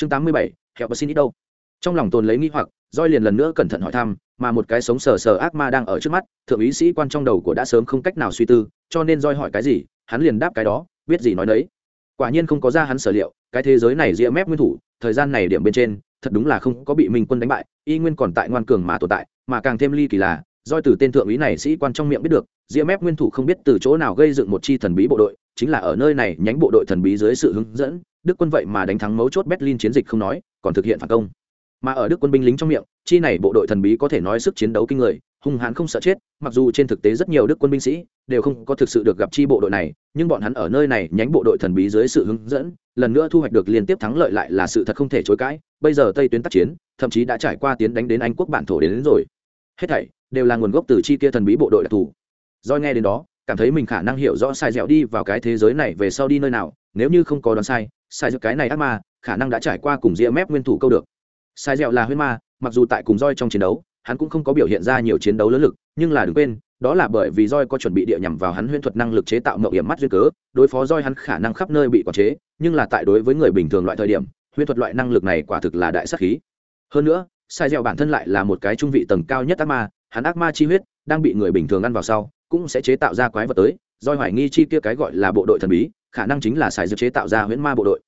chương tám mươi bảy hẹo bờ xin ít đâu? Trong lòng tồn lấy nghi hoặc roi liền lần nữa cẩn thận hỏi thăm, mà một cái sống sờ sờ ác ma đang ở trước mắt, thượng úy sĩ quan trong đầu của đã sớm không cách nào suy tư, cho nên roi hỏi cái gì, hắn liền đáp cái đó, biết gì nói đấy quả nhiên không có ra hắn sở liệu, cái thế giới này ria mép nguyên thủ, thời gian này điểm bên trên, thật đúng là không có bị minh quân đánh bại, y nguyên còn tại ngoan cường mà tồn tại, mà càng thêm ly kỳ là doi từ tên thượng úy này sĩ quan trong miệng biết được ria mép nguyên thủ không biết từ chỗ nào gây dựng một chi thần bí bộ đội chính là ở nơi này nhánh bộ đội thần bí dưới sự hướng dẫn đức quân vậy mà đánh thắng mấu chốt berlin chiến dịch không nói còn thực hiện phản công. Mà ở đức quân binh lính trong miệng chi này bộ đội thần bí có thể nói sức chiến đấu kinh người hung hãn không sợ chết mặc dù trên thực tế rất nhiều đức quân binh sĩ đều không có thực sự được gặp chi bộ đội này nhưng bọn hắn ở nơi này nhánh bộ đội thần bí dưới sự hướng dẫn lần nữa thu hoạch được liên tiếp thắng lợi lại là sự thật không thể chối cãi bây giờ tây tuyến tác chiến thậm chí đã trải qua tiến đánh đến anh quốc bản thổ đến, đến rồi. Hết thảy đều là nguồn gốc từ chi kia thần bí bộ đội đặc thù. Do nghe đến đó, cảm thấy mình khả năng hiểu rõ sai dẻo đi vào cái thế giới này về sau đi nơi nào, nếu như không có đoán sai sai dẻo cái này ác ma, khả năng đã trải qua cùng ria mép nguyên thủ câu được. Sai dẻo là huyết ma, mặc dù tại cùng roi trong chiến đấu, hắn cũng không có biểu hiện ra nhiều chiến đấu lớn lực, nhưng là đừng quên, đó là bởi vì roi có chuẩn bị địa nhằm vào hắn huyễn thuật năng lực chế tạo mậu hiểm mắt duyên cớ, đối phó roi hắn khả năng khắp nơi bị quản chế, nhưng là tại đối với người bình thường loại thời điểm, huyễn thuật loại năng lực này quả thực là đại sắc khí. Hơn nữa, sai dẻo bản thân lại là một cái trung vị tầng cao nhất ác ma hắn ác ma chi huyết đang bị người bình thường ăn vào sau, cũng sẽ chế tạo ra quái vật tới. Doi hoài nghi chi kia cái gọi là bộ đội thần bí, khả năng chính là sài dược chế tạo ra huyễn ma bộ đội.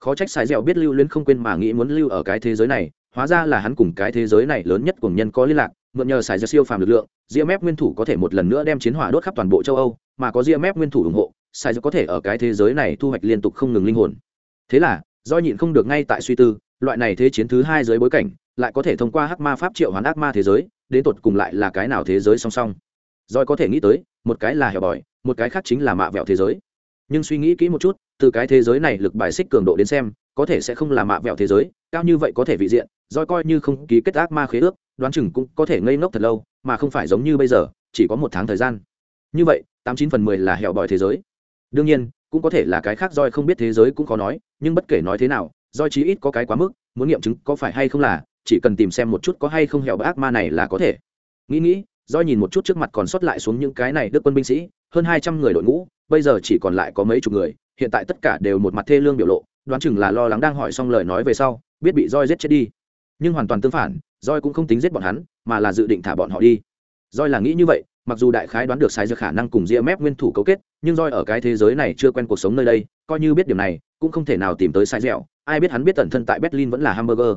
Khó trách sài dẻo biết lưu luyến không quên mà nghĩ muốn lưu ở cái thế giới này, hóa ra là hắn cùng cái thế giới này lớn nhất của nhân có liên lạc, mượn nhờ sài ra siêu phàm lực lượng ria mép nguyên thủ có thể một lần nữa đem chiến hỏa đốt khắp toàn bộ châu âu, mà có ria mép nguyên thủ ủng hộ sài ra có thể ở cái thế giới này thu hoạch liên tục không ngừng linh hồn. Thế là do nhịn không được ngay tại suy tư, loại này thế chiến thứ hai dưới bối cảnh lại có thể thông qua hắc ma pháp triệu hoán ác ma thế giới, đến tột cùng lại là cái nào thế giới song song. Rồi có thể nghĩ tới, một cái là hẻo bòi, một cái khác chính là mạ vẹo thế giới. Nhưng suy nghĩ kỹ một chút, từ cái thế giới này lực bài xích cường độ đến xem, có thể sẽ không là mạ vẹo thế giới, cao như vậy có thể vị diện, rồi coi như không ký kết ác ma khế ước, đoán chừng cũng có thể ngây ngốc thật lâu, mà không phải giống như bây giờ, chỉ có một tháng thời gian. Như vậy, tám chín phần mười là hẻo bòi thế giới. Đương nhiên, cũng có thể là cái khác roi không biết thế giới cũng khó nói, nhưng bất kể nói thế nào roi chí ít có cái quá mức, muốn nghiệm chứng có phải hay không là chỉ cần tìm xem một chút có hay không hẻo ác ma này là có thể. Nghĩ nghĩ roi nhìn một chút trước mặt còn sót lại xuống những cái này đức quân binh sĩ, hơn hai trăm người đội ngũ, bây giờ chỉ còn lại có mấy chục người, hiện tại tất cả đều một mặt thê lương biểu lộ, đoán chừng là lo lắng đang hỏi xong lời nói về sau, biết bị roi giết chết đi. Nhưng hoàn toàn tương phản roi cũng không tính giết bọn hắn, mà là dự định thả bọn họ đi. Roi là nghĩ như vậy, mặc dù đại khái đoán được sai giờ khả năng cùng ria mép nguyên thủ cấu kết, nhưng roi ở cái thế giới này chưa quen cuộc sống nơi đây, coi như biết điều này, cũng không thể nào tìm tới sai dẻo ai biết hắn biết tận thân tại berlin vẫn là hamburger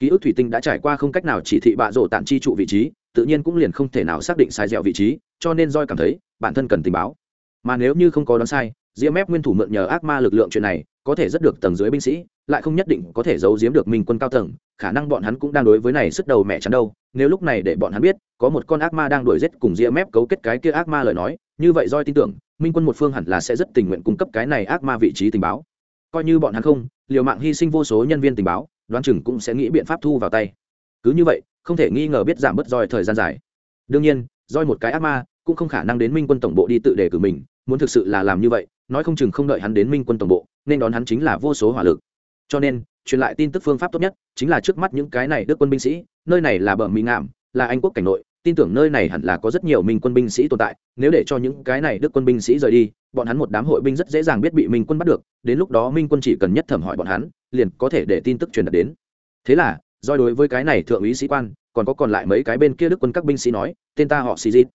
ký ức thủy tinh đã trải qua không cách nào chỉ thị bạ rổ tạm chi trụ vị trí, tự nhiên cũng liền không thể nào xác định sai dẻo vị trí, cho nên roi cảm thấy, bản thân cần tình báo. Mà nếu như không có đoán sai, diễm mép nguyên thủ mượn nhờ ác ma lực lượng chuyện này, có thể rất được tầng dưới binh sĩ, lại không nhất định có thể giấu giếm được minh quân cao tầng, khả năng bọn hắn cũng đang đối với này sức đầu mẹ chắn đâu. Nếu lúc này để bọn hắn biết, có một con ác ma đang đuổi giết cùng diễm mép cấu kết cái kia ác ma lời nói, như vậy doi tin tưởng, minh quân một phương hẳn là sẽ rất tình nguyện cung cấp cái này ác ma vị trí tình báo. Coi như bọn hắn không, liều mạng hy sinh vô số nhân viên tình báo đoán chừng cũng sẽ nghĩ biện pháp thu vào tay. Cứ như vậy, không thể nghi ngờ biết giảm bớt roi thời gian dài. Đương nhiên, roi một cái ác ma cũng không khả năng đến minh quân tổng bộ đi tự đề cử mình, muốn thực sự là làm như vậy, nói không chừng không đợi hắn đến minh quân tổng bộ, nên đón hắn chính là vô số hỏa lực. Cho nên, truyền lại tin tức phương pháp tốt nhất chính là trước mắt những cái này đức quân binh sĩ, nơi này là bờ mỹ ngạm, là anh quốc cảnh nội tin tưởng nơi này hẳn là có rất nhiều minh quân binh sĩ tồn tại, nếu để cho những cái này đức quân binh sĩ rời đi, bọn hắn một đám hội binh rất dễ dàng biết bị minh quân bắt được, đến lúc đó minh quân chỉ cần nhất thẩm hỏi bọn hắn, liền có thể để tin tức truyền đạt đến. Thế là, do đối với cái này thượng úy sĩ quan, còn có còn lại mấy cái bên kia đức quân các binh sĩ nói, tên ta họ xì dít.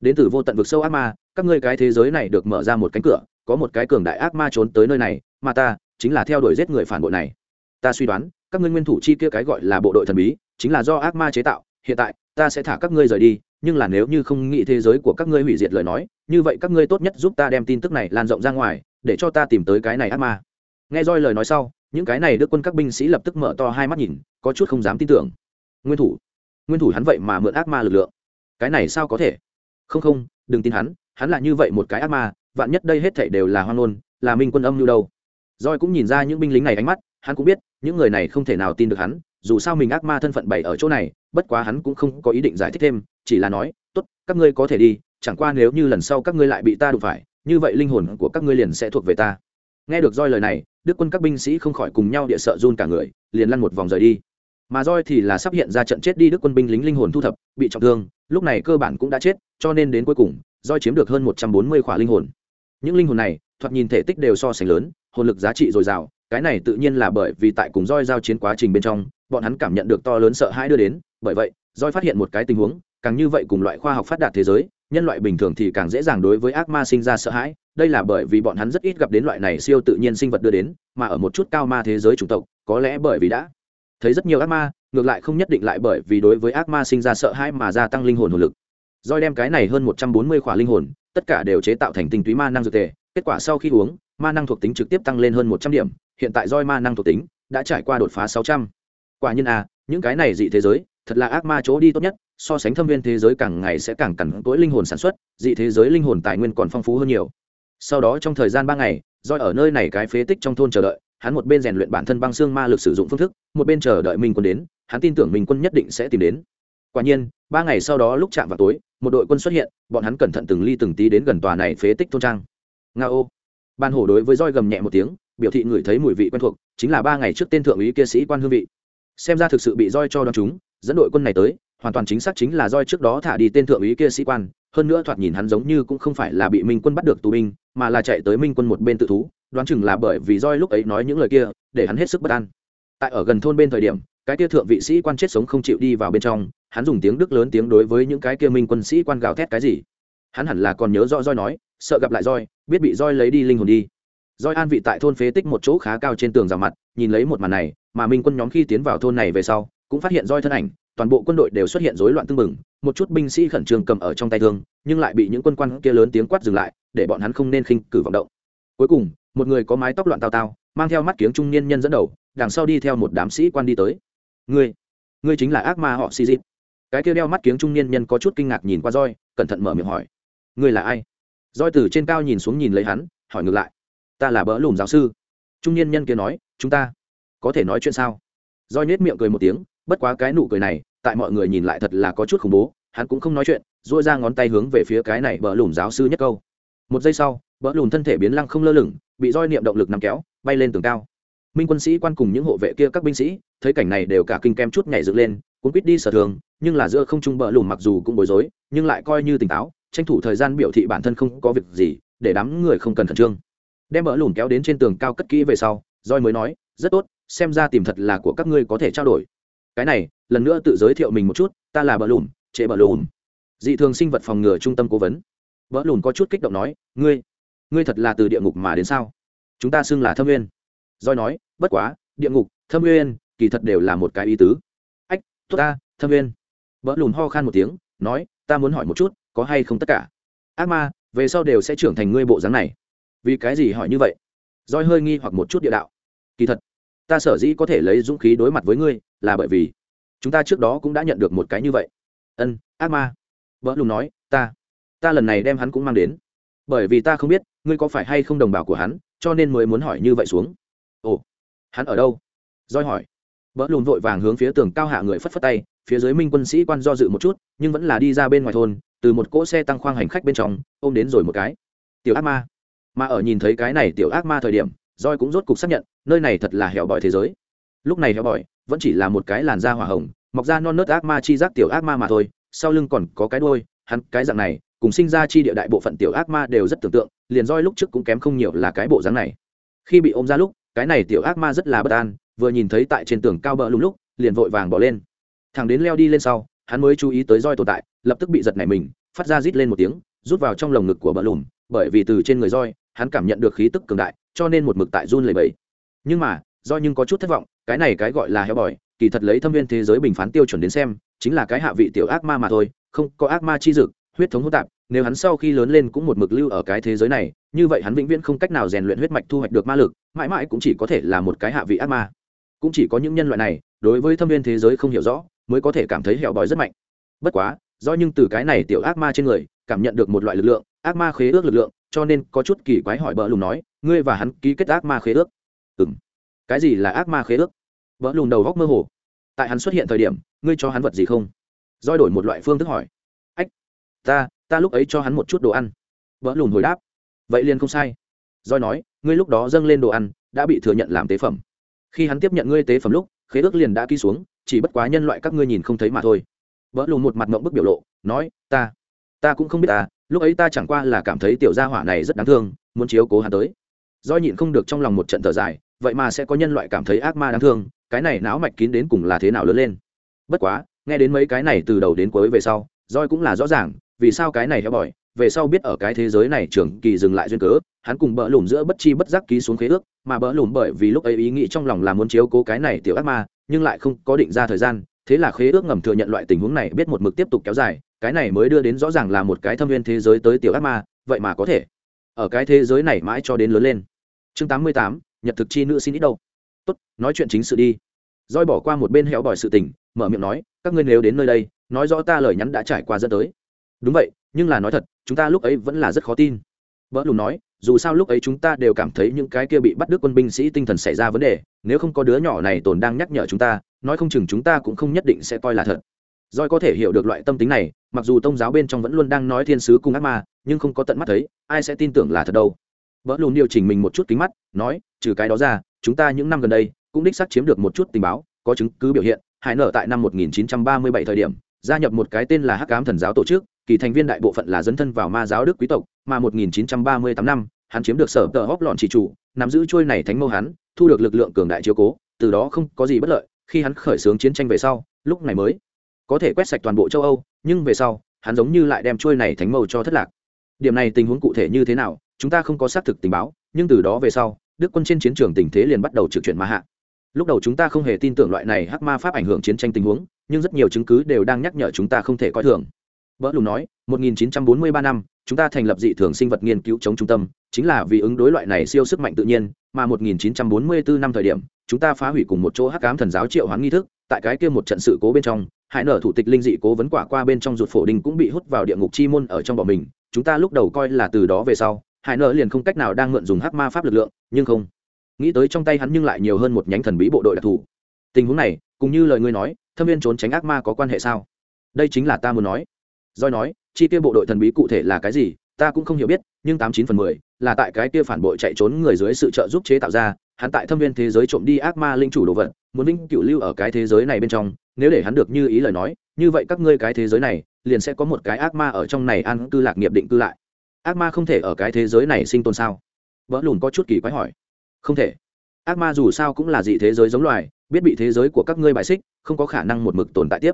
Đến từ vô tận vực sâu ác ma, các ngươi cái thế giới này được mở ra một cánh cửa, có một cái cường đại ác ma trốn tới nơi này, mà ta chính là theo đuổi giết người phản bội này. Ta suy đoán, các ngươi nguyên thủ chi kia cái gọi là bộ đội thần bí, chính là do ác ma chế tạo, hiện tại ta sẽ thả các ngươi rời đi, nhưng là nếu như không nghĩ thế giới của các ngươi hủy diệt lời nói, như vậy các ngươi tốt nhất giúp ta đem tin tức này lan rộng ra ngoài, để cho ta tìm tới cái này ác ma. Nghe roi lời nói sau, những cái này đức quân các binh sĩ lập tức mở to hai mắt nhìn, có chút không dám tin tưởng. Nguyên thủ nguyên thủ hắn vậy mà mượn ác ma lực lượng. Cái này sao có thể? Không không, đừng tin hắn hắn là như vậy một cái ác ma, vạn nhất đây hết thảy đều là hoang ngôn, là minh quân âm như đâu. Roi cũng nhìn ra những binh lính này ánh mắt, hắn cũng biết, những người này không thể nào tin được hắn dù sao mình ác ma thân phận bày ở chỗ này, bất quá hắn cũng không có ý định giải thích thêm, chỉ là nói, tốt, các ngươi có thể đi, chẳng qua nếu như lần sau các ngươi lại bị ta đụng phải, như vậy linh hồn của các ngươi liền sẽ thuộc về ta. Nghe được roi lời này, đức quân các binh sĩ không khỏi cùng nhau địa sợ run cả người, liền lăn một vòng rời đi. Mà roi thì là sắp hiện ra trận chết đi đức quân binh lính linh hồn thu thập, bị trọng thương, lúc này cơ bản cũng đã chết, cho nên đến cuối cùng roi chiếm được hơn một trăm bốn mươi khỏa linh hồn. Những linh hồn này, thoạt nhìn thể tích đều so sánh lớn, hồn lực giá trị dồi dào cái này tự nhiên là bởi vì tại cùng roi giao chiến quá trình bên trong, bọn hắn cảm nhận được to lớn sợ hãi đưa đến, bởi vậy roi phát hiện một cái tình huống, càng như vậy cùng loại khoa học phát đạt thế giới, nhân loại bình thường thì càng dễ dàng đối với ác ma sinh ra sợ hãi, đây là bởi vì bọn hắn rất ít gặp đến loại này siêu tự nhiên sinh vật đưa đến, mà ở một chút cao ma thế giới chủng tộc, có lẽ bởi vì đã thấy rất nhiều ác ma, ngược lại không nhất định lại bởi vì đối với ác ma sinh ra sợ hãi mà gia tăng linh hồn hồn lực. Roi đem cái này hơn một trăm bốn mươi khỏa linh hồn, tất cả đều chế tạo thành tinh túy ma năng dược tề kết quả sau khi uống ma năng thuộc tính trực tiếp tăng lên hơn một trăm điểm, hiện tại roi ma năng thuộc tính đã trải qua đột phá sáu trăm. Quả nhiên à những cái này dị thế giới, thật là ác ma chỗ đi tốt nhất, so sánh thâm viên thế giới càng ngày sẽ càng cằn tối linh hồn sản xuất, dị thế giới linh hồn tài nguyên còn phong phú hơn nhiều. Sau đó trong thời gian ba ngày, roi ở nơi này cái phế tích trong thôn chờ đợi, hắn một bên rèn luyện bản thân băng xương ma lực sử dụng phương thức, một bên chờ đợi mình quân đến, hắn tin tưởng mình quân nhất định sẽ tìm đến. Quả nhiên, ba ngày sau đó lúc chạm vào tối, một đội quân xuất hiện, bọn hắn cẩn thận từng ly từng tí đến gần tòa này phế tích thôn trang. Nga ô ban hổ đối với roi gầm nhẹ một tiếng, biểu thị người thấy mùi vị quen thuộc, chính là ba ngày trước tên thượng úy kia sĩ quan hương vị. Xem ra thực sự bị roi cho đón chúng, dẫn đội quân này tới, hoàn toàn chính xác chính là roi trước đó thả đi tên thượng úy kia sĩ quan, hơn nữa thoạt nhìn hắn giống như cũng không phải là bị minh quân bắt được tù binh, mà là chạy tới minh quân một bên tự thú, đoán chừng là bởi vì roi lúc ấy nói những lời kia, để hắn hết sức bất an. Tại ở gần thôn bên thời điểm, cái kia thượng vị sĩ quan chết sống không chịu đi vào bên trong, hắn dùng tiếng đức lớn tiếng đối với những cái kia minh quân sĩ quan gào thét cái gì? Hắn hẳn là còn nhớ rõ roi nói, sợ gặp lại roi biết bị roi lấy đi linh hồn đi. Roi an vị tại thôn phế tích một chỗ khá cao trên tường rào mặt, nhìn lấy một màn này, mà minh quân nhóm khi tiến vào thôn này về sau, cũng phát hiện roi thân ảnh, toàn bộ quân đội đều xuất hiện rối loạn tương mừng một chút binh sĩ khẩn trương cầm ở trong tay thương, nhưng lại bị những quân quan kia lớn tiếng quát dừng lại, để bọn hắn không nên khinh cử vọng động. Cuối cùng, một người có mái tóc loạn tao tao, mang theo mắt kiếng trung niên nhân dẫn đầu, đằng sau đi theo một đám sĩ quan đi tới. Ngươi ngươi chính là ác ma họ xì dịp. Cái kia đeo mắt kiếng trung niên nhân có chút kinh ngạc nhìn qua roi, cẩn thận mở miệng hỏi. Ngươi là ai? Roi từ trên cao nhìn xuống nhìn lấy hắn, hỏi ngược lại. Ta là bỡ lùm giáo sư. Trung niên nhân kia nói, chúng ta có thể nói chuyện sao? Roi nhếch miệng cười một tiếng, bất quá cái nụ cười này, tại mọi người nhìn lại thật là có chút khủng bố, hắn cũng không nói chuyện dội ra ngón tay hướng về phía cái này bỡ lùm giáo sư nhất câu. Một giây sau, bỡ lùm thân thể biến lăng không lơ lửng, bị roi niệm động lực nằm kéo, bay lên tường cao. Minh quân sĩ quan cùng những hộ vệ kia các binh sĩ, thấy cảnh này đều cả kinh kem chút nhảy dựng lên cũng quýt đi sở thường, nhưng là giữa không trung bỡ lùm mặc dù cũng bối rối, nhưng lại coi như tỉnh táo tranh thủ thời gian biểu thị bản thân không có việc gì, để đám người không cần khẩn trương. Đem bỡ lùn kéo đến trên tường cao cất kỹ về sau roi mới nói, rất tốt, xem ra tìm thật là của các ngươi có thể trao đổi. Cái này, lần nữa tự giới thiệu mình một chút, ta là bỡ lùn, trễ bỡ lùn. Dị thường sinh vật phòng ngừa trung tâm cố vấn. Bỡ lùn có chút kích động nói, ngươi ngươi thật là từ địa ngục mà đến sao? Chúng ta xưng là thâm nguyên. Roi nói, bất quá, địa ngục, thâm nguyên, kỳ thật đều là một cái ý tứ. Ách, tốt ta, thâm nguyên. Bỡ lùn ho khan một tiếng, nói, ta muốn hỏi một chút có hay không tất cả? Ác ma, về sau đều sẽ trưởng thành ngươi bộ dáng này. Vì cái gì hỏi như vậy? Roi hơi nghi hoặc một chút địa đạo. Kỳ thật, ta sở dĩ có thể lấy dũng khí đối mặt với ngươi, là bởi vì chúng ta trước đó cũng đã nhận được một cái như vậy. Ân, ác ma. Vợ lùng nói, ta ta lần này đem hắn cũng mang đến. Bởi vì ta không biết, ngươi có phải hay không đồng bào của hắn, cho nên mới muốn hỏi như vậy xuống. Ồ, hắn ở đâu? Roi hỏi. Vợ lùn vội vàng hướng phía tường cao hạ người phất phất tay phía dưới minh quân sĩ quan do dự một chút, nhưng vẫn là đi ra bên ngoài thôn, từ một cỗ xe tăng khoang hành khách bên trong, ôm đến rồi một cái. Tiểu ác ma. Mà ở nhìn thấy cái này tiểu ác ma thời điểm roi cũng rốt cục xác nhận, nơi này thật là hẻo bòi thế giới. Lúc này hẻo bòi vẫn chỉ là một cái làn da hỏa hồng, mọc ra non nớt ác ma chi giác tiểu ác ma mà thôi, sau lưng còn có cái đôi hắn cái dạng này, cùng sinh ra chi địa đại bộ phận tiểu ác ma đều rất tưởng tượng, liền roi lúc trước cũng kém không nhiều là cái bộ dáng này. Khi bị ôm ra lúc, cái này tiểu ác ma rất là bất an, vừa nhìn thấy tại trên tường cao bờ lúng lúc, liền vội vàng bỏ lên thằng đến leo đi lên sau, hắn mới chú ý tới roi tồn tại, lập tức bị giật nảy mình, phát ra rít lên một tiếng, rút vào trong lồng ngực của bờ lùm, bởi vì từ trên người roi, hắn cảm nhận được khí tức cường đại, cho nên một mực tại run lẩy bẩy. Nhưng mà do nhưng có chút thất vọng, cái này cái gọi là heo bòi kỳ thật lấy thâm viên thế giới bình phán tiêu chuẩn đến xem, chính là cái hạ vị tiểu ác ma mà thôi, không có ác ma chi dực, huyết thống hỗn tạp, nếu hắn sau khi lớn lên cũng một mực lưu ở cái thế giới này, như vậy hắn vĩnh viễn không cách nào rèn luyện huyết mạch thu hoạch được ma lực, mãi mãi cũng chỉ có thể là một cái hạ vị ác ma. Cũng chỉ có những nhân loại này, đối với thâm viên thế giới không hiểu rõ mới có thể cảm thấy hẻo bòi rất mạnh. Bất quá, do nhưng từ cái này tiểu ác ma trên người, cảm nhận được một loại lực lượng, ác ma khế ước lực lượng, cho nên có chút kỳ quái hỏi bỡ lùn nói, ngươi và hắn ký kết ác ma khế ước? Ừ m cái gì là ác ma khế ước? Bỡ lùn đầu góc mơ hồ. Tại hắn xuất hiện thời điểm, ngươi cho hắn vật gì không? Doi đổi một loại phương thức hỏi. Ách, ta ta lúc ấy cho hắn một chút đồ ăn. Vỡ lùn hồi đáp. Vậy liền không sai. Doi nói, ngươi lúc đó dâng lên đồ ăn, đã bị thừa nhận làm tế phẩm. Khi hắn tiếp nhận ngươi tế phẩm lúc, khế ước liền đã ký xuống chỉ bất quá nhân loại các ngươi nhìn không thấy mà thôi. Vỡ lùn một mặt mộng bức biểu lộ, nói, ta ta cũng không biết ta lúc ấy ta chẳng qua là cảm thấy tiểu gia hỏa này rất đáng thương, muốn chiếu cố hắn tới. Do nhịn không được trong lòng một trận thở dài, vậy mà sẽ có nhân loại cảm thấy ác ma đáng thương, cái này não mạch kín đến cùng là thế nào lớn lên. Bất quá, nghe đến mấy cái này từ đầu đến cuối về sau roi cũng là rõ ràng, vì sao cái này heo bòi về sau biết ở cái thế giới này trường kỳ dừng lại duyên cớ, hắn cùng bỡ lùm giữa bất chi bất giác ký xuống khế ước, mà bỡ lùm bởi vì lúc ấy ý nghĩ trong lòng là muốn chiếu cố cái này tiểu ác ma, nhưng lại không có định ra thời gian, thế là khế ước ngầm thừa nhận loại tình huống này biết một mực tiếp tục kéo dài, cái này mới đưa đến rõ ràng là một cái thâm viên thế giới tới tiểu ác ma, vậy mà có thể. Ở cái thế giới này mãi cho đến lớn lên. Chương tám mươi tám, nhật thực chi nữ xin ít đâu. Tốt, nói chuyện chính sự đi. Roi bỏ qua một bên hẻo bòi sự tình, mở miệng nói, các ngươi nếu đến nơi đây, nói rõ ta lời nhắn đã trải qua dẫn tới đúng vậy nhưng là nói thật chúng ta lúc ấy vẫn là rất khó tin vợ lùn nói dù sao lúc ấy chúng ta đều cảm thấy những cái kia bị bắt đức quân binh sĩ tinh thần xảy ra vấn đề nếu không có đứa nhỏ này tồn đang nhắc nhở chúng ta nói không chừng chúng ta cũng không nhất định sẽ coi là thật Doi có thể hiểu được loại tâm tính này, mặc dù tông giáo bên trong vẫn luôn đang nói thiên sứ cung ác ma, nhưng không có tận mắt thấy, ai sẽ tin tưởng là thật đâu. Bỡ lùn điều chỉnh mình một chút kính mắt, nói, trừ cái đó ra, chúng ta những năm gần đây cũng đích xác chiếm được một chút tình báo, có chứng cứ biểu hiện, Hải nở tại năm 1937 thời điểm, gia nhập một cái tên là Hắc Ám Thần giáo tổ chức, kỳ thành viên đại bộ phận là dấn thân vào ma giáo đức quý tộc, mà 1938 năm, hắn chiếm được sở tờ hốc lọn chỉ chủ, nắm giữ trôi này thánh mâu hắn, thu được lực lượng cường đại chiếu cố, từ đó không có gì bất lợi, khi hắn khởi xướng chiến tranh về sau, lúc này mới có thể quét sạch toàn bộ châu âu nhưng về sau hắn giống như lại đem trôi này thánh mâu cho thất lạc. Điểm này tình huống cụ thể như thế nào chúng ta không có xác thực tình báo nhưng từ đó về sau đức quân trên chiến trường tình thế liền bắt đầu trực chuyển ma hạ. Lúc đầu chúng ta không hề tin tưởng loại này hắc ma pháp ảnh hưởng chiến tranh tình huống nhưng rất nhiều chứng cứ đều đang nhắc nhở chúng ta không thể coi thường. Bỡ lùng nói 1943 năm, chúng ta thành lập dị thường sinh vật nghiên cứu chống trung tâm, chính là vì ứng đối loại này siêu sức mạnh tự nhiên, mà 1944 năm thời điểm, chúng ta phá hủy cùng một chỗ hắc ám thần giáo triệu hoán nghi thức, tại cái kia một trận sự cố bên trong, hải nở thủ tịch linh dị cố vấn quả qua bên trong ruột phổ đình cũng bị hút vào địa ngục chi môn ở trong bọn mình, chúng ta lúc đầu coi là từ đó về sau, hải nở liền không cách nào đang mượn dùng hắc ma pháp lực lượng, nhưng không. Nghĩ tới trong tay hắn nhưng lại nhiều hơn một nhánh thần bí bộ đội đặc thù. Tình huống này cũng như lời ngươi nói, thâm viên trốn tránh ác ma có quan hệ sao? Đây chính là ta muốn nói doi nói, chi tiêu bộ đội thần bí cụ thể là cái gì, ta cũng không hiểu biết, nhưng tám chín phần mười là tại cái kia phản bội chạy trốn người dưới sự trợ giúp chế tạo ra, hắn tại thâm viên thế giới trộm đi ác ma linh chủ đồ vật, muốn vĩnh cựu lưu ở cái thế giới này bên trong, nếu để hắn được như ý lời nói, như vậy các ngươi cái thế giới này, liền sẽ có một cái ác ma ở trong này ăn cư lạc nghiệp định cư lại. Ác ma không thể ở cái thế giới này sinh tồn sao? Vỡ lùn có chút kỳ quái hỏi. Không thể. Ác ma dù sao cũng là dị thế giới giống loài, biết bị thế giới của các ngươi bài xích, không có khả năng một mực tồn tại tiếp.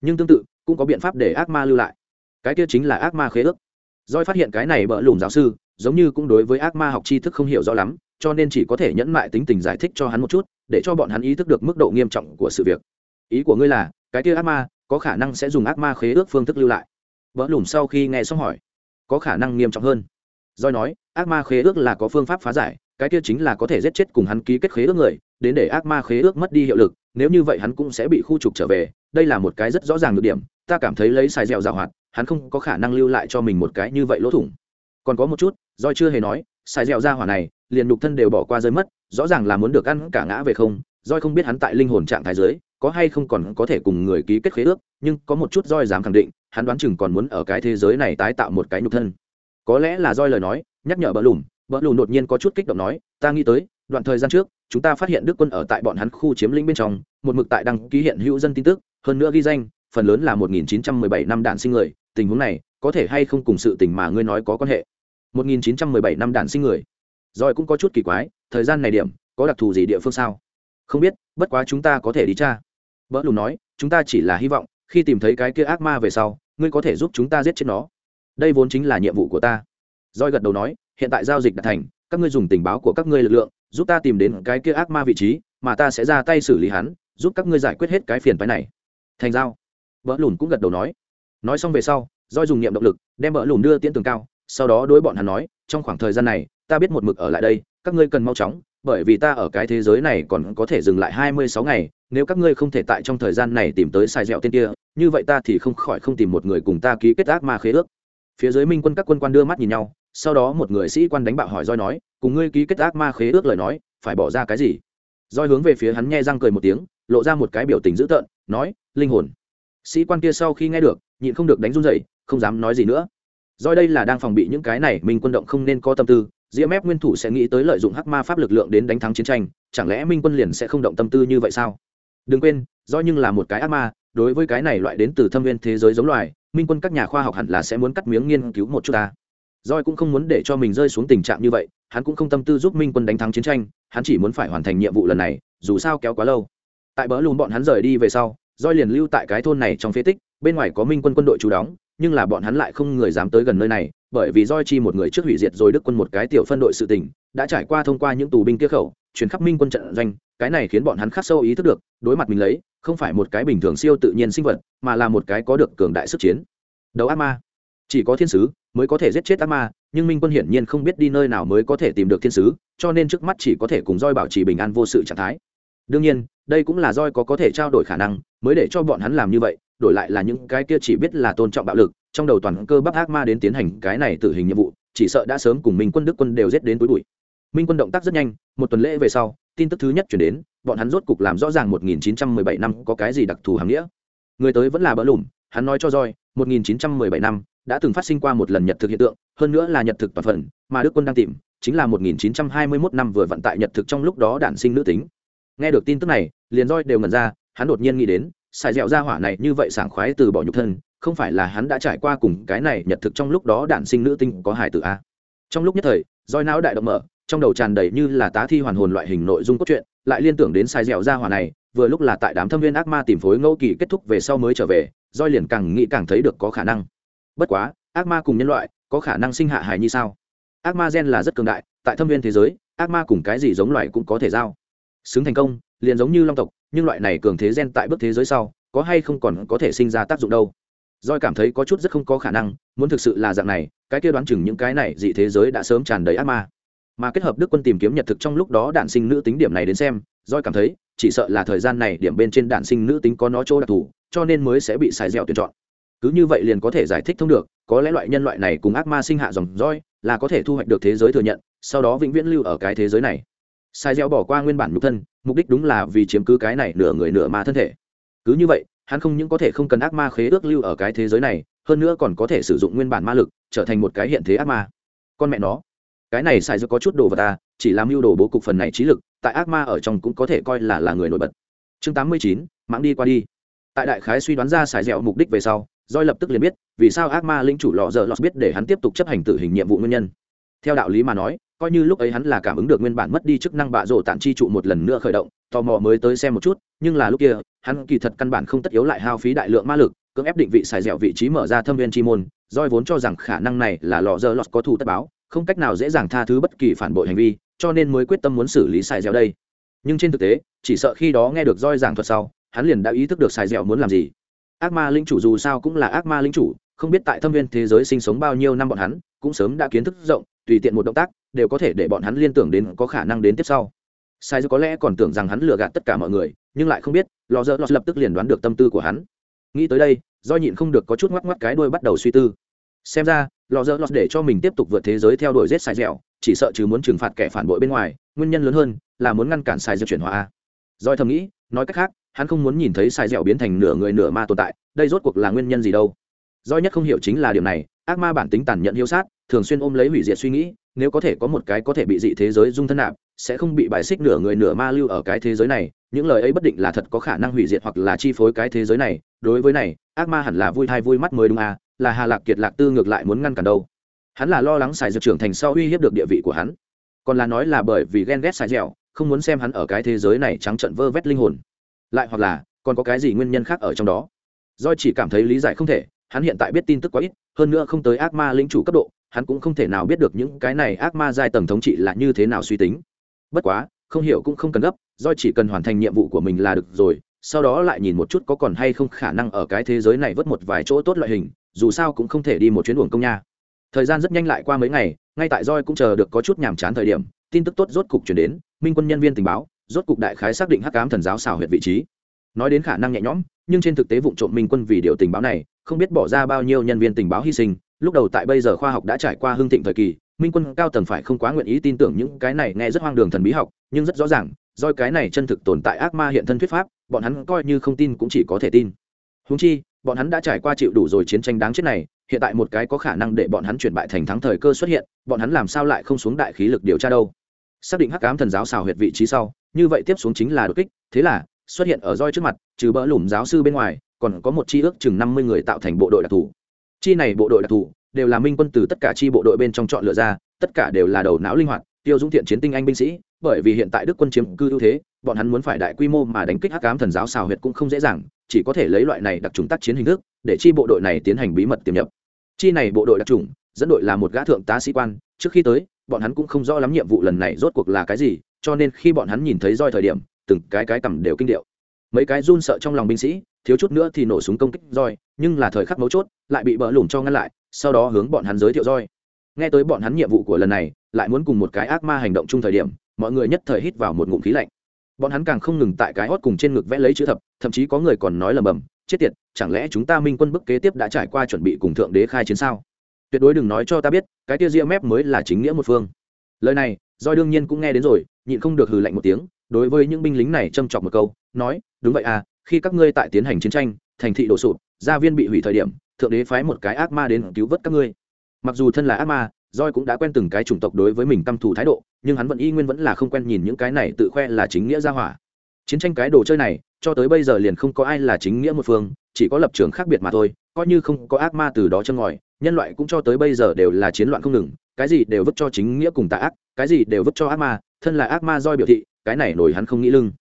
Nhưng tương tự, cũng có biện pháp để ác ma lưu lại cái kia chính là ác ma khế ước. Doi phát hiện cái này bỡ lùm giáo sư, giống như cũng đối với ác ma học tri thức không hiểu rõ lắm, cho nên chỉ có thể nhẫn mại tính tình giải thích cho hắn một chút, để cho bọn hắn ý thức được mức độ nghiêm trọng của sự việc. Ý của ngươi là, cái kia ác ma, có khả năng sẽ dùng ác ma khế ước phương thức lưu lại? Vỡ lùm sau khi nghe xong hỏi. Có khả năng nghiêm trọng hơn. Doi nói, ác ma khế ước là có phương pháp phá giải, cái kia chính là có thể giết chết cùng hắn ký kết khế ước người, đến để ác ma khế ước mất đi hiệu lực, nếu như vậy hắn cũng sẽ bị khu trục trở về, đây là một cái rất rõ ràng được điểm ta cảm thấy lấy xài dẻo dạo hoạt, hắn không có khả năng lưu lại cho mình một cái như vậy lỗ thủng. Còn có một chút doi chưa hề nói, xài dẻo ra hỏa này, liền nhục thân đều bỏ qua rơi mất, rõ ràng là muốn được ăn cả ngã về không doi không biết hắn tại linh hồn trạng thái giới có hay không còn có thể cùng người ký kết khế ước, nhưng có một chút roi dám khẳng định, hắn đoán chừng còn muốn ở cái thế giới này tái tạo một cái nhục thân. Có lẽ là roi lời nói, nhắc nhở bỡ lùm bỡ lùm đột nhiên có chút kích động nói, ta nghĩ tới, đoạn thời gian trước, chúng ta phát hiện đức quân ở tại bọn hắn khu chiếm lĩnh bên trong, một mực tại đăng ký hiện hữu dân tin tức, hơn nữa ghi danh phần lớn là 1917 năm đạn sinh người, tình huống này, có thể hay không cùng sự tình mà ngươi nói có quan hệ? 1917 năm đạn sinh người. Rồi cũng có chút kỳ quái, thời gian này điểm, có đặc thù gì địa phương sao? Không biết, bất quá chúng ta có thể đi tra. Bỡ lùn nói, chúng ta chỉ là hy vọng, khi tìm thấy cái kia ác ma về sau, ngươi có thể giúp chúng ta giết chết nó. Đây vốn chính là nhiệm vụ của ta. Roi gật đầu nói, hiện tại giao dịch đã thành, các ngươi dùng tình báo của các ngươi lực lượng, giúp ta tìm đến cái kia ác ma vị trí, mà ta sẽ ra tay xử lý hắn, giúp các ngươi giải quyết hết cái phiền phức này. Thành giao vợ lùn cũng gật đầu nói. Nói xong về sau roi dùng niệm động lực, đem vợ lùn đưa tiễn tường cao, sau đó đối bọn hắn nói, trong khoảng thời gian này, ta biết một mực ở lại đây, các ngươi cần mau chóng, bởi vì ta ở cái thế giới này còn có thể dừng lại hai mươi sáu ngày, nếu các ngươi không thể tại trong thời gian này tìm tới xài dẹo tên kia, như vậy ta thì không khỏi không tìm một người cùng ta ký kết ác ma khế ước. Phía dưới minh quân các quân quan đưa mắt nhìn nhau, sau đó một người sĩ quan đánh bạo hỏi roi nói, cùng ngươi ký kết ác ma khế ước lời nói, phải bỏ ra cái gì? Roi hướng về phía hắn nghe răng cười một tiếng, lộ ra một cái biểu tình dữ tợn, nói, linh hồn sĩ quan kia sau khi nghe được, nhịn không được đánh run dậy không dám nói gì nữa. Do đây là đang phòng bị những cái này, minh quân động không nên có tâm tư diễm ép nguyên thủ sẽ nghĩ tới lợi dụng hắc ma pháp lực lượng đến đánh thắng chiến tranh, chẳng lẽ minh quân liền sẽ không động tâm tư như vậy sao? Đừng quên, do nhưng là một cái ác ma, đối với cái này loại đến từ thâm viên thế giới giống loài, minh quân các nhà khoa học hẳn là sẽ muốn cắt miếng nghiên cứu một chút ta. Roi cũng không muốn để cho mình rơi xuống tình trạng như vậy, hắn cũng không tâm tư giúp minh quân đánh thắng chiến tranh, hắn chỉ muốn phải hoàn thành nhiệm vụ lần này, dù sao kéo quá lâu. Tại bỡ lùm bọn hắn rời đi về sau roi liền lưu tại cái thôn này trong phế tích, bên ngoài có minh quân quân đội trú đóng, nhưng là bọn hắn lại không người dám tới gần nơi này, bởi vì roi chi một người trước hủy diệt rồi đức quân một cái tiểu phân đội sự tình, đã trải qua thông qua những tù binh kia khẩu chuyển khắp minh quân trận doanh, cái này khiến bọn hắn khắc sâu ý thức được, đối mặt mình lấy, không phải một cái bình thường siêu tự nhiên sinh vật, mà là một cái có được cường đại sức chiến. Đấu ác ma. Chỉ có thiên sứ mới có thể giết chết ác ma, nhưng minh quân hiển nhiên không biết đi nơi nào mới có thể tìm được thiên sứ, cho nên trước mắt chỉ có thể cùng roi bảo trì bình an vô sự trạng thái. Đương nhiên, đây cũng là roi có có thể trao đổi khả năng mới để cho bọn hắn làm như vậy, đổi lại là những cái kia chỉ biết là tôn trọng bạo lực, trong đầu toàn cơ bắp ác ma đến tiến hành cái này tử hình nhiệm vụ, chỉ sợ đã sớm cùng minh quân, đức quân đều giết đến túi bụi. Minh quân động tác rất nhanh, một tuần lễ về sau, tin tức thứ nhất chuyển đến, bọn hắn rốt cục làm rõ ràng 1917 năm có cái gì đặc thù hàm nghĩa. Người tới vẫn là bỡ lùm, hắn nói cho roi 1917 năm đã từng phát sinh qua một lần nhật thực hiện tượng, hơn nữa là nhật thực toàn phần, mà đức quân đang tìm, chính là 1921 năm vừa vận tại nhật thực trong lúc đó đản sinh nữ tính. Nghe được tin tức này, liền roi đều ngẩn ra hắn đột nhiên nghĩ đến, xài dẻo ra hỏa này như vậy sảng khoái từ bỏ nhục thân, không phải là hắn đã trải qua cùng cái này nhật thực trong lúc đó đản sinh nữ tinh có hài tử a? Trong lúc nhất thời, roi não đại động mở, trong đầu tràn đầy như là tá thi hoàn hồn loại hình nội dung cốt truyện, lại liên tưởng đến sai dẻo ra hỏa này, vừa lúc là tại đám thâm viên ác ma tìm phối ngẫu kỳ kết thúc về sau mới trở về, roi liền càng nghĩ càng thấy được có khả năng. Bất quá, ác ma cùng nhân loại, có khả năng sinh hạ hài như sao? Ác ma gen là rất cường đại, tại thâm viên thế giới, ác ma cùng cái gì giống loại cũng có thể giao. Xứng thành công, liền giống như long tộc nhưng loại này cường thế gen tại bước thế giới sau có hay không còn có thể sinh ra tác dụng đâu Doi cảm thấy có chút rất không có khả năng, muốn thực sự là dạng này, cái kia đoán chừng những cái này dị thế giới đã sớm tràn đầy ác ma. Mà kết hợp Đức quân tìm kiếm nhật thực trong lúc đó đạn sinh nữ tính điểm này đến xem, Doi cảm thấy, chỉ sợ là thời gian này điểm bên trên đạn sinh nữ tính có nó chỗ đặc thù, cho nên mới sẽ bị xài dẻo tuyển chọn. Cứ như vậy liền có thể giải thích thông được, có lẽ loại nhân loại này cùng ác ma sinh hạ dòng roi, là có thể thu hoạch được thế giới thừa nhận, sau đó vĩnh viễn lưu ở cái thế giới này. Sai dẻo bỏ qua nguyên bản nhục thân, mục đích đúng là vì chiếm cứ cái này nửa người nửa ma thân thể. Cứ như vậy, hắn không những có thể không cần ác ma khế ước lưu ở cái thế giới này hơn nữa còn có thể sử dụng nguyên bản ma lực trở thành một cái hiện thế ác ma. Con mẹ nó cái này xài dược có chút đồ vật ta chỉ làm mưu đồ bố cục phần này trí lực tại ác ma ở trong cũng có thể coi là là người nổi bật. Chương tám mươi chín mãng đi qua đi. Tại đại khái suy đoán ra xài dẻo mục đích về sau doi lập tức liền biết vì sao ác ma lĩnh chủ lọ dở lọt biết để hắn tiếp tục chấp hành tử hình nhiệm vụ nguyên nhân. Theo đạo lý mà nói coi như lúc ấy hắn là cảm ứng được nguyên bản mất đi chức năng bạ rổ tạm chi trụ một lần nữa khởi động, tò mò mới tới xem một chút, nhưng là lúc kia, hắn kỳ thật căn bản không tất yếu lại hao phí đại lượng ma lực, cưỡng ép định vị xài dẻo vị trí mở ra thâm viên chi môn doi vốn cho rằng khả năng này là lò dơ lọt có thủ tất báo, không cách nào dễ dàng tha thứ bất kỳ phản bội hành vi, cho nên mới quyết tâm muốn xử lý xài dẻo đây. Nhưng trên thực tế, chỉ sợ khi đó nghe được roi giảng thuật sau, hắn liền đã ý thức được xài dẻo muốn làm gì. Ác ma linh chủ dù sao cũng là ác ma linh chủ, không biết tại thâm viên thế giới sinh sống bao nhiêu năm bọn hắn, cũng sớm đã kiến thức rộng tùy tiện một động tác, đều có thể để bọn hắn liên tưởng đến có khả năng đến tiếp sau. Sai có lẽ còn tưởng rằng hắn lừa gạt tất cả mọi người, nhưng lại không biết, lò dơ lọt lập tức liền đoán được tâm tư của hắn. Nghĩ tới đây, do nhịn không được có chút ngoắc ngoắc cái đuôi bắt đầu suy tư. Xem ra, lò dơ lọt để cho mình tiếp tục vượt thế giới theo đuổi rết sai dẻo chỉ sợ chứ muốn trừng phạt kẻ phản bội bên ngoài, nguyên nhân lớn hơn là muốn ngăn cản sai dẻo chuyển hóa. Doi thầm nghĩ, nói cách khác, hắn không muốn nhìn thấy sai dẻo biến thành nửa người nửa ma tồn tại, đây rốt cuộc là nguyên nhân gì đâu? Doi nhất không hiểu chính là điều này ác ma bản tính tàn nhẫn hiếu sát, thường xuyên ôm lấy hủy diệt suy nghĩ, nếu có thể có một cái có thể bị dị thế giới dung thân nạp, sẽ không bị bài xích nửa người nửa ma lưu ở cái thế giới này, những lời ấy bất định là thật có khả năng hủy diệt hoặc là chi phối cái thế giới này, đối với này, ác ma hẳn là vui thai vui mắt mới đúng à là hà lạc kiệt lạc tư ngược lại muốn ngăn cản đâu. Hắn là lo lắng xài dược trưởng thành sau uy hiếp được địa vị của hắn. Còn là nói là bởi vì ghen ghét xài dẻo, không muốn xem hắn ở cái thế giới này trắng trận vơ vét linh hồn. Lại hoặc là, còn có cái gì nguyên nhân khác ở trong đó? Do chỉ cảm thấy lý giải không thể hắn hiện tại biết tin tức quá ít, hơn nữa không tới ác ma lĩnh chủ cấp độ, hắn cũng không thể nào biết được những cái này ác ma giai tầng thống trị là như thế nào suy tính. Bất quá, không hiểu cũng không cần gấp, do chỉ cần hoàn thành nhiệm vụ của mình là được rồi, sau đó lại nhìn một chút có còn hay không khả năng ở cái thế giới này vớt một vài chỗ tốt loại hình, dù sao cũng không thể đi một chuyến uổng công nha. Thời gian rất nhanh lại qua mấy ngày, ngay tại roi cũng chờ được có chút nhàm chán thời điểm, tin tức tốt rốt cục chuyển đến, minh quân nhân viên tình báo, rốt cục đại khái xác định hắc ám thần giáo xảo huyệt vị trí. Nói đến khả năng nhẹ nhõm, nhưng trên thực tế vụ trộm minh quân vì điều tình báo này không biết bỏ ra bao nhiêu nhân viên tình báo hy sinh, lúc đầu tại bây giờ khoa học đã trải qua hưng thịnh thời kỳ, minh quân cao tầng phải không quá nguyện ý tin tưởng những cái này nghe rất hoang đường thần bí học, nhưng rất rõ ràng, do cái này chân thực tồn tại ác ma hiện thân thuyết pháp, bọn hắn coi như không tin cũng chỉ có thể tin. Húng chi, bọn hắn đã trải qua chịu đủ rồi chiến tranh đáng chết này, hiện tại một cái có khả năng để bọn hắn chuyển bại thành thắng thời cơ xuất hiện, bọn hắn làm sao lại không xuống đại khí lực điều tra đâu? Xác định hắc ám thần giáo xào huyệt vị trí sau, như vậy tiếp xuống chính là đột kích, thế là, xuất hiện ở roi trước mặt, trừ bỡ lùm giáo sư bên ngoài còn có một chi ước chừng năm mươi người tạo thành bộ đội đặc thù. Chi này bộ đội đặc thù đều là minh quân từ tất cả chi bộ đội bên trong chọn lựa ra, tất cả đều là đầu não linh hoạt, tiêu dũng thiện chiến tinh anh binh sĩ, bởi vì hiện tại đức quân chiếm cư ưu thế, bọn hắn muốn phải đại quy mô mà đánh kích hắc ám thần giáo xào huyệt cũng không dễ dàng, chỉ có thể lấy loại này đặc trùng tác chiến hình thức để chi bộ đội này tiến hành bí mật tiềm nhập. Chi này bộ đội đặc trùng, dẫn đội là một gã thượng tá sĩ quan, trước khi tới, bọn hắn cũng không rõ lắm nhiệm vụ lần này rốt cuộc là cái gì, cho nên khi bọn hắn nhìn thấy roi thời điểm, từng cái cái cầm đều kinh điệu. Mấy cái run sợ trong lòng binh sĩ thiếu chút nữa thì nổ súng công kích roi, nhưng là thời khắc mấu chốt, lại bị bỡ lủng cho ngăn lại, sau đó hướng bọn hắn giới thiệu roi. Nghe tới bọn hắn nhiệm vụ của lần này, lại muốn cùng một cái ác ma hành động chung thời điểm, mọi người nhất thời hít vào một ngụm khí lạnh. Bọn hắn càng không ngừng tại cái hót cùng trên ngực vẽ lấy chữ thập, thậm chí có người còn nói lầm bầm, chết tiệt, chẳng lẽ chúng ta minh quân bức kế tiếp đã trải qua chuẩn bị cùng thượng đế khai chiến sao? Tuyệt đối đừng nói cho ta biết, cái tia ria mép mới là chính nghĩa một phương. Lời này doi đương nhiên cũng nghe đến rồi, nhịn không được hừ lạnh một tiếng, đối với những binh lính này châm chọc một câu, nói, đúng vậy à khi các ngươi tại tiến hành chiến tranh thành thị đổ sụp gia viên bị hủy thời điểm thượng đế phái một cái ác ma đến cứu vớt các ngươi mặc dù thân là ác ma roi cũng đã quen từng cái chủng tộc đối với mình căm thù thái độ, nhưng hắn vẫn y nguyên vẫn là không quen nhìn những cái này tự khoe là chính nghĩa gia hỏa. Chiến tranh cái đồ chơi này, cho tới bây giờ liền không có ai là chính nghĩa một phương, chỉ có lập trường khác biệt mà thôi, coi như không có ác ma từ đó chân ngòi, nhân loại cũng cho tới bây giờ đều là chiến loạn không ngừng, cái gì đều vứt cho chính nghĩa cùng tà ác, cái gì đều vứt cho ác ma, thân là ác ma roi biểu thị, cái này nổi hắn không nghĩ lưng.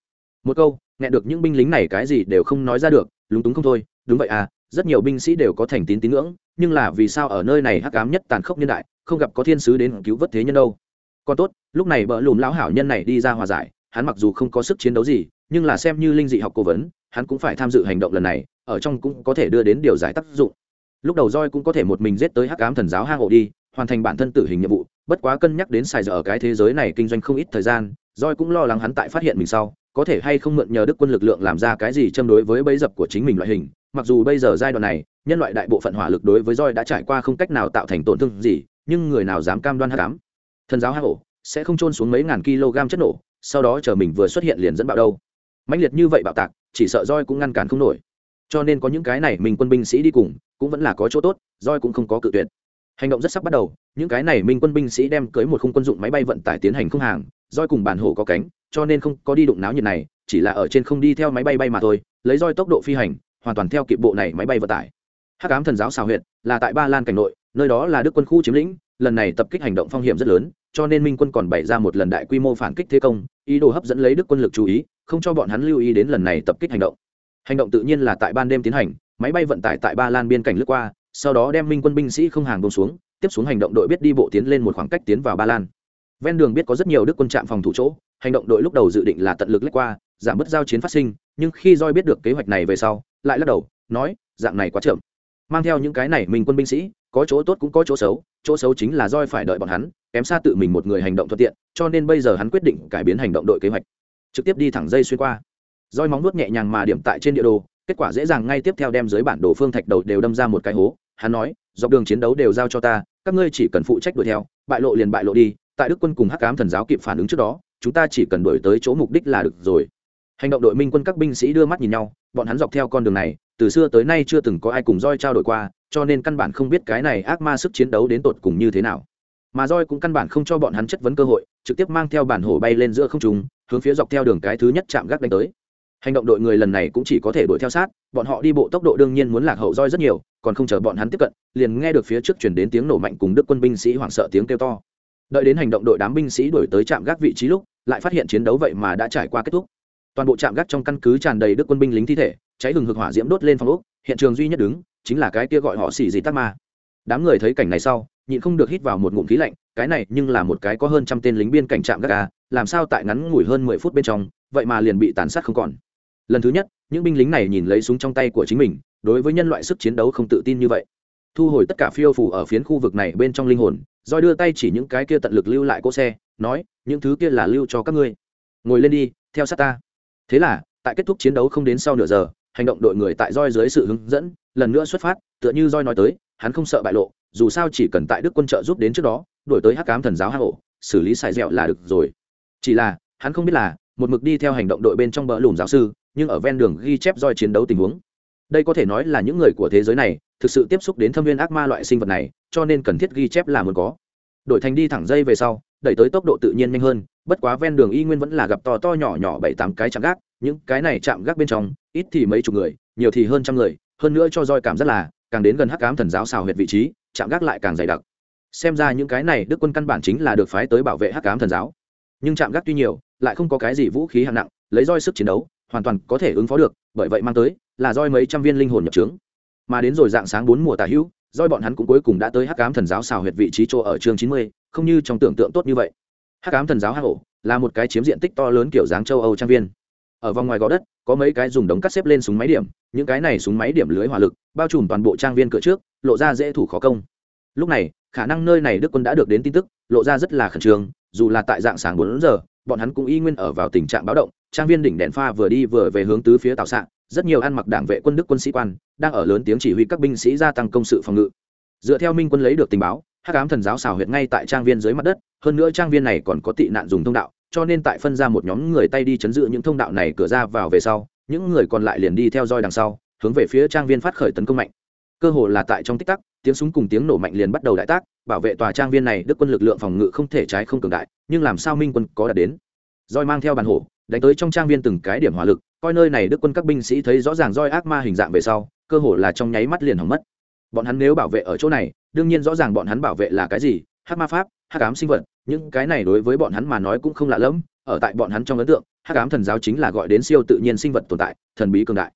Một câu, nghe được những binh lính này cái gì đều không nói ra được, lúng túng không thôi, đúng vậy à, rất nhiều binh sĩ đều có thành tín tín ngưỡng, nhưng là vì sao ở nơi này hắc ám nhất tàn khốc niên đại, không gặp có thiên sứ đến cứu vớt thế nhân đâu? Còn tốt lúc này bỡ lùm lão hảo nhân này đi ra hòa giải hắn mặc dù không có sức chiến đấu gì nhưng là xem như linh dị học cố vấn hắn cũng phải tham dự hành động lần này ở trong cũng có thể đưa đến điều giải tác dụng. Lúc đầu roi cũng có thể một mình giết tới hắc ám thần giáo hang hộ đi hoàn thành bản thân tử hình nhiệm vụ bất quá cân nhắc đến xài giờ ở cái thế giới này kinh doanh không ít thời gian roi cũng lo lắng hắn tại phát hiện mình sau có thể hay không mượn nhờ đức quân lực lượng làm ra cái gì châm đối với bẫy dập của chính mình loại hình, mặc dù bây giờ giai đoạn này, nhân loại đại bộ phận hỏa lực đối với roi đã trải qua không cách nào tạo thành tổn thương gì, nhưng người nào dám cam đoan hát cám thần giáo hắc ổ, sẽ không trôn xuống mấy ngàn kg chất nổ, sau đó chờ mình vừa xuất hiện liền dẫn bạo đâu. Mãnh liệt như vậy bạo tạc, chỉ sợ roi cũng ngăn cản không nổi. Cho nên có những cái này mình quân binh sĩ đi cùng, cũng vẫn là có chỗ tốt, roi cũng không có cự tuyệt. Hành động rất sắp bắt đầu, những cái này minh quân binh sĩ đem cưới một khung quân dụng máy bay vận tải tiến hành không hàng, roi cùng bản hổ có cánh cho nên không có đi đụng náo nhiệt này, chỉ là ở trên không đi theo máy bay bay mà thôi, lấy roi tốc độ phi hành, hoàn toàn theo kịp bộ này máy bay vận tải. Hắc ám thần giáo xào huyện là tại ba lan cảnh nội, nơi đó là đức quân khu chiếm lĩnh, lần này tập kích hành động phong hiểm rất lớn, cho nên minh quân còn bày ra một lần đại quy mô phản kích thế công, ý đồ hấp dẫn lấy đức quân lực chú ý, không cho bọn hắn lưu ý đến lần này tập kích hành động. Hành động tự nhiên là tại ban đêm tiến hành, máy bay vận tải tại ba lan biên cảnh lướt qua, sau đó đem minh quân binh sĩ không hàng bông xuống, tiếp xuống hành động đội biết đi bộ tiến lên một khoảng cách tiến vào ba lan. Ven đường biết có rất nhiều đức quân trạm phòng thủ chỗ hành động đội lúc đầu dự định là tận lực lách qua, giảm bớt giao chiến phát sinh, nhưng khi roi biết được kế hoạch này về sau, lại lắc đầu, nói, dạng này quá chậm. Mang theo những cái này mình quân binh sĩ, có chỗ tốt cũng có chỗ xấu chỗ xấu chính là roi phải đợi bọn hắn, kém xa tự mình một người hành động thuận tiện, cho nên bây giờ hắn quyết định cải biến hành động đội kế hoạch. Trực tiếp đi thẳng dây xuyên qua. Roi móng nuốt nhẹ nhàng mà điểm tại trên địa đồ, kết quả dễ dàng ngay tiếp theo đem dưới bản đồ phương thạch đầu đều đâm ra một cái hố. Hắn nói, dọc đường chiến đấu đều giao cho ta, các ngươi chỉ cần phụ trách đuổi theo, bại lộ liền bại lộ đi, tại đức quân cùng hắc cám thần giáo kịp phản ứng trước đó chúng ta chỉ cần đuổi tới chỗ mục đích là được rồi. Hành động đội minh quân các binh sĩ đưa mắt nhìn nhau, bọn hắn dọc theo con đường này, từ xưa tới nay chưa từng có ai cùng roi trao đổi qua, cho nên căn bản không biết cái này ác ma sức chiến đấu đến tột cùng như thế nào. Mà roi cũng căn bản không cho bọn hắn chất vấn cơ hội, trực tiếp mang theo bản hổ bay lên giữa không trung, hướng phía dọc theo đường cái thứ nhất chạm gác đánh tới. Hành động đội người lần này cũng chỉ có thể đuổi theo sát, bọn họ đi bộ tốc độ đương nhiên muốn lạc hậu roi rất nhiều, còn không chờ bọn hắn tiếp cận, liền nghe được phía trước chuyển đến tiếng nổ mạnh cùng đức quân binh sĩ hoảng sợ tiếng kêu to. Đợi đến hành động đội đám binh sĩ đuổi tới trạm gác vị trí lúc lại phát hiện chiến đấu vậy mà đã trải qua kết thúc. Toàn bộ trạm gác trong căn cứ tràn đầy đức quân binh lính thi thể, cháy hừng hực hỏa diễm đốt lên phòng ốc, hiện trường duy nhất đứng chính là cái kia gọi họ xì gì tắc ma. Đám người thấy cảnh này sau, nhịn không được hít vào một ngụm khí lạnh, cái này nhưng là một cái có hơn trăm tên lính biên cảnh trạm gác ca làm sao tại ngắn ngủi hơn mười phút bên trong, vậy mà liền bị tàn sát không còn. Lần thứ nhất, những binh lính này nhìn lấy súng trong tay của chính mình, đối với nhân loại sức chiến đấu không tự tin như vậy. Thu hồi tất cả phiêu phủ ở phiến khu vực này bên trong linh hồn rồi đưa tay chỉ những cái kia tận lực lưu lại cỗ xe nói, những thứ kia là lưu cho các ngươi. Ngồi lên đi, theo sát ta. Thế là, tại kết thúc chiến đấu không đến sau nửa giờ, hành động đội người tại roi dưới sự hướng dẫn, lần nữa xuất phát, tựa như roi nói tới, hắn không sợ bại lộ, dù sao chỉ cần tại đức quân trợ giúp đến trước đó, đổi tới hắc cám thần giáo hạ hộ xử lý xài dẻo là được rồi. Chỉ là, hắn không biết là, một mực đi theo hành động đội bên trong bờ lùm giáo sư, nhưng ở ven đường ghi chép roi chiến đấu tình huống. Đây có thể nói là những người của thế giới này, thực sự tiếp xúc đến thâm viên ác ma loại sinh vật này, cho nên cần thiết ghi chép là muốn có. Đổi thành đi thẳng dây về sau đẩy tới tốc độ tự nhiên nhanh hơn, bất quá ven đường y nguyên vẫn là gặp to to nhỏ nhỏ bảy tám cái chạm gác, những cái này chạm gác bên trong, ít thì mấy chục người, nhiều thì hơn trăm người, hơn nữa cho roi cảm rất là, càng đến gần hắc ám thần giáo xào huyệt vị trí chạm gác lại càng dày đặc. Xem ra những cái này đức quân căn bản chính là được phái tới bảo vệ hắc ám thần giáo. Nhưng chạm gác tuy nhiều, lại không có cái gì vũ khí hạng nặng, lấy roi sức chiến đấu, hoàn toàn có thể ứng phó được, bởi vậy mang tới là roi mấy trăm viên linh hồn nhập trướng. Mà đến rồi dạng sáng bốn mùa tả hữu doi bọn hắn cũng cuối cùng đã tới hắc ám thần giáo xào huyệt vị trí chỗ ở chương chín mươi, không như trong tưởng tượng tốt như vậy. Hắc ám thần giáo hắc ổ là một cái chiếm diện tích to lớn kiểu dáng châu âu trang viên. Ở vòng ngoài gò đất, có mấy cái dùng đống cắt xếp lên súng máy điểm, những cái này súng máy điểm lưới hỏa lực, bao trùm toàn bộ trang viên cửa trước, lộ ra dễ thủ khó công. Lúc này, khả năng nơi này đức quân đã được đến tin tức, lộ ra rất là khẩn trương, dù là tại dạng sáng bốn giờ bọn hắn cũng y nguyên ở vào tình trạng báo động, trang viên đỉnh đèn pha vừa đi vừa về hướng tứ phía tạo sạn, rất nhiều ăn mặc đảng vệ quân đức quân sĩ quan, đang ở lớn tiếng chỉ huy các binh sĩ gia tăng công sự phòng ngự. Dựa theo minh quân lấy được tình báo, hắc ám thần giáo xào huyệt ngay tại trang viên dưới mặt đất, hơn nữa trang viên này còn có tị nạn dùng thông đạo, cho nên tại phân ra một nhóm người tay đi chấn giữ những thông đạo này cửa ra vào về sau, những người còn lại liền đi theo dõi đằng sau, hướng về phía trang viên phát khởi tấn công mạnh cơ hồ là tại trong tích tắc, tiếng súng cùng tiếng nổ mạnh liền bắt đầu đại tác, bảo vệ tòa trang viên này, đức quân lực lượng phòng ngự không thể trái không cường đại, nhưng làm sao minh quân có đạt đến? Roi mang theo bàn hổ, đánh tới trong trang viên từng cái điểm hỏa lực, coi nơi này đức quân các binh sĩ thấy rõ ràng roi ác ma hình dạng về sau, cơ hồ là trong nháy mắt liền hỏng mất. Bọn hắn nếu bảo vệ ở chỗ này, đương nhiên rõ ràng bọn hắn bảo vệ là cái gì, hắc ma pháp, hắc ám sinh vật, những cái này đối với bọn hắn mà nói cũng không lạ lẫm, ở tại bọn hắn trong ấn tượng, hắc ám thần giáo chính là gọi đến siêu tự nhiên sinh vật tồn tại, thần bí cường đại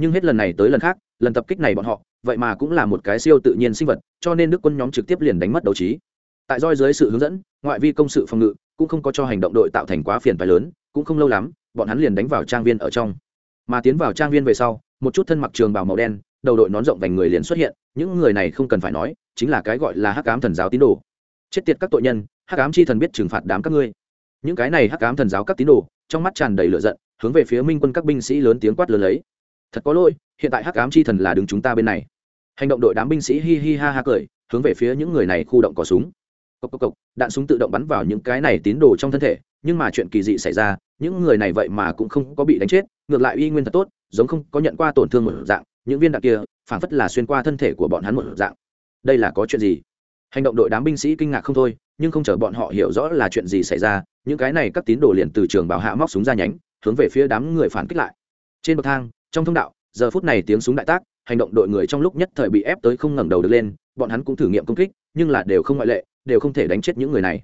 nhưng hết lần này tới lần khác, lần tập kích này bọn họ, vậy mà cũng là một cái siêu tự nhiên sinh vật, cho nên đức quân nhóm trực tiếp liền đánh mất đấu trí. Tại roi dưới sự hướng dẫn, ngoại vi công sự phòng ngự cũng không có cho hành động đội tạo thành quá phiền phái lớn, cũng không lâu lắm, bọn hắn liền đánh vào trang viên ở trong. Mà tiến vào trang viên về sau, một chút thân mặc trường bào màu đen, đầu đội nón rộng vành người liền xuất hiện, những người này không cần phải nói, chính là cái gọi là hắc ám thần giáo tín đồ. Chết tiệt các tội nhân, hắc ám chi thần biết trừng phạt đám các ngươi. Những cái này hắc ám thần giáo các tín đồ, trong mắt tràn đầy lửa giận, hướng về phía minh quân các binh sĩ lớn tiếng quát lớn lấy thật có lỗi hiện tại hắc ám chi thần là đứng chúng ta bên này. Hành động đội đám binh sĩ hi hi ha ha cười hướng về phía những người này khu động cỏ súng. Cộc cộc cộc, đạn súng tự động bắn vào những cái này tín đồ trong thân thể nhưng mà chuyện kỳ dị xảy ra những người này vậy mà cũng không có bị đánh chết ngược lại uy nguyên thật tốt giống không có nhận qua tổn thương một dạng những viên đạn kia phảng phất là xuyên qua thân thể của bọn hắn một dạng. Đây là có chuyện gì? Hành động đội đám binh sĩ kinh ngạc không thôi nhưng không chờ bọn họ hiểu rõ là chuyện gì xảy ra những cái này các tín đồ liền từ trường bảo hạ móc súng ra nhánh hướng về phía đám người phản kích lại. Trên bậc thang trong thông đạo, giờ phút này tiếng súng đại tác, hành động đội người trong lúc nhất thời bị ép tới không ngẩng đầu được lên, bọn hắn cũng thử nghiệm công kích, nhưng là đều không ngoại lệ, đều không thể đánh chết những người này.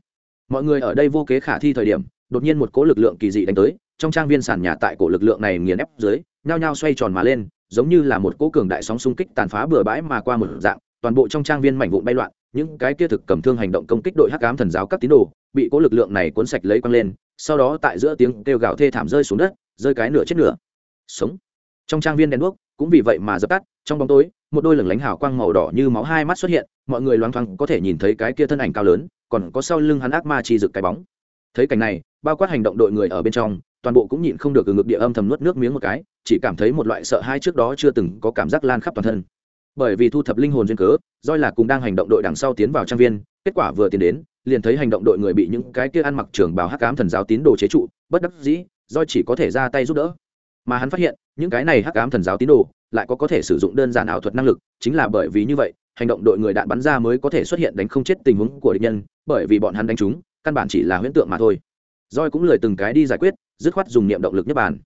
Mọi người ở đây vô kế khả thi thời điểm, đột nhiên một cỗ lực lượng kỳ dị đánh tới, trong trang viên sàn nhà tại cổ lực lượng này nghiền ép dưới, nhao nhao xoay tròn mà lên, giống như là một cỗ cường đại sóng xung kích tàn phá bừa bãi mà qua một dạng, toàn bộ trong trang viên mảnh vụn bay loạn, những cái kia thực cầm thương hành động công kích đội hắc ám thần giáo các tín đồ, bị cỗ lực lượng này cuốn sạch lấy quăng lên, sau đó tại giữa tiếng kêu gào thê thảm rơi xuống đất, rơi cái nửa chết nửa. Sống trong trang viên đèn đuốc, cũng vì vậy mà dập tắt, trong bóng tối, một đôi lửng lánh hào quang màu đỏ như máu hai mắt xuất hiện, mọi người loáng thoáng có thể nhìn thấy cái kia thân ảnh cao lớn, còn có sau lưng hắn ác ma chi rực cái bóng. Thấy cảnh này, bao quát hành động đội người ở bên trong, toàn bộ cũng nhịn không được từ ngực địa âm thầm nuốt nước miếng một cái, chỉ cảm thấy một loại sợ hãi trước đó chưa từng có cảm giác lan khắp toàn thân. Bởi vì thu thập linh hồn duyên cớ roi là cùng đang hành động đội đằng sau tiến vào trang viên, kết quả vừa tiến đến, liền thấy hành động đội người bị những cái kia ăn mặc trường bào hắc ám thần giáo tín đồ chế trụ, bất đắc dĩ roi chỉ có thể ra tay giúp đỡ mà hắn phát hiện, những cái này hắc ám thần giáo tín đồ lại có có thể sử dụng đơn giản ảo thuật năng lực, chính là bởi vì như vậy, hành động đội người đạn bắn ra mới có thể xuất hiện đánh không chết tình huống của địch nhân, bởi vì bọn hắn đánh chúng, căn bản chỉ là huyễn tượng mà thôi. Roi cũng lười từng cái đi giải quyết, dứt khoát dùng niệm động lực nhất bản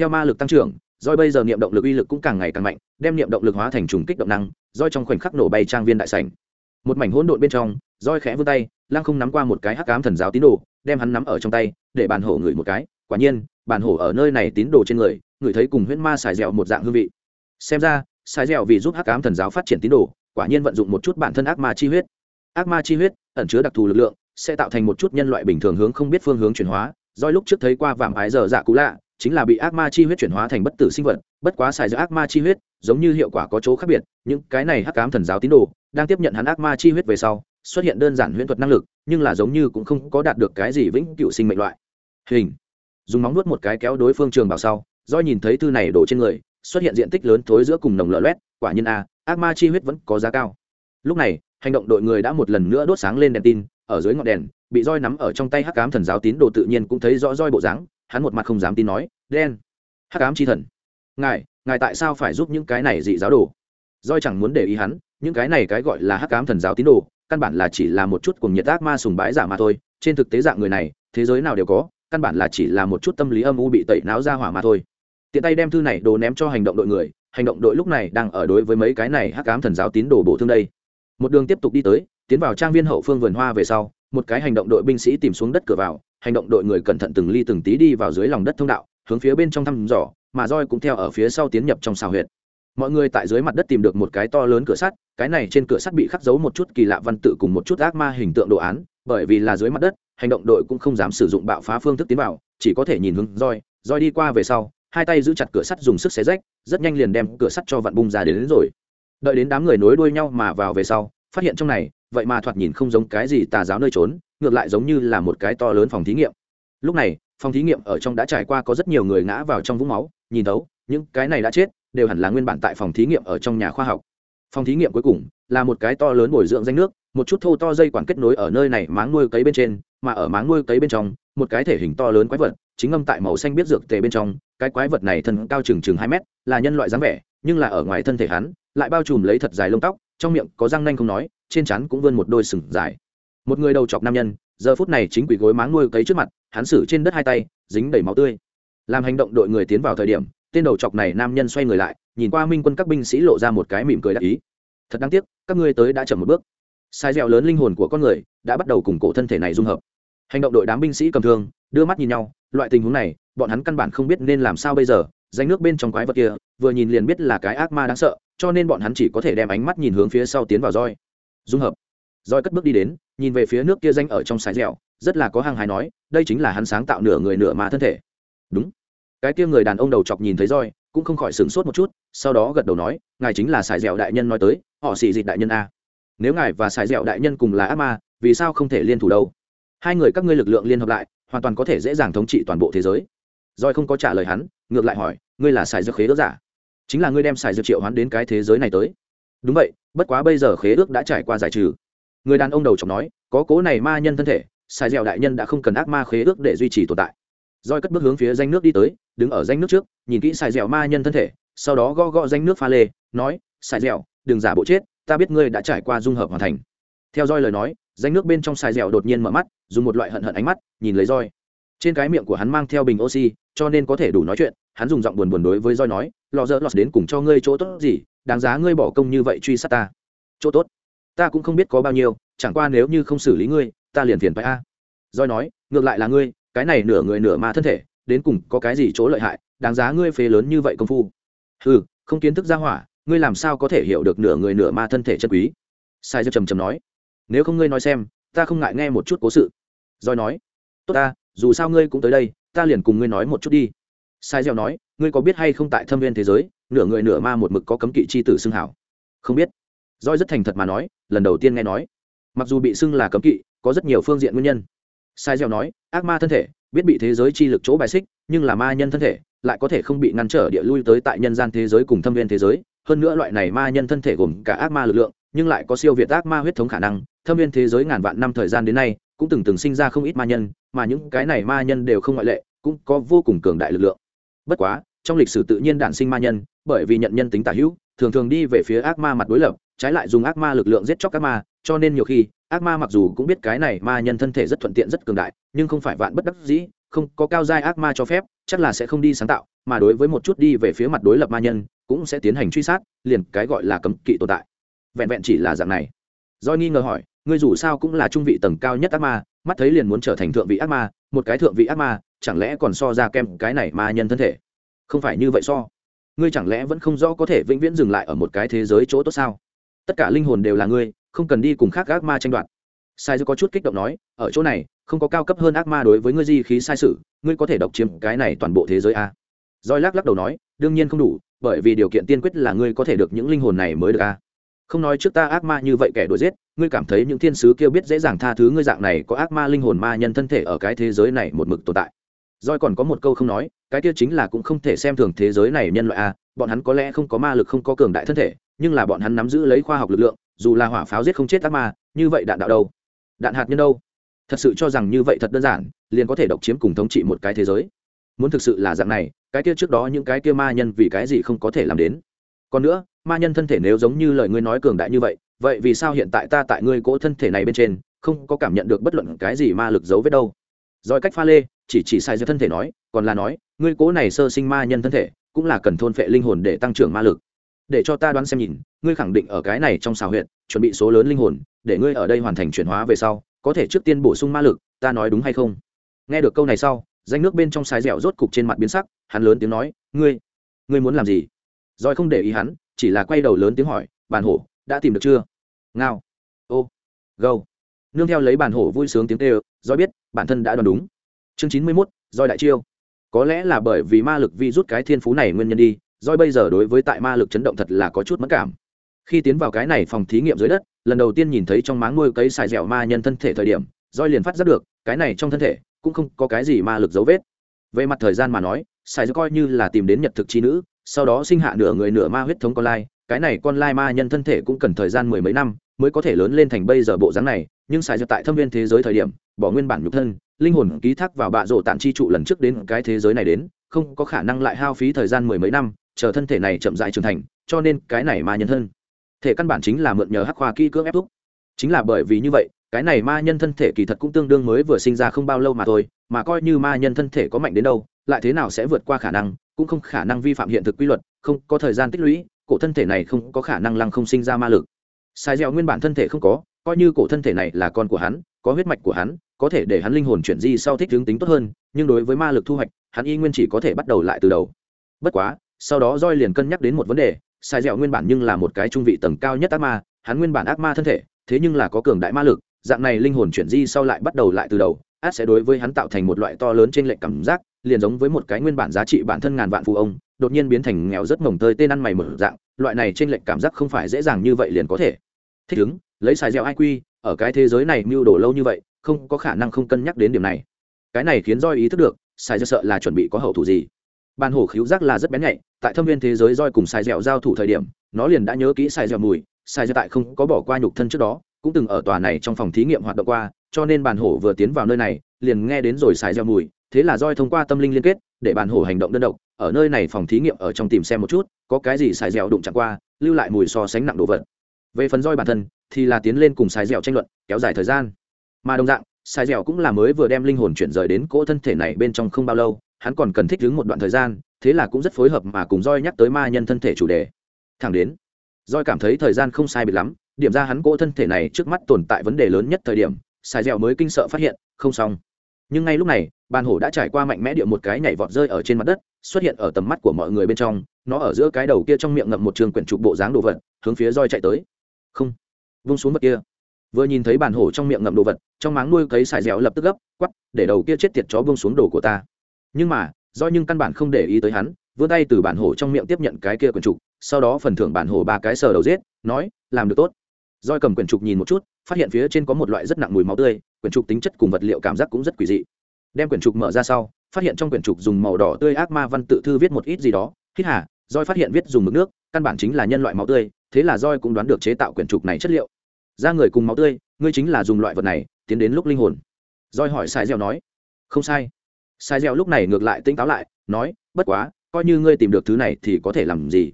theo ma lực tăng trưởng roi bây giờ niệm động lực uy lực cũng càng ngày càng mạnh, đem niệm động lực hóa thành trùng kích động năng roi trong khoảnh khắc nổ bay trang viên đại sảnh. Một mảnh hỗn độn bên trong roi khẽ vươn tay, lăng không nắm qua một cái hắc ám thần giáo tín đồ, đem hắn nắm ở trong tay, để bàn hổ người một cái, quả nhiên Bản hổ ở nơi này tín đồ trên người ngửi thấy cùng huyễn ma xài dẻo một dạng hương vị. Xem ra, xài dẻo vì giúp hắc ám thần giáo phát triển tín đồ, quả nhiên vận dụng một chút bản thân ác ma chi huyết. Ác ma chi huyết ẩn chứa đặc thù lực lượng, sẽ tạo thành một chút nhân loại bình thường hướng không biết phương hướng chuyển hóa. Doi lúc trước thấy qua vàm ái giờ dạ cũ lạ, chính là bị ác ma chi huyết chuyển hóa thành bất tử sinh vật. Bất quá xài giữa ác ma chi huyết, giống như hiệu quả có chỗ khác biệt, những cái này hắc ám thần giáo tín đồ đang tiếp nhận hắn ác ma chi huyết về sau, xuất hiện đơn giản huyễn thuật năng lực, nhưng là giống như cũng không có đạt được cái gì vĩnh cựu sinh mệnh loại. Hình dùng móng nuốt một cái kéo đối phương trường bảo sau do nhìn thấy thư này đổ trên người, xuất hiện diện tích lớn thối giữa cùng nồng lở loét, quả nhiên a, ác ma chi huyết vẫn có giá cao. Lúc này, hành động đội người đã một lần nữa đốt sáng lên đèn tin, ở dưới ngọn đèn, bị roi nắm ở trong tay hắc ám thần giáo tín đồ tự nhiên cũng thấy rõ roi bộ dáng, hắn một mặt không dám tin nói, đen, hắc ám chi thần, ngài ngài tại sao phải giúp những cái này dị giáo đồ? Roi chẳng muốn để ý hắn, những cái này cái gọi là hắc ám thần giáo tín đồ, căn bản là chỉ là một chút cùng nhiệt ác ma sùng bái giả mà thôi, trên thực tế dạng người này, thế giới nào đều có căn bản là chỉ là một chút tâm lý âm u bị tẩy não ra hỏa mà thôi. Tiện tay đem thư này đồ ném cho hành động đội người, hành động đội lúc này đang ở đối với mấy cái này hắc ám thần giáo tín đồ bổ thương đây. Một đường tiếp tục đi tới, tiến vào trang viên hậu phương vườn hoa về sau, một cái hành động đội binh sĩ tìm xuống đất cửa vào, hành động đội người cẩn thận từng ly từng tí đi vào dưới lòng đất thông đạo, hướng phía bên trong thăm dò, mà roi cũng theo ở phía sau tiến nhập trong xào huyệt. Mọi người tại dưới mặt đất tìm được một cái to lớn cửa sắt, cái này trên cửa sắt bị khắc dấu một chút kỳ lạ văn tự cùng một chút ác ma hình tượng đồ án, bởi vì là dưới mặt đất hành động đội cũng không dám sử dụng bạo phá phương thức tiến vào chỉ có thể nhìn hướng roi roi đi qua về sau hai tay giữ chặt cửa sắt dùng sức xé rách rất nhanh liền đem cửa sắt cho vặn bung ra đến, đến rồi. Đợi đến đám người nối đuôi nhau mà vào về sau phát hiện trong này vậy mà thoạt nhìn không giống cái gì tà giáo nơi trốn ngược lại giống như là một cái to lớn phòng thí nghiệm. Lúc này phòng thí nghiệm ở trong đã trải qua có rất nhiều người ngã vào trong vũng máu nhìn thấu những cái này đã chết đều hẳn là nguyên bản tại phòng thí nghiệm ở trong nhà khoa học. Phòng thí nghiệm cuối cùng là một cái to lớn bồi dưỡng danh nước một chút thô to dây quản kết nối ở nơi này máng nuôi cấy bên trên, mà ở máng nuôi cấy bên trong, một cái thể hình to lớn quái vật, chính ngâm tại màu xanh biết dược tề bên trong. Cái quái vật này thân cao chừng chừng hai mét, là nhân loại dáng vẻ, nhưng là ở ngoài thân thể hắn, lại bao trùm lấy thật dài lông tóc, trong miệng có răng nanh không nói, trên trán cũng vươn một đôi sừng dài. Một người đầu chọc nam nhân, giờ phút này chính quỷ gối máng nuôi cấy trước mặt, hắn xử trên đất hai tay, dính đầy máu tươi. Làm hành động đội người tiến vào thời điểm, tên đầu chọc này nam nhân xoay người lại, nhìn qua minh quân các binh sĩ lộ ra một cái mỉm cười đắc ý. Thật đáng tiếc, các ngươi tới đã chậm một bước sai dẻo lớn linh hồn của con người đã bắt đầu củng cổ thân thể này dung hợp. Hành động đội đám binh sĩ cầm thương, đưa mắt nhìn nhau, loại tình huống này, bọn hắn căn bản không biết nên làm sao bây giờ. Danh nước bên trong quái vật kia, vừa nhìn liền biết là cái ác ma đáng sợ, cho nên bọn hắn chỉ có thể đem ánh mắt nhìn hướng phía sau tiến vào roi. Dung hợp. Roi cất bước đi đến, nhìn về phía nước kia danh ở trong sái dẻo, rất là có hàng hài nói, đây chính là hắn sáng tạo nửa người nửa mà thân thể. Đúng. Cái kia người đàn ông đầu chọc nhìn thấy roi, cũng không khỏi sửng sốt một chút, sau đó gật đầu nói, ngài chính là sài dẻo đại nhân nói tới, họ xì dịch đại nhân a nếu ngài và sài dẻo đại nhân cùng là ác ma, vì sao không thể liên thủ đâu? Hai người các ngươi lực lượng liên hợp lại, hoàn toàn có thể dễ dàng thống trị toàn bộ thế giới. Roi không có trả lời hắn, ngược lại hỏi, ngươi là sài dược khế ước giả? Chính là ngươi đem sài dược triệu hoán đến cái thế giới này tới. Đúng vậy, bất quá bây giờ khế ước đã trải qua giải trừ. Người đàn ông đầu chọc nói, có cố này ma nhân thân thể sài dẻo đại nhân đã không cần ác ma khế ước để duy trì tồn tại. Roi cất bước hướng phía danh nước đi tới, đứng ở danh nước trước, nhìn kỹ sài dẻo ma nhân thân thể, sau đó gõ gõ danh nước pha lê, nói sài dẻo, đừng giả bộ chết ta biết ngươi đã trải qua dung hợp hoàn thành. Theo roi lời nói, danh nước bên trong sài dẻo đột nhiên mở mắt, dùng một loại hận hận ánh mắt, nhìn lấy roi trên cái miệng của hắn mang theo bình oxy, cho nên có thể đủ nói chuyện, hắn dùng giọng buồn buồn đối với roi nói lò dơ lọt đến cùng cho ngươi chỗ tốt gì, đáng giá ngươi bỏ công như vậy truy sát ta. Chỗ tốt? Ta cũng không biết có bao nhiêu, chẳng qua nếu như không xử lý ngươi, ta liền phiền phải a. Roi nói, ngược lại là ngươi, cái này nửa người nửa ma thân thể, đến cùng có cái gì chỗ lợi hại, đáng giá ngươi phế lớn như vậy công phu. Ừ không kiến thức ra hỏa ngươi làm sao có thể hiểu được nửa người nửa ma thân thể chân quý? Sai dơ trầm trầm nói. Nếu không ngươi nói xem, ta không ngại nghe một chút cố sự. Roi nói. Tốt ta, dù sao ngươi cũng tới đây, ta liền cùng ngươi nói một chút đi. Sai dẻo nói, ngươi có biết hay không tại thâm viên thế giới, nửa người nửa ma một mực có cấm kỵ c h i tử xưng hảo? Không biết. Roi rất thành thật mà nói, lần đầu tiên nghe nói. Mặc dù bị xưng là cấm kỵ, có rất nhiều phương diện nguyên nhân. Sai dẻo nói, ác ma thân thể, biết bị thế giới chi lực chỗ bài xích, nhưng là ma nhân thân thể, lại có thể không bị ngăn trở địa lui tới tại nhân gian thế giới cùng thâm viên thế giới hơn nữa loại này ma nhân thân thể gồm cả ác ma lực lượng, nhưng lại có siêu việt ác ma huyết thống khả năng. Thâm viên thế giới ngàn vạn năm thời gian đến nay, cũng từng từng sinh ra không ít ma nhân, mà những cái này ma nhân đều không ngoại lệ, cũng có vô cùng cường đại lực lượng. Bất quá, trong lịch sử tự nhiên đản sinh ma nhân, bởi vì nhận nhân tính tả hữu, thường thường đi về phía ác ma mặt đối lập, trái lại dùng ác ma lực lượng giết chóc ác ma, cho nên nhiều khi, ác ma mặc dù cũng biết cái này ma nhân thân thể rất thuận tiện, rất cường đại, nhưng không phải vạn bất đắc dĩ, không có cao giai ác ma cho phép, chắc là sẽ không đi sáng tạo, mà đối với một chút đi về phía mặt đối lập ma nhân cũng sẽ tiến hành truy sát, liền cái gọi là cấm kỵ tồn tại. Vẹn vẹn chỉ là dạng này. Doi nghi ngờ hỏi, ngươi dù sao cũng là trung vị tầng cao nhất ác ma, mắt thấy liền muốn trở thành thượng vị ác ma, một cái thượng vị ác ma, chẳng lẽ còn so ra kem cái này ma nhân thân thể? Không phải như vậy so. Ngươi chẳng lẽ vẫn không rõ có thể vĩnh viễn dừng lại ở một cái thế giới chỗ tốt sao? Tất cả linh hồn đều là ngươi, không cần đi cùng khác ác ma tranh đoạt. Sai dư có chút kích động nói, ở chỗ này, không có cao cấp hơn ác ma đối với ngươi di khí sai sự, ngươi có thể độc chiếm cái này toàn bộ thế giới a roi lắc lắc đầu nói, đương nhiên không đủ, bởi vì điều kiện tiên quyết là ngươi có thể được những linh hồn này mới được a không nói trước ta ác ma như vậy kẻ đuổi giết, ngươi cảm thấy những thiên sứ kia biết dễ dàng tha thứ ngươi dạng này có ác ma linh hồn ma nhân thân thể ở cái thế giới này một mực tồn tại. Roi còn có một câu không nói, cái kia chính là cũng không thể xem thường thế giới này nhân loại a bọn hắn có lẽ không có ma lực, không có cường đại thân thể, nhưng là bọn hắn nắm giữ lấy khoa học lực lượng, dù là hỏa pháo giết không chết ác ma, như vậy đạn đạo đâu? Đạn hạt nhân đâu? Thật sự cho rằng như vậy thật đơn giản, liền có thể độc chiếm cùng thống trị một cái thế giới muốn thực sự là dạng này, cái kia trước đó những cái kia ma nhân vì cái gì không có thể làm đến? Còn nữa, ma nhân thân thể nếu giống như lời ngươi nói cường đại như vậy vậy vì sao hiện tại ta tại ngươi cỗ thân thể này bên trên, không có cảm nhận được bất luận cái gì ma lực giấu vết đâu? Rồi cách pha lê, chỉ chỉ sai giữa thân thể nói, còn là nói, ngươi cỗ này sơ sinh ma nhân thân thể, cũng là cần thôn phệ linh hồn để tăng trưởng ma lực. Để cho ta đoán xem nhìn, ngươi khẳng định ở cái này trong xào huyện chuẩn bị số lớn linh hồn, để ngươi ở đây hoàn thành chuyển hóa về sau, có thể trước tiên bổ sung ma lực, ta nói đúng hay không? Nghe được câu này sau danh nước bên trong sái dẻo rốt cục trên mặt biến sắc, hắn lớn tiếng nói, ngươi ngươi muốn làm gì? Roi không để ý hắn, chỉ là quay đầu lớn tiếng hỏi bàn hổ, đã tìm được chưa? Ngao. Ô, gâu. Nương theo lấy bàn hổ vui sướng tiếng tê roi biết, bản thân đã đoán đúng. Chương chín mươi mốt, roi đại chiêu. Có lẽ là bởi vì ma lực vi rút cái thiên phú này nguyên nhân đi, roi bây giờ đối với tại ma lực chấn động thật là có chút mất cảm. Khi tiến vào cái này phòng thí nghiệm dưới đất, lần đầu tiên nhìn thấy trong máng nuôi cấy xài dẻo ma nhân thân thể thời điểm, roi liền phát giác được, cái này trong thân thể cũng không có cái gì ma lực dấu vết. Về mặt thời gian mà nói sai dẻo coi như là tìm đến nhật thực chi nữ, sau đó sinh hạ nửa người nửa ma huyết thống con lai, cái này con lai ma nhân thân thể cũng cần thời gian mười mấy năm mới có thể lớn lên thành bây giờ bộ dáng này, nhưng sai dẻo tại thâm viên thế giới thời điểm, bỏ nguyên bản nhục thân, linh hồn ký thác vào bạ rổ tạm chi trụ lần trước đến cái thế giới này đến, không có khả năng lại hao phí thời gian mười mấy năm, chờ thân thể này chậm dại trưởng thành, cho nên cái này ma nhân thân. Thể căn bản chính là mượn nhờ hắc khoa kỹ cưỡng ép thúc. Chính là bởi vì như vậy cái này ma nhân thân thể kỳ thật cũng tương đương mới vừa sinh ra không bao lâu mà thôi, mà coi như ma nhân thân thể có mạnh đến đâu, lại thế nào sẽ vượt qua khả năng, cũng không khả năng vi phạm hiện thực quy luật, không có thời gian tích lũy, cổ thân thể này không có khả năng lăng không sinh ra ma lực. Sai dẻo nguyên bản thân thể không có, coi như cổ thân thể này là con của hắn, có huyết mạch của hắn, có thể để hắn linh hồn chuyển di sau thích hướng tính tốt hơn, nhưng đối với ma lực thu hoạch, hắn y nguyên chỉ có thể bắt đầu lại từ đầu. Bất quá, sau đó roi liền cân nhắc đến một vấn đề, sai dẻo nguyên bản nhưng là một cái trung vị tầng cao nhất ác ma, hắn nguyên bản ác ma thân thể, thế nhưng là có cường đại ma lực dạng này linh hồn chuyển di sau lại bắt đầu lại từ đầu, át sẽ đối với hắn tạo thành một loại to lớn trên lệnh cảm giác, liền giống với một cái nguyên bản giá trị bản thân ngàn vạn phụ ông, đột nhiên biến thành nghèo rất mồng tơi tên ăn mày mở dạng, loại này trên lệnh cảm giác không phải dễ dàng như vậy liền có thể. Thích ứng, lấy xài dẻo iq ở cái thế giới này mưu đồ lâu như vậy, không có khả năng không cân nhắc đến điểm này. Cái này khiến roi ý thức được, xài gieo sợ là chuẩn bị có hậu thủ gì. Ban hổ khíu giác là rất bén nhạy, tại thâm viên thế giới roi cùng xài dẻo giao thủ thời điểm, nó liền đã nhớ kỹ xài dẻo mùi, xài dẻo tại không có bỏ qua nhục thân trước đó cũng từng ở tòa này trong phòng thí nghiệm hoạt động qua, cho nên bản hổ vừa tiến vào nơi này, liền nghe đến rồi xài dẻo mùi, thế là roi thông qua tâm linh liên kết, để bản hổ hành động đơn độc, ở nơi này phòng thí nghiệm ở trong tìm xem một chút, có cái gì xài dẻo đụng chạm qua, lưu lại mùi so sánh nặng đồ vật. Về phần roi bản thân, thì là tiến lên cùng xài dẻo tranh luận, kéo dài thời gian. Mà đồng dạng xài dẻo cũng là mới vừa đem linh hồn chuyển rời đến cỗ thân thể này bên trong không bao lâu, hắn còn cần thích ứng một đoạn thời gian, thế là cũng rất phối hợp mà cùng roi nhắc tới ma nhân thân thể chủ đề. Thẳng đến, roi cảm thấy thời gian không sai biệt lắm điểm ra hắn cỗ thân thể này trước mắt tồn tại vấn đề lớn nhất thời điểm xài dẻo mới kinh sợ phát hiện, không xong. Nhưng ngay lúc này, bàn hổ đã trải qua mạnh mẽ địa một cái nhảy vọt rơi ở trên mặt đất, xuất hiện ở tầm mắt của mọi người bên trong, nó ở giữa cái đầu kia trong miệng ngậm một trường quyển trục bộ dáng đồ vật, hướng phía roi chạy tới. Không. Vung xuống vật kia. Vừa nhìn thấy bàn hổ trong miệng ngậm đồ vật, trong máng nuôi cấy xài dẻo lập tức gấp quắp để đầu kia chết tiệt chó vung xuống đồ của ta. Nhưng mà do nhưng căn bản không để ý tới hắn, vươn tay từ bản hổ trong miệng tiếp nhận cái kia quyển trục, sau đó phần thưởng bản hổ ba cái sờ đầu giết, nói, làm được tốt roi cầm quyển trục nhìn một chút, phát hiện phía trên có một loại rất nặng mùi máu tươi, quyển trục tính chất cùng vật liệu cảm giác cũng rất quỷ dị. Đem quyển trục mở ra sau, phát hiện trong quyển trục dùng màu đỏ tươi ác ma văn tự thư viết một ít gì đó. Hít hà roi phát hiện viết dùng mực nước, căn bản chính là nhân loại máu tươi, thế là roi cũng đoán được chế tạo quyển trục này chất liệu. Ra người cùng máu tươi, ngươi chính là dùng loại vật này, tiến đến lúc linh hồn. Roi hỏi sai dẻo nói, không sai. Sai dẻo lúc này ngược lại tỉnh táo lại, nói, bất quá, coi như ngươi tìm được thứ này thì có thể làm gì?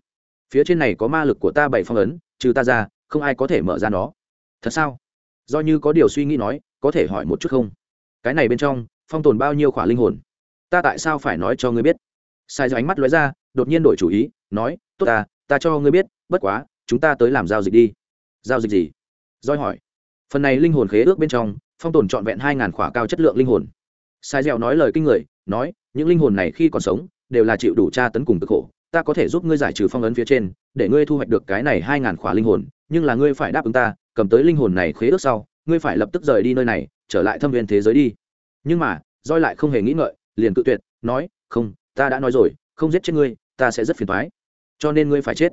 Phía trên này có ma lực của ta bảy phong ấn, trừ ta ra không ai có thể mở ra nó. Thật sao? Do như có điều suy nghĩ nói, có thể hỏi một chút không? Cái này bên trong, phong tồn bao nhiêu khỏa linh hồn? Ta tại sao phải nói cho ngươi biết? Sai do ánh mắt lóe ra, đột nhiên đổi chủ ý, nói, tốt ta ta cho ngươi biết, bất quá, chúng ta tới làm giao dịch đi. Giao dịch gì? Doi hỏi. Phần này linh hồn khế ước bên trong, phong tồn trọn vẹn hai ngàn khỏa cao chất lượng linh hồn. Sai dẻo nói lời kinh người, nói, những linh hồn này khi còn sống, đều là chịu đủ tra tấn cùng cực khổ ta có thể giúp ngươi giải trừ phong ấn phía trên, để ngươi thu hoạch được cái này hai ngàn khỏa linh hồn, nhưng là ngươi phải đáp ứng ta, cầm tới linh hồn này khế ước sau, ngươi phải lập tức rời đi nơi này, trở lại thâm viên thế giới đi. Nhưng mà roi lại không hề nghĩ ngợi, liền cự tuyệt, nói, không, ta đã nói rồi, không giết chết ngươi, ta sẽ rất phiền toái. Cho nên ngươi phải chết.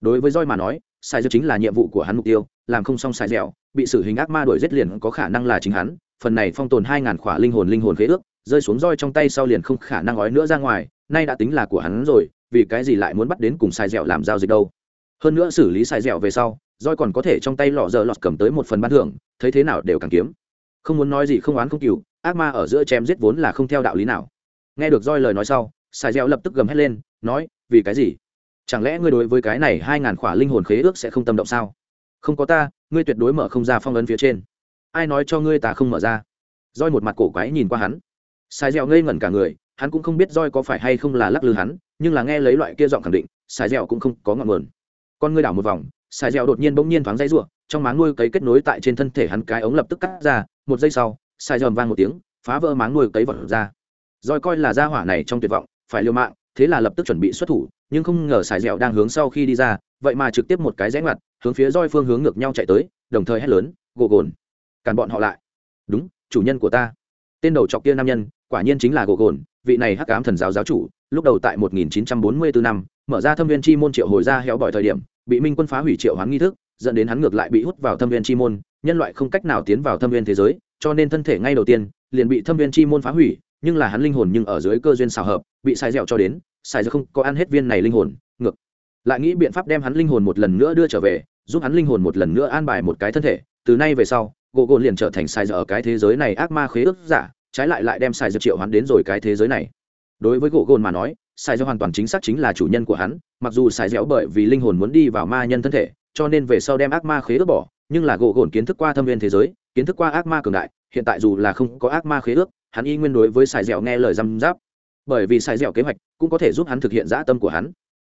Đối với roi mà nói, sai dư chính là nhiệm vụ của hắn mục tiêu, làm không xong sai dẻo, bị xử hình ác ma đuổi giết liền có khả năng là chính hắn, phần này phong tồn hai ngàn khỏa linh hồn linh hồn khế ước, rơi xuống roi trong tay sau liền không khả năng ói nữa ra ngoài nay đã tính là của hắn rồi, vì cái gì lại muốn bắt đến cùng sai dẻo làm giao dịch đâu? Hơn nữa xử lý sai dẻo về sau roi còn có thể trong tay lọ giờ lọt cầm tới một phần ban thưởng, thấy thế nào đều càng kiếm. Không muốn nói gì không oán không cừu, ác ma ở giữa chém giết vốn là không theo đạo lý nào. Nghe được roi lời nói sau, sai dẻo lập tức gầm hét lên, nói, vì cái gì? Chẳng lẽ ngươi đối với cái này hai ngàn khỏa linh hồn khế ước sẽ không tâm động sao? Không có ta, ngươi tuyệt đối mở không ra phong ấn phía trên. Ai nói cho ngươi ta không mở ra? Roi một mặt cổ quái nhìn qua hắn. Sai dẻo ngây ngẩn cả người hắn cũng không biết roi có phải hay không là lắc lư hắn, nhưng là nghe lấy loại kia giọng khẳng định, xài dẻo cũng không có ngọn nguồn. Con ngươi đảo một vòng, xài dẻo đột nhiên bỗng nhiên thoáng dây rủa trong máng nuôi cấy kết nối tại trên thân thể hắn cái ống lập tức cắt ra, một giây sau, xài dòm vang một tiếng, phá vỡ máng nuôi cấy vật ra. Roi coi là gia hỏa này trong tuyệt vọng, phải liều mạng, thế là lập tức chuẩn bị xuất thủ, nhưng không ngờ xài dẻo đang hướng sau khi đi ra, vậy mà trực tiếp một cái rẽ ngoặt, hướng phía roi phương hướng ngược nhau chạy tới, đồng thời hét lớn, gồ gồn, cản bọn họ lại. Đúng, chủ nhân của ta. Tên đầu chọc kia nam nhân, quả nhiên chính là gồ gồn vị này hắc ám thần giáo giáo chủ, lúc đầu tại 1944 năm, mở ra thâm viên chi môn triệu hồi ra héo bỏi thời điểm, bị minh quân phá hủy triệu hoán nghi thức, dẫn đến hắn ngược lại bị hút vào thâm viên chi môn, nhân loại không cách nào tiến vào thâm viên thế giới, cho nên thân thể ngay đầu tiên, liền bị thâm viên chi môn phá hủy, nhưng là hắn linh hồn nhưng ở dưới cơ duyên xào hợp, bị sai dẻo cho đến sai dẻo không có ăn hết viên này linh hồn, ngược. Lại nghĩ biện pháp đem hắn linh hồn một lần nữa đưa trở về, giúp hắn linh hồn một lần nữa an bài một cái thân thể, từ nay về sau, gỗ gồn liền trở thành sai dẻo ở cái thế giới này ác ma khế ước giả trái lại lại đem sai dược triệu hắn đến rồi cái thế giới này. Đối với gỗ gồn mà nói sai dược hoàn toàn chính xác chính là chủ nhân của hắn, mặc dù sai dẻo bởi vì linh hồn muốn đi vào ma nhân thân thể, cho nên về sau đem ác ma khế ước bỏ, nhưng là gỗ gồn kiến thức qua thâm viên thế giới, kiến thức qua ác ma cường đại, hiện tại dù là không có ác ma khế ước, hắn y nguyên đối với sài dẻo nghe lời răm giáp bởi vì sài dẻo kế hoạch cũng có thể giúp hắn thực hiện dã tâm của hắn.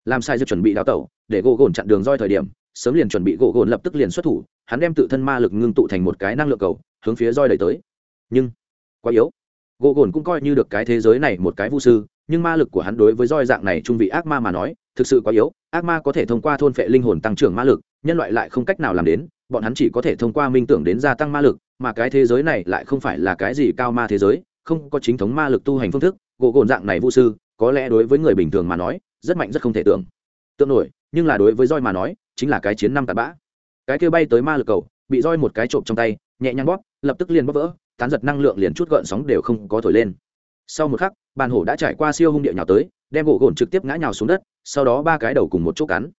Làm sai dược chuẩn bị đào tẩu, để gỗ gồn chặn đường roi thời điểm, sớm liền chuẩn bị gỗ gồn lập tức liền xuất thủ, hắn đem tự thân ma lực ngưng tụ thành một cái năng lượng cầu, hướng phía roi đẩy tới. Nhưng quá yếu. Gỗ gồn cũng coi như được cái thế giới này một cái vũ sư, nhưng ma lực của hắn đối với roi dạng này trung vị ác ma mà nói, thực sự quá yếu. Ác ma có thể thông qua thôn phệ linh hồn tăng trưởng ma lực, nhân loại lại không cách nào làm đến, bọn hắn chỉ có thể thông qua minh tưởng đến gia tăng ma lực, mà cái thế giới này lại không phải là cái gì cao ma thế giới, không có chính thống ma lực tu hành phương thức. Gỗ gồn dạng này vũ sư, có lẽ đối với người bình thường mà nói, rất mạnh rất không thể tưởng. Tượng nổi, nhưng là đối với roi mà nói, chính là cái chiến năm tạt bã. Cái kia bay tới ma lực cầu, bị roi một cái trộm trong tay, nhẹ nhàng bóp, lập tức liền bóp vỡ tán giật năng lượng liền chút gợn sóng đều không có thổi lên. Sau một khắc, bàn hổ đã trải qua siêu hung địa nhào tới, đem gỗ gồn trực tiếp ngã nhào xuống đất, sau đó ba cái đầu cùng một chỗ cắn.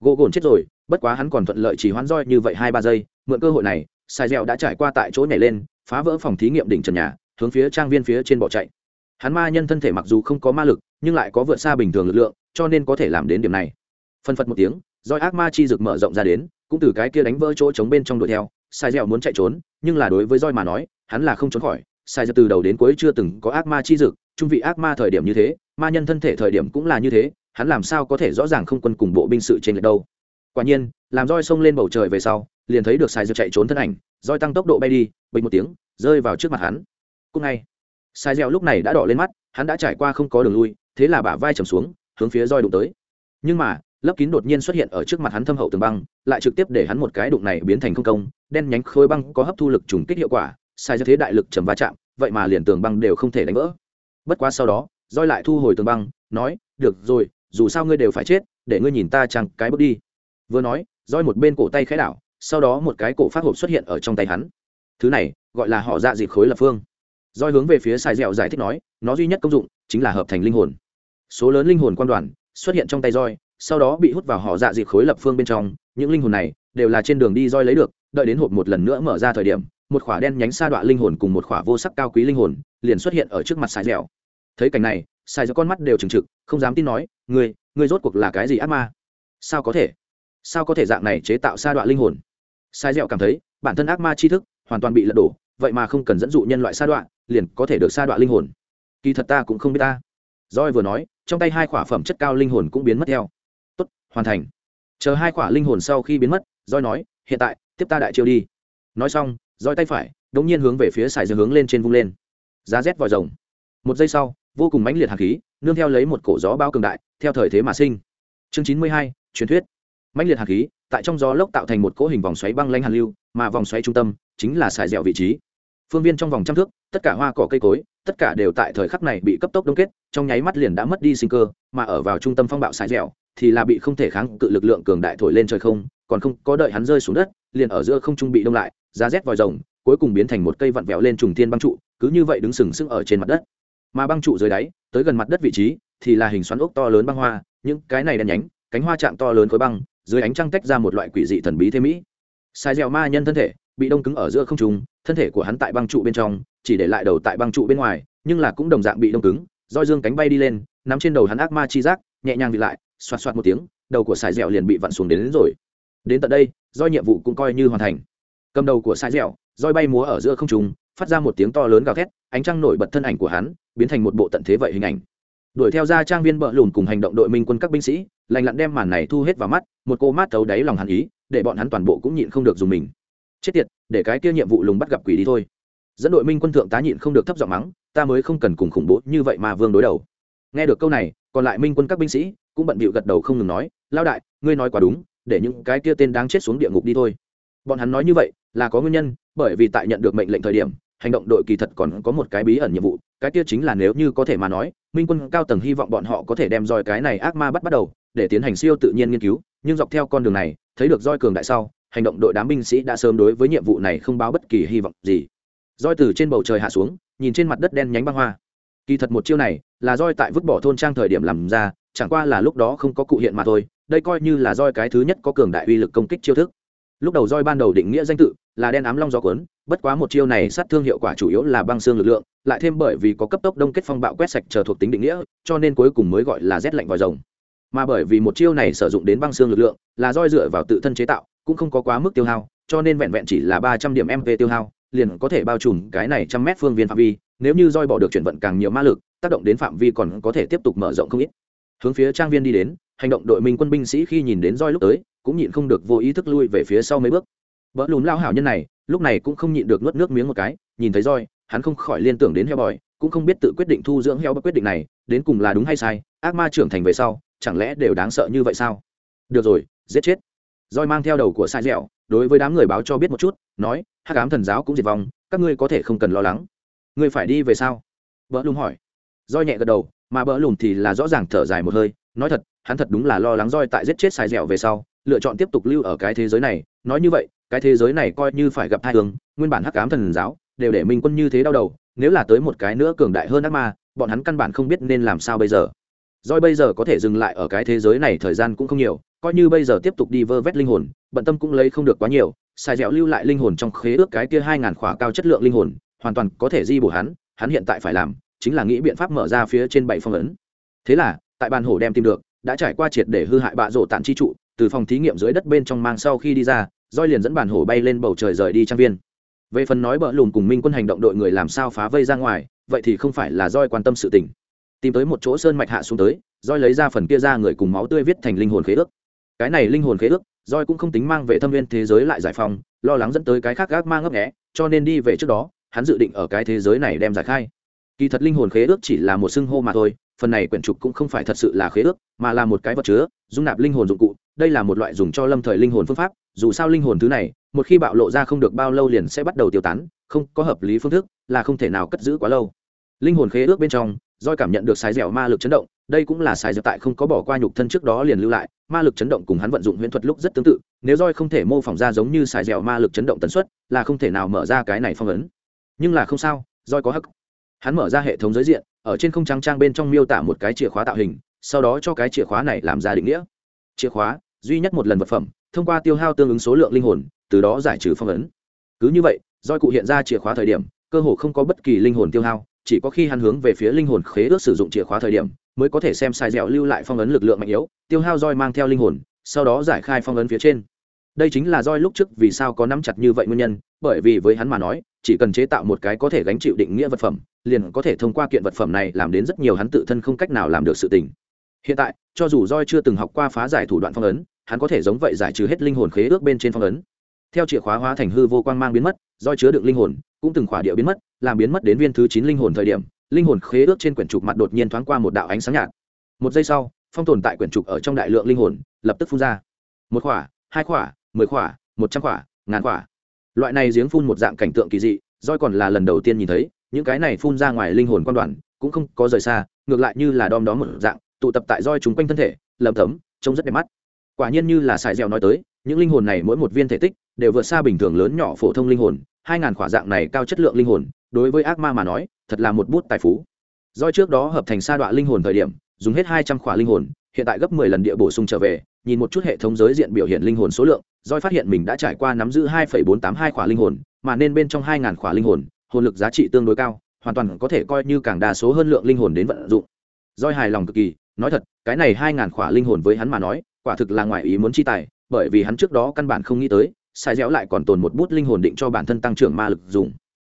Gỗ gồn chết rồi, bất quá hắn còn thuận lợi chỉ hoán roi như vậy hai ba giây, mượn cơ hội này sai dẹo đã trải qua tại chỗ nhảy lên, phá vỡ phòng thí nghiệm đỉnh trần nhà, hướng phía trang viên phía trên bỏ chạy. Hắn ma nhân thân thể mặc dù không có ma lực, nhưng lại có vượt xa bình thường lực lượng, cho nên có thể làm đến điểm này. Phân phật một tiếng, roi ác ma chi rực mở rộng ra đến, cũng từ cái kia đánh vỡ chỗ trống bên trong đuổi theo sai dẹo muốn chạy trốn, nhưng là đối với roi mà nói hắn là không trốn khỏi, sai ra từ đầu đến cuối chưa từng có ác ma chi dực trung vị ác ma thời điểm như thế, ma nhân thân thể thời điểm cũng là như thế, hắn làm sao có thể rõ ràng không quân cùng bộ binh sự trên lệch đâu. Quả nhiên, làm roi xông lên bầu trời về sau, liền thấy được sai Dược chạy trốn thân ảnh, roi tăng tốc độ bay đi bình một tiếng, rơi vào trước mặt hắn. Cũng ngay, sai dẻo lúc này đã đỏ lên mắt, hắn đã trải qua không có đường lui, thế là bả vai trầm xuống, hướng phía roi đụng tới. Nhưng mà lớp kín đột nhiên xuất hiện ở trước mặt hắn thâm hậu tường băng, lại trực tiếp để hắn một cái đụng này biến thành không công, đen nhánh khối băng có hấp thu lực trùng kích hiệu quả sai ra thế đại lực trầm va chạm, vậy mà liền tường băng đều không thể đánh vỡ. Bất quá sau đó roi lại thu hồi tường băng, nói, được rồi, dù sao ngươi đều phải chết, để ngươi nhìn ta chẳng cái bước đi. Vừa nói roi một bên cổ tay khẽ đảo, sau đó một cái cổ phát hộp xuất hiện ở trong tay hắn. Thứ này, gọi là họ dạ dịp khối lập phương. Roi hướng về phía sai dẻo giải thích nói, nó duy nhất công dụng chính là hợp thành linh hồn. Số lớn linh hồn quan đoàn xuất hiện trong tay roi sau đó bị hút vào họ dạ dịp khối lập phương bên trong. Những linh hồn này đều là trên đường đi roi lấy được, đợi đến hộp một lần nữa mở ra thời điểm một khỏa đen nhánh sa đoạn linh hồn cùng một khỏa vô sắc cao quý linh hồn liền xuất hiện ở trước mặt sai dẻo. Thấy cảnh này sai dẻo con mắt đều trừng trực, không dám tin nói, ngươi ngươi rốt cuộc là cái gì ác ma? Sao có thể? Sao có thể dạng này chế tạo sa đoạn linh hồn? Sai dẻo cảm thấy, bản thân ác ma tri thức hoàn toàn bị lật đổ, vậy mà không cần dẫn dụ nhân loại sa đoạn liền có thể được sa đoạn linh hồn. Kỳ thật ta cũng không biết ta. Roi vừa nói, trong tay hai khỏa phẩm chất cao linh hồn cũng biến mất theo. Tốt, hoàn thành. Chờ hai khỏa linh hồn sau khi biến mất roi nói, hiện tại, tiếp ta đại chiêu đi. Nói xong roi tay phải đống nhiên hướng về phía sải dương hướng lên trên vung lên. Giá rét vòi rồng. Một giây sau, vô cùng mãnh liệt hạt khí, nương theo lấy một cổ gió bao cường đại, theo thời thế mà sinh. Chương chín mươi hai, truyền thuyết. Mãnh liệt hạt khí, tại trong gió lốc tạo thành một cỗ hình vòng xoáy băng lanh hàn lưu, mà vòng xoáy trung tâm chính là sải dẻo vị trí. Phương viên trong vòng trăm thước, tất cả hoa cỏ cây cối, tất cả đều tại thời khắc này bị cấp tốc đông kết, trong nháy mắt liền đã mất đi sinh cơ, mà ở vào trung tâm phong bạo sải dẻo thì là bị không thể kháng cự lực lượng cường đại thổi lên trời không, còn không có đợi hắn rơi xuống đất, liền ở giữa không trung bị đông lại giá rét vòi rồng cuối cùng biến thành một cây vặn vẹo lên trùng thiên băng trụ cứ như vậy đứng sừng sững ở trên mặt đất. Mà băng trụ dưới đáy tới gần mặt đất vị trí thì là hình xoắn ốc to lớn băng hoa những cái này đen nhánh cánh hoa chạm to lớn khối băng dưới ánh trăng tách ra một loại quỷ dị thần bí thế mỹ. Sai dẻo ma nhân thân thể bị đông cứng ở giữa không trung thân thể của hắn tại băng trụ bên trong chỉ để lại đầu tại băng trụ bên ngoài nhưng là cũng đồng dạng bị đông cứng roi dương cánh bay đi lên nắm trên đầu hắn ác ma chi giác nhẹ nhàng vị lại xoạt xoạt một tiếng đầu của sài dẻo liền bị vặn xuống đến, đến rồi. Đến tận đây do nhiệm vụ cũng coi như hoàn thành cầm đầu của sai dẻo, roi bay múa ở giữa không trung, phát ra một tiếng to lớn gào thét, ánh trăng nổi bật thân ảnh của hắn, biến thành một bộ tận thế vậy hình ảnh. Đuổi theo ra trang viên bợ lùn cùng hành động đội minh quân các binh sĩ lành lặn đem màn này thu hết vào mắt, một cô mát thấu đáy lòng hắn ý, để bọn hắn toàn bộ cũng nhịn không được dùng mình. Chết tiệt, để cái kia nhiệm vụ lùng bắt gặp quỷ đi thôi. Dẫn đội minh quân thượng tá nhịn không được thấp giọng mắng, ta mới không cần cùng khủng bố như vậy mà vương đối đầu. Nghe được câu này, còn lại minh quân các binh sĩ cũng bận bịu gật đầu không ngừng nói lao đại, ngươi nói quả đúng, để những cái kia tên đáng chết xuống địa ngục đi thôi. Bọn hắn nói như vậy là có nguyên nhân, bởi vì tại nhận được mệnh lệnh thời điểm, hành động đội kỳ thật còn có một cái bí ẩn nhiệm vụ, cái kia chính là nếu như có thể mà nói, minh quân cao tầng hy vọng bọn họ có thể đem roi cái này ác ma bắt bắt đầu, để tiến hành siêu tự nhiên nghiên cứu, nhưng dọc theo con đường này, thấy được roi cường đại sau, hành động đội đám binh sĩ đã sớm đối với nhiệm vụ này không báo bất kỳ hy vọng gì. Roi từ trên bầu trời hạ xuống, nhìn trên mặt đất đen nhánh băng hoa. Kỳ thật một chiêu này, là roi tại vứt bỏ thôn trang thời điểm làm ra, chẳng qua là lúc đó không có cụ hiện mà thôi, đây coi như là roi cái thứ nhất có cường đại uy lực công kích chiêu thức lúc đầu roi ban đầu định nghĩa danh tự là đen ám long gió cuốn, bất quá một chiêu này sát thương hiệu quả chủ yếu là băng xương lực lượng, lại thêm bởi vì có cấp tốc đông kết phong bạo quét sạch chờ thuộc tính định nghĩa, cho nên cuối cùng mới gọi là rét lạnh vòi rồng. Mà bởi vì một chiêu này sử dụng đến băng xương lực lượng, là roi dựa vào tự thân chế tạo, cũng không có quá mức tiêu hao, cho nên vẹn vẹn chỉ là ba trăm điểm mp tiêu hao, liền có thể bao trùm cái này trăm mét phương viên phạm vi, nếu như roi bỏ được chuyển vận càng nhiều ma lực, tác động đến phạm vi còn có thể tiếp tục mở rộng không ít. Hướng phía trang viên đi đến, hành động đội minh quân binh sĩ khi nhìn đến roi lúc tới cũng nhịn không được vô ý thức lui về phía sau mấy bước. Vỡ lùn lao hảo nhân này, lúc này cũng không nhịn được nuốt nước miếng một cái, nhìn thấy roi, hắn không khỏi liên tưởng đến heo bòi, cũng không biết tự quyết định thu dưỡng heo bất quyết định này, đến cùng là đúng hay sai, ác ma trưởng thành về sau, chẳng lẽ đều đáng sợ như vậy sao? Được rồi, giết chết. Roi mang theo đầu của sai dẻo, đối với đám người báo cho biết một chút, nói hát cám thần giáo cũng diệt vong, các ngươi có thể không cần lo lắng. Ngươi phải đi về sao? Vỡ lùn hỏi. Roi nhẹ gật đầu, mà bỡ lùn thì là rõ ràng thở dài một hơi, nói thật, hắn thật đúng là lo lắng roi tại giết chết sai dẻo về sau lựa chọn tiếp tục lưu ở cái thế giới này. Nói như vậy, cái thế giới này coi như phải gặp hai hướng, nguyên bản hắc ám thần giáo đều để minh quân như thế đau đầu, nếu là tới một cái nữa cường đại hơn ác ma, bọn hắn căn bản không biết nên làm sao bây giờ. Doi bây giờ có thể dừng lại ở cái thế giới này thời gian cũng không nhiều, coi như bây giờ tiếp tục đi vơ vét linh hồn, bận tâm cũng lấy không được quá nhiều, xài dẻo lưu lại linh hồn trong khế ước cái kia hai ngàn khỏa cao chất lượng linh hồn, hoàn toàn có thể di bổ hắn hắn hiện tại phải làm chính là nghĩ biện pháp mở ra phía trên bảy phong ấn. Thế là, tại bàn hổ đem tìm được, đã trải qua triệt để hư hại bạ rổ tàn chi trụ từ phòng thí nghiệm dưới đất bên trong mang sau khi đi ra roi liền dẫn bản hổ bay lên bầu trời rời đi trang viên. Về phần nói bỡ lùm cùng minh quân hành động đội người làm sao phá vây ra ngoài, vậy thì không phải là roi quan tâm sự tình. Tìm tới một chỗ sơn mạch hạ xuống tới roi lấy ra phần kia ra người cùng máu tươi viết thành linh hồn khế ước. Cái này linh hồn khế ước roi cũng không tính mang về thâm viên thế giới lại giải phóng, lo lắng dẫn tới cái khác gác mang ngấp nghé, cho nên đi về trước đó, hắn dự định ở cái thế giới này đem giải khai. Kỳ thật linh hồn khế ước chỉ là một xưng hô mà thôi phần này quyển trục cũng không phải thật sự là khế ước, mà là một cái vật chứa, dung nạp linh hồn dụng cụ, đây là một loại dùng cho lâm thời linh hồn phương pháp, dù sao linh hồn thứ này, một khi bạo lộ ra không được bao lâu liền sẽ bắt đầu tiêu tán, không có hợp lý phương thức, là không thể nào cất giữ quá lâu. Linh hồn khế ước bên trong doi cảm nhận được sái dẻo ma lực chấn động, đây cũng là sái dẻo tại không có bỏ qua nhục thân trước đó liền lưu lại, ma lực chấn động cùng hắn vận dụng huyễn thuật lúc rất tương tự, nếu roi không thể mô phỏng ra giống như sái dẻo ma lực chấn động tần suất, là không thể nào mở ra cái này phong ấn. Nhưng là không sao roi có hắc. Hắn mở ra hệ thống giới diện ở trên không trắng trang bên trong miêu tả một cái chìa khóa tạo hình, sau đó cho cái chìa khóa này làm ra định nghĩa. Chìa khóa, duy nhất một lần vật phẩm, thông qua tiêu hao tương ứng số lượng linh hồn, từ đó giải trừ phong ấn. Cứ như vậy doi cụ hiện ra chìa khóa thời điểm, cơ hồ không có bất kỳ linh hồn tiêu hao, chỉ có khi hắn hướng về phía linh hồn khế ước sử dụng chìa khóa thời điểm, mới có thể xem sai dẻo lưu lại phong ấn lực lượng mạnh yếu, tiêu hao roi mang theo linh hồn, sau đó giải khai phong ấn phía trên. Đây chính là roi lúc trước vì sao có nắm chặt như vậy nguyên nhân, bởi vì với hắn mà nói chỉ cần chế tạo một cái có thể gánh chịu định nghĩa vật phẩm, liền có thể thông qua kiện vật phẩm này làm đến rất nhiều hắn tự thân không cách nào làm được sự tình. Hiện tại, cho dù roi chưa từng học qua phá giải thủ đoạn phong ấn, hắn có thể giống vậy giải trừ hết linh hồn khế ước bên trên phong ấn. Theo chìa khóa hóa thành hư vô quang mang biến mất roi chứa đựng linh hồn, cũng từng khỏa địa biến mất, làm biến mất đến viên thứ chín linh hồn thời điểm, linh hồn khế ước trên quyển trục mặt đột nhiên thoáng qua một đạo ánh sáng nhạt. Một giây sau, phong tồn tại quyển trục ở trong đại lượng linh hồn, lập tức phun ra. Một khỏa, hai khỏa, mười khỏa, một trăm khỏa, ngàn khỏa loại này giếng phun một dạng cảnh tượng kỳ dị roi còn là lần đầu tiên nhìn thấy, những cái này phun ra ngoài linh hồn quan đoàn cũng không có rời xa, ngược lại như là đom đóm một dạng, tụ tập tại roi chúng quanh thân thể lầm thấm trông rất đẹp mắt. Quả nhiên như là sài dẻo nói tới, những linh hồn này mỗi một viên thể tích đều vượt xa bình thường lớn nhỏ phổ thông linh hồn, hai ngàn khỏa dạng này cao chất lượng linh hồn, đối với ác ma mà nói, thật là một bút tài phú. Roi trước đó hợp thành sa đọa linh hồn thời điểm, dùng hết hai trăm khỏa linh hồn hiện tại gấp mười lần địa bổ sung trở về, nhìn một chút hệ thống giới diện biểu hiện linh hồn số lượng, Joy phát hiện mình đã trải qua nắm giữ hai phẩy bốn tám hai khỏa linh hồn, mà nên bên trong hai ngàn khỏa linh hồn hồn lực giá trị tương đối cao, hoàn toàn có thể coi như càng đa số hơn lượng linh hồn đến vận dụng. Joy hài lòng cực kỳ, nói thật, cái này hai ngàn khỏa linh hồn với hắn mà nói, quả thực là ngoài ý muốn chi tài, bởi vì hắn trước đó căn bản không nghĩ tới sai dẻo lại còn tồn một bút linh hồn định cho bản thân tăng trưởng ma lực dùng.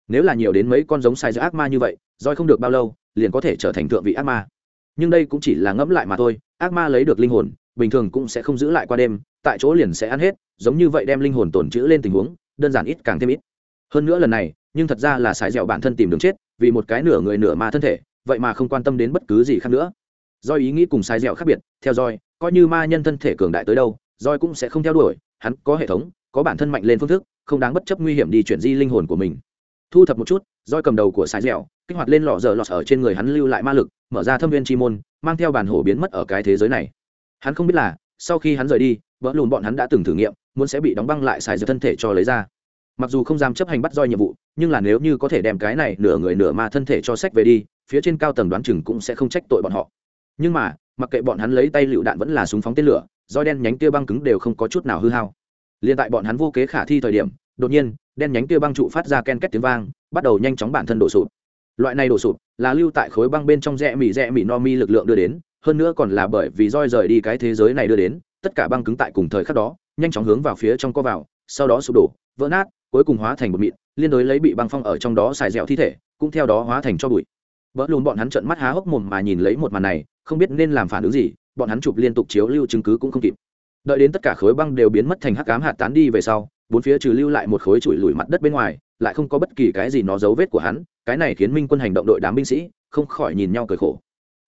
Nếu là nhiều đến mấy con giống sai dẻo ác ma như vậy roi không được bao lâu, liền có thể trở thành thượng vị ác ma. Nhưng đây cũng chỉ là ngẫm lại mà thôi ác ma lấy được linh hồn, bình thường cũng sẽ không giữ lại qua đêm, tại chỗ liền sẽ ăn hết, giống như vậy đem linh hồn tồn trữ lên tình huống, đơn giản ít càng thêm ít. Hơn nữa lần này, nhưng thật ra là xài dẻo bản thân tìm đường chết, vì một cái nửa người nửa ma thân thể, vậy mà không quan tâm đến bất cứ gì khác nữa. Do ý nghĩ cùng sai dẻo khác biệt, theo dõi coi như ma nhân thân thể cường đại tới đâu roi cũng sẽ không theo đuổi, hắn có hệ thống, có bản thân mạnh lên phương thức, không đáng bất chấp nguy hiểm đi chuyển di linh hồn của mình. Thu thập một chút roi cầm đầu của sái dẻo kích hoạt lên lọ dở lọt ở trên người hắn lưu lại ma lực, mở ra thâm viên chi môn, mang theo bản hổ biến mất ở cái thế giới này. Hắn không biết là, sau khi hắn rời đi, vỡ lùn bọn hắn đã từng thử nghiệm, muốn sẽ bị đóng băng lại xài dở thân thể cho lấy ra. Mặc dù không dám chấp hành bắt roi nhiệm vụ, nhưng là nếu như có thể đem cái này nửa người nửa ma thân thể cho sách về đi, phía trên cao tầng đoán chừng cũng sẽ không trách tội bọn họ. Nhưng mà, mặc kệ bọn hắn lấy tay lựu đạn vẫn là súng phóng tên lửa, roi đen nhánh tia băng cứng đều không có chút nào hư hao. Liền tại bọn hắn vô kế khả thi thời điểm, đột nhiên, đen nhánh tia băng trụ phát ra ken két tiếng vang, bắt đầu nhanh chóng bản thân đổ sụp loại này đổ sụp là lưu tại khối băng bên trong rẽ mỉ rẽ mỉ no mi lực lượng đưa đến, hơn nữa còn là bởi vì roi rời đi cái thế giới này đưa đến, tất cả băng cứng tại cùng thời khắc đó, nhanh chóng hướng vào phía trong co vào, sau đó sụp đổ, vỡ nát, cuối cùng hóa thành một mịn, liên đối lấy bị băng phong ở trong đó xài dẻo thi thể, cũng theo đó hóa thành cho bụi. Vỡ lùn bọn hắn trợn mắt há hốc mồm mà nhìn lấy một màn này, không biết nên làm phản ứng gì, bọn hắn chụp liên tục chiếu lưu chứng cứ cũng không kịp. Đợi đến tất cả khối băng đều biến mất thành hắc cám hạt tán đi về sau, bốn phía trừ lưu lại một khối trụi lùi mặt đất bên ngoài lại không có bất kỳ cái gì nó dấu vết của hắn, cái này khiến minh quân hành động đội đám binh sĩ không khỏi nhìn nhau cười khổ.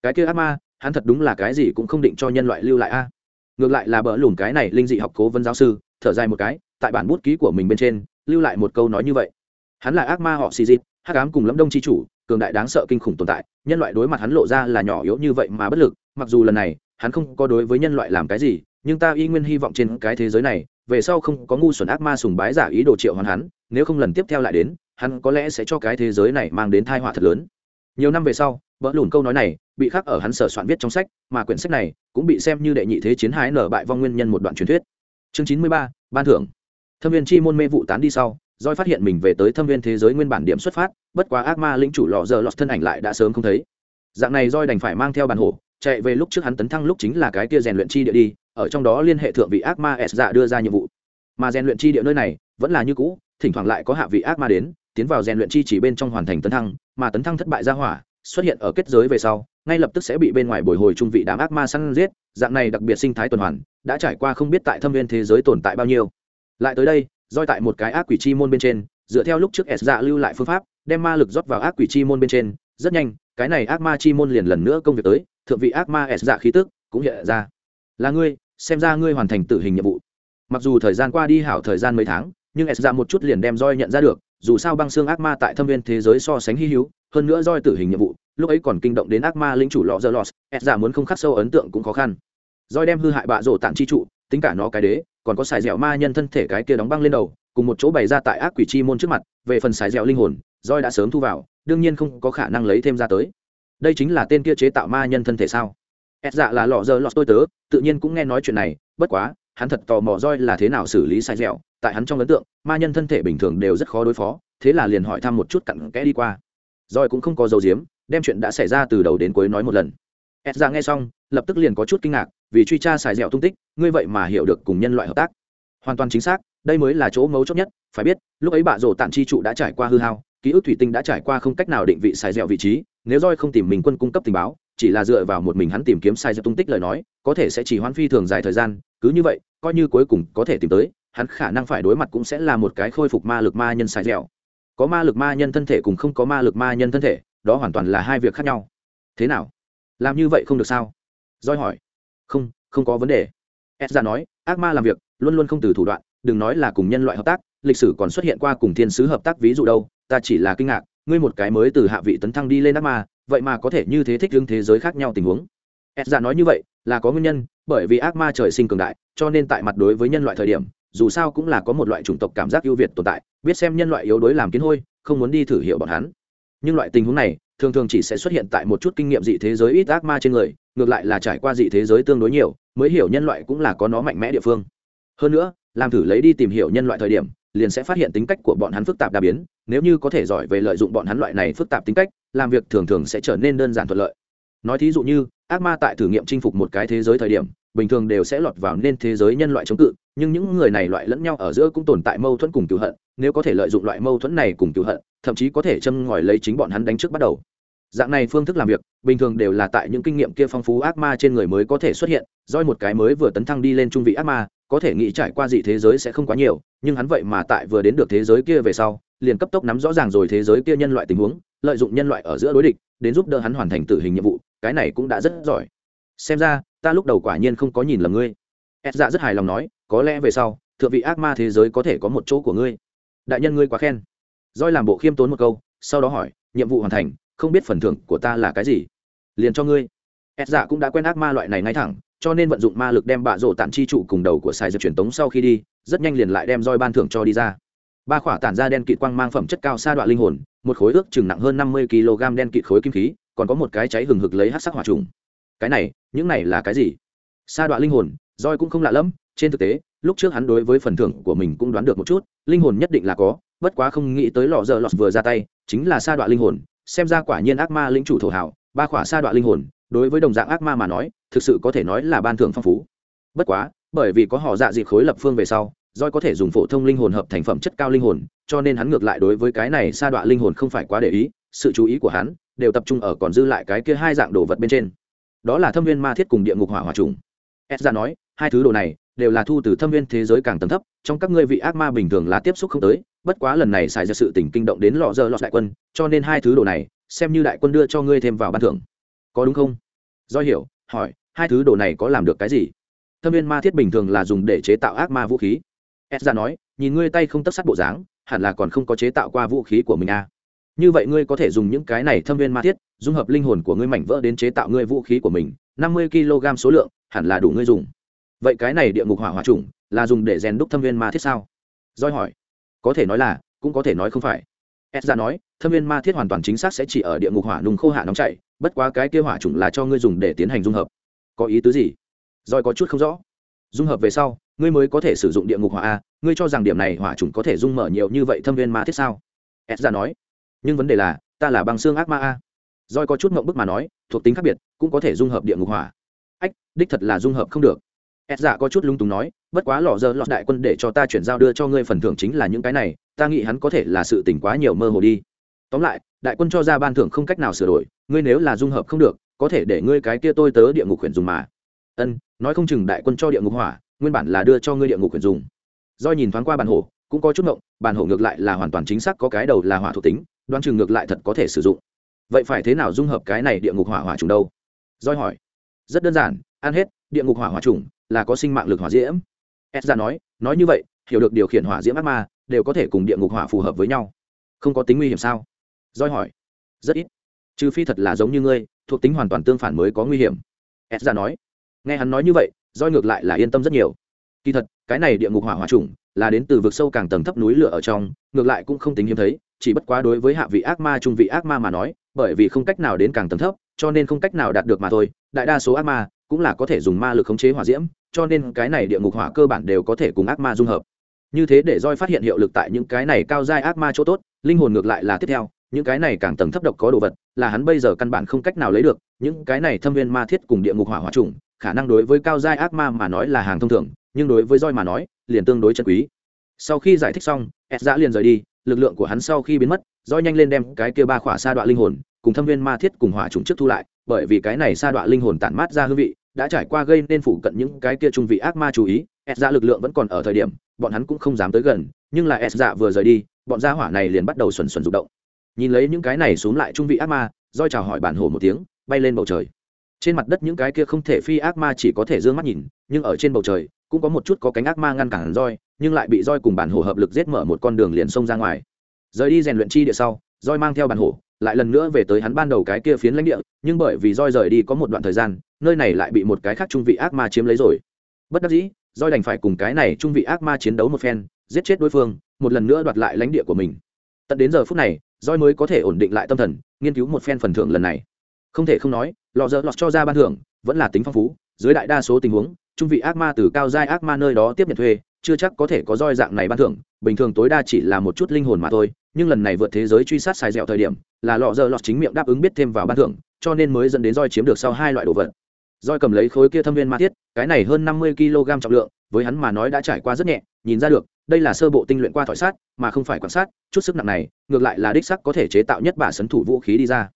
Cái kia ác ma, hắn thật đúng là cái gì cũng không định cho nhân loại lưu lại a. À. Ngược lại là bỡ lùn cái này linh dị học cố vấn giáo sư, thở dài một cái, tại bản bút ký của mình bên trên, lưu lại một câu nói như vậy. Hắn là ác ma họ xì dịp hắc ám cùng lâm đông chi chủ, cường đại đáng sợ kinh khủng tồn tại, nhân loại đối mặt hắn lộ ra là nhỏ yếu như vậy mà bất lực, mặc dù lần này, hắn không có đối với nhân loại làm cái gì, nhưng ta y nguyên hy vọng trên cái thế giới này, về sau không có ngu xuẩn ác ma sùng bái giả ý đồ triệu hoàn hắn nếu không lần tiếp theo lại đến, hắn có lẽ sẽ cho cái thế giới này mang đến thai họa thật lớn. Nhiều năm về sau vỡ lùn câu nói này bị khắc ở hắn sở soạn viết trong sách, mà quyển sách này cũng bị xem như đệ nhị thế chiến hái nở bại vong nguyên nhân một đoạn truyền thuyết. Chương chín mươi ba, ban thưởng. Thâm viên chi môn mê vụ tán đi sau doi phát hiện mình về tới thâm viên thế giới nguyên bản điểm xuất phát, bất quá ác ma lĩnh chủ lò giờ lọt thân ảnh lại đã sớm không thấy. Dạng này doi đành phải mang theo bàn hổ, chạy về lúc trước hắn tấn thăng lúc chính là cái kia rèn luyện chi địa đi, ở trong đó liên hệ thượng vị ác ma s dạ đưa ra nhiệm vụ. Mà rèn luyện chi địa nơi này vẫn là như cũ thỉnh thoảng lại có hạ vị ác ma đến, tiến vào rèn luyện chi chỉ bên trong hoàn thành tấn thăng, mà tấn thăng thất bại ra hỏa, xuất hiện ở kết giới về sau, ngay lập tức sẽ bị bên ngoài bồi hồi trung vị đám ác ma săn giết, dạng này đặc biệt sinh thái tuần hoàn, đã trải qua không biết tại thâm viên thế giới tồn tại bao nhiêu. Lại tới đây doi tại một cái ác quỷ chi môn bên trên, dựa theo lúc trước s dạ lưu lại phương pháp, đem ma lực rót vào ác quỷ chi môn bên trên, rất nhanh, cái này ác ma chi môn liền lần nữa công việc tới, thượng vị ác ma s dạ khí tức cũng hiện ra. Là ngươi, xem ra ngươi hoàn thành tử hình nhiệm vụ. Mặc dù thời gian qua đi hảo thời gian mấy tháng nhưng s dạ một chút liền đem roi nhận ra được, dù sao băng xương ác ma tại thâm viên thế giới so sánh hy hữu, hơn nữa roi tử hình nhiệm vụ, lúc ấy còn kinh động đến ác ma lính chủ lọ dơ lọt s dạ muốn không khắc sâu ấn tượng cũng khó khăn. Roi đem hư hại bạ rổ tặng chi trụ, tính cả nó cái đế, còn có xài dẻo ma nhân thân thể cái kia đóng băng lên đầu, cùng một chỗ bày ra tại ác quỷ chi môn trước mặt, về phần xài dẻo linh hồn, roi đã sớm thu vào, đương nhiên không có khả năng lấy thêm ra tới. Đây chính là tên kia chế tạo ma nhân thân thể sao? Ed dạ là lọ giờ lọt tôi tớ, tự nhiên cũng nghe nói chuyện này, bất quá hắn thật tò mò roi là thế nào xử lý sai dẻo. Tại hắn trong ấn tượng, ma nhân thân thể bình thường đều rất khó đối phó, thế là liền hỏi thăm một chút cặn kẽ đi qua. Roi cũng không có dấu diếm đem chuyện đã xảy ra từ đầu đến cuối nói một lần. Ed ra nghe xong, lập tức liền có chút kinh ngạc, vì truy tra xài dẻo tung tích, ngươi vậy mà hiểu được cùng nhân loại hợp tác. Hoàn toàn chính xác, đây mới là chỗ mấu chốt nhất, phải biết, lúc ấy bạ rổ tản chi trụ đã trải qua hư hao, ký ức thủy tinh đã trải qua không cách nào định vị xài dẻo vị trí, nếu roi không tìm mình quân cung cấp tình báo chỉ là dựa vào một mình hắn tìm kiếm sai giật tung tích lời nói, có thể sẽ chỉ hoãn phi thường dài thời gian, cứ như vậy, coi như cuối cùng có thể tìm tới, hắn khả năng phải đối mặt cũng sẽ là một cái khôi phục ma lực ma nhân sai dẻo. Có ma lực ma nhân thân thể cùng không có ma lực ma nhân thân thể, đó hoàn toàn là hai việc khác nhau. Thế nào? Làm như vậy không được sao? Roi hỏi. Không không có vấn đề. Ed ra nói, ác ma làm việc, luôn luôn không từ thủ đoạn, đừng nói là cùng nhân loại hợp tác, lịch sử còn xuất hiện qua cùng thiên sứ hợp tác ví dụ đâu, ta chỉ là kinh ngạc, ngươi một cái mới từ hạ vị tấn thăng đi lên ác ma vậy mà có thể như thế thích hướng thế giới khác nhau tình huống. Ed ra nói như vậy là có nguyên nhân, bởi vì ác ma trời sinh cường đại, cho nên tại mặt đối với nhân loại thời điểm, dù sao cũng là có một loại chủng tộc cảm giác ưu việt tồn tại, biết xem nhân loại yếu đuối làm kiến hôi, không muốn đi thử hiệu bọn hắn. Nhưng loại tình huống này, thường thường chỉ sẽ xuất hiện tại một chút kinh nghiệm dị thế giới ít ác ma trên người, ngược lại là trải qua dị thế giới tương đối nhiều, mới hiểu nhân loại cũng là có nó mạnh mẽ địa phương. Hơn nữa, làm thử lấy đi tìm hiểu nhân loại thời điểm liền sẽ phát hiện tính cách của bọn hắn phức tạp đa biến, nếu như có thể giỏi về lợi dụng bọn hắn loại này phức tạp tính cách, làm việc thường thường sẽ trở nên đơn giản thuận lợi. Nói thí dụ như, ác ma tại thử nghiệm chinh phục một cái thế giới thời điểm, bình thường đều sẽ lọt vào nên thế giới nhân loại chống cự, nhưng những người này loại lẫn nhau ở giữa cũng tồn tại mâu thuẫn cùng cựu hận, nếu có thể lợi dụng loại mâu thuẫn này cùng cựu hận, thậm chí có thể châm ngòi lấy chính bọn hắn đánh trước bắt đầu. Dạng này phương thức làm việc, bình thường đều là tại những kinh nghiệm kia phong phú ác ma trên người mới có thể xuất hiện doi một cái mới vừa tấn thăng đi lên trung vị ác ma có thể nghĩ trải qua dị thế giới sẽ không quá nhiều, nhưng hắn vậy mà tại vừa đến được thế giới kia về sau, liền cấp tốc nắm rõ ràng rồi thế giới kia nhân loại tình huống, lợi dụng nhân loại ở giữa đối địch, đến giúp đỡ hắn hoàn thành tử hình nhiệm vụ, cái này cũng đã rất giỏi. Xem ra, ta lúc đầu quả nhiên không có nhìn lầm ngươi. Ed dạ rất hài lòng nói, có lẽ về sau, thượng vị ác ma thế giới có thể có một chỗ của ngươi. Đại nhân ngươi quá khen. Roi làm bộ khiêm tốn một câu, sau đó hỏi, nhiệm vụ hoàn thành, không biết phần thưởng của ta là cái gì? Liền cho ngươi. Ed dạ cũng đã quen ác ma loại này ngay thẳng cho nên vận dụng ma lực đem bạ rổ tản chi trụ cùng đầu của sài dược truyền tống sau khi đi, rất nhanh liền lại đem roi ban thưởng cho đi ra. Ba khỏa tản ra đen kịt quang mang phẩm chất cao sa đoạn linh hồn, một khối ước chừng nặng hơn năm mươi kg đen kịt khối kim khí, còn có một cái cháy hừng hực lấy hát sắc hỏa trùng. Cái này, những này là cái gì? Sa đoạn linh hồn, roi cũng không lạ lẫm, trên thực tế, lúc trước hắn đối với phần thưởng của mình cũng đoán được một chút, linh hồn nhất định là có, bất quá không nghĩ tới lò giờ lọt vừa ra tay, chính là sa đoạn linh hồn. Xem ra quả nhiên ác ma lĩnh chủ thổ hảo ba khỏa sa đoạn linh hồn đối với đồng dạng ác ma mà nói, thực sự có thể nói là ban thưởng phong phú. Bất quá, bởi vì có họ dạ dịp khối lập phương về sau doi có thể dùng phổ thông linh hồn hợp thành phẩm chất cao linh hồn, cho nên hắn ngược lại đối với cái này sa đoạn linh hồn không phải quá để ý, sự chú ý của hắn đều tập trung ở còn dư lại cái kia hai dạng đồ vật bên trên. Đó là thâm viên ma thiết cùng địa ngục hỏa hòa trùng. S ra nói, hai thứ đồ này đều là thu từ thâm viên thế giới càng tầng thấp, trong các ngươi vị ác ma bình thường là tiếp xúc không tới, bất quá lần này xài ra sự tình kinh động đến lọ dơ lọt đại quân, cho nên hai thứ đồ này xem như đại quân đưa cho ngươi thêm vào ban thưởng có đúng không? Do hiểu, hỏi, hai thứ đồ này có làm được cái gì? Thâm viên ma thiết bình thường là dùng để chế tạo ác ma vũ khí. Ed ra nói, nhìn ngươi tay không tất sắt bộ dáng, hẳn là còn không có chế tạo qua vũ khí của mình à. như vậy ngươi có thể dùng những cái này thâm viên ma thiết, dung hợp linh hồn của ngươi mảnh vỡ đến chế tạo ngươi vũ khí của mình, năm mươi kg số lượng, hẳn là đủ ngươi dùng. Vậy cái này địa ngục hỏa hỏa trùng là dùng để rèn đúc thâm viên ma thiết sao? Doi hỏi. Có thể nói là, cũng có thể nói không phải. Ed ra nói, thâm viên ma thiết hoàn toàn chính xác sẽ chỉ ở địa ngục hỏa nung khô hạ nóng chảy bất quá cái kia hỏa chủng là cho ngươi dùng để tiến hành dung hợp. Có ý tứ gì? Rồi có chút không rõ. Dung hợp về sau, ngươi mới có thể sử dụng địa ngục hỏa a, ngươi cho rằng điểm này hỏa chủng có thể dung mở nhiều như vậy thâm viên ma thiết sao? S ra nói. Nhưng vấn đề là, ta là bằng xương ác ma a. Rồi có chút ngượng bức mà nói, thuộc tính khác biệt, cũng có thể dung hợp địa ngục hỏa. Ách, đích thật là dung hợp không được. S dạ có chút lung túng nói, bất quá lò giờ lọt đại quân để cho ta chuyển giao đưa cho ngươi phần thưởng chính là những cái này, ta nghĩ hắn có thể là sự tỉnh quá nhiều mơ hồ đi. Tóm lại đại quân cho ra ban thưởng không cách nào sửa đổi, ngươi nếu là dung hợp không được, có thể để ngươi cái kia tôi tớ địa ngục khuyển dùng mà. Ân, nói không chừng đại quân cho địa ngục hỏa, nguyên bản là đưa cho ngươi địa ngục huyền dùng. Do nhìn thoáng qua bản hổ cũng có chút ngộng, bản hổ ngược lại là hoàn toàn chính xác có cái đầu là hỏa thuộc tính, đoán chừng ngược lại thật có thể sử dụng. Vậy phải thế nào dung hợp cái này địa ngục hỏa hỏa trùng đâu? Doi hỏi. Rất đơn giản, ăn hết, địa ngục hỏa hỏa trùng là có sinh mạng lực hỏa diễm. S ra nói nói như vậy, hiểu được điều khiển hỏa diễm ác ma, đều có thể cùng địa ngục hỏa phù hợp với nhau. Không có tính nguy hiểm sao? Doi hỏi, rất ít. Trừ phi thật là giống như ngươi, thuộc tính hoàn toàn tương phản mới có nguy hiểm. S ra nói. Nghe hắn nói như vậy doi ngược lại là yên tâm rất nhiều. Kỳ thật, cái này địa ngục hỏa hỏa trùng là đến từ vực sâu càng tầng thấp núi lửa ở trong, ngược lại cũng không tính hiếm thấy, chỉ bất quá đối với hạ vị ác ma trung vị ác ma mà nói, bởi vì không cách nào đến càng tầng thấp, cho nên không cách nào đạt được mà thôi, đại đa số ác ma cũng là có thể dùng ma lực khống chế hỏa diễm, cho nên cái này địa ngục hỏa cơ bản đều có thể cùng ác ma dung hợp. Như thế để roi phát hiện hiệu lực tại những cái này cao giai ác ma chỗ tốt, linh hồn ngược lại là tiếp theo những cái này càng tầng thấp độc có đồ vật, là hắn bây giờ căn bản không cách nào lấy được, những cái này thâm viên ma thiết cùng địa ngục hỏa hỏa trùng, khả năng đối với cao giai ác ma mà nói là hàng thông thường, nhưng đối với roi mà nói, liền tương đối chân quý. Sau khi giải thích xong ed dã liền rời đi, lực lượng của hắn sau khi biến mất, roi nhanh lên đem cái kia ba khỏa sa đoạn linh hồn cùng thâm viên ma thiết cùng hỏa trùng trước thu lại, bởi vì cái này sa đoạn linh hồn tản mát ra hương vị, đã trải qua gây nên phủ cận những cái kia trung vị ác ma chú ý ed dã lực lượng vẫn còn ở thời điểm, bọn hắn cũng không dám tới gần, nhưng là ed dã vừa rời đi, bọn gia hỏa này liền bắt đầu xuẩn xuẩn rụng động nhìn lấy những cái này xuống lại trung vị ác ma, roi chào hỏi bản hồ một tiếng, bay lên bầu trời. Trên mặt đất những cái kia không thể phi ác ma chỉ có thể d ư ơ n g mắt nhìn, nhưng ở trên bầu trời, cũng có một chút có cánh ác ma ngăn cản roi, nhưng lại bị roi cùng bản hồ hợp lực giết mở một con đường liền xông ra ngoài. Rời đi rèn luyện chi địa sau, roi mang theo bản hồ, lại lần nữa về tới hắn ban đầu cái kia phiến lãnh địa, nhưng bởi vì roi rời đi có một đoạn thời gian, nơi này lại bị một cái khác trung vị ác ma chiếm lấy rồi. Bất đắc dĩ, roi đành phải cùng cái này trung vị ác ma chiến đấu một phen, giết chết đối phương, một lần nữa đoạt lại lãnh địa của mình. Tận đến giờ phút này roi mới có thể ổn định lại tâm thần, nghiên cứu một phen phần thưởng lần này. Không thể không nói lò dơ lọt cho ra ban thưởng, vẫn là tính phong phú. Dưới đại đa số tình huống, trung vị ác ma từ cao giai ác ma nơi đó tiếp nhận thuê, chưa chắc có thể có roi dạng này ban thưởng. Bình thường tối đa chỉ là một chút linh hồn mà thôi, nhưng lần này vượt thế giới truy sát xài dẻo thời điểm, là lọ dơ lọt chính miệng đáp ứng biết thêm vào ban thưởng, cho nên mới dẫn đến roi chiếm được sau hai loại đồ vật. Roi cầm lấy khối kia thâm viên ma thiết, cái này hơn năm mươi kg trọng lượng, với hắn mà nói đã trải qua rất nhẹ, nhìn ra được đây là sơ bộ tinh luyện qua thỏi sát mà không phải quan sát chút sức nặng này, ngược lại là đích sắc có thể chế tạo nhất bả sấn thủ vũ khí đi ra.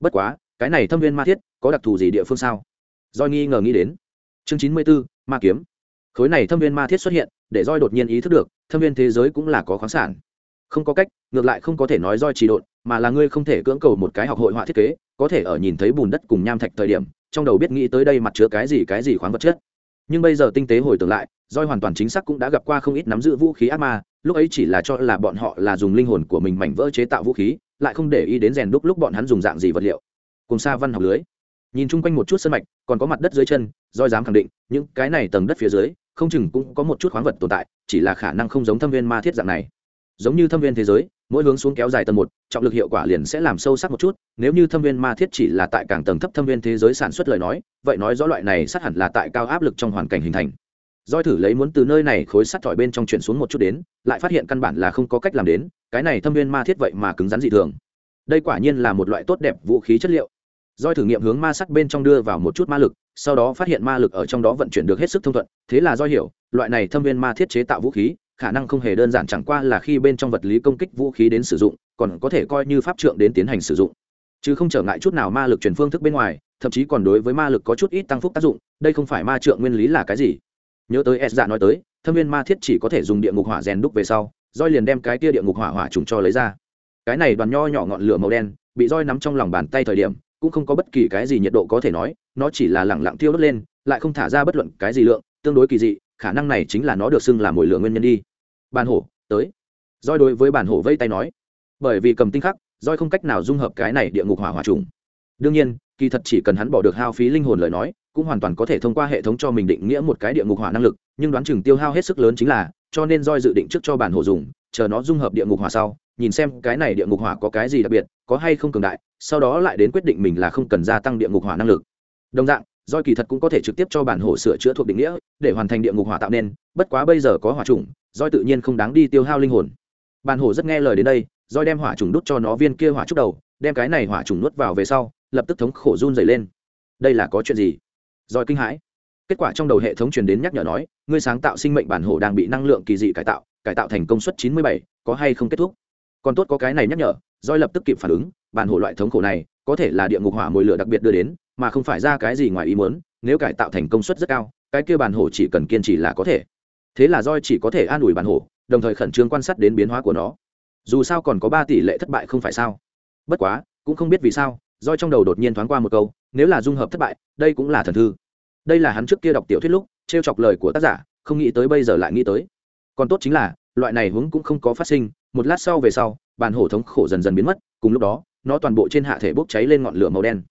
Bất quá, cái này thâm viên ma thiết, có đặc thù gì địa phương sao? Doi nghi ngờ nghĩ đến. Chương chín mươi b ố ma kiếm. Khối này thâm viên ma thiết xuất hiện, để roi đột nhiên ý thức được, thâm viên thế giới cũng là có khoáng sản. Không có cách, ngược lại không có thể nói roi trì độn, mà là ngươi không thể cưỡng cầu một cái học hội họa thiết kế, có thể ở nhìn thấy bùn đất cùng nham thạch thời điểm, trong đầu biết nghĩ tới đây mặt chứa cái gì cái gì khoáng vật chất nhưng bây giờ tinh tế hồi tưởng lại roi hoàn toàn chính xác cũng đã gặp qua không ít nắm giữ vũ khí ác ma, lúc ấy chỉ là cho là bọn họ là dùng linh hồn của mình mảnh vỡ chế tạo vũ khí, lại không để ý đến rèn đúc lúc bọn hắn dùng dạng gì vật liệu. Cùng xa văn học lưới. Nhìn chung quanh một chút sân mạch, còn có mặt đất dưới chân roi dám khẳng định, những cái này tầng đất phía dưới, không chừng cũng có một chút khoáng vật tồn tại, chỉ là khả năng không giống thâm viên ma thiết dạng này. Giống như thâm viên thế giới mỗi hướng xuống kéo dài tầng một, trọng lực hiệu quả liền sẽ làm sâu sắc một chút, nếu như thâm viên ma thiết chỉ là tại càng tầng thấp thâm viên thế giới sản xuất lời nói, vậy nói rõ loại này sát hẳn là tại cao áp lực trong hoàn cảnh hình thành. Doi thử lấy muốn từ nơi này khối sắt thỏi bên trong chuyển xuống một chút đến, lại phát hiện căn bản là không có cách làm đến, cái này thâm viên ma thiết vậy mà cứng rắn dị thường. Đây quả nhiên là một loại tốt đẹp vũ khí chất liệu. Doi thử nghiệm hướng ma sắt bên trong đưa vào một chút ma lực, sau đó phát hiện ma lực ở trong đó vận chuyển được hết sức thông thuận, thế là do hiểu, loại này thâm viên ma thiết chế tạo vũ khí khả năng không hề đơn giản chẳng qua là khi bên trong vật lý công kích vũ khí đến sử dụng, còn có thể coi như pháp trượng đến tiến hành sử dụng. Chứ không trở ngại chút nào ma lực chuyển phương thức bên ngoài, thậm chí còn đối với ma lực có chút ít tăng phúc tác dụng, đây không phải ma trượng nguyên lý là cái gì. Nhớ tới s dạ nói tới, thâm viên ma thiết chỉ có thể dùng địa ngục hỏa rèn đúc về sau, roi liền đem cái tia địa ngục hỏa hỏa trùng cho lấy ra. Cái này đoàn nho nhỏ ngọn lửa màu đen, bị roi nắm trong lòng bàn tay thời điểm, cũng không có bất kỳ cái gì nhiệt độ có thể nói, nó chỉ là lẳng lặng thiêu đốt lên, lại không thả ra bất luận cái gì lượng, tương đối kỳ dị, khả năng này chính là nó được xưng là mồi lửa nguyên nhân đi bàn hổ, tới. Roi đối với bàn hổ vây tay nói. Bởi vì cầm tinh khắc, roi không cách nào dung hợp cái này địa ngục hỏa hỏa trùng. Đương nhiên, kỳ thật chỉ cần hắn bỏ được hao phí linh hồn lời nói, cũng hoàn toàn có thể thông qua hệ thống cho mình định nghĩa một cái địa ngục hỏa năng lực, nhưng đoán chừng tiêu hao hết sức lớn chính là, cho nên roi dự định trước cho bản hổ dùng, chờ nó dung hợp địa ngục hỏa sau, nhìn xem cái này địa ngục hỏa có cái gì đặc biệt, có hay không cường đại, sau đó lại đến quyết định mình là không cần gia tăng địa ngục hỏa năng lực. Đồng dạng, roi kỳ thật cũng có thể trực tiếp cho bản hổ sửa chữa thuộc định nghĩa, để hoàn thành địa ngục hỏa tạo nên, bất quá bây giờ có hỏa trùng doi tự nhiên không đáng đi tiêu hao linh hồn. Bàn hổ rất nghe lời đến đây doi đem hỏa trùng đút cho nó viên kia hỏa trúc đầu, đem cái này hỏa trùng nuốt vào về sau, lập tức thống khổ run dày lên. Đây là có chuyện gì? Doi kinh hãi. Kết quả trong đầu hệ thống truyền đến nhắc nhở nói, ngươi sáng tạo sinh mệnh bản hổ đang bị năng lượng kỳ dị cải tạo cải tạo thành công suất chín mươi bảy, có hay không kết thúc? Còn tốt có cái này nhắc nhở doi lập tức kịp phản ứng, bản hổ loại thống khổ này, có thể là địa ngục hỏa mồi lửa đặc biệt đưa đến, mà không phải ra cái gì ngoài ý muốn, nếu cải tạo thành công suất rất cao, cái kia bản hổ chỉ cần kiên trì là có thể thế là roi chỉ có thể an ủi bản hổ, đồng thời khẩn trương quan sát đến biến hóa của nó. Dù sao còn có ba tỷ lệ thất bại không phải sao? Bất quá, cũng không biết vì sao roi trong đầu đột nhiên thoáng qua một câu, nếu là dung hợp thất bại, đây cũng là thần thư. Đây là hắn trước kia đọc tiểu thuyết lúc t chọc lời của tác giả, không nghĩ tới bây giờ lại nghĩ tới. Còn tốt chính là, loại này hướng cũng không có phát sinh, một lát sau về sau bàn hổ thống khổ dần dần biến mất, cùng lúc đó, nó toàn bộ trên hạ thể bốc cháy lên ngọn lửa màu đen.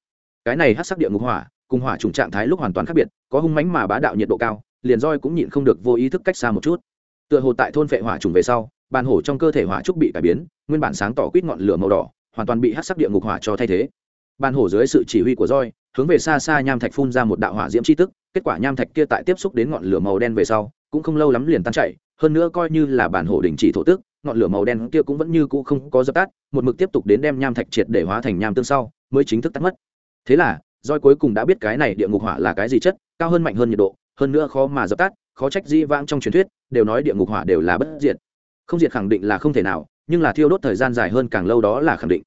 Cái này hát sắc địa ngục hỏa, cùng hỏa trùng trạng thái lúc hoàn toàn khác biệt, có hung mánh mà bá đạo nhiệt độ cao liền roi cũng nhịn không được vô ý thức cách xa một chút. Tựa hồ tại thôn vệ hỏa trùng về sau, bàn hổ trong cơ thể hỏa trúc bị cải biến, nguyên bản sáng tỏ quýt ngọn lửa màu đỏ, hoàn toàn bị hát sắc địa ngục hỏa cho thay thế. Bàn hổ dưới sự chỉ huy của roi, hướng về xa xa nham thạch phun ra một đạo hỏa diễm c tức, kết quả nham thạch kia tại tiếp xúc đến ngọn lửa màu đen về sau, cũng không lâu lắm liền tan chảy, hơn nữa coi như là bản hổ đình chỉ thổ tức, ngọn lửa màu đen kia cũng vẫn như cũ không có dập tắt, một mực tiếp tục đến đem nham thạch triệt để hóa thành nham tương sau, mới chính thức tắt mất. Thế là, roi cuối cùng đã biết cái này địa ngục hỏa là cái gì chất, cao hơn mạnh hơn nhiệt độ hơn nữa khó mà dập tắt, khó trách di vãng trong truyền thuyết, đều nói địa ngục hỏa đều là bất diệt. Không diệt khẳng định là không thể nào, nhưng là thiêu đốt thời gian dài hơn càng lâu đó là khẳng định.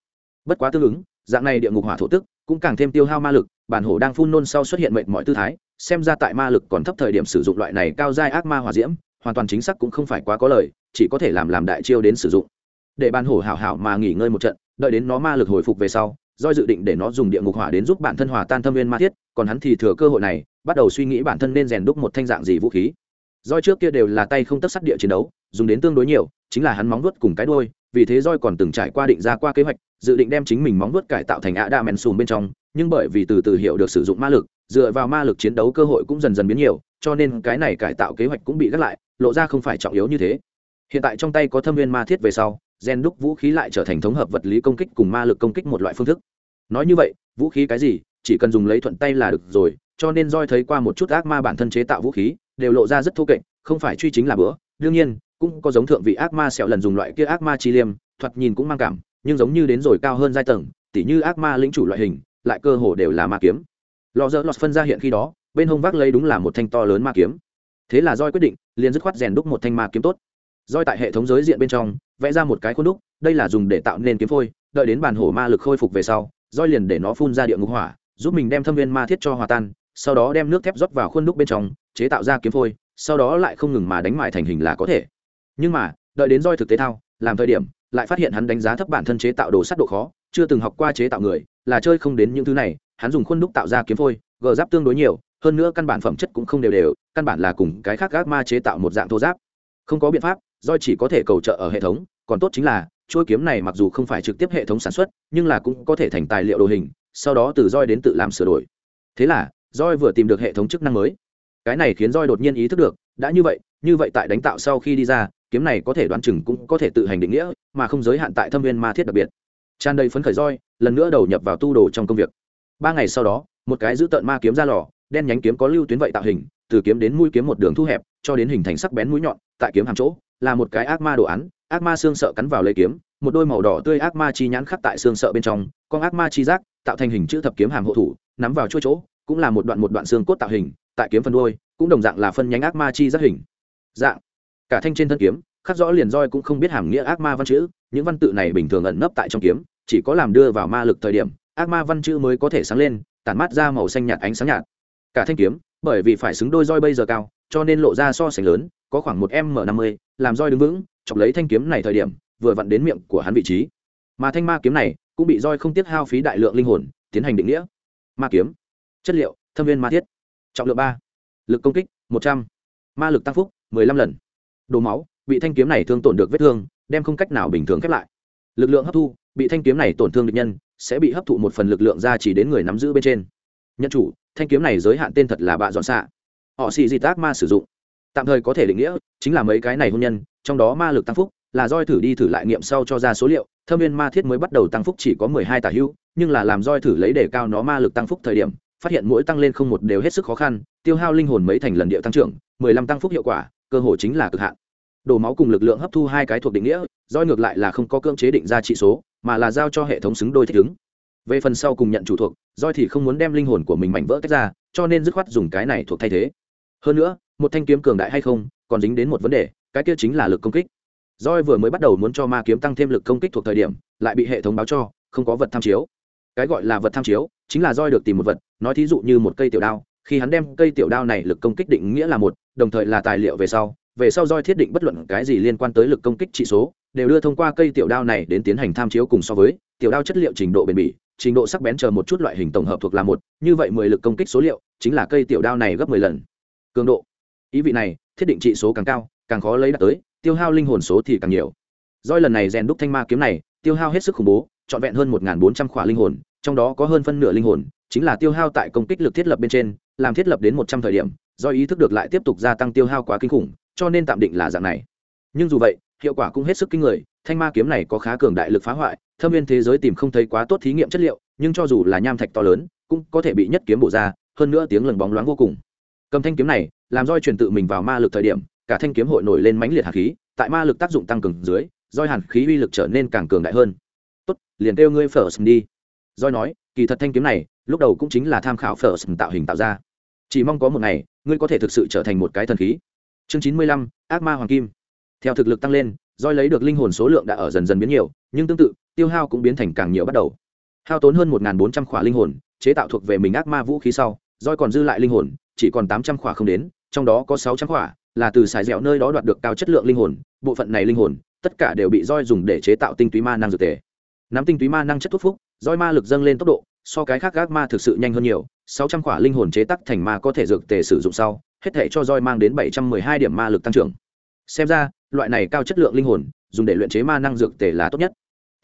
Bất quá tương ứng, dạng này địa ngục hỏa thổ tức cũng càng thêm tiêu hao ma lực, bản hổ đang phun nôn sau xuất hiện mệnh mọi tư thái, xem ra tại ma lực còn thấp thời điểm sử dụng loại này cao giai ác ma hỏa diễm, hoàn toàn chính xác cũng không phải quá có lời, chỉ có thể làm làm đại chiêu đến sử dụng. Để bản hổ hảo hảo mà nghỉ ngơi một trận, đợi đến nó ma lực hồi phục về sau doi dự định để nó dùng địa ngục hỏa đến giúp bản thân hòa tan thâm viên ma thiết, còn hắn thì thừa cơ hội này, bắt đầu suy nghĩ bản thân nên rèn đúc một thanh dạng gì vũ khí. Doi trước kia đều là tay không tất sắt địa chiến đấu, dùng đến tương đối nhiều, chính là hắn móng vuốt cùng cái đôi vì thế roi còn từng trải qua định ra qua kế hoạch, dự định đem chính mình móng vuốt cải tạo thành ạ đa mèn sùm bên trong, nhưng bởi vì từ từ hiểu được sử dụng ma lực, dựa vào ma lực chiến đấu cơ hội cũng dần dần biến nhiều, cho nên cái này cải tạo kế hoạch cũng bị gác lại, lộ ra không phải trọng yếu như thế. Hiện tại trong tay có thâm viên ma thiết về sau gen đúc vũ khí lại trở thành thống hợp vật lý công kích cùng ma lực công kích một loại phương thức. Nói như vậy, vũ khí cái gì, chỉ cần dùng lấy thuận tay là được rồi, cho nên roi thấy qua một chút ác ma bản thân chế tạo vũ khí, đều lộ ra rất thô kệch, không phải truy chính là bữa. Đương nhiên, cũng có giống thượng vị ác ma sẹo lần dùng loại kia ác ma chi liêm, thoạt nhìn cũng mang cảm, nhưng giống như đến rồi cao hơn giai tầng, tỉ như ác ma lĩnh chủ loại hình, lại cơ hồ đều là ma kiếm. Lò dơ lọt phân ra hiện khi đó, bên hông vác lấy đúng là một thanh to lớn ma kiếm. Thế là roi quyết định, liền dứt khoát rèn đúc một thanh ma kiếm tốt roi tại hệ thống giới diện bên trong, vẽ ra một cái khuôn đúc, đây là dùng để tạo nên kiếm phôi, đợi đến bàn hổ ma lực khôi phục về sau, roi liền để nó phun ra địa ngục hỏa, giúp mình đem thâm viên ma thiết cho hòa tan, sau đó đem nước thép rót vào khuôn đúc bên trong, chế tạo ra kiếm phôi, sau đó lại không ngừng mà đánh mại thành hình là có thể. Nhưng mà, đợi đến roi thực tế thao, làm thời điểm, lại phát hiện hắn đánh giá thấp bản thân chế tạo đồ sắt độ khó, chưa từng học qua chế tạo người, là chơi không đến những thứ này, hắn dùng khuôn đúc tạo ra kiếm phôi, gờ giáp tương đối nhiều, hơn nữa căn bản phẩm chất cũng không đều đều, căn bản là cùng cái khác gác ma chế tạo một dạng thô giáp. Không có biện pháp do chỉ có thể cầu trợ ở hệ thống, còn tốt chính là chuôi kiếm này mặc dù không phải trực tiếp hệ thống sản xuất, nhưng là cũng có thể thành tài liệu đồ hình, sau đó từ roi đến tự làm sửa đổi. Thế là, roi vừa tìm được hệ thống chức năng mới. Cái này khiến roi đột nhiên ý thức được, đã như vậy như vậy tại đánh tạo sau khi đi ra, kiếm này có thể đoán chừng cũng có thể tự hành định nghĩa, mà không giới hạn tại thâm viên ma thiết đặc biệt. Tràn đầy phấn khởi roi, lần nữa đầu nhập vào tu đồ trong công việc. Ba ngày sau đó, một cái giữ tợn ma kiếm ra lò, đen nhánh kiếm có lưu tuyến vậy tạo hình, từ kiếm đến mũi kiếm một đường thu hẹp, cho đến hình thành sắc bén mũi nhọn, tại kiếm hàm chỗ là một cái ác ma đồ án, ác ma xương sợ cắn vào lấy kiếm, một đôi màu đỏ tươi ác ma chi nhãn khắc tại xương sợ bên trong, con ác ma chi giác, tạo thành hình chữ thập kiếm hàm hộ thủ, nắm vào chuôi chỗ, cũng là một đoạn một đoạn xương cốt tạo hình, tại kiếm phân đuôi cũng đồng dạng là phân nhánh ác ma chi giác hình. Dạng. Cả thanh trên thân kiếm, khắc rõ liền roi cũng không biết hàm nghĩa ác ma văn chữ, những văn tự này bình thường ẩn nấp tại trong kiếm, chỉ có làm đưa vào ma lực thời điểm, ác ma văn chữ mới có thể sáng lên, tản mát ra màu xanh nhạt ánh sáng nhạt. Cả thanh kiếm, bởi vì phải xứng đôi roi bây giờ cao, cho nên lộ ra so sánh lớn, có khoảng một m năm mươi làm roi đứng vững, chọc lấy thanh kiếm này thời điểm, vừa vặn đến miệng của hắn vị trí. Mà thanh ma kiếm này cũng bị roi không tiết hao phí đại lượng linh hồn, tiến hành định nghĩa. Ma kiếm, chất liệu, thâm viên ma thiết. Trọng lượng ba, lực công kích, một trăm. Ma lực tăng phúc, mười lăm lần. Đồ máu, bị thanh kiếm này thương tổn được vết thương, đem không cách nào bình thường khép lại. Lực lượng hấp thu, bị thanh kiếm này tổn thương địch nhân, sẽ bị hấp thụ một phần lực lượng ra chỉ đến người nắm giữ bên trên. Nhân chủ, thanh kiếm này giới hạn tên thật là bạ dọn xạ. Họ xì di tác ma sử dụng tạm thời có thể định nghĩa, chính là mấy cái này hôn nhân, trong đó ma lực tăng phúc, là roi thử đi thử lại nghiệm sau cho ra số liệu, thâm viên ma thiết mới bắt đầu tăng phúc chỉ có mười hai tả hữu nhưng là làm roi thử lấy để cao nó ma lực tăng phúc thời điểm, phát hiện mỗi tăng lên không một đều hết sức khó khăn, tiêu hao linh hồn mấy thành lần điệu tăng trưởng, mười lăm tăng phúc hiệu quả, cơ hội chính là cực hạn. Đổ máu cùng lực lượng hấp thu hai cái thuộc định nghĩa, roi ngược lại là không có cưỡng chế định ra trị số, mà là giao cho hệ thống xứng đôi thích ứng. Về phần sau cùng nhận chủ thuộc, roi thì không muốn đem linh hồn của mình mảnh vỡ tách ra, cho nên dứt khoát dùng cái này thuộc thay thế hơn nữa, một thanh kiếm cường đại hay không, còn dính đến một vấn đề, cái kia chính là lực công kích. Roi vừa mới bắt đầu muốn cho ma kiếm tăng thêm lực công kích thuộc thời điểm, lại bị hệ thống báo cho, không có vật tham chiếu. Cái gọi là vật tham chiếu, chính là roi được tìm một vật, nói thí dụ như một cây tiểu đao, khi hắn đem cây tiểu đao này lực công kích định nghĩa là một, đồng thời là tài liệu về sau về sau roi thiết định bất luận cái gì liên quan tới lực công kích trị số, đều đưa thông qua cây tiểu đao này đến tiến hành tham chiếu cùng so với, tiểu đao chất liệu trình độ bền bỉ, trình độ sắc bén chờ một chút loại hình tổng hợp thuộc là một, như vậy mười lực công kích số liệu, chính là cây tiểu đao này gấp mười lần cường độ. Ý vị này, thiết định trị số càng cao, càng khó lấy đạt tới, tiêu hao linh hồn số thì càng nhiều. Doi lần này rèn đúc thanh ma kiếm này, tiêu hao hết sức khủng bố, trọn vẹn hơn một bốn trăm khỏa linh hồn, trong đó có hơn phân nửa linh hồn, chính là tiêu hao tại công kích lực thiết lập bên trên, làm thiết lập đến một trăm thời điểm, do ý thức được lại tiếp tục gia tăng tiêu hao quá kinh khủng, cho nên tạm định là dạng này. Nhưng dù vậy, hiệu quả cũng hết sức kinh người, thanh ma kiếm này có khá cường đại lực phá hoại, thâm viên thế giới tìm không thấy quá tốt thí nghiệm chất liệu, nhưng cho dù là nham thạch to lớn, cũng có thể bị nhất kiếm bổ ra, hơn nữa tiếng lần bóng loáng vô cùng cầm thanh kiếm này, làm roi truyền tự mình vào ma lực thời điểm, cả thanh kiếm hội nổi lên mãnh liệt hạt khí, tại ma lực tác dụng tăng cường dưới, roi hàn khí uy lực trở nên càng cường đại hơn. Tốt, liền kêu ngươi phở sừng đi. Roi nói, kỳ thật thanh kiếm này, lúc đầu cũng chính là tham khảo phở sừng tạo hình tạo ra. Chỉ mong có một ngày, ngươi có thể thực sự trở thành một cái thần khí. Chương chín mươi lăm, ác ma hoàng kim. Theo thực lực tăng lên, roi lấy được linh hồn số lượng đã ở dần dần biến nhiều, nhưng tương tự, tiêu hao cũng biến thành càng nhiều bắt đầu. Hao tốn hơn một bốn trăm khỏa linh hồn, chế tạo thuộc về mình ác ma vũ khí sau, roi còn dư lại linh hồn chỉ còn tám trăm khỏa không đến, trong đó có sáu trăm khỏa là từ xài dẻo nơi đó đoạt được cao chất lượng linh hồn, bộ phận này linh hồn, tất cả đều bị roi dùng để chế tạo tinh túy ma năng dược tề. Nắm tinh túy ma năng chất thuốc phúc, roi ma lực dâng lên tốc độ, so cái khác gác ma thực sự nhanh hơn nhiều, sáu trăm khỏa linh hồn chế tắc thành ma có thể dược tề sử dụng sau, hết thể cho roi mang đến bảy trăm mười hai điểm ma lực tăng trưởng. Xem ra, loại này cao chất lượng linh hồn, dùng để luyện chế ma năng dược tề là tốt nhất.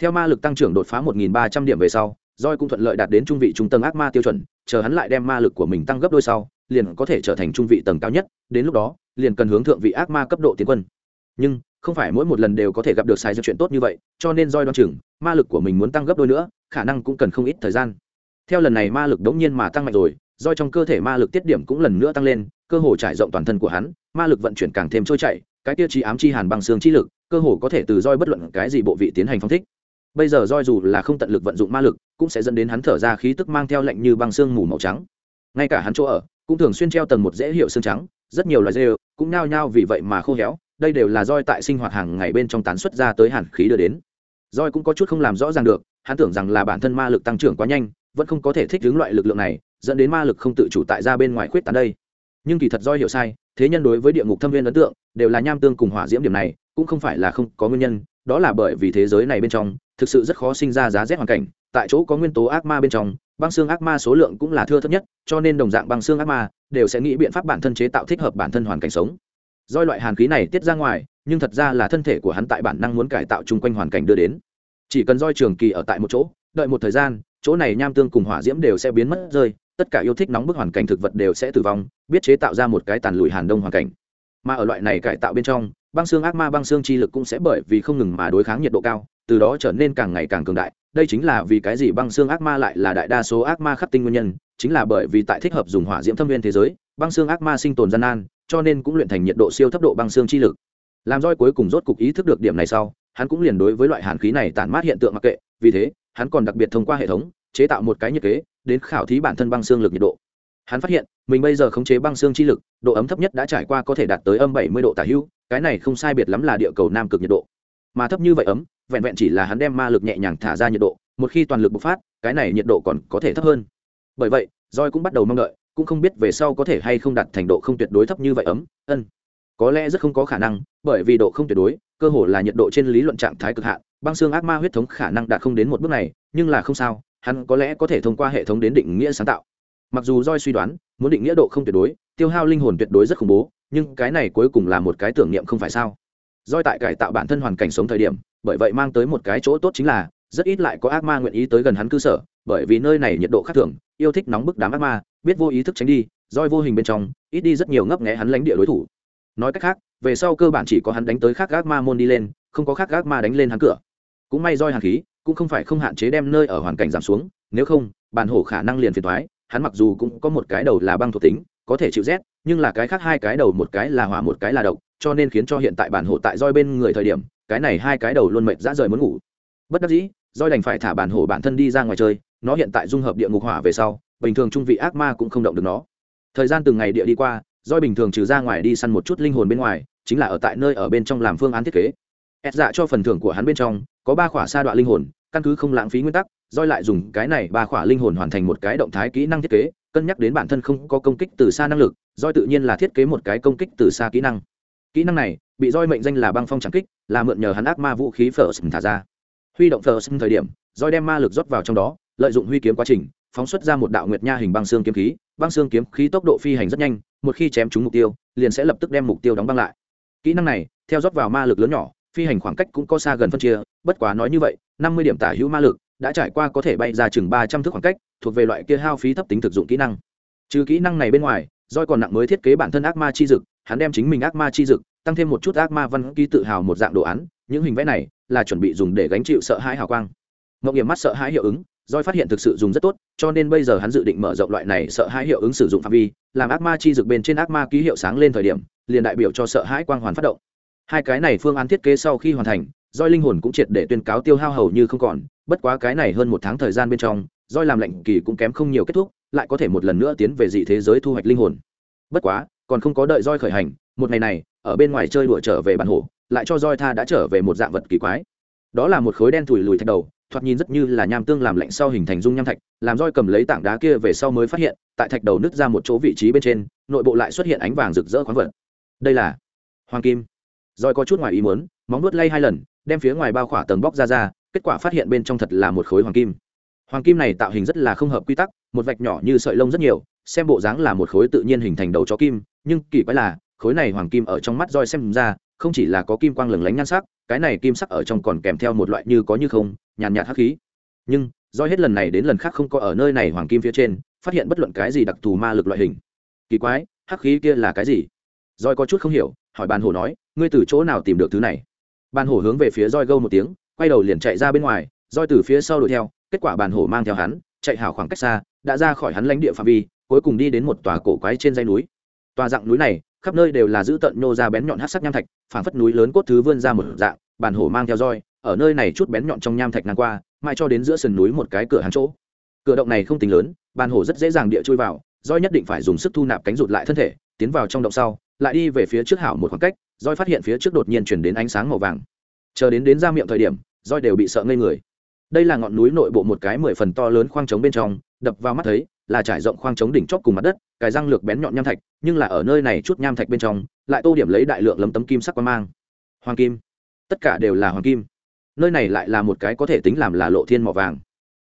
Theo ma lực tăng trưởng đột phá một nghìn ba trăm điểm về sau, roi cũng thuận lợi đạt đến trung vị trung tầng ác ma tiêu chuẩn, chờ hắn lại đem ma lực của mình tăng gấp đôi sau liền có thể trở thành trung vị tầng cao nhất, đến lúc đó, liền cần hướng thượng vị ác ma cấp độ tiến quân. Nhưng, không phải mỗi một lần đều có thể gặp được sai dược chuyện tốt như vậy, cho nên roi đoan chừng, ma lực của mình muốn tăng gấp đôi nữa, khả năng cũng cần không ít thời gian. Theo lần này ma lực đống nhiên mà tăng mạnh rồi roi trong cơ thể ma lực tiết điểm cũng lần nữa tăng lên, cơ hồ trải rộng toàn thân của hắn, ma lực vận chuyển càng thêm trôi chảy, cái tiêu chí ám chi hàn bằng xương chi lực, cơ hồ có thể từ roi bất luận cái gì bộ vị tiến hành phong thích. Bây giờ roi dù là không tận lực vận dụng ma lực, cũng sẽ dẫn đến hắn thở ra khí tức mang theo lạnh như băng xương mù màu trắng. Ngay cả hắn chỗ ở cũng thường xuyên treo tầng một dễ hiệu xương trắng, rất nhiều loài rêu cũng nao nhao vì vậy mà khô héo, đây đều là roi tại sinh hoạt hàng ngày bên trong tán xuất ra tới hàn khí đưa đến. Roi cũng có chút không làm rõ ràng được, hắn tưởng rằng là bản thân ma lực tăng trưởng quá nhanh, vẫn không có thể thích ứng loại lực lượng này, dẫn đến ma lực không tự chủ tại ra bên ngoài khuyết tán đây. Nhưng kỳ thật roi hiểu sai, thế nhân đối với địa ngục thâm viên ấn tượng, đều là nham tương cùng hỏa diễm điểm này, cũng không phải là không có nguyên nhân, đó là bởi vì thế giới này bên trong, thực sự rất khó sinh ra giá rét hoàn cảnh, tại chỗ có nguyên tố ác ma bên trong băng xương ác ma số lượng cũng là thưa thấp nhất, cho nên đồng dạng băng xương ác ma đều sẽ nghĩ biện pháp bản thân chế tạo thích hợp bản thân hoàn cảnh sống. Doi loại hàn khí này tiết ra ngoài, nhưng thật ra là thân thể của hắn tại bản năng muốn cải tạo chung quanh hoàn cảnh đưa đến. Chỉ cần roi trường kỳ ở tại một chỗ, đợi một thời gian, chỗ này nham tương cùng hỏa diễm đều sẽ biến mất rơi, tất cả yêu thích nóng bức hoàn cảnh thực vật đều sẽ tử vong, biết chế tạo ra một cái tàn lùi hàn đông hoàn cảnh. Mà ở loại này cải tạo bên trong, băng xương ác ma băng xương chi lực cũng sẽ bởi vì không ngừng mà đối kháng nhiệt độ cao, từ đó trở nên càng ngày càng cường đại đây chính là vì cái gì băng xương ác ma lại là đại đa số ác ma khắc tinh nguyên nhân, chính là bởi vì tại thích hợp dùng hỏa diễm thâm viên thế giới, băng xương ác ma sinh tồn gian nan, cho nên cũng luyện thành nhiệt độ siêu thấp độ băng xương chi lực. Làm roi cuối cùng rốt cục ý thức được điểm này sau, hắn cũng liền đối với loại hàn khí này tản mát hiện tượng mặc kệ, vì thế, hắn còn đặc biệt thông qua hệ thống, chế tạo một cái nhiệt kế, đến khảo thí bản thân băng xương lực nhiệt độ. Hắn phát hiện, mình bây giờ khống chế băng xương chi lực, độ ấm thấp nhất đã trải qua có thể đạt tới âm bảy mươi độ tả hữu, cái này không sai biệt lắm là địa cầu nam cực nhiệt độ. Mà thấp như vậy ấm vẹn vẹn chỉ là hắn đem ma lực nhẹ nhàng thả ra nhiệt độ, một khi toàn lực bộc phát, cái này nhiệt độ còn có thể thấp hơn. Bởi vậy roi cũng bắt đầu mong đợi, cũng không biết về sau có thể hay không đạt thành độ không tuyệt đối thấp như vậy ấm, ân. Có lẽ rất không có khả năng, bởi vì độ không tuyệt đối, cơ hồ là nhiệt độ trên lý luận trạng thái cực hạn, băng xương ác ma huyết thống khả năng đạt không đến một bước này, nhưng là không sao, hắn có lẽ có thể thông qua hệ thống đến định nghĩa sáng tạo. Mặc dù roi suy đoán, muốn định nghĩa độ không tuyệt đối, tiêu hao linh hồn tuyệt đối rất khủng bố, nhưng cái này cuối cùng là một cái tưởng niệm không phải sao roi tại cải tạo bản thân hoàn cảnh sống thời điểm, bởi vậy mang tới một cái chỗ tốt chính là, rất ít lại có ác ma nguyện ý tới gần hắn cư sở, bởi vì nơi này nhiệt độ khác thường, yêu thích nóng bức đám ác ma, biết vô ý thức tránh đi, roi vô hình bên trong, ít đi rất nhiều ngấp nghé hắn lánh địa đối thủ. Nói cách khác, về sau cơ bản chỉ có hắn đánh tới khác ác ma môn đi lên, không có khác ác ma đánh lên hắn cửa. Cũng may roi hàn khí, cũng không phải không hạn chế đem nơi ở hoàn cảnh giảm xuống, nếu không, bản hổ khả năng liền phiền thoái hắn mặc dù cũng có một cái đầu là băng thuộc tính, có thể chịu rét, nhưng là cái khác hai cái đầu một cái là hỏa một cái là độc cho nên khiến cho hiện tại bản hổ tại roi bên người thời điểm, cái này hai cái đầu luôn mệt dã rời muốn ngủ. Bất đắc dĩ, roi đành phải thả bản hổ bản thân đi ra ngoài chơi, nó hiện tại dung hợp địa ngục hỏa về sau, bình thường trung vị ác ma cũng không động được nó. Thời gian từng ngày địa đi qua, roi bình thường trừ ra ngoài đi săn một chút linh hồn bên ngoài, chính là ở tại nơi ở bên trong làm phương án thiết kế. Ép dạ cho phần thưởng của hắn bên trong, có ba khỏa sa đoạn linh hồn, căn cứ không lãng phí nguyên tắc, roi lại dùng cái này ba khỏa linh hồn hoàn thành một cái động thái kỹ năng thiết kế, cân nhắc đến bản thân không có công kích từ xa năng lực, roi tự nhiên là thiết kế một cái công kích từ xa kỹ năng kỹ năng này bị roi mệnh danh là băng phong trảm kích, là mượn nhờ hắn ác ma vũ khí phở thả ra. Huy động phở thời điểm, roi đem ma lực rót vào trong đó, lợi dụng huy kiếm quá trình, phóng xuất ra một đạo nguyệt nha hình băng xương kiếm khí, băng xương kiếm khí tốc độ phi hành rất nhanh, một khi chém trúng mục tiêu, liền sẽ lập tức đem mục tiêu đóng băng lại. Kỹ năng này, theo rót vào ma lực lớn nhỏ, phi hành khoảng cách cũng có xa gần phân chia, bất quá nói như vậy, năm mươi điểm tả hữu ma lực đã trải qua có thể bay ra chừng ba trăm thước khoảng cách, thuộc về loại kia hao phí thấp tính thực dụng kỹ năng. Trừ kỹ năng này bên ngoài doi còn nặng mới thiết kế bản thân ác ma chi dực hắn đem chính mình ác ma chi dực, tăng thêm một chút ác ma văn ký tự hào một dạng đồ án, những hình vẽ này là chuẩn bị dùng để gánh chịu sợ hãi hào quang. Mậu nghiệm mắt sợ hãi hiệu ứng doi phát hiện thực sự dùng rất tốt, cho nên bây giờ hắn dự định mở rộng loại này sợ hãi hiệu ứng sử dụng phạm vi, làm ác ma chi dực bên trên ác ma ký hiệu sáng lên thời điểm, liền đại biểu cho sợ hãi quang hoàn phát động. Hai cái này phương án thiết kế sau khi hoàn thành doi linh hồn cũng triệt để tuyên cáo tiêu hao hầu như không còn, bất quá cái này hơn một tháng thời gian bên trong doi làm lệnh kỳ cũng kém không nhiều kết thúc, lại có thể một lần nữa tiến về dị thế giới thu hoạch linh hồn. Bất quá còn không có đợi roi khởi hành, một ngày này, ở bên ngoài chơi đùa trở về bản hồ, lại cho roi tha đã trở về một dạng vật kỳ quái. Đó là một khối đen thùi lùi thạch đầu, thoạt nhìn rất như là nham tương làm lạnh sau hình thành dung nham thạch, làm roi cầm lấy tảng đá kia về sau mới phát hiện, tại thạch đầu nứt ra một chỗ vị trí bên trên, nội bộ lại xuất hiện ánh vàng rực rỡ khoáng vật. Đây là hoàng kim. Roi có chút ngoài ý muốn, móng nuốt lay hai lần, đem phía ngoài bao khỏa tầng bóc ra ra, kết quả phát hiện bên trong thật là một khối hoàng kim. Hoàng kim này tạo hình rất là không hợp quy tắc, một vạch nhỏ như sợi lông rất nhiều xem bộ dáng là một khối tự nhiên hình thành đầu chó kim, nhưng kỳ quái là, khối này hoàng kim ở trong mắt roi xem ra, không chỉ là có kim quang lừng lánh nhan sắc, cái này kim sắc ở trong còn kèm theo một loại như có như không, nhàn nhạt hắc khí. Nhưng, roi hết lần này đến lần khác không có ở nơi này hoàng kim phía trên, phát hiện bất luận cái gì đặc thù ma lực loại hình. Kỳ quái, hắc khí kia là cái gì? Roi có chút không hiểu, hỏi bàn hổ nói, ngươi từ chỗ nào tìm được thứ này? Bàn hổ hướng về phía roi gâu một tiếng, quay đầu liền chạy ra bên ngoài, roi từ phía sau đuổi theo, kết quả bàn hổ mang theo hắn, chạy hảo khoảng cách xa, đã ra khỏi hắn lãnh địa phạm vi cuối cùng đi đến một tòa cổ quái trên dây núi. Tòa dạng núi này, khắp nơi đều là giữ tận nhô ra bén nhọn hát sắc nham thạch, phảng phất núi lớn cốt thứ vươn ra một dạng bàn hổ mang theo roi, ở nơi này chút bén nhọn trong nham thạch ngang qua mai cho đến giữa sườn núi một cái cửa hàng chỗ. Cửa động này không tính lớn bàn hổ rất dễ dàng địa chui vào, roi nhất định phải dùng sức thu nạp cánh rụt lại thân thể, tiến vào trong động sau, lại đi về phía trước hảo một khoảng cách, roi phát hiện phía trước đột nhiên chuyển đến ánh sáng màu vàng. Chờ đến đến ra miệng thời điểm, roi đều bị sợ ngây người. Đây là ngọn núi nội bộ một cái mười phần to lớn khoang trống bên trong, đập vào mắt thấy là trải rộng khoang chống đỉnh chóp cùng mặt đất cái răng lược bén nhọn nham thạch, nhưng là ở nơi này chút nham thạch bên trong, lại tô điểm lấy đại lượng lấm tấm kim sắc quang mang. Hoàng kim. Tất cả đều là hoàng kim. Nơi này lại là một cái có thể tính làm là lộ thiên mỏ vàng.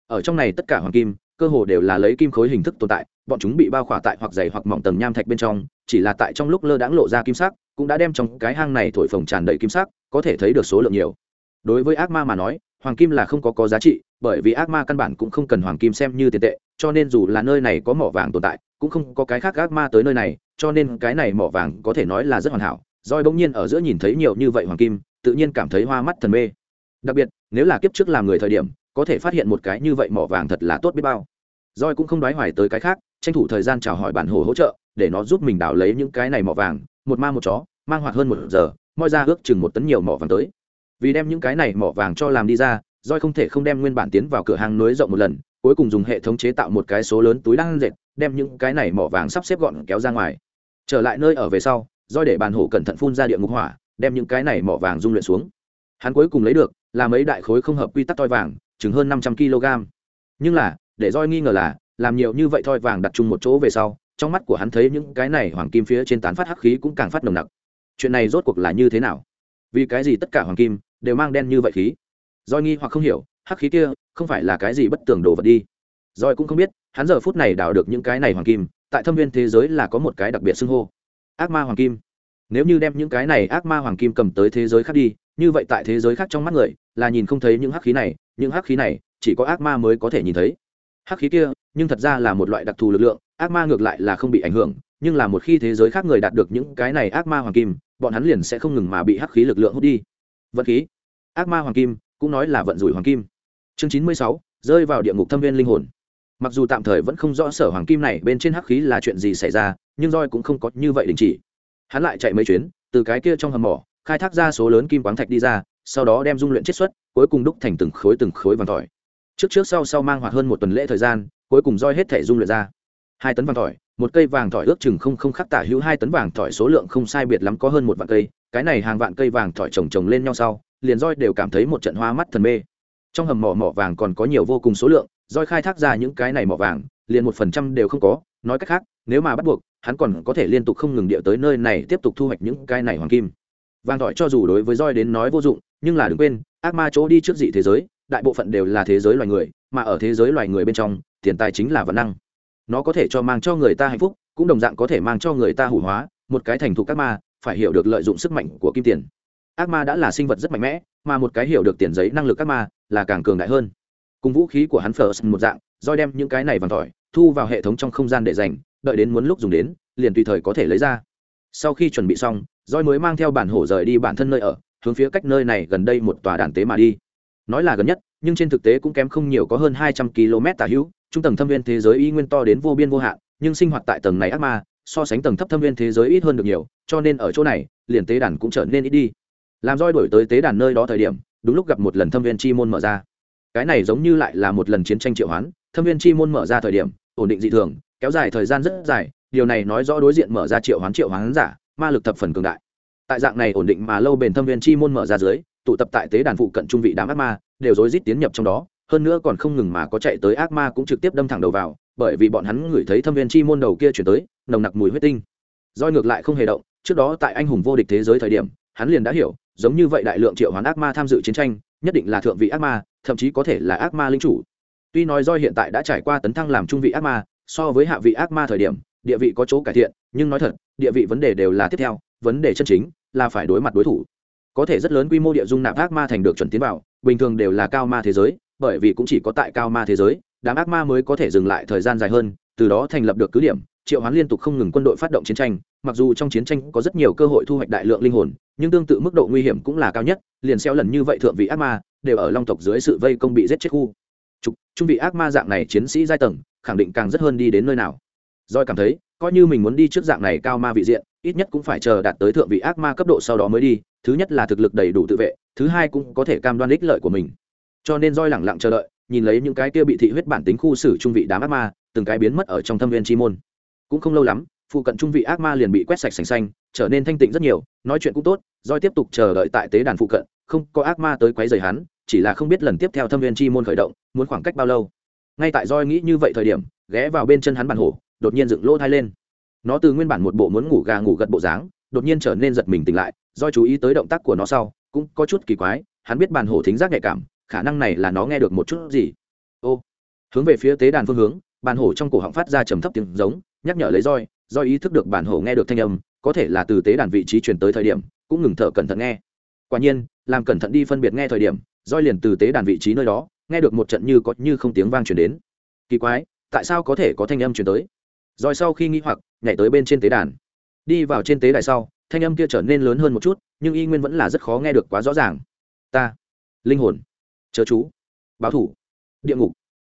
Ở trong này tất cả hoàng kim, cơ hồ đều là lấy kim khối hình thức tồn tại, bọn chúng bị bao khỏa tại hoặc dày hoặc mỏng tầng nham thạch bên trong, chỉ là tại trong lúc lơ đãng lộ ra kim sắc, cũng đã đem trong cái hang này thổi phồng tràn đầy kim sắc, có thể thấy được số lượng nhiều. Đối với ác ma mà nói, hoàng kim là không có có giá trị bởi vì ác ma căn bản cũng không cần hoàng kim xem như tiền tệ, cho nên dù là nơi này có mỏ vàng tồn tại, cũng không có cái khác ác ma tới nơi này, cho nên cái này mỏ vàng có thể nói là rất hoàn hảo. Roi bỗng nhiên ở giữa nhìn thấy nhiều như vậy hoàng kim, tự nhiên cảm thấy hoa mắt thần mê. Đặc biệt, nếu là kiếp trước làm người thời điểm, có thể phát hiện một cái như vậy mỏ vàng thật là tốt biết bao. Roi cũng không đoái hoài tới cái khác, tranh thủ thời gian chào hỏi bản hồ hỗ trợ, để nó giúp mình đào lấy những cái này mỏ vàng, một ma một chó, mang hoạt hơn một giờ, moi ra ước chừng một tấn nhiều mỏ vàng tới. Vì đem những cái này mỏ vàng cho làm đi ra roi không thể không đem nguyên bản tiến vào cửa hàng núi rộng một lần, cuối cùng dùng hệ thống chế tạo một cái số lớn túi đang dệt, đem những cái này mỏ vàng sắp xếp gọn kéo ra ngoài. Trở lại nơi ở về sau, roi để bàn hổ cẩn thận phun ra địa ngục hỏa, đem những cái này mỏ vàng dung luyện xuống. Hắn cuối cùng lấy được là mấy đại khối không hợp quy tắc toi vàng, chừng hơn năm trăm kg. Nhưng là, để roi nghi ngờ là, làm nhiều như vậy thoi vàng đặt chung một chỗ về sau, trong mắt của hắn thấy những cái này hoàng kim phía trên tán phát hắc khí cũng càng phát nồng nặc. Chuyện này rốt cuộc là như thế nào? Vì cái gì tất cả hoàng kim đều mang đen như vậy khí? Doi nghi hoặc không hiểu, hắc khí kia, không phải là cái gì bất tường đồ vật đi. Doi cũng không biết, hắn giờ phút này đào được những cái này hoàng kim, tại thâm viên thế giới là có một cái đặc biệt xưng hô. Ác ma hoàng kim. Nếu như đem những cái này ác ma hoàng kim cầm tới thế giới khác đi, như vậy tại thế giới khác trong mắt người, là nhìn không thấy những hắc khí này, những hắc khí này, chỉ có ác ma mới có thể nhìn thấy. Hắc khí kia, nhưng thật ra là một loại đặc thù lực lượng, ác ma ngược lại là không bị ảnh hưởng, nhưng là một khi thế giới khác người đạt được những cái này ác ma hoàng kim, bọn hắn liền sẽ không ngừng mà bị hắc khí lực lượng hút đi. Vận khí. Ác ma hoàng kim cũng nói là vận rủi hoàng kim. Chương chín mươi sáu, rơi vào địa ngục thâm viên linh hồn. Mặc dù tạm thời vẫn không rõ sở hoàng kim này bên trên hắc khí là chuyện gì xảy ra, nhưng roi cũng không có như vậy đình chỉ. Hắn lại chạy mấy chuyến, từ cái kia trong hầm mỏ, khai thác ra số lớn kim quáng thạch đi ra, sau đó đem dung luyện chiết xuất, cuối cùng đúc thành từng khối từng khối vàng tỏi. Trước trước sau sau mang hoạt hơn một tuần lễ thời gian, cuối cùng roi hết thể dung luyện ra. Hai tấn vàng tỏi, một cây vàng tỏi ước chừng không không khắc tả hữu hai tấn vàng tỏi số lượng không sai biệt lắm có hơn một vạn cây, cái này hàng vạn cây vàng tỏi trồng trồng lên nhau sau liền roi đều cảm thấy một trận hoa mắt thần mê. Trong hầm mỏ mỏ vàng còn có nhiều vô cùng số lượng, roi khai thác ra những cái này mỏ vàng, liền một phần trăm đều không có, nói cách khác, nếu mà bắt buộc, hắn còn có thể liên tục không ngừng điệu tới nơi này tiếp tục thu hoạch những cái này hoàng kim. Vàng thỏi cho dù đối với roi đến nói vô dụng, nhưng là đừng quên, ác ma chỗ đi trước dị thế giới, đại bộ phận đều là thế giới loài người, mà ở thế giới loài người bên trong, tiền tài chính là vật năng. Nó có thể cho mang cho người ta hạnh phúc, cũng đồng dạng có thể mang cho người ta hủ hóa, một cái thành thục các ma, phải hiểu được lợi dụng sức mạnh của kim tiền ác ma đã là sinh vật rất mạnh mẽ, mà một cái hiểu được tiền giấy năng lực ác ma là càng cường đại hơn. Cùng vũ khí của hắn phở một dạng, roi đem những cái này vàng tỏi thu vào hệ thống trong không gian để dành, đợi đến muốn lúc dùng đến, liền tùy thời có thể lấy ra. Sau khi chuẩn bị xong, roi mới mang theo bản hổ rời đi bản thân nơi ở, hướng phía cách nơi này gần đây một tòa đàn tế mà đi. Nói là gần nhất, nhưng trên thực tế cũng kém không nhiều có hơn hai trăm km tả hữu, trung tầng thâm viên thế giới y nguyên to đến vô biên vô hạn, nhưng sinh hoạt tại tầng này ác ma, so sánh tầng thấp thâm viên thế giới ít hơn được nhiều, cho nên ở chỗ này, liền tế đàn cũng trở nên ít đi làm roi đổi tới tế đàn nơi đó thời điểm, đúng lúc gặp một lần thâm viên chi môn mở ra. Cái này giống như lại là một lần chiến tranh triệu hoán, thâm viên chi môn mở ra thời điểm, ổn định dị thường, kéo dài thời gian rất dài, điều này nói rõ đối diện mở ra triệu hoán triệu hoán giả, ma lực thập phần cường đại. Tại dạng này ổn định mà lâu bền thâm viên chi môn mở ra dưới, tụ tập tại tế đàn phụ cận trung vị đám ác ma, đều rối rít tiến nhập trong đó, hơn nữa còn không ngừng mà có chạy tới ác ma cũng trực tiếp đâm thẳng đầu vào, bởi vì bọn hắn ngửi thấy thâm viên chi môn đầu kia chuyển tới, nồng nặc mùi huyết tinh. Roi ngược lại không hề động, trước đó tại anh hùng vô địch thế giới thời điểm, hắn liền đã hiểu giống như vậy đại lượng triệu hoán ác ma tham dự chiến tranh, nhất định là thượng vị ác ma, thậm chí có thể là ác ma linh chủ. Tuy nói do hiện tại đã trải qua tấn thăng làm trung vị ác ma, so với hạ vị ác ma thời điểm, địa vị có chỗ cải thiện, nhưng nói thật, địa vị vấn đề đều là tiếp theo, vấn đề chân chính là phải đối mặt đối thủ. Có thể rất lớn quy mô địa dung nạp ác ma thành được chuẩn tiến vào, bình thường đều là cao ma thế giới, bởi vì cũng chỉ có tại cao ma thế giới, đám ác ma mới có thể dừng lại thời gian dài hơn, từ đó thành lập được cứ điểm, triệu hoán liên tục không ngừng quân đội phát động chiến tranh mặc dù trong chiến tranh có rất nhiều cơ hội thu hoạch đại lượng linh hồn nhưng tương tự mức độ nguy hiểm cũng là cao nhất liền xeo lần như vậy thượng vị ác ma đều ở long tộc dưới sự vây công bị giết chết khu. Trục, trung vị ác ma dạng này chiến sĩ giai tầng khẳng định càng rất hơn đi đến nơi nào. Doi cảm thấy coi như mình muốn đi trước dạng này cao ma vị diện ít nhất cũng phải chờ đạt tới thượng vị ác ma cấp độ sau đó mới đi thứ nhất là thực lực đầy đủ tự vệ thứ hai cũng có thể cam đoan ích lợi của mình. Cho nên roi lẳng lặng chờ đợi nhìn lấy những cái kia bị thị huyết bản tính khu xử trung vị đám ác ma từng cái biến mất ở trong thâm viên chi môn. Cũng không lâu lắm phụ cận trung vị ác ma liền bị quét sạch sành xanh, trở nên thanh tịnh rất nhiều, nói chuyện cũng tốt Doi tiếp tục chờ đợi tại tế đàn phụ cận, không có ác ma tới quấy rầy hắn, chỉ là không biết lần tiếp theo thâm viên chi môn khởi động, muốn khoảng cách bao lâu. Ngay tại Doi nghĩ như vậy thời điểm, ghé vào bên chân hắn bàn hổ, đột nhiên dựng lỗ thai lên. Nó từ nguyên bản một bộ muốn ngủ gà ngủ gật bộ dáng, đột nhiên trở nên giật mình tỉnh lại do chú ý tới động tác của nó sau, cũng có chút kỳ quái, hắn biết bàn hổ thính giác nhạy cảm, khả năng này là nó nghe được một chút gì. Ô, hướng về phía tế đàn phương hướng bàn hổ trong cổ họng phát ra trầm thấp tiếng giống, nhắc nhở lấy roi do ý thức được bản hổ nghe được thanh âm, có thể là từ tế đàn vị trí chuyển tới thời điểm, cũng ngừng thở cẩn thận nghe. Quả nhiên, làm cẩn thận đi phân biệt nghe thời điểm, roi liền từ tế đàn vị trí nơi đó, nghe được một trận như có như không tiếng vang chuyển đến. Kỳ quái, tại sao có thể có thanh âm chuyển tới? Rồi sau khi nghĩ hoặc, nhảy tới bên trên tế đàn. Đi vào trên tế đài sau, thanh âm kia trở nên lớn hơn một chút, nhưng y nguyên vẫn là rất khó nghe được quá rõ ràng. Ta, linh hồn, chớ chú, báo thủ, địa ngục.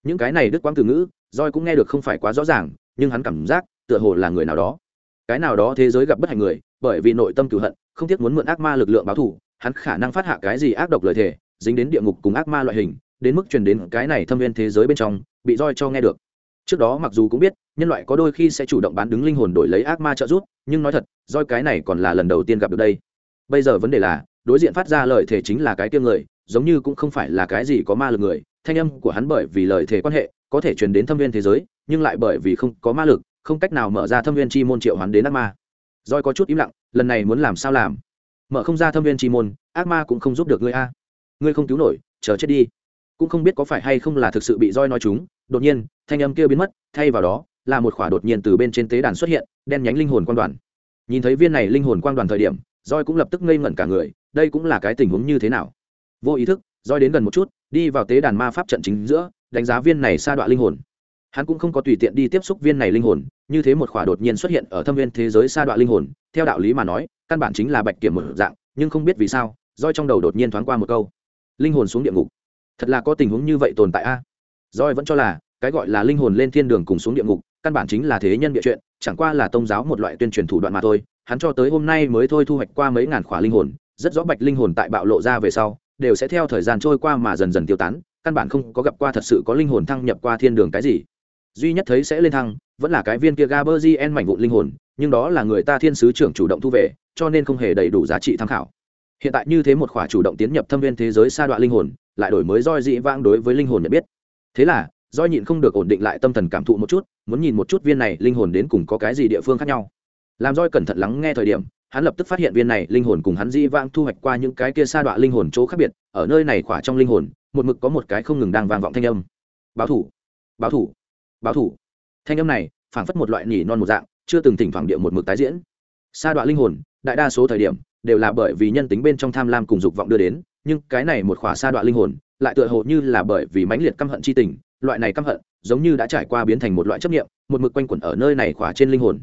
Những cái này đức quang từ ngữ, roi cũng nghe được không phải quá rõ ràng, nhưng hắn cảm giác tựa hồ là người nào đó. Cái nào đó thế giới gặp bất hạnh người, bởi vì nội tâm cửu hận, không tiếc muốn mượn ác ma lực lượng báo thù, hắn khả năng phát hạ cái gì ác độc lời thề, dính đến địa ngục cùng ác ma loại hình, đến mức truyền đến cái này thâm viên thế giới bên trong, bị roi cho nghe được. Trước đó mặc dù cũng biết, nhân loại có đôi khi sẽ chủ động bán đứng linh hồn đổi lấy ác ma trợ giúp, nhưng nói thật, roi cái này còn là lần đầu tiên gặp được đây. Bây giờ vấn đề là, đối diện phát ra lời thề chính là cái tiêm người, giống như cũng không phải là cái gì có ma lực người, thanh âm của hắn bởi vì lời thề quan hệ, có thể truyền đến thâm viên thế giới, nhưng lại bởi vì không có ma lực không cách nào mở ra thâm viên chi môn triệu hoán đến ác ma. Roi có chút im lặng, lần này muốn làm sao làm? Mở không ra thâm viên chi môn, ác ma cũng không giúp được ngươi a. Ngươi không cứu nổi, chờ chết đi. Cũng không biết có phải hay không là thực sự bị roi nói chúng, đột nhiên, thanh âm kia biến mất, thay vào đó, là một khỏa đột nhiên từ bên trên tế đàn xuất hiện, đen nhánh linh hồn quan đoàn. Nhìn thấy viên này linh hồn quan đoàn thời điểm, roi cũng lập tức ngây ngẩn cả người, đây cũng là cái tình huống như thế nào? Vô ý thức, roi đến gần một chút, đi vào tế đàn ma pháp trận chính giữa, đánh giá viên này sa đoạn linh hồn hắn cũng không có tùy tiện đi tiếp xúc viên này linh hồn, như thế một khỏa đột nhiên xuất hiện ở thâm viên thế giới sa đoạn linh hồn, theo đạo lý mà nói, căn bản chính là bạch kiểm một dạng, nhưng không biết vì sao, roi trong đầu đột nhiên thoáng qua một câu. Linh hồn xuống địa ngục. Thật là có tình huống như vậy tồn tại a. À? roi vẫn cho là, cái gọi là linh hồn lên thiên đường cùng xuống địa ngục, căn bản chính là thế nhân địa chuyện, chẳng qua là tôn giáo một loại tuyên truyền thủ đoạn mà thôi. Hắn cho tới hôm nay mới thôi thu hoạch qua mấy ngàn khỏa linh hồn, rất rõ bạch linh hồn tại bạo lộ ra về sau, đều sẽ theo thời gian trôi qua mà dần dần tiêu tán, căn bản không có gặp qua thật sự có linh hồn thăng nhập qua thiên đường cái gì duy nhất thấy sẽ lên thăng, vẫn là cái viên kia gaberzien mảnh vụn linh hồn, nhưng đó là người ta thiên sứ trưởng chủ động thu về, cho nên không hề đầy đủ giá trị tham khảo. Hiện tại như thế một khỏa chủ động tiến nhập thâm viên thế giới sa đoạn linh hồn, lại đổi mới roi dị vãng đối với linh hồn nhận biết. Thế là, roi nhịn không được ổn định lại tâm thần cảm thụ một chút, muốn nhìn một chút viên này linh hồn đến cùng có cái gì địa phương khác nhau. Làm roi cẩn thận lắng nghe thời điểm, hắn lập tức phát hiện viên này linh hồn cùng hắn dị vãng thu hoạch qua những cái kia sa đoạn linh hồn chỗ khác biệt, ở nơi này khỏa trong linh hồn, một mực có một cái không ngừng đang vang vọng thanh âm. Báo thủ báo thủ báo thủ. Thanh âm này, phảng phất một loại nỉ non một dạng, chưa từng thỉnh thoảng địa một mực tái diễn. Sa đoạn linh hồn, đại đa số thời điểm, đều là bởi vì nhân tính bên trong tham lam cùng dục vọng đưa đến, nhưng cái này một khỏa sa đoạn linh hồn, lại tựa hồ như là bởi vì mãnh liệt căm hận chi tình, loại này căm hận, giống như đã trải qua biến thành một loại chấp niệm, một mực quanh quẩn ở nơi này khỏa trên linh hồn.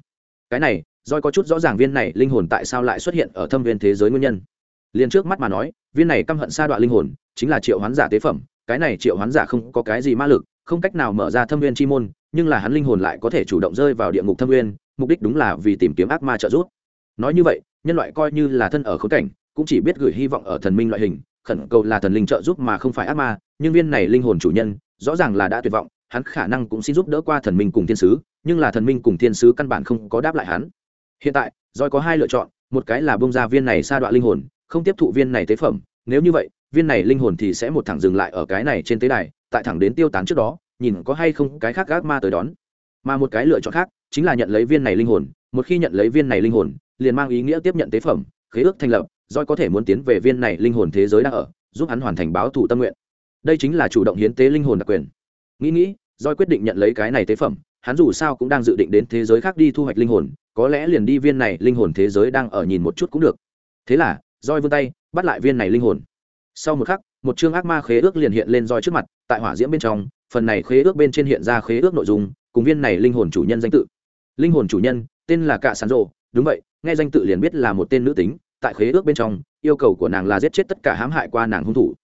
Cái này doi có chút rõ ràng viên này linh hồn tại sao lại xuất hiện ở thâm viên thế giới nguyên nhân. Liền trước mắt mà nói, viên này căm hận sa đoạn linh hồn, chính là triệu hoán giả tế phẩm, cái này triệu hoán giả không có cái gì ma lực không cách nào mở ra thâm viên chi môn, nhưng là hắn linh hồn lại có thể chủ động rơi vào địa ngục thâm viên, mục đích đúng là vì tìm kiếm ác ma trợ giúp. Nói như vậy, nhân loại coi như là thân ở khốn cảnh, cũng chỉ biết gửi hy vọng ở thần minh loại hình, khẩn cầu là thần linh trợ giúp mà không phải ác ma, nhưng viên này linh hồn chủ nhân, rõ ràng là đã tuyệt vọng, hắn khả năng cũng xin giúp đỡ qua thần minh cùng thiên sứ, nhưng là thần minh cùng thiên sứ căn bản không có đáp lại hắn. Hiện tại doi có hai lựa chọn, một cái là bông ra viên này sa đoạn linh hồn, không tiếp thụ viên này tế phẩm, nếu như vậy viên này linh hồn thì sẽ một thẳng dừng lại ở cái này trên tế đài, tại thẳng đến tiêu tán trước đó, nhìn có hay không cái khác gác ma tới đón. Mà một cái lựa chọn khác, chính là nhận lấy viên này linh hồn, một khi nhận lấy viên này linh hồn, liền mang ý nghĩa tiếp nhận tế phẩm, khế ước thành lập doi có thể muốn tiến về viên này linh hồn thế giới đang ở, giúp hắn hoàn thành báo thủ tâm nguyện. Đây chính là chủ động hiến tế linh hồn đặc quyền. Nghĩ nghĩ doi quyết định nhận lấy cái này tế phẩm, hắn dù sao cũng đang dự định đến thế giới khác đi thu hoạch linh hồn, có lẽ liền đi viên này linh hồn thế giới đang ở nhìn một chút cũng được. Thế là roi vươn tay, bắt lại viên này linh hồn sau một khắc, một chương ác ma khế ước liền hiện lên roi trước mặt, tại hỏa diễm bên trong, phần này khế ước bên trên hiện ra khế ước nội dung, cùng viên này linh hồn chủ nhân danh tự. Linh hồn chủ nhân, tên là cạ sán rộ đúng vậy, nghe danh tự liền biết là một tên nữ tính, tại khế ước bên trong, yêu cầu của nàng là giết chết tất cả hãm hại qua nàng hung thủ.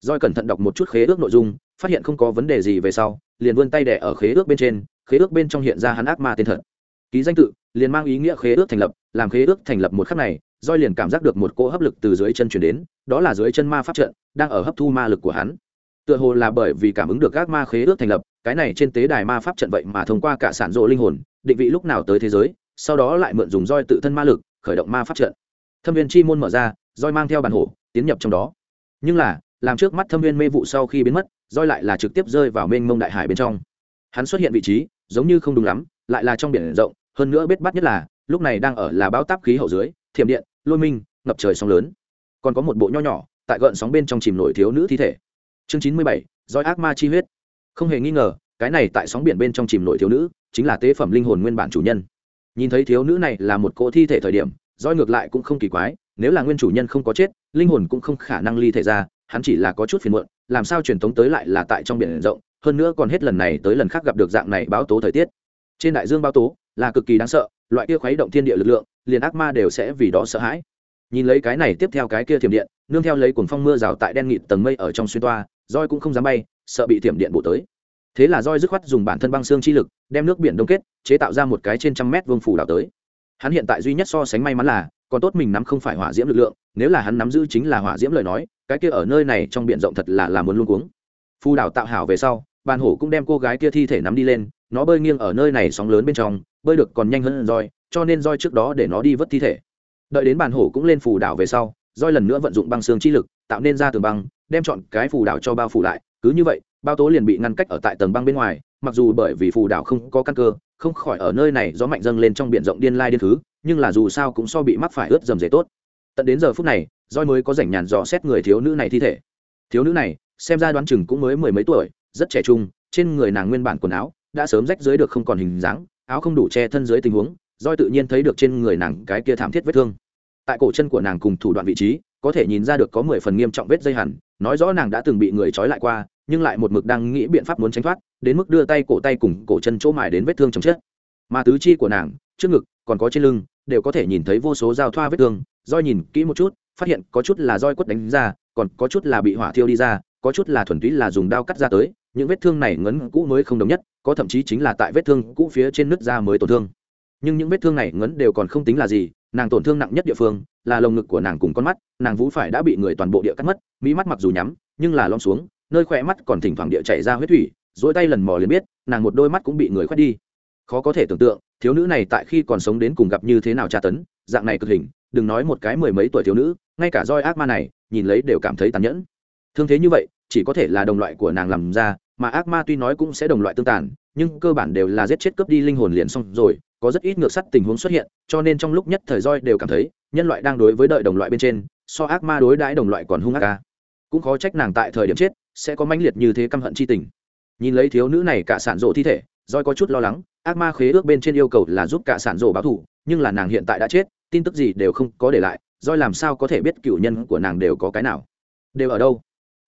Roi cẩn thận đọc một chút khế ước nội dung, phát hiện không có vấn đề gì về sau, liền vươn tay đẻ ở khế ước bên trên, khế ước bên trong hiện ra hắn ác ma tên thật. Ký danh tự liền mang ý nghĩa khế ước thành lập, làm khế ước thành lập một khắc này roi liền cảm giác được một cỗ hấp lực từ dưới chân chuyển đến, đó là dưới chân ma pháp trận, đang ở hấp thu ma lực của hắn. Tựa hồ là bởi vì cảm ứng được các ma khế ước thành lập, cái này trên tế đài ma pháp trận vậy mà thông qua cả sản rộ linh hồn, định vị lúc nào tới thế giới, sau đó lại mượn dùng roi tự thân ma lực, khởi động ma pháp trận. Thâm viên chi môn mở ra roi mang theo bàn hổ, tiến nhập trong đó. Nhưng là, làm trước mắt thâm viên mê vụ sau khi biến mất roi lại là trực tiếp rơi vào mênh mông đại hải bên trong. Hắn xuất hiện vị trí, giống như không đúng lắm, lại là trong biển rộng hơn nữa biết bắt nhất là, lúc này đang ở là bão táp khí hậu dưới, thiểm điện, lôi minh, ngập trời sóng lớn. Còn có một bộ nho nhỏ, tại gợn sóng bên trong chìm nổi thiếu nữ thi thể. Chương chín mươi bảy, roi ác ma chi huyết. Không hề nghi ngờ, cái này tại sóng biển bên trong chìm nổi thiếu nữ, chính là tế phẩm linh hồn nguyên bản chủ nhân. Nhìn thấy thiếu nữ này là một cỗ thi thể thời điểm, roi ngược lại cũng không kỳ quái, nếu là nguyên chủ nhân không có chết, linh hồn cũng không khả năng ly thể ra, hắn chỉ là có chút phiền muộn, làm sao truyền thống tới lại là tại trong biển rộng, hơn nữa còn hết lần này tới lần khác gặp được dạng này báo tố thời tiết. Trên đại dương báo tố là cực kỳ đáng sợ, loại kia khuấy động thiên địa lực lượng, liền ác ma đều sẽ vì đó sợ hãi. Nhìn lấy cái này tiếp theo cái kia thiểm điện, nương theo lấy cuồng phong mưa rào tại đen nghịt tầng mây ở trong xuyên toa, roi cũng không dám bay, sợ bị thiểm điện bổ tới. Thế là roi dứt khoát dùng bản thân băng xương chi lực, đem nước biển đông kết, chế tạo ra một cái trên trăm mét vương phủ đảo tới. Hắn hiện tại duy nhất so sánh may mắn là, còn tốt mình nắm không phải hỏa diễm lực lượng, nếu là hắn nắm giữ chính là hỏa diễm lời nói, cái kia ở nơi này trong biển rộng thật là làm muốn luôn cuống. Phù đảo tạo hảo về sau, bàn hổ cũng đem cô gái kia thi thể nắm đi lên, nó bơi nghiêng ở nơi này sóng lớn bên trong bơi được còn nhanh hơn roi, cho nên roi trước đó để nó đi vớt thi thể. Đợi đến bàn hổ cũng lên phù đảo về sau, roi lần nữa vận dụng băng xương chi lực, tạo nên ra tường băng, đem chọn cái phù đảo cho bao phủ lại. Cứ như vậy, bao tố liền bị ngăn cách ở tại tầng băng bên ngoài, mặc dù bởi vì phù đảo không có căn cơ, không khỏi ở nơi này gió mạnh dâng lên trong biển rộng điên lai điên thứ, nhưng là dù sao cũng so bị mắc phải ướt dầm dề tốt. Tận đến giờ phút này, roi mới có rảnh nhàn dò xét người thiếu nữ này thi thể. Thiếu nữ này, xem ra đoán chừng cũng mới mười mấy tuổi, rất trẻ trung, trên người nàng nguyên bản quần áo, đã sớm rách dưới được không còn hình dáng áo không đủ che thân dưới tình huống, roi tự nhiên thấy được trên người nàng cái kia thảm thiết vết thương. Tại cổ chân của nàng cùng thủ đoạn vị trí, có thể nhìn ra được có mười phần nghiêm trọng vết dây hẳn, nói rõ nàng đã từng bị người trói lại qua, nhưng lại một mực đang nghĩ biện pháp muốn tránh thoát, đến mức đưa tay cổ tay cùng cổ chân chỗ mài đến vết thương chồng chết. Mà tứ chi của nàng, trước ngực, còn có trên lưng, đều có thể nhìn thấy vô số dao thoa vết thương. Roi nhìn kỹ một chút, phát hiện có chút là roi quất đánh ra, còn có chút là bị hỏa thiêu đi ra, có chút là thuần túy là dùng đao cắt ra tới, những vết thương này ngấn cũ mới không đồng nhất có thậm chí chính là tại vết thương cũ phía trên nứt da mới tổn thương. Nhưng những vết thương này ngấn đều còn không tính là gì, nàng tổn thương nặng nhất địa phương là lồng ngực của nàng cùng con mắt, nàng vú phải đã bị người toàn bộ địa cắt mất mỹ mắt mặc dù nhắm, nhưng là lom xuống, nơi khỏe mắt còn thỉnh thoảng địa chảy ra huyết thủy dỗi tay lần mò liền biết, nàng một đôi mắt cũng bị người khoét đi. Khó có thể tưởng tượng, thiếu nữ này tại khi còn sống đến cùng gặp như thế nào tra tấn, dạng này cực hình, đừng nói một cái mười mấy tuổi thiếu nữ, ngay cả roi ác ma này, nhìn lấy đều cảm thấy tàn nhẫn. Thương thế như vậy, chỉ có thể là đồng loại của nàng làm ra mà ác ma tuy nói cũng sẽ đồng loại tương tàn, nhưng cơ bản đều là giết chết cướp đi linh hồn liền xong rồi, có rất ít ngược sắt tình huống xuất hiện, cho nên trong lúc nhất thời roi đều cảm thấy, nhân loại đang đối với đợi đồng loại bên trên, so ác ma đối đãi đồng loại còn hung ác ca. Cũng khó trách nàng tại thời điểm chết, sẽ có mãnh liệt như thế căm hận chi tình. Nhìn lấy thiếu nữ này cả sản rộ thi thể, roi có chút lo lắng, ác ma khế ước bên trên yêu cầu là giúp cả sản rộ báo thù, nhưng là nàng hiện tại đã chết, tin tức gì đều không có để lại, roi làm sao có thể biết cựu nhân của nàng đều có cái nào. Đều ở đâu?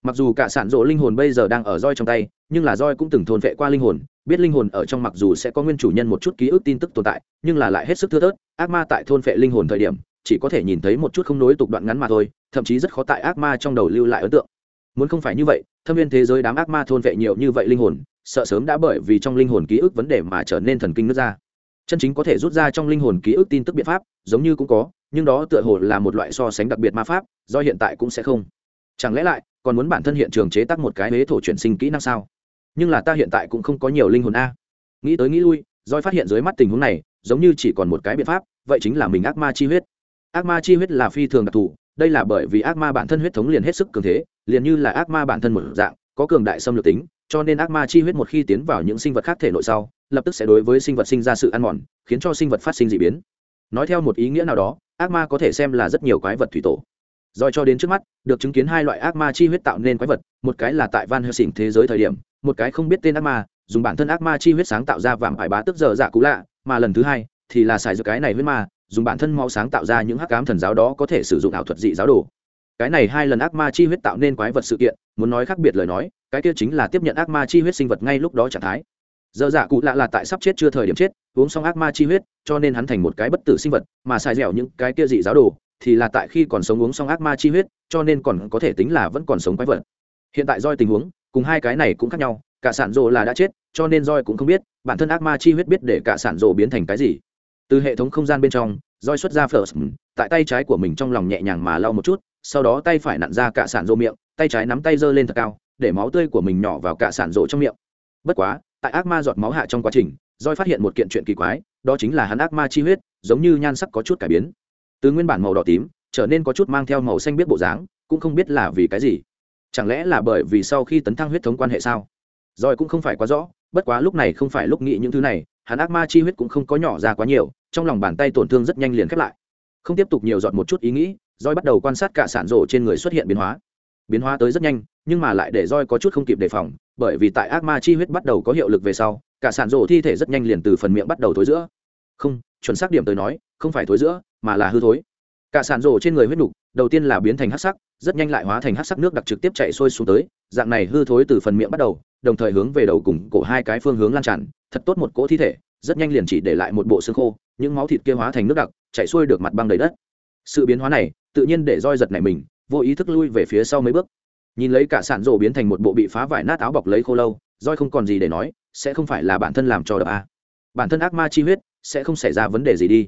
Mặc dù cả sản rộ linh hồn bây giờ đang ở roi trong tay, nhưng là roi cũng từng thôn vệ qua linh hồn, biết linh hồn ở trong mặc dù sẽ có nguyên chủ nhân một chút ký ức tin tức tồn tại, nhưng là lại hết sức thưa thớt, ác ma tại thôn vệ linh hồn thời điểm, chỉ có thể nhìn thấy một chút không nối tục đoạn ngắn mà thôi, thậm chí rất khó tại ác ma trong đầu lưu lại ấn tượng. Muốn không phải như vậy, thâm viên thế giới đám ác ma thôn vệ nhiều như vậy linh hồn, sợ sớm đã bởi vì trong linh hồn ký ức vấn đề mà trở nên thần kinh nước ra chân chính có thể rút ra trong linh hồn ký ức tin tức biện pháp, giống như cũng có, nhưng đó tựa hồ là một loại so sánh đặc biệt ma pháp, do hiện tại cũng sẽ không chẳng lẽ lại, còn muốn bản thân hiện trường chế tác một cái huế thổ chuyển sinh kỹ năng sao? Nhưng là ta hiện tại cũng không có nhiều linh hồn a. Nghĩ tới nghĩ lui doi phát hiện dưới mắt tình huống này, giống như chỉ còn một cái biện pháp, vậy chính là mình ác ma chi huyết. Ác ma chi huyết là phi thường đặc thù, đây là bởi vì ác ma bản thân huyết thống liền hết sức cường thế, liền như là ác ma bản thân một dạng, có cường đại xâm lược tính, cho nên ác ma chi huyết một khi tiến vào những sinh vật khác thể nội sau, lập tức sẽ đối với sinh vật sinh ra sự ăn mòn, khiến cho sinh vật phát sinh d ị biến. Nói theo một ý nghĩa nào đó, ác ma có thể xem là rất nhiều quái vật thủy tổ rồi cho đến trước mắt, được chứng kiến hai loại ác ma chi huyết tạo nên quái vật, một cái là tại van helsing thế giới thời điểm, một cái không biết tên ác ma, dùng bản thân ác ma chi huyết sáng tạo ra vàng ải bá tức giờ dạ cũ lạ, mà lần thứ hai thì là xài giữa cái này huyết ma, dùng bản thân mau sáng tạo ra những hắc ám thần giáo đó có thể sử dụng ảo thuật dị giáo đồ. Cái này hai lần ác ma chi huyết tạo nên quái vật sự kiện, muốn nói khác biệt lời nói, cái kia chính là tiếp nhận ác ma chi huyết sinh vật ngay lúc đó trạng thái. Giờ dạ cụ lạ là tại sắp chết chưa thời điểm chết, uống xong ác ma chi huyết, cho nên hắn thành một cái bất tử sinh vật, mà xài dẻo những cái kia dị giáo đồ thì là tại khi còn sống uống xong ác ma chi huyết, cho nên còn có thể tính là vẫn còn sống quái vật. Hiện tại roi tình huống, cùng hai cái này cũng khác nhau, cả sản rồ là đã chết, cho nên roi cũng không biết, bản thân ác ma chi huyết biết để cả sản rồ biến thành cái gì. Từ hệ thống không gian bên trong, roi xuất ra first, tại tay trái của mình trong lòng nhẹ nhàng mà lau một chút, sau đó tay phải nặn ra cả sản rồ miệng, tay trái nắm tay giơ lên thật cao, để máu tươi của mình nhỏ vào cả sản rồ trong miệng. Bất quá, tại ác ma giọt máu hạ trong quá trình, roi phát hiện một kiện chuyện kỳ quái, đó chính là hắn ác ma chi huyết, giống như nhan sắc có chút cải biến từ nguyên bản màu đỏ tím, trở nên có chút mang theo màu xanh biết bộ dáng, cũng không biết là vì cái gì. Chẳng lẽ là bởi vì sau khi tấn thăng huyết thống quan hệ sao? Rồi cũng không phải quá rõ, bất quá lúc này không phải lúc nghĩ những thứ này, hắn ác ma chi huyết cũng không có nhỏ ra quá nhiều, trong lòng bàn tay tổn thương rất nhanh liền khép lại. Không tiếp tục nhiều dọn một chút ý nghĩ roi bắt đầu quan sát cả sản rổ trên người xuất hiện biến hóa. Biến hóa tới rất nhanh, nhưng mà lại để roi có chút không kịp đề phòng, bởi vì tại ác ma chi huyết bắt đầu có hiệu lực về sau, cả sản rổ thi thể rất nhanh liền từ phần miệng bắt đầu thối giữa. Không chuẩn xác điểm tới nói, không phải thối giữa, mà là hư thối. Cả sản rổ trên người huyết nục, đầu tiên là biến thành hắc sắc, rất nhanh lại hóa thành hắc sắc nước đặc trực tiếp chạy sôi xuống tới, dạng này hư thối từ phần miệng bắt đầu, đồng thời hướng về đầu cùng cổ hai cái phương hướng lan tràn, thật tốt một cỗ thi thể, rất nhanh liền chỉ để lại một bộ xương khô, những máu thịt kia hóa thành nước đặc, chạy xuôi được mặt băng đầy đất. Sự biến hóa này, tự nhiên để roi giật này mình, vô ý thức lui về phía sau mấy bước. Nhìn lấy cả sản rổ biến thành một bộ bị phá vải nát áo bọc lấy khô lâu, roi không còn gì để nói, sẽ không phải là bản thân làm cho đập a à. bản thân ác ma chi huyết sẽ không xảy ra vấn đề gì đi.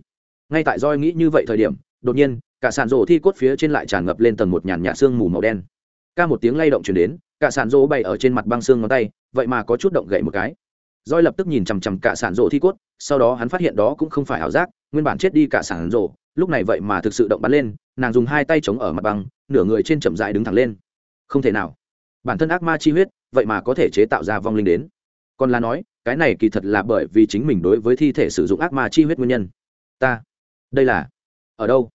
Ngay tại roi nghĩ như vậy thời điểm, đột nhiên, cả sàn rổ thi cốt phía trên lại tràn ngập lên tầng một nhàn nhạt xương mù màu đen. Ca một tiếng lay động chuyển đến, cả sàn rổ bay ở trên mặt băng xương ngón tay, vậy mà có chút động gậy một cái. Roi lập tức nhìn chằm chằm cả sàn rổ thi cốt, sau đó hắn phát hiện đó cũng không phải ảo giác, nguyên bản chết đi cả sàn rổ, lúc này vậy mà thực sự động bắn lên, nàng dùng hai tay chống ở mặt băng, nửa người trên chậm dại đứng thẳng lên. Không thể nào. Bản thân ác ma chi huyết, vậy mà có thể chế tạo ra vong linh đến. Còn là nói cái này kỳ thật là bởi vì chính mình đối với thi thể sử dụng ác ma chi huyết nguyên nhân. Ta, đây là, ở đâu?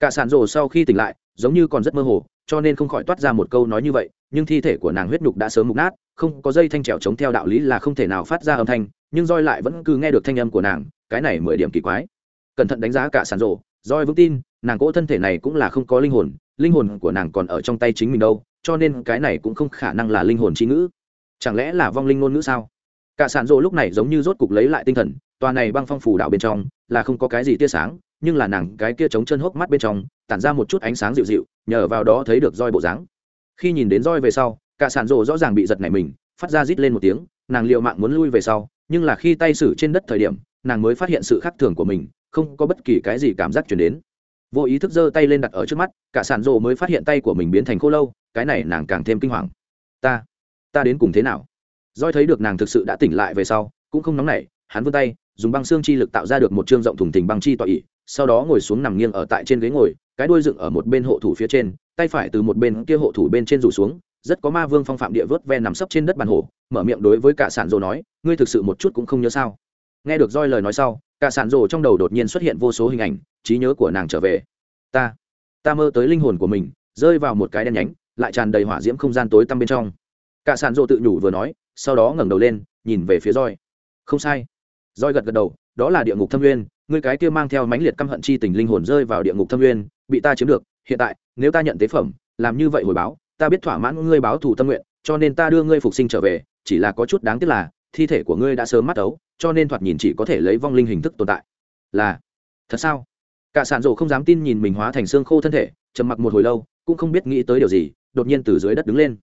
Cả sản rồ sau khi tỉnh lại, giống như còn rất mơ hồ, cho nên không khỏi toát ra một câu nói như vậy, nhưng thi thể của nàng huyết nhục đã sớm mục nát, không có dây thanh trèo chống theo đạo lý là không thể nào phát ra âm thanh, nhưng roi lại vẫn cứ nghe được thanh âm của nàng, cái này mười điểm kỳ quái. Cẩn thận đánh giá cả sản rồ roi vững tin, nàng cỗ thân thể này cũng là không có linh hồn linh hồn của nàng còn ở trong tay chính mình đâu, cho nên cái này cũng không khả năng là linh hồn trí ngữ. Chẳng lẽ là vong linh ngôn ngữ sao? Cả sản rộ lúc này giống như rốt cục lấy lại tinh thần, tòa này băng phong phủ đạo bên trong là không có cái gì tia sáng, nhưng là nàng cái kia chống chân hốc mắt bên trong, tản ra một chút ánh sáng dịu dịu, nhờ vào đó thấy được roi bộ dáng. Khi nhìn đến roi về sau, cả sản rộ rõ ràng bị giật nảy mình, phát ra rít lên một tiếng, nàng liệu mạng muốn lui về sau, nhưng là khi tay xử trên đất thời điểm, nàng mới phát hiện sự khác thường của mình, không có bất kỳ cái gì cảm giác chuyển đến. Vô ý thức giơ tay lên đặt ở trước mắt, cả sản rộ mới phát hiện tay của mình biến thành khô lâu, cái này nàng càng thêm kinh hoàng. Ta ta đến cùng thế nào? Doi thấy được nàng thực sự đã tỉnh lại về sau, cũng không nóng nảy, hắn vươn tay, dùng băng xương chi lực tạo ra được một chương rộng thùng thình băng chi tọa ỉ sau đó ngồi xuống nằm nghiêng ở tại trên ghế ngồi, cái đuôi dựng ở một bên hộ thủ phía trên, tay phải từ một bên kia hộ thủ bên trên rủ xuống, rất có ma vương phong phạm địa vớt ven nằm sấp trên đất bàn hồ mở miệng đối với cả sản rồ nói, ngươi thực sự một chút cũng không nhớ sao? Nghe được roi lời nói sau, cả sản rồ trong đầu đột nhiên xuất hiện vô số hình ảnh, trí nhớ của nàng trở về. Ta ta mơ tới linh hồn của mình, rơi vào một cái đen nhánh, lại tràn đầy hỏa diễm không gian tối tăm bên trong. Cả sản rồ tự nhủ vừa nói sau đó ngẩng đầu lên, nhìn về phía roi không sai. Roi gật gật đầu, đó là địa ngục thâm nguyên ngươi cái kia mang theo mãnh liệt căm hận chi tình linh hồn rơi vào địa ngục thâm nguyên bị ta chiếm được, hiện tại, nếu ta nhận tế phẩm, làm như vậy hồi báo, ta biết thỏa mãn ngươi báo thù tâm nguyện, cho nên ta đưa ngươi phục sinh trở về, chỉ là có chút đáng tiếc là, thi thể của ngươi đã sớm mắt ấu, cho nên thoạt nhìn chỉ có thể lấy vong linh hình thức tồn tại. Là, thật sao? Cả sản rổ không dám tin nhìn mình hóa thành xương khô thân thể, trầm mặc một hồi lâu, cũng không biết nghĩ tới điều gì, đột nhiên từ dưới đất đứng lên.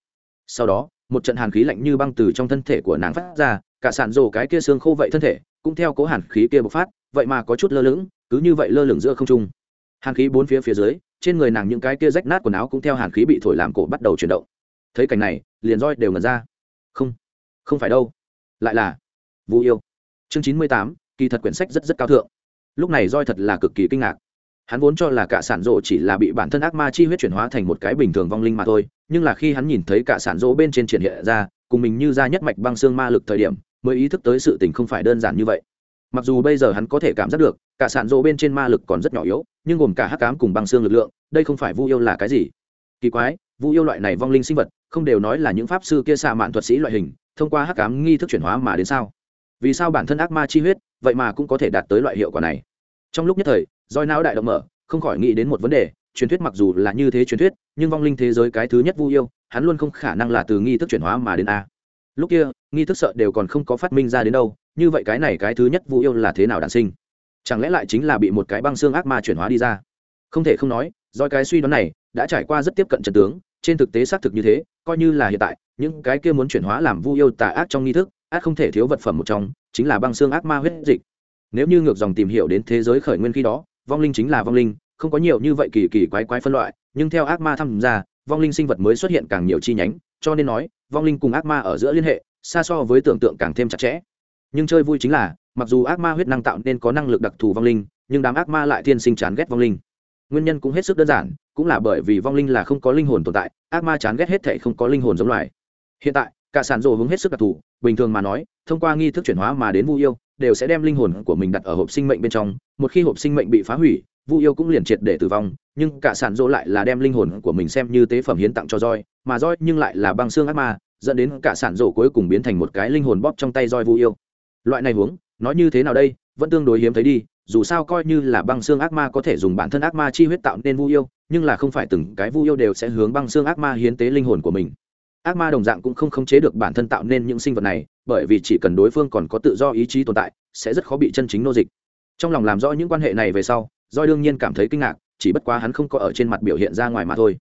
Sau đó một trận hàn khí lạnh như băng từ trong thân thể của nàng phát ra, cả sản rổ cái kia xương khô vậy thân thể, cũng theo cố hàn khí kia bộc phát, vậy mà có chút lơ lửng, cứ như vậy lơ lửng giữa không trung. Hàn khí bốn phía phía dưới, trên người nàng những cái kia rách nát quần áo cũng theo hàn khí bị thổi làm cổ bắt đầu chuyển động. Thấy cảnh này, liền roi đều ngẩn ra. Không không phải đâu. Lại là vũ yêu. Chương chín mươi tám, kỳ thật quyển sách rất rất cao thượng. Lúc này roi thật là cực kỳ kinh ngạc hắn vốn cho là cả sản rộ chỉ là bị bản thân ác ma chi huyết chuyển hóa thành một cái bình thường vong linh mà thôi, nhưng là khi hắn nhìn thấy cả sản rộ bên trên triển hiện ra, cùng mình như ra nhất mạch băng xương ma lực thời điểm, mới ý thức tới sự tình không phải đơn giản như vậy. Mặc dù bây giờ hắn có thể cảm giác được, cả sản rộ bên trên ma lực còn rất nhỏ yếu, nhưng gồm cả hắc cám cùng băng xương lực lượng, đây không phải vu yêu là cái gì? Kỳ quái, vu yêu loại này vong linh sinh vật, không đều nói là những pháp sư kia xạ mạn thuật sĩ loại hình, thông qua hắc cám nghi thức chuyển hóa mà đến sao? Vì sao bản thân ác ma chi huyết, vậy mà cũng có thể đạt tới loại hiệu quả này? Trong lúc nhất thời, roi não đại động mở, không khỏi nghĩ đến một vấn đề, truyền thuyết mặc dù là như thế truyền thuyết, nhưng vong linh thế giới cái thứ nhất vu yêu, hắn luôn không khả năng là từ nghi thức chuyển hóa mà đến a. Lúc kia, nghi thức sợ đều còn không có phát minh ra đến đâu, như vậy cái này cái thứ nhất vu yêu là thế nào đản sinh? Chẳng lẽ lại chính là bị một cái băng xương ác ma chuyển hóa đi ra? Không thể không nói, do cái suy đoán này, đã trải qua rất tiếp cận trận tướng, trên thực tế xác thực như thế, coi như là hiện tại, những cái kia muốn chuyển hóa làm vu yêu tà ác trong nghi thức, ác không thể thiếu vật phẩm một trong, chính là băng xương ác ma huyết dịch nếu như ngược dòng tìm hiểu đến thế giới khởi nguyên khi đó, vong linh chính là vong linh, không có nhiều như vậy kỳ kỳ quái quái phân loại, nhưng theo ác ma tham gia vong linh sinh vật mới xuất hiện càng nhiều chi nhánh, cho nên nói, vong linh cùng ác ma ở giữa liên hệ, xa so với tưởng tượng càng thêm chặt chẽ. Nhưng chơi vui chính là, mặc dù ác ma huyết năng tạo nên có năng lực đặc thù vong linh, nhưng đám ác ma lại thiên sinh chán ghét vong linh. Nguyên nhân cũng hết sức đơn giản, cũng là bởi vì vong linh là không có linh hồn tồn tại, ác ma chán ghét hết thể không có linh hồn giống loài. Hiện tại, cả sản rồ hướng hết sức đặc thù, bình thường mà nói, thông qua nghi thức chuyển hóa mà đến vu yêu đều sẽ đem linh hồn của mình đặt ở hộp sinh mệnh bên trong, một khi hộp sinh mệnh bị phá hủy, vu yêu cũng liền triệt để tử vong, nhưng cả sản dỗ lại là đem linh hồn của mình xem như tế phẩm hiến tặng cho roi mà roi nhưng lại là băng xương ác ma, dẫn đến cả sản dỗ cuối cùng biến thành một cái linh hồn bóp trong tay roi vu yêu. Loại này huống, nói như thế nào đây, vẫn tương đối hiếm thấy đi, dù sao coi như là băng xương ác ma có thể dùng bản thân ác ma chi huyết tạo nên vu yêu, nhưng là không phải từng cái vu yêu đều sẽ hướng băng xương ác ma hiến tế linh hồn của mình. Ác ma đồng dạng cũng không khống chế được bản thân tạo nên những sinh vật này bởi vì chỉ cần đối phương còn có tự do ý chí tồn tại, sẽ rất khó bị chân chính nô dịch. Trong lòng làm rõ những quan hệ này về sau do đương nhiên cảm thấy kinh ngạc, chỉ bất quá hắn không có ở trên mặt biểu hiện ra ngoài mà thôi.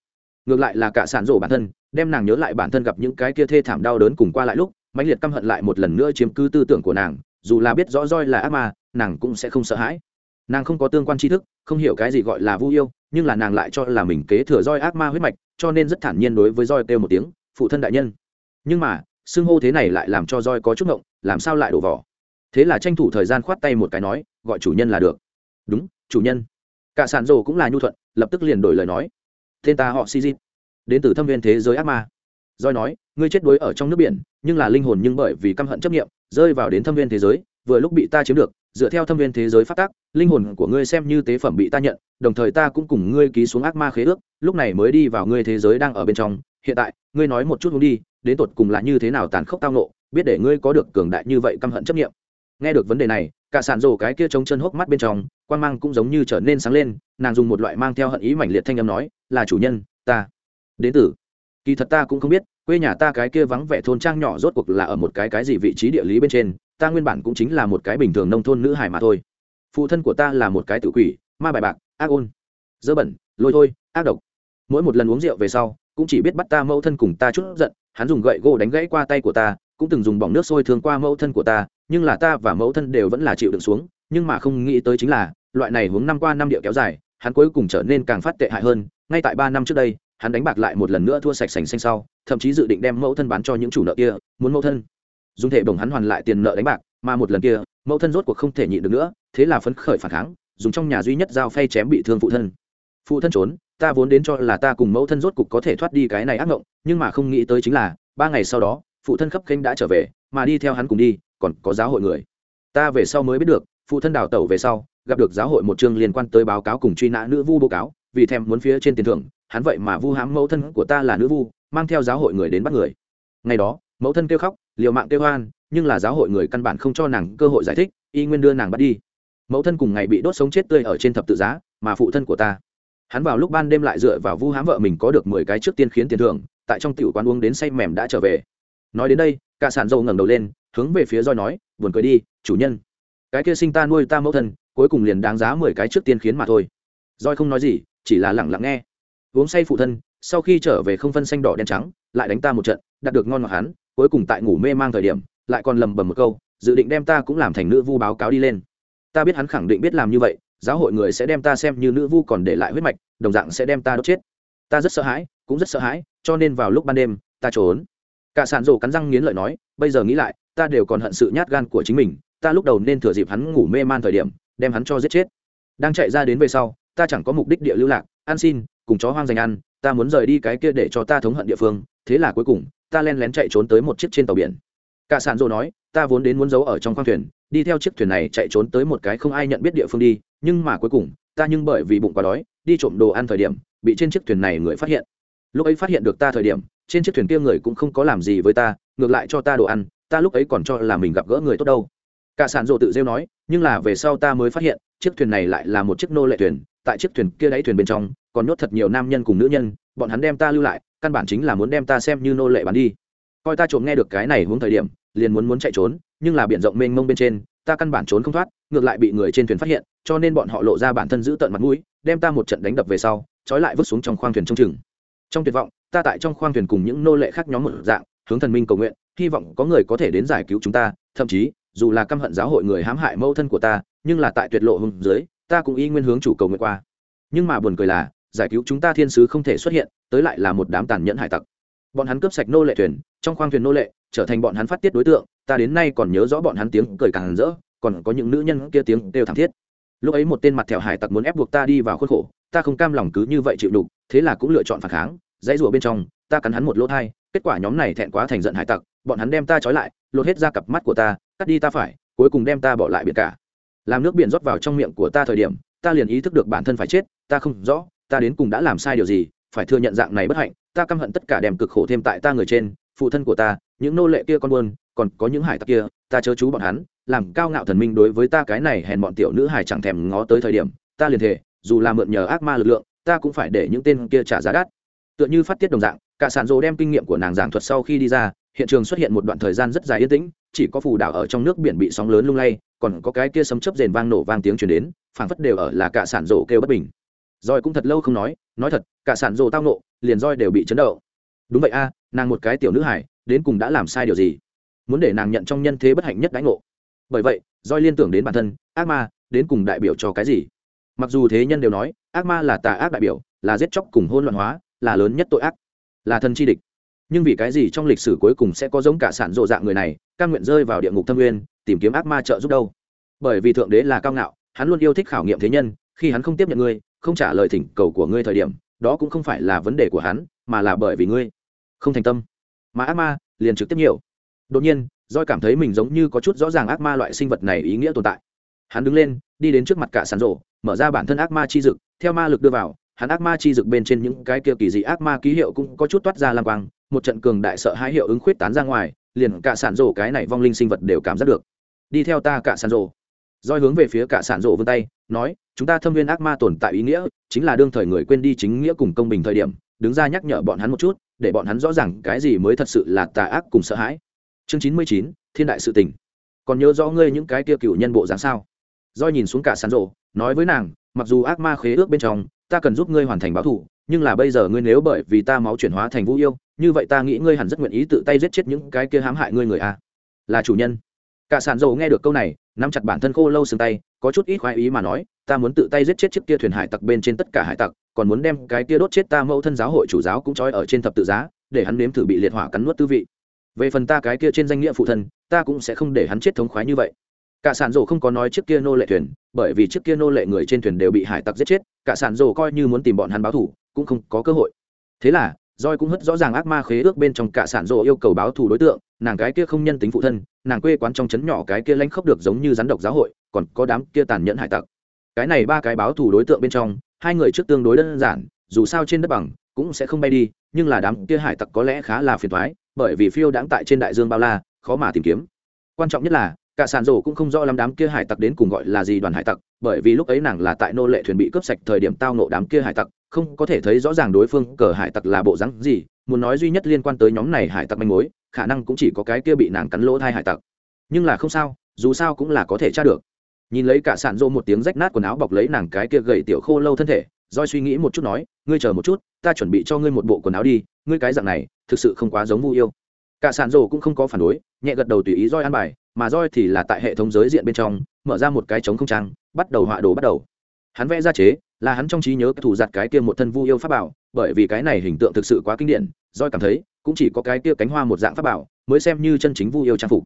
Ngược lại là cả sản rổ bản thân, đem nàng nhớ lại bản thân gặp những cái kia thê thảm đau đớn cùng qua lại lúc, mãnh liệt căm hận lại một lần nữa chiếm cứ tư tưởng của nàng, dù là biết rõ roi là ác ma, nàng cũng sẽ không sợ hãi. Nàng không có tương quan tri thức, không hiểu cái gì gọi là vu yêu, nhưng là nàng lại cho là mình kế thừa roi ác ma huyết mạch, cho nên rất thản nhiên đối với roi kêu một tiếng, phụ thân đại nhân. Nhưng mà xưng hô thế này lại làm cho roi có chút ngộng, làm sao lại đổ vỏ? Thế là tranh thủ thời gian khoát tay một cái nói, gọi chủ nhân là được. Đúng, chủ nhân. Cả sản rồ cũng là nhu thuận, lập tức liền đổi lời nói. Tên ta họ si đến từ thâm viên thế giới ác ma. Roi nói, ngươi chết đuối ở trong nước biển, nhưng là linh hồn nhưng bởi vì căm hận chấp nghiệm rơi vào đến thâm viên thế giới, vừa lúc bị ta chiếm được, dựa theo thâm viên thế giới phát tác linh hồn của ngươi xem như tế phẩm bị ta nhận, đồng thời ta cũng cùng ngươi ký xuống ác ma khế ước, lúc này mới đi vào ngươi thế giới đang ở bên trong hiện tại ngươi nói một chút hướng đi đến tột cùng là như thế nào tàn khốc tao nộ biết để ngươi có được cường đại như vậy căm hận chấp nghiệm nghe được vấn đề này cả sản rổ cái kia trống chân hốc mắt bên trong quan mang cũng giống như trở nên sáng lên nàng dùng một loại mang theo hận ý mãnh liệt thanh âm nói là chủ nhân ta. Đến tử, kỳ thật ta cũng không biết quê nhà ta cái kia vắng vẻ thôn trang nhỏ rốt cuộc là ở một cái cái gì vị trí địa lý bên trên ta nguyên bản cũng chính là một cái bình thường nông thôn nữ hải mà thôi. Phụ thân của ta là một cái tự quỷ ma bài bạc ác ôn dơ bẩn lôi thôi ác độc. Mỗi một lần uống rượu về sau cũng chỉ biết bắt ta mẫu thân cùng ta chút giận, hắn dùng gậy gỗ đánh gãy qua tay của ta, cũng từng dùng bỏng nước sôi thương qua mẫu thân của ta, nhưng là ta và mẫu thân đều vẫn là chịu đựng xuống, nhưng mà không nghĩ tới chính là, loại này hướng năm qua năm địa kéo dài, hắn cuối cùng trở nên càng phát tệ hại hơn, ngay tại ba năm trước đây, hắn đánh bạc lại một lần nữa thua sạch sành xanh sau, thậm chí dự định đem mẫu thân bán cho những chủ nợ kia, muốn mẫu thân dùng thể bổng hắn hoàn lại tiền nợ đánh bạc, mà một lần kia, mẫu thân rốt cuộc không thể nhịn được nữa, thế là phấn khởi phản kháng, dùng trong nhà duy nhất dao phay chém bị thương phụ thân. Phụ thân trốn ta vốn đến cho là ta cùng mẫu thân rốt cục có thể thoát đi cái này ác ngộng, nhưng mà không nghĩ tới chính là ba ngày sau đó phụ thân khấp khênh đã trở về mà đi theo hắn cùng đi còn có giáo hội người. Ta về sau mới biết được phụ thân đào tẩu về sau gặp được giáo hội một chương liên quan tới báo cáo cùng truy nã nữ vu báo cáo vì thèm muốn phía trên tiền thưởng hắn vậy mà vu hãm mẫu thân của ta là nữ vu mang theo giáo hội người đến bắt người. Ngày đó mẫu thân kêu khóc liều mạng kêu hoan nhưng là giáo hội người căn bản không cho nàng cơ hội giải thích y nguyên đưa nàng bắt đi. Mẫu thân cùng ngày bị đốt sống chết tươi ở trên thập tự giá mà phụ thân của ta hắn vào lúc ban đêm lại dựa vào vu hãm vợ mình có được mười cái trước tiên khiến tiền thưởng, tại trong tiểu quán uống đến say mềm đã trở về. Nói đến đây, cả sản dâu ngẩng đầu lên, hướng về phía roi nói, buồn cười đi, chủ nhân. Cái kia sinh ta nuôi ta mẫu thân, cuối cùng liền đáng giá mười cái trước tiên khiến mà thôi. Roi không nói gì, chỉ là lẳng lặng nghe. Uống say phụ thân, sau khi trở về không phân xanh đỏ đen trắng, lại đánh ta một trận, đạt được ngon ngọt hắn, cuối cùng tại ngủ mê mang thời điểm, lại còn lầm bầm một câu, dự định đem ta cũng làm thành nữ vu báo cáo đi lên. Ta biết hắn khẳng định biết làm như vậy giáo hội người sẽ đem ta xem như nữ vu còn để lại huyết mạch, đồng dạng sẽ đem ta đốt chết. Ta rất sợ hãi, cũng rất sợ hãi, cho nên vào lúc ban đêm, ta trốn. Cả sản rổ cắn răng nghiến lợi nói, bây giờ nghĩ lại, ta đều còn hận sự nhát gan của chính mình, ta lúc đầu nên thừa dịp hắn ngủ mê man thời điểm, đem hắn cho giết chết. Đang chạy ra đến về sau, ta chẳng có mục đích địa lưu lạc, ăn xin, cùng chó hoang dành ăn, ta muốn rời đi cái kia để cho ta thống hận địa phương, thế là cuối cùng, ta len lén chạy trốn tới một chiếc trên tàu biển cả sản rồ nói, ta vốn đến muốn giấu ở trong khoang thuyền, đi theo chiếc thuyền này chạy trốn tới một cái không ai nhận biết địa phương đi, nhưng mà cuối cùng, ta nhưng bởi vì bụng quá đói, đi trộm đồ ăn thời điểm, bị trên chiếc thuyền này người phát hiện. Lúc ấy phát hiện được ta thời điểm, trên chiếc thuyền kia người cũng không có làm gì với ta, ngược lại cho ta đồ ăn, ta lúc ấy còn cho là mình gặp gỡ người tốt đâu. Cả sản rộ tự rêu nói, nhưng là về sau ta mới phát hiện, chiếc thuyền này lại là một chiếc nô lệ thuyền, tại chiếc thuyền kia đáy thuyền bên trong, còn nhốt thật nhiều nam nhân cùng nữ nhân, bọn hắn đem ta lưu lại, căn bản chính là muốn đem ta xem như nô lệ bán đi. Coi ta trộm nghe được cái này hướng thời điểm liền muốn muốn chạy trốn, nhưng là biển rộng mênh mông bên trên, ta căn bản trốn không thoát, ngược lại bị người trên thuyền phát hiện, cho nên bọn họ lộ ra bản thân giữ tận mặt mũi, đem ta một trận đánh đập về sau, trói lại vứt xuống trong khoang thuyền trong chừng. Trong tuyệt vọng, ta tại trong khoang thuyền cùng những nô lệ khác nhóm một dạng, hướng thần minh cầu nguyện, hy vọng có người có thể đến giải cứu chúng ta, thậm chí, dù là căm hận giáo hội người hãm hại mâu thân của ta, nhưng là tại tuyệt lộ hùng dưới, ta cũng y nguyên hướng chủ cầu nguyện qua. Nhưng mà buồn cười là, giải cứu chúng ta thiên sứ không thể xuất hiện, tới lại là một đám tàn nhẫn hải tặc. Bọn hắn cướp sạch nô lệ thuyền, trong khoang thuyền nô lệ trở thành bọn hắn phát tiết đối tượng, ta đến nay còn nhớ rõ bọn hắn tiếng cười càng rỡ, còn có những nữ nhân kia tiếng đều thảm thiết. Lúc ấy một tên mặt thẹo hải tặc muốn ép buộc ta đi vào khuất khổ, ta không cam lòng cứ như vậy chịu đục, thế là cũng lựa chọn phản kháng, dãy rủa bên trong, ta cắn hắn một lỗ thai, kết quả nhóm này thẹn quá thành giận hải tặc, bọn hắn đem ta trói lại, lột hết ra cặp mắt của ta, cắt đi ta phải, cuối cùng đem ta bỏ lại biển cả. Làm nước biển rót vào trong miệng của ta thời điểm, ta liền ý thức được bản thân phải chết, ta không rõ, ta đến cùng đã làm sai điều gì, phải thừa nhận dạng này bất hạnh, ta căm hận tất cả đem cực khổ thêm tại ta người trên, phụ thân của ta những nô lệ kia con buôn, còn có những hải tặc kia, ta chớ chú bọn hắn, làm cao ngạo thần minh đối với ta cái này hèn bọn tiểu nữ hải chẳng thèm ngó tới thời điểm, ta liền thể dù là mượn nhờ ác ma lực lượng, ta cũng phải để những tên kia trả giá đắt. Tựa như phát tiết đồng dạng, cả sản rồ đem kinh nghiệm của nàng giảng thuật sau khi đi ra, hiện trường xuất hiện một đoạn thời gian rất dài yên tĩnh, chỉ có phù đảo ở trong nước biển bị sóng lớn lung lay, còn có cái kia sấm chớp rền vang nổ vang tiếng truyền đến, phảng phất đều ở là cả sản rồ kêu bất bình. Roi cũng thật lâu không nói nói thật, cả sản rồ tao nộ liền roi đều bị chấn động. Đúng vậy a, nàng một cái tiểu nữ hải đến cùng đã làm sai điều gì? Muốn để nàng nhận trong nhân thế bất hạnh nhất đãi ngộ. Bởi vậy Doi liên tưởng đến bản thân, ác ma, đến cùng đại biểu cho cái gì? Mặc dù thế nhân đều nói, ác ma là tà ác đại biểu, là giết chóc cùng hôn loạn hóa, là lớn nhất tội ác, là thân chi địch. Nhưng vì cái gì trong lịch sử cuối cùng sẽ có giống cả sản rộ dạng người này căn nguyện rơi vào địa ngục thâm nguyên, tìm kiếm ác ma trợ giúp đâu? Bởi vì thượng đế là cao ngạo, hắn luôn yêu thích khảo nghiệm thế nhân, khi hắn không tiếp nhận ngươi, không trả lời thỉnh cầu của ngươi thời điểm, đó cũng không phải là vấn đề của hắn, mà là bởi vì ngươi. Không thành tâm mà ác ma liền trực tiếp nhiều. Đột nhiên doi cảm thấy mình giống như có chút rõ ràng ác ma loại sinh vật này ý nghĩa tồn tại. Hắn đứng lên đi đến trước mặt cả sàn Rổ, mở ra bản thân ác ma chi dực theo ma lực đưa vào hắn ác ma chi dực bên trên những cái kia kỳ dị ác ma ký hiệu cũng có chút toát ra lam quang một trận cường đại sợ hãi hiệu ứng khuyết tán ra ngoài liền cả sản Rổ cái này vong linh sinh vật đều cảm giác được. Đi theo ta cả sản rổ. Doi hướng về phía cả sản Rổ vươn tay nói chúng ta thâm viên ác ma tồn tại ý nghĩa chính là đương thời người quên đi chính nghĩa cùng công bình thời điểm đứng ra nhắc nhở bọn hắn một chút, để bọn hắn rõ ràng cái gì mới thật sự là tà ác cùng sợ hãi. Chương chín mươi chín, thiên đại sự tình. Còn nhớ rõ ngươi những cái kia cựu nhân bộ dáng sao? Doi nhìn xuống cả sản rộ, nói với nàng, mặc dù ác ma khế ước bên trong, ta cần giúp ngươi hoàn thành báo thù, nhưng là bây giờ ngươi nếu bởi vì ta máu chuyển hóa thành vũ yêu, như vậy ta nghĩ ngươi hẳn rất nguyện ý tự tay giết chết những cái kia hãm hại ngươi người a. Là chủ nhân. Cả sàn dầu nghe được câu này, nắm chặt bản thân khô lâu xương tay, có chút ít khoái ý mà nói ta muốn tự tay giết chết chiếc kia thuyền hải tặc bên trên tất cả hải tặc, còn muốn đem cái kia đốt chết ta mẫu thân giáo hội chủ giáo cũng trói ở trên thập tự giá, để hắn nếm thử bị liệt hỏa cắn nuốt tư vị. Về phần ta cái kia trên danh nghĩa phụ thân, ta cũng sẽ không để hắn chết thống khoái như vậy. Cả sản rổ không có nói chiếc kia nô lệ thuyền, bởi vì chiếc kia nô lệ người trên thuyền đều bị hải tặc giết chết, cả sản rổ coi như muốn tìm bọn hắn báo thủ cũng không có cơ hội. Thế là roi cũng hất rõ ràng ác ma khế ước bên trong cả sản rổ yêu cầu báo thù đối tượng, nàng cái kia không nhân tính phụ thân, nàng quê quán trong trấn nhỏ cái kia lãnh khốc được giống như rắn độc giáo hội, còn có đám kia tàn nhẫn hải tặc cái này ba cái báo thù đối tượng bên trong, hai người trước tương đối đơn giản, dù sao trên đất bằng cũng sẽ không bay đi, nhưng là đám kia hải tặc có lẽ khá là phiền toái, bởi vì phiêu đáng tại trên đại dương bao la, khó mà tìm kiếm. Quan trọng nhất là, cả sàn rổ cũng không rõ lắm đám kia hải tặc đến cùng gọi là gì đoàn hải tặc, bởi vì lúc ấy nàng là tại nô lệ thuyền bị cướp sạch thời điểm tao nộ đám kia hải tặc, không có thể thấy rõ ràng đối phương cờ hải tặc là bộ rắn gì, muốn nói duy nhất liên quan tới nhóm này hải tặc manh mối, khả năng cũng chỉ có cái kia bị nàng cắn lỗ thai hải tặc. Nhưng là không sao, dù sao cũng là có thể tra được nhìn lấy cả sàn rô một tiếng rách nát quần áo bọc lấy nàng cái kia gầy tiểu khô lâu thân thể doi suy nghĩ một chút nói, ngươi chờ một chút, ta chuẩn bị cho ngươi một bộ quần áo đi, ngươi cái dạng này, thực sự không quá giống vu yêu. Cả sàn rô cũng không có phản đối, nhẹ gật đầu tùy ý roi ăn bài, mà roi thì là tại hệ thống giới diện bên trong, mở ra một cái trống không trang, bắt đầu họa đồ bắt đầu. Hắn vẽ ra chế, là hắn trong trí nhớ thủ giặt cái kia một thân vu yêu pháp bảo, bởi vì cái này hình tượng thực sự quá kinh điển, roi cảm thấy, cũng chỉ có cái kia cánh hoa một dạng pháp bảo, mới xem như chân chính vu yêu trang phục.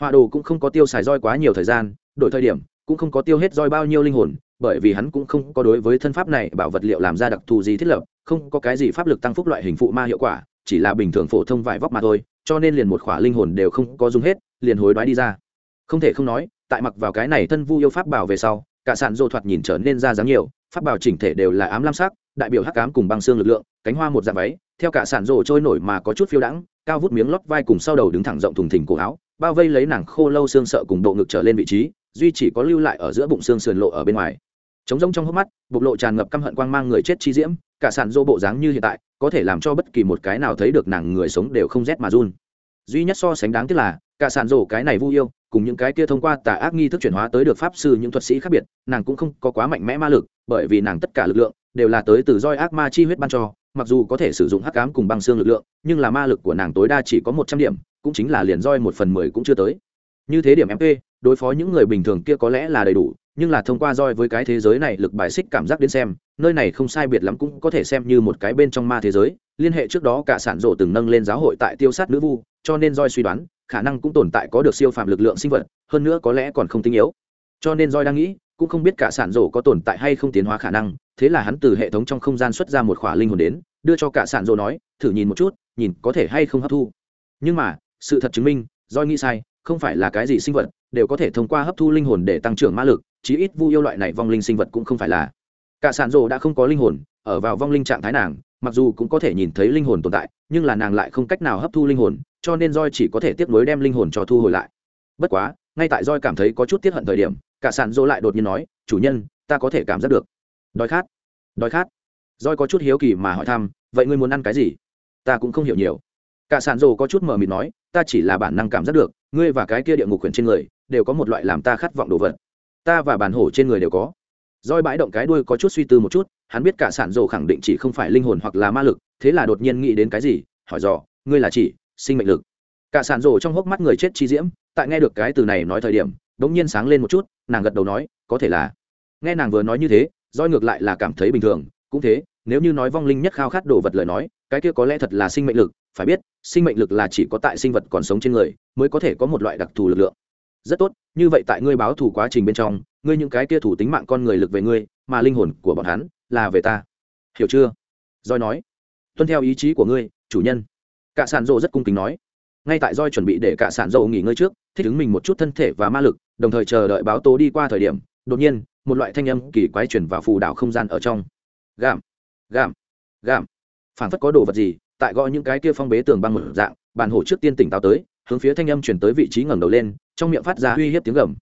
Họa đồ cũng không có tiêu xài roi quá nhiều thời gian, đổi thời điểm cũng không có tiêu hết roi bao nhiêu linh hồn, bởi vì hắn cũng không có đối với thân pháp này bảo vật liệu làm ra đặc thù gì thiết lập, không có cái gì pháp lực tăng phúc loại hình phụ ma hiệu quả, chỉ là bình thường phổ thông vải vóc mà thôi, cho nên liền một khỏa linh hồn đều không có dùng hết, liền hối đoái đi ra. Không thể không nói, tại mặc vào cái này thân vu yêu pháp bảo về sau, cả sạn dô thoạt nhìn trở nên ra dáng nhiều, pháp bảo chỉnh thể đều là ám lam sắc, đại biểu hắc ám cùng băng xương lực lượng, cánh hoa một dạng váy, theo cả sạn dô trôi nổi mà có chút phiêu đãng, cao vút miếng lót vai cùng sau đầu đứng thẳng rộng thùng thình cổ áo, bao vây lấy nàng khô lâu xương sợ cùng độ ngực trở lên vị trí duy chỉ có lưu lại ở giữa bụng xương sườn lộ ở bên ngoài. Trống rông trong hốc mắt, bộc lộ tràn ngập căm hận quang mang người chết chi diễm, cả sàn dô bộ dáng như hiện tại, có thể làm cho bất kỳ một cái nào thấy được nàng người sống đều không rét mà run. Duy nhất so sánh đáng tiếc là, cả sàn dô cái này vu yêu, cùng những cái kia thông qua tà ác nghi thức chuyển hóa tới được pháp sư những thuật sĩ khác biệt, nàng cũng không có quá mạnh mẽ ma lực, bởi vì nàng tất cả lực lượng đều là tới từ roi ác ma chi huyết ban cho, mặc dù có thể sử dụng hắc ám cùng băng xương lực lượng, nhưng là ma lực của nàng tối đa chỉ có một trăm điểm, cũng chính là liền roi một phần mười cũng chưa tới. Như thế điểm mp đối phó những người bình thường kia có lẽ là đầy đủ, nhưng là thông qua roi với cái thế giới này lực bài xích cảm giác đến xem, nơi này không sai biệt lắm cũng có thể xem như một cái bên trong ma thế giới, liên hệ trước đó cả sản rộ từng nâng lên giáo hội tại tiêu sát nữ vu, cho nên roi suy đoán, khả năng cũng tồn tại có được siêu phạm lực lượng sinh vật, hơn nữa có lẽ còn không tinh yếu. Cho nên roi đang nghĩ, cũng không biết cả sản rổ có tồn tại hay không tiến hóa khả năng, thế là hắn từ hệ thống trong không gian xuất ra một khỏa linh hồn đến, đưa cho cả sản rộ nói, thử nhìn một chút, nhìn có thể hay không hấp thu. Nhưng mà, sự thật chứng minh, roi nghĩ sai, không phải là cái gì sinh vật đều có thể thông qua hấp thu linh hồn để tăng trưởng ma lực, chí ít vu yêu loại này vong linh sinh vật cũng không phải là. Cả sản rộ đã không có linh hồn, ở vào vong linh trạng thái nàng, mặc dù cũng có thể nhìn thấy linh hồn tồn tại, nhưng là nàng lại không cách nào hấp thu linh hồn, cho nên roi chỉ có thể tiếp nối đem linh hồn cho thu hồi lại. Bất quá, ngay tại roi cảm thấy có chút tiết hận thời điểm, cả sản rộ lại đột nhiên nói, chủ nhân, ta có thể cảm giác được. Đói khát đói khát. Roi có chút hiếu kỳ mà hỏi thăm, vậy ngươi muốn ăn cái gì? Ta cũng không hiểu nhiều. Cả sản rồ có chút mờ mịt nói ta chỉ là bản năng cảm giác được, ngươi và cái kia địa ngục quyển trên người, đều có một loại làm ta khát vọng đồ vật. Ta và bản hổ trên người đều có. Roi bãi động cái đuôi có chút suy tư một chút, hắn biết cả sản rộ khẳng định chỉ không phải linh hồn hoặc là ma lực, thế là đột nhiên nghĩ đến cái gì, hỏi dò, ngươi là chỉ, sinh mệnh lực. Cả sản rộ trong hốc mắt người chết chi diễm, tại nghe được cái từ này nói thời điểm, đống nhiên sáng lên một chút, nàng gật đầu nói, có thể là. Nghe nàng vừa nói như thế, roi ngược lại là cảm thấy bình thường, cũng thế, nếu như nói vong linh nhất khao khát đồ vật lời nói, cái kia có lẽ thật là sinh mệnh lực phải biết, sinh mệnh lực là chỉ có tại sinh vật còn sống trên người mới có thể có một loại đặc thù lực lượng. Rất tốt, như vậy tại ngươi báo thù quá trình bên trong, ngươi những cái kia thủ tính mạng con người lực về ngươi, mà linh hồn của bọn hắn là về ta. Hiểu chưa? Roi nói. Tuân theo ý chí của ngươi, chủ nhân. Cả sản rộ rất cung kính nói. Ngay tại roi chuẩn bị để cả sản rộ nghỉ ngơi trước, thích ứng mình một chút thân thể và ma lực, đồng thời chờ đợi báo tố đi qua thời điểm, đột nhiên, một loại thanh âm kỳ quái chuyển vào phù đảo không gian ở trong. Gạm gạm gạm. Phản phất có đồ vật gì tại gõ những cái kia phong bế tường băng một dạng, bàn hổ trước tiên tỉnh táo tới, hướng phía thanh âm chuyển tới vị trí ngẩng đầu lên, trong miệng phát ra uy hiếp tiếng gầm.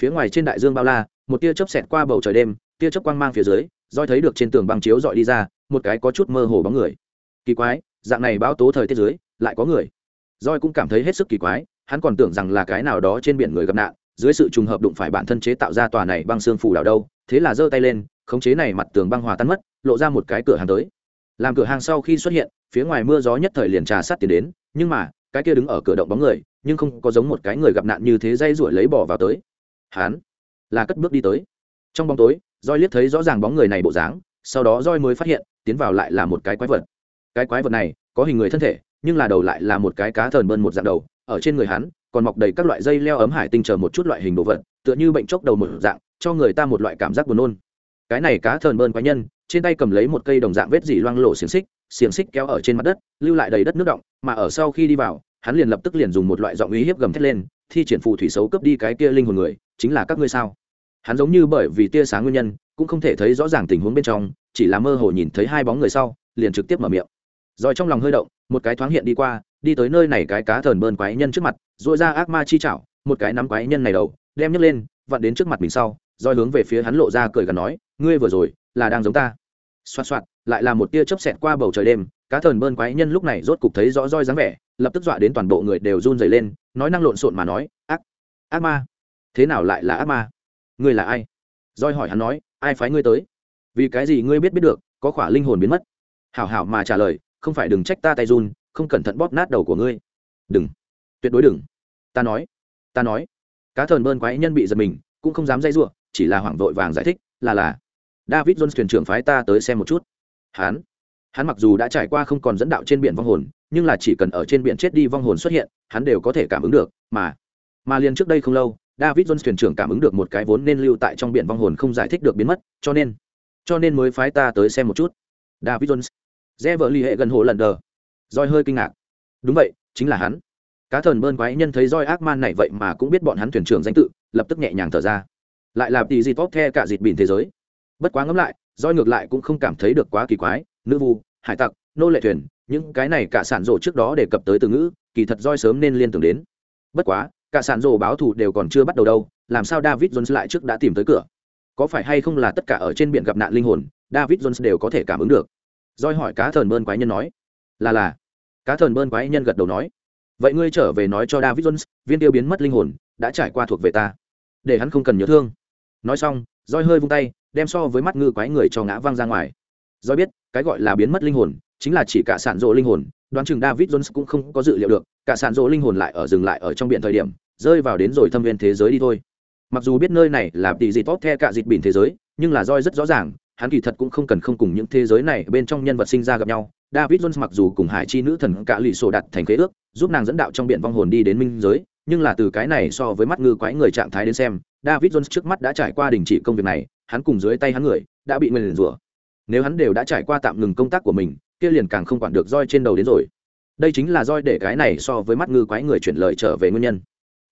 Phía ngoài trên đại dương bao la, một tia chớp xẹt qua bầu trời đêm, tia chớp quang mang phía dưới doi thấy được trên tường băng chiếu dọi đi ra, một cái có chút mơ hồ bóng người. Kỳ quái, dạng này báo tố thời tiết dưới, lại có người. Roi cũng cảm thấy hết sức kỳ quái, hắn còn tưởng rằng là cái nào đó trên biển người gặp nạn, dưới sự trùng hợp đụng phải bản thân chế tạo ra tòa này băng xương phủ đảo đâu, thế là giơ tay lên, khống chế này mặt tường băng hòa tan mất, lộ ra một cái cửa hàng tới làm cửa hàng sau khi xuất hiện, phía ngoài mưa gió nhất thời liền trà sát tiến đến, nhưng mà, cái kia đứng ở cửa động bóng người, nhưng không có giống một cái người gặp nạn như thế dây ruổi lấy bỏ vào tới. Hắn là cất bước đi tới. Trong bóng tối roi liếc thấy rõ ràng bóng người này bộ dáng, sau đó roi mới phát hiện, tiến vào lại là một cái quái vật. Cái quái vật này, có hình người thân thể, nhưng là đầu lại là một cái cá thần bơn một dạng đầu, ở trên người hắn, còn mọc đầy các loại dây leo ấm hải tinh chờ một chút loại hình đồ vật, tựa như bệnh chốc đầu một dạng, cho người ta một loại cảm giác buồn nôn. Cái này cá thần bơn quái nhân trên tay cầm lấy một cây đồng dạng vết dỉ loang lổ xiềng xích xiềng xích kéo ở trên mặt đất, lưu lại đầy đất nước động, mà ở sau khi đi vào, hắn liền lập tức liền dùng một loại giọng uy hiếp gầm thét lên, thi triển phù thủy xấu cướp đi cái kia linh hồn người, chính là các ngươi sao? Hắn giống như bởi vì tia sáng nguyên nhân, cũng không thể thấy rõ ràng tình huống bên trong, chỉ là mơ hồ nhìn thấy hai bóng người sau, liền trực tiếp mở miệng. Rồi trong lòng hơi động, một cái thoáng hiện đi qua, đi tới nơi này cái cá thần bơn quái nhân trước mặt dội ra ác ma chi chảo một cái nắm quái nhân này đầu, đem nhấc lên, vặn đến trước mặt mình sau, rồi hướng về phía hắn lộ ra cười gần nói ngươi vừa rồi là đang giống ta. Xoạt xoạt, lại là một tia chớp xẹt qua bầu trời đêm, cá thần bơn quái nhân lúc này rốt cục thấy rõ roi dáng vẻ, lập tức dọa đến toàn bộ người đều run rẩy lên, nói năng lộn xộn mà nói, ác ác ma. Thế nào lại là ác ma? Ngươi là ai? Roi hỏi hắn nói, ai phái ngươi tới? Vì cái gì ngươi biết biết được, có khỏa linh hồn biến mất? Hảo hảo mà trả lời, không phải đừng trách ta tay run, không cẩn thận bóp nát đầu của ngươi. Đừng, tuyệt đối đừng. Ta nói ta nói. Cá thần bơn quái nhân bị giật mình, cũng không dám dây giụa chỉ là hoảng vội vàng giải thích, là là david jones thuyền trưởng phái ta tới xem một chút. Hắn hắn mặc dù đã trải qua không còn dẫn đạo trên biển vong hồn, nhưng là chỉ cần ở trên biển chết đi vong hồn xuất hiện, hắn đều có thể cảm ứng được, mà mà liền trước đây không lâu, david jones thuyền trưởng cảm ứng được một cái vốn nên lưu tại trong biển vong hồn không giải thích được biến mất, cho nên cho nên mới phái ta tới xem một chút. David jones rẽ vợ ly hệ gần hồ lần đờ. Roi hơi kinh ngạc. Đúng vậy, chính là hắn. Cá thần bơn quái nhân thấy roi ác man này vậy mà cũng biết bọn hắn thuyền trưởng danh tự, lập tức nhẹ nhàng thở ra. Lại là tỷ gì tốt the cả dịt bỉn thế giới bất quá ngẫm lại, roi ngược lại cũng không cảm thấy được quá kỳ quái, nữ vu, hải tặc, nô lệ thuyền, những cái này cả sản rộ trước đó đề cập tới từ ngữ, kỳ thật roi sớm nên liên tưởng đến. Bất quá, cả sản rộ báo thù đều còn chưa bắt đầu đâu, làm sao david jones lại trước đã tìm tới cửa? Có phải hay không là tất cả ở trên biển gặp nạn linh hồn, david jones đều có thể cảm ứng được? Roi hỏi cá thần bơn quái nhân nói. Là là. Cá thần bơn quái nhân gật đầu nói. Vậy ngươi trở về nói cho david jones, viên tiêu biến mất linh hồn, đã trải qua thuộc về ta. Để hắn không cần nhớ thương. Nói xong, roi hơi vung tay đem so với mắt ngư quái người cho ngã văng ra ngoài. Do biết, cái gọi là biến mất linh hồn, chính là chỉ cả sản rộ linh hồn, đoán chừng david jones cũng không có dự liệu được, cả sản rộ linh hồn lại ở dừng lại ở trong biển thời điểm, rơi vào đến rồi thâm viên thế giới đi thôi. Mặc dù biết nơi này là tỷ gì tốt the cả dịt biển thế giới, nhưng là roi rất rõ ràng, hắn kỳ thật cũng không cần không cùng những thế giới này bên trong nhân vật sinh ra gặp nhau. David jones mặc dù cùng hải chi nữ thần cả lụy sổ đặt thành khế ước, giúp nàng dẫn đạo trong biển vong hồn đi đến minh giới, nhưng là từ cái này so với mắt ngư quái người trạng thái đến xem david jones trước mắt đã trải qua đình chỉ công việc này, hắn cùng dưới tay hắn người đã bị nguyền rủa. Nếu hắn đều đã trải qua tạm ngừng công tác của mình, kia liền càng không quản được roi trên đầu đến rồi. Đây chính là roi để cái này so với mắt ngư quái người chuyển lời trở về nguyên nhân.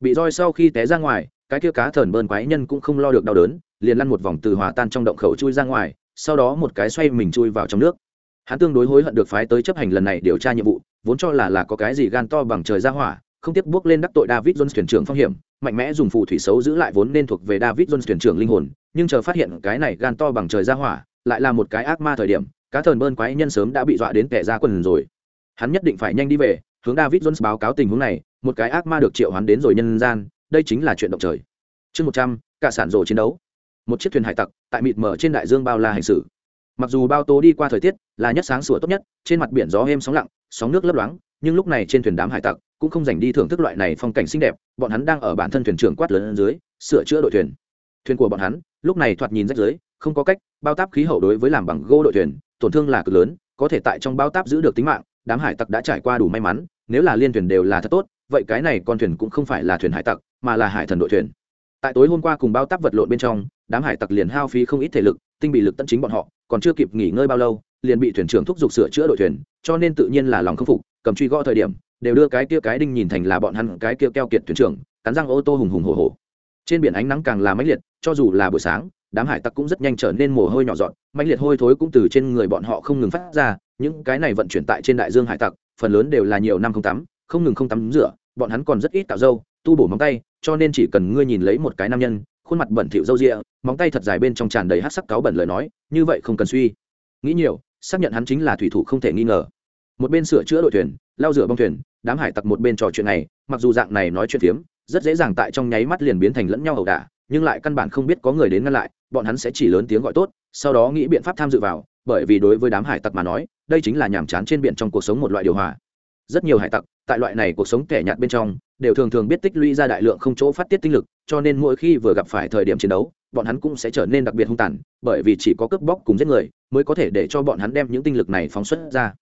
Bị roi sau khi té ra ngoài, cái kia cá thần bơn quái nhân cũng không lo được đau đớn, liền lăn một vòng từ hòa tan trong động khẩu chui ra ngoài, sau đó một cái xoay mình chui vào trong nước. Hắn tương đối hối hận được phái tới chấp hành lần này điều tra nhiệm vụ, vốn cho là là có cái gì gan to bằng trời ra hỏa không tiếp bước lên đắc tội david jones thuyền trưởng phong hiểm, mạnh mẽ dùng phù thủy xấu giữ lại vốn nên thuộc về david jones thuyền trưởng linh hồn, nhưng chờ phát hiện cái này gan to bằng trời ra hỏa, lại là một cái ác ma thời điểm, cá thần bơn quái nhân sớm đã bị dọa đến kẻ ra quần rồi. Hắn nhất định phải nhanh đi về, hướng david jones báo cáo tình huống này, một cái ác ma được triệu hoán đến rồi nhân gian, đây chính là chuyện động trời. Chương một trăm, cả sản rồ chiến đấu. Một chiếc thuyền hải tặc, tại mịt mờ trên đại dương bao la hành xử. Mặc dù bao tố đi qua thời tiết là nhất sáng sủa tốt nhất, trên mặt biển gió êm sóng lặng, sóng nước lấp loáng, nhưng lúc này trên thuyền đám hải tặc cũng không dành đi thưởng thức loại này phong cảnh xinh đẹp, bọn hắn đang ở bản thân thuyền trưởng quát lớn dưới, sửa chữa đội thuyền. Thuyền của bọn hắn, lúc này thoạt nhìn rách dưới không có cách, bao táp khí hậu đối với làm bằng gỗ đội thuyền, tổn thương là cực lớn, có thể tại trong bao táp giữ được tính mạng, đám hải tặc đã trải qua đủ may mắn, nếu là liên thuyền đều là thật tốt, vậy cái này con thuyền cũng không phải là thuyền hải tặc, mà là hải thần đội thuyền. Tại tối hôm qua cùng bao táp vật lộn bên trong, đám hải tặc liền hao phí không ít thể lực, tinh bị lực tận chính bọn họ, còn chưa kịp nghỉ ngơi bao lâu, liền bị thuyền trưởng thúc giục sửa chữa đội thuyền, cho nên tự nhiên là lòng khâm phục, cầm truy gõ thời điểm đều đưa cái kia cái đinh nhìn thành là bọn hắn cái kia keo kiệt thuyền trưởng, cắn răng ô tô hùng hùng hồ hồ trên biển ánh nắng càng là mãnh liệt, cho dù là buổi sáng, đám hải tặc cũng rất nhanh trở nên mồ hôi nhỏ dọn, mãnh liệt hôi thối cũng từ trên người bọn họ không ngừng phát ra, những cái này vận chuyển tại trên đại dương hải tặc, phần lớn đều là nhiều năm không tắm, không ngừng không tắm rửa, bọn hắn còn rất ít tạo dâu tu bổ móng tay, cho nên chỉ cần ngươi nhìn lấy một cái nam nhân, khuôn mặt bẩn thỉu râu rịa móng tay thật dài bên trong tràn đầy hát sắc cáo bẩn lời nói, như vậy không cần suy. Nghĩ nhiều, xác nhận hắn chính là thủy thủ không thể nghi ngờ. Một bên sửa chữa đội thuyền, lau rửa bong thuyền đám hải tặc một bên trò chuyện này, mặc dù dạng này nói chuyện phiếm, rất dễ dàng tại trong nháy mắt liền biến thành lẫn nhau ẩu đả, nhưng lại căn bản không biết có người đến ngăn lại, bọn hắn sẽ chỉ lớn tiếng gọi tốt, sau đó nghĩ biện pháp tham dự vào, bởi vì đối với đám hải tặc mà nói, đây chính là nhàm chán trên biển trong cuộc sống một loại điều hòa. Rất nhiều hải tặc, tại loại này cuộc sống kẻ nhạt bên trong, đều thường thường biết tích lũy ra đại lượng không chỗ phát tiết tinh lực, cho nên mỗi khi vừa gặp phải thời điểm chiến đấu, bọn hắn cũng sẽ trở nên đặc biệt hung tàn, bởi vì chỉ có cướp bóc cùng giết người, mới có thể để cho bọn hắn đem những tinh lực này phóng xuất ra.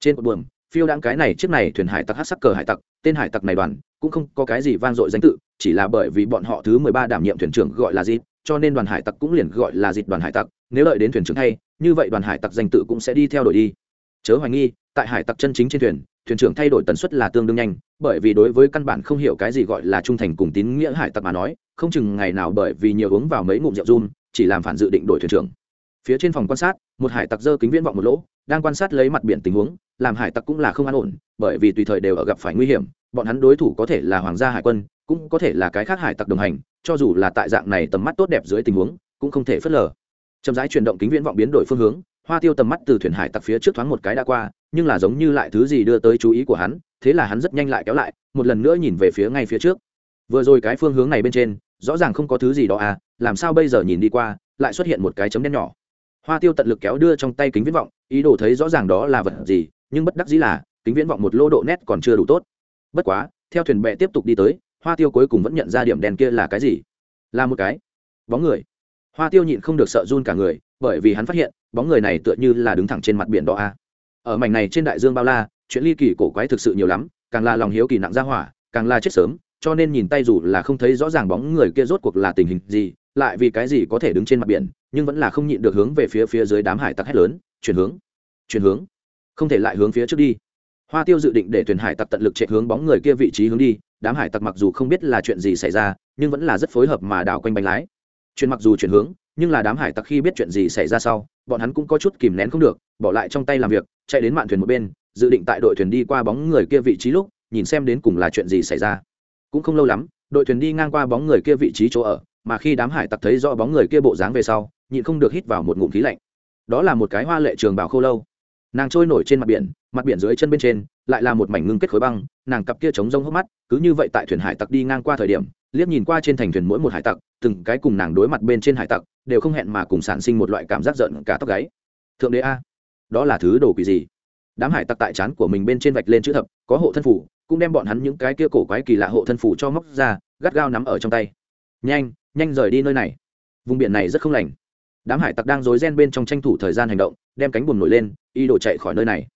Trên cột buồm phiêu đáng cái này chiếc này thuyền hải tặc hát sắc cờ hải tặc, tên hải tặc này đoàn, cũng không có cái gì vang dội danh tự, chỉ là bởi vì bọn họ thứ mười ba đảm nhiệm thuyền trưởng gọi là dịp cho nên đoàn hải tặc cũng liền gọi là dịp đoàn hải tặc, nếu lợi đến thuyền trưởng thay, như vậy đoàn hải tặc danh tự cũng sẽ đi theo đổi đi. Chớ hoài nghi, tại hải tặc chân chính trên thuyền thuyền trưởng thay đổi tần suất là tương đương nhanh, bởi vì đối với căn bản không hiểu cái gì gọi là trung thành cùng tín nghĩa hải tặc mà nói, không chừng ngày nào bởi vì nhiều uống vào mấy ngụm rượu run, chỉ làm phản dự định đổi thuyền trưởng. Phía trên phòng quan sát, một hải tặc dơ kính viễn vọng một lỗ đang quan sát lấy mặt biển tình huống, làm hải tặc cũng là không an ổn, bởi vì tùy thời đều ở gặp phải nguy hiểm, bọn hắn đối thủ có thể là hoàng gia hải quân, cũng có thể là cái khác hải tặc đồng hành, cho dù là tại dạng này tầm mắt tốt đẹp dưới tình huống, cũng không thể phớt lờ. Chậm rãi chuyển động kính viễn vọng biến đổi phương hướng, hoa tiêu tầm mắt từ thuyền hải tặc phía trước thoáng một cái đã qua, nhưng là giống như lại thứ gì đưa tới chú ý của hắn, thế là hắn rất nhanh lại kéo lại, một lần nữa nhìn về phía ngay phía trước. Vừa rồi cái phương hướng này bên trên, rõ ràng không có thứ gì đó à làm sao bây giờ nhìn đi qua, lại xuất hiện một cái chấm đen nhỏ hoa tiêu tận lực kéo đưa trong tay kính viễn vọng, ý đồ thấy rõ ràng đó là vật gì, nhưng bất đắc dĩ là, kính viễn vọng một lô độ nét còn chưa đủ tốt. Bất quá, theo thuyền bè tiếp tục đi tới, hoa tiêu cuối cùng vẫn nhận ra điểm đèn kia là cái gì? Là một cái bóng người. Hoa tiêu nhịn không được sợ run cả người, bởi vì hắn phát hiện, bóng người này tựa như là đứng thẳng trên mặt biển đó a. Ở mảnh này trên đại dương bao la, chuyện ly kỳ cổ quái thực sự nhiều lắm, càng là lòng hiếu kỳ nặng ra hỏa, càng là chết sớm, cho nên nhìn tay dù là không thấy rõ ràng bóng người kia rốt cuộc là tình hình gì, lại vì cái gì có thể đứng trên mặt biển nhưng vẫn là không nhịn được hướng về phía phía dưới đám hải tặc hét lớn, chuyển hướng chuyển hướng, không thể lại hướng phía trước đi. Hoa tiêu dự định để thuyền hải tặc tận lực chạy hướng bóng người kia vị trí hướng đi, đám hải tặc mặc dù không biết là chuyện gì xảy ra, nhưng vẫn là rất phối hợp mà đảo quanh bánh lái. Chuyện mặc dù chuyển hướng, nhưng là đám hải tặc khi biết chuyện gì xảy ra sau, bọn hắn cũng có chút kìm nén không được, bỏ lại trong tay làm việc, chạy đến mạn thuyền một bên, dự định tại đội thuyền đi qua bóng người kia vị trí lúc, nhìn xem đến cùng là chuyện gì xảy ra. Cũng không lâu lắm, đội thuyền đi ngang qua bóng người kia vị trí chỗ ở mà khi đám hải tặc thấy rõ bóng người kia bộ dáng về sau, nhịn không được hít vào một ngụm khí lạnh. Đó là một cái hoa lệ trường bảo khô lâu. Nàng trôi nổi trên mặt biển mặt biển dưới chân bên trên, lại là một mảnh ngưng kết khối băng, nàng cặp kia trống rông hốc mắt, cứ như vậy tại thuyền hải tặc đi ngang qua thời điểm, liếc nhìn qua trên thành thuyền mỗi một hải tặc, từng cái cùng nàng đối mặt bên trên hải tặc, đều không hẹn mà cùng sản sinh một loại cảm giác giận cả tóc gáy. Thượng đế a, đó là thứ đồ quỷ gì? Đám hải tặc tại trán của mình bên trên vạch lên chữ thập, có hộ thân phủ, cũng đem bọn hắn những cái kia cổ quái kỳ lạ hộ thân phủ cho móc ra, gắt gao nắm ở trong tay. Nhanh nhanh rời đi nơi này. Vùng biển này rất không lành. Đám hải tặc đang rối ren bên trong tranh thủ thời gian hành động, đem cánh buồm nổi lên, y đổ chạy khỏi nơi này.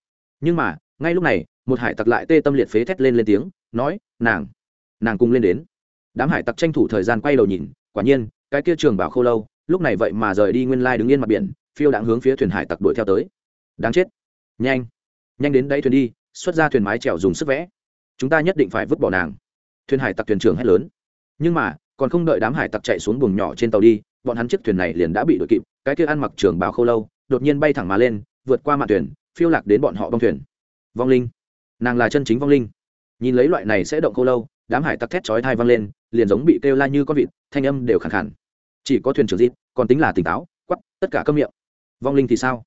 Nhưng mà, ngay lúc này, một hải tặc lại tê tâm liệt phế thét lên lên tiếng, nói, nàng nàng cùng lên đến. Đám hải tặc tranh thủ thời gian quay đầu nhìn, quả nhiên, cái kia trường bảo khô lâu, lúc này vậy mà rời đi nguyên lai đứng yên mặt biển, phiêu đạn hướng phía thuyền hải tặc đuổi theo tới. Đáng chết. Nhanh nhanh đến đáy thuyền đi, xuất ra thuyền mái trèo dùng sức vẽ. Chúng ta nhất định phải vứt bỏ nàng. Thuyền hải tặc thuyền trưởng hét lớn. Nhưng mà còn không đợi đám hải tặc chạy xuống buồng nhỏ trên tàu đi, bọn hắn chiếc thuyền này liền đã bị đội kịp, cái kia ăn mặc trường bào khâu lâu, đột nhiên bay thẳng mà lên, vượt qua mạn thuyền, phiêu lạc đến bọn họ bong thuyền. Vong linh. Nàng là chân chính vong linh. Nhìn lấy loại này sẽ động khâu lâu, đám hải tặc thét chói thai văng lên, liền giống bị kêu la như con vịt, thanh âm đều khẳng khẳng chỉ có thuyền trưởng dịp còn tính là tỉnh táo quắp tất cả cơm miệng. Vong linh thì sao?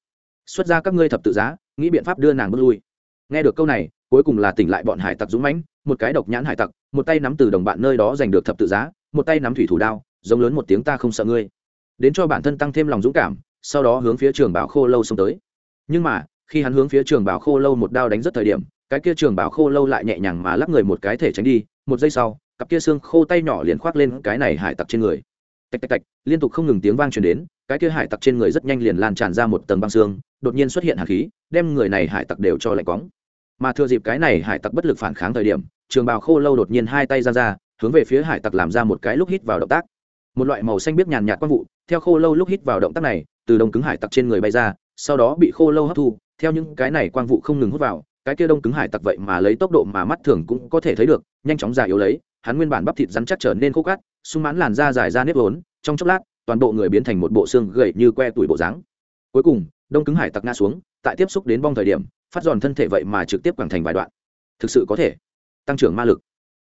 Xuất ra các ngươi thập tự giá, nghĩ biện pháp đưa nàng bước lui. Nghe được câu này, cuối cùng là tỉnh lại bọn hải tặc dũng mãnh, một cái độc nhãn hải tặc, một tay nắm từ đồng bạn nơi đó giành được thập tự giá một tay nắm thủy thủ đao, giống lớn một tiếng ta không sợ ngươi. Đến cho bản thân tăng thêm lòng dũng cảm, sau đó hướng phía trường bảo khô lâu xông tới. Nhưng mà, khi hắn hướng phía trường bảo khô lâu một đao đánh rất thời điểm, cái kia trường bảo khô lâu lại nhẹ nhàng mà lắc người một cái thể tránh đi, một giây sau, cặp kia xương khô tay nhỏ liền khoác lên cái này hải tặc trên người. Tạch tạch tạch, liên tục không ngừng tiếng vang truyền đến, cái kia hải tặc trên người rất nhanh liền lan tràn ra một tầng băng xương, đột nhiên xuất hiện hạt khí, đem người này hải tặc đều cho lạnh quóng mà thừa dịp cái này hải tặc bất lực phản kháng thời điểm, trường bào khô lâu đột nhiên hai tay ra ra hướng về phía hải tặc làm ra một cái lúc hít vào động tác. Một loại màu xanh biếc nhàn nhạt quang vụ, theo khô lâu lúc hít vào động tác này, từ đông cứng hải tặc trên người bay ra, sau đó bị khô lâu hấp thu, theo những cái này quang vụ không ngừng hút vào, cái kia đông cứng hải tặc vậy mà lấy tốc độ mà mắt thường cũng có thể thấy được, nhanh chóng già yếu lấy, hắn nguyên bản bắp thịt rắn chắc trở nên khô cát, sung mãn làn da dài ra nếp vốn, trong chốc lát, toàn bộ người biến thành một bộ xương gầy như que tuổi bộ dáng. Cuối cùng, đông cứng hải tặc ngã xuống, tại tiếp xúc đến bong thời điểm, phát giòn thân thể vậy mà trực tiếp quẳng thành vài đoạn. Thực sự có thể tăng trưởng ma lực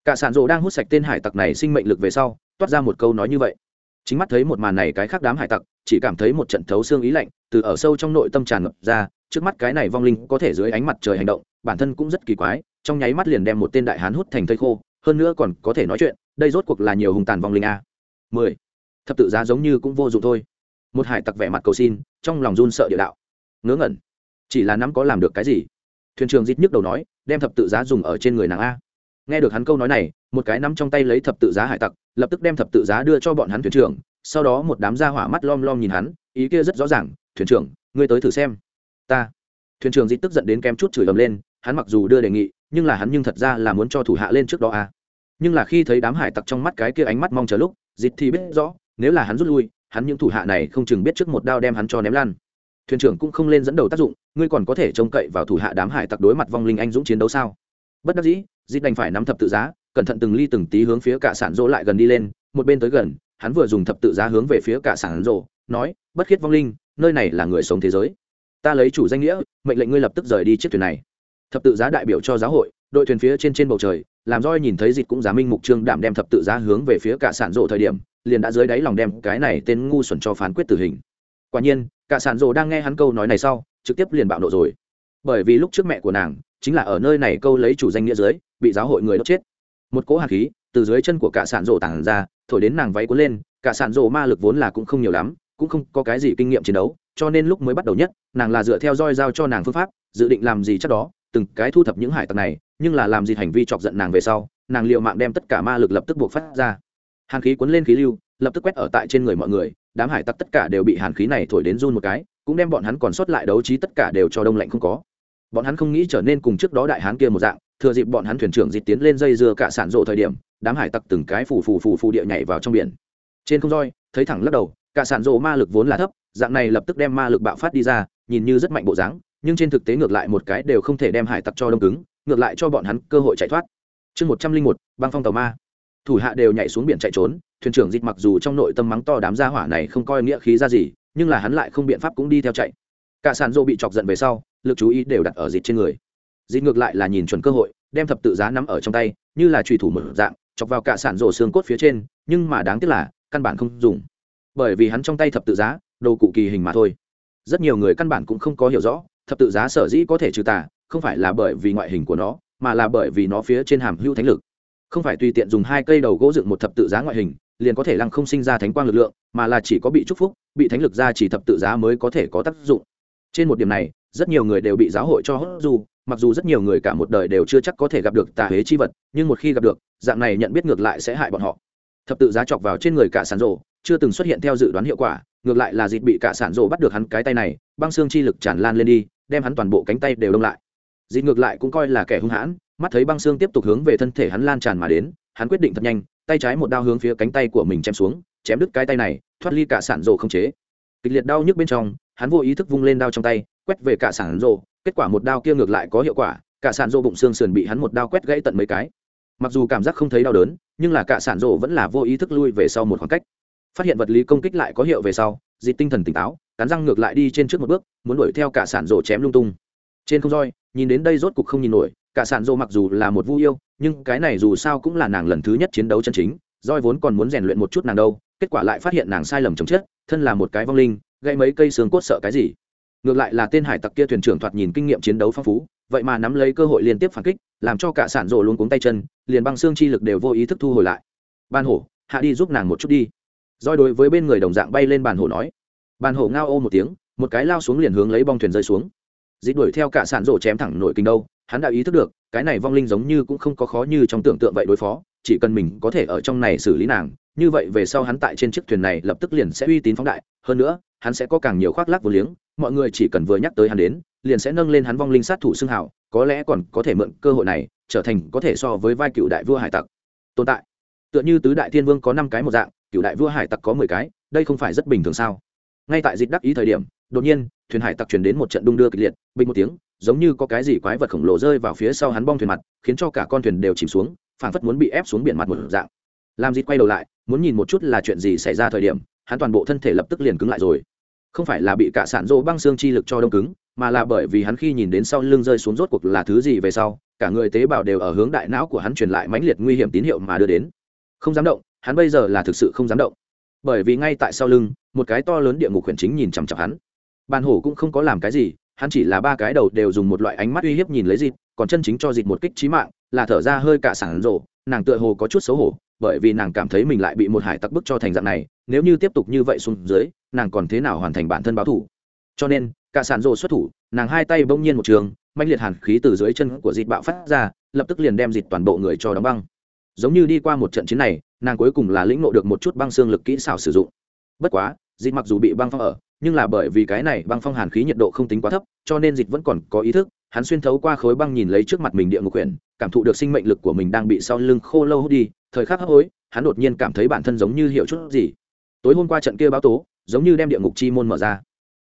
cả sản rộ đang hút sạch tên hải tặc này sinh mệnh lực về sau, toát ra một câu nói như vậy. Chính mắt thấy một màn này cái khác đám hải tặc, chỉ cảm thấy một trận thấu xương ý lạnh từ ở sâu trong nội tâm tràn ngập ra, trước mắt cái này vong linh có thể dưới ánh mặt trời hành động, bản thân cũng rất kỳ quái, trong nháy mắt liền đem một tên đại hán hút thành thây khô, hơn nữa còn có thể nói chuyện, đây rốt cuộc là nhiều hùng tàn vong linh a. Mười, thập tự giá giống như cũng vô dụng thôi. Một hải tặc vẻ mặt cầu xin, trong lòng run sợ địa đạo. Ngớ ngẩn. Chỉ là nắm có làm được cái gì? Thuyền trưởng dít nhức đầu nói, đem thập tự giá dùng ở trên người nàng a nghe được hắn câu nói này, một cái nắm trong tay lấy thập tự giá hải tặc, lập tức đem thập tự giá đưa cho bọn hắn thuyền trưởng, sau đó một đám ra hỏa mắt lom lom nhìn hắn, ý kia rất rõ ràng, thuyền trưởng, ngươi tới thử xem. Ta. Thuyền trưởng dít tức giận đến kém chút chửi ầm lên, hắn mặc dù đưa đề nghị, nhưng là hắn nhưng thật ra là muốn cho thủ hạ lên trước đó à? nhưng là khi thấy đám hải tặc trong mắt cái kia ánh mắt mong chờ lúc dít thì biết rõ, nếu là hắn rút lui, hắn những thủ hạ này không chừng biết trước một đao đem hắn cho ném lan thuyền trưởng cũng không lên dẫn đầu tác dụng, ngươi còn có thể trông cậy vào thủ hạ đám hải tặc đối mặt vong linh anh dũng chiến đấu sao? Bất đắc dĩ dịp đành phải nắm thập tự giá, cẩn thận từng ly từng tí hướng phía cả sản rỗ lại gần đi lên, một bên tới gần, hắn vừa dùng thập tự giá hướng về phía cả sản rỗ nói, bất khiết vong linh, nơi này là người sống thế giới. Ta lấy chủ danh nghĩa, mệnh lệnh ngươi lập tức rời đi chiếc thuyền này. Thập tự giá đại biểu cho giáo hội, đội thuyền phía trên trên bầu trời, làm roi nhìn thấy dịch cũng giá minh mục trương đảm đem thập tự giá hướng về phía cả sản rộ thời điểm, liền đã dưới đáy lòng đem cái này tên ngu xuẩn cho phán quyết tử hình. Quả nhiên cả sản rộ đang nghe hắn câu nói này sau, trực tiếp liền bạo nộ rồi. Bởi vì lúc trước mẹ của nàng chính là ở nơi này câu lấy chủ danh nghĩa dưới, bị giáo hội người đốt chết. Một cỗ hạt khí từ dưới chân của cả sản rộ tản ra, thổi đến nàng váy cuốn lên, cả sản rộ ma lực vốn là cũng không nhiều lắm, cũng không có cái gì kinh nghiệm chiến đấu, cho nên lúc mới bắt đầu nhất, nàng là dựa theo roi giao cho nàng phương pháp, dự định làm gì chắc đó, từng cái thu thập những hải tặc này, nhưng là làm gì hành vi chọc giận nàng về sau, nàng liệu mạng đem tất cả ma lực lập tức buộc phát ra. Hàn khí cuốn lên khí lưu, lập tức quét ở tại trên người mọi người, đám hải tặc tất cả đều bị hàn khí này thổi đến run một cái, cũng đem bọn hắn còn sót lại đấu trí tất cả đều cho đông lạnh không có bọn hắn không nghĩ trở nên cùng trước đó đại hán kia một dạng, thừa dịp bọn hắn thuyền trưởng dịch tiến lên dây dưa cả sản rộ thời điểm, đám hải tặc từng cái phù phù phù phù địa nhảy vào trong biển. Trên không roi, thấy thẳng lắc đầu, cả sản rộ ma lực vốn là thấp, dạng này lập tức đem ma lực bạo phát đi ra, nhìn như rất mạnh bộ dáng, nhưng trên thực tế ngược lại một cái đều không thể đem hải tặc cho đông cứng, ngược lại cho bọn hắn cơ hội chạy thoát. Chương một trăm linh một, băng phong tàu ma. Thủ hạ đều nhảy xuống biển chạy trốn, thuyền trưởng dịch mặc dù trong nội tâm mắng to đám gia hỏa này không coi nghĩa khí ra gì, nhưng là hắn lại không biện pháp cũng đi theo chạy cả sàn dô bị chọc giận về sau, lực chú ý đều đặt ở dịt trên người. Dịt ngược lại là nhìn chuẩn cơ hội, đem thập tự giá nắm ở trong tay, như là trùy thủ một dạng, chọc vào cả sàn rổ xương cốt phía trên, nhưng mà đáng tiếc là, căn bản không dùng. Bởi vì hắn trong tay thập tự giá, đồ cụ kỳ hình mà thôi. Rất nhiều người căn bản cũng không có hiểu rõ, thập tự giá sở dĩ có thể trừ tà, không phải là bởi vì ngoại hình của nó, mà là bởi vì nó phía trên hàm hữu thánh lực. Không phải tùy tiện dùng hai cây đầu gỗ dựng một thập tự giá ngoại hình, liền có thể lăng không sinh ra thánh quang lực lượng, mà là chỉ có bị chúc phúc, bị thánh lực ra chỉ thập tự giá mới có thể có tác dụng trên một điểm này, rất nhiều người đều bị giáo hội cho hốt du, mặc dù rất nhiều người cả một đời đều chưa chắc có thể gặp được tà huế chi vật, nhưng một khi gặp được, dạng này nhận biết ngược lại sẽ hại bọn họ. Thập tự giá chọc vào trên người cả sản rộ chưa từng xuất hiện theo dự đoán hiệu quả, ngược lại là dịp bị cả sản rộ bắt được hắn cái tay này, băng xương chi lực tràn lan lên đi, đem hắn toàn bộ cánh tay đều đông lại. Dịp ngược lại cũng coi là kẻ hung hãn, mắt thấy băng xương tiếp tục hướng về thân thể hắn lan tràn mà đến, hắn quyết định thật nhanh, tay trái một đao hướng phía cánh tay của mình chém xuống, chém đứt cái tay này, thoát ly cả sản rộ không chế. Kịch liệt đau nhức bên trong hắn vô ý thức vung lên đao trong tay, quét về cả sản rộ kết quả một đao kia ngược lại có hiệu quả, cả sản rộ bụng xương sườn bị hắn một đao quét gãy tận mấy cái. Mặc dù cảm giác không thấy đau đớn, nhưng là cả sản rộ vẫn là vô ý thức lui về sau một khoảng cách. Phát hiện vật lý công kích lại có hiệu về sau dịp tinh thần tỉnh táo, cắn răng ngược lại đi trên trước một bước, muốn đuổi theo cả sản rộ chém lung tung. Trên không roi, nhìn đến đây rốt cục không nhìn nổi, cả sản rộ mặc dù là một vu yêu, nhưng cái này dù sao cũng là nàng lần thứ nhất chiến đấu chân chính, roi vốn còn muốn rèn luyện một chút nàng đâu, kết quả lại phát hiện nàng sai lầm chồng chết, thân là một cái vong linh gây mấy cây xương cốt sợ cái gì? Ngược lại là tên hải tặc kia thuyền trưởng thoạt nhìn kinh nghiệm chiến đấu phong phú, vậy mà nắm lấy cơ hội liên tiếp phản kích, làm cho cả sản rộ luôn cuống tay chân, liền băng xương chi lực đều vô ý thức thu hồi lại. Ban hổ, hạ đi giúp nàng một chút đi. Roi đối với bên người đồng dạng bay lên bàn hổ nói. Bàn hổ ngao ô một tiếng, một cái lao xuống liền hướng lấy bong thuyền rơi xuống. Dịp đuổi theo cả sản rộ chém thẳng nổi kinh đâu, hắn đã ý thức được, cái này vong linh giống như cũng không có khó như trong tưởng tượng vậy đối phó chỉ cần mình có thể ở trong này xử lý nàng, như vậy về sau hắn tại trên chiếc thuyền này lập tức liền sẽ uy tín phóng đại. Hơn nữa, hắn sẽ có càng nhiều khoác lác vô liếng, mọi người chỉ cần vừa nhắc tới hắn đến, liền sẽ nâng lên hắn vong linh sát thủ xưng hảo có lẽ còn có thể mượn cơ hội này, trở thành có thể so với vai cựu đại vua hải tặc. Tồn tại. Tựa như tứ đại thiên vương có năm cái một dạng, cựu đại vua hải tặc có mười cái, đây không phải rất bình thường sao? Ngay tại dịch đắc ý thời điểm, đột nhiên, thuyền hải tặc chuyển đến một trận đung đưa kịch liệt, bình một tiếng, giống như có cái gì quái vật khổng lồ rơi vào phía sau hắn bong thuyền mặt, khiến cho cả con thuyền đều chìm xuống phảng phất muốn bị ép xuống biển mặt một dạng. Làm dịt quay đầu lại, muốn nhìn một chút là chuyện gì xảy ra thời điểm, hắn toàn bộ thân thể lập tức liền cứng lại rồi. Không phải là bị cả sản rô băng xương chi lực cho đông cứng, mà là bởi vì hắn khi nhìn đến sau lưng rơi xuống rốt cuộc là thứ gì về sau, cả người tế bào đều ở hướng đại não của hắn truyền lại mãnh liệt nguy hiểm tín hiệu mà đưa đến. Không dám động, hắn bây giờ là thực sự không dám động. Bởi vì ngay tại sau lưng, một cái to lớn địa ngục khuyển chính nhìn chằm chặp hắn. Bàn hổ cũng không có làm cái gì, hắn chỉ là ba cái đầu đều dùng một loại ánh mắt uy hiếp nhìn lấy dịp còn chân chính cho dịt một kích trí mạng, là thở ra hơi cả sản rộ, nàng tựa hồ có chút xấu hổ, bởi vì nàng cảm thấy mình lại bị một hải tặc bức cho thành dạng này, nếu như tiếp tục như vậy xuống dưới, nàng còn thế nào hoàn thành bản thân báo thủ? Cho nên, cả sản rộ xuất thủ, nàng hai tay bỗng nhiên một trường mạnh liệt hàn khí từ dưới chân của dịt bạo phát ra, lập tức liền đem dịt toàn bộ người cho đóng băng. Giống như đi qua một trận chiến này, nàng cuối cùng là lĩnh nộ được một chút băng xương lực kỹ xảo sử dụng. Bất quá dịt mặc dù bị băng phong ở, nhưng là bởi vì cái này băng phong hàn khí nhiệt độ không tính quá thấp, cho nên dịch vẫn còn có ý thức hắn xuyên thấu qua khối băng nhìn lấy trước mặt mình địa ngục quyển, cảm thụ được sinh mệnh lực của mình đang bị sau lưng khô lâu hút đi, thời khắc hấp hối, hắn đột nhiên cảm thấy bản thân giống như hiểu chút gì. Tối hôm qua trận kia báo tố, giống như đem địa ngục chi môn mở ra.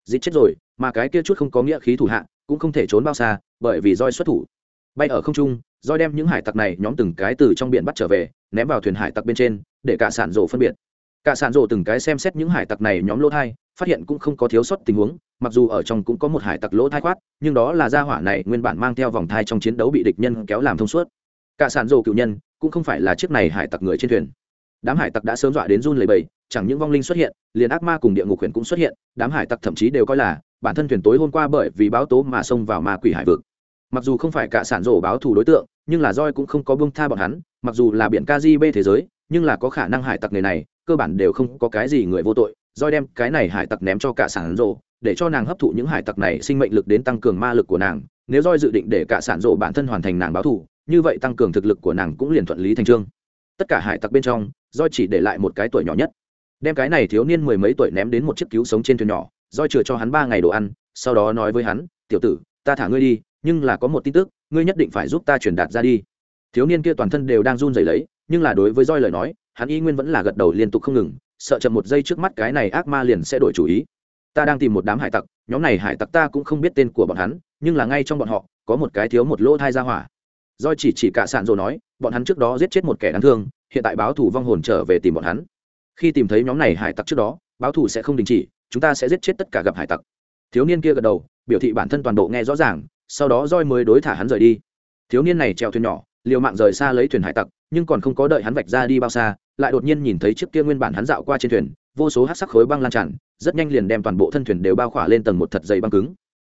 Dịch chết rồi, mà cái kia chút không có nghĩa khí thủ hạ, cũng không thể trốn bao xa, bởi vì roi xuất thủ. Bay ở không trung, roi đem những hải tặc này, nhóm từng cái từ trong biển bắt trở về, ném vào thuyền hải tặc bên trên, để cả sản rổ phân biệt cả sản rộ từng cái xem xét những hải tặc này nhóm lỗ thai, phát hiện cũng không có thiếu sót tình huống, mặc dù ở trong cũng có một hải tặc lỗ thai khoát nhưng đó là gia hỏa này nguyên bản mang theo vòng thai trong chiến đấu bị địch nhân kéo làm thông suốt. Cả sản rộ cựu nhân, cũng không phải là chiếc này hải tặc người trên thuyền. Đám hải tặc đã sớm dọa đến run lầy bầy chẳng những vong linh xuất hiện, liền ác ma cùng địa ngục huyền cũng xuất hiện, đám hải tặc thậm chí đều coi là, bản thân thuyền tối hôm qua bởi vì báo tố mà xông vào ma quỷ hải vực. Mặc dù không phải cả sản rổ báo thù đối tượng, nhưng là roi cũng không có bông tha bọn hắn, mặc dù là biển kgb thế giới nhưng là có khả năng hải tặc người này, cơ bản đều không có cái gì người vô tội Doi đem cái này hải tặc ném cho cả sản rộ, để cho nàng hấp thụ những hải tặc này sinh mệnh lực đến tăng cường ma lực của nàng, nếu Doi dự định để cả sản rộ bản thân hoàn thành nàng báo thù, như vậy tăng cường thực lực của nàng cũng liền thuận lý thành trương. Tất cả hải tặc bên trong Doi chỉ để lại một cái tuổi nhỏ nhất. Đem cái này thiếu niên mười mấy tuổi ném đến một chiếc cứu sống trên thuyền nhỏ Doi chừa cho hắn ba ngày đồ ăn, sau đó nói với hắn, tiểu tử, ta thả ngươi đi, nhưng là có một tin tức, ngươi nhất định phải giúp ta truyền đạt ra đi. Thiếu niên kia toàn thân đều đang run rẩy lấy nhưng là đối với roi lời nói, hắn y nguyên vẫn là gật đầu liên tục không ngừng, sợ chậm một giây trước mắt cái này ác ma liền sẽ đổi chủ ý. Ta đang tìm một đám hải tặc, nhóm này hải tặc ta cũng không biết tên của bọn hắn, nhưng là ngay trong bọn họ, có một cái thiếu một lỗ thai ra hỏa. Roi chỉ chỉ cả sạn rồi nói, bọn hắn trước đó giết chết một kẻ đáng thương, hiện tại báo thủ vong hồn trở về tìm bọn hắn. Khi tìm thấy nhóm này hải tặc trước đó, báo thủ sẽ không đình chỉ, chúng ta sẽ giết chết tất cả gặp hải tặc. Thiếu niên kia gật đầu, biểu thị bản thân toàn bộ nghe rõ ràng, sau đó roi mới đối thả hắn rời đi. Thiếu niên này treo thuyền nhỏ liều mạng rời xa lấy thuyền hải tặc, nhưng còn không có đợi hắn vạch ra đi bao xa, lại đột nhiên nhìn thấy chiếc kia nguyên bản hắn dạo qua trên thuyền, vô số hát sắc khối băng lan tràn, rất nhanh liền đem toàn bộ thân thuyền đều bao khỏa lên tầng một thật dày băng cứng.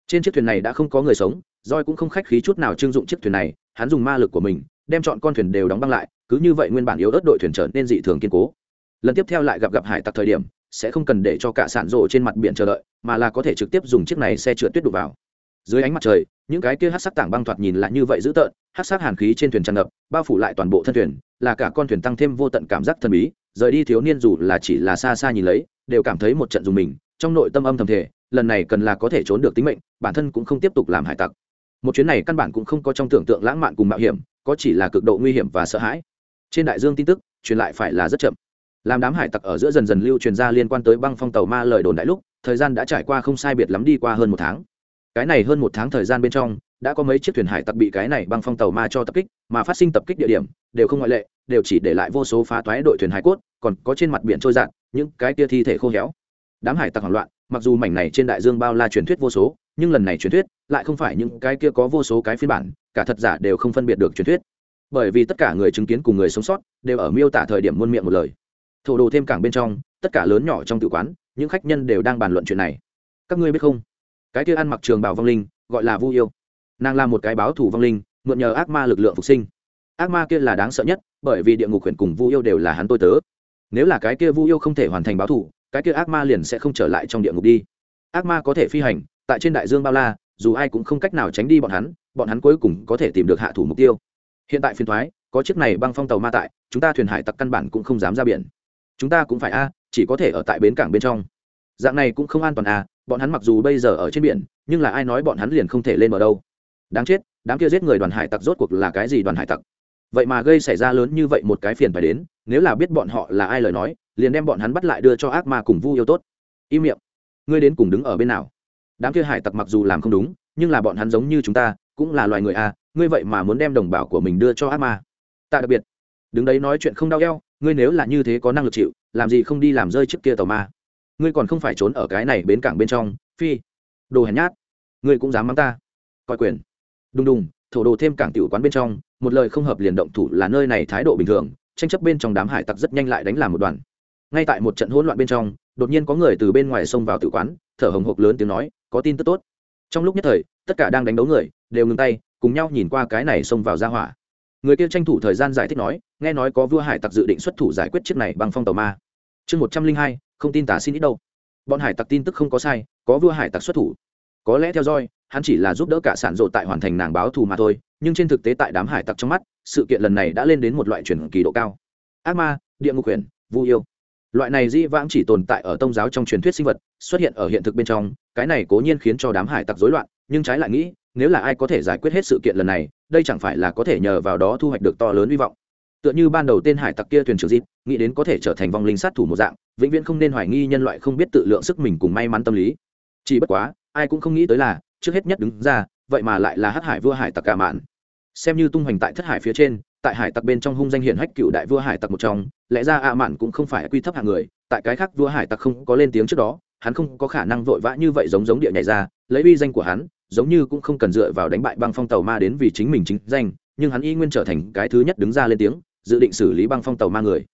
Trên chiếc thuyền này đã không có người sống roi cũng không khách khí chút nào trưng dụng chiếc thuyền này, hắn dùng ma lực của mình, đem chọn con thuyền đều đóng băng lại, cứ như vậy nguyên bản yếu ớt đội thuyền trở nên dị thường kiên cố. Lần tiếp theo lại gặp gặp hải tặc thời điểm, sẽ không cần để cho cả sản rộ trên mặt biển chờ đợi, mà là có thể trực tiếp dùng chiếc này xe trượt tuyết đục vào dưới ánh mặt trời, những cái kia hát sắc tảng băng thoạt nhìn lại như vậy dữ tợn, hát sắc hàn khí trên thuyền tràn ngập, bao phủ lại toàn bộ thân thuyền, là cả con thuyền tăng thêm vô tận cảm giác thần bí, rời đi thiếu niên dù là chỉ là xa xa nhìn lấy, đều cảm thấy một trận dùng mình, trong nội tâm âm thầm thể lần này cần là có thể trốn được tính mệnh, bản thân cũng không tiếp tục làm hải tặc. Một chuyến này căn bản cũng không có trong tưởng tượng lãng mạn cùng mạo hiểm, có chỉ là cực độ nguy hiểm và sợ hãi. Trên đại dương tin tức, truyền lại phải là rất chậm. Làm đám hải tặc ở giữa dần dần lưu truyền ra liên quan tới băng phong tàu ma lời đồn đại lúc, thời gian đã trải qua không sai biệt lắm đi qua hơn một tháng cái này hơn một tháng thời gian bên trong, đã có mấy chiếc thuyền hải tặc bị cái này băng phong tàu ma cho tập kích, mà phát sinh tập kích địa điểm, đều không ngoại lệ, đều chỉ để lại vô số phá toái đội thuyền hải cốt, còn có trên mặt biển trôi dạt những cái kia thi thể khô héo. Đám hải tặc hoảng loạn, mặc dù mảnh này trên đại dương bao la truyền thuyết vô số, nhưng lần này truyền thuyết lại không phải những cái kia có vô số cái phiên bản, cả thật giả đều không phân biệt được truyền thuyết. Bởi vì tất cả người chứng kiến cùng người sống sót đều ở miêu tả thời điểm muôn miệng một lời. Thổ đồ thêm cảng bên trong, tất cả lớn nhỏ trong tự quán, những khách nhân đều đang bàn luận chuyện này. Các ngươi biết không? Cái kia ăn mặc trường bào vong linh, gọi là vu yêu. Nàng là một cái báo thủ vong linh, mượn nhờ ác ma lực lượng phục sinh. Ác ma kia là đáng sợ nhất, bởi vì địa ngục huyện cùng vu yêu đều là hắn tôi tớ. Nếu là cái kia vu yêu không thể hoàn thành báo thủ, cái kia ác ma liền sẽ không trở lại trong địa ngục đi. Ác ma có thể phi hành, tại trên đại dương bao la, dù ai cũng không cách nào tránh đi bọn hắn bọn hắn cuối cùng có thể tìm được hạ thủ mục tiêu. Hiện tại phiên thoái, có chiếc này băng phong tàu ma tại, chúng ta thuyền hải tặc căn bản cũng không dám ra biển. Chúng ta cũng phải a, chỉ có thể ở tại bến cảng bên trong dạng này cũng không an toàn à, bọn hắn mặc dù bây giờ ở trên biển nhưng là ai nói bọn hắn liền không thể lên bờ đâu. Đáng chết đám kia giết người đoàn hải tặc rốt cuộc là cái gì đoàn hải tặc? Vậy mà gây xảy ra lớn như vậy một cái phiền phải đến nếu là biết bọn họ là ai lời nói liền đem bọn hắn bắt lại đưa cho ác ma cùng vu yêu tốt. Im miệng. Ngươi đến cùng đứng ở bên nào? Đám kia hải tặc mặc dù làm không đúng nhưng là bọn hắn giống như chúng ta cũng là loài người à? ngươi vậy mà muốn đem đồng bào của mình đưa cho ác ma? Tạ đặc biệt. Đứng đấy nói chuyện không đau eo ngươi nếu là như thế có năng lực chịu làm gì không đi làm rơi trước kia tàu ma? Ngươi còn không phải trốn ở cái này bến cảng bên trong, phi. Đồ hèn nhát. Ngươi cũng dám mắng ta. Coi quyền. Đùng đùng, thổ đồ thêm cảng tiểu quán bên trong, một lời không hợp liền động thủ là nơi này thái độ bình thường, tranh chấp bên trong đám hải tặc rất nhanh lại đánh làm một đoàn. Ngay tại một trận hỗn loạn bên trong, đột nhiên có người từ bên ngoài xông vào tử quán, thở hồng hộc lớn tiếng nói, có tin tức tốt. Trong lúc nhất thời, tất cả đang đánh đấu người, đều ngừng tay, cùng nhau nhìn qua cái này xông vào ra hỏa. Người kia tranh thủ thời gian giải thích nói, nghe nói có vua hải tặc dự định xuất thủ giải quyết chiếc này bằng phong tàu ma. Chương một trăm linh hai không tin tả xin ít đâu. Bọn hải tặc tin tức không có sai, có vua hải tặc xuất thủ. Có lẽ theo dõi, hắn chỉ là giúp đỡ cả sản rộ tại hoàn thành nàng báo thù mà thôi, nhưng trên thực tế tại đám hải tặc trong mắt, sự kiện lần này đã lên đến một loại chuyển kỳ độ cao. Ác ma, địa ngục huyền vu yêu. Loại này di vãng chỉ tồn tại ở tôn giáo trong truyền thuyết sinh vật, xuất hiện ở hiện thực bên trong, cái này cố nhiên khiến cho đám hải tặc rối loạn, nhưng trái lại nghĩ, nếu là ai có thể giải quyết hết sự kiện lần này, đây chẳng phải là có thể nhờ vào đó thu hoạch được to lớn hy vọng tựa như ban đầu tên hải tặc kia thuyền trưởng dịp nghĩ đến có thể trở thành vong linh sát thủ một dạng, vĩnh viễn không nên hoài nghi nhân loại không biết tự lượng sức mình cùng may mắn tâm lý. Chỉ bất quá, ai cũng không nghĩ tới là, trước hết nhất đứng ra, vậy mà lại là hắc hải vua hải tặc cả mạn. Xem như tung hoành tại thất hải phía trên, tại hải tặc bên trong hung danh hiển hách cựu đại vua hải tặc một trong, lẽ ra ạ mạn cũng không phải quy thấp hạng người, tại cái khác vua hải tặc không có lên tiếng trước đó, hắn không có khả năng vội vã như vậy giống giống địa nhảy ra, lấy uy danh của hắn, giống như cũng không cần dựa vào đánh bại băng phong tàu ma đến vì chính mình chính danh, nhưng hắn y nguyên trở thành cái thứ nhất đứng ra lên tiếng dự định xử lý băng phong tàu ma người.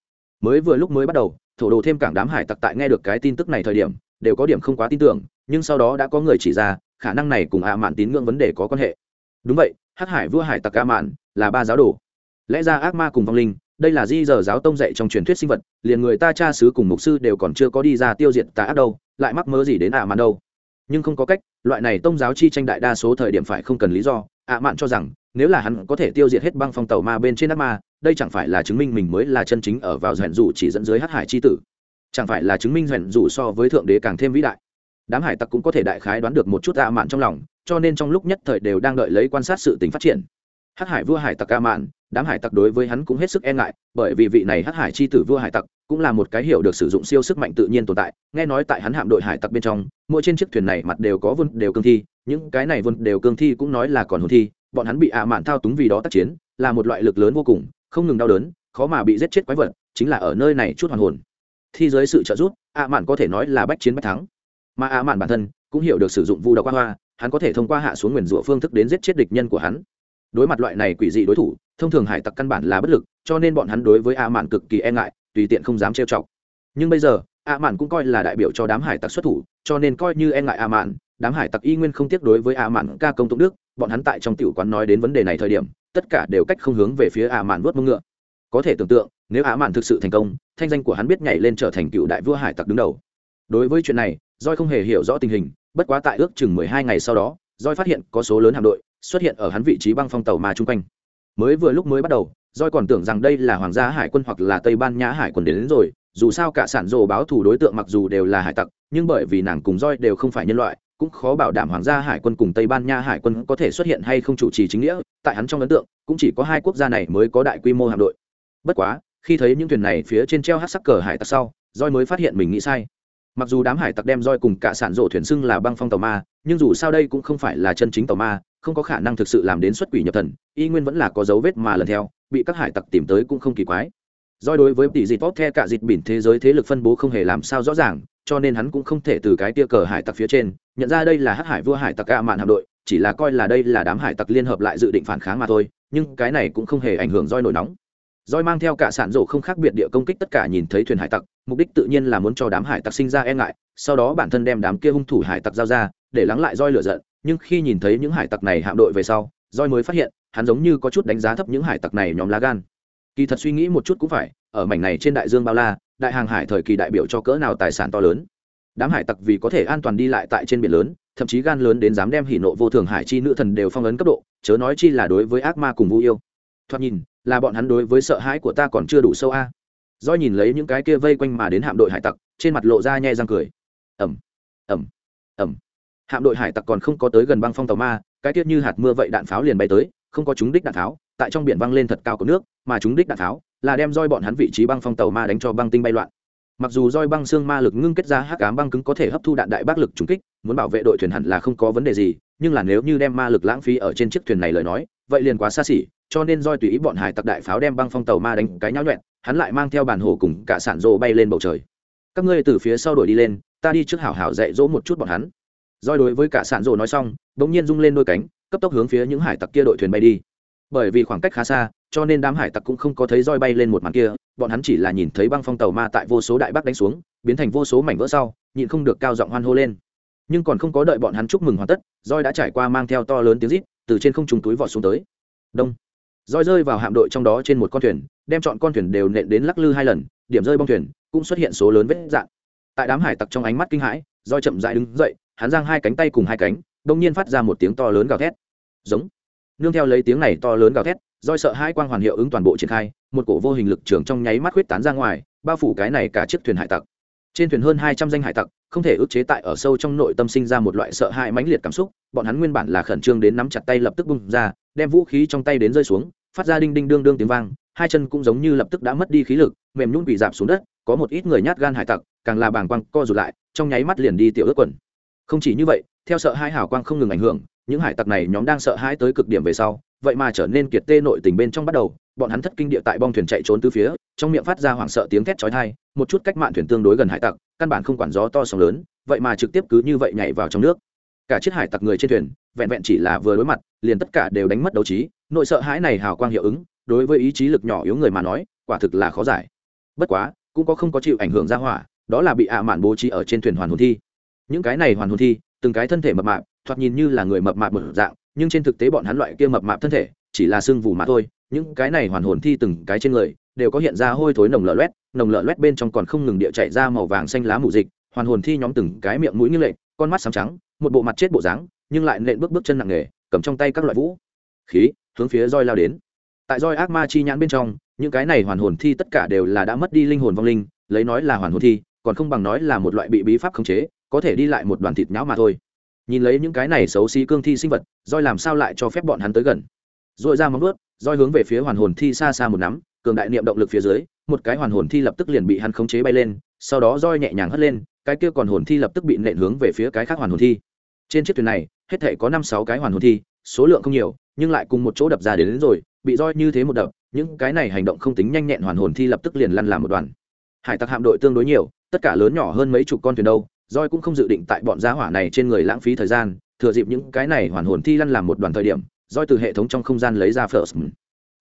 Mới vừa lúc mới bắt đầu, thổ đồ thêm cảng đám hải tặc tại nghe được cái tin tức này thời điểm, đều có điểm không quá tin tưởng, nhưng sau đó đã có người chỉ ra, khả năng này cùng ạ mạn tín ngưỡng vấn đề có quan hệ. Đúng vậy, hắc hải vua hải tặc ạ mạn là ba giáo đồ. Lẽ ra ác ma cùng vong linh, đây là di giờ giáo tông dạy trong truyền thuyết sinh vật, liền người ta cha sứ cùng mục sư đều còn chưa có đi ra tiêu diệt tà ác đâu, lại mắc mơ gì đến ạ mạn đâu. Nhưng không có cách, loại này tông giáo chi tranh đại đa số thời điểm phải không cần lý do ạ mạn cho rằng, nếu là hắn có thể tiêu diệt hết băng phong tàu ma bên trên ác ma đây chẳng phải là chứng minh mình mới là chân chính ở vào rèn rủ chỉ dẫn dưới hắc hải chi tử. Chẳng phải là chứng minh rèn rủ so với thượng đế càng thêm vĩ đại. Đám hải tặc cũng có thể đại khái đoán được một chút a mạn trong lòng, cho nên trong lúc nhất thời đều đang đợi lấy quan sát sự tình phát triển. Hắc hải vua hải tặc a mạn, đám hải tặc đối với hắn cũng hết sức e ngại, bởi vì vị này hắc hải chi tử vua hải tặc cũng là một cái hiểu được sử dụng siêu sức mạnh tự nhiên tồn tại. Nghe nói tại hắn hạm đội hải tặc bên trong, mỗi trên chiếc thuyền này mặt đều có vân đều cương thi, những cái này vân đều cương thi cũng nói là còn hồn thi, bọn hắn bị ạ mạn thao túng vì đó tác chiến, là một loại lực lớn vô cùng không ngừng đau đớn, khó mà bị giết chết quái vật, chính là ở nơi này chút hoàn hồn. Thi dưới sự trợ giúp, ạ mạn có thể nói là bách chiến bách thắng. Mà ạ mạn bản thân cũng hiểu được sử dụng vu độc qua hoa, hắn có thể thông qua hạ xuống nguyền rủa phương thức đến giết chết địch nhân của hắn. Đối mặt loại này quỷ dị đối thủ, thông thường hải tặc căn bản là bất lực, cho nên bọn hắn đối với ạ mạn cực kỳ e ngại, tùy tiện không dám trêu chọc. Nhưng bây giờ, ạ mạn cũng coi là đại biểu cho đám hải tặc xuất thủ, cho nên coi như e ngại ạ mạn, đám hải tặc y nguyên không tiếc đối với ạ mạn ca công tụng đức, bọn hắn tại trong tiểu quán nói đến vấn đề này thời điểm tất cả đều cách không hướng về phía ả mạn vớt mông ngựa. Có thể tưởng tượng nếu ả mạn thực sự thành công thanh danh của hắn biết nhảy lên trở thành cựu đại vua hải tặc đứng đầu. Đối với chuyện này doi không hề hiểu rõ tình hình bất quá tại ước chừng mười hai ngày sau đó doi phát hiện có số lớn hạm đội xuất hiện ở hắn vị trí băng phong tàu mà chung quanh. Mới vừa lúc mới bắt đầu doi còn tưởng rằng đây là hoàng gia hải quân hoặc là tây ban nhã hải quân đến, đến rồi dù sao cả sản rồ báo thù đối tượng mặc dù đều là hải tặc nhưng bởi vì nàng cùng roi đều không phải nhân loại cũng khó bảo đảm hoàng gia hải quân cùng tây ban nha hải quân có thể xuất hiện hay không chủ trì chính nghĩa, tại hắn trong ấn tượng, cũng chỉ có hai quốc gia này mới có đại quy mô hạm đội. Bất quá, khi thấy những thuyền này phía trên treo hát sắc cờ hải tặc sau roi mới phát hiện mình nghĩ sai. Mặc dù đám hải tặc đem roi cùng cả sản rộ thuyền xưng là băng phong tàu ma, nhưng dù sao đây cũng không phải là chân chính tàu ma, không có khả năng thực sự làm đến xuất quỷ nhập thần, y nguyên vẫn là có dấu vết mà lần theo, bị các hải tặc tìm tới cũng không kỳ quái. Doi đối với tỷ dịt tốt the cả dịt biển thế giới thế lực phân bố không hề làm sao rõ ràng, cho nên hắn cũng không thể từ cái tia cờ hải tặc phía trên, nhận ra đây là hắc hải vua hải tặc ca mạn hạm đội, chỉ là coi là đây là đám hải tặc liên hợp lại dự định phản kháng mà thôi, nhưng cái này cũng không hề ảnh hưởng roi nổi nóng. Roi mang theo cả sản rổ không khác biệt địa công kích tất cả nhìn thấy thuyền hải tặc, mục đích tự nhiên là muốn cho đám hải tặc sinh ra e ngại, sau đó bản thân đem đám kia hung thủ hải tặc giao ra, để lắng lại roi lửa giận, nhưng khi nhìn thấy những hải tặc này hạm đội về sau roi mới phát hiện, hắn giống như có chút đánh giá thấp những hải tặc này nhóm lá gan kỳ thật suy nghĩ một chút cũng phải, ở mảnh này trên đại dương bao la, đại hàng hải thời kỳ đại biểu cho cỡ nào tài sản to lớn. Đám hải tặc vì có thể an toàn đi lại tại trên biển lớn, thậm chí gan lớn đến dám đem hỉ nộ vô thường hải chi nữ thần đều phong ấn cấp độ, chớ nói chi là đối với ác ma cùng vũ yêu. Thoạt nhìn, là bọn hắn đối với sợ hãi của ta còn chưa đủ sâu a. À. do nhìn lấy những cái kia vây quanh mà đến hạm đội hải tặc, trên mặt lộ ra nhe răng cười. Ẩm ẩm ẩm hạm đội hải tặc còn không có tới gần băng phong tàu ma, cái tiết như hạt mưa vậy đạn pháo liền bay tới, không có chúng đích đạn pháo, tại trong biển văng lên thật cao của nước mà chúng đích đạn pháo là đem roi bọn hắn vị trí băng phong tàu ma đánh cho băng tinh bay loạn. Mặc dù roi băng xương ma lực ngưng kết ra hắc ám băng cứng có thể hấp thu đạn đại bác lực trúng kích, muốn bảo vệ đội thuyền hẳn là không có vấn đề gì, nhưng là nếu như đem ma lực lãng phí ở trên chiếc thuyền này lời nói, vậy liền quá xa xỉ, cho nên roi tùy ý bọn hải tặc đại pháo đem băng phong tàu ma đánh cái nháo nhuẹn, hắn lại mang theo bàn hồ cùng cả sản rô bay lên bầu trời. Các ngươi từ phía sau đuổi đi lên, ta đi trước hảo hảo dạy dỗ một chút bọn hắn. Roi đối với cả sản rô nói xong, bỗng nhiên rung lên đôi cánh, cấp tốc hướng phía những hải tặc kia đội thuyền bay đi bởi vì khoảng cách khá xa, cho nên đám hải tặc cũng không có thấy roi bay lên một màn kia, bọn hắn chỉ là nhìn thấy băng phong tàu ma tại vô số đại bắc đánh xuống, biến thành vô số mảnh vỡ sau, nhịn không được cao giọng hoan hô lên. Nhưng còn không có đợi bọn hắn chúc mừng hoàn tất, roi đã trải qua mang theo to lớn tiếng rít, từ trên không trùng túi vọt xuống tới. Đông. Roi rơi vào hạm đội trong đó trên một con thuyền, đem chọn con thuyền đều nện đến lắc lư hai lần, điểm rơi bong thuyền, cũng xuất hiện số lớn vết dạn tại đám hải tặc trong ánh mắt kinh hãi, roi chậm dại đứng dậy, hắn giang hai cánh tay cùng hai cánh, đông nhiên phát ra một tiếng to lớn gào thét. Giống nương theo lấy tiếng này to lớn gào thét doi sợ hai quang hoàn hiệu ứng toàn bộ triển khai, một cổ vô hình lực trường trong nháy mắt huyết tán ra ngoài, bao phủ cái này cả chiếc thuyền hải tặc. Trên thuyền hơn hai trăm danh hải tặc, không thể ức chế tại ở sâu trong nội tâm sinh ra một loại sợ hãi mãnh liệt cảm xúc, bọn hắn nguyên bản là khẩn trương đến nắm chặt tay lập tức bung ra, đem vũ khí trong tay đến rơi xuống, phát ra đinh đinh đương đương tiếng vang, hai chân cũng giống như lập tức đã mất đi khí lực, mềm nhún bị dạp xuống đất, có một ít người nhát gan hải tặc, càng là bàng quang co rụt lại, trong nháy mắt liền đi tiểu ước quần. Không chỉ như vậy, theo sợ hai hào quang không ngừng ảnh hưởng những hải tặc này nhóm đang sợ hãi tới cực điểm về sau, vậy mà trở nên kiệt tê nội tình bên trong bắt đầu, bọn hắn thất kinh địa tại bong thuyền chạy trốn từ phía, trong miệng phát ra hoảng sợ tiếng thét chói tai, một chút cách mạn thuyền tương đối gần hải tặc, căn bản không quản gió to sóng lớn, vậy mà trực tiếp cứ như vậy nhảy vào trong nước. Cả chiếc hải tặc người trên thuyền, vẹn vẹn chỉ là vừa đối mặt, liền tất cả đều đánh mất đấu trí nội sợ hãi này hào quang hiệu ứng, đối với ý chí lực nhỏ yếu người mà nói, quả thực là khó giải. Bất quá, cũng có không có chịu ảnh hưởng ra hỏa, đó là bị ạ mạn bố trí ở trên thuyền hoàn hồn thi. Những cái này hoàn hồn thi từng cái thân thể mập mạp, thoạt nhìn như là người mập mạp một dạng, nhưng trên thực tế bọn hắn loại kia mập mạp thân thể, chỉ là xương vù mà thôi, những cái này hoàn hồn thi từng cái trên người, đều có hiện ra hôi thối nồng lợn loét, nồng lợn loét bên trong còn không ngừng địa chạy ra màu vàng xanh lá mù dịch, hoàn hồn thi nhóm từng cái miệng mũi như lệ, con mắt sáng trắng, một bộ mặt chết bộ dáng, nhưng lại nện bước bước chân nặng nề, cầm trong tay các loại vũ, khí, hướng phía roi lao đến. Tại roi ác ma chi nhãn bên trong, những cái này hoàn hồn thi tất cả đều là đã mất đi linh hồn vong linh, lấy nói là hoàn hồn thi, còn không bằng nói là một loại bị bí pháp khống chế có thể đi lại một đoàn thịt nhão mà thôi. Nhìn lấy những cái này xấu xí cương thi sinh vật roi làm sao lại cho phép bọn hắn tới gần? Dội ra móng ướt roi hướng về phía hoàn hồn thi xa xa một nắm cường đại niệm động lực phía dưới một cái hoàn hồn thi lập tức liền bị hắn khống chế bay lên sau đó roi nhẹ nhàng hất lên cái kia còn hồn thi lập tức bị nện hướng về phía cái khác hoàn hồn thi. Trên chiếc thuyền này hết thể có năm sáu cái hoàn hồn thi số lượng không nhiều nhưng lại cùng một chỗ đập ra đến, đến rồi bị roi như thế một đập những cái này hành động không tính nhanh nhẹn hoàn hồn thi lập tức liền lăn làm một đoàn. Hải tặc hạm đội tương đối nhiều tất cả lớn nhỏ hơn mấy chục con thuyền đâu roi cũng không dự định tại bọn gia hỏa này trên người lãng phí thời gian, thừa dịp những cái này hoàn hồn thi lăn làm một đoàn thời điểm roi từ hệ thống trong không gian lấy ra first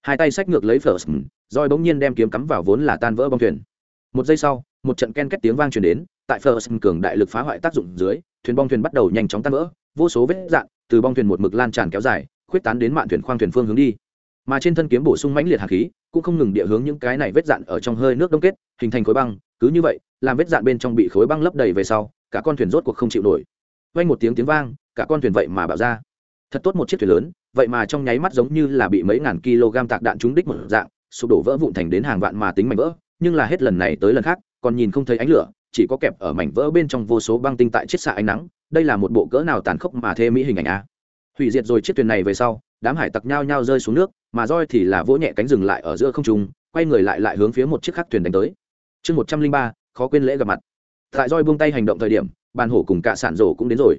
hai tay sách ngược lấy first roi bỗng nhiên đem kiếm cắm vào vốn là tan vỡ bong thuyền. Một giây sau, một trận ken két tiếng vang truyền đến, tại first cường đại lực phá hoại tác dụng dưới, thuyền bong thuyền bắt đầu nhanh chóng tan vỡ, vô số vết dạn từ bong thuyền một mực lan tràn kéo dài, khuyết tán đến mạn thuyền khoang thuyền phương hướng đi. Mà trên thân kiếm bổ sung mãnh liệt hạt khí, cũng không ngừng địa hướng những cái này vết dạn ở trong hơi nước đông kết, hình thành khối băng, cứ như vậy làm vết dạn bên trong bị khối băng lấp đầy về sau, cả con thuyền rốt cuộc không chịu nổi. Vang một tiếng tiếng vang, cả con thuyền vậy mà bạo ra. Thật tốt một chiếc thuyền lớn, vậy mà trong nháy mắt giống như là bị mấy ngàn kg tạc đạn trúng đích một dạng, sụp đổ vỡ vụn thành đến hàng vạn mà tính mảnh vỡ, nhưng là hết lần này tới lần khác, còn nhìn không thấy ánh lửa, chỉ có kẹp ở mảnh vỡ bên trong vô số băng tinh tại chiết xạ ánh nắng, đây là một bộ cỡ nào tàn khốc mà thê mỹ hình ảnh a. Hủy diệt rồi chiếc thuyền này về sau, đám hải tặc nhao nhao rơi xuống nước, mà roi thì là vỗ nhẹ cánh rừng lại ở giữa không trung, quay người lại lại hướng phía một chiếc khác thuyền đánh tới. Chương một trăm linh ba khó quên lễ gặp mặt. Tại roi buông tay hành động thời điểm, bàn hổ cùng cả sản rổ cũng đến rồi.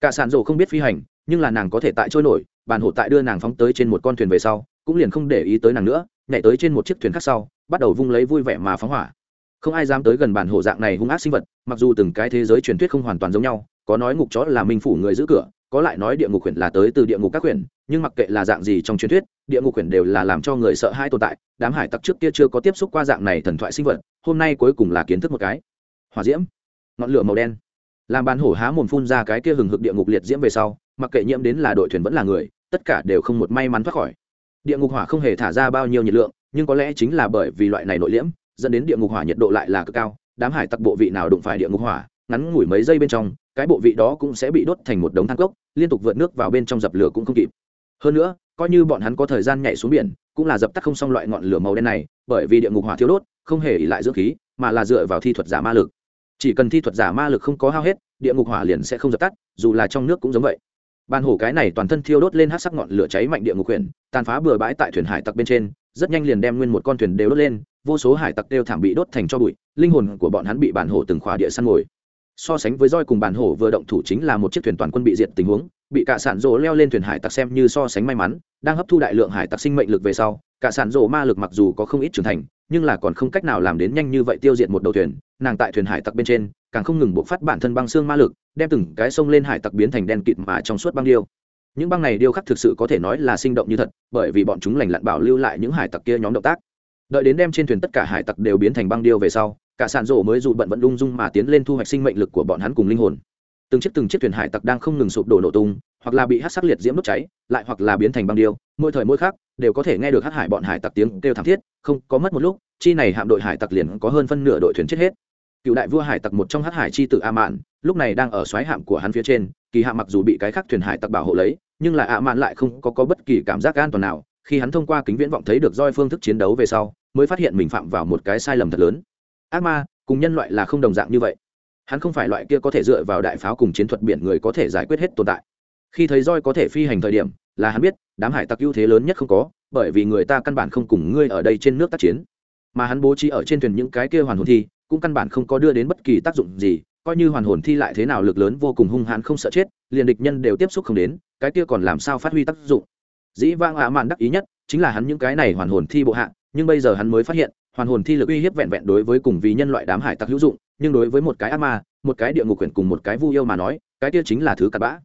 Cả sản rổ không biết phi hành, nhưng là nàng có thể tại trôi nổi, bàn hổ tại đưa nàng phóng tới trên một con thuyền về sau, cũng liền không để ý tới nàng nữa, nhảy tới trên một chiếc thuyền khác sau, bắt đầu vung lấy vui vẻ mà phóng hỏa. Không ai dám tới gần bản hổ dạng này hung ác sinh vật, mặc dù từng cái thế giới truyền thuyết không hoàn toàn giống nhau, có nói ngục chó là minh phủ người giữ cửa có lại nói địa ngục quyển là tới từ địa ngục các quyển nhưng mặc kệ là dạng gì trong truyền thuyết, địa ngục quyển đều là làm cho người sợ hãi tồn tại. Đám hải tặc trước kia chưa có tiếp xúc qua dạng này thần thoại sinh vật, hôm nay cuối cùng là kiến thức một cái. Hỏa diễm, ngọn lửa màu đen. Làm bàn hổ há mồm phun ra cái kia hừng hực địa ngục liệt diễm về sau, mặc kệ nhiễm đến là đội thuyền vẫn là người, tất cả đều không một may mắn thoát khỏi. Địa ngục hỏa không hề thả ra bao nhiêu nhiệt lượng, nhưng có lẽ chính là bởi vì loại này nội liễm, dẫn đến địa ngục hỏa nhiệt độ lại là cực cao. Đám hải tặc bộ vị nào đụng phải địa ngục hỏa ngắn ngủi mấy giây bên trong, cái bộ vị đó cũng sẽ bị đốt thành một đống than cốc, liên tục vượt nước vào bên trong dập lửa cũng không kịp. Hơn nữa, coi như bọn hắn có thời gian nhảy xuống biển, cũng là dập tắt không xong loại ngọn lửa màu đen này, bởi vì địa ngục hỏa thiếu đốt, không hề ỉ lại dưỡng khí, mà là dựa vào thi thuật giả ma lực. Chỉ cần thi thuật giả ma lực không có hao hết, địa ngục hỏa liền sẽ không dập tắt, dù là trong nước cũng giống vậy. Ban hổ cái này toàn thân thiêu đốt lên hát sắc ngọn lửa cháy mạnh địa ngục quyển tàn phá bừa bãi tại thuyền hải tặc bên trên, rất nhanh liền đem nguyên một con thuyền đều đốt lên, vô số hải tặc đều thảm bị đốt thành cho bụi, linh hồn của bọn hắn bị bản hổ từng khỏa địa săn ngồi so sánh với roi cùng bản hổ vừa động thủ chính là một chiếc thuyền toàn quân bị diệt tình huống, bị cả sản rổ leo lên thuyền hải tặc xem như so sánh may mắn, đang hấp thu đại lượng hải tặc sinh mệnh lực về sau, cả sản rổ ma lực mặc dù có không ít trưởng thành, nhưng là còn không cách nào làm đến nhanh như vậy tiêu diệt một đầu thuyền, nàng tại thuyền hải tặc bên trên, càng không ngừng buộc phát bản thân băng xương ma lực, đem từng cái sông lên hải tặc biến thành đen kịt mà trong suốt băng điêu. Những băng này điêu khắc thực sự có thể nói là sinh động như thật, bởi vì bọn chúng lành lặn bảo lưu lại những hải tặc kia nhóm động tác. Đợi đến đem trên thuyền tất cả hải tặc đều biến thành băng điêu về sau cả sản rổ mới dù bận vẫn lung dung mà tiến lên thu hoạch sinh mệnh lực của bọn hắn cùng linh hồn. Từng chiếc từng chiếc thuyền hải tặc đang không ngừng sụp đổ nổ tung hoặc là bị hát sắc liệt diễm đốt cháy lại hoặc là biến thành băng điêu mỗi thời mỗi khác đều có thể nghe được hát hải bọn hải tặc tiếng kêu thảm thiết không có mất một lúc chi này hạm đội hải tặc liền có hơn phân nửa đội thuyền chết hết. Cựu đại vua hải tặc một trong hát hải chi tự a mạn lúc này đang ở xoáy hạm của hắn phía trên kỳ hạm mặc dù bị cái khác thuyền hải tặc bảo hộ lấy nhưng là a mạn lại không có, có bất kỳ cảm giác an toàn nào khi hắn thông qua kính viễn vọng thấy được roi phương thức chiến đấu về sau mới phát hiện mình phạm vào một cái sai lầm thật lớn ác ma, cùng nhân loại là không đồng dạng như vậy. Hắn không phải loại kia có thể dựa vào đại pháo cùng chiến thuật biển người có thể giải quyết hết tồn tại. Khi thấy roi có thể phi hành thời điểm, là hắn biết, đám hải tặc ưu thế lớn nhất không có, bởi vì người ta căn bản không cùng ngươi ở đây trên nước tác chiến. Mà hắn bố trí ở trên thuyền những cái kia hoàn hồn thi, cũng căn bản không có đưa đến bất kỳ tác dụng gì, coi như hoàn hồn thi lại thế nào lực lớn vô cùng hung hãn không sợ chết, liền địch nhân đều tiếp xúc không đến, cái kia còn làm sao phát huy tác dụng? Dĩ vang ạ mạn đắc ý nhất, chính là hắn những cái này hoàn hồn thi bộ hạ, nhưng bây giờ hắn mới phát hiện hoàn hồn thi lực uy hiếp vẹn vẹn đối với cùng vì nhân loại đám hải tặc hữu dụng nhưng đối với một cái ác ma một cái địa ngục quyển cùng một cái vu yêu mà nói cái kia chính là thứ cặn bã.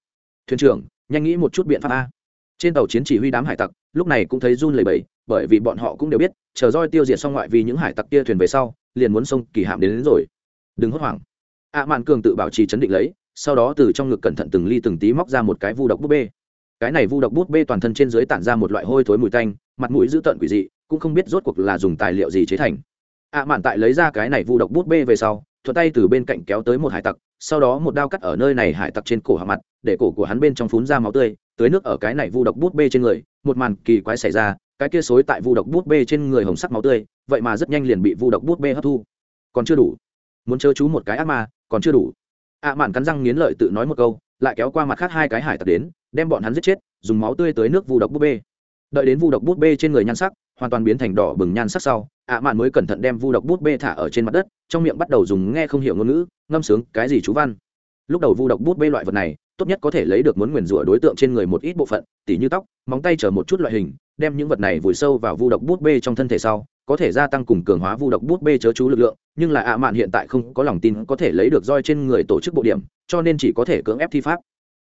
Thuyền trưởng nhanh nghĩ một chút biện pháp a. Trên tàu chiến chỉ huy đám hải tặc lúc này cũng thấy run lẩy bẩy bởi vì bọn họ cũng đều biết chờ roi tiêu diệt xong ngoại vì những hải tặc kia thuyền về sau liền muốn sông kỳ hạm đến, đến rồi. Đừng hốt hoảng. Ạ mạn cường tự bảo trì chấn định lấy sau đó từ trong ngực cẩn thận từng ly từng tí móc ra một cái vu độc bút bê. Cái này vu độc bút bê toàn thân trên dưới tản ra một loại hôi thối mùi tanh mặt mũi dữ tợn quỷ dị cũng không biết rốt cuộc là dùng tài liệu gì chế thành. Ạ mạn tại lấy ra cái này vu độc bút bê về sau, thuận tay từ bên cạnh kéo tới một hải tặc, sau đó một đao cắt ở nơi này hải tặc trên cổ hạ mặt, để cổ của hắn bên trong phún ra máu tươi, tưới nước ở cái này vu độc bút bê trên người, một màn kỳ quái xảy ra, cái kia xối tại vu độc bút bê trên người hồng sắc máu tươi, vậy mà rất nhanh liền bị vu độc bút bê hấp thu. Còn chưa đủ. Muốn chớ chú một cái ác ma, còn chưa đủ. Ạ mạn cắn răng nghiến lợi tự nói một câu, lại kéo qua mặt khác hai cái hải tặc đến, đem bọn hắn giết chết, dùng máu tươi tới nước vu độc bút bê. Đợi đến vu độc bút bê trên người nhan sắc hoàn toàn biến thành đỏ bừng nhan sắc sau, ạ mạn mới cẩn thận đem vu độc bút bê thả ở trên mặt đất, trong miệng bắt đầu dùng nghe không hiểu ngôn ngữ, ngâm sướng, cái gì chú văn? Lúc đầu vu độc bút bê loại vật này, tốt nhất có thể lấy được muốn nguyền rủa đối tượng trên người một ít bộ phận, tỉ như tóc, móng tay chở một chút loại hình, đem những vật này vùi sâu vào vu độc bút bê trong thân thể sau, có thể gia tăng cùng cường hóa vu độc bút bê chớ chú lực lượng, nhưng là ạ mạn hiện tại không có lòng tin có thể lấy được roi trên người tổ chức bộ điểm, cho nên chỉ có thể cưỡng ép thi pháp.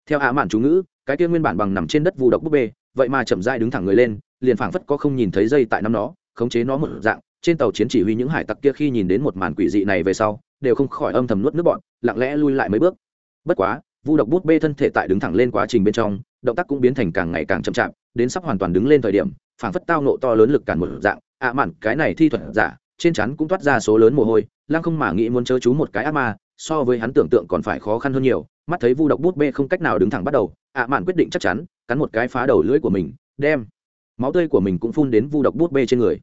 Theo ạ mạn chú ngữ, cái kia nguyên bản bằng nằm trên đất vu độc bút bê, vậy mà chậm dai đứng thẳng người lên liền phảng phất có không nhìn thấy dây tại năm nó, khống chế nó một dạng, trên tàu chiến chỉ huy những hải tặc kia khi nhìn đến một màn quỷ dị này về sau, đều không khỏi âm thầm nuốt nước bọn lặng lẽ lui lại mấy bước. Bất quá, vu độc bút bê thân thể tại đứng thẳng lên quá trình bên trong, động tác cũng biến thành càng ngày càng chậm chạp, đến sắp hoàn toàn đứng lên thời điểm, phảng phất tao nộ to lớn lực cản một dạng, ạ à mạn, cái này thi thuật giả, trên chắn cũng toát ra số lớn mồ hôi, lăng không mà nghĩ muốn chớ chú một cái ác ma, so với hắn tưởng tượng còn phải khó khăn hơn nhiều, mắt thấy vu độc bút bê không cách nào đứng thẳng bắt đầu, ạ à mạn quyết định chắc chắn, cắn một cái phá đầu lưỡi của mình, đem máu tươi của mình cũng phun đến vu độc bút bê trên người.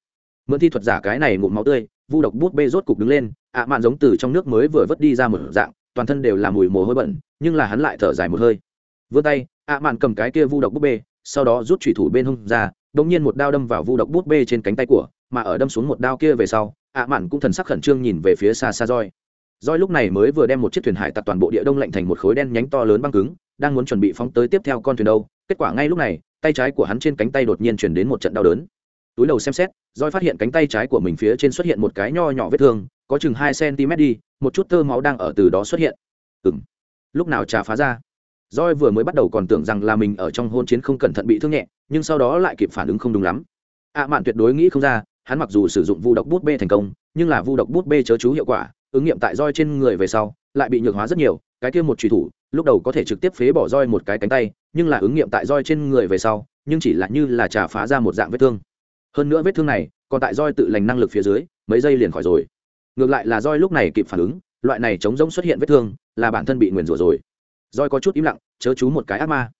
Mượn thi thuật giả cái này ngụm máu tươi, vu độc bút bê rốt cục đứng lên, ạ mạn giống từ trong nước mới vừa vớt đi ra một dạng, toàn thân đều là mùi mồ hôi bẩn, nhưng là hắn lại thở dài một hơi. Vươn tay, ạ mạn cầm cái kia vu độc bút bê, sau đó rút thủy thủ bên hông ra đ ỗ n g nhiên một đao đâm vào vu độc bút bê trên cánh tay của, mà ở đâm xuống một đao kia về sau, ạ mạn cũng thần sắc khẩn trương nhìn về phía xa xa roi roi lúc này mới vừa đem một chiếc thuyền hải tặc toàn bộ địa đông lạnh thành một khối đen nhánh to lớn băng cứng, đang muốn chuẩn bị phóng tới tiếp theo con thuyền đâu, kết quả ngay lúc này tay trái của hắn trên cánh tay đột nhiên chuyển đến một trận đau đớn. Túi đầu xem xét roi phát hiện cánh tay trái của mình phía trên xuất hiện một cái nho nhỏ vết thương, có chừng hai cm đi, một chút tơ máu đang ở từ đó xuất hiện. Ừ m lúc nào trà phá ra? Roi vừa mới bắt đầu còn tưởng rằng là mình ở trong hôn chiến không cẩn thận bị thương nhẹ, nhưng sau đó lại kịp phản ứng không đúng lắm. Ạ mạn tuyệt đối nghĩ không ra, hắn mặc dù sử dụng vu độc bút bê thành công, nhưng là vu độc bút bê chớ chú hiệu quả, ứng nghiệm tại roi trên người về sau, lại bị nhược hóa rất nhiều cái kia một truy thủ, lúc đầu có thể trực tiếp phế bỏ roi một cái cánh tay, nhưng là ứng nghiệm tại roi trên người về sau, nhưng chỉ là như là trà phá ra một dạng vết thương. Hơn nữa vết thương này, còn tại roi tự lành năng lực phía dưới, mấy giây liền khỏi rồi. Ngược lại là roi lúc này kịp phản ứng, loại này chống rỗng xuất hiện vết thương, là bản thân bị nguyền rủa rồi. Roi có chút im lặng, chớ chú một cái ác ma.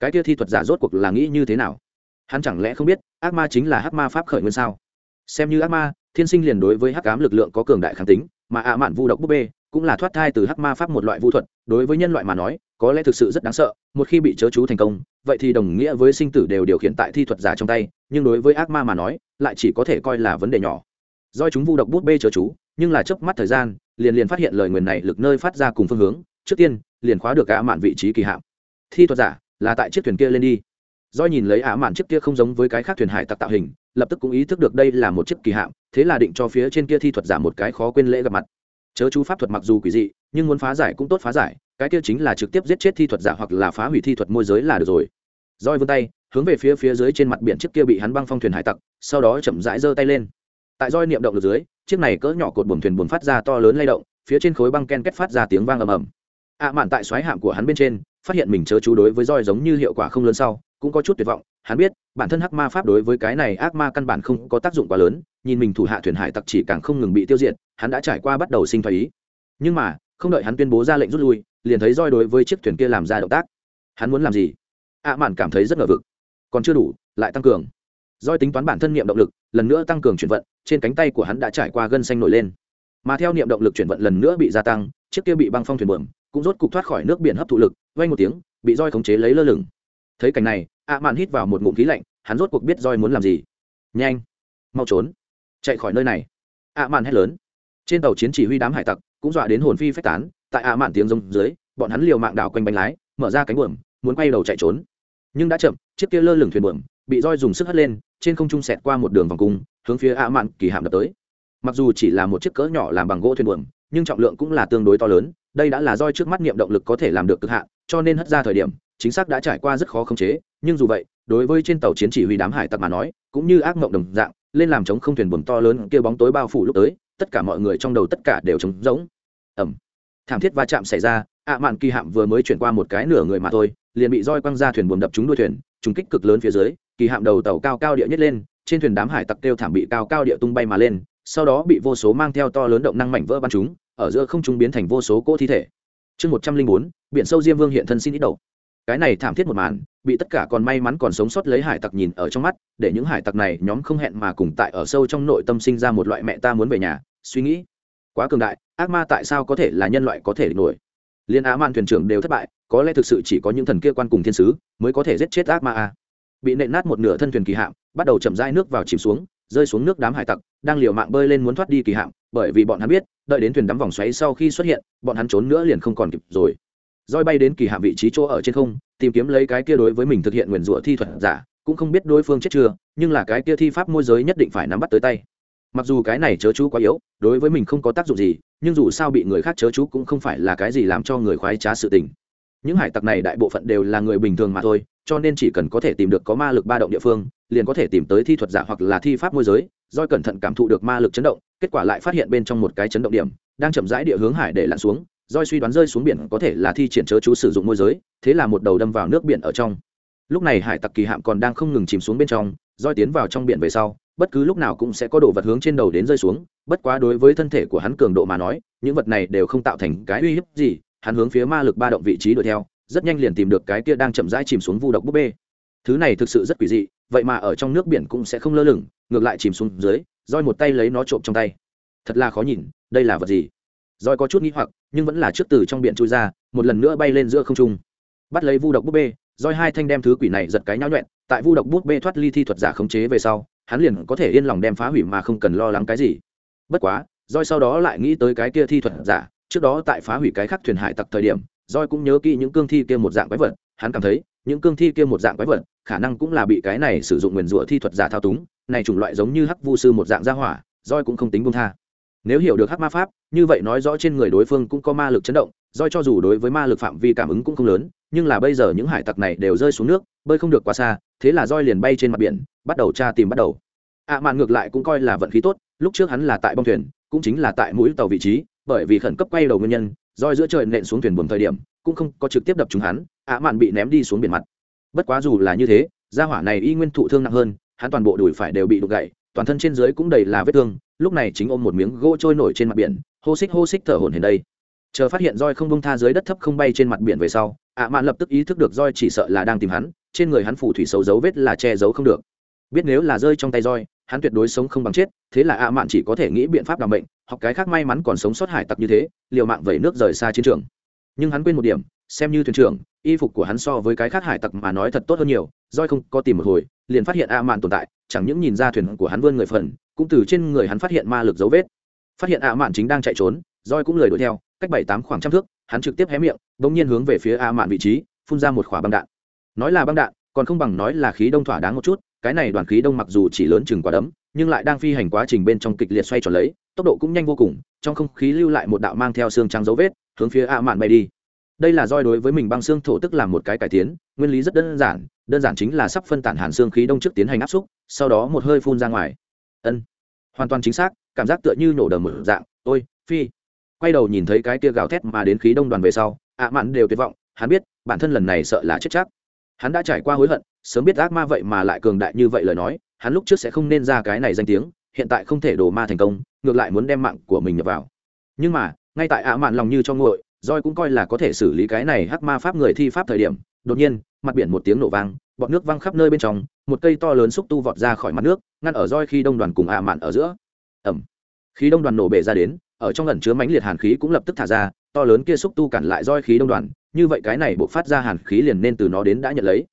Cái kia thi thuật giả rốt cuộc là nghĩ như thế nào? Hắn chẳng lẽ không biết, ác ma chính là hắc ma pháp khởi nguyên sao? Xem như ác ma, thiên sinh liền đối với hắc ám lực lượng có cường đại kháng tính, mà ạ mạn vu độc búp bê cũng là thoát thai từ hắc ma pháp một loại vu thuật, đối với nhân loại mà nói, có lẽ thực sự rất đáng sợ, một khi bị chớ chú thành công, vậy thì đồng nghĩa với sinh tử đều điều khiển tại thi thuật giả trong tay, nhưng đối với ác ma mà nói, lại chỉ có thể coi là vấn đề nhỏ. Do chúng vu độc bút bê chớ chú, nhưng là chớp mắt thời gian, liền liền phát hiện lời nguyền này lực nơi phát ra cùng phương hướng, trước tiên, liền khóa được ả mạn vị trí kỳ hạm. Thi thuật giả, là tại chiếc thuyền kia lên đi. Do nhìn lấy ả mạn chiếc kia không giống với cái khác thuyền hải tặc tạo hình, lập tức cũng ý thức được đây là một chiếc kỳ hạm, thế là định cho phía trên kia thi thuật giả một cái khó quên lễ gặp mặt chớ chú pháp thuật mặc dù quỷ dị, nhưng muốn phá giải cũng tốt phá giải, cái kia chính là trực tiếp giết chết thi thuật giả hoặc là phá hủy thi thuật môi giới là được rồi. Roi vươn tay, hướng về phía phía dưới trên mặt biển chiếc kia bị hắn băng phong thuyền hải tặc, sau đó chậm rãi giơ tay lên. Tại roi niệm động ở dưới, chiếc này cỡ nhỏ cột buồm thuyền buồn phát ra to lớn lay động, phía trên khối băng ken kết phát ra tiếng vang ầm ầm. Ạ mạn tại xoáy hạm của hắn bên trên, phát hiện mình chớ chú đối với roi giống như hiệu quả không lớn sau, cũng có chút tuyệt vọng, hắn biết bản thân hắc ma pháp đối với cái này ác ma căn bản không có tác dụng quá lớn, nhìn mình thủ hạ thuyền hải tặc chỉ càng không ngừng bị tiêu diệt, hắn đã trải qua bắt đầu sinh thái ý. Nhưng mà, không đợi hắn tuyên bố ra lệnh rút lui, liền thấy roi đối với chiếc thuyền kia làm ra động tác. Hắn muốn làm gì? Ạ mạn cảm thấy rất ngờ vực. Còn chưa đủ, lại tăng cường. Roi tính toán bản thân niệm động lực, lần nữa tăng cường chuyển vận, trên cánh tay của hắn đã trải qua gân xanh nổi lên. Mà theo niệm động lực chuyển vận lần nữa bị gia tăng, chiếc kia bị băng phong thuyền bờm cũng rốt cục thoát khỏi nước biển hấp thụ lực vay một tiếng, bị roi khống chế lấy lơ lửng. Thấy cảnh này ạ mạn hít vào một ngụm khí lạnh hắn rốt cuộc biết roi muốn làm gì. Nhanh, mau trốn. Chạy khỏi nơi này. Ạ mạn hét lớn. Trên tàu chiến chỉ huy đám hải tặc cũng dọa đến hồn phi phách tán, tại ạ mạn tiếng rông dưới, bọn hắn liều mạng đảo quanh bánh lái, mở ra cánh buồm, muốn quay đầu chạy trốn. Nhưng đã chậm, chiếc kia lơ lửng thuyền buồm bị roi dùng sức hất lên, trên không trung xẹt qua một đường vòng cung, hướng phía ạ mạn kỳ hạm đập tới. Mặc dù chỉ là một chiếc cỡ nhỏ làm bằng gỗ thuyền buồm, nhưng trọng lượng cũng là tương đối to lớn, đây đã là roi trước mắt niệm động lực có thể làm được cực hạn, cho nên hất ra thời điểm, chính xác đã trải qua rất khó khống chế nhưng dù vậy, đối với trên tàu chiến chỉ huy đám hải tặc mà nói, cũng như ác mộng đồng dạng, lên làm chống không thuyền buồm to lớn kia bóng tối bao phủ lúc tới, tất cả mọi người trong đầu tất cả đều trống rỗng. Ẩm thảm thiết va chạm xảy ra, ạ mạn kỳ hạm vừa mới chuyển qua một cái nửa người mà thôi, liền bị roi quăng ra thuyền buồm đập trúng đuôi thuyền trúng kích cực lớn phía dưới, kỳ hạm đầu tàu cao cao địa nhất lên, trên thuyền đám hải tặc kêu thảm bị cao cao địa tung bay mà lên, sau đó bị vô số mang theo to lớn động năng mảnh vỡ bắn chúng ở giữa không trung biến thành vô số cỗ thi thể. Chương một trăm linh bốn, biển sâu diêm vương hiện thân xin ít đầu cái này thảm thiết một màn, bị tất cả còn may mắn còn sống sót lấy hải tặc nhìn ở trong mắt, để những hải tặc này nhóm không hẹn mà cùng tại ở sâu trong nội tâm sinh ra một loại mẹ ta muốn về nhà, suy nghĩ. Quá cường đại, ác ma tại sao có thể là nhân loại có thể nổi? Liên á man thuyền trưởng đều thất bại, có lẽ thực sự chỉ có những thần kia quan cùng thiên sứ mới có thể giết chết ác ma a. Bị nện nát một nửa thân thuyền kỳ hạm, bắt đầu chậm rãi nước vào chìm xuống, rơi xuống nước đám hải tặc, đang liều mạng bơi lên muốn thoát đi kỳ hạm, bởi vì bọn hắn biết, đợi đến thuyền đắm vòng xoáy sau khi xuất hiện, bọn hắn trốn nữa liền không còn kịp rồi roi bay đến kỳ hạm vị trí chỗ ở trên không, tìm kiếm lấy cái kia đối với mình thực hiện nguyền rủa thi thuật giả, cũng không biết đối phương chết chưa, nhưng là cái kia thi pháp môi giới nhất định phải nắm bắt tới tay. Mặc dù cái này chớ chú quá yếu, đối với mình không có tác dụng gì, nhưng dù sao bị người khác chớ chú cũng không phải là cái gì làm cho người khoái trá sự tình. Những hải tặc này đại bộ phận đều là người bình thường mà thôi, cho nên chỉ cần có thể tìm được có ma lực ba động địa phương, liền có thể tìm tới thi thuật giả hoặc là thi pháp môi giới doi cẩn thận cảm thụ được ma lực chấn động, kết quả lại phát hiện bên trong một cái chấn động điểm, đang chậm rãi địa hướng hải để lặn xuống doi suy đoán rơi xuống biển có thể là thi triển chớ chú sử dụng môi giới, thế là một đầu đâm vào nước biển ở trong. Lúc này hải tặc kỳ hạm còn đang không ngừng chìm xuống bên trong, roi tiến vào trong biển về sau, bất cứ lúc nào cũng sẽ có đồ vật hướng trên đầu đến rơi xuống, bất quá đối với thân thể của hắn cường độ mà nói, những vật này đều không tạo thành cái uy hiếp gì, hắn hướng phía ma lực ba động vị trí đuổi theo, rất nhanh liền tìm được cái kia đang chậm rãi chìm xuống vu độc búp bê. Thứ này thực sự rất quỷ dị, vậy mà ở trong nước biển cũng sẽ không lơ lửng, ngược lại chìm xuống dưới, roi một tay lấy nó trộm trong tay. Thật là khó nhìn, đây là vật gì? Rồi có chút nghi hoặc, nhưng vẫn là trước từ trong biển chui ra, một lần nữa bay lên giữa không trung. Bắt lấy vu độc búp bê, Rồi hai thanh đem thứ quỷ này giật cái nhão nhuẹn, tại vu độc búp bê thoát ly thi thuật giả khống chế về sau, hắn liền có thể yên lòng đem phá hủy mà không cần lo lắng cái gì. Bất quá, Rồi sau đó lại nghĩ tới cái kia thi thuật giả, trước đó tại phá hủy cái khắc thuyền hải tặc thời điểm, Rồi cũng nhớ kỹ những cương thi kia một dạng quái vật, hắn cảm thấy, những cương thi kia một dạng quái vật, khả năng cũng là bị cái này sử dụng nguyên rủa thi thuật giả thao túng, này chủng loại giống như hắc vu sư một dạng gia hỏa, Rồi cũng không tính buông tha nếu hiểu được hắc ma pháp, như vậy nói rõ trên người đối phương cũng có ma lực chấn động, do cho dù đối với ma lực phạm vi cảm ứng cũng không lớn, nhưng là bây giờ những hải tặc này đều rơi xuống nước, bơi không được quá xa, thế là roi liền bay trên mặt biển, bắt đầu tra tìm bắt đầu. Ạ à mạn ngược lại cũng coi là vận khí tốt, lúc trước hắn là tại bong thuyền, cũng chính là tại mũi tàu vị trí, bởi vì khẩn cấp quay đầu nguyên nhân, roi giữa trời nện xuống thuyền buồm thời điểm, cũng không có trực tiếp đập trúng hắn ạ à mạn bị ném đi xuống biển mặt. Bất quá dù là như thế, gia hỏa này y nguyên thụ thương nặng hơn, hắn toàn bộ đùi phải đều bị đục gãy, toàn thân trên dưới cũng đầy là vết thương lúc này chính ôm một miếng gỗ trôi nổi trên mặt biển, hô xích hô xích thở hổn hển đây. Chờ phát hiện roi không bông tha dưới đất thấp không bay trên mặt biển về sau, ạ à mạn lập tức ý thức được roi chỉ sợ là đang tìm hắn, trên người hắn phủ thủy xấu dấu vết là che giấu không được. Biết nếu là rơi trong tay roi, hắn tuyệt đối sống không bằng chết, thế là ạ à mạn chỉ có thể nghĩ biện pháp đảm bệnh hoặc cái khác may mắn còn sống sót hải tặc như thế, liều mạng vẩy nước rời xa chiến trường. Nhưng hắn quên một điểm, xem như thuyền trưởng, y phục của hắn so với cái khác hải tặc mà nói thật tốt hơn nhiều, roi không có tìm một hồi, liền phát hiện ạ mạn tồn tại, chẳng những nhìn ra thuyền của hắn vươn người phần cũng từ trên người hắn phát hiện ma lực dấu vết. Phát hiện a mạn chính đang chạy trốn roi cũng lời đuổi theo, cách bảy tám khoảng trăm thước, hắn trực tiếp hé miệng, bỗng nhiên hướng về phía a mạn vị trí, phun ra một quả băng đạn. Nói là băng đạn, còn không bằng nói là khí đông thỏa đáng một chút, cái này đoàn khí đông mặc dù chỉ lớn chừng quả đấm, nhưng lại đang phi hành quá trình bên trong kịch liệt xoay tròn lấy, tốc độ cũng nhanh vô cùng, trong không khí lưu lại một đạo mang theo xương trắng dấu vết, hướng phía a mạn bay đi. Đây là roi đối với mình băng xương thổ tức làm một cái cải tiến, nguyên lý rất đơn giản đơn giản chính là sắp phân tản hàn xương khí đông trước tiến hành áp xúc, sau đó một hơi phun ra ngoài ân. Hoàn toàn chính xác, cảm giác tựa như nổ đờ mở dạng, ôi, phi. Quay đầu nhìn thấy cái tia gào thét mà đến khí đông đoàn về sau, ạ mạn đều tuyệt vọng, hắn biết, bản thân lần này sợ là chết chắc. Hắn đã trải qua hối hận, sớm biết ác ma vậy mà lại cường đại như vậy lời nói, hắn lúc trước sẽ không nên ra cái này danh tiếng, hiện tại không thể đổ ma thành công, ngược lại muốn đem mạng của mình nhập vào. Nhưng mà, ngay tại ạ mạn lòng như cho nguội roi cũng coi là có thể xử lý cái này hắc ma pháp người thi pháp thời điểm đột nhiên, mặt biển một tiếng nổ vang, bọt nước văng khắp nơi bên trong, một cây to lớn xúc tu vọt ra khỏi mặt nước, ngăn ở roi khi đông đoàn cùng ạ à mạn ở giữa. Ẩm. Khí đông đoàn nổ bể ra đến, ở trong lần chứa mãnh liệt hàn khí cũng lập tức thả ra, to lớn kia xúc tu cản lại roi khí đông đoàn, như vậy cái này bộ phát ra hàn khí liền nên từ nó đến đã nhận lấy.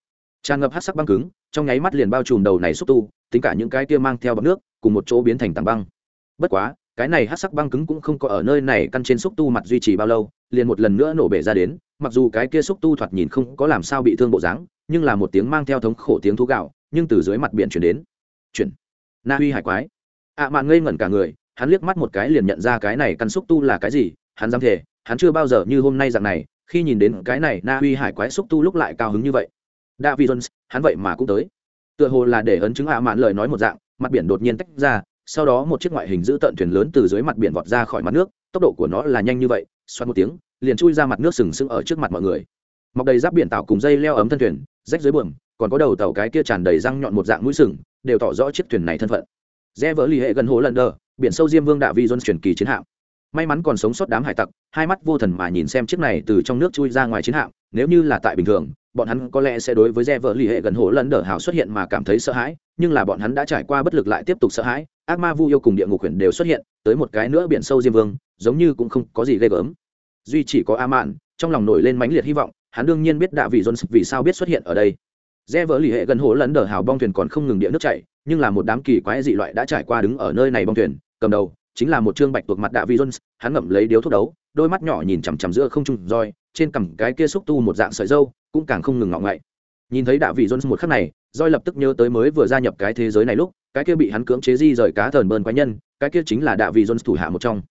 Tràn ngập hát sắc băng cứng, trong nháy mắt liền bao trùm đầu này xúc tu, tính cả những cái kia mang theo bọc nước, cùng một chỗ biến thành tảng băng. Bất quá, cái này hát sắc băng cứng cũng không có ở nơi này căn trên xúc tu mặt duy trì bao lâu liền một lần nữa nổ bể ra đến, mặc dù cái kia xúc tu thoạt nhìn không có làm sao bị thương bộ dáng, nhưng là một tiếng mang theo thống khổ tiếng thú gạo, nhưng từ dưới mặt biển chuyển đến. Chuyển. Na huy hải quái. À, ạ mạn ngây ngẩn cả người, hắn liếc mắt một cái liền nhận ra cái này căn xúc tu là cái gì, hắn dám thể hắn chưa bao giờ như hôm nay dạng này, khi nhìn đến cái này na huy hải quái xúc tu lúc lại cao hứng như vậy. David jones, hắn vậy mà cũng tới. Tựa hồ là để ấn chứng ạ mạn lời nói một dạng, mặt biển đột nhiên tách ra, sau đó một chiếc ngoại hình giữ tận thuyền lớn từ dưới mặt biển vọt ra khỏi mặt nước, tốc độ của nó là nhanh như vậy xoắn một tiếng, liền chui ra mặt nước sừng sững ở trước mặt mọi người. Mọc đầy giáp biển tạo cùng dây leo ấm thân thuyền, rách dưới buồng còn có đầu tàu cái kia tràn đầy răng nhọn một dạng mũi sừng, đều tỏ rõ chiếc thuyền này thân phận. Rẽ vỡ lì hệ gần hồ lần đờ, biển sâu diêm vương đạ vi dôn truyền kỳ chiến hạm. May mắn còn sống sót đám hải tặc, hai mắt vô thần mà nhìn xem chiếc này từ trong nước chui ra ngoài chiến hạm, nếu như là tại bình thường, bọn hắn có lẽ sẽ đối với rẽ vỡ lì hệ gần hồ lần đờ hào xuất hiện mà cảm thấy sợ hãi, nhưng là bọn hắn đã trải qua bất lực lại tiếp tục sợ hãi, ác ma vu yêu cùng địa ngục quyền đều xuất hiện, tới một cái nữa biển sâu diêm vương giống như cũng không có gì ghê gớm. Duy chỉ có a mạn trong lòng nổi lên mãnh liệt hy vọng, hắn đương nhiên biết đạ vị jones vì sao biết xuất hiện ở đây. Rẽ vỡ lì hệ gần hồ lẫn đờ hào bong thuyền còn không ngừng địa nước chảy, nhưng là một đám kỳ quái dị loại đã trải qua đứng ở nơi này bong thuyền, cầm đầu chính là một trương bạch tuộc mặt đạ vị jones hắn ngậm lấy điếu thuốc đấu, đôi mắt nhỏ nhìn chằm chằm giữa không trung roi, trên cằm cái kia xúc tu một dạng sợi dâu, cũng càng không ngừng ngọng ngậy. Nhìn thấy đạ vị jones một khắc này, roi lập tức nhớ tới mới vừa gia nhập cái thế giới này lúc, cái kia bị hắn cưỡng chế di rời cá thần bơn quái nhân, cái kia chính là đạ vị jones thủ hạ một trong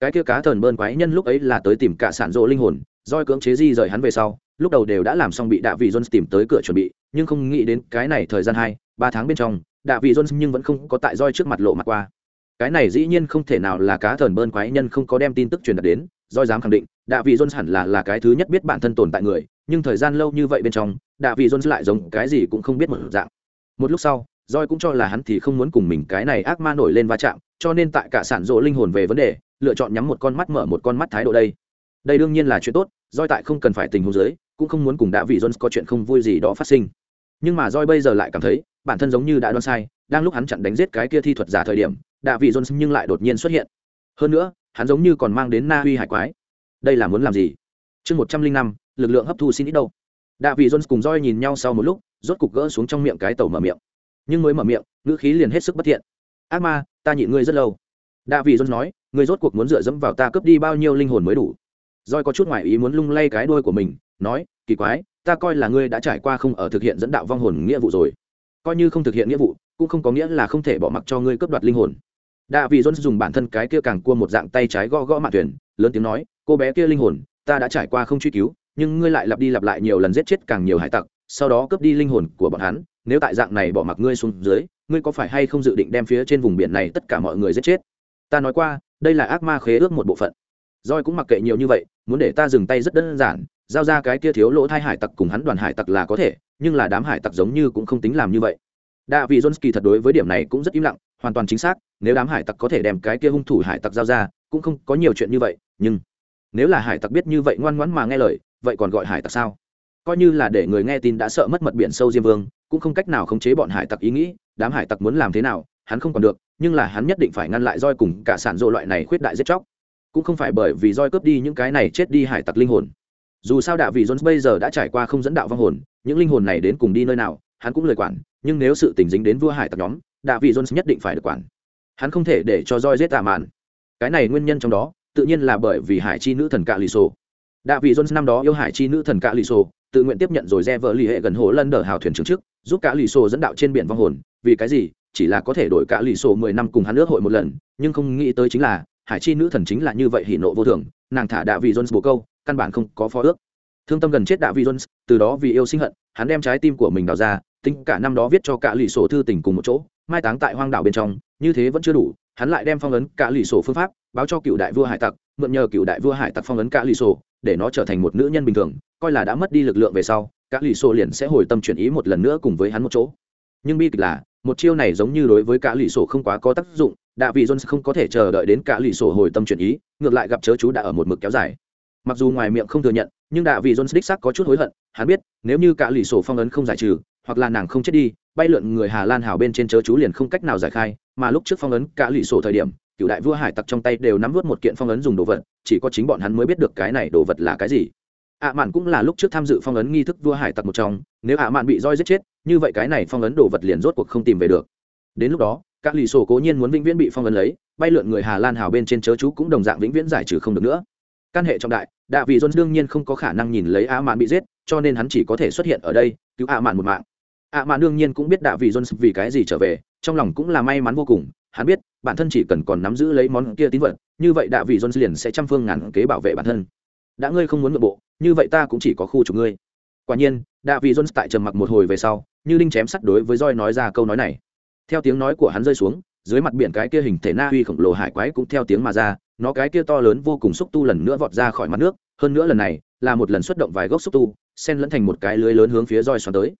cái kia cá thần bơn quái nhân lúc ấy là tới tìm cả sản rộ linh hồn, roi cưỡng chế di rời hắn về sau, lúc đầu đều đã làm xong bị đạ vị jones tìm tới cửa chuẩn bị, nhưng không nghĩ đến cái này thời gian hai, ba tháng bên trong, đạ vị jones nhưng vẫn không có tại roi trước mặt lộ mặt qua. Cái này dĩ nhiên không thể nào là cá thần bơn quái nhân không có đem tin tức truyền đạt đến, roi dám khẳng định, đạ vị jones hẳn là là cái thứ nhất biết bản thân tồn tại người, nhưng thời gian lâu như vậy bên trong, đạ vị jones lại giống cái gì cũng không biết một dạng. Một lúc sau, roi cũng cho là hắn thì không muốn cùng mình cái này ác ma nổi lên va chạm, cho nên tại cả sản rộ linh hồn về vấn đề lựa chọn nhắm một con mắt mở một con mắt thái độ đây. Đây đương nhiên là chuyện tốt doi tại không cần phải tình huống giới cũng không muốn cùng đã vị jones có chuyện không vui gì đó phát sinh. Nhưng mà doi bây giờ lại cảm thấy, bản thân giống như đã đoán sai, đang lúc hắn chặn đánh giết cái kia thi thuật giả thời điểm đạ vị jones nhưng lại đột nhiên xuất hiện. Hơn nữa, hắn giống như còn mang đến na uy hải quái. Đây là muốn làm gì? Chương một trăm linh năm, lực lượng hấp thu xin ít đâu. Đạ vị jones cùng roi nhìn nhau sau một lúc, rốt cục gỡ xuống trong miệng cái tàu mở miệng. Nhưng mới mở miệng, ngữ khí liền hết sức bất thiện. Ác ma, ta nhịn ngươi rất lâu. Đạ vị jones nói người rốt cuộc muốn dựa dẫm vào ta cướp đi bao nhiêu linh hồn mới đủ? Roi có chút ngoại ý muốn lung lay cái đuôi của mình, nói, kỳ quái, ta coi là ngươi đã trải qua không ở thực hiện dẫn đạo vong hồn nghĩa vụ rồi. Coi như không thực hiện nghĩa vụ, cũng không có nghĩa là không thể bỏ mặc cho ngươi cướp đoạt linh hồn. Đạ vị jones dùng bản thân cái kia càng cua một dạng tay trái gõ gõ mạn thuyền, lớn tiếng nói, cô bé kia linh hồn, ta đã trải qua không truy cứu, nhưng ngươi lại lặp đi lặp lại nhiều lần giết chết càng nhiều hải tặc, sau đó cướp đi linh hồn của bọn hắn, nếu tại dạng này bỏ mặc ngươi xuống dưới, ngươi có phải hay không dự định đem phía trên vùng biển này tất cả mọi người giết chết? Ta nói qua đây là ác ma khế ước một bộ phận. Roi cũng mặc kệ nhiều như vậy, muốn để ta dừng tay rất đơn giản, giao ra cái kia thiếu lỗ thai hải tặc cùng hắn đoàn hải tặc là có thể, nhưng là đám hải tặc giống như cũng không tính làm như vậy. Đạ vị Johnsky thật đối với điểm này cũng rất im lặng, hoàn toàn chính xác, nếu đám hải tặc có thể đem cái kia hung thủ hải tặc giao ra, cũng không có nhiều chuyện như vậy, nhưng nếu là hải tặc biết như vậy ngoan ngoãn mà nghe lời, vậy còn gọi hải tặc sao? Coi như là để người nghe tin đã sợ mất mật biển sâu diêm vương, cũng không cách nào khống chế bọn hải tặc ý nghĩ, đám hải tặc muốn làm thế nào hắn không còn được, nhưng là hắn nhất định phải ngăn lại roi cùng cả sản dộ loại này khuyết đại giết chóc. Cũng không phải bởi vì roi cướp đi những cái này chết đi hải tặc linh hồn. Dù sao đạo vị jones bây giờ đã trải qua không dẫn đạo vong hồn, những linh hồn này đến cùng đi nơi nào, hắn cũng lời quản, nhưng nếu sự tình dính đến vua hải tặc nhóm đạo vị jones nhất định phải được quản. Hắn không thể để cho roi giết tà mạn. Cái này nguyên nhân trong đó, tự nhiên là bởi vì hải chi nữ thần cạ lì sổ. Đạo vị jones năm đó yêu hải chi nữ thần cạ lì sổ, tự nguyện tiếp nhận rồi re vợ lì hệ gần hồ lân đờ hào thuyền trưởng trước, giúp cạ lì sổ dẫn đạo trên biển vong hồn. Vì cái gì? Chỉ là có thể đổi cả lì sổ mười năm cùng hắn ước hội một lần, nhưng không nghĩ tới chính là, hải chi nữ thần chính là như vậy hỉ nộ vô thường, nàng thả đạ vị jones bồ câu, căn bản không có phó ước. Thương tâm gần chết đạ vị jones, từ đó vì yêu sinh hận, hắn đem trái tim của mình đào ra, tính cả năm đó viết cho cả lì sổ thư tình cùng một chỗ, mai táng tại hoang đảo bên trong, như thế vẫn chưa đủ, hắn lại đem phong ấn cả lì sổ phương pháp, báo cho cựu đại vua hải tặc, mượn nhờ cựu đại vua hải tặc phong ấn cả lì sổ, để nó trở thành một nữ nhân bình thường, coi là đã mất đi lực lượng về sau, cả lì sổ liền sẽ hồi tâm chuyển ý một lần nữa cùng với hắn một chỗ. Nhưng bi kịch là một chiêu này giống như đối với cả lì sổ không quá có tác dụng, đạ vị jones không có thể chờ đợi đến cả lì sổ hồi tâm chuyển ý, ngược lại gặp chớ chú đã ở một mực kéo dài. Mặc dù ngoài miệng không thừa nhận, nhưng đạ vị jones đích xác có chút hối hận, hắn biết nếu như cả lì sổ phong ấn không giải trừ, hoặc là nàng không chết đi, bay lượn người hà lan hào bên trên chớ chú liền không cách nào giải khai, mà lúc trước phong ấn cả lì sổ thời điểm, cựu đại vua hải tặc trong tay đều nắm vớt một kiện phong ấn dùng đồ vật, chỉ có chính bọn hắn mới biết được cái này đồ vật là cái gì ạ mạn cũng là lúc trước tham dự phong ấn nghi thức vua hải tặc một trong, nếu ạ mạn bị roi giết chết, như vậy cái này phong ấn đồ vật liền rốt cuộc không tìm về được. Đến lúc đó, các lì sổ cố nhiên muốn vĩnh viễn bị phong ấn lấy, bay lượn người hà lan hào bên trên chớ chú cũng đồng dạng vĩnh viễn giải trừ không được nữa. Căn hệ trọng đại, đạ vị jones đương nhiên không có khả năng nhìn lấy ạ mạn bị giết, cho nên hắn chỉ có thể xuất hiện ở đây, cứu ạ mạn một mạng. Ạ mạn đương nhiên cũng biết đạ vị jones vì cái gì trở về, trong lòng cũng là may mắn vô cùng, hắn biết, bản thân chỉ cần còn nắm giữ lấy món kia tín vật, như vậy đạ vị jones liền sẽ trăm phương ngàn kế bảo vệ bản thân. Đã ngươi không muốn nội bộ như vậy ta cũng chỉ có khu chủ ngươi. Quả nhiên, đạ vị jones tại trầm mặc một hồi về sau, như đinh chém sắt đối với roi nói ra câu nói này. Theo tiếng nói của hắn rơi xuống, dưới mặt biển cái kia hình thể na uy khổng lồ hải quái cũng theo tiếng mà ra, nó cái kia to lớn vô cùng xúc tu lần nữa vọt ra khỏi mặt nước, hơn nữa lần này là một lần xuất động vài gốc xúc tu, xen lẫn thành một cái lưới lớn hướng phía roi xoắn tới.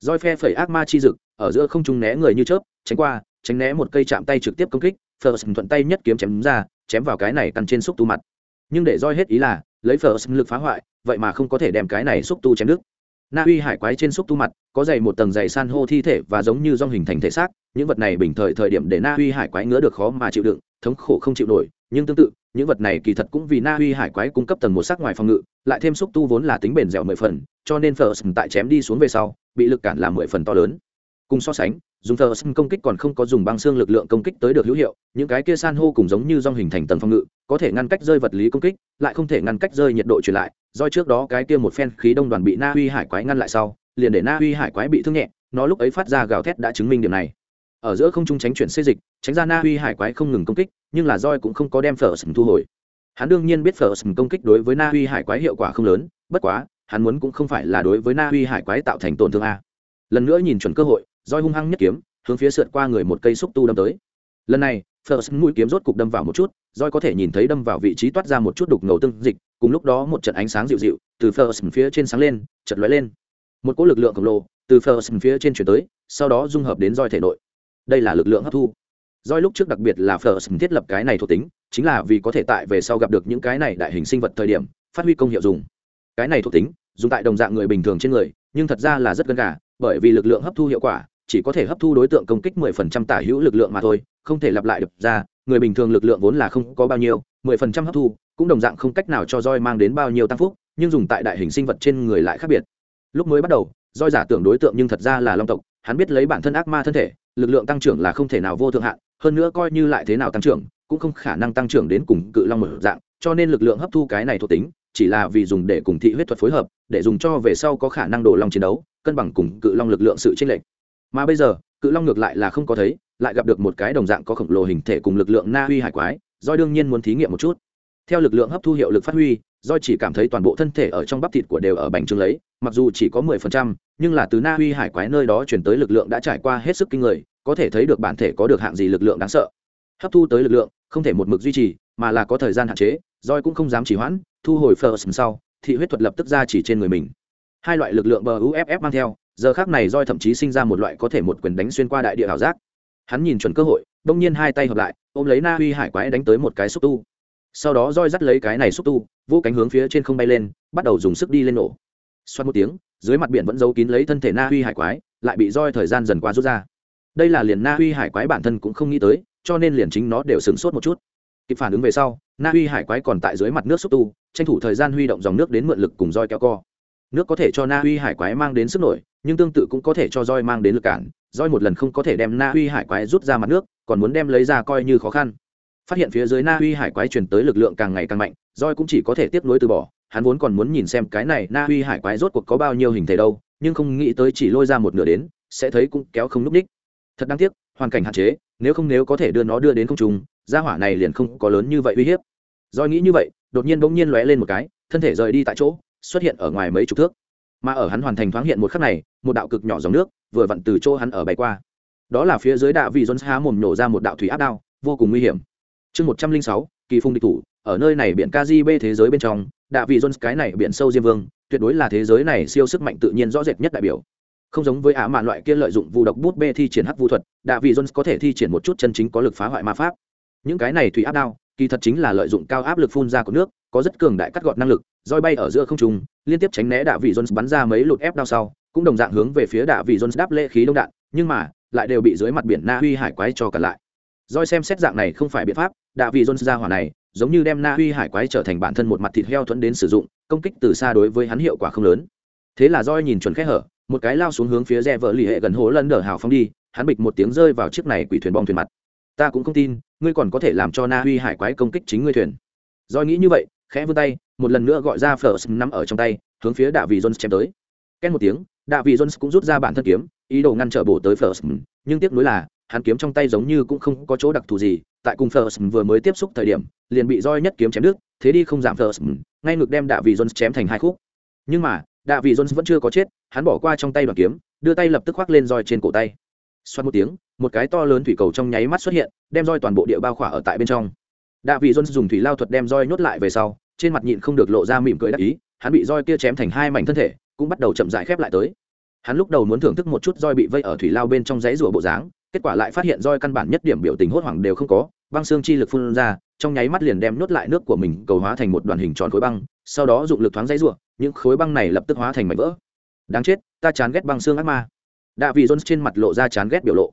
Roi phe phẩy ác ma chi dực, ở giữa không trung né người như chớp, tránh qua, tránh né một cây chạm tay trực tiếp công kích, Ferguson thuận tay nhất kiếm chém ra, chém vào cái này căn trên xúc tu mặt. Nhưng để roi hết ý là lấy Ferguson lực phá hoại, vậy mà không có thể đem cái này xúc tu chém đứt. Na uy hải quái trên xúc tu mặt, có dày một tầng dày san hô thi thể và giống như rong hình thành thể xác, những vật này bình thời thời điểm để na uy hải quái ngứa được khó mà chịu đựng, thống khổ không chịu nổi, nhưng tương tự, những vật này kỳ thật cũng vì na uy hải quái cung cấp tầng một sắc ngoài phòng ngự, lại thêm xúc tu vốn là tính bền dẻo mười phần, cho nên Ferguson tại chém đi xuống về sau, bị lực cản làm mười phần to lớn. Cùng so sánh dùng thờ sân công kích còn không có dùng băng xương lực lượng công kích tới được hữu hiệu, những cái kia san hô cùng giống như dong hình thành tầng phòng ngự, có thể ngăn cách rơi vật lý công kích, lại không thể ngăn cách rơi nhiệt độ truyền lại, do trước đó cái kia một phen khí đông đoàn bị na uy hải quái ngăn lại sau, liền để na uy hải quái bị thương nhẹ, nó lúc ấy phát ra gào thét đã chứng minh điểm này. Ở giữa không trung tránh chuyển xê dịch, tránh ra na uy hải quái không ngừng công kích, nhưng là roi cũng không có đem phở sừng thu hồi. Hắn đương nhiên biết phở sừng công kích đối với na uy hải quái hiệu quả không lớn, bất quá, hắn muốn cũng không phải là đối với na uy hải quái tạo thành tổn thương a. Lần nữa nhìn chuẩn cơ hội roi hung hăng nhất kiếm, hướng phía sượt qua người một cây xúc tu đâm tới. Lần này, first mũi kiếm rốt cục đâm vào một chút, roi có thể nhìn thấy đâm vào vị trí toát ra một chút đục ngầu tương dịch, cùng lúc đó một trận ánh sáng dịu dịu từ first phía trên sáng lên, chợt lóe lên. Một cỗ lực lượng khổng lồ từ first phía trên chuyển tới, sau đó dung hợp đến roi thể nội. Đây là lực lượng hấp thu. Roi lúc trước đặc biệt là first thiết lập cái này thuộc tính, chính là vì có thể tại về sau gặp được những cái này đại hình sinh vật thời điểm, phát huy công hiệu dùng. Cái này thuộc tính, dùng tại đồng dạng người bình thường trên người, nhưng thật ra là rất gần cả bởi vì lực lượng hấp thu hiệu quả chỉ có thể hấp thu đối tượng công kích 10% tả hữu lực lượng mà thôi, không thể lặp lại được ra, người bình thường lực lượng vốn là không có bao nhiêu, 10% hấp thu, cũng đồng dạng không cách nào cho roi mang đến bao nhiêu tăng phúc, nhưng dùng tại đại hình sinh vật trên người lại khác biệt. Lúc mới bắt đầu, roi giả tưởng đối tượng nhưng thật ra là long tộc, hắn biết lấy bản thân ác ma thân thể, lực lượng tăng trưởng là không thể nào vô thượng hạn, hơn nữa coi như lại thế nào tăng trưởng, cũng không khả năng tăng trưởng đến cùng cự long mở dạng cho nên lực lượng hấp thu cái này thuộc tính chỉ là vì dùng để cùng thị huyết thuật phối hợp để dùng cho về sau có khả năng đổ long chiến đấu cân bằng cùng cự long lực lượng sự chênh lệch mà bây giờ, cự long ngược lại là không có thấy, lại gặp được một cái đồng dạng có khổng lồ hình thể cùng lực lượng na huy hải quái doi đương nhiên muốn thí nghiệm một chút. Theo lực lượng hấp thu hiệu lực phát huy doi chỉ cảm thấy toàn bộ thân thể ở trong bắp thịt của đều ở bành trướng lấy, mặc dù chỉ có mười phần trăm, nhưng là từ na huy hải quái nơi đó chuyển tới lực lượng đã trải qua hết sức kinh người, có thể thấy được bản thể có được hạng gì lực lượng đáng sợ. Hấp thu tới lực lượng, không thể một mực duy trì, mà là có thời gian hạn chế, roi cũng không dám chỉ hoãn, thu hồi first sau, thị huyết thuật lập tức ra chỉ trên người mình. Hai loại lực lượng bờ uff mang theo giờ khác này roi thậm chí sinh ra một loại có thể một quyền đánh xuyên qua đại địa ảo giác. Hắn nhìn chuẩn cơ hội đông nhiên hai tay hợp lại, ôm lấy na huy hải quái đánh tới một cái xúc tu. Sau đó roi dắt lấy cái này xúc tu vô cánh hướng phía trên không bay lên, bắt đầu dùng sức đi lên nổ. Xoát một tiếng, dưới mặt biển vẫn giấu kín lấy thân thể na huy hải quái, lại bị roi thời gian dần qua rút ra. Đây là liền na huy hải quái bản thân cũng không nghĩ tới, cho nên liền chính nó đều sửng sốt một chút. Kịp phản ứng về sau, na huy hải quái còn tại dưới mặt nước xúc tu, tranh thủ thời gian huy động dòng nước đến mượn lực cùng roi kéo co. Nước có thể cho na huy hải quái mang đến sức nổi nhưng tương tự cũng có thể cho roi mang đến lực cản. Roi một lần không có thể đem na huy hải quái rút ra mặt nước, còn muốn đem lấy ra coi như khó khăn. Phát hiện phía dưới na huy hải quái truyền tới lực lượng càng ngày càng mạnh, roi cũng chỉ có thể tiếp nối từ bỏ. Hắn vốn còn muốn nhìn xem cái này na huy hải quái rốt cuộc có bao nhiêu hình thể đâu, nhưng không nghĩ tới chỉ lôi ra một nửa đến, sẽ thấy cũng kéo không núp ních. Thật đáng tiếc, hoàn cảnh hạn chế, nếu không nếu có thể đưa nó đưa đến không trùng gia hỏa này liền không có lớn như vậy uy hiếp. Roi nghĩ như vậy, đột nhiên bỗng nhiên lóe lên một cái, thân thể rời đi tại chỗ, xuất hiện ở ngoài mấy chục thước mà ở hắn hoàn thành thoáng hiện một khắc này, một đạo cực nhỏ dòng nước vừa vặn từ chỗ hắn ở bay qua. Đó là phía dưới đạo vị jones há mồm nổ ra một đạo thủy áp đao, vô cùng nguy hiểm. Chương một trăm linh sáu, kỳ phung địch thủ, ở nơi này biển kgb thế giới bên trong, đạo vị jones cái này biển sâu diêm vương, tuyệt đối là thế giới này siêu sức mạnh tự nhiên rõ rệt nhất đại biểu. Không giống với ả mạn loại kia lợi dụng vụ độc bút bê thi triển hắc vu thuật đạ vị jones có thể thi triển một chút chân chính có lực phá hoại ma pháp. Những cái này thủy áp đao, kỳ thật chính là lợi dụng cao áp lực phun ra của nước có rất cường đại cắt gọt năng lực, roi bay ở giữa không trung, liên tiếp tránh né đạ vị jones bắn ra mấy lụt ép đao sau, cũng đồng dạng hướng về phía đạ vị jones đáp lễ khí đông đạn, nhưng mà, lại đều bị dưới mặt biển na huy hải quái cho cả lại. Roi xem xét dạng này không phải biện pháp, đạ vị jones ra hỏa này, giống như đem na huy hải quái trở thành bản thân một mặt thịt heo thuẫn đến sử dụng, công kích từ xa đối với hắn hiệu quả không lớn. Thế là roi nhìn chuẩn khẽ hở, một cái lao xuống hướng phía rẽ vợ lì hệ gần hố lân đờ hào phong đi, hắn bịch một tiếng rơi vào chiếc này quỷ thuyền bong thuyền mặt. Ta cũng không tin, ngươi còn có thể làm cho na huy hải quái công kích chính ngươi thuyền. Roi nghĩ như vậy khẽ vươn tay, một lần nữa gọi ra phở nắm ở trong tay, hướng phía đạ vị jones chém tới. Két một tiếng, đạ vị jones cũng rút ra bản thân kiếm, ý đồ ngăn trở bổ tới phở nhưng tiếc nuối là, hắn kiếm trong tay giống như cũng không có chỗ đặc thù gì, tại cùng phở vừa mới tiếp xúc thời điểm, liền bị roi nhất kiếm chém đứt, thế đi không giảm phở ngay ngược đem đạ vị jones chém thành hai khúc. Nhưng mà, đạ vị jones vẫn chưa có chết, hắn bỏ qua trong tay đoàn kiếm, đưa tay lập tức khoác lên roi trên cổ tay. Xoát một tiếng, một cái to lớn thủy cầu trong nháy mắt xuất hiện, đem roi toàn bộ địa bao khỏa ở tại bên trong đạ vị John dùng thủy lao thuật đem roi nhốt lại về sau, trên mặt nhịn không được lộ ra mỉm cười đắc ý, hắn bị roi kia chém thành hai mảnh thân thể, cũng bắt đầu chậm rãi khép lại tới. Hắn lúc đầu muốn thưởng thức một chút roi bị vây ở thủy lao bên trong giấy rùa bộ dáng, kết quả lại phát hiện roi căn bản nhất điểm biểu tình hốt hoảng đều không có, băng xương chi lực phun ra, trong nháy mắt liền đem nhốt lại nước của mình, cầu hóa thành một đoàn hình tròn khối băng, sau đó dụng lực thoáng giấy rùa, những khối băng này lập tức hóa thành mảnh vỡ. Đáng chết, ta chán ghét băng xương ác ma. Đạ vị jones trên mặt lộ ra chán ghét biểu lộ.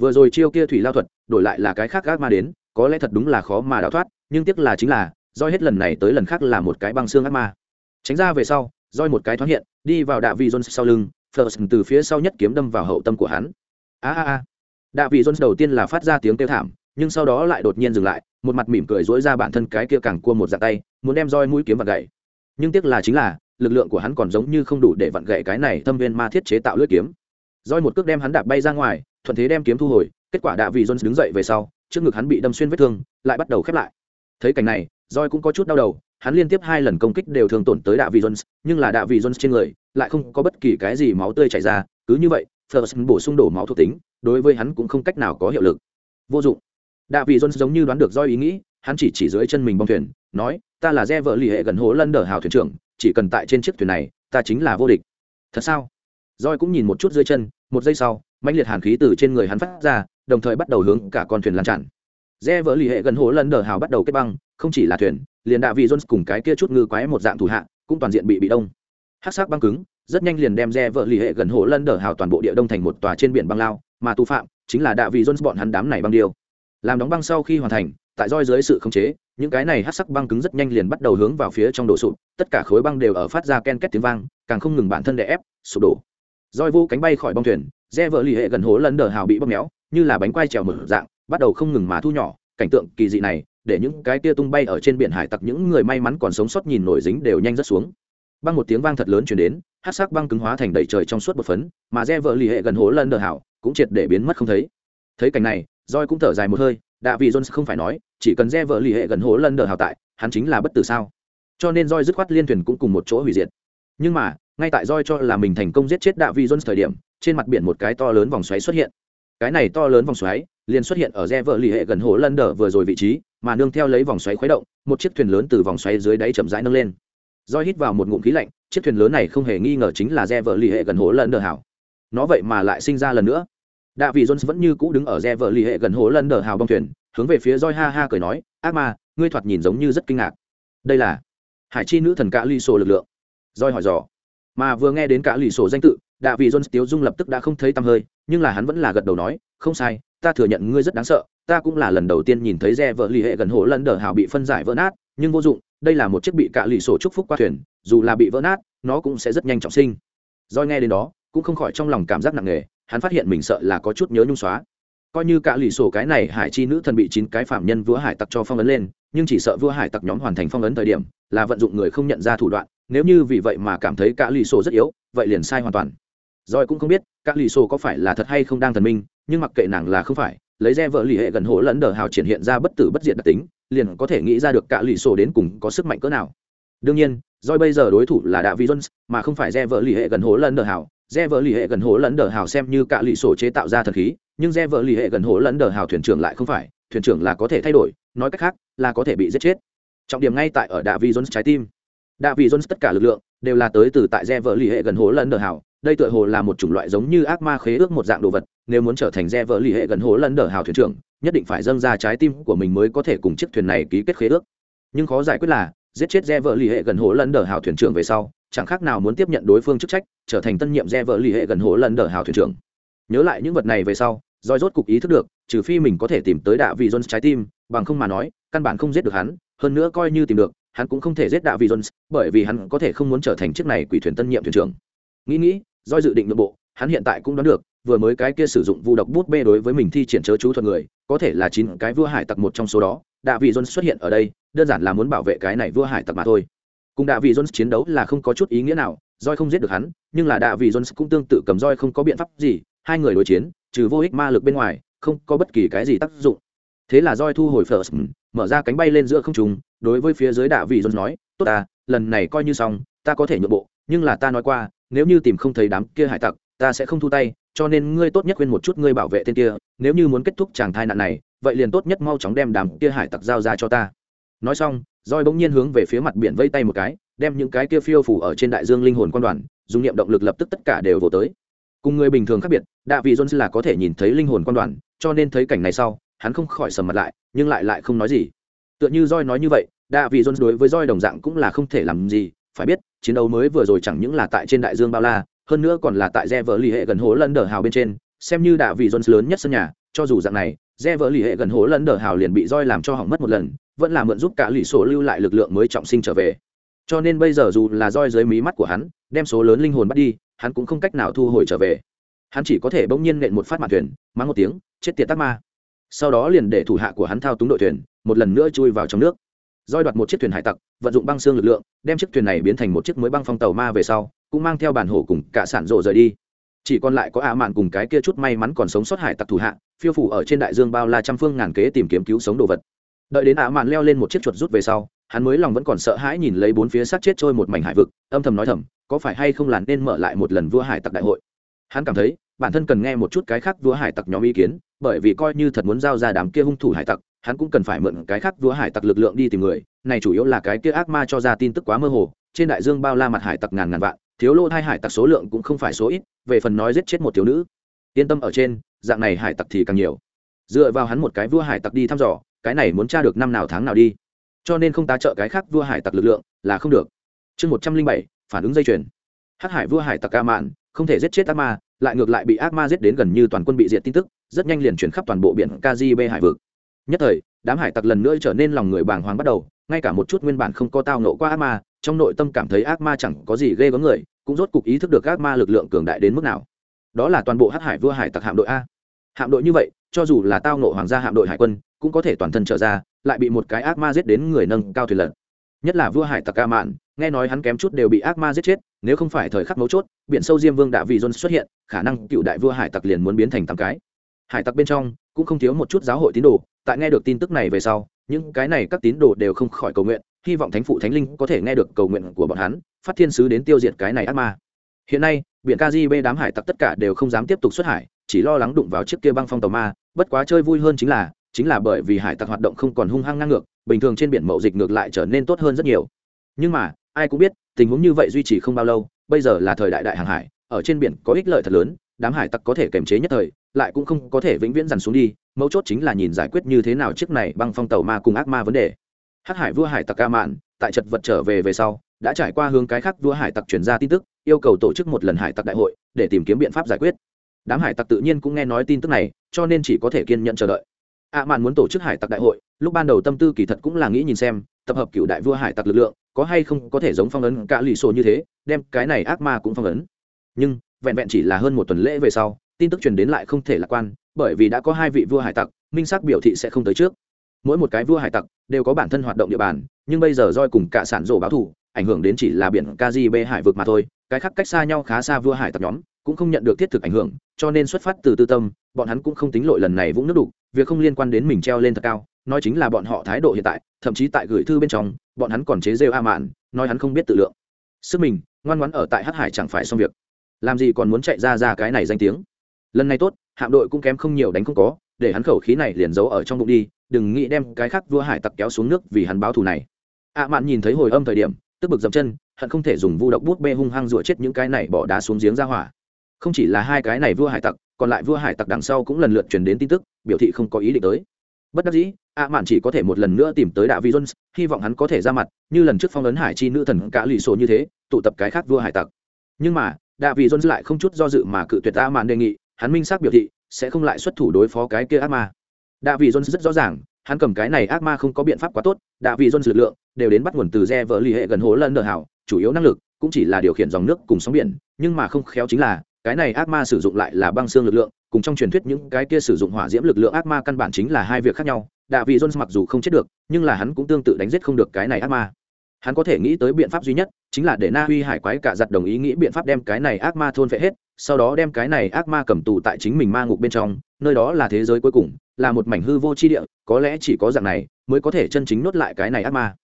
Vừa rồi chiêu kia thủy lao thuật, đổi lại là cái khác ác ma đến có lẽ thật đúng là khó mà đào thoát, nhưng tiếc là chính là do hết lần này tới lần khác là một cái băng xương ác ma. Tránh ra về sau, roi một cái thoáng hiện, đi vào đạ vị jones sau lưng first từ phía sau nhất kiếm đâm vào hậu tâm của hắn. A a a. Đạ vị jones đầu tiên là phát ra tiếng kêu thảm, nhưng sau đó lại đột nhiên dừng lại, một mặt mỉm cười dỗi ra bản thân cái kia càng cua một dạng tay, muốn đem roi mũi kiếm vặn gậy. Nhưng tiếc là chính là, lực lượng của hắn còn giống như không đủ để vặn gậy cái này thâm viên ma thiết chế tạo lưỡi kiếm. Roi một cước đem hắn đạp bay ra ngoài, thuận thế đem kiếm thu hồi, kết quả đạ vị jones đứng dậy về sau trước ngực hắn bị đâm xuyên vết thương, lại bắt đầu khép lại. Thấy cảnh này roi cũng có chút đau đầu, hắn liên tiếp hai lần công kích đều thường tổn tới đạ vị jones, nhưng là đạ vị jones trên người lại không có bất kỳ cái gì máu tươi chảy ra, cứ như vậy, Ferguson bổ sung đổ máu thuộc tính, đối với hắn cũng không cách nào có hiệu lực. Vô dụng. Đạ vị jones giống như đoán được roi ý nghĩ, hắn chỉ chỉ dưới chân mình bong thuyền, nói, ta là re vợ lì hệ gần hố lân đờ hào thuyền trưởng, chỉ cần tại trên chiếc thuyền này, ta chính là vô địch. Thật sao? Roi cũng nhìn một chút dưới chân, một giây sau, mãnh liệt hàn khí từ trên người hắn phát ra đồng thời bắt đầu hướng cả con thuyền lan tràn. Re vỡ lì hệ gần hồ lần đờ hào bắt đầu kết băng, không chỉ là thuyền, liền đạ vị jones cùng cái kia chút ngư quái một dạng thủ hạ, cũng toàn diện bị bị đông. Hát sắc băng cứng, rất nhanh liền đem re vợ lì hệ gần hồ lân đờ hào toàn bộ địa đông thành một tòa trên biển băng lao, mà tu phạm chính là đạ vị jones bọn hắn đám này băng điêu. Làm đóng băng sau khi hoàn thành, tại roi dưới sự khống chế, những cái này hát sắc băng cứng rất nhanh liền bắt đầu hướng vào phía trong đổ sụp, tất cả khối băng đều ở phát ra ken két tiếng vang, càng không ngừng bản thân đè ép, sụp đổ. Roi vô cánh bay khỏi bong thuyền, re vợ lì hệ gần hồ lần đờ hào bị bóp méo như là bánh quai trèo mở dạng, bắt đầu không ngừng mà thu nhỏ. Cảnh tượng kỳ dị này, để những cái tia tung bay ở trên biển hải tặc, những người may mắn còn sống sót nhìn nổi dính đều nhanh rất xuống. Băng một tiếng vang thật lớn chuyển đến, hát sắc băng cứng hóa thành đầy trời trong suốt một phấn, mà re vợ lì hệ gần hố lần đờ hảo, cũng triệt để biến mất không thấy. Thấy cảnh này roi cũng thở dài một hơi đạ vị jones không phải nói, chỉ cần re vợ lì hệ gần hố lần đờ hảo tại, hắn chính là bất tử sao? Cho nên roi dứt khoát liên thuyền cũng cùng một chỗ hủy diệt. Nhưng mà, ngay tại roi cho là mình thành công giết chết đạ vị jones thời điểm, trên mặt biển một cái to lớn vòng xoáy xuất hiện cái này to lớn vòng xoáy liền xuất hiện ở re vợ lì hệ gần hồ lân đờ vừa rồi vị trí, mà nương theo lấy vòng xoáy khuấy động, một chiếc thuyền lớn từ vòng xoáy dưới đáy chậm rãi nâng lên. Doi hít vào một ngụm khí lạnh, chiếc thuyền lớn này không hề nghi ngờ chính là re vợ lì hệ gần hồ lân đờ hảo nó vậy mà lại sinh ra lần nữa. Đạ vị jones vẫn như cũ đứng ở re vợ lì hệ gần hồ lân đờ hào bong thuyền, hướng về phía Doi ha ha cười nói, ác ma, ngươi thoạt nhìn giống như rất kinh ngạc. Đây là hải chi nữ thần cả lì sổ lực lượng. Doi hỏi dò. Mà vừa nghe đến cả lì sổ danh tự đạ vị jones tiếu dung lập tức đã không thấy tăm hơi, nhưng là hắn vẫn là gật đầu nói, không sai, ta thừa nhận ngươi rất đáng sợ, ta cũng là lần đầu tiên nhìn thấy re vợ lì hệ gần hồ lần đờ hào bị phân giải vỡ nát, nhưng vô dụng, đây là một chiếc bị cạ lì sổ chúc phúc qua thuyền, dù là bị vỡ nát, nó cũng sẽ rất nhanh trọng sinh. Do nghe đến đó, cũng không khỏi trong lòng cảm giác nặng nề, hắn phát hiện mình sợ là có chút nhớ nhung xóa. Coi như cạ lì sổ cái này hải chi nữ thần bị chín cái phạm nhân vua hải tặc cho phong ấn lên, nhưng chỉ sợ vua hải tặc nhóm hoàn thành phong ấn thời điểm, là vận dụng người không nhận ra thủ đoạn, nếu như vì vậy mà cảm thấy cạ lì sổ rất yếu, vậy liền sai hoàn toàn rồi cũng không biết các lì sổ có phải là thật hay không đang thần minh, nhưng mặc kệ nàng là không phải, lấy re vợ lì hệ gần hổ lẫn đờ hào triển hiện ra bất tử bất diệt đặc tính, liền có thể nghĩ ra được cả lì sổ đến cùng có sức mạnh cỡ nào. Đương nhiên doi bây giờ đối thủ là đạo vi jones, mà không phải re vợ lì hệ gần hổ lẫn đờ hào. Re vợ lì hệ gần hổ lẫn đờ hào xem như cả lì sổ chế tạo ra thần khí, nhưng re vợ lì hệ gần hổ lẫn đờ hào thuyền trưởng lại không phải, thuyền trưởng là có thể thay đổi, nói cách khác, là có thể bị giết chết. Trọng điểm ngay tại ở đạo vi jones trái tim. Đạo vi jones tất cả lực lượng đều là tới từ tại re vợ lì hệ gần hổ lẫn đờ hào đây tựa hồ là một chủng loại giống như ác ma khế ước một dạng đồ vật, nếu muốn trở thành re vợ lì hệ gần hồ lân đờ hào thuyền trưởng, nhất định phải dâng ra trái tim của mình mới có thể cùng chiếc thuyền này ký kết khế ước. Nhưng khó giải quyết là, giết chết re vợ lì hệ gần hồ lân đờ hào thuyền trưởng về sau, chẳng khác nào muốn tiếp nhận đối phương chức trách, trở thành tân nhiệm re vợ lì hệ gần hồ lân đờ hào thuyền trưởng. Nhớ lại những vật này về sau doi rốt cục ý thức được, trừ phi mình có thể tìm tới đạ vị jones trái tim, bằng không mà nói, căn bản không giết được hắn, hơn nữa coi như tìm được, hắn cũng không thể giết đạ vị jones, bởi vì hắn có thể không muốn trở thành chiếc này quỷ thuyền tân nhiệm thuyền trưởng. Nghĩ nghĩ doi dự định nội bộ, hắn hiện tại cũng đoán được, vừa mới cái kia sử dụng vu độc bút bê đối với mình thi triển chớ chú thuật người, có thể là chín cái vua hải tặc một trong số đó. Đạ vị john xuất hiện ở đây, đơn giản là muốn bảo vệ cái này vua hải tặc mà thôi. Cùng đạ vị john chiến đấu là không có chút ý nghĩa nào roi không giết được hắn, nhưng là đạ vị john cũng tương tự cầm roi không có biện pháp gì, hai người đối chiến, trừ vô ích ma lực bên ngoài, không có bất kỳ cái gì tác dụng. Thế là roi thu hồi first, mở ra cánh bay lên giữa không trung, đối với phía dưới đạ vị john nói, tốt à lần này coi như xong, ta có thể nhượng bộ, nhưng là ta nói qua nếu như tìm không thấy đám kia hải tặc, ta sẽ không thu tay, cho nên ngươi tốt nhất khuyên một chút ngươi bảo vệ tên kia, nếu như muốn kết thúc chàng thai nạn này, vậy liền tốt nhất mau chóng đem đám kia hải tặc giao ra cho ta. Nói xong roi bỗng nhiên hướng về phía mặt biển vây tay một cái, đem những cái kia phiêu phủ ở trên đại dương linh hồn quan đoàn, dùng niệm động lực lập tức tất cả đều vô tới. Cùng người bình thường khác biệt, đạ vị jones là có thể nhìn thấy linh hồn quan đoàn, cho nên thấy cảnh này sau, hắn không khỏi sầm mặt lại, nhưng lại lại không nói gì. Tựa như roi nói như vậy, đạ vị jones đối với roi đồng dạng cũng là không thể làm gì, phải biết chiến đấu mới vừa rồi chẳng những là tại trên đại dương bao la, hơn nữa còn là tại re vợ lì hệ gần hố lân đờ hào bên trên, xem như đạ vị jones lớn nhất sân nhà, cho dù dạng này re vợ lì hệ gần hố lân đờ hào liền bị roi làm cho hỏng mất một lần, vẫn là mượn giúp cả lì sổ lưu lại lực lượng mới trọng sinh trở về. Cho nên bây giờ dù là roi dưới mí mắt của hắn, đem số lớn linh hồn bắt đi, hắn cũng không cách nào thu hồi trở về. Hắn chỉ có thể bỗng nhiên nện một phát mặt thuyền, mắng một tiếng, chết tiệt tắc ma. Sau đó liền để thủ hạ của hắn thao túng đội thuyền, một lần nữa chui vào trong nước roi đoạt một chiếc thuyền hải tặc, vận dụng băng xương lực lượng, đem chiếc thuyền này biến thành một chiếc mới băng phong tàu ma về sau, cũng mang theo bản hổ cùng cả sản rộ rời đi. Chỉ còn lại có ạ mạn cùng cái kia chút may mắn còn sống sót hải tặc thủ hạ, phiêu phủ ở trên đại dương bao la trăm phương ngàn kế tìm kiếm cứu sống đồ vật. Đợi đến ạ mạn leo lên một chiếc chuột rút về sau, hắn mới lòng vẫn còn sợ hãi nhìn lấy bốn phía sát chết trôi một mảnh hải vực, âm thầm nói thầm, có phải hay không là nên mở lại một lần vua hải tặc đại hội. Hắn cảm thấy, bản thân cần nghe một chút cái khác vua hải tặc nhóm ý kiến, bởi vì coi như thật muốn giao ra đám kia hung thủ hải tặc hắn cũng cần phải mượn cái khác vua hải tặc lực lượng đi tìm người, này chủ yếu là cái kia ác ma cho ra tin tức quá mơ hồ, trên đại dương bao la mặt hải tặc ngàn ngàn vạn, thiếu lô hai hải tặc số lượng cũng không phải số ít, về phần nói giết chết một thiếu nữ. Yên tâm ở trên, dạng này hải tặc thì càng nhiều. Dựa vào hắn một cái vua hải tặc đi thăm dò, cái này muốn tra được năm nào tháng nào đi. Cho nên không tá trợ cái khác vua hải tặc lực lượng là không được. Chương một trăm linh bảy, phản ứng dây chuyền. Hát hải vua hải tặc ca mạn, không thể giết chết ác ma, lại ngược lại bị ác ma giết đến gần như toàn quân bị diệt tin tức, rất nhanh liền chuyển khắp toàn bộ biển kgb hải vực nhất thời, đám hải tặc lần nữa trở nên lòng người bàng hoàng bắt đầu, ngay cả một chút nguyên bản không có tao nộ qua ác ma, trong nội tâm cảm thấy ác ma chẳng có gì ghê gớm người, cũng rốt cục ý thức được ác ma lực lượng cường đại đến mức nào. Đó là toàn bộ hát hải vua hải tặc hạm đội a. Hạm đội như vậy, cho dù là tao nộ hoàng gia hạm đội hải quân, cũng có thể toàn thân trở ra, lại bị một cái ác ma giết đến người nâng cao thuyền lật. Nhất là vua hải tặc ca mạn, nghe nói hắn kém chút đều bị ác ma giết chết, nếu không phải thời khắc mấu chốt, biển sâu diêm vương đạ vị dôn xuất hiện, khả năng cựu đại vua hải tặc liền muốn biến thành tám cái. Hải tặc bên trong, cũng không thiếu một chút giáo hội tín đồ tại nghe được tin tức này về sau, những cái này các tín đồ đều không khỏi cầu nguyện, hy vọng thánh phụ thánh linh có thể nghe được cầu nguyện của bọn hắn, phát thiên sứ đến tiêu diệt cái này ác ma. Hiện nay, biển kgb đám hải tặc tất cả đều không dám tiếp tục xuất hải, chỉ lo lắng đụng vào chiếc kia băng phong tàu ma, bất quá chơi vui hơn chính là chính là bởi vì hải tặc hoạt động không còn hung hăng ngang ngược, bình thường trên biển mậu dịch ngược lại trở nên tốt hơn rất nhiều. Nhưng mà, ai cũng biết, tình huống như vậy duy trì không bao lâu, bây giờ là thời đại đại hàng hải, ở trên biển có ích lợi thật lớn, đám hải tặc có thể kiềm chế nhất thời lại cũng không có thể vĩnh viễn dằn xuống đi, mấu chốt chính là nhìn giải quyết như thế nào chiếc này băng phong tàu ma cùng ác ma vấn đề. Hắc hải vua hải tặc ca mạn, tại chật vật trở về về sau, đã trải qua hướng cái khác vua hải tặc chuyển ra tin tức, yêu cầu tổ chức một lần hải tặc đại hội để tìm kiếm biện pháp giải quyết. Đám hải tặc tự nhiên cũng nghe nói tin tức này, cho nên chỉ có thể kiên nhận chờ đợi. Ạ mạn muốn tổ chức hải tặc đại hội, lúc ban đầu tâm tư kỳ thật cũng là nghĩ nhìn xem, tập hợp cựu đại vua hải tặc lực lượng, có hay không có thể giống phong ấn cả lì sổ như thế, đem cái này ác ma cũng phong ấn. Nhưng, vẹn vẹn chỉ là hơn một tuần lễ về sau tin tức truyền đến lại không thể lạc quan bởi vì đã có hai vị vua hải tặc minh xác biểu thị sẽ không tới trước. Mỗi một cái vua hải tặc đều có bản thân hoạt động địa bàn nhưng bây giờ roi cùng cả sản rổ báo thủ ảnh hưởng đến chỉ là biển kgb hải vực mà thôi cái khác cách xa nhau khá xa vua hải tặc nhóm cũng không nhận được thiết thực ảnh hưởng cho nên xuất phát từ tư tâm bọn hắn cũng không tính lội lần này vũng nước đủ, việc không liên quan đến mình treo lên thật cao nói chính là bọn họ thái độ hiện tại thậm chí tại gửi thư bên trong bọn hắn còn chế rêu a mạn nói hắn không biết tự lượng. Sức mình ngoan ngoãn ở tại hắc hải chẳng phải xong việc. Làm gì còn muốn chạy ra ra cái này danh tiếng? Lần này tốt, hạm đội cũng kém không nhiều đánh không có, để hắn khẩu khí này liền giấu ở trong bụng đi, đừng nghĩ đem cái khác vua hải tặc kéo xuống nước vì hắn báo thù này. Ạ mạn nhìn thấy hồi âm thời điểm, tức bực dậm chân, hận không thể dùng vu độc bút bê hung hăng rủa chết những cái này bỏ đá xuống giếng ra hỏa. Không chỉ là hai cái này vua hải tặc, còn lại vua hải tặc đằng sau cũng lần lượt truyền đến tin tức, biểu thị không có ý định tới. Bất đắc dĩ, ạ mạn chỉ có thể một lần nữa tìm tới đạo vi jones, hy vọng hắn có thể ra mặt, như lần trước phong ấn hải chi nữ thần cả lì sổ như thế, tụ tập cái khác vua hải tặc. Nhưng mà đạo vi jones lại không chút do dự mà cự tuyệt a mạn đề nghị hắn minh xác biểu thị sẽ không lại xuất thủ đối phó cái kia ác ma. Đạ vị jones rất rõ ràng, hắn cầm cái này ác ma không có biện pháp quá tốt, đạ vị jones lực lượng đều đến bắt nguồn từ re vỡ lì hệ gần hố lân nợ hảo, chủ yếu năng lực cũng chỉ là điều khiển dòng nước cùng sóng biển, nhưng mà không khéo chính là, cái này ác ma sử dụng lại là băng xương lực lượng, cùng trong truyền thuyết những cái kia sử dụng hỏa diễm lực lượng ác ma căn bản chính là hai việc khác nhau. Đạ vị jones mặc dù không chết được, nhưng là hắn cũng tương tự đánh giết không được cái này ác ma. Hắn có thể nghĩ tới biện pháp duy nhất, chính là để na huy hải quái cả giặt đồng ý nghĩ biện pháp đem cái này ác ma thôn phệ hết sau đó đem cái này ác ma cầm tù tại chính mình ma ngục bên trong, nơi đó là thế giới cuối cùng, là một mảnh hư vô chi địa, có lẽ chỉ có dạng này mới có thể chân chính nuốt lại cái này ác ma.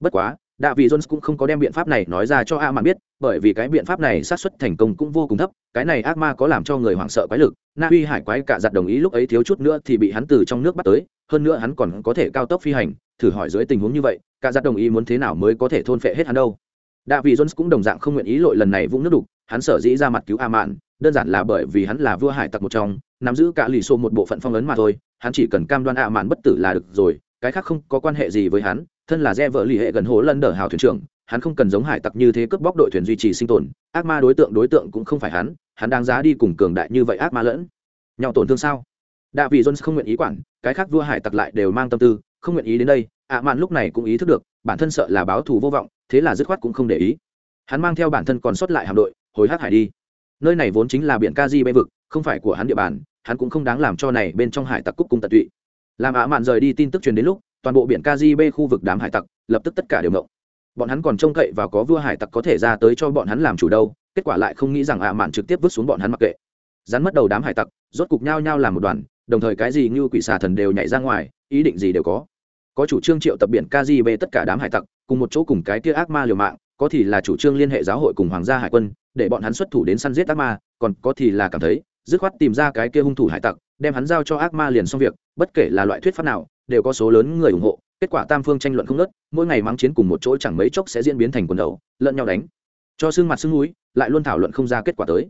Bất quá đạ vị jones cũng không có đem biện pháp này nói ra cho a mạn biết, bởi vì cái biện pháp này sát xuất thành công cũng vô cùng thấp, cái này ác ma có làm cho người hoảng sợ quái lực, na uy hải quái cả giặt đồng ý lúc ấy thiếu chút nữa thì bị hắn từ trong nước bắt tới, hơn nữa hắn còn có thể cao tốc phi hành, thử hỏi dưới tình huống như vậy, cả giặt đồng ý muốn thế nào mới có thể thôn phệ hết hắn đâu đạ vị jones cũng đồng dạng không nguyện ý lội lần này vũng nước đục, hắn sở dĩ ra mặt cứu a mạn đơn giản là bởi vì hắn là vua hải tặc một trong, nắm giữ cả lì xô một bộ phận phong ấn mà thôi, hắn chỉ cần cam đoan a mạn bất tử là được rồi, cái khác không có quan hệ gì với hắn, thân là re vợ lì hệ gần hồ lân đờ hào thuyền trưởng, hắn không cần giống hải tặc như thế cướp bóc đội thuyền duy trì sinh tồn, ác ma đối tượng đối tượng cũng không phải hắn hắn đang giá đi cùng cường đại như vậy ác ma lẫn nhau tổn thương sao? Đạ vị jones không nguyện ý quản, cái khác vua hải tặc lại đều mang tâm tư, không nguyện ý đến đây ạ mạn lúc này cũng ý thức được, bản thân sợ là báo thù vô vọng, thế là dứt khoát cũng không để ý. Hắn mang theo bản thân còn sót lại hạm đội, hồi hát hải đi. Nơi này vốn chính là biển ca di bê vực, không phải của hắn địa bàn, hắn cũng không đáng làm cho này bên trong hải tặc cúc cung tận tụy. Làm ạ mạn rời đi tin tức truyền đến lúc, toàn bộ biển kgb khu vực đám hải tặc lập tức tất cả đều ngộng. Bọn hắn còn trông cậy và có vua hải tặc có thể ra tới cho bọn hắn làm chủ đâu, kết quả lại không nghĩ rằng ạ mạn trực tiếp vứt xuống bọn hắn mặc kệ. Rắn mất đầu đám hải tặc, rốt cục nhao nhao làm một đoàn, đồng thời cái gì như quỷ xà thần đều nhảy ra ngoài, ý định gì đều có có chủ trương triệu tập biển kgb tất cả đám hải tặc cùng một chỗ cùng cái kia ác ma liều mạng có thì là chủ trương liên hệ giáo hội cùng hoàng gia hải quân để bọn hắn xuất thủ đến săn giết ác ma còn có thì là cảm thấy dứt khoát tìm ra cái kia hung thủ hải tặc đem hắn giao cho ác ma liền xong việc bất kể là loại thuyết pháp nào đều có số lớn người ủng hộ kết quả tam phương tranh luận không ngớt, mỗi ngày mắng chiến cùng một chỗ chẳng mấy chốc sẽ diễn biến thành quần đầu lẫn nhau đánh. Cho xương mặt xương núi lại luôn thảo luận không ra kết quả tới.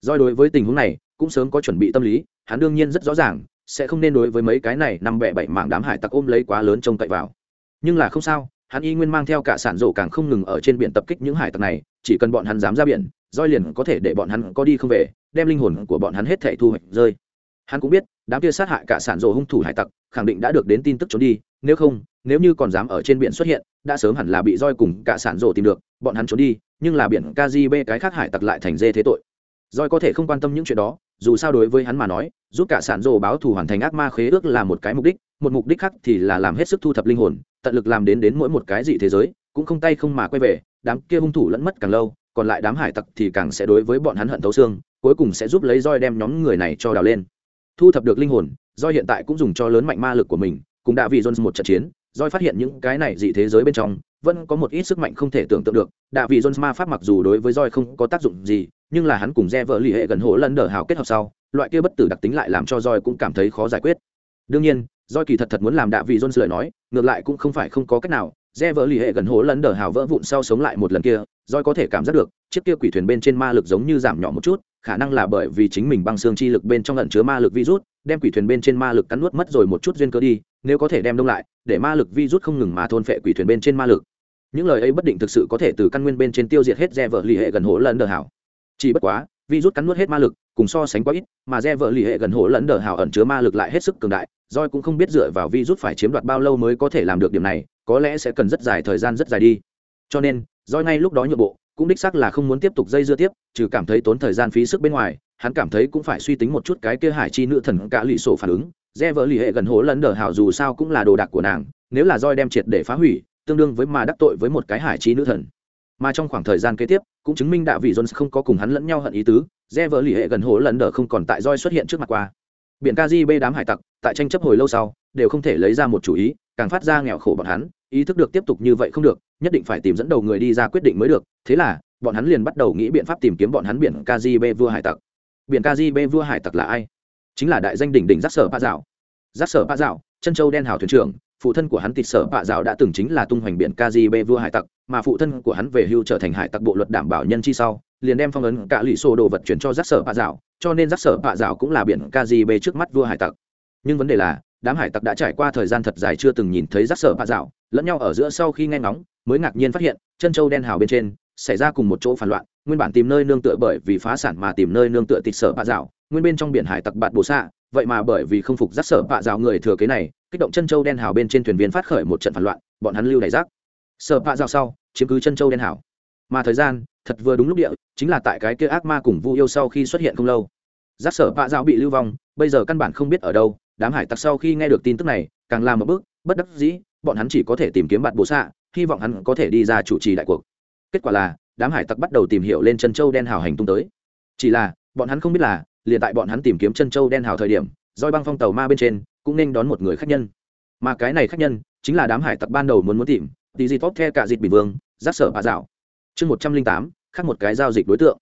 Doi đối với tình huống này cũng sớm có chuẩn bị tâm lý hắn đương nhiên rất rõ ràng sẽ không nên đối với mấy cái này năm bẹ bảy mảng đám hải tặc ôm lấy quá lớn trông cậy vào. Nhưng là không sao, hắn y nguyên mang theo cả sản rổ càng không ngừng ở trên biển tập kích những hải tặc này, chỉ cần bọn hắn dám ra biển, roi liền có thể để bọn hắn có đi không về, đem linh hồn của bọn hắn hết thảy thu hoạch rơi. Hắn cũng biết, đám kia sát hại cả sản rổ hung thủ hải tặc, khẳng định đã được đến tin tức trốn đi, nếu không, nếu như còn dám ở trên biển xuất hiện, đã sớm hẳn là bị roi cùng cả sản rổ tìm được, bọn hắn trốn đi, nhưng là biển kgb cái khác hải tặc lại thành dê thế tội. Roi có thể không quan tâm những chuyện đó dù sao đối với hắn mà nói, giúp cả sản rồ báo thù hoàn thành ác ma khế ước là một cái mục đích, một mục đích khác thì là làm hết sức thu thập linh hồn, tận lực làm đến đến mỗi một cái dị thế giới, cũng không tay không mà quay về, đám kia hung thủ lẫn mất càng lâu, còn lại đám hải tặc thì càng sẽ đối với bọn hắn hận thấu xương, cuối cùng sẽ giúp lấy roi đem nhóm người này cho đào lên. Thu thập được linh hồn, roi hiện tại cũng dùng cho lớn mạnh ma lực của mình cũng đã vì jones một trận chiến, roi phát hiện những cái này dị thế giới bên trong, vẫn có một ít sức mạnh không thể tưởng tượng được. Đạ vị jones ma pháp mặc dù đối với roi không có tác dụng gì nhưng là hắn cùng re vợ lì hệ gần hồ lần đờ hào kết hợp sau, loại kia bất tử đặc tính lại làm cho roi cũng cảm thấy khó giải quyết. Đương nhiên roi kỳ thật thật muốn làm đạ vị jones lời nói, ngược lại cũng không phải không có cách nào re vợ lì hệ gần hồ lần đờ hào vỡ vụn sau sống lại một lần kia roi có thể cảm giác được, chiếc kia quỷ thuyền bên trên ma lực giống như giảm nhỏ một chút, khả năng là bởi vì chính mình băng xương chi lực bên trong ẩn chứa ma lực virus, đem quỷ thuyền bên trên ma lực cắn nuốt mất rồi một chút duyên cơ đi, nếu có thể đem đông lại, để ma lực virus không ngừng mà thôn phệ quỷ thuyền bên trên ma lực. Những lời ấy bất định thực sự có thể từ căn nguyên bên trên tiêu diệt hết re vợ lì hệ gần hố lần đờ hảo chỉ bất quá, virus cắn nuốt hết ma lực, cùng so sánh quá ít, mà re vợ lì hệ gần hổ lẫn đờ hảo ẩn chứa ma lực lại hết sức cường đại roi cũng không biết dựa vào virus phải chiếm đoạt bao lâu mới có thể làm được điểm này, có lẽ sẽ cần rất dài thời gian rất dài đi. Cho nên roi ngay lúc đó nhượng bộ, cũng đích xác là không muốn tiếp tục dây dưa tiếp, trừ cảm thấy tốn thời gian phí sức bên ngoài, hắn cảm thấy cũng phải suy tính một chút cái kia hải chi nữ thần cả lụy sổ phản ứng. Re vợ lì hệ gần hố lẫn đờ hảo dù sao cũng là đồ đạc của nàng, nếu là roi đem triệt để phá hủy, tương đương với mà đắc tội với một cái hải chi nữ thần mà trong khoảng thời gian kế tiếp, cũng chứng minh đạo vị jones không có cùng hắn lẫn nhau hận ý tứ re vợ lì hệ gần hố lẫn đờ không còn tại roi xuất hiện trước mặt qua. Biển bê đám hải tặc, tại tranh chấp hồi lâu sau, đều không thể lấy ra một chủ ý, càng phát ra nghèo khổ bọn hắn, ý thức được tiếp tục như vậy không được, nhất định phải tìm dẫn đầu người đi ra quyết định mới được, thế là, bọn hắn liền bắt đầu nghĩ biện pháp tìm kiếm bọn hắn biển kgb vua hải tặc. Biển kgb vua hải tặc là ai? Chính là đại danh đỉnh đỉnh giác sở ba dạo. Giác sở ba dạo, chân châu đen hào thuyền trưởng, phụ thân của hắn tịt sở bạ dạo đã từng chính là tung hoành biển kgb vua hải tặc mà phụ thân của hắn về hưu trở thành hải tặc bộ luật đảm bảo nhân chi sau, liền đem phong ấn cả lụy sổ đồ vật chuyển cho giác sở bạ dạo, cho nên giác sở bạ dạo cũng là biển kgb trước mắt vua hải tặc. Nhưng vấn đề là, đám hải tặc đã trải qua thời gian thật dài chưa từng nhìn thấy giác sở bạ dạo, lẫn nhau ở giữa sau khi nghe ngóng, mới ngạc nhiên phát hiện, chân châu đen hào bên trên, xảy ra cùng một chỗ phản loạn, nguyên bản tìm nơi nương tựa bởi vì phá sản mà tìm nơi nương tựa tịch sở bạ dạo, nguyên bên trong biển hải tặc bạt bồ xạ, vậy mà bởi vì không phục giác sở bạ dạo người thừa kế này, kích động chân châu đen hào bên trên thuyền viên phát khởi một trận phản loạn, bọn hắn lưu đ rác. Sở bạ dạo sau chiếm cứ chân châu đen hào mà thời gian, thật vừa đúng lúc địa, chính là tại cái kia ác ma cùng vu yêu sau khi xuất hiện không lâu. Giác sở bạ dạo bị lưu vong, bây giờ căn bản không biết ở đâu, đám hải tặc sau khi nghe được tin tức này, càng làm một bước, bất đắc dĩ, bọn hắn chỉ có thể tìm kiếm bạn bồ xạ, hy vọng hắn có thể đi ra chủ trì đại cuộc. Kết quả là, đám hải tặc bắt đầu tìm hiểu lên chân châu đen hào hành tung tới. Chỉ là, bọn hắn không biết là, liền tại bọn hắn tìm kiếm chân châu đen hào thời điểm, roi băng phong tàu ma bên trên, cũng nên đón một người khách nhân. Mà cái này khách nhân, chính là đám hải tặc ban đầu muốn muốn tìm tỷ dịp tốt the cả dịp bình vương giác sở bà dạo. Chương một trăm linh tám, khác một cái giao dịch đối tượng.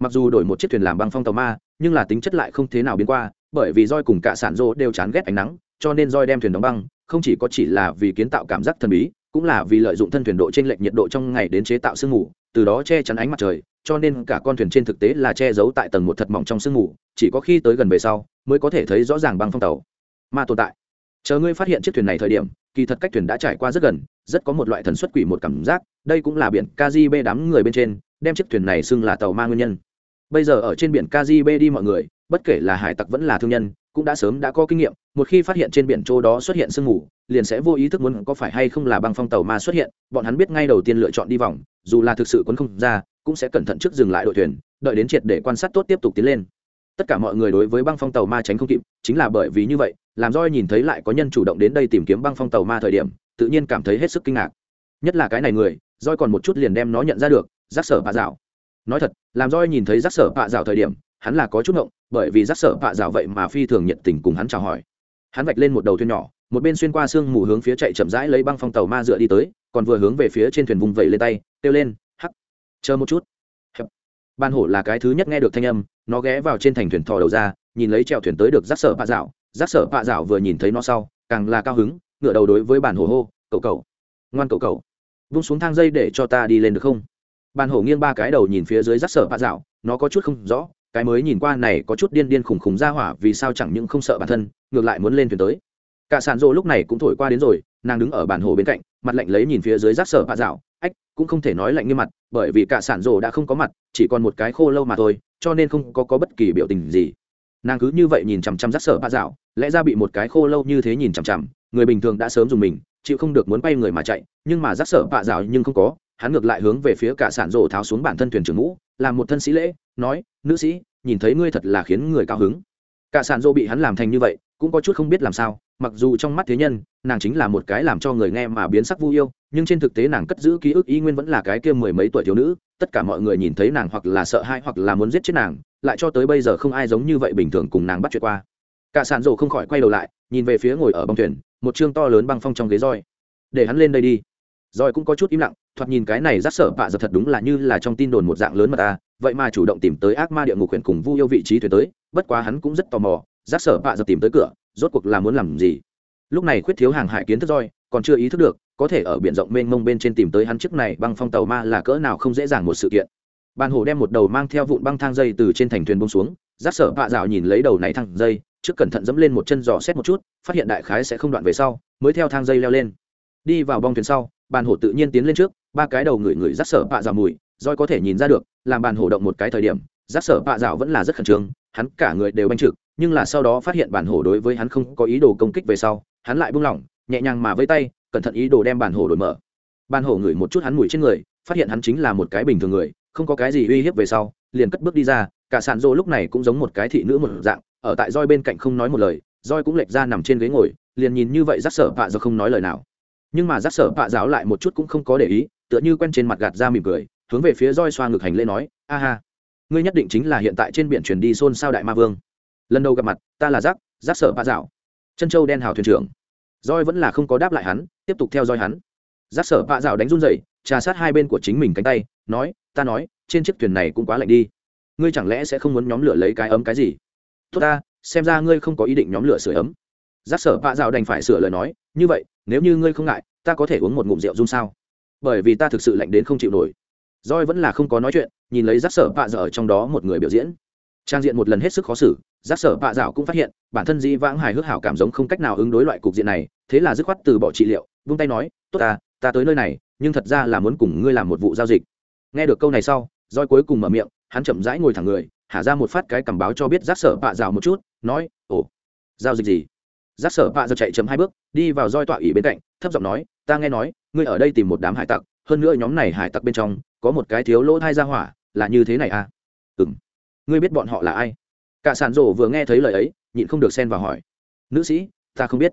Mặc dù đổi một chiếc thuyền làm băng phong tàu ma, nhưng là tính chất lại không thế nào biến qua, bởi vì roi cùng cả sản rô đều chán ghét ánh nắng, cho nên roi đem thuyền đóng băng, không chỉ có chỉ là vì kiến tạo cảm giác thần bí, cũng là vì lợi dụng thân thuyền độ trên lệch nhiệt độ trong ngày đến chế tạo sương mù, từ đó che chắn ánh mặt trời, cho nên cả con thuyền trên thực tế là che giấu tại tầng một thật mỏng trong sương mù, chỉ có khi tới gần về sau, mới có thể thấy rõ ràng băng phong tàu mà tồn tại. Chờ ngươi phát hiện chiếc thuyền này thời điểm, kỳ thật cách thuyền đã trải qua rất gần rất có một loại thần xuất quỷ một cảm giác, đây cũng là biển kgb đám người bên trên, đem chiếc thuyền này xưng là tàu ma nguyên nhân. Bây giờ ở trên biển kgb đi mọi người, bất kể là hải tặc vẫn là thương nhân, cũng đã sớm đã có kinh nghiệm, một khi phát hiện trên biển châu đó xuất hiện sương mù, liền sẽ vô ý thức muốn có phải hay không là băng phong tàu ma xuất hiện, bọn hắn biết ngay đầu tiên lựa chọn đi vòng, dù là thực sự quấn không ra, cũng sẽ cẩn thận trước dừng lại đội thuyền, đợi đến triệt để quan sát tốt tiếp tục tiến lên. Tất cả mọi người đối với băng phong tàu ma tránh không kịp, chính là bởi vì như vậy, làm roi nhìn thấy lại có nhân chủ động đến đây tìm kiếm băng phong tàu ma thời điểm tự nhiên cảm thấy hết sức kinh ngạc. Nhất là cái này người roi còn một chút liền đem nó nhận ra được giác sở bạ dạo. Nói thật, làm roi nhìn thấy giác sở bạ dạo thời điểm, hắn là có chút ngộng, bởi vì giác sở bạ dạo vậy mà phi thường nhiệt tình cùng hắn chào hỏi. Hắn vạch lên một đầu thuyền nhỏ, một bên xuyên qua sương mù hướng phía chạy chậm rãi lấy băng phong tàu ma dựa đi tới, còn vừa hướng về phía trên thuyền vùng vẩy lên tay, kêu lên, hắc, chờ một chút. Ban hổ là cái thứ nhất nghe được thanh âm, nó ghé vào trên thành thuyền thò đầu ra, nhìn lấy trèo thuyền tới được giác sở bạ dạo. Giác sở bạ dạo vừa nhìn thấy nó sau, càng là cao hứng ngựa đầu đối với bản hổ hô cậu cậu ngoan cậu cậu vung xuống thang dây để cho ta đi lên được không? Bản hổ nghiêng ba cái đầu nhìn phía dưới rắc sở bạ dạo nó có chút không rõ cái mới nhìn qua này có chút điên điên khủng khủng ra hỏa vì sao chẳng những không sợ bản thân ngược lại muốn lên thuyền tới. Cả sàn rô lúc này cũng thổi qua đến rồi nàng đứng ở bản hồ bên cạnh mặt lạnh lấy nhìn phía dưới rác sở bạ dạo ách cũng không thể nói lạnh như mặt bởi vì cả sản rô đã không có mặt chỉ còn một cái khô lâu mà thôi cho nên không có, có bất kỳ biểu tình gì. Nàng cứ như vậy nhìn chằm chằm rác sở bạ dạo lẽ ra bị một cái khô lâu như thế nhìn chằm chằm người bình thường đã sớm dùng mình, chịu không được muốn bay người mà chạy, nhưng mà giác sở bạ dạo nhưng không có, hắn ngược lại hướng về phía cả sản rổ tháo xuống bản thân thuyền trưởng ngũ, làm một thân sĩ lễ, nói, nữ sĩ, nhìn thấy ngươi thật là khiến người cao hứng. Cả sản rổ bị hắn làm thành như vậy, cũng có chút không biết làm sao, mặc dù trong mắt thế nhân, nàng chính là một cái làm cho người nghe mà biến sắc vui yêu, nhưng trên thực tế nàng cất giữ ký ức y nguyên vẫn là cái kia mười mấy tuổi thiếu nữ, tất cả mọi người nhìn thấy nàng hoặc là sợ hãi hoặc là muốn giết chết nàng, lại cho tới bây giờ không ai giống như vậy bình thường cùng nàng bắt chuyện qua. Cả sàn rổ không khỏi quay đầu lại, nhìn về phía ngồi ở bong thuyền một chương to lớn băng phong trong ghế roi. Để hắn lên đây đi. Roi cũng có chút im lặng, thoạt nhìn cái này rắc sợ bạ giật thật đúng là như là trong tin đồn một dạng lớn mà ta, vậy mà chủ động tìm tới ác ma địa ngục huyện cùng vu yêu vị trí thuyền tới, bất quá hắn cũng rất tò mò, rắc sợ bạ giật tìm tới cửa, rốt cuộc là muốn làm gì? Lúc này khuyết thiếu hàng hải kiến thức roi, còn chưa ý thức được, có thể ở biển rộng mênh mông bên trên tìm tới hắn chiếc này băng phong tàu ma là cỡ nào không dễ dàng một sự kiện. Bàn hồ đem một đầu mang theo vụn băng thang dây từ trên thành thuyền bông xuống, rắc sợ bạ dạo nhìn lấy đầu này thang dây trước cẩn thận dẫm lên một chân giò xét một chút, phát hiện đại khái sẽ không đoạn về sau, mới theo thang dây leo lên. Đi vào bong thuyền sau, bàn hổ tự nhiên tiến lên trước, ba cái đầu người người rắc sở bạ dạo mùi, roi có thể nhìn ra được, làm bàn hổ động một cái thời điểm, rắc sở bạ dạo vẫn là rất khẩn trương, hắn cả người đều banh trực nhưng là sau đó phát hiện bản hổ đối với hắn không có ý đồ công kích về sau, hắn lại buông lỏng, nhẹ nhàng mà với tay, cẩn thận ý đồ đem bản hổ đổi mở. Bản hổ ngửi một chút hắn mùi trên người, phát hiện hắn chính là một cái bình thường người, không có cái gì uy hiếp về sau, liền cất bước đi ra, cả sàn rô lúc này cũng giống một cái thị nữ một dạng ở tại roi bên cạnh không nói một lời, roi cũng lệch ra nằm trên ghế ngồi, liền nhìn như vậy rắc sở vạ do không nói lời nào. Nhưng mà rắc sở vạ giáo lại một chút cũng không có để ý, tựa như quen trên mặt gạt ra mỉm cười, hướng về phía roi xoa ngực hành lễ nói, a ha, ngươi nhất định chính là hiện tại trên biển truyền đi xôn sao đại ma vương. Lần đầu gặp mặt, ta là rắc rắc sở vạ dạo chân châu đen hào thuyền trưởng. Roi vẫn là không có đáp lại hắn, tiếp tục theo dõi hắn. Rắc sở vạ dạo đánh run rẩy, trà sát hai bên của chính mình cánh tay, nói, ta nói, trên chiếc thuyền này cũng quá lạnh đi. Ngươi chẳng lẽ sẽ không muốn nhóm lửa lấy cái ấm cái gì? Tốt ta, xem ra ngươi không có ý định nhóm lửa sửa ấm. Giác sở vạ dạo đành phải sửa lời nói, như vậy, nếu như ngươi không ngại, ta có thể uống một ngụm rượu dung sao? Bởi vì ta thực sự lạnh đến không chịu nổi. Roi vẫn là không có nói chuyện, nhìn lấy giác sở vạ dạo ở trong đó một người biểu diễn. Trang diện một lần hết sức khó xử, giác sở vạ dạo cũng phát hiện, bản thân dĩ vãng hài hước hảo cảm giống không cách nào ứng đối loại cục diện này, thế là dứt khoát từ bỏ trị liệu, vung tay nói, tốt ta ta tới nơi này, nhưng thật ra là muốn cùng ngươi làm một vụ giao dịch. Nghe được câu này sau roi cuối cùng mở miệng, hắn chậm rãi ngồi thẳng người hả ra một phát cái cầm báo cho biết giác sở bạ rào một chút, nói, ồ, giao dịch gì? Giác sở bạ giờ chạy chấm hai bước, đi vào roi tọa ủy bên cạnh, thấp giọng nói, ta nghe nói, ngươi ở đây tìm một đám hải tặc, hơn nữa nhóm này hải tặc bên trong, có một cái thiếu lỗ thai ra hỏa, là như thế này à? Ừ m ngươi biết bọn họ là ai? Cả sản rổ vừa nghe thấy lời ấy, nhịn không được xen vào hỏi. Nữ sĩ, ta không biết.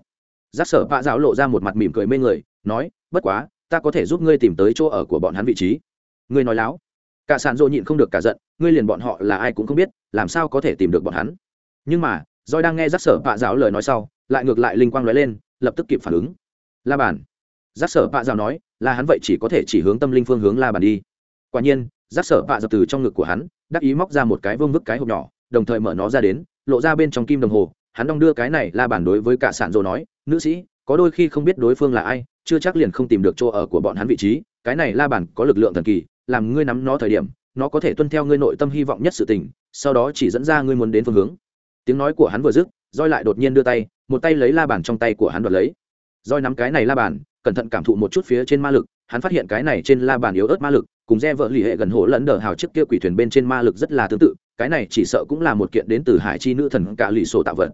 Giác sở bạ rào lộ ra một mặt mỉm cười mê người, nói, bất quá, ta có thể giúp ngươi tìm tới chỗ ở của bọn hắn vị trí. Ngươi nói láo cả sản dỗ nhịn không được cả giận, ngươi liền bọn họ là ai cũng không biết, làm sao có thể tìm được bọn hắn. Nhưng mà roi đang nghe giác sở bạ giáo lời nói sau, lại ngược lại linh quang nói lên, lập tức kịp phản ứng. La bàn. Giác sở bạ giáo nói, là hắn vậy chỉ có thể chỉ hướng tâm linh phương hướng la bàn đi. Quả nhiên, giác sở bạ dập từ trong ngực của hắn, đắc ý móc ra một cái vương vức cái hộp nhỏ, đồng thời mở nó ra đến, lộ ra bên trong kim đồng hồ. Hắn đong đưa cái này la bàn đối với cả sản dỗ nói, nữ sĩ, có đôi khi không biết đối phương là ai, chưa chắc liền không tìm được chỗ ở của bọn hắn vị trí. Cái này la bàn có lực lượng thần kỳ làm ngươi nắm nó thời điểm, nó có thể tuân theo ngươi nội tâm hy vọng nhất sự tình, sau đó chỉ dẫn ra ngươi muốn đến phương hướng. Tiếng nói của hắn vừa dứt roi lại đột nhiên đưa tay, một tay lấy la bàn trong tay của hắn đoạt lấy. Roi nắm cái này la bàn, cẩn thận cảm thụ một chút phía trên ma lực, hắn phát hiện cái này trên la bàn yếu ớt ma lực, cùng re vợ lì hệ gần hổ lẫn đờ hào trước kia quỷ thuyền bên trên ma lực rất là tương tự, cái này chỉ sợ cũng là một kiện đến từ hải chi nữ thần cả lì sổ tạo vật.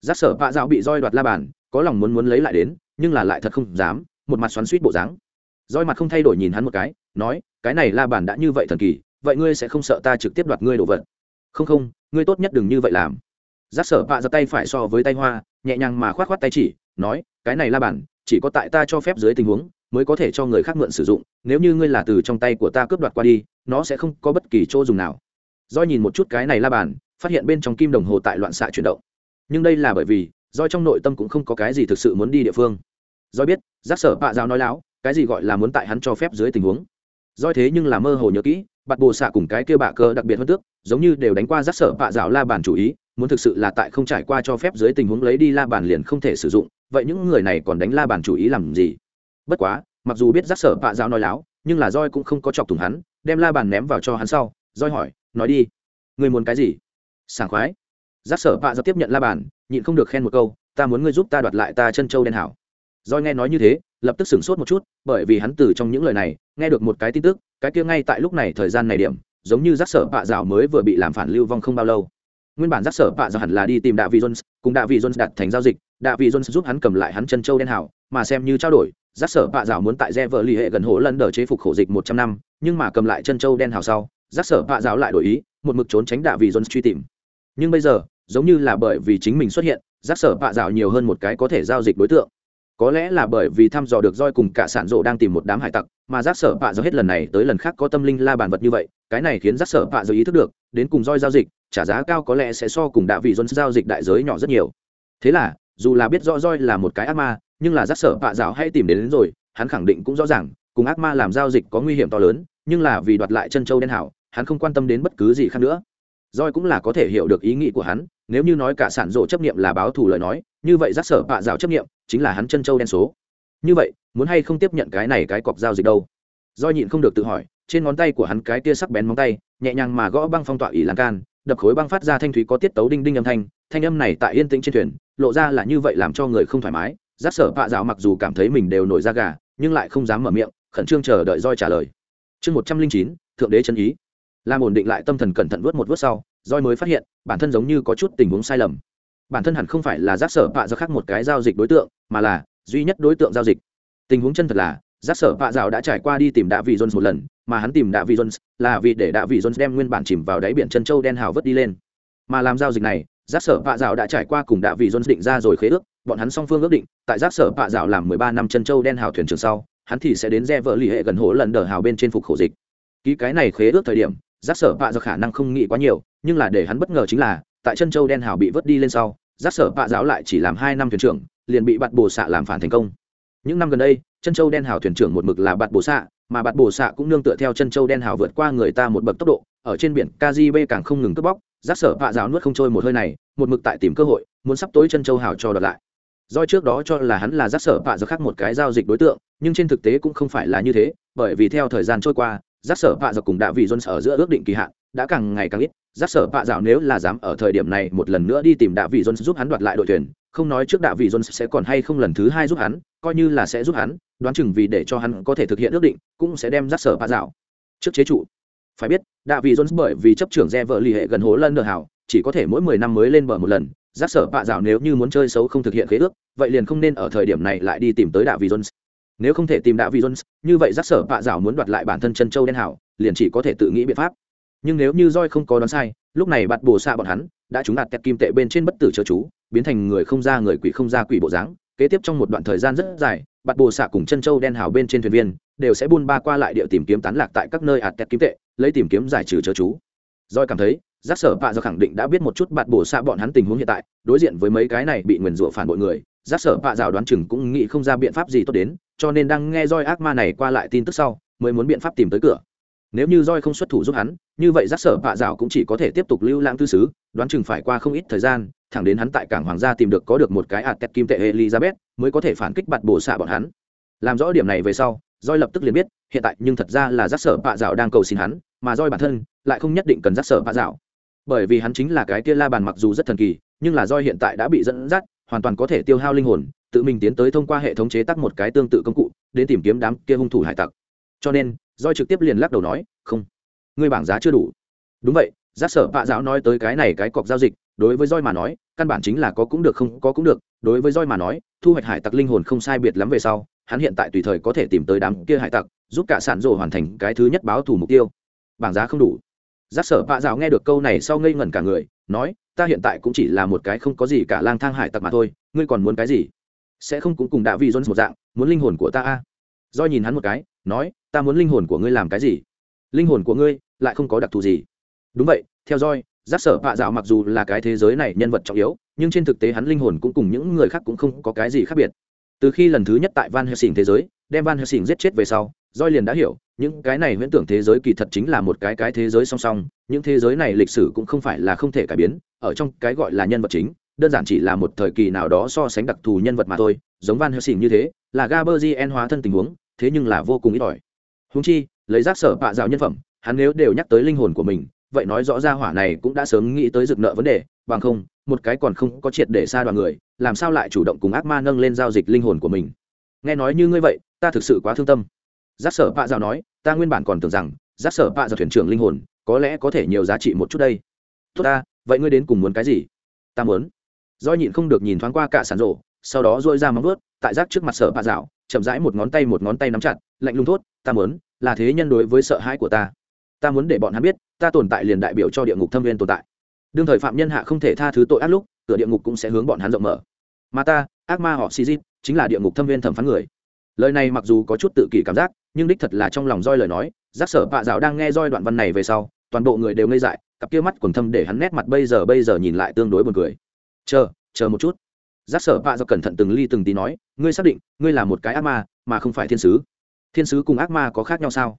Giác sở vạ dạo bị roi đoạt la bàn, có lòng muốn muốn lấy lại đến, nhưng là lại thật không dám, một mặt xoắn suýt bộ dáng. Roi mặt không thay đổi nhìn hắn một cái, nói cái này la bàn đã như vậy thần kỳ, vậy ngươi sẽ không sợ ta trực tiếp đoạt ngươi đồ vật? Không không, ngươi tốt nhất đừng như vậy làm. Giác sở vạ ra tay phải so với tay hoa, nhẹ nhàng mà khoát khoát tay chỉ, nói, cái này la bàn, chỉ có tại ta cho phép dưới tình huống, mới có thể cho người khác mượn sử dụng, nếu như ngươi là từ trong tay của ta cướp đoạt qua đi, nó sẽ không có bất kỳ chỗ dùng nào. Do nhìn một chút cái này la bàn, phát hiện bên trong kim đồng hồ tại loạn xạ chuyển động. Nhưng đây là bởi vì do trong nội tâm cũng không có cái gì thực sự muốn đi địa phương. Do biết, giác sở bạ giáo nói láo, cái gì gọi là muốn tại hắn cho phép dưới tình huống. Doi thế nhưng là mơ hồ nhớ kỹ, bạt bồ xạ cùng cái kia bạ cơ đặc biệt hơn tước, giống như đều đánh qua rắc sở bạ dạo la bàn chủ ý, muốn thực sự là tại không trải qua cho phép dưới tình huống lấy đi la bàn liền không thể sử dụng, vậy những người này còn đánh la bàn chủ ý làm gì? Bất quá, mặc dù biết rắc sở bạ dạo nói láo, nhưng là roi cũng không có chọc thủng hắn, đem la bàn ném vào cho hắn sau roi hỏi, nói đi người muốn cái gì? Sảng khoái. Rắc sở bạ dạo tiếp nhận la bàn, nhịn không được khen một câu, ta muốn ngươi giúp ta đoạt lại ta chân châu đen hảo roi nghe nói như thế, lập tức sửng sốt một chút, bởi vì hắn từ trong những lời này, nghe được một cái tin tức, cái kia ngay tại lúc này thời gian này điểm, giống như giác sở bạ dạo mới vừa bị làm phản lưu vong không bao lâu. Nguyên bản giác sở bạ dạo hẳn là đi tìm đạ vị jones, cùng đạ vị jones đặt thành giao dịch đạ vị jones giúp hắn cầm lại hắn chân châu đen hảo mà xem như trao đổi giác sở bạ dạo muốn tại re vợ lì hệ gần hồ lần đờ chế phục khổ dịch một trăm năm, nhưng mà cầm lại chân châu đen hảo sau giác sở bạ dạo lại đổi ý, một mực trốn tránh đạ vị jones truy tìm. Nhưng bây giờ, giống như là bởi vì chính mình xuất hiện giác sở bạ dạo nhiều hơn một cái có thể giao dịch đối tượng có lẽ là bởi vì thăm dò được roi cùng cả sản rộ đang tìm một đám hải tặc mà giác sở bạ dạo hết lần này tới lần khác có tâm linh la bàn vật như vậy cái này khiến giác sở bạ dạo ý thức được đến cùng roi giao dịch trả giá cao có lẽ sẽ so cùng đạ vị dân giao dịch đại giới nhỏ rất nhiều. Thế là dù là biết rõ roi là một cái ác ma nhưng là giác sở bạ dạo hay tìm đến, đến rồi hắn khẳng định cũng rõ ràng cùng ác ma làm giao dịch có nguy hiểm to lớn nhưng là vì đoạt lại chân châu đen hảo hắn không quan tâm đến bất cứ gì khác nữa roi cũng là có thể hiểu được ý nghĩ của hắn, nếu như nói cả sản rộ chấp nghiệm là báo thù lời nói, như vậy giác sở bạ dạo chấp nghiệm chính là hắn chân châu đen số. Như vậy, muốn hay không tiếp nhận cái này cái cọc giao dịch đâu? Roi nhịn không được tự hỏi, trên ngón tay của hắn cái tia sắc bén móng tay, nhẹ nhàng mà gõ băng phong tỏa ỉ lan can, đập khối băng phát ra thanh thúy có tiết tấu đinh đinh âm thanh thanh âm này tại yên tĩnh trên thuyền, lộ ra là như vậy làm cho người không thoải mái. Giác sở bạ dạo mặc dù cảm thấy mình đều nổi da gà, nhưng lại không dám mở miệng, khẩn trương chờ đợi roi trả lời. Chương một trăm linh chín, thượng đế chân ý làm ổn định lại tâm thần cẩn thận vớt một vớt sau roi mới phát hiện, bản thân giống như có chút tình huống sai lầm. Bản thân hẳn không phải là giác sở bạ do khác một cái giao dịch đối tượng, mà là duy nhất đối tượng giao dịch. Tình huống chân thật là, giác sở bạ dạo đã trải qua đi tìm đạ vị jones một lần, mà hắn tìm đạ vị jones là vì để đạ vị jones đem nguyên bản chìm vào đáy biển chân châu đen hào vớt đi lên. Mà làm giao dịch này, giác sở bạ dạo đã trải qua cùng đạ vị jones định ra rồi khế ước, bọn hắn song phương ước định, tại giác sở bạ dạo làm mười ba năm chân châu đen hào thuyền trường sau, hắn thì sẽ đến re vợ lì hệ gần hố lần đờ hào bên trên phục khổ dịch. Ký cái này khế ước thời điểm giác sở bạ do khả năng không nghĩ quá nhiều, nhưng là để hắn bất ngờ chính là, tại chân châu đen hào bị vớt đi lên sau, giác sở bạ giáo lại chỉ làm hai năm thuyền trưởng, liền bị bạt bồ xạ làm phản thành công. Những năm gần đây, chân châu đen hào thuyền trưởng một mực là bạt bồ xạ mà bạt bồ xạ cũng nương tựa theo chân châu đen hào vượt qua người ta một bậc tốc độ, ở trên biển kgb càng không ngừng cướp bóc, giác sở bạ giáo nuốt không trôi một hơi này, một mực tại tìm cơ hội, muốn sắp tối chân châu hào cho đợt lại. Do trước đó cho là hắn là giác sở bạ giáo khác một cái giao dịch đối tượng, nhưng trên thực tế cũng không phải là như thế, bởi vì theo thời gian trôi qua giác sở vạ giáo cùng đạo vị jones ở giữa ước định kỳ hạn, đã càng ngày càng ít. Giác sở vạ dạo nếu là dám ở thời điểm này một lần nữa đi tìm đạ vị jones giúp hắn đoạt lại đội tuyển, không nói trước đạ vị jones sẽ còn hay không lần thứ hai giúp hắn, coi như là sẽ giúp hắn, đoán chừng vì để cho hắn có thể thực hiện ước định, cũng sẽ đem giác sở vạ dạo. Trước chế trụ. Phải biết, đạ vị jones bởi vì chấp trưởng re vợ lì hệ gần hố lân nợ hảo, chỉ có thể mỗi mười năm mới lên bờ một lần, giác sở vạ dạo nếu như muốn chơi xấu không thực hiện khế ước, vậy liền không nên ở thời điểm này lại đi tìm tới đạ vị jones nếu không thể tìm đạo vị jones, như vậy giác sở bạ dảo muốn đoạt lại bản thân chân châu đen hảo liền chỉ có thể tự nghĩ biện pháp. Nhưng nếu như roi không có đoán sai, lúc này bạt bồ xạ bọn hắn, đã trúng đạt kẹt kim tệ bên trên bất tử chớ chú, biến thành người không ra người quỷ không ra quỷ bộ dáng. Kế tiếp trong một đoạn thời gian rất dài, bạt bồ xạ cùng chân châu đen hào bên trên thuyền viên đều sẽ buôn ba qua lại địa tìm kiếm tán lạc tại các nơi ạt kẹt kim tệ, lấy tìm kiếm giải trừ chớ chú. Roi cảm thấy, giác sở bạ do khẳng định đã biết một chút bạt bồ xạ bọn hắn tình huống hiện tại, đối diện với mấy cái này bị nguyền rủa phản bội người giác sở bạ rào đoán chừng cũng nghĩ không ra biện pháp gì tốt đến, cho nên đang nghe roi ác ma này qua lại tin tức sau, mới muốn biện pháp tìm tới cửa. Nếu như roi không xuất thủ giúp hắn, như vậy giác sở bạ rào cũng chỉ có thể tiếp tục lưu lãng tư xứ, đoán chừng phải qua không ít thời gian, thẳng đến hắn tại cảng hoàng gia tìm được có được một cái ạt tẹt kim tệ elizabeth, mới có thể phản kích bạt bổ xạ bọn hắn. Làm rõ điểm này về sau roi lập tức liền biết, hiện tại nhưng thật ra là giác sở bạ rào đang cầu xin hắn, mà roi bản thân lại không nhất định cần giác sở bạ rào bởi vì hắn chính là cái tia la bàn mặc dù rất thần kỳ, nhưng là roi hiện tại đã bị dẫn dắt hoàn toàn có thể tiêu hao linh hồn, tự mình tiến tới thông qua hệ thống chế tác một cái tương tự công cụ, đến tìm kiếm đám kia hung thủ hải tặc. Cho nên Doi trực tiếp liền lắc đầu nói, không, ngươi bảng giá chưa đủ. Đúng vậy, giác sở bạ giáo nói tới cái này cái cọc giao dịch, đối với roi mà nói, căn bản chính là có cũng được không có cũng được, đối với roi mà nói, thu hoạch hải tặc linh hồn không sai biệt lắm về sau, hắn hiện tại tùy thời có thể tìm tới đám kia hải tặc, giúp cả sản rộ hoàn thành cái thứ nhất báo thủ mục tiêu. Bảng giá không đủ. Giác sở bạ giáo nghe được câu này sau ngây ngẩn cả người, nói ta hiện tại cũng chỉ là một cái không có gì cả lang thang hải tặc mà thôi, ngươi còn muốn cái gì? Sẽ không cũng cùng đạ vi jones một dạng, muốn linh hồn của ta a? À? nhìn hắn một cái, nói, ta muốn linh hồn của ngươi làm cái gì? Linh hồn của ngươi lại không có đặc thù gì. Đúng vậy, theo dõi giác sở bạ dạo mặc dù là cái thế giới này nhân vật trọng yếu, nhưng trên thực tế hắn linh hồn cũng cùng những người khác cũng không có cái gì khác biệt. Từ khi lần thứ nhất tại van helsing thế giới, đem van helsing giết chết về sau doi liền đã hiểu, những cái này huyễn tưởng thế giới kỳ thật chính là một cái cái thế giới song song, những thế giới này lịch sử cũng không phải là không thể cải biến, ở trong cái gọi là nhân vật chính, đơn giản chỉ là một thời kỳ nào đó so sánh đặc thù nhân vật mà thôi, giống van helsing như thế, là gaberzien hóa thân tình huống, thế nhưng là vô cùng ít ỏi. Húng chi, lấy rác sở bạ dạo nhân phẩm, hắn nếu đều nhắc tới linh hồn của mình, vậy nói rõ ra hỏa này cũng đã sớm nghĩ tới rực nợ vấn đề, bằng không, một cái còn không có triệt để xa đoàn người, làm sao lại chủ động cùng ác ma nâng lên giao dịch linh hồn của mình? Nghe nói như ngươi vậy, ta thực sự quá thương tâm giác sở bạ dạo nói ta nguyên bản còn tưởng rằng giác sở bạ dạo thuyền trưởng linh hồn có lẽ có thể nhiều giá trị một chút đây. Tốt ta vậy ngươi đến cùng muốn cái gì? Ta muốn. Do nhịn không được nhìn thoáng qua cả sản rộ sau đó dôi ra móng vớt, tại giác trước mặt sở bạ dạo chậm rãi một ngón tay một ngón tay nắm chặt lạnh lùng thốt ta muốn là thế nhân đối với sợ hãi của ta. Ta muốn để bọn hắn biết ta tồn tại liền đại biểu cho địa ngục thâm viên tồn tại. Đương thời phạm nhân hạ không thể tha thứ tội ác lúc cửa địa ngục cũng sẽ hướng bọn hắn rộng mở. Mà ta ác ma họ xì chính là địa ngục thâm viên thẩm phán người. Lời này mặc dù có chút tự kỷ cảm giác nhưng đích thật là trong lòng roi lời nói, giác sở bạ dạo đang nghe roi đoạn văn này về sau, toàn bộ người đều ngây dại, cặp kia mắt quần thâm để hắn nét mặt bây giờ bây giờ nhìn lại tương đối buồn cười. Chờ chờ một chút. Giác sở bạ dạo cẩn thận từng ly từng tí nói, ngươi xác định, ngươi là một cái ác ma, mà không phải thiên sứ. Thiên sứ cùng ác ma có khác nhau sao?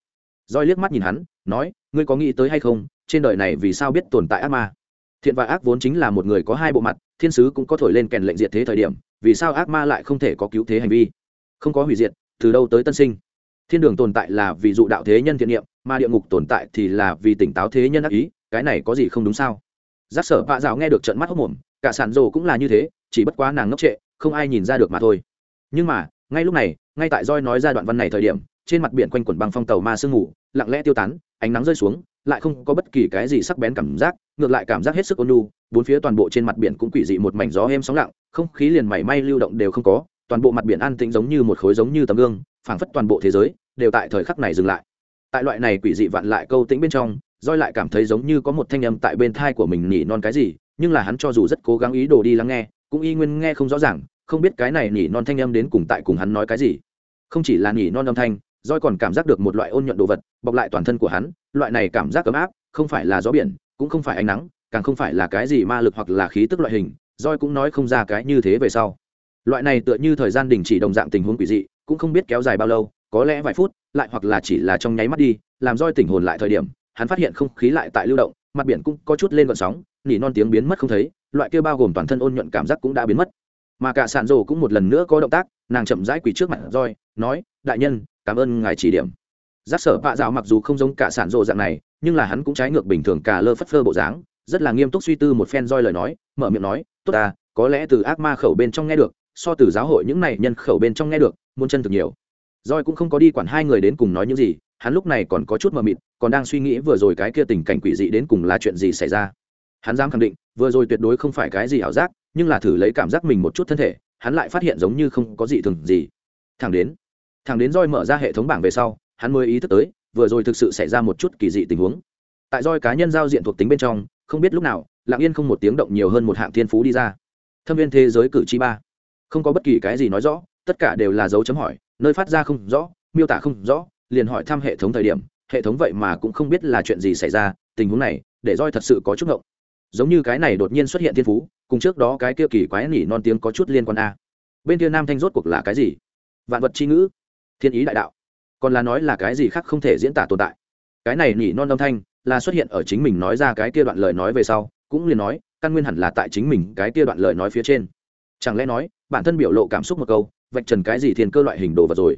Roi liếc mắt nhìn hắn, nói, ngươi có nghĩ tới hay không, trên đời này vì sao biết tồn tại ác ma? Thiện và ác vốn chính là một người có hai bộ mặt, thiên sứ cũng có thổi lên kèn lệnh diệt thế thời điểm, vì sao ác ma lại không thể có cứu thế hành vi? Không có hủy diệt, từ đâu tới tân sinh? Thiên đường tồn tại là vì dụ đạo thế nhân thiện niệm, mà địa ngục tồn tại thì là vì tỉnh táo thế nhân ác ý, cái này có gì không đúng sao? Giác sở vạ dạo nghe được trận mắt hốc mồm, cả sản rồ cũng là như thế, chỉ bất quá nàng ngốc trệ, không ai nhìn ra được mà thôi. Nhưng mà, ngay lúc này, ngay tại roi nói ra đoạn văn này thời điểm, trên mặt biển quanh quẩn băng phong tàu ma sương ngủ lặng lẽ tiêu tán, ánh nắng rơi xuống, lại không có bất kỳ cái gì sắc bén cảm giác, ngược lại cảm giác hết sức ôn nhu, bốn phía toàn bộ trên mặt biển cũng quỷ dị một mảnh gió êm sóng lặng, không khí liền mảy may lưu động đều không có, toàn bộ mặt biển an tĩnh giống như một khối giống như tấm gương phảng phất toàn bộ thế giới đều tại thời khắc này dừng lại. Tại loại này quỷ dị vặn lại câu tĩnh bên trong roi lại cảm thấy giống như có một thanh âm tại bên thai của mình nhỉ non cái gì, nhưng là hắn cho dù rất cố gắng ý đồ đi lắng nghe, cũng y nguyên nghe không rõ ràng, không biết cái này nhỉ non thanh âm đến cùng tại cùng hắn nói cái gì. Không chỉ là nhỉ non âm thanh roi còn cảm giác được một loại ôn nhuận đồ vật, bọc lại toàn thân của hắn, loại này cảm giác ấm áp, không phải là gió biển, cũng không phải ánh nắng, càng không phải là cái gì ma lực hoặc là khí tức loại hình roi cũng nói không ra cái như thế về sau. Loại này tựa như thời gian đình chỉ đồng dạng tình huống quỷ dị cũng không biết kéo dài bao lâu, có lẽ vài phút, lại hoặc là chỉ là trong nháy mắt đi, làm roi tỉnh hồn lại thời điểm, hắn phát hiện không khí lại tại lưu động, mặt biển cũng có chút lên vận sóng, nỉ non tiếng biến mất không thấy, loại kia bao gồm toàn thân ôn nhuận cảm giác cũng đã biến mất. Mà cả sàn rồ cũng một lần nữa có động tác, nàng chậm rãi quỳ trước mặt roi, nói, đại nhân, cảm ơn ngài chỉ điểm. Giác sở bạ rào mặc dù không giống cả sản rộ dạng này, nhưng là hắn cũng trái ngược bình thường cả lơ phất phơ bộ dáng, rất là nghiêm túc suy tư một phen roi lời nói, mở miệng nói, tốt ta, có lẽ từ ác ma khẩu bên trong nghe được, so từ giáo hội những này nhân khẩu bên trong nghe được muôn chân thực nhiều. Roi cũng không có đi quản hai người đến cùng nói những gì, hắn lúc này còn có chút mờ mịt, còn đang suy nghĩ vừa rồi cái kia tình cảnh quỷ dị đến cùng là chuyện gì xảy ra. Hắn dám khẳng định, vừa rồi tuyệt đối không phải cái gì ảo giác, nhưng là thử lấy cảm giác mình một chút thân thể, hắn lại phát hiện giống như không có gì thường gì. Thẳng đến thẳng đến roi mở ra hệ thống bảng về sau, hắn mới ý thức tới, vừa rồi thực sự xảy ra một chút kỳ dị tình huống. Tại roi cá nhân giao diện thuộc tính bên trong, không biết lúc nào, lặng yên không một tiếng động nhiều hơn một hạng thiên phú đi ra. Thâm viên thế giới cử tri ba. Không có bất kỳ cái gì nói rõ tất cả đều là dấu chấm hỏi, nơi phát ra không rõ, miêu tả không rõ, liền hỏi thăm hệ thống thời điểm, hệ thống vậy mà cũng không biết là chuyện gì xảy ra, tình huống này, để roi thật sự có chút ngộng. Giống như cái này đột nhiên xuất hiện thiên phú, cùng trước đó cái kia kỳ quái nỉ non tiếng có chút liên quan a. Bên kia nam thanh rốt cuộc là cái gì? Vạn vật c h i ngữ? Thiên ý đại đạo. Còn là nói là cái gì khác không thể diễn tả tồn tại. Cái này nỉ non âm thanh, là xuất hiện ở chính mình nói ra cái kia đoạn lời nói về sau, cũng liền nói, căn nguyên hẳn là tại chính mình cái kia đoạn lời nói phía trên. Chẳng lẽ nói, bản thân biểu lộ cảm xúc một câu vạch trần cái gì thiên cơ loại hình đồ vật rồi.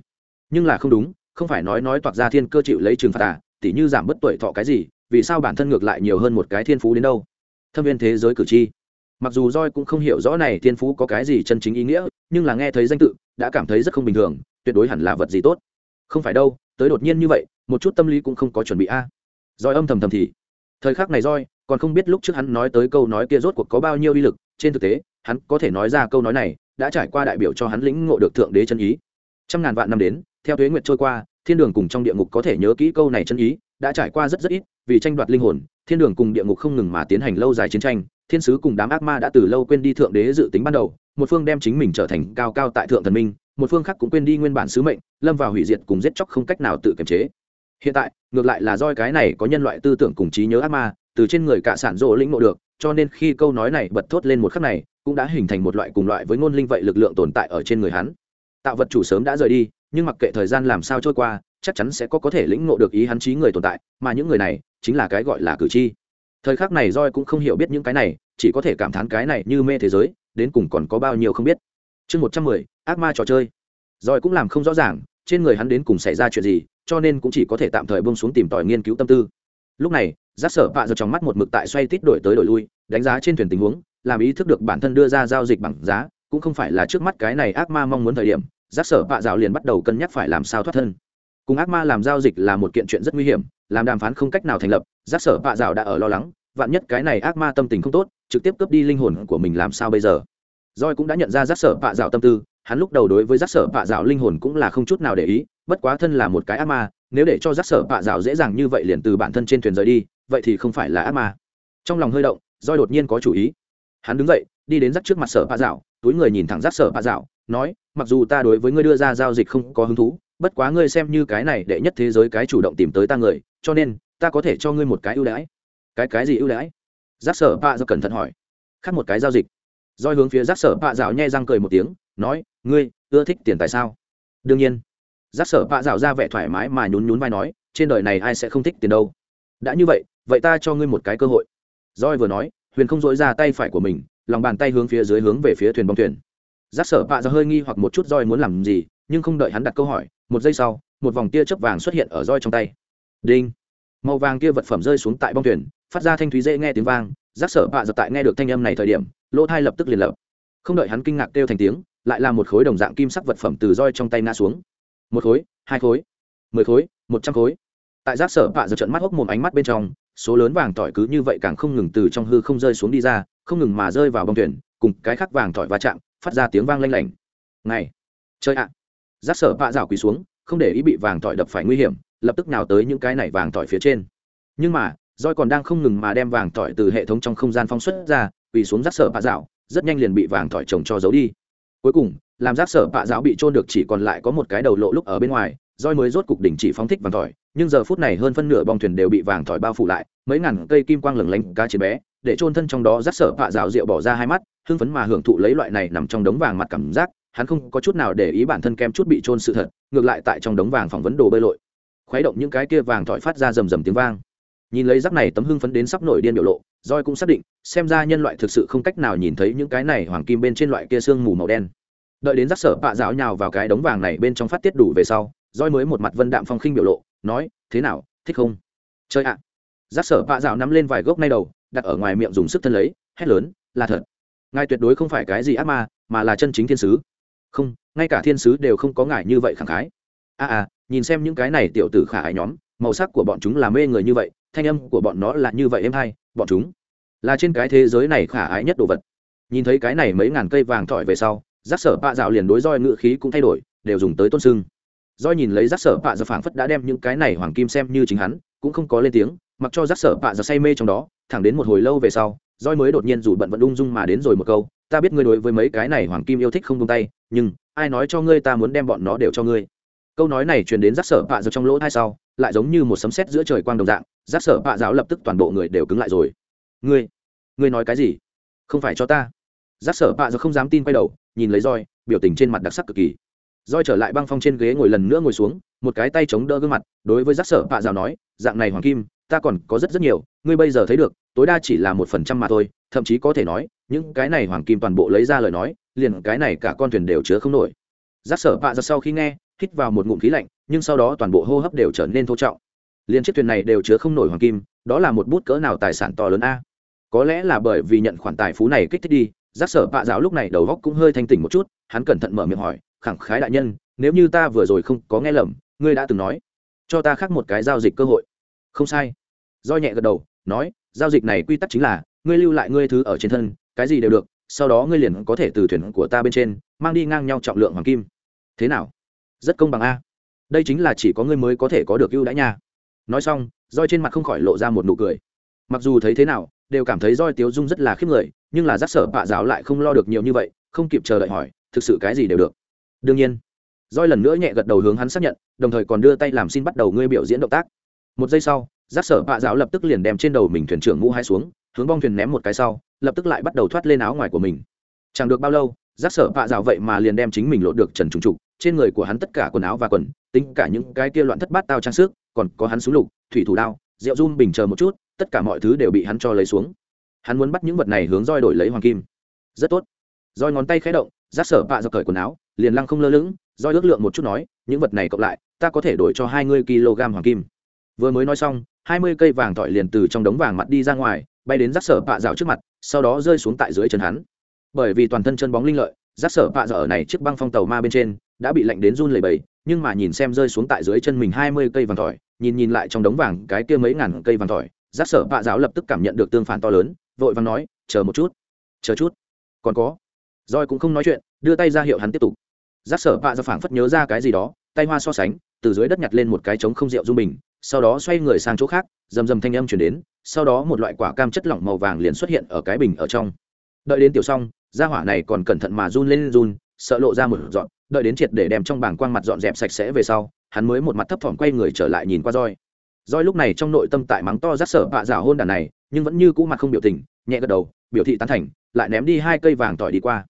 Nhưng là không đúng, không phải nói nói toạc ra thiên cơ chịu lấy trừng phạt à tỉ như giảm bất tuổi thọ cái gì, vì sao bản thân ngược lại nhiều hơn một cái thiên phú đến đâu? Thâm viên thế giới cử tri. Mặc dù roi cũng không hiểu rõ này thiên phú có cái gì chân chính ý nghĩa, nhưng là nghe thấy danh tự, đã cảm thấy rất không bình thường, tuyệt đối hẳn là vật gì tốt. Không phải đâu, tới đột nhiên như vậy, một chút tâm lý cũng không có chuẩn bị a. Roi âm thầm thầm thì. Thời khắc này roi còn không biết lúc trước hắn nói tới câu nói kia rốt cuộc có bao nhiêu uy lực, trên thực tế, hắn có thể nói ra câu nói này đã trải qua đại biểu cho hắn lĩnh ngộ được thượng đế chân ý. Trăm ngàn vạn năm đến, theo thuế nguyệt trôi qua, thiên đường cùng trong địa ngục có thể nhớ kỹ câu này chân ý, đã trải qua rất rất ít, vì tranh đoạt linh hồn, thiên đường cùng địa ngục không ngừng mà tiến hành lâu dài chiến tranh, thiên sứ cùng đám ác ma đã từ lâu quên đi thượng đế dự tính ban đầu, một phương đem chính mình trở thành cao cao tại thượng thần minh, một phương khác cũng quên đi nguyên bản sứ mệnh, lâm vào hủy diệt cùng giết chóc không cách nào tự kiềm chế. Hiện tại, ngược lại là roi cái này có nhân loại tư tưởng cùng trí nhớ ác ma, từ trên người cả sản rộ lĩnh ngộ được, cho nên khi câu nói này bật thốt lên một khắc này cũng đã hình thành một loại cùng loại với ngôn linh vậy lực lượng tồn tại ở trên người hắn. Tạo vật chủ sớm đã rời đi, nhưng mặc kệ thời gian làm sao trôi qua, chắc chắn sẽ có có thể lĩnh ngộ được ý hắn trí người tồn tại, mà những người này chính là cái gọi là cử tri. Thời khắc này roi cũng không hiểu biết những cái này, chỉ có thể cảm thán cái này như mê thế giới, đến cùng còn có bao nhiêu không biết. Chương một trăm mười, ác ma trò chơi. Roi cũng làm không rõ ràng, trên người hắn đến cùng xảy ra chuyện gì, cho nên cũng chỉ có thể tạm thời bông xuống tìm tòi nghiên cứu tâm tư. Lúc này giác sở vạ giật trong mắt một mực tại xoay tít đổi tới đổi lui, đánh giá trên thuyền tình huống làm ý thức được bản thân đưa ra giao dịch bằng giá, cũng không phải là trước mắt cái này ác ma mong muốn thời điểm, giác sở vạ dạo liền bắt đầu cân nhắc phải làm sao thoát thân. Cùng ác ma làm giao dịch là một kiện chuyện rất nguy hiểm, làm đàm phán không cách nào thành lập, giác sở vạ dạo đã ở lo lắng, vạn nhất cái này ác ma tâm tình không tốt, trực tiếp cướp đi linh hồn của mình làm sao bây giờ? Roi cũng đã nhận ra giác sở vạ dạo tâm tư, hắn lúc đầu đối với giác sở vạ dạo linh hồn cũng là không chút nào để ý, bất quá thân là một cái ác ma, nếu để cho giác sở vạ dạo dễ dàng như vậy liền từ bản thân trên thuyền rời đi, vậy thì không phải là ác ma. Trong lòng hơi động roi đột nhiên có chủ ý hắn đứng dậy, đi đến rắc trước mặt sở pa dạo, túi người nhìn thẳng rắc sở pa dạo, nói, mặc dù ta đối với ngươi đưa ra giao dịch không có hứng thú, bất quá ngươi xem như cái này đệ nhất thế giới cái chủ động tìm tới ta người, cho nên, ta có thể cho ngươi một cái ưu đãi. Cái cái gì ưu đãi? Giác sở pa dạo cẩn thận hỏi. Khác một cái giao dịch. Roi hướng phía giác sở pa dạo nhai răng cười một tiếng, nói, ngươi, ưa thích tiền tại sao? Đương nhiên. Giác sở pa dạo ra vẻ thoải mái mà nhún nhún vai nói, trên đời này ai sẽ không thích tiền đâu. Đã như vậy vậy ta cho ngươi một cái cơ hội. Roi vừa nói huyền không dỗi ra tay phải của mình, lòng bàn tay hướng phía dưới hướng về phía thuyền bong thuyền. Giác sở bạ ra hơi nghi hoặc một chút roi muốn làm gì, nhưng không đợi hắn đặt câu hỏi, một giây sau, một vòng tia chớp vàng xuất hiện ở roi trong tay. Đinh! Màu vàng kia vật phẩm rơi xuống tại bong thuyền, phát ra thanh thúy dễ nghe tiếng vang, giác sở bạ dạo tại nghe được thanh âm này thời điểm, lỗ thai lập tức liền lập. Không đợi hắn kinh ngạc kêu thành tiếng, lại là một khối đồng dạng kim sắc vật phẩm từ roi trong tay ngã xuống. Một khối, hai khối, mười khối, một trăm khối. Tại giác sở bạ giật trận mắt hốc mồm ánh mắt bên trong số lớn vàng tỏi cứ như vậy càng không ngừng từ trong hư không rơi xuống đi ra, không ngừng mà rơi vào bông thuyền, cùng cái khắc vàng tỏi va chạm, phát ra tiếng vang lanh lảnh. Ngày chơi ạ. Giác sở bạ rào quỳ xuống, không để ý bị vàng tỏi đập phải nguy hiểm, lập tức nào tới những cái này vàng tỏi phía trên. Nhưng mà roi còn đang không ngừng mà đem vàng tỏi từ hệ thống trong không gian phong xuất ra, quỳ xuống giác sở bạ rào rất nhanh liền bị vàng tỏi trồng cho giấu đi. Cuối cùng, làm giác sở bạ rào bị trôn được chỉ còn lại có một cái đầu lộ lúc ở bên ngoài roi mới rốt cục đỉnh chỉ phóng thích vàng tỏi nhưng giờ phút này hơn phân nửa bong thuyền đều bị vàng tỏi bao phủ lại, mấy ngàn cây kim quang lửng lánh cá chiến bé, để trôn thân trong đó rắc sở bạ rào rượu bỏ ra hai mắt, hưng phấn mà hưởng thụ lấy loại này nằm trong đống vàng mặt cảm giác, hắn không có chút nào để ý bản thân kem chút bị trôn sự thật, ngược lại tại trong đống vàng phỏng vấn đồ bơi lội. Khuấy động những cái kia vàng tỏi phát ra rầm rầm tiếng vang. Nhìn lấy rắc này tấm hưng phấn đến sắp nổi điên biểu lộ, roi cũng xác định, xem ra nhân loại thực sự không cách nào nhìn thấy những cái này hoàng kim bên trên loại kia sương mù màu đen. Đợi đến rắc sở bạ rào nhào vào cái đống vàng này bên trong phát tiết đủ về sau roi mới một mặt vân đạm phong khinh biểu lộ nói thế nào thích không? Chơi ạ. À. sở bạ dạo nắm lên vài gốc nay đầu đặt ở ngoài miệng dùng sức thân lấy hét lớn là thật. Ngài tuyệt đối không phải cái gì ác ma mà là chân chính thiên sứ. Không ngay cả thiên sứ đều không có ngài như vậy khẳng khái. A à, à nhìn xem những cái này tiểu tử khả ái nhóm màu sắc của bọn chúng là mê người như vậy thanh âm của bọn nó là như vậy êm hay bọn chúng là trên cái thế giới này khả ái nhất đồ vật. Nhìn thấy cái này mấy ngàn cây vàng thỏi về sau giác sở bạ dạo liền đối roi ngự khí cũng thay đổi đều dùng tới tôn sưng do nhìn lấy giác sở bạ giờ phảng phất đã đem những cái này hoàng kim xem như chính hắn, cũng không có lên tiếng, mặc cho giác sở bạ giờ say mê trong đó, thẳng đến một hồi lâu về sau roi mới đột nhiên rủ bận vận ung dung mà đến rồi một câu, ta biết ngươi đối với mấy cái này hoàng kim yêu thích không tung tay, nhưng ai nói cho ngươi ta muốn đem bọn nó đều cho ngươi? Câu nói này truyền đến giác sở bạ giờ trong lỗ hai sau, lại giống như một sấm sét giữa trời quang đồng dạng giác sở bạ giáo lập tức toàn bộ người đều cứng lại rồi. Ngươi ngươi nói cái gì? Không phải cho ta. Giác sở bạ giờ không dám tin quay đầu, nhìn lấy roi biểu tình trên mặt đặc sắc cực kỳ roi trở lại băng phong trên ghế ngồi lần nữa ngồi xuống, một cái tay chống đỡ gương mặt, đối với giác sở bạ rào nói, dạng này hoàng kim, ta còn có rất rất nhiều, ngươi bây giờ thấy được, tối đa chỉ là một phần trăm mà thôi, thậm chí có thể nói, những cái này hoàng kim toàn bộ lấy ra lời nói, liền cái này cả con thuyền đều chứa không nổi. Giác sở bạ ra sau khi nghe, hít vào một ngụm khí lạnh, nhưng sau đó toàn bộ hô hấp đều trở nên thô trọng. Liền chiếc thuyền này đều chứa không nổi hoàng kim, đó là một bút cỡ nào tài sản to lớn a? Có lẽ là bởi vì nhận khoản tài phú này kích thích đi, giác sở bạ giáo lúc này đầu góc cũng hơi thanh tỉnh một chút, hắn cẩn thận mở miệng hỏi khẳng khái đại nhân, nếu như ta vừa rồi không có nghe lầm, ngươi đã từng nói, cho ta khác một cái giao dịch cơ hội. Không sai. Do nhẹ gật đầu, nói, giao dịch này quy tắc chính là, ngươi lưu lại ngươi thứ ở trên thân, cái gì đều được, sau đó ngươi liền có thể từ thuyền của ta bên trên, mang đi ngang nhau trọng lượng hoàng kim. Thế nào? Rất công bằng a. Đây chính là chỉ có ngươi mới có thể có được ưu đãi nha. Nói xong roi trên mặt không khỏi lộ ra một nụ cười. Mặc dù thấy thế nào, đều cảm thấy roi tiếu dung rất là khiếp người, nhưng là giác sở bạ giáo lại không lo được nhiều như vậy, không kịp chờ đợi hỏi, thực sự cái gì đều được đương nhiên. Roi lần nữa nhẹ gật đầu hướng hắn xác nhận, đồng thời còn đưa tay làm xin bắt đầu ngươi biểu diễn động tác. Một giây sau giác sở bạ giáo lập tức liền đem trên đầu mình thuyền trưởng mũ hai xuống, hướng bong thuyền ném một cái sau, lập tức lại bắt đầu thoát lên áo ngoài của mình. Chẳng được bao lâu giác sở bạ giáo vậy mà liền đem chính mình lột được trần trùng trục, trên người của hắn tất cả quần áo và quần, tính cả những cái kia loạn thất bát tao trang sức, còn có hắn súng lục, thủy thủ đao, rượu run bình chờ một chút, tất cả mọi thứ đều bị hắn cho lấy xuống. Hắn muốn bắt những vật này hướng roi đổi lấy hoàng kim. Rất tốt. Roi ngón tay khẽ động giác sở bạ giáo cởi quần áo liền lăng không lơ lửng, roi ước lượng một chút nói, những vật này cộng lại, ta có thể đổi cho hai mươi kg hoàng kim. Vừa mới nói xong, hai mươi cây vàng tỏi liền từ trong đống vàng mặt đi ra ngoài, bay đến rác sở bạ dạo trước mặt, sau đó rơi xuống tại dưới chân hắn. Bởi vì toàn thân chân bóng linh lợi, rác sở bạ dạo ở này chiếc băng phong tàu ma bên trên, đã bị lạnh đến run lẩy bẩy, nhưng mà nhìn xem rơi xuống tại dưới chân mình hai mươi cây vàng tỏi nhìn nhìn lại trong đống vàng cái kia mấy ngàn cây vàng tỏi rác sở bạ dạo lập tức cảm nhận được tương phản to lớn, vội vàng nói, chờ một chút, chờ chút, còn có. Roi cũng không nói chuyện đưa tay ra hiệu hắn tiếp tục. Giác sở vạ ra phảng phất nhớ ra cái gì đó, tay hoa so sánh, từ dưới đất nhặt lên một cái trống không rượu dung bình, sau đó xoay người sang chỗ khác, rầm rầm thanh âm chuyển đến, sau đó một loại quả cam chất lỏng màu vàng liền xuất hiện ở cái bình ở trong. Đợi đến tiểu xong ra hỏa này còn cẩn thận mà run lên run, sợ lộ ra một dọn đợi đến triệt để đem trong bảng quang mặt dọn dẹp sạch sẽ về sau, hắn mới một mặt thấp thỏm quay người trở lại nhìn qua roi. Roi lúc này trong nội tâm tại mắng to rát sở vạ giả hôn đàn này, nhưng vẫn như cũ mặt không biểu tình, nhẹ gật đầu, biểu thị tán thành, lại ném đi hai cây vàng tỏi đi qua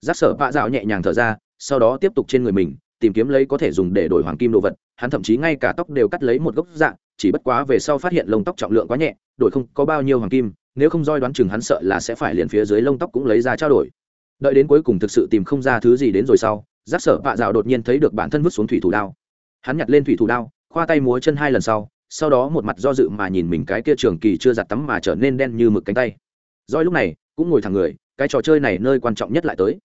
giác sở vạ dạo nhẹ nhàng thở ra, sau đó tiếp tục trên người mình, tìm kiếm lấy có thể dùng để đổi hoàng kim đồ vật. Hắn thậm chí ngay cả tóc đều cắt lấy một gốc dạng, chỉ bất quá về sau phát hiện lông tóc trọng lượng quá nhẹ, đổi không có bao nhiêu hoàng kim, nếu không roi đoán chừng hắn sợ là sẽ phải liền phía dưới lông tóc cũng lấy ra trao đổi. Đợi đến cuối cùng thực sự tìm không ra thứ gì đến rồi sau, giác sở vạ dạo đột nhiên thấy được bản thân vứt xuống thủy thủ đao. Hắn nhặt lên thủy thủ đao, khoa tay múa chân hai lần sau sau đó một mặt do dự mà nhìn mình cái kia trường kỳ chưa giặt tắm mà trở nên đen như mực cánh tay. Roi lúc này cũng ngồi thẳng người, cái trò chơi này nơi quan trọng nhất lại tới.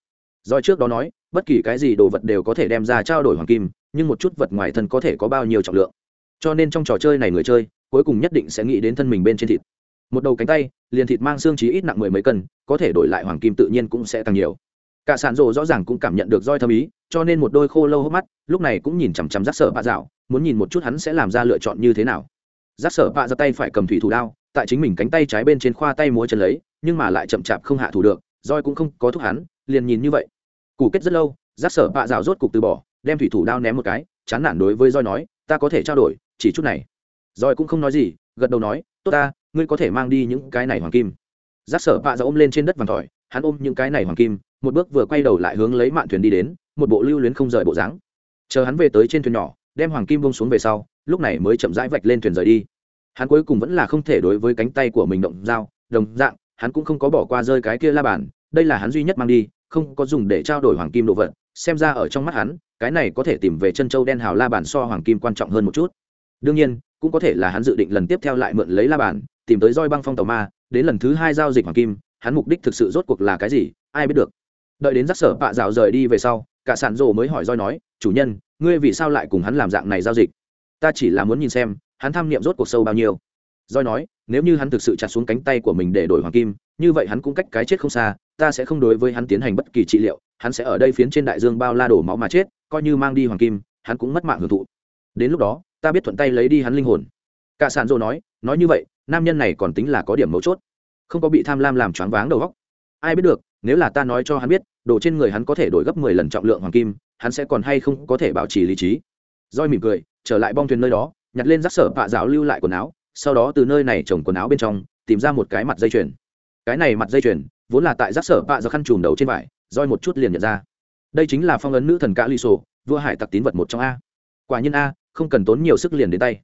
Rồi trước đó nói, bất kỳ cái gì đồ vật đều có thể đem ra trao đổi hoàng kim, nhưng một chút vật ngoài thân có thể có bao nhiêu trọng lượng. Cho nên trong trò chơi này người chơi, cuối cùng nhất định sẽ nghĩ đến thân mình bên trên thịt. Một đầu cánh tay, liền thịt mang xương chí ít nặng mười mấy cân, có thể đổi lại hoàng kim tự nhiên cũng sẽ tăng nhiều. Cả sản rồ rõ ràng cũng cảm nhận được roi thâm ý, cho nên một đôi khô lâu hốc mắt, lúc này cũng nhìn chằm chằm rắc sở bạ dạo, muốn nhìn một chút hắn sẽ làm ra lựa chọn như thế nào. Rắc sở bạ ra tay phải cầm thủy thủ đao, tại chính mình cánh tay trái bên trên khoa tay múa chân lấy, nhưng mà lại chậm chạp không hạ thủ được roi cũng không có thúc hắn, liền nhìn như vậy. Cù kết rất lâu, giác sở bạ dạo rốt cục từ bỏ, đem thủy thủ đao ném một cái, chán nản đối với roi nói, ta có thể trao đổi, chỉ chút này. Roi cũng không nói gì, gật đầu nói, tốt ta, ngươi có thể mang đi những cái này hoàng kim. Giác sở bạ rào ôm lên trên đất vàng tỏi hắn ôm những cái này hoàng kim, một bước vừa quay đầu lại hướng lấy mạn thuyền đi đến, một bộ lưu luyến không rời bộ dáng. Chờ hắn về tới trên thuyền nhỏ, đem hoàng kim bông xuống về sau, lúc này mới chậm rãi vạch lên thuyền rời đi. Hắn cuối cùng vẫn là không thể đối với cánh tay của mình động dao, đồng dạng hắn cũng không có bỏ qua rơi cái kia la bàn, đây là hắn duy nhất mang đi, không có dùng để trao đổi hoàng kim đồ vật, xem ra ở trong mắt hắn, cái này có thể tìm về chân châu đen hào la bàn so hoàng kim quan trọng hơn một chút. Đương nhiên, cũng có thể là hắn dự định lần tiếp theo lại mượn lấy la bàn, tìm tới roi băng phong tàu ma, đến lần thứ hai giao dịch hoàng kim, hắn mục đích thực sự rốt cuộc là cái gì, ai biết được. Đợi đến rắc sở bạ rào rời đi về sau, cả sản rồ mới hỏi roi nói, chủ nhân, ngươi vì sao lại cùng hắn làm dạng này giao dịch? Ta chỉ là muốn nhìn xem, hắn tham niệm rốt cuộc sâu bao nhiêu. Roi nói nếu như hắn thực sự chặt xuống cánh tay của mình để đổi hoàng kim, như vậy hắn cũng cách cái chết không xa, ta sẽ không đối với hắn tiến hành bất kỳ trị liệu, hắn sẽ ở đây phiến trên đại dương bao la đổ máu mà chết, coi như mang đi hoàng kim, hắn cũng mất mạng hưởng thụ. Đến lúc đó, ta biết thuận tay lấy đi hắn linh hồn. Cả sản dô nói nói như vậy, nam nhân này còn tính là có điểm mấu chốt. Không có bị tham lam làm choáng váng đầu óc. Ai biết được, nếu là ta nói cho hắn biết, đồ trên người hắn có thể đổi gấp mười lần trọng lượng hoàng kim, hắn sẽ còn hay không có thể bảo trì lý trí. Roi mỉm cười, trở lại bong thuyền nơi đó, nhặt lên rác sở vạ dạo lưu lại quần áo sau đó từ nơi này trồng quần áo bên trong, tìm ra một cái mặt dây chuyền. Cái này mặt dây chuyền vốn là tại giác sở bạ do khăn trùm đầu trên vải, roi một chút liền nhận ra. Đây chính là phong ấn nữ thần cả lì sổ vua hải tặc tín vật một trong a. Quả nhiên a, không cần tốn nhiều sức liền đến tay.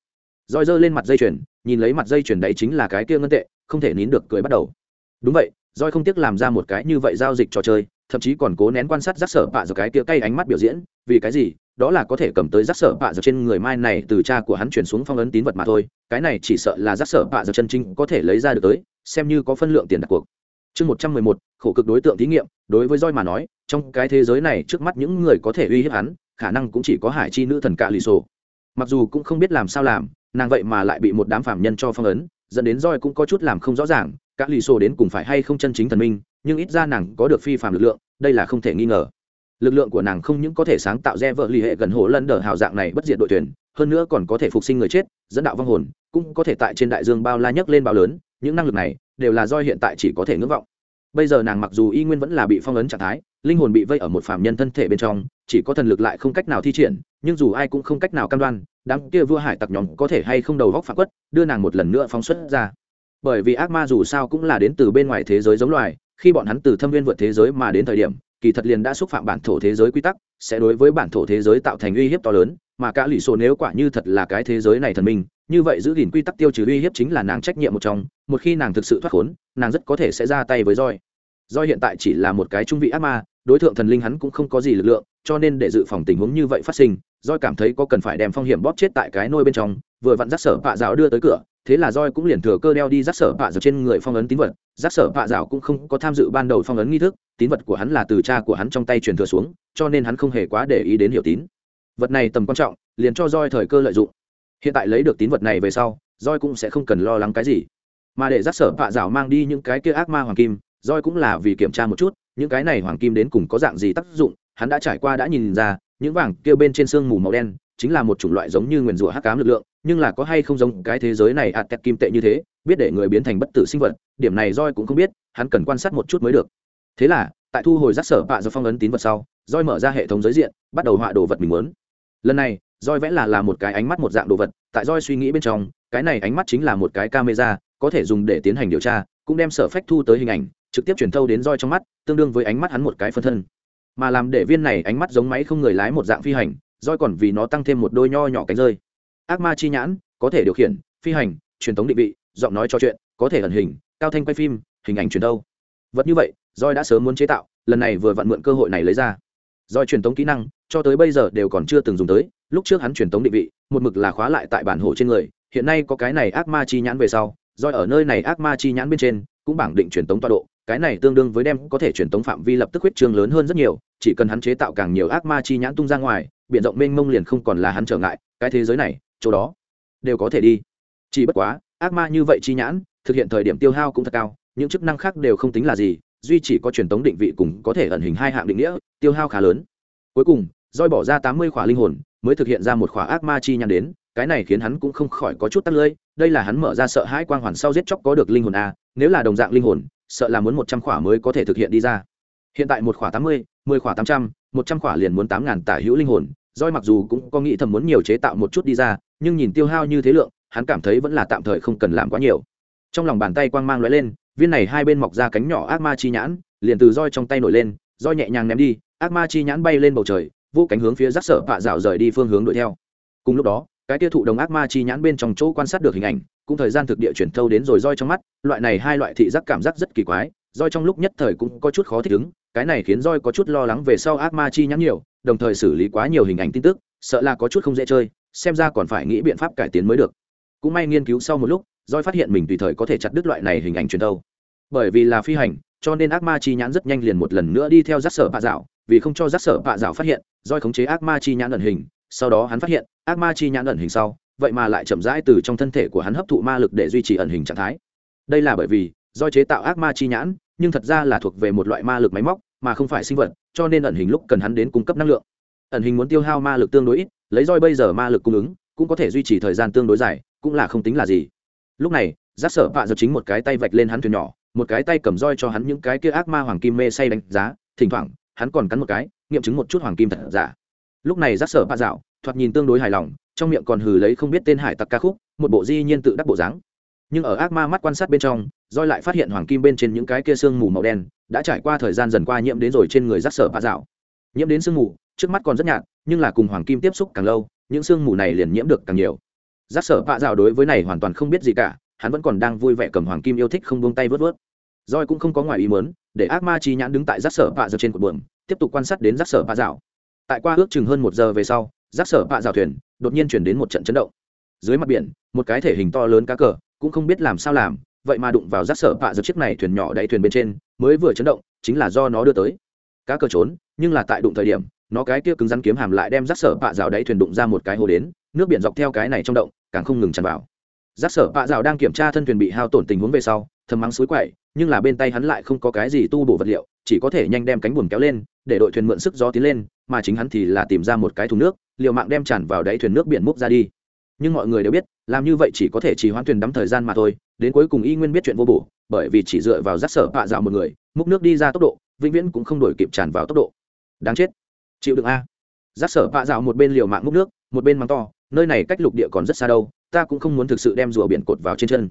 Roi giơ lên mặt dây chuyền, nhìn lấy mặt dây chuyền đấy chính là cái kia ngân tệ, không thể nín được cười bắt đầu. Đúng vậy, roi không tiếc làm ra một cái như vậy giao dịch trò chơi, thậm chí còn cố nén quan sát rắc sở bạ do cái kia cay ánh mắt biểu diễn, vì cái gì đó là có thể cầm tới rắc sở bạ giờ trên người mai này từ cha của hắn chuyển xuống phong ấn tín vật mà thôi, cái này chỉ sợ là rắc sở bạ giờ chân chính có thể lấy ra được tới, xem như có phân lượng tiền đặt cuộc. Chương một trăm mười một, khổ cực đối tượng thí nghiệm, đối với roi mà nói, trong cái thế giới này trước mắt những người có thể uy hiếp hắn, khả năng cũng chỉ có hải chi nữ thần cạ lì sổ. Mặc dù cũng không biết làm sao làm, nàng vậy mà lại bị một đám phạm nhân cho phong ấn, dẫn đến roi cũng có chút làm không rõ ràng, cạ lì sổ đến cùng phải hay không chân chính thần minh, nhưng ít ra nàng có được phi phạm lực lượng, đây là không thể nghi ngờ lực lượng của nàng không những có thể sáng tạo ra vợ lì hệ gần hồ lân đờ hào dạng này bất diệt đội tuyển, hơn nữa còn có thể phục sinh người chết, dẫn đạo vong hồn, cũng có thể tại trên đại dương bao la nhấc lên bao lớn, những năng lực này đều là do hiện tại chỉ có thể ngưỡng vọng. Bây giờ nàng mặc dù y nguyên vẫn là bị phong ấn trạng thái, linh hồn bị vây ở một phạm nhân thân thể bên trong, chỉ có thần lực lại không cách nào thi triển, nhưng dù ai cũng không cách nào cam đoan, đám kia vua hải tặc nhóm có thể hay không đầu góc phản quất, đưa nàng một lần nữa phóng xuất ra. Bởi vì ác ma dù sao cũng là đến từ bên ngoài thế giới giống loài, khi bọn hắn từ thâm viên vượt thế giới mà đến thời điểm kỳ thật liền đã xúc phạm bản thổ thế giới quy tắc, sẽ đối với bản thổ thế giới tạo thành uy hiếp to lớn, mà cả lì sổ nếu quả như thật là cái thế giới này thần minh, như vậy giữ gìn quy tắc tiêu trừ uy hiếp chính là nàng trách nhiệm một trong, một khi nàng thực sự thoát khốn, nàng rất có thể sẽ ra tay với roi roi hiện tại chỉ là một cái trung vị ác ma, đối tượng thần linh hắn cũng không có gì lực lượng, cho nên để dự phòng tình huống như vậy phát sinh roi cảm thấy có cần phải đem phong hiểm bóp chết tại cái nôi bên trong, vừa vặn rắc sở bạ rào đưa tới cửa, thế là roi cũng liền thừa cơ đeo đi rắc sở bạ rào trên người phong ấn tín vật. Rắc sở bạ rào cũng không có tham dự ban đầu phong ấn nghi thức, tín vật của hắn là từ cha của hắn trong tay truyền thừa xuống, cho nên hắn không hề quá để ý đến hiểu tín. Vật này tầm quan trọng, liền cho roi thời cơ lợi dụng. Hiện tại lấy được tín vật này về sau roi cũng sẽ không cần lo lắng cái gì. Mà để rắc sở bạ rào mang đi những cái kia ác ma hoàng kim roi cũng là vì kiểm tra một chút, những cái này hoàng kim đến cùng có dạng gì tác dụng, hắn đã trải qua đã nhìn ra những vàng kia bên trên sương mù màu đen chính là một chủng loại giống như nguyền rủa hắc cám lực lượng, nhưng là có hay không giống cái thế giới này ạt tẹt kim tệ như thế, biết để người biến thành bất tử sinh vật, điểm này roi cũng không biết, hắn cần quan sát một chút mới được. Thế là, tại thu hồi rác sở bạ do phong ấn tín vật sau roi mở ra hệ thống giới diện, bắt đầu họa đồ vật mình muốn. Lần này roi vẽ là là một cái ánh mắt một dạng đồ vật, tại roi suy nghĩ bên trong, cái này ánh mắt chính là một cái camera, có thể dùng để tiến hành điều tra, cũng đem sở phách thu tới hình ảnh, trực tiếp truyền thâu đến roi trong mắt, tương đương với ánh mắt hắn một cái phân thân mà làm để viên này ánh mắt giống máy không người lái một dạng phi hành, roi còn vì nó tăng thêm một đôi nho nhỏ cánh rơi. Ác ma chi nhãn, có thể điều khiển, phi hành, truyền thống định vị, giọng nói trò chuyện, có thể ẩn hình, cao thanh quay phim, hình ảnh truyền đâu. vật như vậy, roi đã sớm muốn chế tạo, lần này vừa vặn mượn cơ hội này lấy ra. Roi truyền thống kỹ năng, cho tới bây giờ đều còn chưa từng dùng tới, lúc trước hắn truyền thống định vị, một mực là khóa lại tại bản hồ trên người, hiện nay có cái này ác ma chi nhãn về sau, roi ở nơi này ác ma chi nhãn bên trên, cũng bảng định truyền tống tọa độ cái này tương đương với đem có thể truyền tống phạm vi lập tức huyết trương lớn hơn rất nhiều, chỉ cần hắn chế tạo càng nhiều ác ma chi nhãn tung ra ngoài, biển rộng mênh mông liền không còn là hắn trở ngại, cái thế giới này, chỗ đó, đều có thể đi. Chỉ bất quá, ác ma như vậy chi nhãn, thực hiện thời điểm tiêu hao cũng thật cao, những chức năng khác đều không tính là gì, duy chỉ có truyền tống định vị cùng có thể ẩn hình hai hạng định nghĩa, tiêu hao khá lớn. Cuối cùng, roi bỏ ra tám mươi khỏa linh hồn, mới thực hiện ra một khỏa ác ma chi nhãn đến, cái này khiến hắn cũng không khỏi có chút tắt lưỡi, đây là hắn mở ra sợ hãi quang hoàn sau giết chóc có được linh hồn a nếu là đồng dạng linh hồn sợ là muốn một trăm khỏa mới có thể thực hiện đi ra. Hiện tại một khỏa tám mươi, mười khỏa tám trăm, một trăm khỏa liền muốn tám ngàn tả hữu linh hồn. Doi mặc dù cũng có nghĩ thầm muốn nhiều chế tạo một chút đi ra, nhưng nhìn tiêu hao như thế lượng, hắn cảm thấy vẫn là tạm thời không cần làm quá nhiều. Trong lòng bàn tay quang mang lóe lên, viên này hai bên mọc ra cánh nhỏ ác ma chi nhãn, liền từ roi trong tay nổi lên roi nhẹ nhàng ném đi, ác ma chi nhãn bay lên bầu trời, vô cánh hướng phía rắc sở vạ rảo rời đi phương hướng đuổi theo. Cùng lúc đó, cái tiêu thụ đồng ác ma chi nhãn bên trong chỗ quan sát được hình ảnh cũng thời gian thực địa chuyển thâu đến rồi roi trong mắt, loại này hai loại thị giác cảm giác rất kỳ quái, roi trong lúc nhất thời cũng có chút khó thích ứng, cái này khiến roi có chút lo lắng về sau ác ma chi nhắn nhiều, đồng thời xử lý quá nhiều hình ảnh tin tức, sợ là có chút không dễ chơi, xem ra còn phải nghĩ biện pháp cải tiến mới được. Cũng may nghiên cứu sau một lúc, roi phát hiện mình tùy thời có thể chặt đứt loại này hình ảnh truyền thâu. Bởi vì là phi hành, cho nên ác ma chi nhãn rất nhanh liền một lần nữa đi theo giác sở bạ dạo, vì không cho giác sở bạ dạo phát hiện, roi khống chế ác ma chi nhãn ẩn hình, sau đó hắn phát hiện, ác ma chi nhãn ẩn hình sau vậy mà lại chậm rãi từ trong thân thể của hắn hấp thụ ma lực để duy trì ẩn hình trạng thái. Đây là bởi vì, do chế tạo ác ma chi nhãn, nhưng thật ra là thuộc về một loại ma lực máy móc, mà không phải sinh vật, cho nên ẩn hình lúc cần hắn đến cung cấp năng lượng. Ẩn hình muốn tiêu hao ma lực tương đối ít, lấy roi bây giờ ma lực cung ứng, cũng có thể duy trì thời gian tương đối dài, cũng là không tính là gì. Lúc này, giác sở vạ dập chính một cái tay vạch lên hắn thuyền nhỏ, một cái tay cầm roi cho hắn những cái kia ác ma hoàng kim mê say đánh giá, thỉnh thoảng, hắn còn cắn một cái, nghiệm chứng một chút hoàng kim thật giả. Lúc này giác sở vạ dạo, thoạt nhìn tương đối hài lòng trong miệng còn hừ lấy không biết tên hải tặc ca khúc, một bộ di nhiên tự đắc bộ dáng. Nhưng ở ác ma mắt quan sát bên trong roi lại phát hiện hoàng kim bên trên những cái kia sương mù màu đen, đã trải qua thời gian dần qua nhiễm đến rồi trên người rác sở bạ dạo. Nhiễm đến sương mù, trước mắt còn rất nhạt, nhưng là cùng hoàng kim tiếp xúc càng lâu, những sương mù này liền nhiễm được càng nhiều. Rác sở bạ dạo đối với này hoàn toàn không biết gì cả, hắn vẫn còn đang vui vẻ cầm hoàng kim yêu thích không buông tay vớt vớt. Roi cũng không có ngoài ý muốn, để ác ma chi nhãn đứng tại rác sở bạ dạo trên cột buồm, tiếp tục quan sát đến rác sở bạ dạo. Tại qua ước chừng hơn một giờ về sau rác sở bạ dạo thuyền đột nhiên chuyển đến một trận chấn động. Dưới mặt biển, một cái thể hình to lớn cá cờ, cũng không biết làm sao làm, vậy mà đụng vào rác sở bạ giật chiếc này thuyền nhỏ đáy thuyền bên trên, mới vừa chấn động, chính là do nó đưa tới. Cá cờ trốn, nhưng là tại đụng thời điểm, nó cái kia cứng rắn kiếm hàm lại đem rác sở bạ rào đáy thuyền đụng ra một cái hồ đến, nước biển dọc theo cái này trong động, càng không ngừng tràn vào. Rác sở bạ rào đang kiểm tra thân thuyền bị hao tổn tình huống về sau, thầm mắng suối quậy, nhưng là bên tay hắn lại không có cái gì tu bổ vật liệu chỉ có thể nhanh đem cánh buồm kéo lên, để đội thuyền mượn sức gió tiến lên, mà chính hắn thì là tìm ra một cái thùng nước, liều mạng đem tràn vào đáy thuyền nước biển múc ra đi. Nhưng mọi người đều biết, làm như vậy chỉ có thể chỉ hoãn thuyền đắm thời gian mà thôi, đến cuối cùng y nguyên biết chuyện vô bổ, bởi vì chỉ dựa vào rác sở bạ dạo một người, múc nước đi ra tốc độ, vĩnh viễn cũng không đổi kịp tràn vào tốc độ. Đáng chết. Chịu đựng a. Rác sở bạ dạo một bên liều mạng múc nước, một bên mắng to, nơi này cách lục địa còn rất xa đâu, ta cũng không muốn thực sự đem rùa biển cột vào trên chân.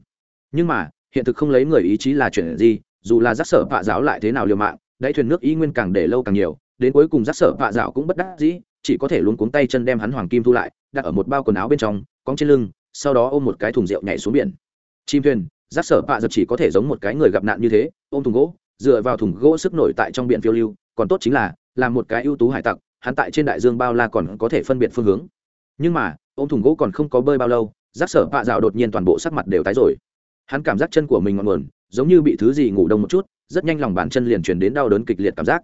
Nhưng mà, hiện thực không lấy người ý chí là chuyện gì, dù là rác sở bạ dạo lại thế nào liều mạng đáy thuyền nước y nguyên càng để lâu càng nhiều, đến cuối cùng rác sở vạ dạo cũng bất đắc dĩ, chỉ có thể luống cuống tay chân đem hắn hoàng kim thu lại, đặt ở một bao quần áo bên trong cóng trên lưng, sau đó ôm một cái thùng rượu nhảy xuống biển. Chim thuyền rác sở vạ dập chỉ có thể giống một cái người gặp nạn như thế, ôm thùng gỗ, dựa vào thùng gỗ sức nổi tại trong biển phiêu lưu, còn tốt chính là làm một cái ưu tú hải tặc, hắn tại trên đại dương bao la còn có thể phân biệt phương hướng. Nhưng mà, ôm thùng gỗ còn không có bơi bao lâu rác sở vạ dạo đột nhiên toàn bộ sắc mặt đều tái rồi. Hắn cảm giác chân của mình ngọn nguồn, giống như bị thứ gì ngủ đông một chút rất nhanh lòng bàn chân liền truyền đến đau đớn kịch liệt cảm giác.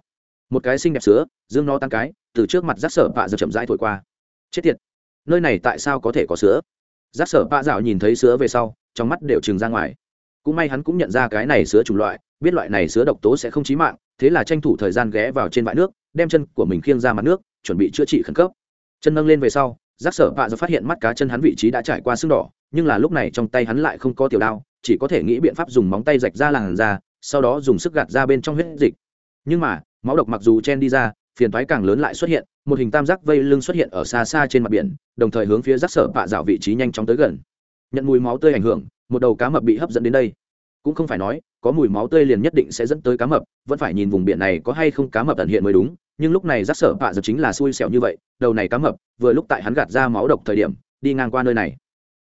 Một cái xinh đẹp sữa dương nó tăng cái, từ trước mặt rác sở vạ giật chậm rãi thổi qua. Chết tiệt! Nơi này tại sao có thể có sữa rác sở vạ dạo nhìn thấy sữa về sau, trong mắt đều trừng ra ngoài. Cũng may hắn cũng nhận ra cái này sữa chủng loại, biết loại này sữa độc tố sẽ không chí mạng, thế là tranh thủ thời gian ghé vào trên bãi nước, đem chân của mình khiêng ra mặt nước, chuẩn bị chữa trị khẩn cấp. Chân nâng lên về sau giác sở vạ giờ phát hiện mắt cá chân hắn vị trí đã trải qua sưng đỏ, nhưng là lúc này trong tay hắn lại không có tiểu đao, chỉ có thể nghĩ biện pháp dùng móng tay rạch ra làn da sau đó dùng sức gạt ra bên trong huyết dịch. Nhưng mà, máu độc mặc dù chen đi ra, phiền thoái càng lớn lại xuất hiện, một hình tam giác vây lưng xuất hiện ở xa xa trên mặt biển, đồng thời hướng phía rác sở bạ rào vị trí nhanh chóng tới gần. Nhận mùi máu tươi ảnh hưởng, một đầu cá mập bị hấp dẫn đến đây. Cũng không phải nói, có mùi máu tươi liền nhất định sẽ dẫn tới cá mập, vẫn phải nhìn vùng biển này có hay không cá mập tận hiện mới đúng, nhưng lúc này rác sở bạ dạo chính là xui xẻo như vậy, đầu này cá mập, vừa lúc tại hắn gạt ra máu độc thời điểm, đi ngang qua nơi này.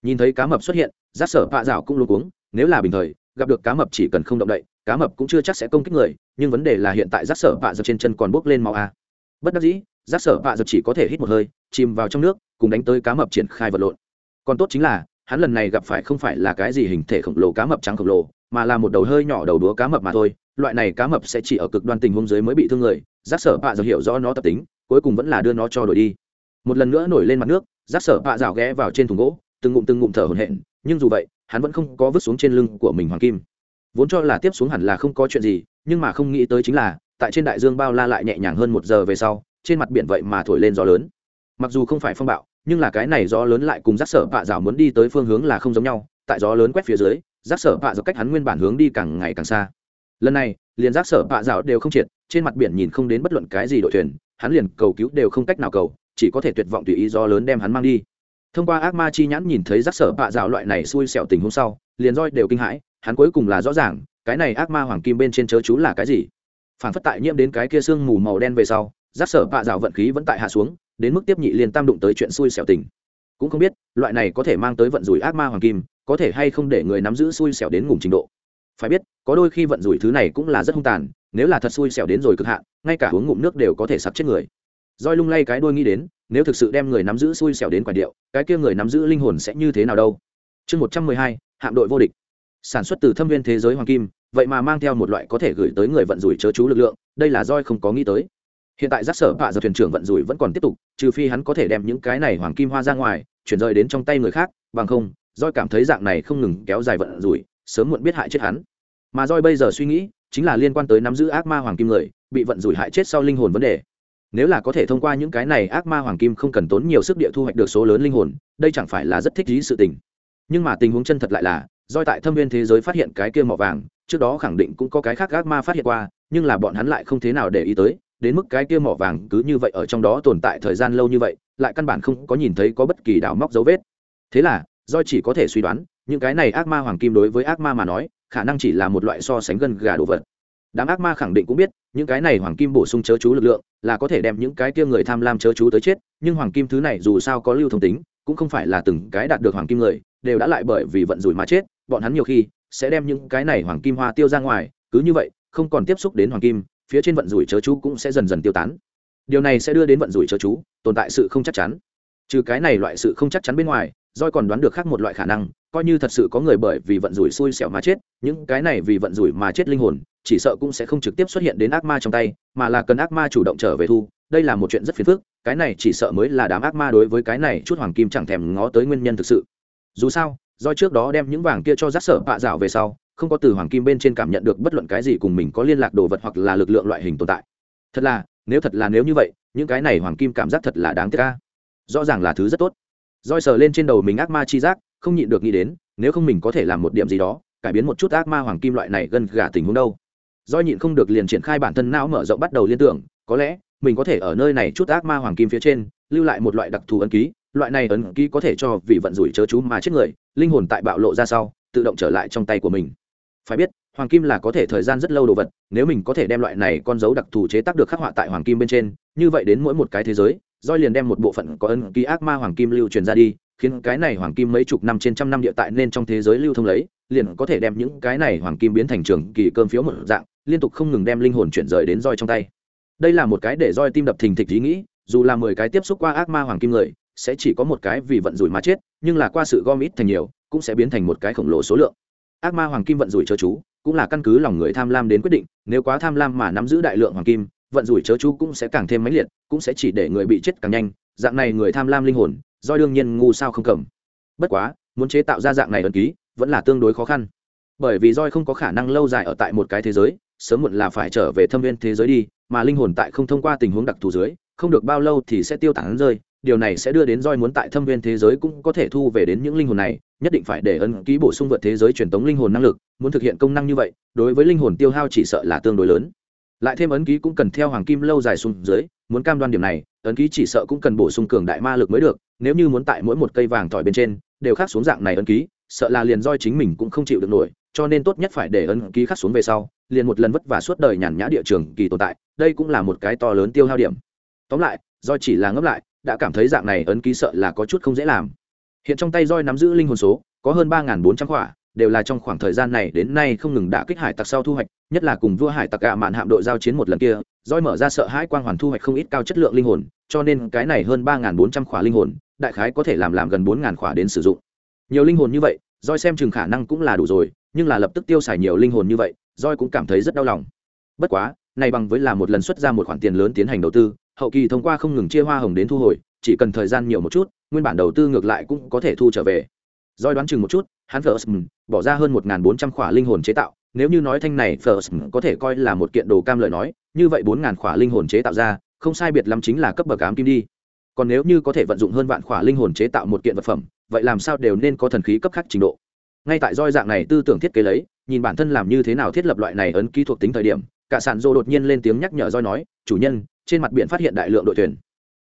Nhìn thấy cá mập xuất hiện rác sở bạ rào cũng luôn cuống, nếu là bình thời gặp được cá mập chỉ cần không động đậy, cá mập cũng chưa chắc sẽ công kích người, nhưng vấn đề là hiện tại rác sở bạ giật trên chân còn bốc lên máu a. Bất đắc dĩ, rác sở bạ giật chỉ có thể hít một hơi, chìm vào trong nước, cùng đánh tới cá mập triển khai vật lộn. Còn tốt chính là, hắn lần này gặp phải không phải là cái gì hình thể khổng lồ cá mập trắng khổng lồ, mà là một đầu hơi nhỏ đầu đúa cá mập mà thôi. Loại này cá mập sẽ chỉ ở cực đoan tình huống dưới mới bị thương người giác sở bạ dạo hiểu rõ nó tập tính, cuối cùng vẫn là đưa nó cho đổi đi. Một lần nữa nổi lên mặt nước giác sở bạ rào ghé vào trên thùng gỗ, từng ngụm từng ngụm thở hổn hển, nhưng dù vậy hắn vẫn không có vứt xuống trên lưng của mình hoàng kim. Vốn cho là tiếp xuống hẳn là không có chuyện gì, nhưng mà không nghĩ tới chính là, tại trên đại dương bao la lại nhẹ nhàng hơn một giờ về sau, trên mặt biển vậy mà thổi lên gió lớn. Mặc dù không phải phong bạo, nhưng là cái này gió lớn lại cùng rác sở bạ dạo muốn đi tới phương hướng là không giống nhau, tại gió lớn quét phía dưới rác sở bạ dạo cách hắn nguyên bản hướng đi càng ngày càng xa. Lần này, liền rác sở bạ dạo đều không triệt, trên mặt biển nhìn không đến bất luận cái gì đội thuyền, hắn liền cầu cứu đều không cách nào cầu, chỉ có thể tuyệt vọng tùy ý gió lớn đem hắn mang đi thông qua ác ma chi nhãn nhìn thấy rắc sở bạ dạo loại này xui xẻo tình hôm sau, liền roi đều kinh hãi, hắn cuối cùng là rõ ràng, cái này ác ma hoàng kim bên trên chớ chú là cái gì. Phản phất tại nhiễm đến cái kia sương mù màu đen về sau, rắc sở bạ dạo vận khí vẫn tại hạ xuống, đến mức tiếp nhị liền tam đụng tới chuyện xui xẻo tình. Cũng không biết, loại này có thể mang tới vận rủi ác ma hoàng kim, có thể hay không để người nắm giữ xui xẻo đến ngùng trình độ. Phải biết, có đôi khi vận rủi thứ này cũng là rất hung tàn, nếu là thật xui xẻo đến rồi cực hạn, ngay cả uống ngụm nước đều có thể sặc chết người roi lung lay cái đuôi nghĩ đến, nếu thực sự đem người nắm giữ xui xẻo đến quả điệu, cái kia người nắm giữ linh hồn sẽ như thế nào đâu? Chương một trăm mười hai, hạm đội vô địch. Sản xuất từ thâm viên thế giới hoàng kim, vậy mà mang theo một loại có thể gửi tới người vận rủi chớ chú lực lượng, đây là roi không có nghĩ tới. Hiện tại giác sở bạ giờ thuyền trưởng vận rủi vẫn còn tiếp tục, trừ phi hắn có thể đem những cái này hoàng kim hoa ra ngoài, chuyển rời đến trong tay người khác, bằng không, roi cảm thấy dạng này không ngừng kéo dài vận rủi, sớm muộn biết hại chết hắn. Mà roi bây giờ suy nghĩ, chính là liên quan tới nắm giữ ác ma hoàng kim người, bị vận rủi hại chết sau linh hồn vấn đề nếu là có thể thông qua những cái này, ác ma hoàng kim không cần tốn nhiều sức địa thu hoạch được số lớn linh hồn, đây chẳng phải là rất thích lý sự tình. Nhưng mà tình huống chân thật lại là doi tại thâm viên thế giới phát hiện cái kia mỏ vàng, trước đó khẳng định cũng có cái khác ác ma phát hiện qua, nhưng là bọn hắn lại không thế nào để ý tới, đến mức cái kia mỏ vàng cứ như vậy ở trong đó tồn tại thời gian lâu như vậy, lại căn bản không có nhìn thấy có bất kỳ đào móc dấu vết. Thế là doi chỉ có thể suy đoán, những cái này ác ma hoàng kim đối với ác ma mà nói, khả năng chỉ là một loại so sánh gần gà đồ vật đám ác ma khẳng định cũng biết, những cái này hoàng kim bổ sung chớ chú lực lượng, là có thể đem những cái kia người tham lam chớ chú tới chết, nhưng hoàng kim thứ này dù sao có lưu thông tính, cũng không phải là từng cái đạt được hoàng kim người, đều đã lại bởi vì vận rủi mà chết, bọn hắn nhiều khi sẽ đem những cái này hoàng kim hoa tiêu ra ngoài, cứ như vậy, không còn tiếp xúc đến hoàng kim, phía trên vận rủi chớ chú cũng sẽ dần dần tiêu tán. Điều này sẽ đưa đến vận rủi chớ chú, tồn tại sự không chắc chắn. Trừ cái này loại sự không chắc chắn bên ngoài doi còn đoán được khác một loại khả năng, coi như thật sự có người bởi vì vận rủi xui xẻo mà chết, những cái này vì vận rủi mà chết linh hồn chỉ sợ cũng sẽ không trực tiếp xuất hiện đến ác ma trong tay, mà là cần ác ma chủ động trở về thu. Đây là một chuyện rất phiền phức, cái này chỉ sợ mới là đám ác ma đối với cái này chút hoàng kim chẳng thèm ngó tới nguyên nhân thực sự. Dù sao, do trước đó đem những vàng kia cho rác sở bạ dạo về sau, không có từ hoàng kim bên trên cảm nhận được bất luận cái gì cùng mình có liên lạc đồ vật hoặc là lực lượng loại hình tồn tại. Thật là, nếu thật là nếu như vậy, những cái này hoàng kim cảm giác thật là đáng tiếc ca rõ ràng là thứ rất tốt. Roi sờ lên trên đầu mình ác ma chi giác, không nhịn được nghĩ đến, nếu không mình có thể làm một điểm gì đó, cải biến một chút ác ma hoàng kim loại này gần gà tình huống đâu do nhịn không được liền triển khai bản thân não mở rộng bắt đầu liên tưởng, có lẽ, mình có thể ở nơi này chút ác ma hoàng kim phía trên, lưu lại một loại đặc thù ấn ký, loại này ấn ký có thể cho vì vận rủi chớ chú mà chết người, linh hồn tại bạo lộ ra sau, tự động trở lại trong tay của mình. Phải biết, hoàng kim là có thể thời gian rất lâu đồ vật, nếu mình có thể đem loại này con dấu đặc thù chế tác được khắc họa tại hoàng kim bên trên, như vậy đến mỗi một cái thế giới, roi liền đem một bộ phận có ấn ký ác ma hoàng kim lưu truyền ra đi, khiến cái này hoàng kim mấy chục năm trên trăm năm địa tại nên trong thế giới lưu thông lấy liền có thể đem những cái này hoàng kim biến thành trường kỳ cơm phiếu một dạng, liên tục không ngừng đem linh hồn chuyển rời đến roi trong tay. Đây là một cái để roi tim đập thình thịch ý nghĩ, dù là mười cái tiếp xúc qua ác ma hoàng kim người, sẽ chỉ có một cái vì vận rủi mà chết, nhưng là qua sự gom ít thành nhiều, cũng sẽ biến thành một cái khổng lồ số lượng. Ác ma hoàng kim vận rủi chớ chú, cũng là căn cứ lòng người tham lam đến quyết định, nếu quá tham lam mà nắm giữ đại lượng hoàng kim, vận rủi chớ chú cũng sẽ càng thêm mãnh liệt, cũng sẽ chỉ để người bị chết càng nhanh, dạng này người tham lam linh hồn do đương nhiên ngu sao không cầm. Bất quá, muốn chế tạo ra dạng này ấn ký vẫn là tương đối khó khăn. Bởi vì roi không có khả năng lâu dài ở tại một cái thế giới, sớm muộn là phải trở về thâm viên thế giới đi, mà linh hồn tại không thông qua tình huống đặc thù dưới, không được bao lâu thì sẽ tiêu tán rơi. Điều này sẽ đưa đến roi muốn tại thâm viên thế giới cũng có thể thu về đến những linh hồn này, nhất định phải để ấn ký bổ sung vượt thế giới truyền tống linh hồn năng lực, muốn thực hiện công năng như vậy, đối với linh hồn tiêu hao chỉ sợ là tương đối lớn. Lại thêm ấn ký cũng cần theo hoàng kim lâu dài xuống dưới, muốn cam đoan điểm này, ấn ký chỉ sợ cũng cần bổ sung cường đại ma lực mới được, nếu như muốn tại mỗi một cây vàng tỏi bên trên, đều khác xuống dạng này ấn ký sợ là liền roi chính mình cũng không chịu được nổi, cho nên tốt nhất phải để ấn ký khắc xuống về sau, liền một lần vất vả suốt đời nhàn nhã địa trường kỳ tồn tại, đây cũng là một cái to lớn tiêu hao điểm. Tóm lại, roi chỉ là ngấp lại, đã cảm thấy dạng này ấn ký sợ là có chút không dễ làm. Hiện trong tay roi nắm giữ linh hồn số, có hơn ba bốn trăm khỏa, đều là trong khoảng thời gian này đến nay không ngừng đã kích hải tặc sau thu hoạch, nhất là cùng vua hải tặc gạ mạn hạm đội giao chiến một lần kia, roi mở ra sợ hãi quang hoàn thu hoạch không ít cao chất lượng linh hồn, cho nên cái này hơn ba bốn trăm khỏa linh hồn, đại khái có thể làm làm gần bốn khỏa đến sử dụng nhiều linh hồn như vậy roi xem chừng khả năng cũng là đủ rồi, nhưng là lập tức tiêu xài nhiều linh hồn như vậy roi cũng cảm thấy rất đau lòng. Bất quá, này bằng với là một lần xuất ra một khoản tiền lớn tiến hành đầu tư, hậu kỳ thông qua không ngừng chia hoa hồng đến thu hồi, chỉ cần thời gian nhiều một chút, nguyên bản đầu tư ngược lại cũng có thể thu trở về. Doi đoán chừng một chút, hắn first bỏ ra hơn một bốn trăm khỏa linh hồn chế tạo, nếu như nói thanh này first có thể coi là một kiện đồ cam lợi nói, như vậy 4.000 khỏa linh hồn chế tạo ra, không sai biệt lắm chính là cấp bậc ám kim đi còn nếu như có thể vận dụng hơn vạn khỏa linh hồn chế tạo một kiện vật phẩm, vậy làm sao đều nên có thần khí cấp khác trình độ? Ngay tại roi dạng này tư tưởng thiết kế lấy, nhìn bản thân làm như thế nào thiết lập loại này ấn ký thuộc tính thời điểm, cả sản dô đột nhiên lên tiếng nhắc nhở roi nói, chủ nhân, trên mặt biển phát hiện đại lượng đội thuyền.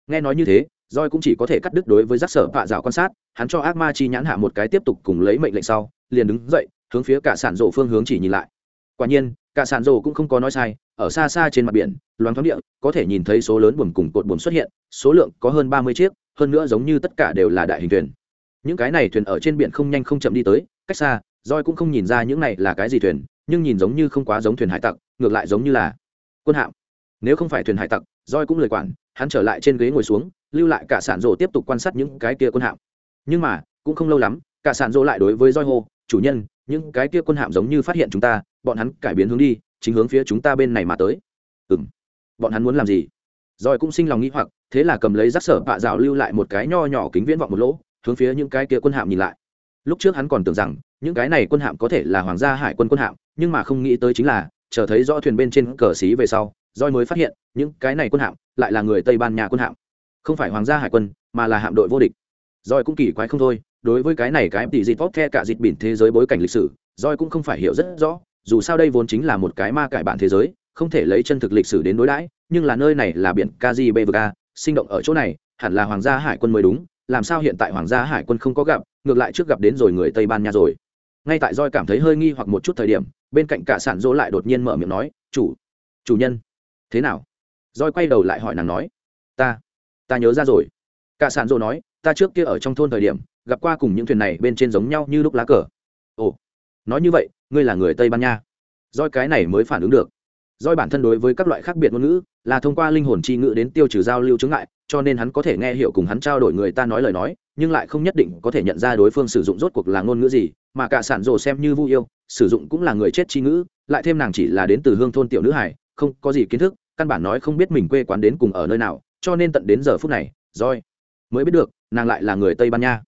Nghe nói như thế, roi cũng chỉ có thể cắt đứt đối với giác sở vạ dạo quan sát, hắn cho ác ma chi nhãn hạ một cái tiếp tục cùng lấy mệnh lệnh sau, liền đứng dậy, hướng phía cả sản dô phương hướng chỉ nhìn lại quả nhiên, cả sản rồ cũng không có nói sai, ở xa xa trên mặt biển, loáng thoáng địa, có thể nhìn thấy số lớn buồm cùng cột buồm xuất hiện, số lượng có hơn ba mươi chiếc, hơn nữa giống như tất cả đều là đại hình thuyền. Những cái này thuyền ở trên biển không nhanh không chậm đi tới, cách xa roi cũng không nhìn ra những này là cái gì thuyền, nhưng nhìn giống như không quá giống thuyền hải tặc, ngược lại giống như là quân hạm. Nếu không phải thuyền hải tặc roi cũng lời quản, hắn trở lại trên ghế ngồi xuống, lưu lại cả sản rồ tiếp tục quan sát những cái kia quân hạm. Nhưng mà, cũng không lâu lắm, cả sản rồ lại đối với roi hô, chủ nhân những cái kia quân hạm giống như phát hiện chúng ta, bọn hắn cải biến hướng đi, chính hướng phía chúng ta bên này mà tới. Ừ m bọn hắn muốn làm gì? Rồi cũng sinh lòng nghĩ hoặc, thế là cầm lấy rác sở bạ dạo lưu lại một cái nho nhỏ kính viễn vọng một lỗ, hướng phía những cái kia quân hạm nhìn lại. Lúc trước hắn còn tưởng rằng, những cái này quân hạm có thể là hoàng gia hải quân quân hạm, nhưng mà không nghĩ tới chính là, chờ thấy rõ thuyền bên trên cờ xí về sau roi mới phát hiện, những cái này quân hạm lại là người tây ban nha quân hạm. Không phải hoàng gia hải quân, mà là hạm đội vô địch. Roi cũng kỳ quái không thôi đối với cái này cái tỷ dịt vót the cả dịt biển thế giới bối cảnh lịch sử roi cũng không phải hiểu rất rõ, dù sao đây vốn chính là một cái ma cải bản thế giới, không thể lấy chân thực lịch sử đến đối đãi, nhưng là nơi này là biển kgbvk sinh động ở chỗ này, hẳn là hoàng gia hải quân mới đúng, làm sao hiện tại hoàng gia hải quân không có gặp, ngược lại trước gặp đến rồi người tây ban nha rồi. Ngay tại roi cảm thấy hơi nghi hoặc một chút thời điểm, bên cạnh cả sản dỗ lại đột nhiên mở miệng nói, chủ chủ nhân, thế nào? Roi quay đầu lại hỏi nàng nói, ta ta nhớ ra rồi. Cả sản dỗ nói, ta trước kia ở trong thôn thời điểm gặp qua cùng những thuyền này bên trên giống nhau như lúc lá cờ. Ồ, nói như vậy, ngươi là người tây ban nha. Roi cái này mới phản ứng được. Roi bản thân đối với các loại khác biệt ngôn ngữ là thông qua linh hồn chi ngữ đến tiêu trừ giao lưu chứng ngại, cho nên hắn có thể nghe hiểu cùng hắn trao đổi người ta nói lời nói, nhưng lại không nhất định có thể nhận ra đối phương sử dụng rốt cuộc là ngôn ngữ gì, mà cả sản rồ xem như vu yêu, sử dụng cũng là người chết chi ngữ, lại thêm nàng chỉ là đến từ hương thôn tiểu nữ hải không có gì kiến thức, căn bản nói không biết mình quê quán đến cùng ở nơi nào, cho nên tận đến giờ phút này, roi mới biết được, nàng lại là người tây ban nha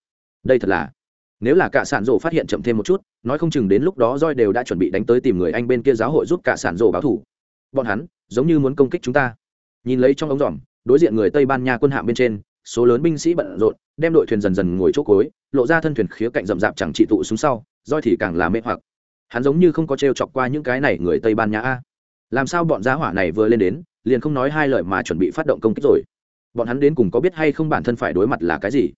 đây thật là, nếu là cả sản rộ phát hiện chậm thêm một chút, nói không chừng đến lúc đó roi đều đã chuẩn bị đánh tới tìm người anh bên kia giáo hội giúp cả sản rộ báo thủ. Bọn hắn, giống như muốn công kích chúng ta. Nhìn lấy trong ống dòm, đối diện người tây ban nha quân hạm bên trên, số lớn binh sĩ bận rộn, đem đội thuyền dần dần ngồi chỗ cối, lộ ra thân thuyền khía cạnh rậm rạp chẳng trị tụ xuống sau roi thì càng là mê hoặc. Hắn giống như không có t chọc qua những cái này người tây ban nha a. Làm sao bọn giá hỏa này vừa lên đến, liền không nói hai lời mà chuẩn bị phát động công kích rồi? Bọn hắn đến cùng có biết hay không bản thân phải đối mặt là cái gì?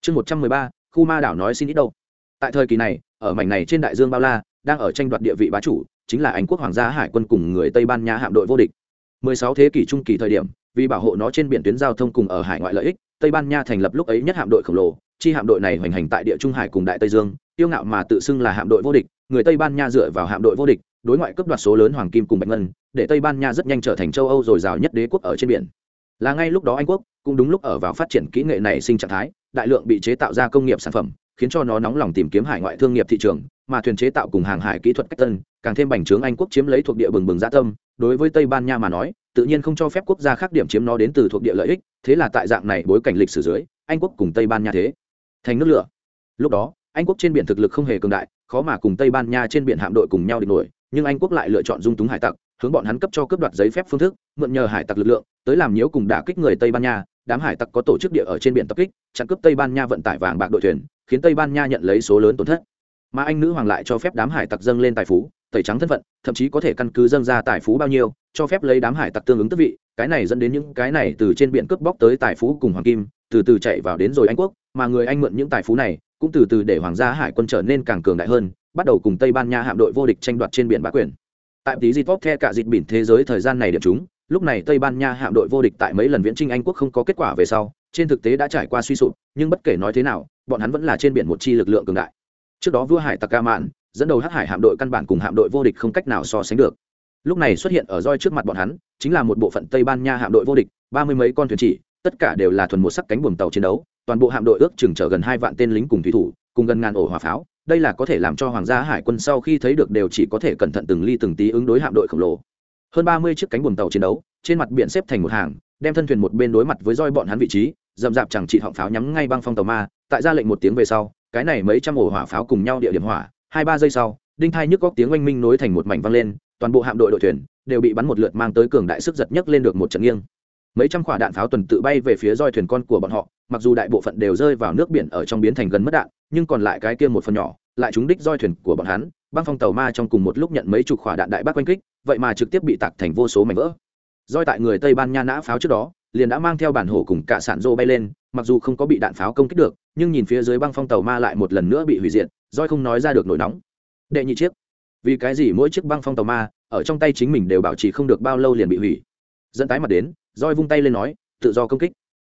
Chương một trăm mười ba khu ma đảo nói xin ít đâu. Tại thời kỳ này, ở mảnh này trên đại dương bao la, đang ở tranh đoạt địa vị bá chủ, chính là anh quốc hoàng gia hải quân cùng người tây ban nha hạm đội vô địch. 16 thế kỷ trung kỳ thời điểm, vì bảo hộ nó trên biển tuyến giao thông cùng ở hải ngoại lợi ích, tây ban nha thành lập lúc ấy nhất hạm đội khổng lồ, chi hạm đội này hoành hành tại địa trung hải cùng đại tây dương, tiêu ngạo mà tự xưng là hạm đội vô địch, người tây ban nha dựa vào hạm đội vô địch, đối ngoại cấp đoạt số lớn hoàng kim cùng bạch ngân, để tây ban nha rất nhanh trở thành châu âu dồi dào nhất đế quốc ở trên biển. Là ngay lúc đó anh quốc cũng đúng lúc ở vào phát triển kỹ nghệ này sinh trạng thái đại lượng bị chế tạo ra công nghiệp sản phẩm, khiến cho nó nóng lòng tìm kiếm hải ngoại thương nghiệp thị trường, mà thuyền chế tạo cùng hàng hải kỹ thuật cách tân, càng thêm bành trướng anh quốc chiếm lấy thuộc địa bừng bừng gia tâm. Đối với tây ban nha mà nói, tự nhiên không cho phép quốc gia khác điểm chiếm nó đến từ thuộc địa lợi ích, thế là tại dạng này bối cảnh lịch sử dưới, anh quốc cùng tây ban nha thế thành nước lửa. Lúc đó, anh quốc trên biển thực lực không hề cường đại, khó mà cùng tây ban nha trên biển hạm đội cùng nhau địch nổi, nhưng anh quốc lại lựa chọn dung túng hải tặc, hướng bọn hắn cấp cho cướp đoạt giấy phép phương thức, mượn nhờ hải tặc lực lượng, tới làm nhiễu cùng đả kích người tây ban nha đám hải tặc có tổ chức địa ở trên biển tập kích, chặn cướp tây ban nha vận tải vàng bạc đội thuyền, khiến tây ban nha nhận lấy số lớn tổn thất. Mà anh nữ hoàng lại cho phép đám hải tặc dâng lên tài phú, tẩy trắng thân phận, thậm chí có thể căn cứ dâng ra tài phú bao nhiêu, cho phép lấy đám hải tặc tương ứng tức vị. Cái này dẫn đến những cái này từ trên biển cướp bóc tới tài phú cùng hoàng kim, từ từ chạy vào đến rồi anh quốc, mà người anh mượn những tài phú này, cũng từ từ để hoàng gia hải quân trở nên càng cường đại hơn, bắt đầu cùng tây ban nha hạm đội vô địch tranh đoạt trên biển bá quyền. Tại tí di tốt the cả dịp biển thế giới thời gian này điểm chúng lúc này tây ban nha hạm đội vô địch tại mấy lần viễn trinh anh quốc không có kết quả về sau, trên thực tế đã trải qua suy sụp, nhưng bất kể nói thế nào, bọn hắn vẫn là trên biển một chi lực lượng cường đại. Trước đó vua hải tặc ca mạn, dẫn đầu hắc hải hạm đội căn bản cùng hạm đội vô địch không cách nào so sánh được. Lúc này xuất hiện ở roi trước mặt bọn hắn, chính là một bộ phận tây ban nha hạm đội vô địch, ba mươi mấy con thuyền chỉ, tất cả đều là thuần một sắc cánh buồm tàu chiến đấu, toàn bộ hạm đội ước chừng chở gần hai vạn tên lính cùng thủy thủ, cùng gần ngàn ổ hỏa pháo, đây là có thể làm cho hoàng gia hải quân sau khi thấy được đều chỉ có thể cẩn thận từng ly từng tí ứng đối hạm đội khổng lồ hơn ba mươi chiếc cánh buồm tàu chiến đấu, trên mặt biển xếp thành một hàng, đem thân thuyền một bên đối mặt với roi bọn hắn vị trí, dậm dạp chẳng trị họng pháo nhắm ngay băng phong tàu ma, tại ra lệnh một tiếng về sau, cái này mấy trăm ổ hỏa pháo cùng nhau địa điểm hỏa, hai ba giây sau, đinh thai nhức góc tiếng oanh minh nối thành một mảnh văng lên, toàn bộ hạm đội đội thuyền đều bị bắn một lượt mang tới cường đại sức giật nhất lên được một trận nghiêng. Mấy trăm quả đạn pháo tuần tự bay về phía roi thuyền con của bọn họ, mặc dù đại bộ phận đều rơi vào nước biển ở trong biến thành gần mất đạn, nhưng còn lại cái kia một phần nhỏ, lại trúng đích roi thuyền của bọn hắn băng phong tàu ma trong cùng một lúc nhận mấy chục quả đạn đại bác quanh kích, vậy mà trực tiếp bị tạc thành vô số mảnh vỡ. Roi tại người tây ban nha nã pháo trước đó, liền đã mang theo bản hổ cùng cả sản rô bay lên, mặc dù không có bị đạn pháo công kích được, nhưng nhìn phía dưới băng phong tàu ma lại một lần nữa bị hủy diệt roi không nói ra được nổi nóng. Đệ nhị chiếc. Vì cái gì mỗi chiếc băng phong tàu ma, ở trong tay chính mình đều bảo trì không được bao lâu liền bị hủy. Dẫn tái mặt đến roi vung tay lên nói, tự do công kích.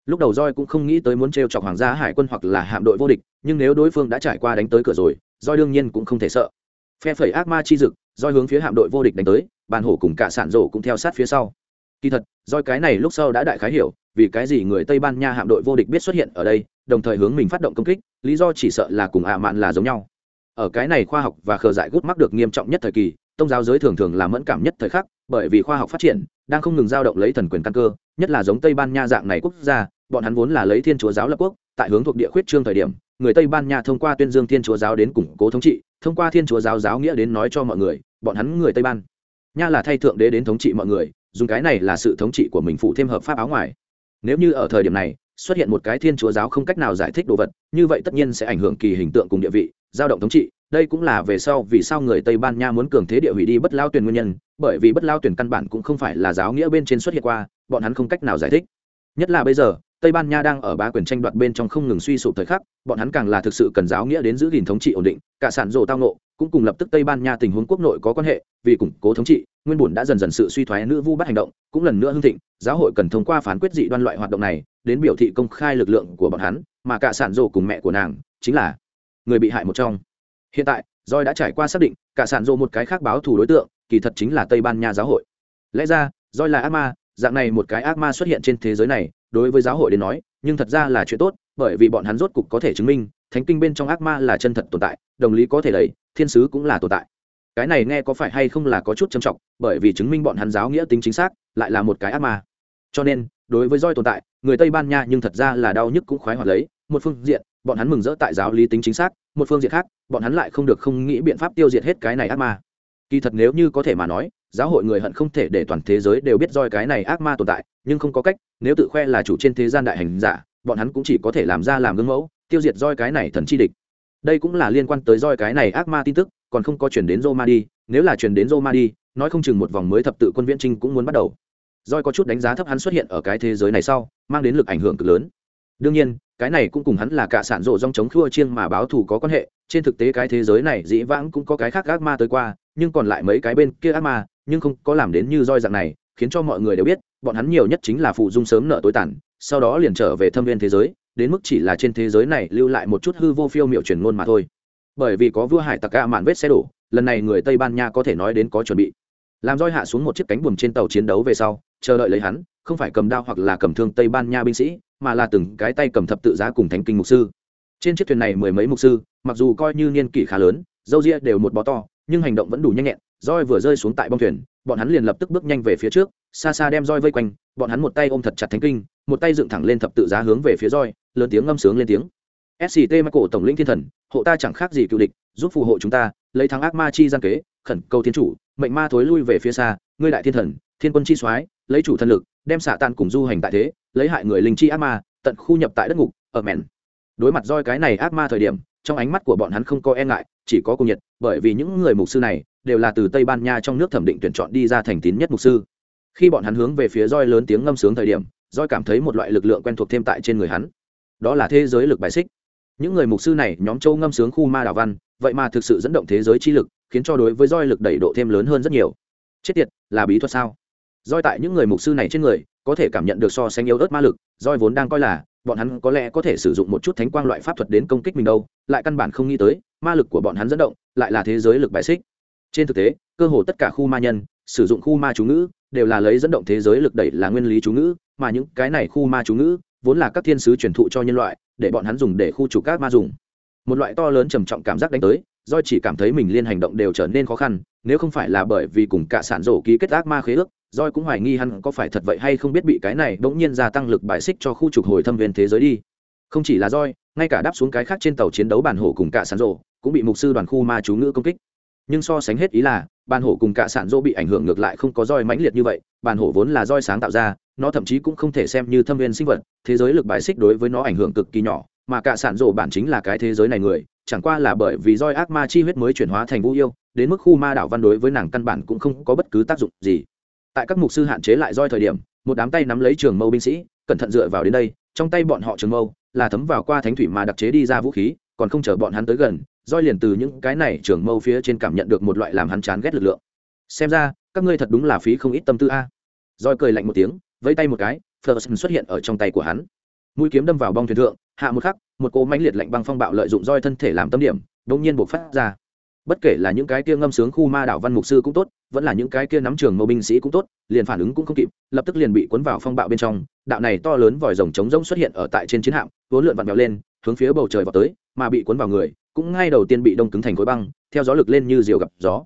Lúc đầu roi cũng không nghĩ tới muốn t chọc hoàng gia hải quân hoặc là hạm đội vô địch, nhưng nếu đối phương đã trải qua đánh tới cửa rồi, roi đương nhiên cũng không thể sợ phe phẩy ác ma chi dực, roi hướng phía hạm đội vô địch đánh tới, bàn hổ cùng cả sản rổ cũng theo sát phía sau. Kỳ thật, roi cái này lúc sau đã đại khái hiểu, vì cái gì người tây ban nha hạm đội vô địch biết xuất hiện ở đây, đồng thời hướng mình phát động công kích, lý do chỉ sợ là cùng ạ mạn là giống nhau. Ở cái này khoa học và khờ dại gút mắc được nghiêm trọng nhất thời kỳ tôn giáo giới thường thường là mẫn cảm nhất thời khắc, bởi vì khoa học phát triển, đang không ngừng giao động lấy thần quyền căn cơ, nhất là giống tây ban nha dạng này quốc gia, bọn hắn vốn là lấy thiên chúa giáo lập quốc, tại hướng thuộc địa khuyết trương thời điểm, người tây ban nha thông qua tuyên dương thiên chúa giáo đến củng cố thống trị thông qua thiên chúa giáo giáo nghĩa đến nói cho mọi người, bọn hắn người tây ban. Nha là thay thượng đế đến thống trị mọi người, dùng cái này là sự thống trị của mình phụ thêm hợp pháp áo ngoài. Nếu như ở thời điểm này, xuất hiện một cái thiên chúa giáo không cách nào giải thích đồ vật, như vậy tất nhiên sẽ ảnh hưởng kỳ hình tượng cùng địa vị, giao động thống trị. Đây cũng là về sau vì sao người tây ban nha muốn cường thế địa hủy đi bất lao tuyển nguyên nhân, bởi vì bất lao tuyển căn bản cũng không phải là giáo nghĩa bên trên xuất hiện qua, bọn hắn không cách nào giải thích. Nhất là bây giờ tây ban nha đang ở bá quyền tranh đoạt bên trong không ngừng suy sụp thời khắc bọn hắn càng là thực sự cần giáo nghĩa đến giữ gìn thống trị ổn định cả sản rồ tao nộ cũng cùng lập tức tây ban nha tình huống quốc nội có quan hệ vì củng cố thống trị nguyên bổn đã dần dần sự suy thoái nữ vu bắt hành động cũng lần nữa hưng thịnh giáo hội cần thông qua phán quyết dị đoan loại hoạt động này đến biểu thị công khai lực lượng của bọn hắn mà cả sản rồ cùng mẹ của nàng chính là người bị hại một trong hiện tại Joy đã trải qua xác định, cả sản rồ một cái khác báo thù đối tượng, kỳ thật chính là Tây Ban Nha giáo hội. Lẽ ra, Joy là ác ma, dạng này một cái ác ma xuất hiện trên thế giới này, đối với giáo hội đến nói, nhưng thật ra là chuyện tốt, bởi vì bọn hắn rốt cục có thể chứng minh, thánh kinh bên trong ác ma là chân thật tồn tại, đồng lý có thể lấy thiên sứ cũng là tồn tại. Cái này nghe có phải hay không là có chút trầm trọng, bởi vì chứng minh bọn hắn giáo nghĩa tính chính xác, lại là một cái ác ma. Cho nên, đối với roi tồn tại, người Tây Ban Nha nhưng thật ra là đau nhức cũng khoái hoạt lấy, một phương diện, bọn hắn mừng rỡ tại giáo lý tính chính xác, một phương diện khác bọn hắn lại không được không nghĩ biện pháp tiêu diệt hết cái này ác ma kỳ thật nếu như có thể mà nói giáo hội người hận không thể để toàn thế giới đều biết roi cái này ác ma tồn tại nhưng không có cách nếu tự khoe là chủ trên thế gian đại hành giả, bọn hắn cũng chỉ có thể làm ra làm gương mẫu, tiêu diệt roi cái này thần chi địch. Đây cũng là liên quan tới roi cái này ác ma tin tức, còn không có chuyển đến roma đi, nếu là chuyển đến roma đi, nói không chừng một vòng mới thập tự quân viễn trinh cũng muốn bắt đầu. Roi có chút đánh giá thấp hắn xuất hiện ở cái thế giới này sau, mang đến lực ảnh hưởng cực lớn. Đương nhiên, cái này cũng cùng hắn là cả sản rộ dòng chống khua chiêng mà báo thù có quan hệ, trên thực tế cái thế giới này dĩ vãng cũng có cái khác ác ma tới qua, nhưng còn lại mấy cái bên kia ác ma, nhưng không có làm đến như roi dạng này khiến cho mọi người đều biết, bọn hắn nhiều nhất chính là phụ dung sớm nợ tối tàn, sau đó liền trở về thâm viên thế giới, đến mức chỉ là trên thế giới này lưu lại một chút hư vô phiêu miệu truyền ngôn mà thôi. Bởi vì có vua hải tặc ca mạn vết xe đổ, lần này người tây ban nha có thể nói đến có chuẩn bị. Làm roi hạ xuống một chiếc cánh buồm trên tàu chiến đấu về sau, chờ đợi lấy hắn, không phải cầm đao hoặc là cầm thương tây ban nha binh sĩ, mà là từng cái tay cầm thập tự giá cùng thánh kinh mục sư. Trên chiếc thuyền này mười mấy mục sư, mặc dù coi như niên kỷ khá lớn, dâu ria đều một bó to, nhưng hành động vẫn đủ nhanh nhẹn roi vừa rơi xuống tại bong thuyền, bọn hắn liền lập tức bước nhanh về phía trước, xa xa đem roi vây quanh, bọn hắn một tay ôm thật chặt thánh kinh, một tay dựng thẳng lên thập tự giá hướng về phía roi, lớn tiếng ngâm sướng lên tiếng. Sct michael, tổng lĩnh thiên thần, hộ ta chẳng khác gì cựu địch, giúp phù hộ chúng ta, lấy thắng ác ma chi gian kế, khẩn cầu thiên chủ, mệnh ma thối lui về phía xa, ngươi đại thiên thần, thiên quân chi soái, lấy chủ thần lực, đem xạ tan cùng du hành tại thế, lấy hại người linh chi ác ma, tận khu nhập tại đất ngục, ở mẹn. Đối mặt roi cái này ác ma thời điểm, trong ánh mắt của bọn hắn không có e ngại, chỉ có cung nhiệt, bởi vì những người mục sư này đều là từ tây ban nha trong nước thẩm định tuyển chọn đi ra thành tín nhất mục sư. Khi bọn hắn hướng về phía roi lớn tiếng ngâm sướng thời điểm, roi cảm thấy một loại lực lượng quen thuộc thêm tại trên người hắn. Đó là thế giới lực bài xích. Những người mục sư này nhóm châu ngâm sướng khu ma đào văn, vậy mà thực sự dẫn động thế giới chi lực, khiến cho đối với roi lực đẩy độ thêm lớn hơn rất nhiều. Chết tiệt, là bí thuật sao? Roi tại những người mục sư này trên người, có thể cảm nhận được so sánh yếu ớt ma lực, roi vốn đang coi là, bọn hắn có lẽ có thể sử dụng một chút thánh quang loại pháp thuật đến công kích mình đâu, lại căn bản không nghĩ tới, ma lực của bọn hắn dẫn động, lại là thế giới lực bài xích trên thực tế cơ hồ tất cả khu ma nhân sử dụng khu ma chú ngữ đều là lấy dẫn động thế giới lực đẩy là nguyên lý chú ngữ mà những cái này khu ma chú ngữ vốn là các thiên sứ truyền thụ cho nhân loại để bọn hắn dùng để khu chủ các ma dùng một loại to lớn trầm trọng cảm giác đánh tới do chỉ cảm thấy mình liên hành động đều trở nên khó khăn nếu không phải là bởi vì cùng cả sản rổ ký kết ác ma khế ước Doi cũng hoài nghi hắn có phải thật vậy hay không biết bị cái này bỗng nhiên gia tăng lực bài xích cho khu trục hồi thâm viên thế giới đi. Không chỉ là Doi, ngay cả đáp xuống cái khác trên tàu chiến đấu bản hổ cùng cả sản rổ cũng bị mục sư đoàn khu ma chú ngữ công kích. Nhưng so sánh hết ý là, bàn hổ cùng cả sản dỗ bị ảnh hưởng ngược lại không có roi mãnh liệt như vậy, Bàn hổ vốn là roi sáng tạo ra, nó thậm chí cũng không thể xem như thâm viên sinh vật, thế giới lực bài xích đối với nó ảnh hưởng cực kỳ nhỏ, mà cả sản dỗ bản chính là cái thế giới này người, chẳng qua là bởi vì roi ác ma chi huyết mới chuyển hóa thành vũ yêu, đến mức khu ma đảo văn đối với nàng căn bản cũng không có bất cứ tác dụng gì. Tại các mục sư hạn chế lại roi thời điểm một đám tay nắm lấy trường mâu binh sĩ cẩn thận dựa vào đến đây trong tay bọn họ trường mâu là thấm vào qua thánh thủy mà đặc chế đi ra vũ khí còn không chờ bọn hắn tới gần roi liền từ những cái này trưởng mâu phía trên cảm nhận được một loại làm hắn chán ghét lực lượng. Xem ra, các ngươi thật đúng là phí không ít tâm tư a. Roi cười lạnh một tiếng, vẫy tay một cái Ferguson xuất hiện ở trong tay của hắn. Mũi kiếm đâm vào bong thuyền thượng, hạ một khắc, một cỗ mãnh liệt lạnh băng phong bạo lợi dụng roi thân thể làm tâm điểm, đột nhiên bộc phát ra. Bất kể là những cái kia ngâm sướng khu ma đảo văn mục sư cũng tốt, vẫn là những cái kia nắm trường mâu binh sĩ cũng tốt, liền phản ứng cũng không kịp, lập tức liền bị cuốn vào phong bạo bên trong. Đạo này to lớn vòi rồng trống rỗng xuất hiện ở tại trên chiến hạm, vốn lượn vặn vẹo lên, hướng phía bầu trời vào tới mà bị cuốn vào người, cũng ngay đầu tiên bị đông cứng thành khối băng, theo gió lực lên như diều gặp gió.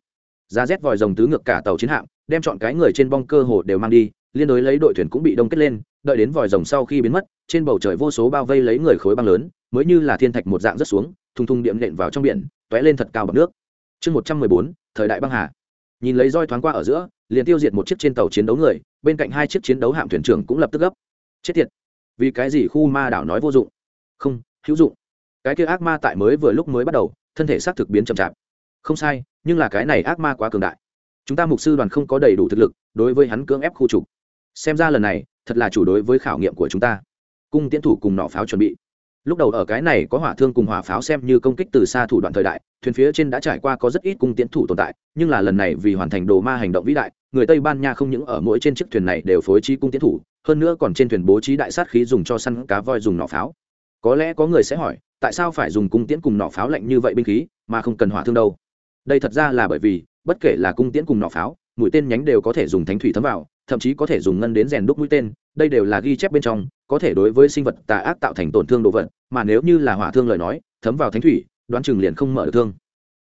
Giá rét vòi rồng tứ ngược cả tàu chiến hạm, đem chọn cái người trên bong cơ hồ đều mang đi, liên đối lấy đội thuyền cũng bị đông kết lên, đợi đến vòi rồng sau khi biến mất, trên bầu trời vô số bao vây lấy người khối băng lớn, mới như là thiên thạch một dạng rất xuống, thùng thùng điểm nện vào trong biển t lên thật cao bậc nước. Chương một trăm mười bốn, thời đại băng hà. Nhìn lấy roi thoáng qua ở giữa, liền tiêu diệt một chiếc trên tàu chiến đấu người, bên cạnh hai chiếc chiến đấu hạm thuyền trưởng cũng lập tức gấp. Chết tiệt! Vì cái gì khu ma đảo nói vô dụng? Không, hữu dụng cái kia ác ma tại mới vừa lúc mới bắt đầu, thân thể xác thực biến chậm chạp. Không sai, nhưng là cái này ác ma quá cường đại. Chúng ta mục sư đoàn không có đầy đủ thực lực đối với hắn cưỡng ép khu trục. Xem ra lần này, thật là chủ đối với khảo nghiệm của chúng ta. Cung tiến thủ cùng nỏ pháo chuẩn bị. Lúc đầu ở cái này có hỏa thương cùng hỏa pháo xem như công kích từ xa thủ đoạn thời đại, thuyền phía trên đã trải qua có rất ít cung tiến thủ tồn tại, nhưng là lần này vì hoàn thành đồ ma hành động vĩ đại, người tây ban nha không những ở mỗi trên chiếc thuyền này đều phối trí cung tiến thủ, hơn nữa còn trên thuyền bố trí đại sát khí dùng cho săn cá voi dùng nỏ pháo có lẽ có người sẽ hỏi, tại sao phải dùng cung tiễn cùng nỏ pháo lạnh như vậy binh khí, mà không cần hỏa thương đâu? Đây thật ra là bởi vì, bất kể là cung tiễn cùng nỏ pháo, mũi tên nhánh đều có thể dùng thánh thủy thấm vào, thậm chí có thể dùng ngân đến rèn đúc mũi tên, đây đều là ghi chép bên trong, có thể đối với sinh vật tà ác tạo thành tổn thương đồ vật, mà nếu như là hỏa thương lời nói, thấm vào thánh thủy, đoán chừng liền không mở được thương.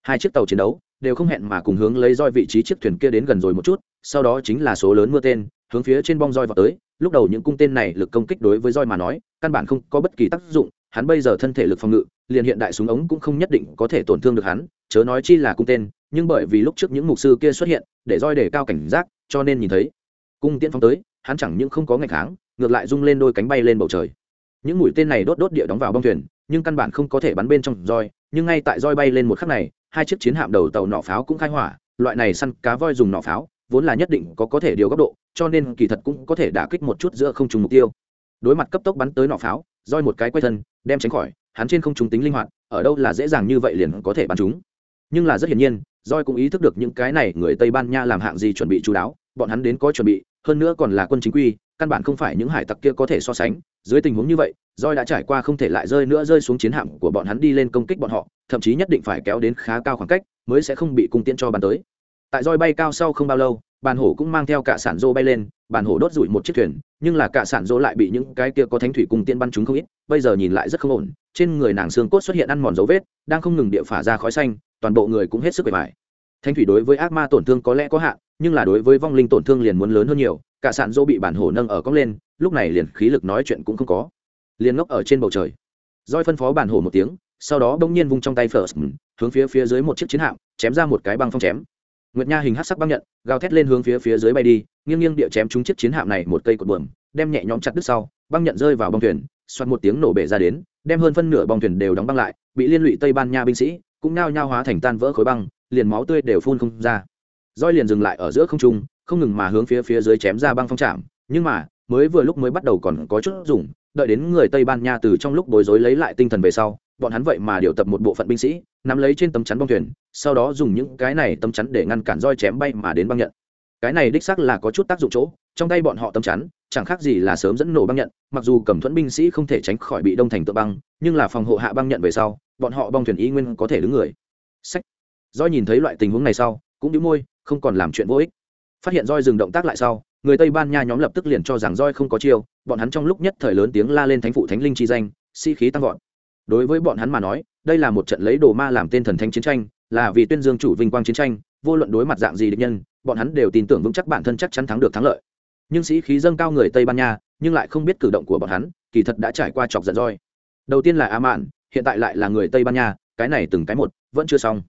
Hai chiếc tàu chiến đấu, đều không hẹn mà cùng hướng lấy roi vị trí chiếc thuyền kia đến gần rồi một chút, sau đó chính là số lớn mưa tên, hướng phía trên bong roi vào tới, lúc đầu những cung tên này lực công kích đối với roi mà nói căn bản không có bất kỳ tác dụng, hắn bây giờ thân thể lực phòng ngự, liền hiện đại súng ống cũng không nhất định có thể tổn thương được hắn, chớ nói chi là cung tên, nhưng bởi vì lúc trước những mục sư kia xuất hiện, để roi để cao cảnh giác, cho nên nhìn thấy. Cung tiễn phóng tới, hắn chẳng những không có ngày kháng ngược lại rung lên đôi cánh bay lên bầu trời. Những mũi tên này đốt đốt địa đóng vào bong thuyền, nhưng căn bản không có thể bắn bên trong roi, nhưng ngay tại roi bay lên một khắc này, hai chiếc chiến hạm đầu tàu nỏ pháo cũng khai hỏa, loại này săn cá voi dùng nỏ pháo, vốn là nhất định có có thể điều góc độ, cho nên kỳ thật cũng có thể đả kích một chút giữa không trùng mục tiêu đối mặt cấp tốc bắn tới nỏ pháo, roi một cái quay thân, đem tránh khỏi, hắn trên không trung tính linh hoạt, ở đâu là dễ dàng như vậy liền có thể bắn chúng. Nhưng là rất hiển nhiên, roi cũng ý thức được những cái này người tây ban nha làm hạng gì chuẩn bị chú đáo, bọn hắn đến có chuẩn bị, hơn nữa còn là quân chính quy, căn bản không phải những hải tặc kia có thể so sánh. Dưới tình huống như vậy, roi đã trải qua không thể lại rơi nữa rơi xuống chiến hạm của bọn hắn đi lên công kích bọn họ, thậm chí nhất định phải kéo đến khá cao khoảng cách, mới sẽ không bị cung tiễn cho bắn tới. Tại roi bay cao sau không bao lâu bàn hổ cũng mang theo cả sản rô bay lên, bàn hổ đốt rủi một chiếc thuyền, nhưng là cả sản rô lại bị những cái kia có thánh thủy cung tiên bắn chúng không ít, bây giờ nhìn lại rất không ổn, trên người nàng xương cốt xuất hiện ăn mòn dấu vết, đang không ngừng địa phả ra khói xanh, toàn bộ người cũng hết sức bề bài thánh thủy đối với ác ma tổn thương có lẽ có hạn, nhưng là đối với vong linh tổn thương liền muốn lớn hơn nhiều, cả sản rô bị bản hổ nâng ở cong lên, lúc này liền khí lực nói chuyện cũng không có. Liền ngốc ở trên bầu trời. Roi phân phó bản hổ một tiếng, sau đó bỗng nhiên vung trong tay first hướng phía phía dưới một chiếc chiến hạm, chém ra một cái băng phong chém nguyệt nha hình hắc sắc băng nhận, gào thét lên hướng phía phía dưới bay đi, nghiêng nghiêng địa chém trúng chiếc chiến hạm này một cây cột buồm, đem nhẹ nhõm chặt đứt sau, băng nhận rơi vào bong thuyền, xoẹt một tiếng nổ bể ra đến, đem hơn phân nửa bong thuyền đều đóng băng lại, bị liên lụy tây ban nha binh sĩ, cũng nao nhao hóa thành tan vỡ khối băng, liền máu tươi đều phun không ra. Roi liền dừng lại ở giữa không trung, không ngừng mà hướng phía phía dưới chém ra băng phong trạm nhưng mà, mới vừa lúc mới bắt đầu còn có chút dùng, đợi đến người tây ban nha từ trong lúc bối rối lấy lại tinh thần về sau, bọn hắn vậy mà điều tập một bộ phận binh sĩ, nắm lấy trên tấm chắn bong thuyền sau đó dùng những cái này tấm chắn để ngăn cản roi chém bay mà đến băng nhận. Cái này đích xác là có chút tác dụng chỗ, trong tay bọn họ tấm chắn, chẳng khác gì là sớm dẫn nổ băng nhận, mặc dù cầm thuẫn binh sĩ không thể tránh khỏi bị đông thành tự băng, nhưng là phòng hộ hạ băng nhận về sau, bọn họ bong thuyền y nguyên có thể đứng người. Sách do nhìn thấy loại tình huống này sau, cũng đĩu môi, không còn làm chuyện vô ích. Phát hiện roi dừng động tác lại sau, người tây ban nha nhóm lập tức liền cho rằng roi không có chiêu, bọn hắn trong lúc nhất thời lớn tiếng la lên thánh phụ thánh linh chi danh, sĩ、si、khí tăng vọt. Đối với bọn hắn mà nói, đây là một trận lấy đồ ma làm tên thần thánh chiến tranh là vì tuyên dương chủ vinh quang chiến tranh, vô luận đối mặt dạng gì địch nhân, bọn hắn đều tin tưởng vững chắc bản thân chắc chắn thắng được thắng lợi. Nhưng sĩ khí dâng cao người tây ban nha, nhưng lại không biết cử động của bọn hắn, kỳ thật đã trải qua chọc giận roi. Đầu tiên là a mạn, hiện tại lại là người tây ban nha, cái này từng cái một, vẫn chưa xong.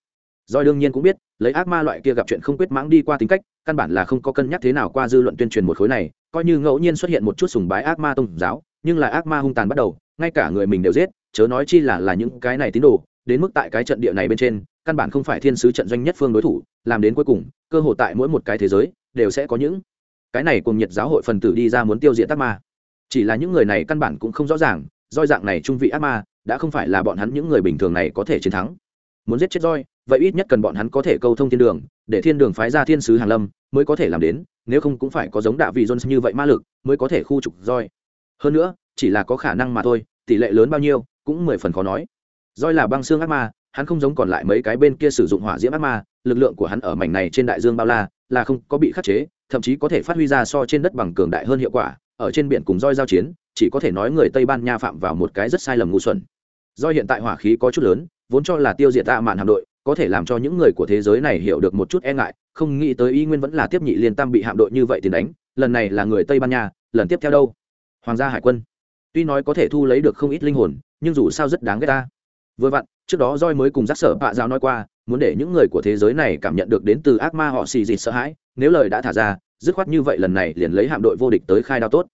Roi đương nhiên cũng biết, lấy ác ma loại kia gặp chuyện không quyết mãng đi qua tính cách, căn bản là không có cân nhắc thế nào qua dư luận tuyên truyền một khối này, coi như ngẫu nhiên xuất hiện một chút sùng bái ác ma tôn giáo, nhưng là ác ma hung tàn bắt đầu, ngay cả người mình đều giết, chớ nói chi là là những cái này tín đồ, đến mức tại cái trận địa này bên trên căn bản không phải thiên sứ trận doanh nhất phương đối thủ, làm đến cuối cùng, cơ hội tại mỗi một cái thế giới, đều sẽ có những cái này cùng nhiệt giáo hội phần tử đi ra muốn tiêu diệt ác ma. Chỉ là những người này căn bản cũng không rõ ràng, roi dạng này trung vị ác ma, đã không phải là bọn hắn những người bình thường này có thể chiến thắng. Muốn giết chết roi, vậy ít nhất cần bọn hắn có thể câu thông thiên đường, để thiên đường phái ra thiên sứ hàn lâm, mới có thể làm đến, nếu không cũng phải có giống đạo vị jones như vậy ma lực, mới có thể khu trục roi. Hơn nữa, chỉ là có khả năng mà thôi, tỷ lệ lớn bao nhiêu, cũng mười phần khó nói. Roi là băng xương ác ma hắn không giống còn lại mấy cái bên kia sử dụng hỏa diễm ác ma, lực lượng của hắn ở mảnh này trên đại dương bao la, là không có bị khắc chế, thậm chí có thể phát huy ra so trên đất bằng cường đại hơn hiệu quả, ở trên biển cùng roi giao chiến, chỉ có thể nói người tây ban nha phạm vào một cái rất sai lầm ngu xuẩn. Do hiện tại hỏa khí có chút lớn, vốn cho là tiêu diệt tạ mạn hạm đội, có thể làm cho những người của thế giới này hiểu được một chút e ngại, không nghĩ tới y nguyên vẫn là tiếp nhị liên tam bị hạm đội như vậy tiền đánh, lần này là người tây ban nha, lần tiếp theo đâu? Hoàng gia hải quân. Tuy nói có thể thu lấy được không ít linh hồn, nhưng dù sao rất đáng ghét ta. Vừa vặn trước đó roi mới cùng giác sở bạ giáo nói qua, muốn để những người của thế giới này cảm nhận được đến từ ác ma họ xì dịt sợ hãi, nếu lời đã thả ra, dứt khoát như vậy lần này liền lấy hạm đội vô địch tới khai đao tốt.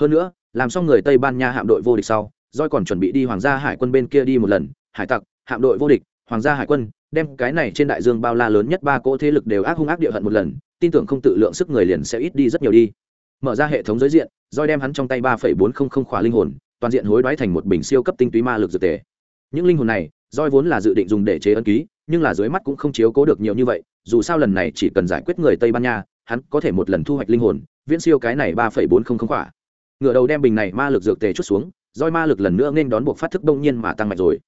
Hơn nữa, làm xong người tây ban nha hạm đội vô địch sau roi còn chuẩn bị đi hoàng gia hải quân bên kia đi một lần, hải tặc, hạm đội vô địch, hoàng gia hải quân, đem cái này trên đại dương bao la lớn nhất ba cỗ thế lực đều ác hung ác địa hận một lần, tin tưởng không tự lượng sức người liền sẽ ít đi rất nhiều đi. Mở ra hệ thống giới diện roi đem hắn trong tay ba bốn không không khỏa linh hồn, toàn diện hối đoái thành một bình siêu cấp tinh túy ma lực dược tề. Những linh hồn này roi vốn là dự định dùng để chế ấn ký, nhưng là dưới mắt cũng không chiếu cố được nhiều như vậy, dù sao lần này chỉ cần giải quyết người tây ban nha, hắn có thể một lần thu hoạch linh hồn, viễn siêu cái này ba bốn không không khỏa ngựa đầu đem bình này ma lực dược tề chút xuống roi ma lực lần nữa nên đón buộc phát thức đông nhiên mà tăng mạnh rồi.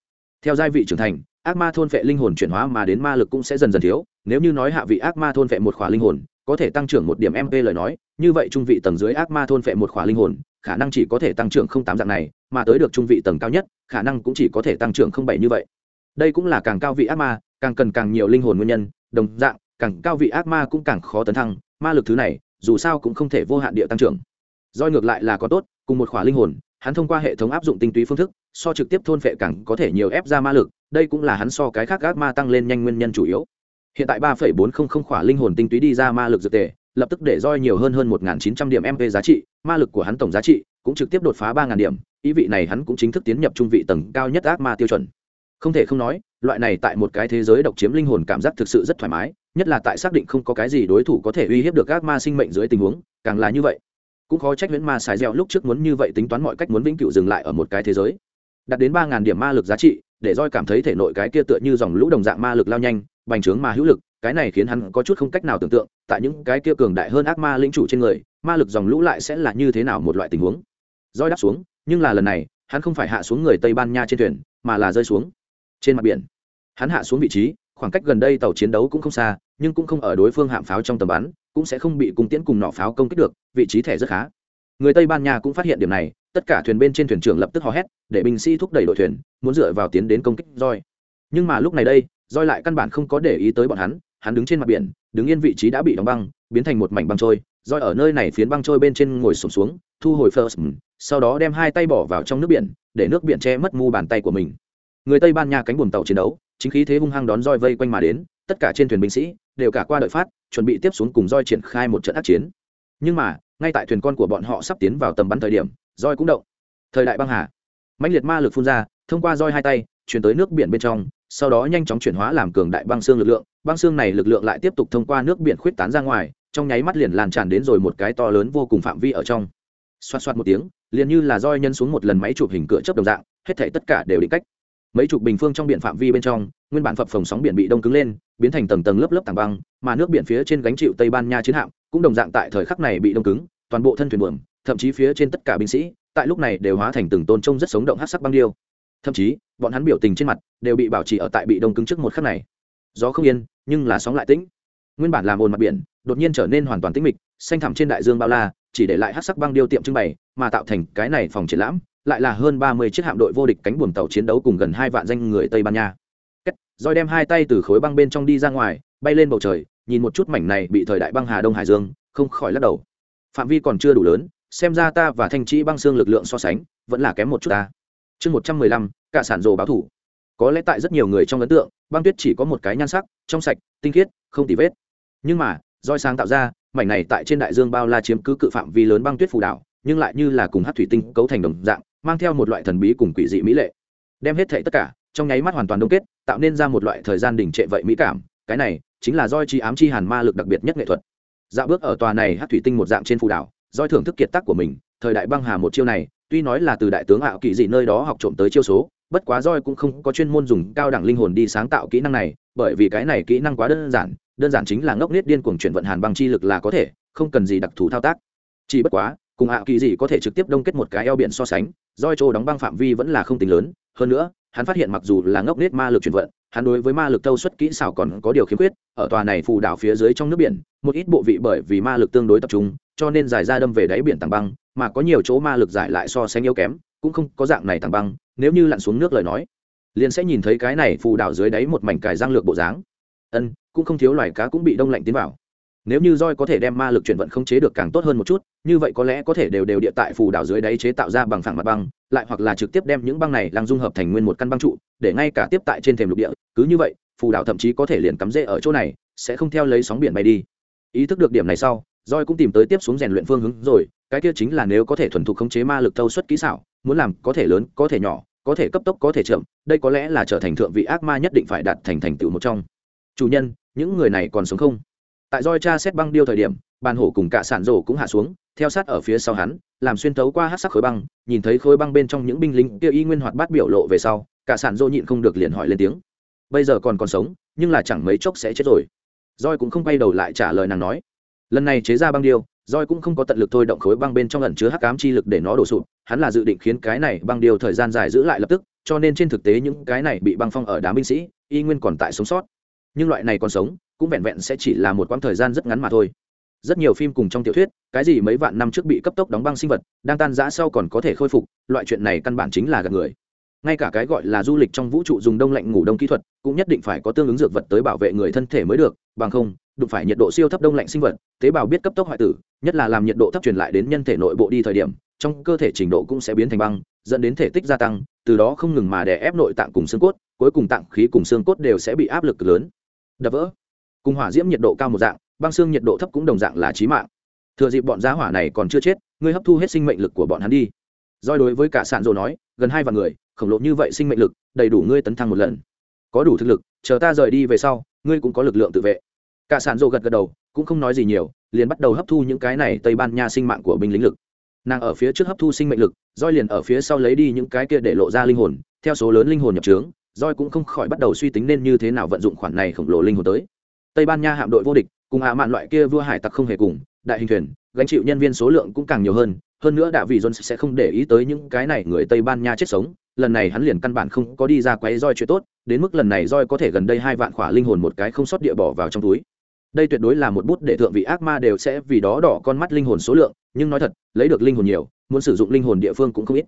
Theo giai vị trưởng thành, ác ma thôn phệ linh hồn chuyển hóa mà đến ma lực cũng sẽ dần dần thiếu, nếu như nói hạ vị ác ma thôn phệ một khỏa linh hồn có thể tăng trưởng một điểm mp lời nói, như vậy trung vị tầng dưới ác ma thôn phệ một khỏa linh hồn, khả năng chỉ có thể tăng trưởng không tám dạng này, mà tới được trung vị tầng cao nhất, khả năng cũng chỉ có thể tăng trưởng không bảy như vậy. Đây cũng là càng cao vị ác ma, càng cần càng nhiều linh hồn nguyên nhân, đồng dạng, càng cao vị ác ma cũng càng khó tấn thăng, ma lực thứ này, dù sao cũng không thể vô hạn địa tăng trưởng. Doi ngược lại là có tốt, cùng một khỏa linh hồn, hắn thông qua hệ thống áp dụng tinh túy phương thức, so trực tiếp thôn phệ càng có thể nhiều ép ra ma lực, đây cũng là hắn so cái khác ác ma tăng lên nhanh nguyên nhân chủ yếu hiện tại ba bốn trăm linh khỏa linh hồn tinh túy đi ra ma lực dược tề, lập tức để roi nhiều hơn hơn một chín trăm điểm mp giá trị, ma lực của hắn tổng giá trị cũng trực tiếp đột phá ba điểm, ý vị này hắn cũng chính thức tiến nhập trung vị tầng cao nhất ác ma tiêu chuẩn. Không thể không nói, loại này tại một cái thế giới độc chiếm linh hồn cảm giác thực sự rất thoải mái, nhất là tại xác định không có cái gì đối thủ có thể uy hiếp được ác ma sinh mệnh dưới tình huống, càng là như vậy. Cũng khó trách huyễn ma xài gieo lúc trước muốn như vậy tính toán mọi cách muốn vĩnh cửu dừng lại ở một cái thế giới. Đạt đến ba điểm ma lực giá trị, để roi cảm thấy thể nội cái kia tựa như dòng lũ đồng dạng ma lực lao nhanh bành trướng mà hữu lực, cái này khiến hắn có chút không cách nào tưởng tượng, tại những cái kia cường đại hơn ác ma lĩnh chủ trên người, ma lực dòng lũ lại sẽ là như thế nào một loại tình huống. Roi đáp xuống, nhưng là lần này, hắn không phải hạ xuống người tây ban nha trên thuyền, mà là rơi xuống trên mặt biển. Hắn hạ xuống vị trí, khoảng cách gần đây tàu chiến đấu cũng không xa, nhưng cũng không ở đối phương hạm pháo trong tầm bắn, cũng sẽ không bị cung tiễn cùng nỏ pháo công kích được, vị trí thẻ rất khá. Người tây ban nha cũng phát hiện điểm này, tất cả thuyền bên trên thuyền trưởng lập tức hò hét, để binh sĩ thúc đẩy đội thuyền, muốn dựa vào tiến đến công kích roi nhưng mà lúc này đây roi lại căn bản không có để ý tới bọn hắn hắn đứng trên mặt biển đứng yên vị trí đã bị đóng băng biến thành một mảnh băng trôi roi ở nơi này phiến băng trôi bên trên ngồi sụp xuống, xuống thu hồi first sau đó đem hai tay bỏ vào trong nước biển để nước biển che mất mu bàn tay của mình. Người tây ban nha cánh buồm tàu chiến đấu chính khí thế hung hăng đón roi vây quanh mà đến tất cả trên thuyền binh sĩ đều cả qua đợi phát chuẩn bị tiếp xuống cùng roi triển khai một trận ác chiến. Nhưng mà ngay tại thuyền con của bọn họ sắp tiến vào tầm bắn thời điểm roi cũng động. Thời đại băng hà. Mãnh liệt ma lực phun ra thông qua roi hai tay chuyển tới nước biển bên trong sau đó nhanh chóng chuyển hóa làm cường đại băng xương lực lượng, băng xương này lực lượng lại tiếp tục thông qua nước biển khuyết tán ra ngoài, trong nháy mắt liền lan tràn đến rồi một cái to lớn vô cùng phạm vi ở trong. Xoát xoát một tiếng, liền như là roi nhân xuống một lần máy chụp hình cửa chấp đồng dạng, hết thảy tất cả đều định cách. Mấy chục bình phương trong biển phạm vi bên trong, nguyên bản phập phồng sóng biển bị đông cứng lên, biến thành tầng tầng lớp lớp tảng băng, mà nước biển phía trên gánh chịu tây ban nha chiến hạm, cũng đồng dạng tại thời khắc này bị đông cứng, toàn bộ thân thuyền buồm, thậm chí phía trên tất cả binh sĩ, tại lúc này đều hóa thành từng tôn trông rất sống động hát sắc băng điêu. Thậm chí bọn hắn biểu tình trên mặt đều bị bảo trì ở tại bị đông cứng trước một khắc này. Gió không yên, nhưng là sóng lại tĩnh. Nguyên bản làm ồn mặt biển, đột nhiên trở nên hoàn toàn tĩnh mịch, xanh thẳm trên đại dương bao la, chỉ để lại hát sắc băng điêu tiệm trưng bày, mà tạo thành cái này phòng triển lãm, lại là hơn ba mươi chiếc hạm đội vô địch cánh buồm tàu chiến đấu cùng gần hai vạn danh người tây ban nha. Roi đem hai tay từ khối băng bên trong đi ra ngoài, bay lên bầu trời, nhìn một chút mảnh này bị thời đại băng hà đông hải dương, không khỏi lắc đầu. Phạm vi còn chưa đủ lớn, xem ra ta và thanh trĩ băng xương lực lượng so sánh, vẫn là kém một chút ta. Chương một trăm mười lăm cả sản rồ báo thủ. Có lẽ tại rất nhiều người trong ấn tượng, băng tuyết chỉ có một cái nhan sắc, trong sạch, tinh khiết, không tì vết. Nhưng mà, roi sáng tạo ra, mảnh này tại trên đại dương bao la chiếm cứ cự phạm vi lớn băng tuyết phù đảo, nhưng lại như là cùng hát thủy tinh cấu thành đồng dạng, mang theo một loại thần bí cùng quỷ dị mỹ lệ. Đem hết thệ tất cả, trong nháy mắt hoàn toàn đông kết, tạo nên ra một loại thời gian đỉnh trệ vậy mỹ cảm, cái này chính là roi chi ám chi hàn ma lực đặc biệt nhất nghệ thuật. Dạo bước ở tòa này hát thủy tinh một dạng trên phù đảo, roi thưởng thức kiệt tác của mình, thời đại băng hà một chiêu này tuy nói là từ đại tướng ảo kỳ dị nơi đó học trộm tới chiêu số, bất quá roi cũng không có chuyên môn dùng cao đẳng linh hồn đi sáng tạo kỹ năng này, bởi vì cái này kỹ năng quá đơn giản đơn giản chính là ngốc nết điên cuồng chuyển vận hàn băng chi lực là có thể, không cần gì đặc thù thao tác. Chỉ bất quá, cùng ảo kỳ dị có thể trực tiếp đông kết một cái eo biển so sánh, roi trô đóng băng phạm vi vẫn là không tính lớn, hơn nữa, hắn phát hiện mặc dù là ngốc nết ma lực chuyển vận, hắn đối với ma lực thâu xuất kỹ xảo còn có điều khiếm khuyết, ở tòa này phù đảo phía dưới trong nước biển, một ít bộ vị bởi vì ma lực tương đối tập trung, cho nên giải ra đâm về đáy biển tảng băng mà có nhiều chỗ ma lực giải lại so sánh yếu kém, cũng không có dạng này thẳng băng, nếu như lặn xuống nước lời nói, liền sẽ nhìn thấy cái này phù đảo dưới đáy một mảnh cài răng lược bộ dáng. Ân, cũng không thiếu loài cá cũng bị đông lạnh tiến vào. Nếu như roi có thể đem ma lực chuyển vận không chế được càng tốt hơn một chút, như vậy có lẽ có thể đều đều địa tại phù đảo dưới đáy chế tạo ra bằng phẳng mặt băng, lại hoặc là trực tiếp đem những băng này lăng dung hợp thành nguyên một căn băng trụ, để ngay cả tiếp tại trên thềm lục địa, cứ như vậy, phù đảo thậm chí có thể liền cắm rễ ở chỗ này, sẽ không theo lấy sóng biển bay đi. Ý thức được điểm này sau roi cũng tìm tới tiếp xuống rèn luyện phương hướng rồi, cái kia chính là nếu có thể thuần thục khống chế ma lực thâu suất kỹ xảo, muốn làm có thể lớn, có thể nhỏ, có thể cấp tốc, có thể chậm, đây có lẽ là trở thành thượng vị ác ma nhất định phải đạt thành thành tựu một trong. Chủ nhân, những người này còn sống không? Tại roi cha xét băng điêu thời điểm, bàn hổ cùng cả sản rổ cũng hạ xuống, theo sát ở phía sau hắn, làm xuyên tấu qua hát sắc khối băng, nhìn thấy khối băng bên trong những binh lính kia y nguyên hoạt bát biểu lộ về sau, cả sản rổ nhịn không được liền hỏi lên tiếng. Bây giờ còn còn sống, nhưng là chẳng mấy chốc sẽ chết rồi. Roi cũng không quay đầu lại trả lời nàng nói lần này chế ra băng điêu roi cũng không có tận lực thôi động khối băng bên trong ẩn chứa hắc ám chi lực để nó đổ sụp, hắn là dự định khiến cái này băng điêu thời gian dài giữ lại lập tức, cho nên trên thực tế những cái này bị băng phong ở đám binh sĩ, y nguyên còn tại sống sót. Nhưng loại này còn sống, cũng vẹn vẹn sẽ chỉ là một quãng thời gian rất ngắn mà thôi. Rất nhiều phim cùng trong tiểu thuyết, cái gì mấy vạn năm trước bị cấp tốc đóng băng sinh vật, đang tan rã sau còn có thể khôi phục, loại chuyện này căn bản chính là gạt người. Ngay cả cái gọi là du lịch trong vũ trụ dùng đông lạnh ngủ đông kỹ thuật, cũng nhất định phải có tương ứng dược vật tới bảo vệ người thân thể mới được, bằng không đụng phải nhiệt độ siêu thấp đông lạnh sinh vật, tế bào biết cấp tốc hoại tử, nhất là làm nhiệt độ thấp truyền lại đến nhân thể nội bộ đi thời điểm, trong cơ thể trình độ cũng sẽ biến thành băng, dẫn đến thể tích gia tăng, từ đó không ngừng mà đè ép nội tạng cùng xương cốt, cuối cùng tạng khí cùng xương cốt đều sẽ bị áp lực lớn. Đập vỡ. Cùng hỏa diễm nhiệt độ cao một dạng, băng xương nhiệt độ thấp cũng đồng dạng là trí mạng. Thừa dịp bọn giá hỏa này còn chưa chết, ngươi hấp thu hết sinh mệnh lực của bọn hắn đi. Doi đối với cả sản rồ nói, gần hai vạn người, khổng lồ như vậy sinh mệnh lực, đầy đủ ngươi tấn thăng một lần. Có đủ thực lực, chờ ta rời đi về sau, ngươi cũng có lực lượng tự vệ cả sản dồ gật gật đầu, cũng không nói gì nhiều, liền bắt đầu hấp thu những cái này tây ban nha sinh mạng của binh lính lực. Nàng ở phía trước hấp thu sinh mệnh lực roi liền ở phía sau lấy đi những cái kia để lộ ra linh hồn, theo số lớn linh hồn nhập trướng roi cũng không khỏi bắt đầu suy tính nên như thế nào vận dụng khoản này khổng lồ linh hồn tới. Tây ban nha hạm đội vô địch, cùng hạ mạn loại kia vua hải tặc không hề cùng, đại hình thuyền, gánh chịu nhân viên số lượng cũng càng nhiều hơn hơn nữa đạ vị john sẽ không để ý tới những cái này người tây ban nha chết sống, lần này hắn liền căn bản không có đi ra quấy roi chuyện tốt, đến mức lần này roi có thể gần đây hai vạn khỏa linh hồn một cái không sót địa bỏ vào trong túi đây tuyệt đối là một bút để thượng vị ác ma đều sẽ vì đó đỏ con mắt linh hồn số lượng, nhưng nói thật, lấy được linh hồn nhiều, muốn sử dụng linh hồn địa phương cũng không ít.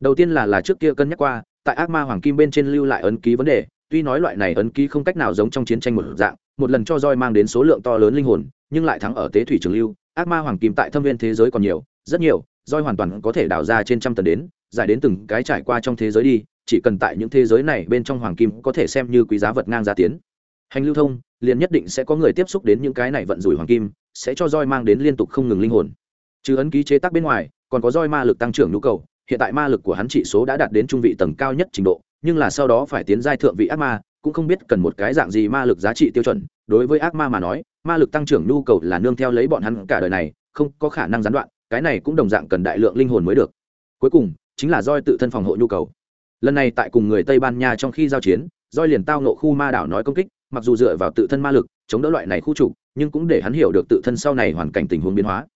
Đầu tiên là là trước kia cân nhắc qua, tại ác ma hoàng kim bên trên lưu lại ấn ký vấn đề, tuy nói loại này ấn ký không cách nào giống trong chiến tranh một dạng, một lần cho roi mang đến số lượng to lớn linh hồn, nhưng lại thắng ở tế thủy trường lưu, ác ma hoàng kim tại thâm viên thế giới còn nhiều, rất nhiều, roi hoàn toàn có thể đào ra trên trăm tấn đến, giải đến từng cái trải qua trong thế giới đi, chỉ cần tại những thế giới này bên trong hoàng kim có thể xem như quý giá vật ngang giá tiến hành lưu thông, liền nhất định sẽ có người tiếp xúc đến những cái này vận rủi hoàng kim, sẽ cho roi mang đến liên tục không ngừng linh hồn. Trừ ấn ký chế tác bên ngoài, còn có roi ma lực tăng trưởng nhu cầu, hiện tại ma lực của hắn trị số đã đạt đến trung vị tầng cao nhất trình độ, nhưng là sau đó phải tiến giai thượng vị ác ma, cũng không biết cần một cái dạng gì ma lực giá trị tiêu chuẩn. Đối với ác ma mà nói, ma lực tăng trưởng nhu cầu là nương theo lấy bọn hắn cả đời này, không có khả năng gián đoạn, cái này cũng đồng dạng cần đại lượng linh hồn mới được. Cuối cùng, chính là roi tự thân phòng hộ nhu cầu. Lần này tại cùng người tây ban nha trong khi giao chiến, roi liền tao nộ khu ma đảo nói công kích mặc dù dựa vào tự thân ma lực, chống đỡ loại này khu trục, nhưng cũng để hắn hiểu được tự thân sau này hoàn cảnh tình huống biến hóa.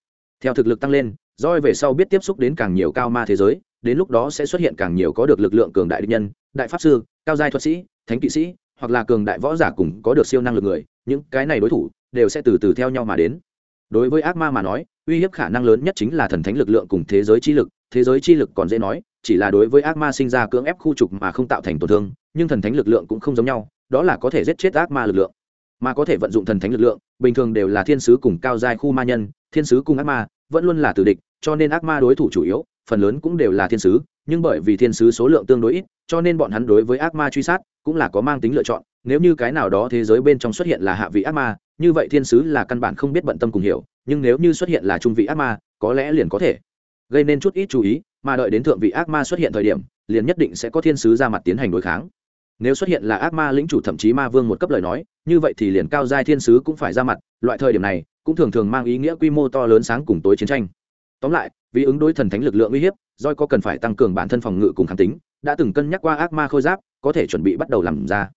Theo thực lực tăng lên roi về sau biết tiếp xúc đến càng nhiều cao ma thế giới, đến lúc đó sẽ xuất hiện càng nhiều có được lực lượng cường đại địch nhân, đại pháp sư, cao giai thuật sĩ, thánh kỵ sĩ, hoặc là cường đại võ giả cùng có được siêu năng lực người, những cái này đối thủ đều sẽ từ từ theo nhau mà đến. Đối với ác ma mà nói, uy hiếp khả năng lớn nhất chính là thần thánh lực lượng cùng thế giới chi lực, thế giới chi lực còn dễ nói, chỉ là đối với ác ma sinh ra cưỡng ép khu trục mà không tạo thành tổn thương, nhưng thần thánh lực lượng cũng không giống nhau đó là có thể giết chết ác ma lực lượng, mà có thể vận dụng thần thánh lực lượng, bình thường đều là thiên sứ cùng cao giai khu ma nhân, thiên sứ cùng ác ma, vẫn luôn là tử địch, cho nên ác ma đối thủ chủ yếu, phần lớn cũng đều là thiên sứ, nhưng bởi vì thiên sứ số lượng tương đối ít, cho nên bọn hắn đối với ác ma truy sát cũng là có mang tính lựa chọn. Nếu như cái nào đó thế giới bên trong xuất hiện là hạ vị ác ma, như vậy thiên sứ là căn bản không biết bận tâm cùng hiểu, nhưng nếu như xuất hiện là trung vị ác ma, có lẽ liền có thể gây nên chút ít chú ý, mà đợi đến thượng vị ác ma xuất hiện thời điểm, liền nhất định sẽ có thiên sứ ra mặt tiến hành đối kháng nếu xuất hiện là ác ma lĩnh chủ thậm chí ma vương một cấp lời nói, như vậy thì liền cao giai thiên sứ cũng phải ra mặt, loại thời điểm này, cũng thường thường mang ý nghĩa quy mô to lớn sáng cùng tối chiến tranh. Tóm lại, vì ứng đối thần thánh lực lượng uy hiếp doi có cần phải tăng cường bản thân phòng ngự cùng kháng tính, đã từng cân nhắc qua ác ma khôi giáp, có thể chuẩn bị bắt đầu làm ra.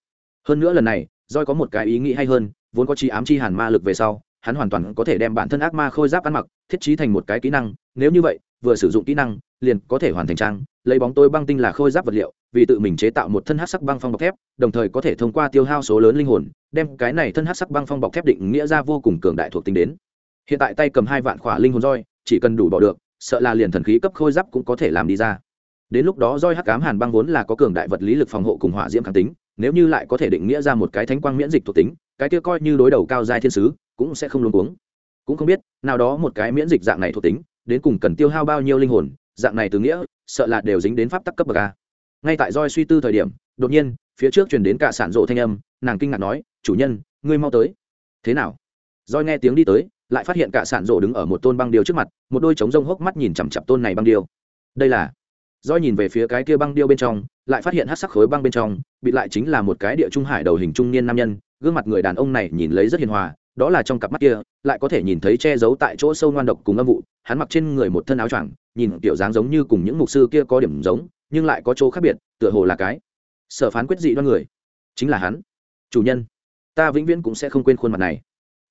Hơn nữa lần này doi có một cái ý nghĩ hay hơn, vốn có chi ám chi hàn ma lực về sau, hắn hoàn toàn có thể đem bản thân ác ma khôi giáp ăn mặc, thiết trí thành một cái kỹ năng, nếu như vậy vừa sử dụng kỹ năng, liền có thể hoàn thành trang. Lấy bóng tối băng tinh là khôi giáp vật liệu, vì tự mình chế tạo một thân hát sắc băng phong bọc thép, đồng thời có thể thông qua tiêu hao số lớn linh hồn, đem cái này thân hát sắc băng phong bọc thép định nghĩa ra vô cùng cường đại thuộc tính đến. Hiện tại tay cầm hai vạn khỏa linh hồn roi, chỉ cần đủ bỏ được, sợ là liền thần khí cấp khôi giáp cũng có thể làm đi ra. Đến lúc đó roi hắc cám hàn băng vốn là có cường đại vật lý lực phòng hộ cùng hỏa diễm kháng tính, nếu như lại có thể định nghĩa ra một cái thánh quang miễn dịch thuộc tính, cái kia coi như đối đầu cao giai thiên sứ, cũng sẽ không luôn cuống. Cũng không biết, nào đó một cái miễn dịch dạng này thuộc tính đến cùng cần tiêu hao bao nhiêu linh hồn, dạng này từ nghĩa, sợ là đều dính đến pháp tắc cấp bậc a. Ngay tại roi suy tư thời điểm, đột nhiên, phía trước truyền đến cả sản rộ thanh âm, nàng kinh ngạc nói, chủ nhân, ngươi mau tới. Thế nào? Roi nghe tiếng đi tới, lại phát hiện cả sản rộ đứng ở một tôn băng điêu trước mặt, một đôi trống rông hốc mắt nhìn chằm chặp tôn này băng điêu. Đây là roi nhìn về phía cái kia băng điêu bên trong, lại phát hiện hát sắc khối băng bên trong bị lại chính là một cái địa trung hải đầu hình trung niên nam nhân, gương mặt người đàn ông này nhìn lấy rất hiền hòa đó là trong cặp mắt kia, lại có thể nhìn thấy che giấu tại chỗ sâu ngoan độc cùng âm vụ, hắn mặc trên người một thân áo choàng, nhìn kiểu dáng giống như cùng những mục sư kia có điểm giống, nhưng lại có chỗ khác biệt, tựa hồ là cái sở phán quyết dị đoan người. Chính là hắn. Chủ nhân, ta vĩnh viễn cũng sẽ không quên khuôn mặt này.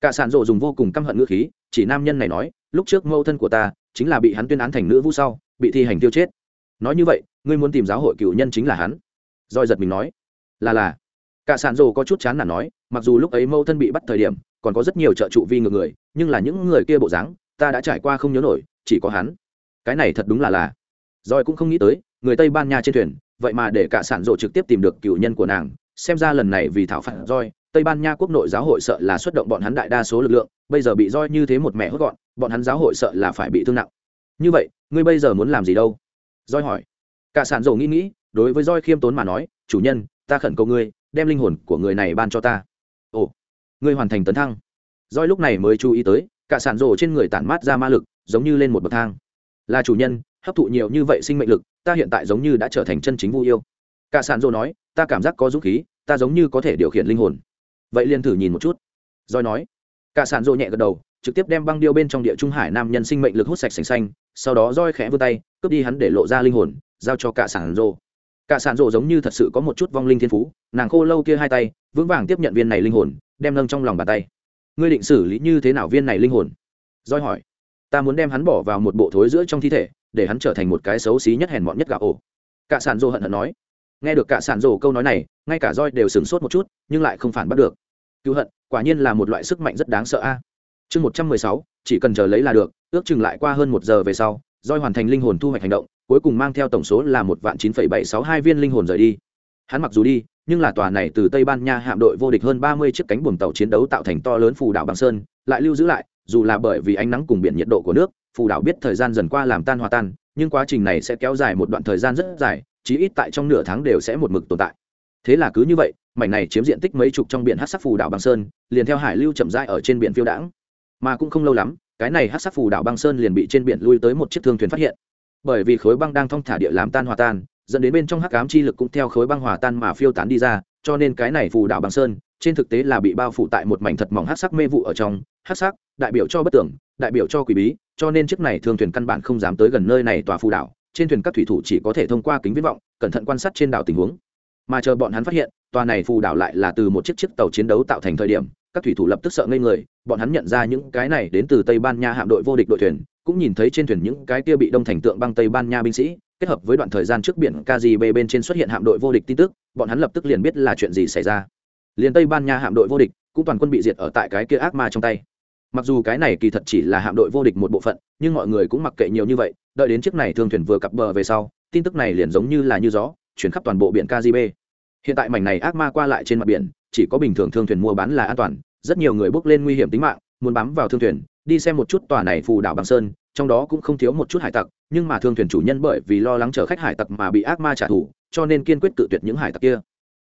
Cả sản rộ dùng vô cùng căm hận ngữ khí, chỉ nam nhân này nói, lúc trước mâu thân của ta chính là bị hắn tuyên án thành nữ vũ sau, bị thi hành tiêu chết. Nói như vậy, ngươi muốn tìm giáo hội cựu nhân chính là hắn. Roi giật mình nói, là là. Cả sản rồ có chút chán là nói, mặc dù lúc ấy mâu thân bị bắt thời điểm còn có rất nhiều trợ trụ vi ngược người, nhưng là những người kia bộ dáng, ta đã trải qua không nhớ nổi, chỉ có hắn. Cái này thật đúng là là. Roi cũng không nghĩ tới, người tây ban nha trên thuyền, vậy mà để cả sản rộ trực tiếp tìm được cựu nhân của nàng. Xem ra lần này vì thảo phạt roi tây ban nha quốc nội giáo hội sợ là xuất động bọn hắn đại đa số lực lượng, bây giờ bị roi như thế một mẹ hốt gọn, bọn hắn giáo hội sợ là phải bị thương nặng. Như vậy, ngươi bây giờ muốn làm gì đâu? Roi hỏi. Cả sản rộ nghĩ nghĩ, đối với roi khiêm tốn mà nói, chủ nhân, ta khẩn cầu ngươi, đem linh hồn của người này ban cho ta. Ồ ngươi hoàn thành tấn thăng. Doi lúc này mới chú ý tới, cả sản rộ trên người tản mát ra ma lực, giống như lên một bậc thang. Là chủ nhân, hấp thụ nhiều như vậy sinh mệnh lực, ta hiện tại giống như đã trở thành chân chính vui yêu. Cả sản rộ nói, ta cảm giác có dũng khí, ta giống như có thể điều khiển linh hồn. Vậy liền thử nhìn một chút. Doi nói, cả sản rộ nhẹ gật đầu, trực tiếp đem băng điêu bên trong địa trung hải nam nhân sinh mệnh lực hút sạch sành xanh, sau đó roi khẽ vươn tay, cướp đi hắn để lộ ra linh hồn, giao cho cả sản rộ cả sản rộ giống như thật sự có một chút vong linh thiên phú, nàng khô lâu kia hai tay, vững vàng tiếp nhận viên này linh hồn đem nâng trong lòng bàn tay. Ngươi định xử lý như thế nào viên này linh hồn? Roi hỏi. Ta muốn đem hắn bỏ vào một bộ thối giữa trong thi thể, để hắn trở thành một cái xấu xí nhất hèn mọn nhất gạo ổ. Cả sản dô hận hận nói. Nghe được cả sản dô câu nói này, ngay cả roi đều sửng sốt một chút, nhưng lại không phản bắt được. Cứu hận, quả nhiên là một loại sức mạnh rất đáng sợ a. Chương một trăm mười sáu, chỉ cần chờ lấy là được, ước chừng lại qua hơn một giờ về sau roi hoàn thành linh hồn thu hoạch hành động, cuối cùng mang theo tổng số là một vạn chín phẩy bảy sáu hai viên linh hồn rời đi. Hắn mặc dù đi nhưng là tòa này từ tây ban nha hạm đội vô địch hơn ba mươi chiếc cánh buồm tàu chiến đấu tạo thành to lớn phù đảo bằng sơn, lại lưu giữ lại, dù là bởi vì ánh nắng cùng biển nhiệt độ của nước, phù đảo biết thời gian dần qua làm tan hòa tan, nhưng quá trình này sẽ kéo dài một đoạn thời gian rất dài, chí ít tại trong nửa tháng đều sẽ một mực tồn tại. Thế là cứ như vậy, mảnh này chiếm diện tích mấy chục trong biển hát sắc phù đảo bằng sơn, liền theo hải lưu chậm rãi ở trên biển phiêu đãng. Mà cũng không lâu lắm, cái này hát sắc phù đảo băng sơn liền bị trên biển lui tới một chiếc thương thuyền phát hiện. Bởi vì khối băng đang thong thả địa làm tan hòa tan dẫn đến bên trong hắc ám chi lực cũng theo khối băng hòa tan mà phiêu tán đi ra, cho nên cái này phù đảo băng sơn, trên thực tế là bị bao phủ tại một mảnh thật mỏng hát sắc mê vụ ở trong. Hát sắc, đại biểu cho bất tưởng, đại biểu cho quỷ bí, cho nên chiếc này thương thuyền căn bản không dám tới gần nơi này tòa phù đảo. Trên thuyền các thủy thủ chỉ có thể thông qua kính viễn vọng, cẩn thận quan sát trên đảo tình huống. Mà chờ bọn hắn phát hiện, tòa này phù đảo lại là từ một chiếc chiếc tàu chiến đấu tạo thành thời điểm, các thủy thủ lập tức sợ ngây người, bọn hắn nhận ra những cái này đến từ tây ban nha hạm đội vô địch đội thuyền, cũng nhìn thấy trên thuyền những cái kia bị đông thành tượng băng tây ban nha binh sĩ kết hợp với đoạn thời gian trước biển kgb bên trên xuất hiện hạm đội vô địch tin tức, bọn hắn lập tức liền biết là chuyện gì xảy ra. Liền tây ban nha hạm đội vô địch, cũng toàn quân bị diệt ở tại cái kia ác ma trong tay. Mặc dù cái này kỳ thật chỉ là hạm đội vô địch một bộ phận, nhưng mọi người cũng mặc kệ nhiều như vậy, đợi đến chiếc này thương thuyền vừa cập bờ về sau, tin tức này liền giống như là như gió, chuyển khắp toàn bộ biển kgb hiện tại mảnh này ác ma qua lại trên mặt biển, chỉ có bình thường thương thuyền mua bán là an toàn, rất nhiều người bước lên nguy hiểm tính mạng, muốn bám vào thương thuyền, đi xem một chút tòa này phù đảo bằng sơn, trong đó cũng không thiếu một chút hải tặc nhưng mà thương thuyền chủ nhân bởi vì lo lắng chở khách hải tặc mà bị ác ma trả thù, cho nên kiên quyết tự tuyệt những hải tặc kia.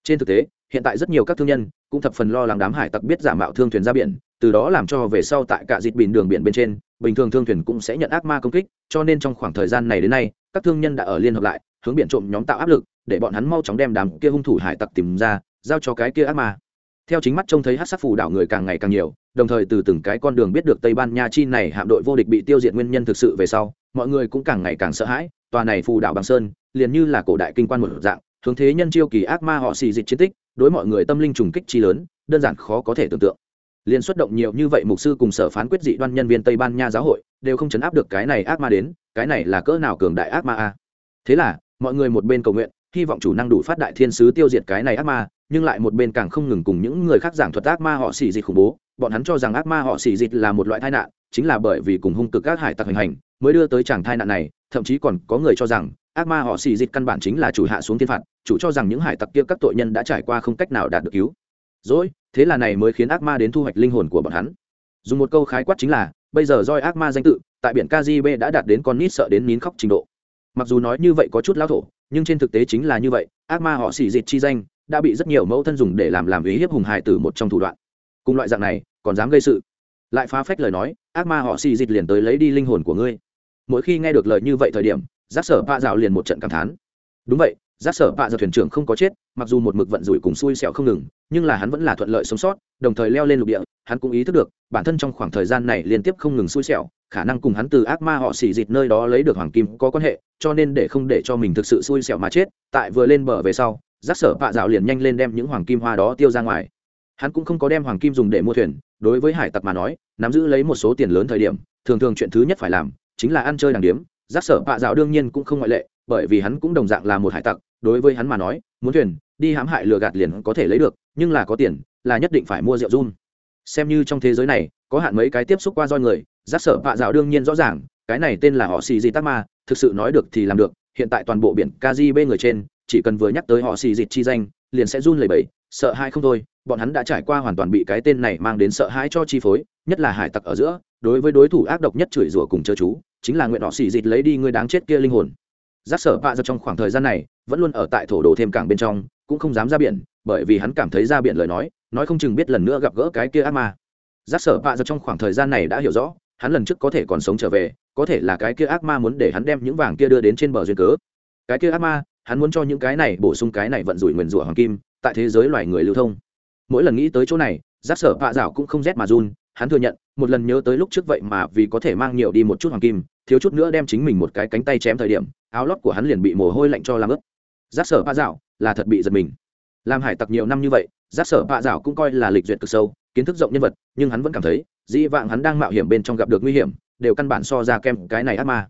Trên thực tế, hiện tại rất nhiều các thương nhân cũng thập phần lo lắng đám hải tặc biết giả mạo thương thuyền ra biển, từ đó làm cho về sau tại cả dịp biển đường biển bên trên, bình thường thương thuyền cũng sẽ nhận ác ma công kích, cho nên trong khoảng thời gian này đến nay, các thương nhân đã ở liên hợp lại, hướng biển trộm nhóm tạo áp lực, để bọn hắn mau chóng đem đám kia hung thủ hải tặc tìm ra, giao cho cái kia ác ma. Theo chính mắt trông thấy hát sắc phù đảo người càng ngày càng nhiều, đồng thời từ từng cái con đường biết được tây ban nha chi này hạm đội vô địch bị tiêu diệt nguyên nhân thực sự về sau mọi người cũng càng ngày càng sợ hãi, tòa này phù đảo bằng sơn, liền như là cổ đại kinh quan một dạng, hướng thế nhân chiêu kỳ ác ma họ xì dịch chiến tích, đối mọi người tâm linh trùng kích chi lớn, đơn giản khó có thể tưởng tượng. Liên xuất động nhiều như vậy mục sư cùng sở phán quyết dị đoan nhân viên tây ban nha giáo hội, đều không chấn áp được cái này ác ma đến, cái này là cỡ nào cường đại ác ma a? Thế là, mọi người một bên cầu nguyện, hy vọng chủ năng đủ phát đại thiên sứ tiêu diệt cái này ác ma, nhưng lại một bên càng không ngừng cùng những người khác giảng thuật ác ma họ xì dịch khủng bố bọn hắn cho rằng ác ma họ xì dịch là một loại tai nạn, chính là bởi vì cùng hung cực các hải tặc hành hành mới đưa tới chàng tai nạn này, thậm chí còn có người cho rằng ác ma họ xì dịch căn bản chính là chủ hạ xuống thiên phạt, chủ cho rằng những hải tặc kia các tội nhân đã trải qua không cách nào đạt được cứu. Dỗi thế là này mới khiến ác ma đến thu hoạch linh hồn của bọn hắn. Dùng một câu khái quát chính là, bây giờ roi ác ma danh tự, tại biển kgb đã đạt đến con nít sợ đến nín khóc trình độ. Mặc dù nói như vậy có chút lao thổ, nhưng trên thực tế chính là như vậy, ác ma họ xì dịch chi danh đã bị rất nhiều mẫu thân dùng để làm làm ý hiếp hùng hài tử một trong thủ đoạn. Cùng loại dạng này còn dám gây sự. Lại phá phách lời nói, ác ma họ xì dịch liền tới lấy đi linh hồn của ngươi. Mỗi khi nghe được lời như vậy thời điểm, giác sở bạ dạo liền một trận cảm thán. Đúng vậy, giác sở bạ dạo thuyền trưởng không có chết, mặc dù một mực vận rủi cùng xui xẹo không ngừng, nhưng là hắn vẫn là thuận lợi sống sót, đồng thời leo lên lục địa, hắn cũng ý thức được, bản thân trong khoảng thời gian này liên tiếp không ngừng xui xẹo khả năng cùng hắn từ ác ma họ xì dịt nơi đó lấy được hoàng kim có quan hệ, cho nên để không để cho mình thực sự xui xẹo mà chết, tại vừa lên bờ về sau, giác sở bạ dạo liền nhanh lên đem những hoàng kim hoa đó tiêu ra ngoài. Hắn cũng không có đem hoàng kim dùng để mua thuyền đối với hải tặc mà nói, nắm giữ lấy một số tiền lớn thời điểm, thường thường chuyện thứ nhất phải làm chính là ăn chơi đàng điếm. Giác sở bạ dạo đương nhiên cũng không ngoại lệ, bởi vì hắn cũng đồng dạng là một hải tặc. Đối với hắn mà nói, muốn thuyền, đi hãm hại lừa gạt liền có thể lấy được, nhưng là có tiền, là nhất định phải mua rượu run. Xem như trong thế giới này, có hạn mấy cái tiếp xúc qua roi người, giác sở bạ dạo đương nhiên rõ ràng, cái này tên là họ xì di tắc ma, thực sự nói được thì làm được, hiện tại toàn bộ biển kgb người trên, chỉ cần vừa nhắc tới họ xì dịt chi danh, liền sẽ run lẩy bẩy sợ hãi không thôi, bọn hắn đã trải qua hoàn toàn bị cái tên này mang đến sợ hãi cho chi phối, nhất là hải tặc ở giữa, đối với đối thủ ác độc nhất chửi rủa cùng chớ chú, chính là nguyện họ xì dịt lấy đi người đáng chết kia linh hồn. Giác sở bạ ra trong khoảng thời gian này, vẫn luôn ở tại thổ đồ thêm cảng bên trong, cũng không dám ra biển, bởi vì hắn cảm thấy ra biển lời nói nói không chừng biết lần nữa gặp gỡ cái kia ác ma. Giác sở bạ ra trong khoảng thời gian này đã hiểu rõ, hắn lần trước có thể còn sống trở về, có thể là cái kia ác ma muốn để hắn đem những vàng kia đưa đến trên bờ duyên cớ. Cái kia ác ma, hắn muốn cho những cái này bổ sung cái này vận rủi nguyền rủa hoàng kim tại thế giới loài người lưu thông. Mỗi lần nghĩ tới chỗ này giác sở vạ dạo cũng không rét mà run, hắn thừa nhận, một lần nhớ tới lúc trước vậy mà vì có thể mang nhiều đi một chút hoàng kim, thiếu chút nữa đem chính mình một cái cánh tay chém thời điểm, áo lót của hắn liền bị mồ hôi lạnh cho làm ướt. Giác sở vạ dạo là thật bị giật mình. Làm hải tặc nhiều năm như vậy giác sở vạ dạo cũng coi là lịch duyệt cực sâu, kiến thức rộng nhân vật, nhưng hắn vẫn cảm thấy, dĩ vãng hắn đang mạo hiểm bên trong gặp được nguy hiểm, đều căn bản so ra kem cái này ác ma.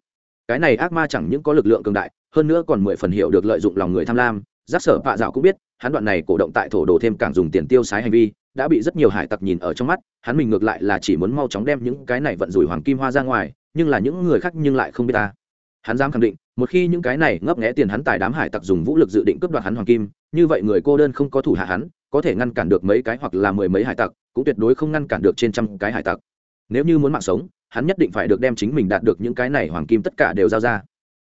Cái này ác ma chẳng những có lực lượng cường đại, hơn nữa còn mười phần hiểu được lợi dụng lòng người tham lam giác sở vạ dạo cũng biết hắn đoạn này cổ động tại thổ đồ thêm càng dùng tiền tiêu xái hành vi, đã bị rất nhiều hải tặc nhìn ở trong mắt, hắn mình ngược lại là chỉ muốn mau chóng đem những cái này vận rủi hoàng kim hoa ra ngoài, nhưng là những người khác nhưng lại không biết ta. Hắn dám khẳng định, một khi những cái này ngấp nghẽ tiền hắn tài đám hải tặc dùng vũ lực dự định cướp đoạt hắn hoàng kim, như vậy người cô đơn không có thủ hạ hắn, có thể ngăn cản được mấy cái hoặc là mười mấy hải tặc, cũng tuyệt đối không ngăn cản được trên trăm cái hải tặc. Nếu như muốn mạng sống, hắn nhất định phải được đem chính mình đạt được những cái này hoàng kim tất cả đều giao ra.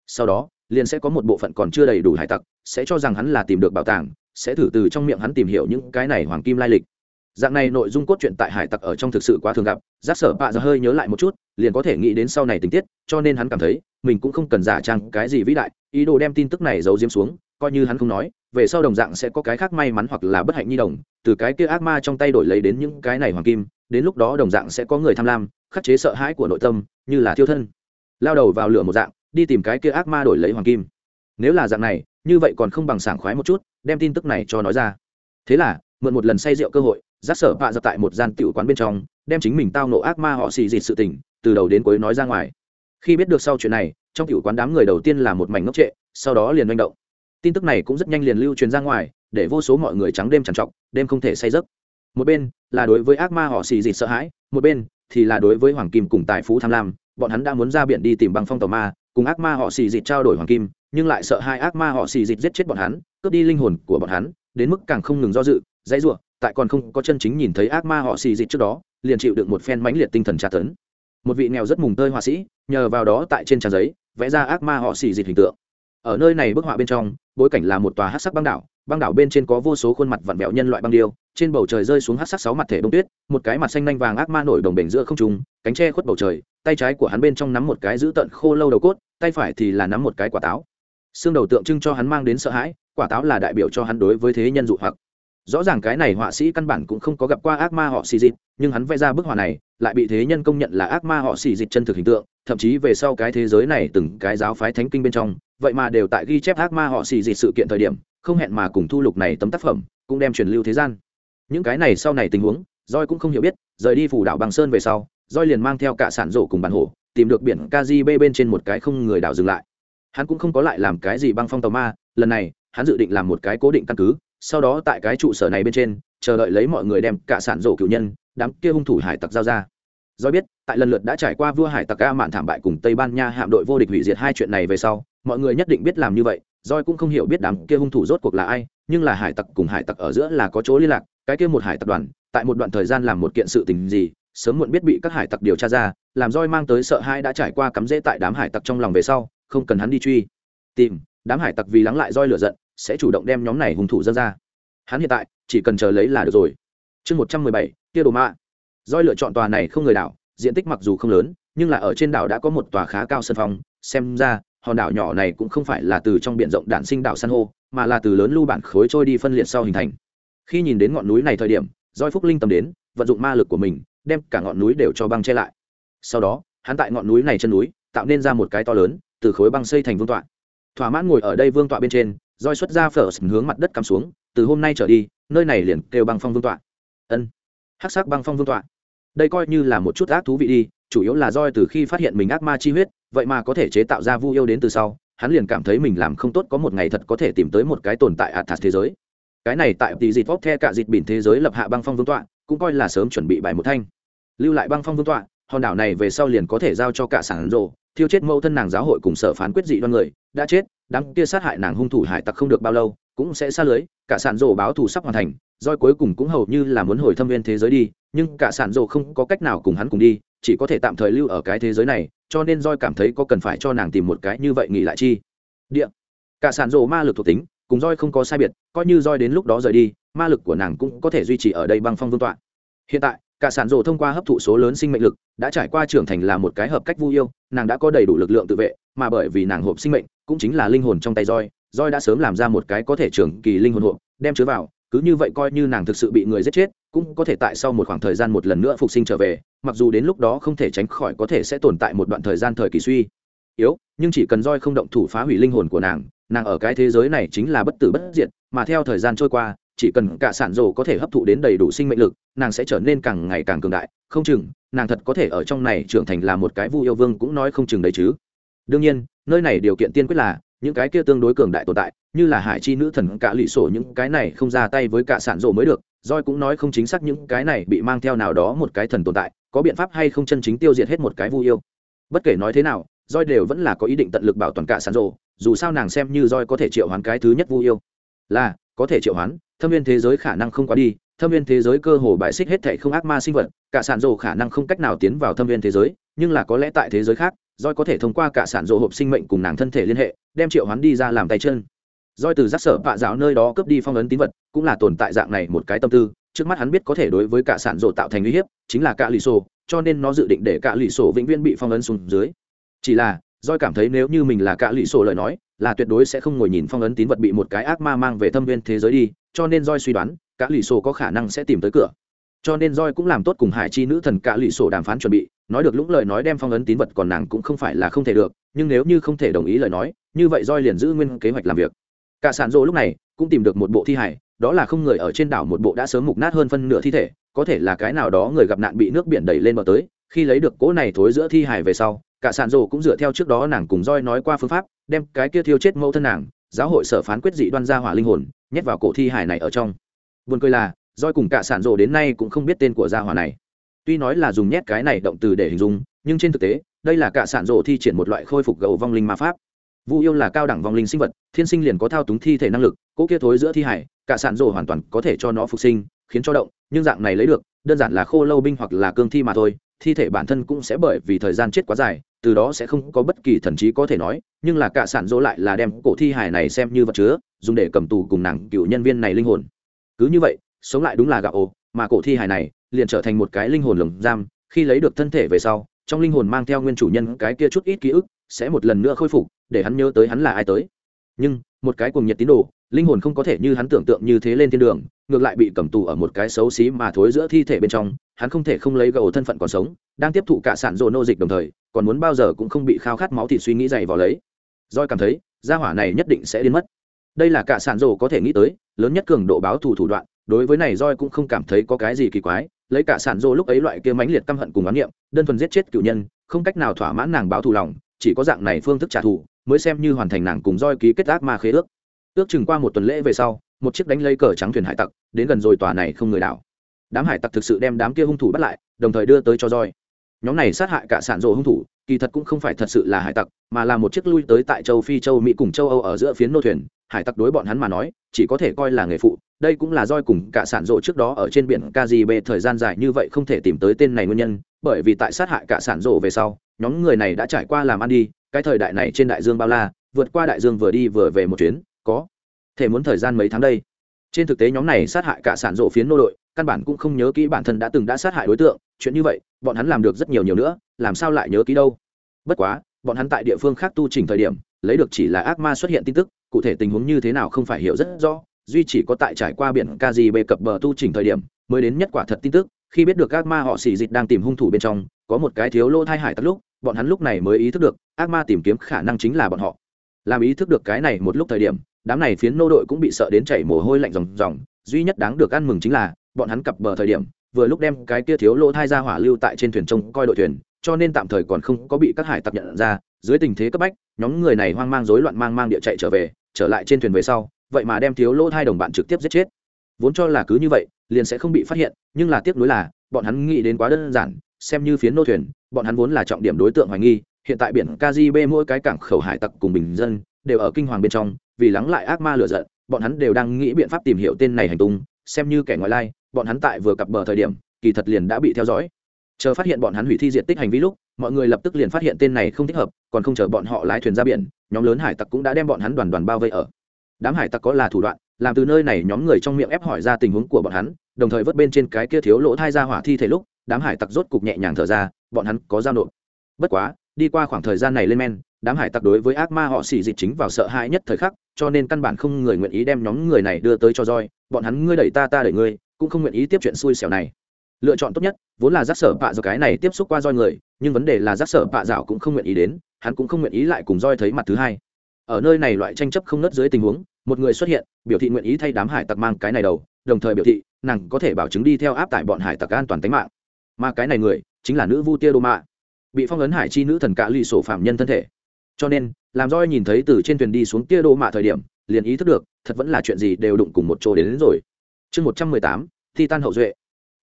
Sau đó, liền sẽ có một bộ phận còn chưa đầy đủ hải tặc, sẽ cho rằng hắn là tìm được bảo tàng sẽ thử từ trong miệng hắn tìm hiểu những cái này hoàng kim lai lịch. Dạng này nội dung cốt truyện tại hải tặc ở trong thực sự quá thường gặp, giác sở bạ ra hơi nhớ lại một chút, liền có thể nghĩ đến sau này tình tiết, cho nên hắn cảm thấy, mình cũng không cần giả trang cái gì vĩ đại, ý đồ đem tin tức này giấu diếm xuống, coi như hắn không nói, về sau đồng dạng sẽ có cái khác may mắn hoặc là bất hạnh nhi đồng, từ cái kia ác ma trong tay đổi lấy đến những cái này hoàng kim, đến lúc đó đồng dạng sẽ có người tham lam, khắc chế sợ hãi của nội tâm, như là thiêu thân. Lao đầu vào lửa một dạng, đi tìm cái kia ác ma đổi lấy hoàng kim nếu là dạng này, như vậy còn không bằng sảng khoái một chút, đem tin tức này cho nói ra. Thế là, mượn một lần say rượu cơ hội, giác sở vạ dập tại một gian tiểu quán bên trong, đem chính mình tao nộ ác ma họ xì dịt sự tình, từ đầu đến cuối nói ra ngoài. Khi biết được sau chuyện này, trong tiểu quán đám người đầu tiên là một mảnh ngốc trệ, sau đó liền manh động. Tin tức này cũng rất nhanh liền lưu truyền ra ngoài, để vô số mọi người trắng đêm trằn trọc, đêm không thể say giấc. Một bên là đối với ác ma họ xì dịt sợ hãi, một bên thì là đối với hoàng kim cùng tài phú tham lam, bọn hắn đã muốn ra biển đi tìm băng phong tàu ma, cùng ác ma họ xì dịt trao đổi hoàng kim nhưng lại sợ hai ác ma họ xì dịch giết chết bọn hắn, cướp đi linh hồn của bọn hắn, đến mức càng không ngừng do dự, dãy ruộng tại còn không có chân chính nhìn thấy ác ma họ xì dịch trước đó, liền chịu được một phen mãnh liệt tinh thần tra tấn. Một vị nghèo rất mùng tơi họa sĩ, nhờ vào đó tại trên trang giấy, vẽ ra ác ma họ xì dịch hình tượng. Ở nơi này bức họa bên trong, bối cảnh là một tòa hát sắc băng đảo băng đảo bên trên có vô số khuôn mặt vặn vẹo nhân loại băng điêu, trên bầu trời rơi xuống hát sắc sáu mặt thể đông tuyết, một cái mặt xanh nanh vàng ác ma nổi đồng bể giữa không trung, cánh tre khuất bầu trời, tay trái của hắn bên trong nắm một cái giữ tận khô lâu đầu cốt, tay phải thì là nắm một cái quả táo xương đầu tượng trưng cho hắn mang đến sợ hãi, quả táo là đại biểu cho hắn đối với thế nhân dụ hoặc. Rõ ràng cái này họa sĩ căn bản cũng không có gặp qua ác ma họ xì dịch nhưng hắn vẽ ra bức họa này, lại bị thế nhân công nhận là ác ma họ xì dịch chân thực hình tượng, thậm chí về sau cái thế giới này từng cái giáo phái thánh kinh bên trong, vậy mà đều tại ghi chép ác ma họ xì dịch sự kiện thời điểm, không hẹn mà cùng thu lục này tấm tác phẩm, cũng đem truyền lưu thế gian. Những cái này sau này tình huống roi cũng không hiểu biết, rời đi phủ đảo bằng sơn về sau roi liền mang theo cả sản rổ cùng bản hổ, tìm được biển kgb bên trên một cái không người đảo dừng lại hắn cũng không có lại làm cái gì băng phong tàu ma, lần này, hắn dự định làm một cái cố định căn cứ, sau đó tại cái trụ sở này bên trên, chờ đợi lấy mọi người đem cả sản rổ cựu nhân, đám kia hung thủ hải tặc giao ra. Do biết, tại lần lượt đã trải qua vua hải tặc a mạn thảm bại cùng tây ban nha hạm đội vô địch hủy diệt hai chuyện này về sau, mọi người nhất định biết làm như vậy roi cũng không hiểu biết đám kia hung thủ rốt cuộc là ai, nhưng là hải tặc cùng hải tặc ở giữa là có chỗ liên lạc, cái kia một hải tặc đoàn, tại một đoạn thời gian làm một kiện sự tình gì, sớm muộn biết bị các hải tặc điều tra ra, làm roi mang tới sợ hai đã trải qua cắm rễ tại đám hải tặc trong lòng về sau không cần hắn đi truy. Tìm, đám hải tặc vì lắng lại roi lửa giận, sẽ chủ động đem nhóm này hung thủ dân ra. Hắn hiện tại, chỉ cần chờ lấy là được rồi. Chương một trăm mười bảy tia đồ mạ. Roi lựa chọn tòa này không người đảo, diện tích mặc dù không lớn, nhưng là ở trên đảo đã có một tòa khá cao sân phong. Xem ra, hòn đảo nhỏ này cũng không phải là từ trong biển rộng đạn sinh đảo san hô, mà là từ lớn lưu bản khối trôi đi phân liệt sau hình thành. Khi nhìn đến ngọn núi này thời điểm, roi phúc linh tầm đến, vận dụng ma lực của mình, đem cả ngọn núi đều cho băng che lại. Sau đó, hắn tại ngọn núi này chân núi, tạo nên ra một cái to lớn từ khối băng xây thành vương tọa. Thỏa mãn ngồi ở đây vương tọa bên trên, roi xuất ra phở hướng mặt đất cắm xuống, từ hôm nay trở đi, nơi này liền kêu băng phong vương tọa. Ân. Hắc sắc băng phong vương tọa. Đây coi như là một chút ác thú vị đi, chủ yếu là roi từ khi phát hiện mình ác ma chi huyết, vậy mà có thể chế tạo ra vu yêu đến từ sau, hắn liền cảm thấy mình làm không tốt có một ngày thật có thể tìm tới một cái tồn tại athas thế giới. Cái này tại tỷ dịt vóc the cả dịt bỉn thế giới lập hạ băng phong vương tọa, cũng coi là sớm chuẩn bị bài một thanh. Lưu lại băng phong vương tọa, hòn đảo này về sau liền có thể giao cho cả sản rộ thiêu chết mẫu thân nàng giáo hội cùng sở phán quyết dị đoan người, đã chết, đám kia sát hại nàng hung thủ hải tặc không được bao lâu, cũng sẽ xa lưới, cả sản rộ báo thù sắp hoàn thành, roi cuối cùng cũng hầu như là muốn hồi thâm viên thế giới đi, nhưng cả sản rộ không có cách nào cùng hắn cùng đi, chỉ có thể tạm thời lưu ở cái thế giới này, cho nên roi cảm thấy có cần phải cho nàng tìm một cái như vậy nghỉ lại chi. Địa. Cả sản rộ ma lực thuộc tính, cùng roi không có sai biệt, coi như roi đến lúc đó rời đi, ma lực của nàng cũng có thể duy trì ở đây băng phong vương tọa. Hiện tại cả sản rồ thông qua hấp thụ số lớn sinh mệnh lực, đã trải qua trưởng thành là một cái hợp cách vui yêu, nàng đã có đầy đủ lực lượng tự vệ, mà bởi vì nàng hộp sinh mệnh, cũng chính là linh hồn trong tay roi roi đã sớm làm ra một cái có thể trưởng kỳ linh hồn hộp, đem chứa vào, cứ như vậy coi như nàng thực sự bị người giết chết, cũng có thể tại sau một khoảng thời gian một lần nữa phục sinh trở về, mặc dù đến lúc đó không thể tránh khỏi có thể sẽ tồn tại một đoạn thời gian thời kỳ suy yếu, nhưng chỉ cần roi không động thủ phá hủy linh hồn của nàng nàng ở cái thế giới này chính là bất tử bất diệt, mà theo thời gian trôi qua chỉ cần cả sản rồ có thể hấp thụ đến đầy đủ sinh mệnh lực, nàng sẽ trở nên càng ngày càng cường đại. Không chừng, nàng thật có thể ở trong này trưởng thành là một cái vu yêu vương cũng nói không chừng đấy chứ. Đương nhiên, nơi này điều kiện tiên quyết là, những cái kia tương đối cường đại tồn tại, như là hải chi nữ thần cả lụy sổ những cái này không ra tay với cả sản rộ mới được. Roi cũng nói không chính xác những cái này bị mang theo nào đó một cái thần tồn tại, có biện pháp hay không chân chính tiêu diệt hết một cái vu yêu. Bất kể nói thế nào roi đều vẫn là có ý định tận lực bảo toàn cả sản rộ dù sao nàng xem như roi có thể triệu hoán cái thứ nhất vu yêu. Là, có thể triệu hoán thâm viên thế giới khả năng không quá đi, thâm viên thế giới cơ hồ bại xích hết thảy không ác ma sinh vật, cả sản rộ khả năng không cách nào tiến vào thâm viên thế giới, nhưng là có lẽ tại thế giới khác roi có thể thông qua cả sản rộ hộp sinh mệnh cùng nàng thân thể liên hệ, đem triệu hoán đi ra làm tay chân. Roi từ giác sở vạ giáo nơi đó cướp đi phong ấn tín vật, cũng là tồn tại dạng này một cái tâm tư, trước mắt hắn biết có thể đối với cả sản rộ tạo thành uy hiếp, chính là cả lì sổ, cho nên nó dự định để cả lì sổ vĩnh viễn bị phong ấn xuống dưới. Chỉ là doi cảm thấy nếu như mình là cả lì sổ lời nói, là tuyệt đối sẽ không ngồi nhìn phong ấn tín vật bị một cái ác ma mang về thâm viên thế giới đi cho nên roi suy đoán, cả lì sổ có khả năng sẽ tìm tới cửa. Cho nên roi cũng làm tốt cùng hải chi nữ thần cả lụy sổ đàm phán chuẩn bị, nói được lũng lời nói đem phong ấn tín vật còn nàng cũng không phải là không thể được, nhưng nếu như không thể đồng ý lời nói, như vậy roi liền giữ nguyên kế hoạch làm việc. Cả sản rô lúc này cũng tìm được một bộ thi hải đó là không người ở trên đảo một bộ đã sớm mục nát hơn phân nửa thi thể, có thể là cái nào đó người gặp nạn bị nước biển đẩy lên bờ tới, khi lấy được cỗ này thối giữa thi hải về sau, cả sản rô cũng dựa theo trước đó nàng cùng roi nói qua phương pháp, đem cái kia thiêu chết mẫu thân nàng, giáo hội sở phán quyết dị đoan ra hỏa linh hồn nhét vào cổ thi hải này ở trong. Buồn cười là roi cùng cả sản rồ đến nay cũng không biết tên của gia hỏa này. Tuy nói là dùng nhét cái này động từ để hình dung, nhưng trên thực tế, đây là cả sản rồ thi triển một loại khôi phục gầu vong linh ma pháp. Vu yêu là cao đẳng vong linh sinh vật, thiên sinh liền có thao túng thi thể năng lực, cỗ kia thối giữa thi hải cả sản rồ hoàn toàn có thể cho nó phục sinh, khiến cho động, nhưng dạng này lấy được, đơn giản là khô lâu binh hoặc là cương thi mà thôi, thi thể bản thân cũng sẽ bởi vì thời gian chết quá dài, từ đó sẽ không có bất kỳ thần trí có thể nói, nhưng là cả sản dỗ lại là đem cổ thi hải này xem như vật chứa dùng để cầm tù cùng nàng cựu nhân viên này linh hồn. Cứ như vậy, sống lại đúng là gạo ồ mà cổ thi hài này liền trở thành một cái linh hồn lồng giam, khi lấy được thân thể về sau, trong linh hồn mang theo nguyên chủ nhân cái kia chút ít ký ức, sẽ một lần nữa khôi phục, để hắn nhớ tới hắn là ai tới. Nhưng, một cái cuồng nhiệt tín đồ, linh hồn không có thể như hắn tưởng tượng như thế lên thiên đường, ngược lại bị cầm tù ở một cái xấu xí mà thối giữa thi thể bên trong, hắn không thể không lấy gầu thân phận còn sống, đang tiếp thụ cả sản rộ nô dịch đồng thời, còn muốn bao giờ cũng không bị khao khát máu thịt suy nghĩ dày vào lấy. Doi cảm thấy, gia hỏa này nhất định sẽ đến mất đây là cả sản rồ có thể nghĩ tới, lớn nhất cường độ báo thù thủ đoạn, đối với này roi cũng không cảm thấy có cái gì kỳ quái, lấy cả sản rồ lúc ấy loại kia mãnh liệt căm hận cùng oán niệm, đơn thuần giết chết cựu nhân, không cách nào thỏa mãn nàng báo thù lòng, chỉ có dạng này phương thức trả thù, mới xem như hoàn thành nàng cùng roi ký kết ác ma khế ước. Ước chừng qua một tuần lễ về sau, một chiếc đánh lấy cờ trắng thuyền hải tặc, đến gần rồi tòa này không người đảo. Đám hải tặc thực sự đem đám kia hung thủ bắt lại, đồng thời đưa tới cho roi. Nhóm này sát hại cả sản rộ hung thủ, kỳ thật cũng không phải thật sự là hải tặc, mà là một chiếc lui tới tại châu phi, châu mỹ cùng châu âu ở giữa phiến nô thuyền hải tặc đối bọn hắn mà nói, chỉ có thể coi là nghề phụ, đây cũng là roi cùng cả sản rộ trước đó ở trên biển kgb thời gian dài như vậy không thể tìm tới tên này nguyên nhân, bởi vì tại sát hại cả sản rộ về sau, nhóm người này đã trải qua làm ăn đi, cái thời đại này trên đại dương bao la, vượt qua đại dương vừa đi vừa về một chuyến, có thể muốn thời gian mấy tháng đây. Trên thực tế nhóm này sát hại cả sản rộ phiến nô đội, căn bản cũng không nhớ kỹ bản thân đã từng đã sát hại đối tượng, chuyện như vậy, bọn hắn làm được rất nhiều nhiều nữa, làm sao lại nhớ kỹ đâu? Bất quá, bọn hắn tại địa phương khác tu trình thời điểm lấy được chỉ là ác ma xuất hiện tin tức, cụ thể tình huống như thế nào không phải hiểu rất rõ, duy chỉ có tại trải qua biển kgb cập bờ tu chỉnh thời điểm mới đến nhất quả thật tin tức, khi biết được ác ma họ xì dịch đang tìm hung thủ bên trong, có một cái thiếu lô thai hải tắt lúc, bọn hắn lúc này mới ý thức được, ác ma tìm kiếm khả năng chính là bọn họ. Làm ý thức được cái này một lúc thời điểm, đám này phiến nô đội cũng bị sợ đến chảy mồ hôi lạnh ròng ròng, duy nhất đáng được ăn mừng chính là, bọn hắn cập bờ thời điểm, vừa lúc đem cái kia thiếu lô thai ra hỏa lưu tại trên thuyền trông coi đội thuyền, cho nên tạm thời còn không có bị các hải tặc nhận ra dưới tình thế cấp bách, nhóm người này hoang mang rối loạn mang mang địa chạy trở về, trở lại trên thuyền về sau, vậy mà đem thiếu lỗ hai đồng bạn trực tiếp giết chết. Vốn cho là cứ như vậy, liền sẽ không bị phát hiện, nhưng là tiếc nuối là, bọn hắn nghĩ đến quá đơn giản, xem như phiến nô thuyền, bọn hắn vốn là trọng điểm đối tượng hoài nghi, hiện tại biển kgb mỗi cái cảng khẩu hải tặc cùng bình dân, đều ở kinh hoàng bên trong, vì lắng lại ác ma lửa giận, bọn hắn đều đang nghĩ biện pháp tìm hiểu tên này hành tung, xem như kẻ ngoại lai, bọn hắn tại vừa cập bờ thời điểm, kỳ thật liền đã bị theo dõi. Chờ phát hiện bọn hắn hủy thi diện tích hành vi lúc mọi người lập tức liền phát hiện tên này không thích hợp, còn không chờ bọn họ lái thuyền ra biển, nhóm lớn hải tặc cũng đã đem bọn hắn đoàn đoàn bao vây ở. Đám hải tặc có là thủ đoạn, làm từ nơi này nhóm người trong miệng ép hỏi ra tình huống của bọn hắn, đồng thời vớt bên trên cái kia thiếu lỗ thai ra hỏa thi thể lúc, đám hải tặc rốt cục nhẹ nhàng thở ra, bọn hắn có giao nộp. Bất quá, đi qua khoảng thời gian này lên men, đám hải tặc đối với ác ma họ xỉ dịch chính vào sợ hãi nhất thời khắc, cho nên căn bản không người nguyện ý đem nhóm người này đưa tới cho roi, bọn hắn, ngươi đẩy ta ta đẩy ngươi, cũng không nguyện ý tiếp chuyện xui xẻo này lựa chọn tốt nhất vốn là giác sở bạ do cái này tiếp xúc qua roi người nhưng vấn đề là giác sở bạ dạo cũng không nguyện ý đến hắn cũng không nguyện ý lại cùng roi thấy mặt thứ hai. Ở nơi này loại tranh chấp không nớt dưới tình huống một người xuất hiện biểu thị nguyện ý thay đám hải tặc mang cái này đầu đồng thời biểu thị nàng có thể bảo chứng đi theo áp tải bọn hải tặc an toàn tính mạng. Mà cái này người chính là nữ vu tia đô mạ bị phong ấn hải chi nữ thần cạ lụy sổ phạm nhân thân thể. Cho nên làm roi nhìn thấy từ trên thuyền đi xuống tia đô mạ thời điểm liền ý thức được thật vẫn là chuyện gì đều đụng cùng một chỗ đến, đến rồi. Chương một trăm mười tám thi tan hậu duệ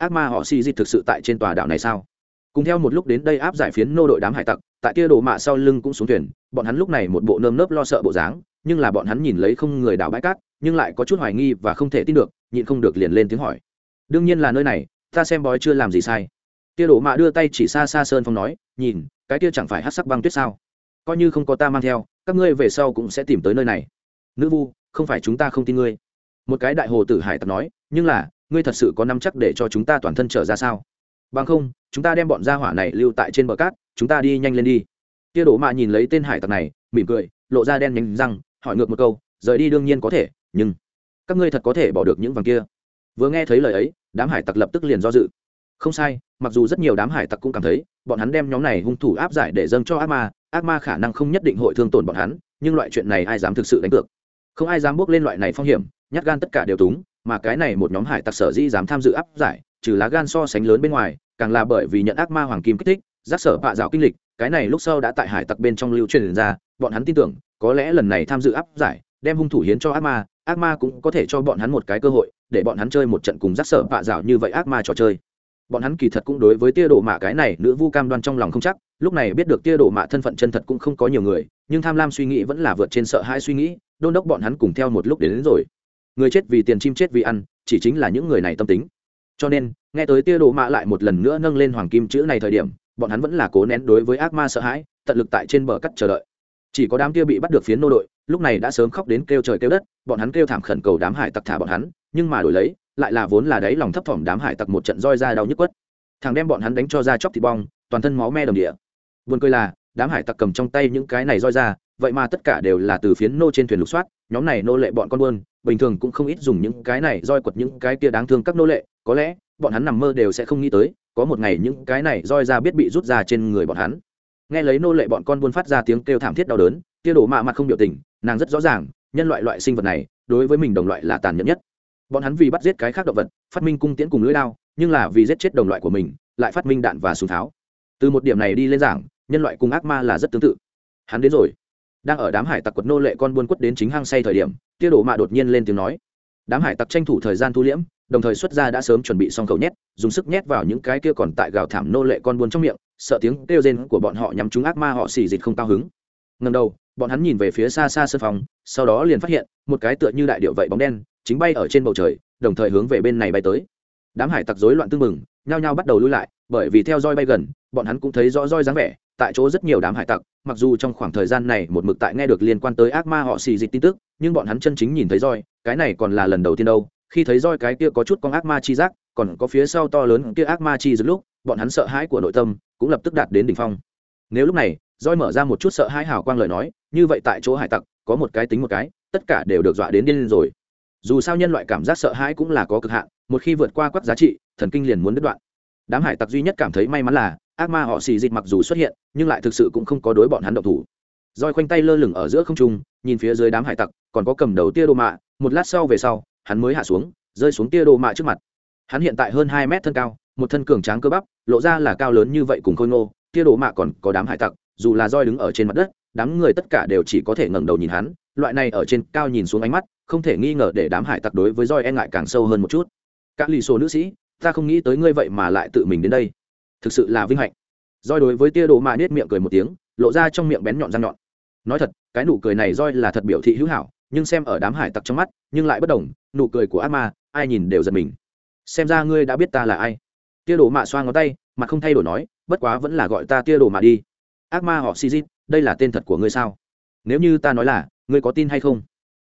ác ma họ si di thực sự tại trên tòa đảo này sao? Cùng theo một lúc đến đây áp giải phiến nô đội đám hải tặc, tại kia đồ mạ sau lưng cũng xuống thuyền, bọn hắn lúc này một bộ nơm nớp lo sợ bộ dáng, nhưng là bọn hắn nhìn lấy không người đảo bãi cát, nhưng lại có chút hoài nghi và không thể tin được, nhịn không được liền lên tiếng hỏi. Đương nhiên là nơi này, ta xem bói chưa làm gì sai. Kia đồ mạ đưa tay chỉ xa xa sơn phong nói, nhìn, cái kia chẳng phải hát sắc băng tuyết sao? Coi như không có ta mang theo, các ngươi về sau cũng sẽ tìm tới nơi này. Nữ vu, không phải chúng ta không tin ngươi. Một cái đại hồ tử hải tặc nói, nhưng là ngươi thật sự có nắm chắc để cho chúng ta toàn thân trở ra sao? Bằng không, chúng ta đem bọn gia hỏa này lưu tại trên bờ cát, chúng ta đi nhanh lên đi. Tia đổ mạ nhìn lấy tên hải tặc này, mỉm cười, lộ ra đen nhánh răng, hỏi ngược một câu, rời đi đương nhiên có thể, nhưng các ngươi thật có thể bỏ được những vàng kia? Vừa nghe thấy lời ấy, đám hải tặc lập tức liền do dự. Không sai, mặc dù rất nhiều đám hải tặc cũng cảm thấy, bọn hắn đem nhóm này hung thủ áp giải để dâng cho ác ma ác ma khả năng không nhất định hội thương tổn bọn hắn, nhưng loại chuyện này ai dám thực sự đánh cược? Không ai dám bước lên loại này phong hiểm, nhát gan tất cả đều túng mà cái này một nhóm hải tặc sở dĩ dám tham dự áp giải trừ lá gan so sánh lớn bên ngoài càng là bởi vì nhận ác ma hoàng kim kích thích giác sở bạ dạo kinh lịch cái này lúc sau đã tại hải tặc bên trong lưu truyền ra bọn hắn tin tưởng có lẽ lần này tham dự áp giải đem hung thủ hiến cho ác ma ác ma cũng có thể cho bọn hắn một cái cơ hội để bọn hắn chơi một trận cùng giác sở bạ dạo như vậy ác ma trò chơi. Bọn hắn kỳ thật cũng đối với tia đổ mạ cái này nữ vu cam đoan trong lòng không chắc lúc này biết được tia đổ mạ thân phận chân thật cũng không có nhiều người nhưng tham lam suy nghĩ vẫn là vượt trên sợ hãi suy nghĩ đôn đốc bọn hắn cùng theo một lúc đến, đến rồi người chết vì tiền chim chết vì ăn, chỉ chính là những người này tâm tính. Cho nên, nghe tới tia Đồ mạ lại một lần nữa nâng lên hoàng kim chữ này thời điểm, bọn hắn vẫn là cố nén đối với ác ma sợ hãi, tận lực tại trên bờ cắt chờ đợi. Chỉ có đám kia bị bắt được phiến nô đội, lúc này đã sớm khóc đến kêu trời kêu đất, bọn hắn kêu thảm khẩn cầu đám hải tặc thả bọn hắn, nhưng mà đổi lấy, lại là vốn là đấy lòng thấp thỏm đám hải tặc một trận roi ra đau nhức quất. Thằng đem bọn hắn đánh cho ra chóc thịt bong, toàn thân máu me đồng địa. Buồn cười là, đám hải tặc cầm trong tay những cái này roi ra, vậy mà tất cả đều là từ phiến nô trên thuyền lục soát, nhóm này nô lệ bọn con buôn bình thường cũng không ít dùng những cái này roi quật những cái kia đáng thương các nô lệ, có lẽ, bọn hắn nằm mơ đều sẽ không nghĩ tới, có một ngày những cái này roi ra biết bị rút ra trên người bọn hắn. Nghe lấy nô lệ bọn con buôn phát ra tiếng kêu thảm thiết đau đớn tia đổ mạ mặt không biểu tình, nàng rất rõ ràng, nhân loại loại sinh vật này, đối với mình đồng loại là tàn nhẫn nhất. Bọn hắn vì bắt giết cái khác động vật, phát minh cung tiễn cùng lưỡi lao nhưng là vì giết chết đồng loại của mình, lại phát minh đạn và súng tháo. Từ một điểm này đi lên giảng, nhân loại cùng ác ma là rất tương tự. Hắn đến rồi đang ở đám hải tặc quật nô lệ con buôn quất đến chính hang say thời điểm, tia đổ mạ đột nhiên lên tiếng nói. Đám hải tặc tranh thủ thời gian thu liễm, đồng thời xuất ra đã sớm chuẩn bị xong khẩu nhét, dùng sức nhét vào những cái kia còn tại gào thảm nô lệ con buôn trong miệng, sợ tiếng kêu rên của bọn họ nhắm chúng ác ma họ xì dịch không cao hứng. Ngần đầu, bọn hắn nhìn về phía xa xa sân phòng, sau đó liền phát hiện, một cái tựa như đại điệu vậy bóng đen, chính bay ở trên bầu trời, đồng thời hướng về bên này bay tới. Đám hải tặc rối loạn tương mừng nhao nhao bắt đầu lui lại, bởi vì theo roi bay gần, bọn hắn cũng thấy rõ roi dáng vẻ tại chỗ rất nhiều đám hải tặc, mặc dù trong khoảng thời gian này một mực tại nghe được liên quan tới ác ma họ xì dịch tin tức, nhưng bọn hắn chân chính nhìn thấy roi, cái này còn là lần đầu tiên đâu. Khi thấy roi cái kia có chút con ác ma chi giác, còn có phía sau to lớn kia ác ma chi giữa lúc, bọn hắn sợ hãi của nội tâm cũng lập tức đạt đến đỉnh phong. Nếu lúc này, roi mở ra một chút sợ hãi hào quang lời nói, như vậy tại chỗ hải tặc, có một cái tính một cái, tất cả đều được dọa đến điên rồi. Dù sao nhân loại cảm giác sợ hãi cũng là có cực hạn, một khi vượt qua quắc giá trị, thần kinh liền muốn đứt đoạn đám hải tặc duy nhất cảm thấy may mắn là, ác ma họ xì dịch mặc dù xuất hiện, nhưng lại thực sự cũng không có đối bọn hắn động thủ. Roi khoanh tay lơ lửng ở giữa không trung, nhìn phía dưới đám hải tặc, còn có cầm đầu tia đô mạ, một lát sau về sau, hắn mới hạ xuống, rơi xuống tia đô mạ trước mặt. Hắn hiện tại hơn hai mét thân cao, một thân cường tráng cơ bắp, lộ ra là cao lớn như vậy cùng khôi ngô, tia đô mạ còn có đám hải tặc, dù là roi đứng ở trên mặt đất, đám người tất cả đều chỉ có thể ngẩng đầu nhìn hắn, loại này ở trên cao nhìn xuống ánh mắt, không thể nghi ngờ để đám hải tặc đối với roi e ngại càng sâu hơn một chút. Các lì xô nữ sĩ ta không nghĩ tới ngươi vậy mà lại tự mình đến đây. Thực sự là vinh hạnh. Roi đối với tia đồ mạ nết miệng cười một tiếng, lộ ra trong miệng bén nhọn răng nhọn. Nói thật, cái nụ cười này roi là thật biểu thị hữu hảo, nhưng xem ở đám hải tặc trong mắt, nhưng lại bất đồng, nụ cười của ác ma, ai nhìn đều giật mình. Xem ra ngươi đã biết ta là ai. Tia đồ mạ xoa ngón tay, mà không thay đổi nói, bất quá vẫn là gọi ta tia đồ mạ đi. Ác ma họ si đây là tên thật của ngươi sao? Nếu như ta nói là, ngươi có tin hay không?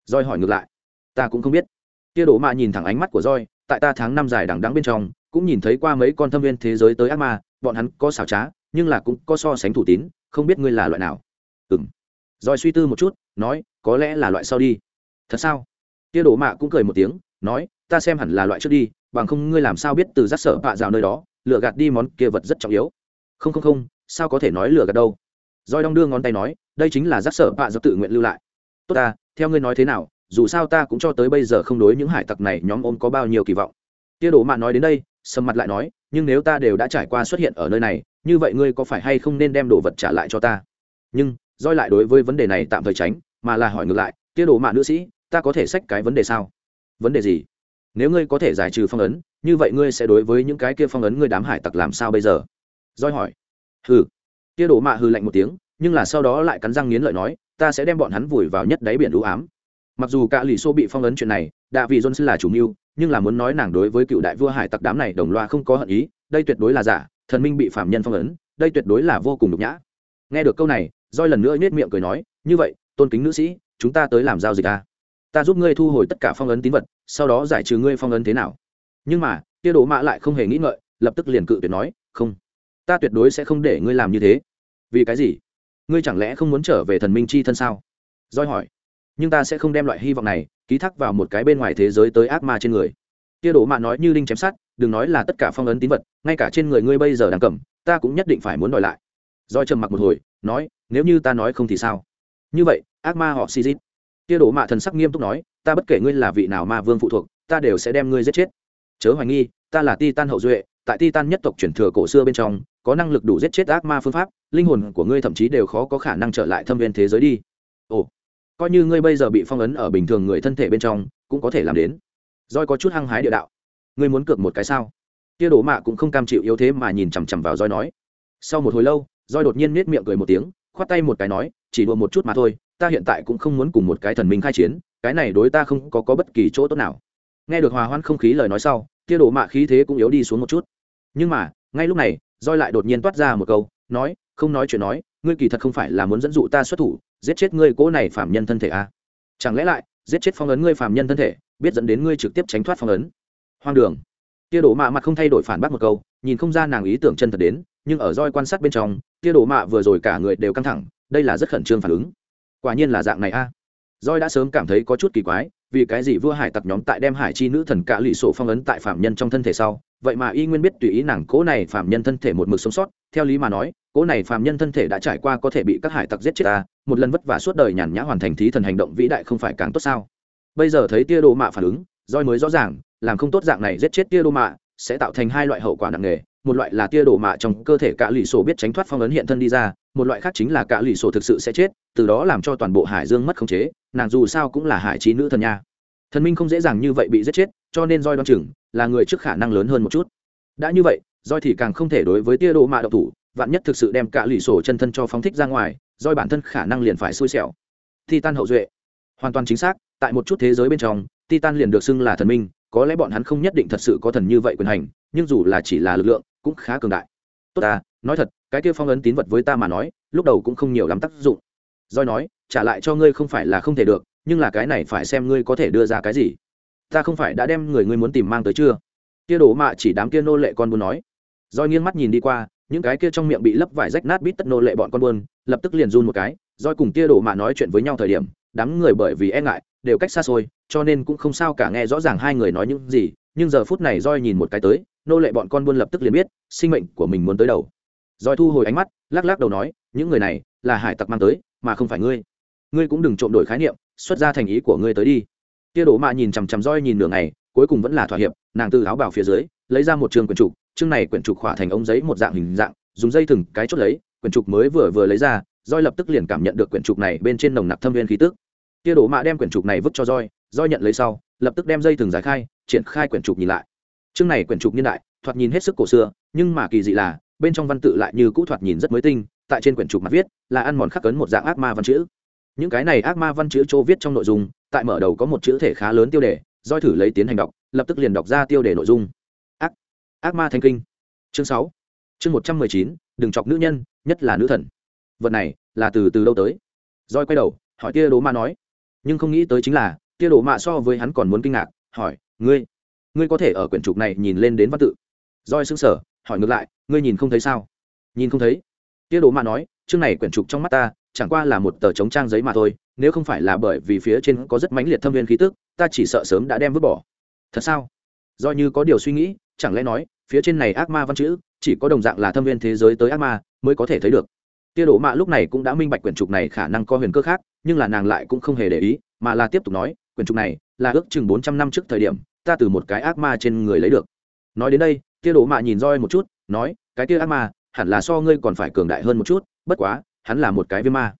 Roi hỏi ngược lại. Ta cũng không biết. Tia đồ mạ nhìn thẳng ánh mắt của roi tại ta tháng năm dài đằng đẵng bên trong, cũng nhìn thấy qua mấy con thâm viên thế giới tới ác ma, bọn hắn có xảo trá, nhưng là cũng có so sánh thủ tín, không biết ngươi là loại nào. Ừng rồi suy tư một chút, nói, có lẽ là loại sau đi. Thật sao? Tia đổ mạ cũng cười một tiếng, nói, ta xem hẳn là loại trước đi, bằng không ngươi làm sao biết từ rác sở bạ rào nơi đó, lựa gạt đi món kia vật rất trọng yếu. Không không không, sao có thể nói lựa gạt đâu? Roi đong đưa ngón tay nói, đây chính là rác sở bạ do tự nguyện lưu lại. Tốt ta, theo ngươi nói thế nào dù sao ta cũng cho tới bây giờ không đối những hải tặc này nhóm ôm có bao nhiêu kỳ vọng. Tia Đồ mạ nói đến đây, sầm mặt lại nói, nhưng nếu ta đều đã trải qua xuất hiện ở nơi này, như vậy ngươi có phải hay không nên đem đồ vật trả lại cho ta? Nhưng, roi lại đối với vấn đề này tạm thời tránh, mà là hỏi ngược lại, tia Đồ mạ nữ sĩ, ta có thể xách cái vấn đề sao? Vấn đề gì? Nếu ngươi có thể giải trừ phong ấn, như vậy ngươi sẽ đối với những cái kia phong ấn ngươi đám hải tặc làm sao bây giờ? Roi hỏi. Hừ. Tia Đồ mạ hừ lạnh một tiếng, nhưng là sau đó lại cắn răng nghiến lợi nói, ta sẽ đem bọn hắn vùi vào nhất đáy biển đũ ám mặc dù cả lì xô bị phong ấn chuyện này, đạ vị johnson là chủ mưu, nhưng là muốn nói nàng đối với cựu đại vua hải tặc đám này đồng loa không có hận ý, đây tuyệt đối là giả, thần minh bị phạm nhân phong ấn, đây tuyệt đối là vô cùng nhục nhã. Nghe được câu này roi lần nữa nhếch miệng cười nói, như vậy, tôn kính nữ sĩ, chúng ta tới làm giao dịch ta ta giúp ngươi thu hồi tất cả phong ấn tín vật, sau đó giải trừ ngươi phong ấn thế nào? Nhưng mà, tia đồ mạ lại không hề nghĩ ngợi, lập tức liền cự tuyệt nói, không, ta tuyệt đối sẽ không để ngươi làm như thế. Vì cái gì? Ngươi chẳng lẽ không muốn trở về thần minh chi thân sao? Roi hỏi nhưng ta sẽ không đem loại hy vọng này ký thác vào một cái bên ngoài thế giới tới ác ma trên người. Tia đổ mạ nói như đinh chém sát đừng nói là tất cả phong ấn tín vật, ngay cả trên người ngươi bây giờ đang cầm, ta cũng nhất định phải muốn đòi lại. Do trầm mặc một hồi, nói, nếu như ta nói không thì sao? Như vậy, ác ma họ xì xít tia đổ mạ thần sắc nghiêm túc nói, ta bất kể ngươi là vị nào ma vương phụ thuộc, ta đều sẽ đem ngươi giết chết. Chớ hoài nghi, ta là ti tan hậu duệ, tại ti tan nhất tộc truyền thừa cổ xưa bên trong, có năng lực đủ giết chết ác ma phương pháp, linh hồn của ngươi thậm chí đều khó có khả năng trở lại thâm viên thế giới đi coi như ngươi bây giờ bị phong ấn ở bình thường người thân thể bên trong cũng có thể làm đến. Roi có chút hăng hái địa đạo. Ngươi muốn cược một cái sao? Tia đổ mạ cũng không cam chịu yếu thế mà nhìn chằm chằm vào roi nói. Sau một hồi lâu roi đột nhiên nết miệng cười một tiếng khoát tay một cái nói chỉ đùa một chút mà thôi ta hiện tại cũng không muốn cùng một cái thần minh khai chiến cái này đối ta không có, có bất kỳ chỗ tốt nào. Nghe được hòa hoãn không khí lời nói sau tia đổ mạ khí thế cũng yếu đi xuống một chút. Nhưng mà ngay lúc này roi lại đột nhiên toát ra một câu nói không nói chuyện nói ngươi kỳ thật không phải là muốn dẫn dụ ta xuất thủ giết chết ngươi cỗ này phạm nhân thân thể à? chẳng lẽ lại, giết chết phong ấn ngươi phạm nhân thân thể, biết dẫn đến ngươi trực tiếp tránh thoát phong ấn hoang đường tia đổ mạ mặt không thay đổi phản bác một câu, nhìn không ra nàng ý tưởng chân thật đến, nhưng ở roi quan sát bên trong, tia đổ mạ vừa rồi cả người đều căng thẳng, đây là rất khẩn trương phản ứng quả nhiên là dạng này a à. roi đã sớm cảm thấy có chút kỳ quái vì cái gì vua hải tặc nhóm tại đem hải chi nữ thần cả lụy sổ phong ấn tại phạm nhân trong thân thể sau? Vậy mà y nguyên biết tùy ý nàng cố này phạm nhân thân thể một mực sống sót, theo lý mà nói, cố này phạm nhân thân thể đã trải qua có thể bị các hải tặc giết chết ta, một lần vất vả suốt đời nhàn nhã hoàn thành thí thần hành động vĩ đại không phải càng tốt sao? Bây giờ thấy tia đô mạ phản ứng, roi mới rõ ràng, làm không tốt dạng này giết chết tia đô mạ, sẽ tạo thành hai loại hậu quả nặng nề một loại là tia đổ mạ trong cơ thể cả lụy sổ biết tránh thoát phong ấn hiện thân đi ra, một loại khác chính là cả lụy sổ thực sự sẽ chết, từ đó làm cho toàn bộ hải dương mất khống chế, nàng dù sao cũng là hải trí nữ thần nha. Thần minh không dễ dàng như vậy bị giết chết, cho nên roi đoan chừng là người trước khả năng lớn hơn một chút. Đã như vậy roi thì càng không thể đối với tia đổ mạ độc thủ, vạn nhất thực sự đem cả lụy sổ chân thân cho phóng thích ra ngoài roi bản thân khả năng liền phải xui xẻo. Titan hậu duệ. Hoàn toàn chính xác, tại một chút thế giới bên trong, titan liền được xưng là thần minh, có lẽ bọn hắn không nhất định thật sự có thần như vậy quyền hành, nhưng dù là chỉ là lực lượng cũng khá cường đại. Tốt ta, nói thật, cái kia phong ấn tín vật với ta mà nói, lúc đầu cũng không nhiều lắm tác dụng. Doi nói, trả lại cho ngươi không phải là không thể được, nhưng là cái này phải xem ngươi có thể đưa ra cái gì. Ta không phải đã đem người ngươi muốn tìm mang tới chưa? Kia đổ mạ chỉ đám kia nô lệ con buôn nói. Doi nghiêng mắt nhìn đi qua, những cái kia trong miệng bị lấp vải rách nát bít tất nô lệ bọn con buôn, lập tức liền run một cái doi cùng kia đổ mạ nói chuyện với nhau thời điểm, đám người bởi vì e ngại, đều cách xa xôi, cho nên cũng không sao cả nghe rõ ràng hai người nói những gì, nhưng giờ phút này roi nhìn một cái tới nô lệ bọn con buôn lập tức liền biết, sinh mệnh của mình muốn tới đầu. Roi thu hồi ánh mắt, lắc lắc đầu nói, những người này là hải tặc mang tới, mà không phải ngươi. Ngươi cũng đừng trộm đổi khái niệm, xuất ra thành ý của ngươi tới đi. Tia đổ mạ nhìn chằm chằm roi nhìn nửa ngày, cuối cùng vẫn là thỏa hiệp, nàng từ áo bảo phía dưới, lấy ra một trường quyển trục, chương này quyển trục khỏa thành ống giấy một dạng hình dạng, dùng dây thừng cái chốt lấy, quyển trục mới vừa vừa lấy ra, roi lập tức liền cảm nhận được quyển trục này bên trên nồng nặc thâm viên khí tức. Tia đổ mạ đem quyển trục này vứt cho roi roi nhận lấy sau, lập tức đem dây thừng giải khai, triển khai quyển trục nhìn lại chương này quyển trục niên đại, thoạt nhìn hết sức cổ xưa, nhưng mà kỳ dị là, bên trong văn tự lại như cũ thoạt nhìn rất mới tinh, tại trên quyển trục mặt viết, là ăn mòn khắc cấn một dạng ác ma văn chữ. Những cái này ác ma văn chữ chỗ viết trong nội dung, tại mở đầu có một chữ thể khá lớn tiêu đề doi thử lấy tiến hành đọc, lập tức liền đọc ra tiêu đề nội dung. Ác ác ma thanh kinh. Chương sáu, chương một trăm mười chín, đừng chọc nữ nhân, nhất là nữ thần. Vật này, là từ từ đâu tới? Roi quay đầu, hỏi tia đồ ma nói. Nhưng không nghĩ tới chính là, tia đồ mạ so với hắn còn muốn kinh ngạc, hỏi, ngươi ngươi có thể ở quyển trục này nhìn lên đến văn tự. Roi xứng sở hỏi ngược lại, ngươi nhìn không thấy sao? Nhìn không thấy. Tia đồ mạ nói, chương này quyển trục trong mắt ta, chẳng qua là một tờ chống trang giấy mà thôi, nếu không phải là bởi vì phía trên có rất mãnh liệt thâm viên khí tức, ta chỉ sợ sớm đã đem vứt bỏ. Thật sao? Do như có điều suy nghĩ, chẳng lẽ nói, phía trên này ác ma văn chữ, chỉ có đồng dạng là thâm viên thế giới tới ác ma, mới có thể thấy được. Tia đổ mạ lúc này cũng đã minh bạch quyển trục này khả năng có huyền cơ khác, nhưng là nàng lại cũng không hề để ý, mà là tiếp tục nói, quyển trục này là ước chừng bốn trăm năm trước thời điểm ta từ một cái ác ma trên người lấy được. Nói đến đây tia đổ mạ nhìn roi một chút, nói, cái tia ác ma, hẳn là so ngươi còn phải cường đại hơn một chút, bất quá, hắn là một cái viêm ma.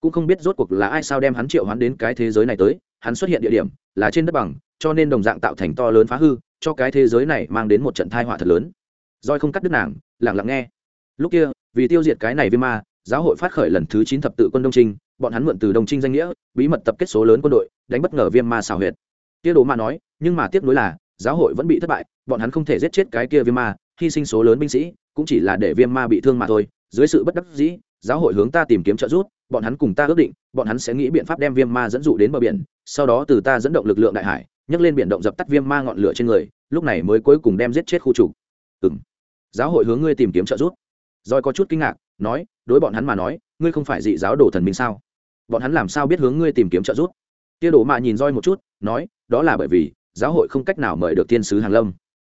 Cũng không biết rốt cuộc là ai sao đem hắn triệu hắn đến cái thế giới này tới, hắn xuất hiện địa điểm là trên đất bằng, cho nên đồng dạng tạo thành to lớn phá hư, cho cái thế giới này mang đến một trận thai họa thật lớn. Roi không cắt đứt nàng, lặng lặng nghe. Lúc kia, vì tiêu diệt cái này viêm ma, giáo hội phát khởi lần thứ chín thập tự quân đông trinh, bọn hắn mượn từ đông trinh danh nghĩa, bí mật tập kết số lớn quân đội, đánh bất ngờ viêm ma xào huyệt kia đồ ma nói, nhưng mà tiếc nuối là, giáo hội vẫn bị thất bại, bọn hắn không thể giết chết cái kia viêm ma, hy sinh số lớn binh sĩ, cũng chỉ là để viêm ma bị thương mà thôi. Dưới sự bất đắc dĩ, giáo hội hướng ta tìm kiếm trợ giúp, bọn hắn cùng ta ước định, bọn hắn sẽ nghĩ biện pháp đem viêm ma dẫn dụ đến bờ biển, sau đó từ ta dẫn động lực lượng đại hải, nhấc lên biển động dập tắt viêm ma ngọn lửa trên người, lúc này mới cuối cùng đem giết chết khu chủ ừ m giáo hội hướng ngươi tìm kiếm trợ giúp. Roi có chút kinh ngạc, nói, đối bọn hắn mà nói, ngươi không phải dị giáo đồ thần minh sao? Bọn hắn làm sao biết hướng ngươi tìm kiếm trợ giúp? Tia đổ mạ nhìn roi một chút, nói, đó là bởi vì giáo hội không cách nào mời được thiên sứ hàng lâm.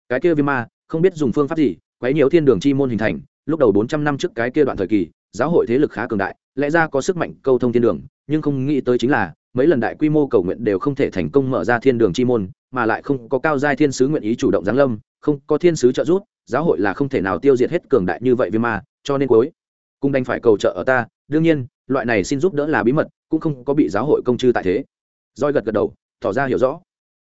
Cái kia viêm ma không biết dùng phương pháp gì, quấy nhiều thiên đường chi môn hình thành, lúc đầu bốn trăm năm trước cái kia đoạn thời kỳ, giáo hội thế lực khá cường đại, lẽ ra có sức mạnh câu thông thiên đường, nhưng không nghĩ tới chính là mấy lần đại quy mô cầu nguyện đều không thể thành công mở ra thiên đường chi môn, mà lại không có cao giai thiên sứ nguyện ý chủ động giáng lâm, không có thiên sứ trợ giúp, giáo hội là không thể nào tiêu diệt hết cường đại như vậy viêm ma, cho nên cuối cùng đành phải cầu trợ ở ta. Đương nhiên, loại này xin giúp đỡ là bí mật, cũng không có bị giáo hội công chư tại thế roi gật gật đầu, tỏ ra hiểu rõ.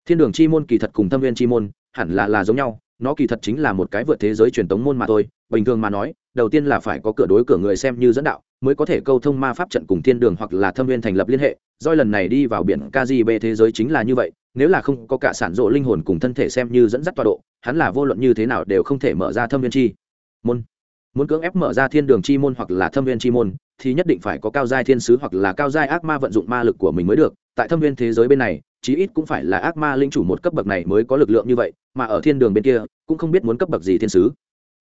Thiên đường chi môn kỳ thật cùng thâm viên chi môn hẳn là là giống nhau, nó kỳ thật chính là một cái vượt thế giới truyền tống môn mà thôi. Bình thường mà nói, đầu tiên là phải có cửa đối cửa người xem như dẫn đạo, mới có thể câu thông ma pháp trận cùng thiên đường hoặc là thâm viên thành lập liên hệ. Doi lần này đi vào biển kgb thế giới chính là như vậy, nếu là không có cả sản rộ linh hồn cùng thân thể xem như dẫn dắt tọa độ, hắn là vô luận như thế nào đều không thể mở ra thâm viên chi môn. Muốn cưỡng ép mở ra thiên đường chi môn hoặc là thâm viên chi môn, thì nhất định phải có cao giai thiên sứ hoặc là cao giai ác ma vận dụng ma lực của mình mới được tại thâm viên thế giới bên này, chí ít cũng phải là ác ma linh chủ một cấp bậc này mới có lực lượng như vậy, mà ở thiên đường bên kia, cũng không biết muốn cấp bậc gì thiên sứ.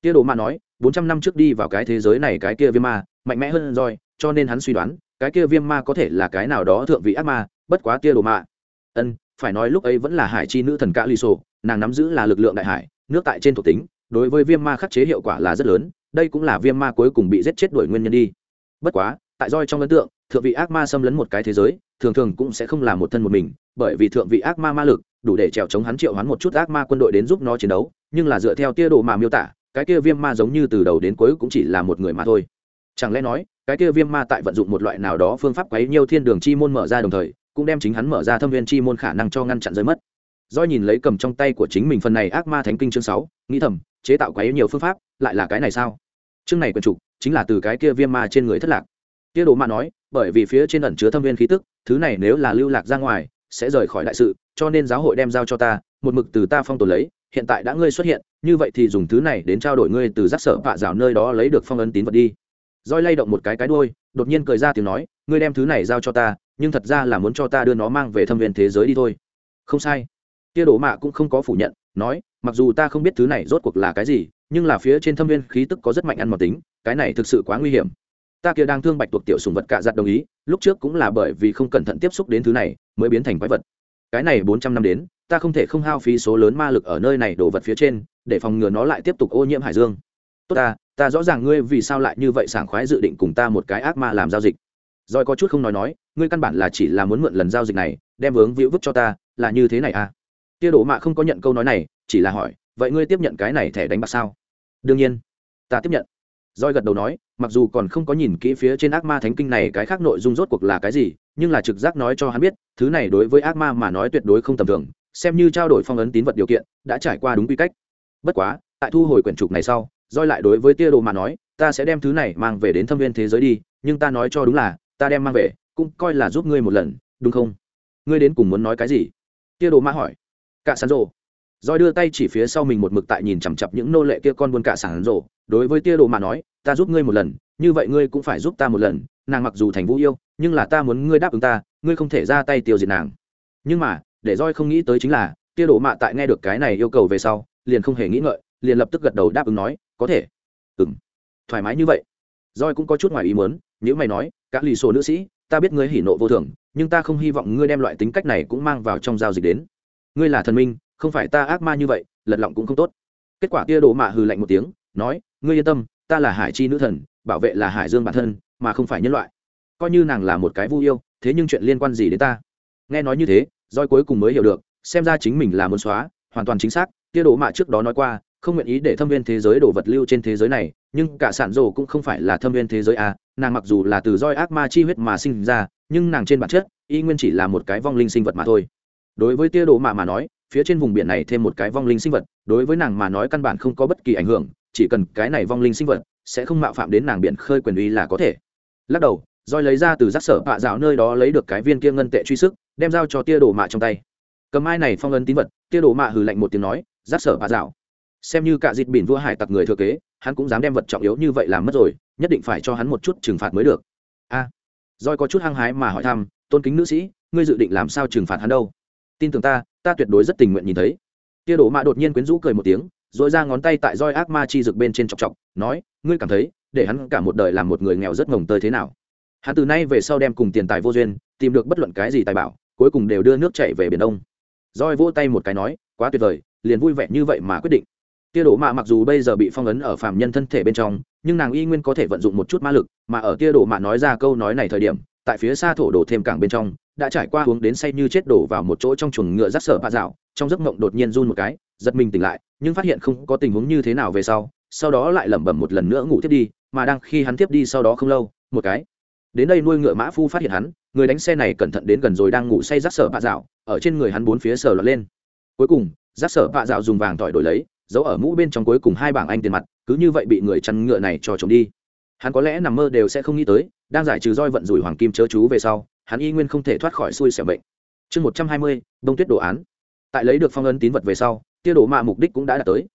Tia đồ ma nói, bốn trăm năm trước đi vào cái thế giới này cái kia viêm ma, mạnh mẽ hơn roi cho nên hắn suy đoán, cái kia viêm ma có thể là cái nào đó thượng vị ác ma, bất quá tia đồ ma. Ân, phải nói lúc ấy vẫn là hải chi nữ thần cả lì sổ, nàng nắm giữ là lực lượng đại hải, nước tại trên thuộc tính, đối với viêm ma khắc chế hiệu quả là rất lớn, đây cũng là viêm ma cuối cùng bị giết chết đuổi nguyên nhân đi. Bất quá, tại roi trong ấn tượng thượng vị ác ma xâm lấn một cái thế giới, thường thường cũng sẽ không là một thân một mình, bởi vì thượng vị ác ma ma lực, đủ để trèo chống hắn triệu hắn một chút ác ma quân đội đến giúp nó chiến đấu, nhưng là dựa theo tia đồ mà miêu tả, cái kia viêm ma giống như từ đầu đến cuối cũng chỉ là một người mà thôi. Chẳng lẽ nói, cái kia viêm ma tại vận dụng một loại nào đó phương pháp quấy nhiều thiên đường chi môn mở ra đồng thời, cũng đem chính hắn mở ra thâm viên chi môn khả năng cho ngăn chặn rơi mất. Do nhìn lấy cầm trong tay của chính mình phần này ác ma thánh kinh chương sáu, nghĩ thầm, chế tạo quấy nhiều phương pháp, lại là cái này sao? Chương này quần trục, chính là từ cái kia viêm ma trên người thất lạc. Kia đồ ma nói bởi vì phía trên ẩn chứa thâm viên khí tức, thứ này nếu là lưu lạc ra ngoài, sẽ rời khỏi đại sự, cho nên giáo hội đem giao cho ta, một mực từ ta phong tồn lấy, hiện tại đã ngươi xuất hiện, như vậy thì dùng thứ này đến trao đổi ngươi từ giác sở vạ rào nơi đó lấy được phong ấn tín vật đi. Roi lay động một cái cái đôi đột nhiên cười ra tiếng nói, ngươi đem thứ này giao cho ta, nhưng thật ra là muốn cho ta đưa nó mang về thâm viên thế giới đi thôi. Không sai. Kia đổ mạ cũng không có phủ nhận, nói, mặc dù ta không biết thứ này rốt cuộc là cái gì, nhưng là phía trên thâm viên khí tức có rất mạnh ăn mòn tính, cái này thực sự quá nguy hiểm ta kia đang thương bạch tuộc tiểu sùng vật cạ giặt đồng ý, lúc trước cũng là bởi vì không cẩn thận tiếp xúc đến thứ này, mới biến thành quái vật. Cái này bốn trăm năm đến, ta không thể không hao phí số lớn ma lực ở nơi này đổ vật phía trên, để phòng ngừa nó lại tiếp tục ô nhiễm hải dương. Tốt ta ta rõ ràng ngươi vì sao lại như vậy sảng khoái dự định cùng ta một cái ác ma làm giao dịch. Rồi có chút không nói nói, ngươi căn bản là chỉ là muốn mượn lần giao dịch này, đem vướng víu vứt cho ta, là như thế này à? Tia đổ mạ không có nhận câu nói này, chỉ là hỏi, vậy ngươi tiếp nhận cái này thẻ đánh bạc sao? Đương nhiên, ta tiếp nhận roi gật đầu nói, mặc dù còn không có nhìn kỹ phía trên ác ma thánh kinh này cái khác nội dung rốt cuộc là cái gì, nhưng là trực giác nói cho hắn biết, thứ này đối với ác ma mà nói tuyệt đối không tầm thường, xem như trao đổi phong ấn tín vật điều kiện, đã trải qua đúng quy cách. Bất quá, tại thu hồi quyển trục này sau roi lại đối với tia đồ mà nói, ta sẽ đem thứ này mang về đến thâm viên thế giới đi, nhưng ta nói cho đúng là, ta đem mang về, cũng coi là giúp ngươi một lần, đúng không? Ngươi đến cùng muốn nói cái gì? Tia đồ ma hỏi. Cả sán rồ roi đưa tay chỉ phía sau mình một mực tại nhìn chằm chặp những nô lệ kia con buôn cả sản rồ đối với tia đồ mà nói, ta giúp ngươi một lần, như vậy ngươi cũng phải giúp ta một lần, nàng mặc dù thành vũ yêu, nhưng là ta muốn ngươi đáp ứng ta, ngươi không thể ra tay tiêu diệt nàng. Nhưng mà, để roi không nghĩ tới chính là, tia đồ mạ tại nghe được cái này yêu cầu về sau, liền không hề nghĩ ngợi, liền lập tức gật đầu đáp ứng nói, có thể. Ừm. Thoải mái như vậy. Roi cũng có chút ngoài ý muốn, nếu mày nói các lì sổ nữ sĩ, ta biết ngươi hỉ nộ vô thường, nhưng ta không hy vọng ngươi đem loại tính cách này cũng mang vào trong giao dịch đến. Ngươi là thần minh không phải ta ác ma như vậy, lật lọng cũng không tốt. Kết quả tia đồ mạ hừ lạnh một tiếng, nói, ngươi yên tâm, ta là hải chi nữ thần, bảo vệ là hải dương bản thân, mà không phải nhân loại. Coi như nàng là một cái vu yêu, thế nhưng chuyện liên quan gì đến ta? Nghe nói như thế roi cuối cùng mới hiểu được, xem ra chính mình là muốn xóa, hoàn toàn chính xác tia đồ mạ trước đó nói qua, không nguyện ý để thâm viên thế giới đổ vật lưu trên thế giới này, nhưng cả sản rồ cũng không phải là thâm viên thế giới a nàng mặc dù là từ roi ác ma chi huyết mà sinh ra, nhưng nàng trên bản chất, y nguyên chỉ là một cái vong linh sinh vật mà thôi. Đối với tia đồ mạ mà nói phía trên vùng biển này thêm một cái vong linh sinh vật đối với nàng mà nói căn bản không có bất kỳ ảnh hưởng chỉ cần cái này vong linh sinh vật sẽ không mạo phạm đến nàng biển khơi quyền uy là có thể. Lắc đầu roi lấy ra từ giác sở bạ dạo nơi đó lấy được cái viên kia ngân tệ truy sức đem giao cho tia đồ mạ trong tay. Cầm ai này phong ấn tín vật tia đồ mạ hừ lạnh một tiếng nói giác sở bạ dạo. Xem như cả dịt biển vua hải tặc người thừa kế hắn cũng dám đem vật trọng yếu như vậy làm mất rồi nhất định phải cho hắn một chút trừng phạt mới được. A. À, roi có chút hăng hái mà hỏi thăm tôn kính nữ sĩ ngươi dự định làm sao trừng phạt hắn đâu? Tin tưởng ta ta tuyệt đối rất tình nguyện nhìn thấy. Tia đổ mạ đột nhiên quyến rũ cười một tiếng dội ra ngón tay tại roi ác ma chi rực bên trên chọc chọc, nói, ngươi cảm thấy, để hắn cả một đời làm một người nghèo rất ngồng tơi thế nào? Hắn từ nay về sau đem cùng tiền tài vô duyên, tìm được bất luận cái gì tài bảo, cuối cùng đều đưa nước chạy về biển đông. Roi vỗ tay một cái nói, quá tuyệt vời, liền vui vẻ như vậy mà quyết định. Tia đổ mạ mặc dù bây giờ bị phong ấn ở phàm nhân thân thể bên trong, nhưng nàng y nguyên có thể vận dụng một chút ma lực, mà ở tia đổ mạ nói ra câu nói này thời điểm tại phía xa thổ đổ thêm cảng bên trong, đã trải qua uống đến say như chết đổ vào một chỗ trong chuồng ngựa rắt sở bạ dạo, trong giấc mộng đột nhiên run một cái, giật mình tỉnh lại, nhưng phát hiện không có tình huống như thế nào về sau sau đó lại lẩm bẩm một lần nữa ngủ tiếp đi, mà đang khi hắn tiếp đi sau đó không lâu, một cái. Đến đây nuôi ngựa mã phu phát hiện hắn, người đánh xe này cẩn thận đến gần rồi đang ngủ say rắt sở bạ dạo, ở trên người hắn bốn phía sờ lọt lên. Cuối cùng, rắt sở bạ dạo dùng vàng tỏi đổi lấy, giấu ở mũ bên trong cuối cùng hai bảng anh tiền mặt, cứ như vậy bị người chăn ngựa này cho trộm đi. Hắn có lẽ nằm mơ đều sẽ không nghĩ tới đang giải trừ roi vận rủi hoàng kim chớ chú về sau, hắn y nguyên không thể thoát khỏi xui xẻo bệnh chương một trăm hai mươi, đông tuyết đồ án. Tại lấy được phong ấn tín vật về sau tiêu đổ mạ mục đích cũng đã đạt tới.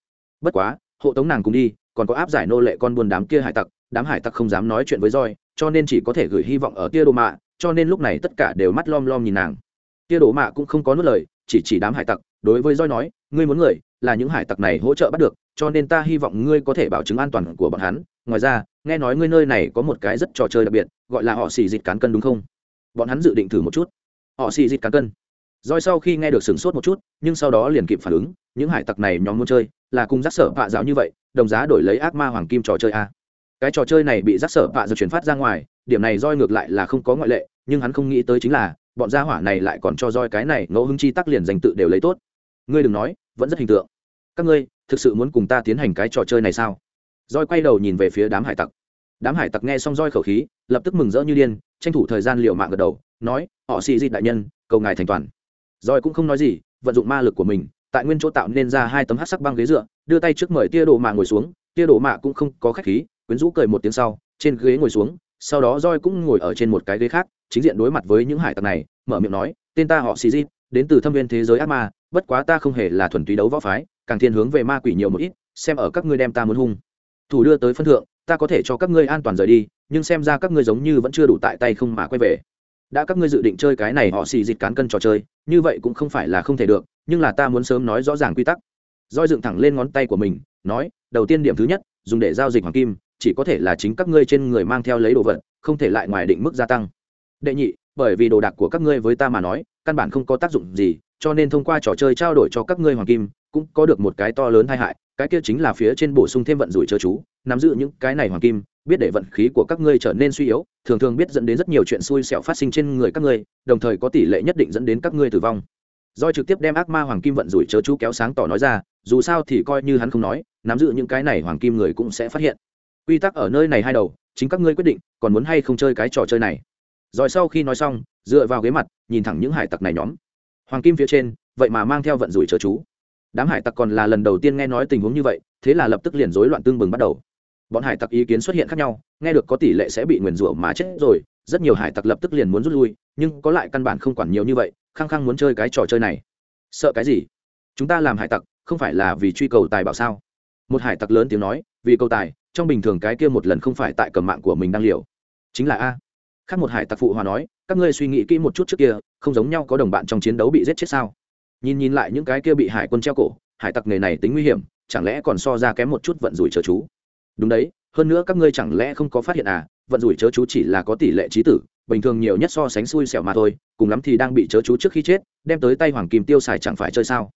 Bất quá, hộ tống nàng cùng đi, còn có áp giải nô lệ con buôn đám kia hải tặc, đám hải tặc không dám nói chuyện với roi, cho nên chỉ có thể gửi hy vọng ở tia đồ mạ, cho nên lúc này tất cả đều mắt lom lom nhìn nàng. Tia đồ mạ cũng không có nuốt lời, chỉ chỉ đám hải tặc, đối với roi nói, ngươi muốn người, là những hải tặc này hỗ trợ bắt được, cho nên ta hy vọng ngươi có thể bảo chứng an toàn của bọn hắn. Ngoài ra nghe nói ngươi nơi này có một cái rất trò chơi đặc biệt, gọi là họ xì dịch cán cân đúng không? Bọn hắn dự định thử một chút. Họ xì dịch cán cân. Roi sau khi nghe được sửng sốt một chút, nhưng sau đó liền kịp phản ứng, những hải tặc này nhóm muốn chơi, là cùng giác sở vạ giáo như vậy, đồng giá đổi lấy ác ma hoàng kim trò chơi a. Cái trò chơi này bị giác sở vạ giờ chuyển phát ra ngoài, điểm này roi ngược lại là không có ngoại lệ, nhưng hắn không nghĩ tới chính là, bọn gia hỏa này lại còn cho roi cái này ngẫu hứng chi tắc liền dành tự đều lấy tốt. Ngươi đừng nói, vẫn rất hình tượng. Các ngươi, thực sự muốn cùng ta tiến hành cái trò chơi này sao? Roi quay đầu nhìn về phía đám hải tặc đám hải tặc nghe xong roi khẩu khí, lập tức mừng rỡ như điên, tranh thủ thời gian liệu mạng gật đầu, nói, họ xì dịt đại nhân, cầu ngài thành toàn. Roi cũng không nói gì, vận dụng ma lực của mình, tại nguyên chỗ tạo nên ra hai tấm hát sắc băng ghế dựa, đưa tay trước mời tia đồ mạ ngồi xuống, tia đồ mạ cũng không có khách khí, quyến rũ cười một tiếng sau, trên ghế ngồi xuống, sau đó roi cũng ngồi ở trên một cái ghế khác, chính diện đối mặt với những hải tặc này, mở miệng nói, tên ta họ xì dịt, đến từ thâm viên thế giới ác ma, bất quá ta không hề là thuần túy đấu võ phái, càng thiên hướng về ma quỷ nhiều một ít, xem ở các ngươi đem ta muốn hung. Thủ đưa tới phân thượng ta có thể cho các ngươi an toàn rời đi, nhưng xem ra các ngươi giống như vẫn chưa đủ tại tay không mà quay về. Đã các ngươi dự định chơi cái này họ xì dịt cán cân trò chơi, như vậy cũng không phải là không thể được, nhưng là ta muốn sớm nói rõ ràng quy tắc. Roi dựng thẳng lên ngón tay của mình, nói, đầu tiên điểm thứ nhất, dùng để giao dịch hoàng kim, chỉ có thể là chính các ngươi trên người mang theo lấy đồ vật, không thể lại ngoài định mức gia tăng. Đệ nhị, bởi vì đồ đạc của các ngươi với ta mà nói, căn bản không có tác dụng gì, cho nên thông qua trò chơi trao đổi cho các ngươi hoàng kim cũng có được một cái to lớn tai hại, cái kia chính là phía trên bổ sung thêm vận rủi chớ chú, nắm giữ những cái này hoàng kim, biết để vận khí của các ngươi trở nên suy yếu, thường thường biết dẫn đến rất nhiều chuyện xui xẻo phát sinh trên người các ngươi, đồng thời có tỷ lệ nhất định dẫn đến các ngươi tử vong. Doi trực tiếp đem ác ma hoàng kim vận rủi chớ chú kéo sáng tỏ nói ra, dù sao thì coi như hắn không nói, nắm giữ những cái này hoàng kim người cũng sẽ phát hiện. Quy tắc ở nơi này hai đầu, chính các ngươi quyết định, còn muốn hay không chơi cái trò chơi này. Rồi sau khi nói xong, dựa vào ghế mặt, nhìn thẳng những hải tặc này nhóm. Hoàng kim phía trên, vậy mà mang theo vận rủi chớ chú đám hải tặc còn là lần đầu tiên nghe nói tình huống như vậy, thế là lập tức liền rối loạn tương bừng bắt đầu. Bọn hải tặc ý kiến xuất hiện khác nhau, nghe được có tỷ lệ sẽ bị nguyền rủa mà chết rồi, rất nhiều hải tặc lập tức liền muốn rút lui, nhưng có lại căn bản không quản nhiều như vậy, khăng khăng muốn chơi cái trò chơi này. Sợ cái gì? Chúng ta làm hải tặc, không phải là vì truy cầu tài bảo sao? Một hải tặc lớn tiếng nói, vì cầu tài, trong bình thường cái kia một lần không phải tại cầm mạng của mình đang liều. Chính là a. Khác một hải tặc phụ hòa nói, các ngươi suy nghĩ kỹ một chút trước kia, không giống nhau có đồng bạn trong chiến đấu bị giết chết sao? Nhìn nhìn lại những cái kia bị hải quân treo cổ, hải tặc nghề này tính nguy hiểm, chẳng lẽ còn so ra kém một chút vận rủi chớ chú? Đúng đấy, hơn nữa các ngươi chẳng lẽ không có phát hiện à vận rủi chớ chú chỉ là có tỷ lệ trí tử, bình thường nhiều nhất so sánh xui xẻo mà thôi, cùng lắm thì đang bị chớ chú trước khi chết, đem tới tay hoàng kim tiêu xài chẳng phải chơi sao?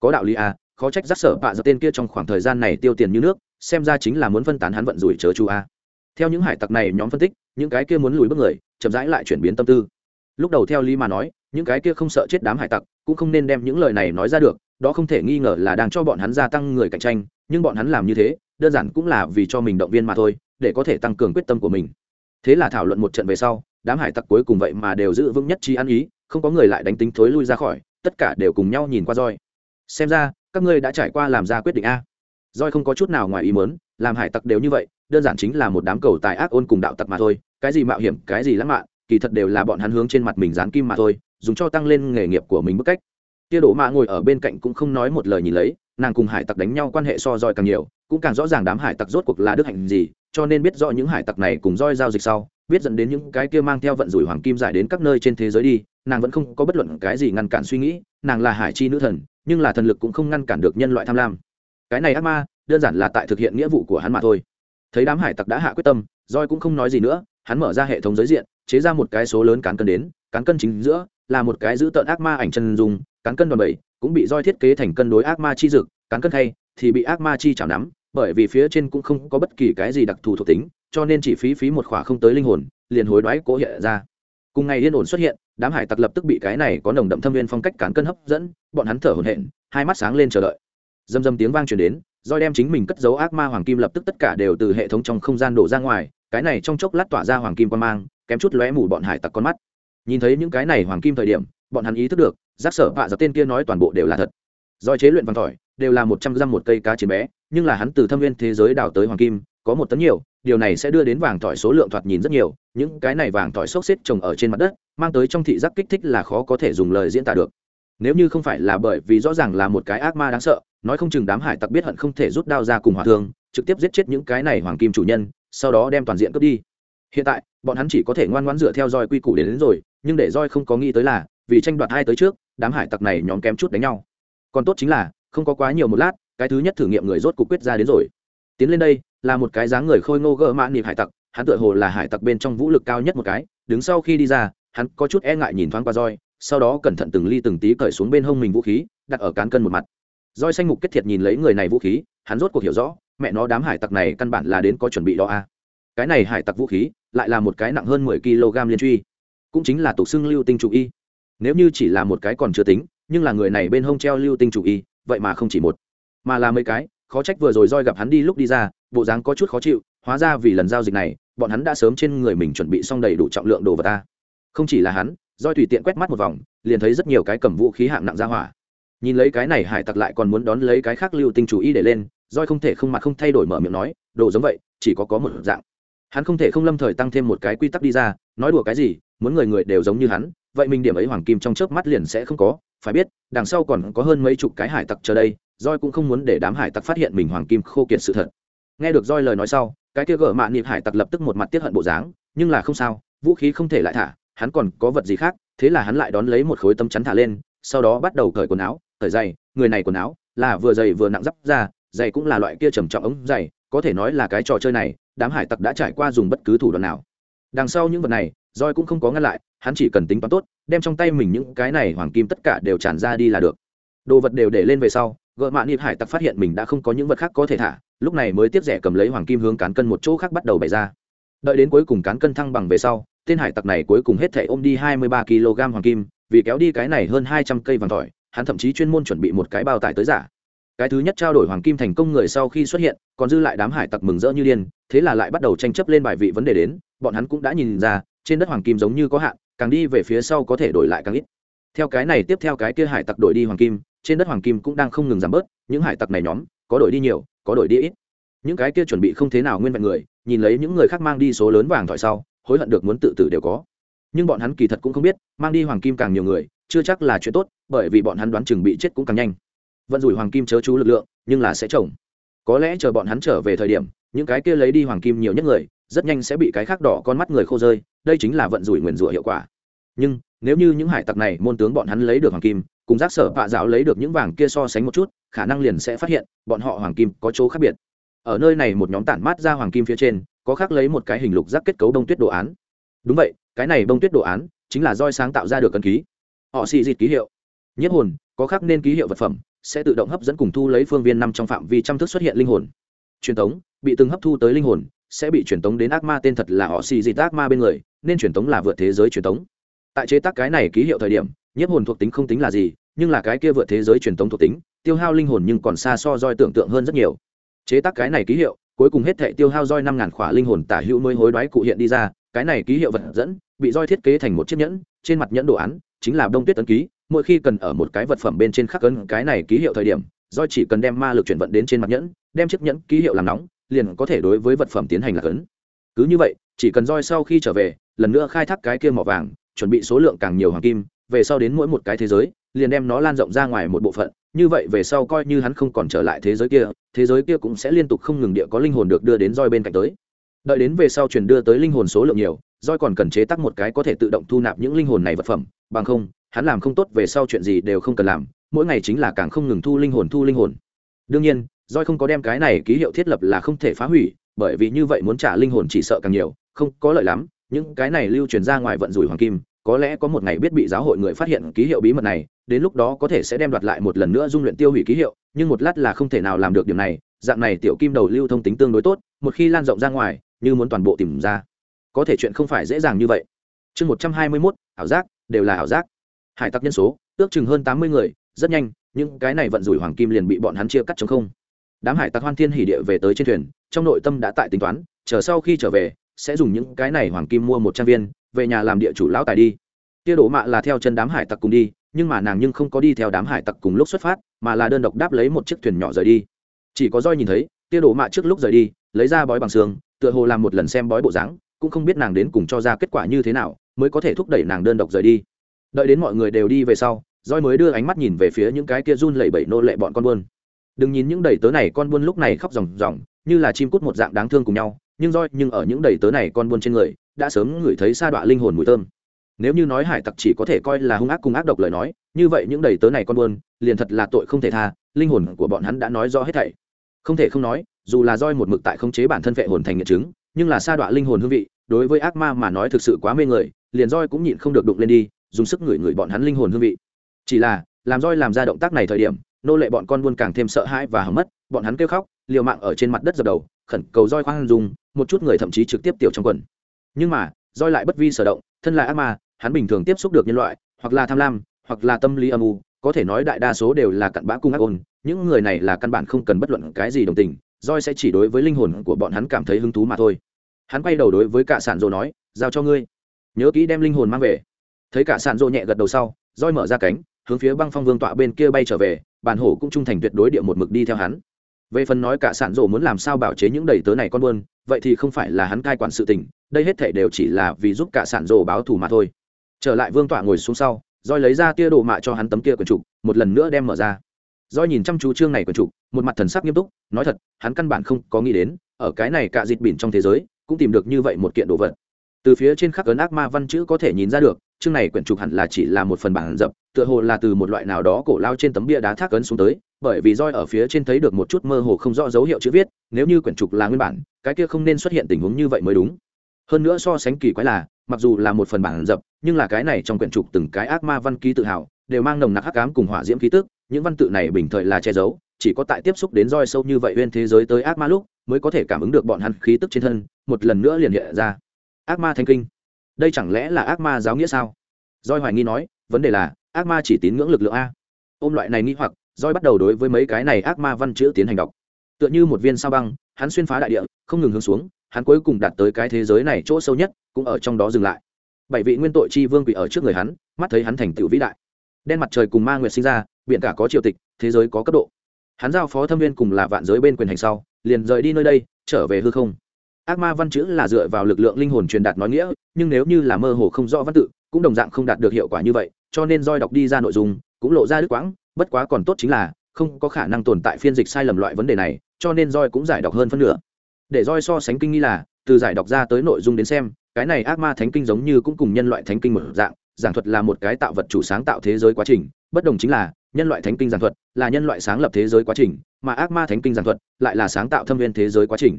Có đạo lý à khó trách giác sở bạ giật tên kia trong khoảng thời gian này tiêu tiền như nước, xem ra chính là muốn phân tán hắn vận rủi chớ chú à. theo những hải tặc này nhóm phân tích, những cái kia muốn lùi bước người, chậm rãi lại chuyển biến tâm tư. Lúc đầu theo lý mà nói những cái kia không sợ chết đám hải tặc cũng không nên đem những lời này nói ra được, đó không thể nghi ngờ là đang cho bọn hắn gia tăng người cạnh tranh, nhưng bọn hắn làm như thế, đơn giản cũng là vì cho mình động viên mà thôi, để có thể tăng cường quyết tâm của mình. Thế là thảo luận một trận về sau, đám hải tặc cuối cùng vậy mà đều giữ vững nhất trí ăn ý, không có người lại đánh tính thối lui ra khỏi, tất cả đều cùng nhau nhìn qua roi. Xem ra, các ngươi đã trải qua làm ra quyết định a. Roi không có chút nào ngoài ý mớn làm hải tặc đều như vậy, đơn giản chính là một đám cầu tài ác ôn cùng đạo tặc mà thôi, cái gì mạo hiểm, cái gì lãng mạn, kỳ thật đều là bọn hắn hướng trên mặt mình dán kim mà thôi dùng cho tăng lên nghề nghiệp của mình bức cách. Tia đổ mạ ngồi ở bên cạnh cũng không nói một lời nhìn lấy, nàng cùng hải tặc đánh nhau quan hệ so roi càng nhiều, cũng càng rõ ràng đám hải tặc rốt cuộc là đức hạnh gì, cho nên biết rõ những hải tặc này cùng roi giao dịch sau, biết dẫn đến những cái kia mang theo vận rủi hoàng kim giải đến các nơi trên thế giới đi, nàng vẫn không có bất luận cái gì ngăn cản suy nghĩ, nàng là hải chi nữ thần, nhưng là thần lực cũng không ngăn cản được nhân loại tham lam. Cái này ác ma, đơn giản là tại thực hiện nghĩa vụ của hắn mà thôi. Thấy đám hải tặc đã hạ quyết tâm, roi cũng không nói gì nữa, hắn mở ra hệ thống giới diện, chế ra một cái số lớn cán cân đến, cán cân chính giữa là một cái giữ tợn ác ma ảnh chân dùng cán cân đòn bẩy, cũng bị roi thiết kế thành cân đối ác ma chi dực, cán cân thay thì bị ác ma chi chảo nắm, bởi vì phía trên cũng không có bất kỳ cái gì đặc thù thuộc tính, cho nên chỉ phí phí một khỏa không tới linh hồn, liền hối đoái cố hiện ra. Cùng ngày yên ổn xuất hiện, đám hải tặc lập tức bị cái này có nồng đậm thâm viên phong cách cán cân hấp dẫn, bọn hắn thở hổn hển, hai mắt sáng lên chờ đợi. Dầm dầm tiếng vang truyền đến, roi đem chính mình cất giấu ác ma hoàng kim lập tức tất cả đều từ hệ thống trong không gian đổ ra ngoài, cái này trong chốc lát tỏa ra hoàng kim quan mang, kém chút lóe mù bọn hải tặc con mắt nhìn thấy những cái này hoàng kim thời điểm bọn hắn ý thức được giác sở vạ giặc tên kia nói toàn bộ đều là thật. Do chế luyện vàng tỏi đều là một trăm g một cây cá chiến bé nhưng là hắn từ thâm viên thế giới đào tới hoàng kim có một tấn nhiều điều này sẽ đưa đến vàng tỏi số lượng thoạt nhìn rất nhiều những cái này vàng tỏi xốc xếp trồng ở trên mặt đất mang tới trong thị giác kích thích là khó có thể dùng lời diễn tả được. Nếu như không phải là bởi vì rõ ràng là một cái ác ma đáng sợ nói không chừng đám hải tặc biết hận không thể rút đao ra cùng hòa thương trực tiếp giết chết những cái này hoàng kim chủ nhân sau đó đem toàn diện cướp đi. Hiện tại bọn hắn chỉ có thể ngoan ngoãn dựa theo roi quy củ đến, đến rồi nhưng để roi không có nghĩ tới là, vì tranh đoạt hai tới trước, đám hải tặc này nhóm kém chút đánh nhau. Còn tốt chính là, không có quá nhiều một lát, cái thứ nhất thử nghiệm người rốt cục quyết ra đến rồi. Tiến lên đây, là một cái dáng người khôi ngô gỡ mã nịp hải tặc, hắn tựa hồ là hải tặc bên trong vũ lực cao nhất một cái, đứng sau khi đi ra, hắn có chút e ngại nhìn thoáng qua roi, sau đó cẩn thận từng ly từng tí cởi xuống bên hông mình vũ khí, đặt ở cán cân một mặt. Roi xanh mục kết thiệt nhìn lấy người này vũ khí, hắn rốt cuộc hiểu rõ, mẹ nó đám hải tặc này căn bản là đến có chuẩn bị đó a à. cái này hải tặc vũ khí, lại là một cái nặng hơn mười kg liên truy cũng chính là tục xưng lưu tinh chủ y. Nếu như chỉ là một cái còn chưa tính, nhưng là người này bên hông treo lưu tinh chủ y, vậy mà không chỉ một, mà là mấy cái. Khó trách vừa rồi roi gặp hắn đi lúc đi ra, bộ dáng có chút khó chịu, hóa ra vì lần giao dịch này, bọn hắn đã sớm trên người mình chuẩn bị xong đầy đủ trọng lượng đồ vật ta. Không chỉ là hắn, roi tùy tiện quét mắt một vòng, liền thấy rất nhiều cái cầm vũ khí hạng nặng ra hỏa. Nhìn lấy cái này hải tặc lại còn muốn đón lấy cái khác lưu tinh chủ y để lên, roi không thể không mặt không thay đổi mở miệng nói, đồ giống vậy, chỉ có có một dạng. Hắn không thể không lâm thời tăng thêm một cái quy tắc đi ra, nói đùa cái gì muốn người người đều giống như hắn, vậy mình điểm ấy hoàng kim trong chớp mắt liền sẽ không có, phải biết, đằng sau còn có hơn mấy chục cái hải tặc chờ đây roi cũng không muốn để đám hải tặc phát hiện mình hoàng kim khô kiệt sự thật. Nghe được roi lời nói sau, cái kia gở mạ nịp hải tặc lập tức một mặt tiết hận bộ dáng, nhưng là không sao, vũ khí không thể lại thả, hắn còn có vật gì khác, thế là hắn lại đón lấy một khối tấm chắn thả lên, sau đó bắt đầu cởi quần áo, cởi giày, người này quần áo là vừa dày vừa nặng d ra giày cũng là loại kia trầm trọng ống giày, có thể nói là cái trò chơi này, đám hải tặc đã trải qua dùng bất cứ thủ đoạn nào. Đằng sau những vật này roi cũng không có ngăn lại, hắn chỉ cần tính toán tốt, đem trong tay mình những cái này hoàng kim tất cả đều tràn ra đi là được. Đồ vật đều để lên về sau, gợ mạ nịp hải tặc phát hiện mình đã không có những vật khác có thể thả, lúc này mới tiếp rẻ cầm lấy hoàng kim hướng cán cân một chỗ khác bắt đầu bày ra. Đợi đến cuối cùng cán cân thăng bằng về sau, tên hải tặc này cuối cùng hết thể ôm đi hai mươi ba kg hoàng kim, vì kéo đi cái này hơn hai trăm cây vàng tỏi, hắn thậm chí chuyên môn chuẩn bị một cái bao tải tới giả. Cái thứ nhất trao đổi hoàng kim thành công người sau khi xuất hiện, còn dư lại đám hải tặc mừng rỡ như điên, thế là lại bắt đầu tranh chấp lên bài vị vấn đề đến, bọn hắn cũng đã nhìn ra trên đất hoàng kim giống như có hạn, càng đi về phía sau có thể đổi lại càng ít. Theo cái này tiếp theo cái kia hải tặc đổi đi hoàng kim, trên đất hoàng kim cũng đang không ngừng giảm bớt, những hải tặc này nhóm, có đổi đi nhiều, có đổi đi ít. Những cái kia chuẩn bị không thế nào nguyên vẹn người, nhìn lấy những người khác mang đi số lớn vàng thỏi sau, hối hận được muốn tự tử đều có. Nhưng bọn hắn kỳ thật cũng không biết, mang đi hoàng kim càng nhiều người, chưa chắc là chuyện tốt, bởi vì bọn hắn đoán chừng bị chết cũng càng nhanh. Vận rủi hoàng kim chớ chú lực lượng, nhưng là sẽ trồng có lẽ chờ bọn hắn trở về thời điểm, những cái kia lấy đi hoàng kim nhiều nhất người rất nhanh sẽ bị cái khác đỏ con mắt người khô rơi, đây chính là vận rủi nguyền rủa hiệu quả. Nhưng, nếu như những hải tặc này, môn tướng bọn hắn lấy được hoàng kim, cùng giác sở vạ dạo lấy được những vàng kia so sánh một chút, khả năng liền sẽ phát hiện, bọn họ hoàng kim có chỗ khác biệt. Ở nơi này một nhóm tản mát ra hoàng kim phía trên, có khác lấy một cái hình lục giác kết cấu đông tuyết đồ án. Đúng vậy, cái này đông tuyết đồ án, chính là roi sáng tạo ra được cân ký. Họ xì dịt ký hiệu. Nhất hồn, có khác nên ký hiệu vật phẩm, sẽ tự động hấp dẫn cùng thu lấy phương viên năm trong phạm vi trăm thức xuất hiện linh hồn. Truyền thống, bị từng hấp thu tới linh hồn sẽ bị truyền tống đến ác ma tên thật là họ xì dịt ác ma bên người, nên truyền tống là vượt thế giới truyền tống. Tại chế tác cái này ký hiệu thời điểm, nhiếp hồn thuộc tính không tính là gì, nhưng là cái kia vượt thế giới truyền tống thuộc tính, tiêu hao linh hồn nhưng còn xa so roi tưởng tượng hơn rất nhiều. Chế tác cái này ký hiệu, cuối cùng hết thệ tiêu hao roi năm ngàn khỏa linh hồn tả hữu mới hối đoái cụ hiện đi ra, cái này ký hiệu vật dẫn, bị roi thiết kế thành một chiếc nhẫn, trên mặt nhẫn đồ án, chính là đông tuyết tấn ký, mỗi khi cần ở một cái vật phẩm bên trên khắc ấn cái này ký hiệu thời điểm, roi chỉ cần đem ma lực chuyển vận đến trên mặt nhẫn, đem chiếc nhẫn ký hiệu làm nóng liền có thể đối với vật phẩm tiến hành là cấn. Cứ như vậy, chỉ cần roi sau khi trở về, lần nữa khai thác cái kia mỏ vàng, chuẩn bị số lượng càng nhiều hoàng kim, về sau đến mỗi một cái thế giới, liền đem nó lan rộng ra ngoài một bộ phận. Như vậy về sau coi như hắn không còn trở lại thế giới kia, thế giới kia cũng sẽ liên tục không ngừng địa có linh hồn được đưa đến roi bên cạnh tới. Đợi đến về sau chuyển đưa tới linh hồn số lượng nhiều, roi còn cần chế tác một cái có thể tự động thu nạp những linh hồn này vật phẩm, bằng không, hắn làm không tốt về sau chuyện gì đều không cần làm, mỗi ngày chính là càng không ngừng thu linh hồn thu linh hồn. Đương nhiên roi không có đem cái này ký hiệu thiết lập là không thể phá hủy, bởi vì như vậy muốn trả linh hồn chỉ sợ càng nhiều, không có lợi lắm. Những cái này lưu truyền ra ngoài vận rủi hoàng kim, có lẽ có một ngày biết bị giáo hội người phát hiện ký hiệu bí mật này, đến lúc đó có thể sẽ đem đoạt lại một lần nữa dung luyện tiêu hủy ký hiệu, nhưng một lát là không thể nào làm được điểm này. Dạng này tiểu kim đầu lưu thông tính tương đối tốt, một khi lan rộng ra ngoài, như muốn toàn bộ tìm ra. Có thể chuyện không phải dễ dàng như vậy. Chương một trăm hai mươi mốt, ảo giác, đều là ảo giác. Hải tặc nhân số, ước chừng hơn tám mươi người, rất nhanh, những cái này vận rủi hoàng kim liền bị bọn hắn chia cắt chống không đám hải tặc hoan thiên hỉ địa về tới trên thuyền, trong nội tâm đã tại tính toán, chờ sau khi trở về, sẽ dùng những cái này hoàng kim mua một trăm viên, về nhà làm địa chủ lão tài đi. Tia đổ mạ là theo chân đám hải tặc cùng đi, nhưng mà nàng nhưng không có đi theo đám hải tặc cùng lúc xuất phát, mà là đơn độc đáp lấy một chiếc thuyền nhỏ rời đi. Chỉ có roi nhìn thấy tia đổ mạ trước lúc rời đi, lấy ra bói bằng xương, tựa hồ làm một lần xem bói bộ dáng, cũng không biết nàng đến cùng cho ra kết quả như thế nào, mới có thể thúc đẩy nàng đơn độc rời đi. Đợi đến mọi người đều đi về sau, roi mới đưa ánh mắt nhìn về phía những cái kia run lẩy bẩy nô lệ bọn con buôn đừng nhìn những đầy tớ này con buôn lúc này khóc ròng ròng, như là chim cút một dạng đáng thương cùng nhau, nhưng roi, nhưng ở những đầy tớ này con buôn trên người, đã sớm ngửi thấy sa đọa linh hồn mùi thơm. Nếu như nói hải tặc chỉ có thể coi là hung ác cùng ác độc lời nói, như vậy những đầy tớ này con buôn, liền thật là tội không thể tha, linh hồn của bọn hắn đã nói rõ hết thảy. Không thể không nói, dù là roi một mực tại khống chế bản thân vệ hồn thành nghiệt chứng, nhưng là sa đọa linh hồn hương vị, đối với ác ma mà nói thực sự quá mê người, liền roi cũng nhịn không được đụng lên đi, dùng sức ngửi ngửi bọn hắn linh hồn hương vị. Chỉ là, làm roi làm ra động tác này thời điểm nô lệ bọn con buôn càng thêm sợ hãi và hầm mất, bọn hắn kêu khóc, liều mạng ở trên mặt đất dập đầu, khẩn cầu roi khoan dùng một chút người thậm chí trực tiếp tiểu trong quần. Nhưng mà, roi lại bất vi sở động, thân là ác ma, hắn bình thường tiếp xúc được nhân loại, hoặc là tham lam, hoặc là tâm lý âm u, có thể nói đại đa số đều là cặn bã cung ác ôn, những người này là căn bản không cần bất luận cái gì đồng tình, roi sẽ chỉ đối với linh hồn của bọn hắn cảm thấy hứng thú mà thôi. Hắn quay đầu đối với cả sản rồ nói, giao cho ngươi, nhớ kỹ đem linh hồn mang về. Thấy cả sản rồ nhẹ gật đầu sau, roi mở ra cánh hướng phía băng phong vương tọa bên kia bay trở về, bản hổ cũng trung thành tuyệt đối địa một mực đi theo hắn. Về phần nói cả sản rổ muốn làm sao bảo chế những đầy tớ này con buôn, vậy thì không phải là hắn cai quản sự tình, đây hết thể đều chỉ là vì giúp cả sản rổ báo thù mà thôi. Trở lại vương tọa ngồi xuống sau roi lấy ra tia đồ mạ cho hắn tấm kia quần trục, một lần nữa đem mở ra. Roi nhìn chăm chú chương này quần trục, một mặt thần sắc nghiêm túc, nói thật, hắn căn bản không có nghĩ đến, ở cái này cả dịt bỉn trong thế giới, cũng tìm được như vậy một kiện đồ vật. Từ phía trên khắc ấn ác ma văn chữ có thể nhìn ra được chương này quyển trục hẳn là chỉ là một phần bản dập, tựa hồ là từ một loại nào đó cổ lao trên tấm bia đá thác ấn xuống tới, bởi vì roi ở phía trên thấy được một chút mơ hồ không rõ dấu hiệu chữ viết, nếu như quyển trục là nguyên bản, cái kia không nên xuất hiện tình huống như vậy mới đúng. Hơn nữa so sánh kỳ quái là, mặc dù là một phần bản dập, nhưng là cái này trong quyển trục từng cái ác ma văn ký tự hào, đều mang nồng nặc hắc ám cùng hỏa diễm khí tức, những văn tự này bình thời là che giấu, chỉ có tại tiếp xúc đến roi sâu như vậy bên thế giới tới ác ma lúc, mới có thể cảm ứng được bọn hắn khí tức trên thân, một lần nữa liền hiện ra. Ác ma thanh kinh đây chẳng lẽ là ác ma giáo nghĩa sao? Doi hoài nghi nói, vấn đề là, ác ma chỉ tín ngưỡng lực lượng a. Ôm loại này nghi hoặc Doi bắt đầu đối với mấy cái này ác ma văn chữ tiến hành đọc. Tựa như một viên sao băng, hắn xuyên phá đại địa, không ngừng hướng xuống, hắn cuối cùng đạt tới cái thế giới này chỗ sâu nhất, cũng ở trong đó dừng lại. Bảy vị nguyên tội chi vương quỷ ở trước người hắn, mắt thấy hắn thành tựu vĩ đại. Đen mặt trời cùng ma nguyệt sinh ra, biển cả có triều tịch, thế giới có cấp độ. Hắn giao phó thâm viên cùng là vạn giới bên quyền hành sau, liền rời đi nơi đây, trở về hư không ác ma văn chữ là dựa vào lực lượng linh hồn truyền đạt nói nghĩa, nhưng nếu như là mơ hồ không rõ văn tự, cũng đồng dạng không đạt được hiệu quả như vậy, cho nên roi đọc đi ra nội dung, cũng lộ ra đứt quãng, bất quá còn tốt chính là, không có khả năng tồn tại phiên dịch sai lầm loại vấn đề này, cho nên roi cũng giải đọc hơn phân nửa. Để roi so sánh kinh nghi là, từ giải đọc ra tới nội dung đến xem, cái này ác ma thánh kinh giống như cũng cùng nhân loại thánh kinh một dạng, giảng thuật là một cái tạo vật chủ sáng tạo thế giới quá trình, bất đồng chính là, nhân loại thánh kinh giảng thuật là nhân loại sáng lập thế giới quá trình, mà ác ma thánh kinh giảng thuật lại là sáng tạo thâm viên thế giới quá trình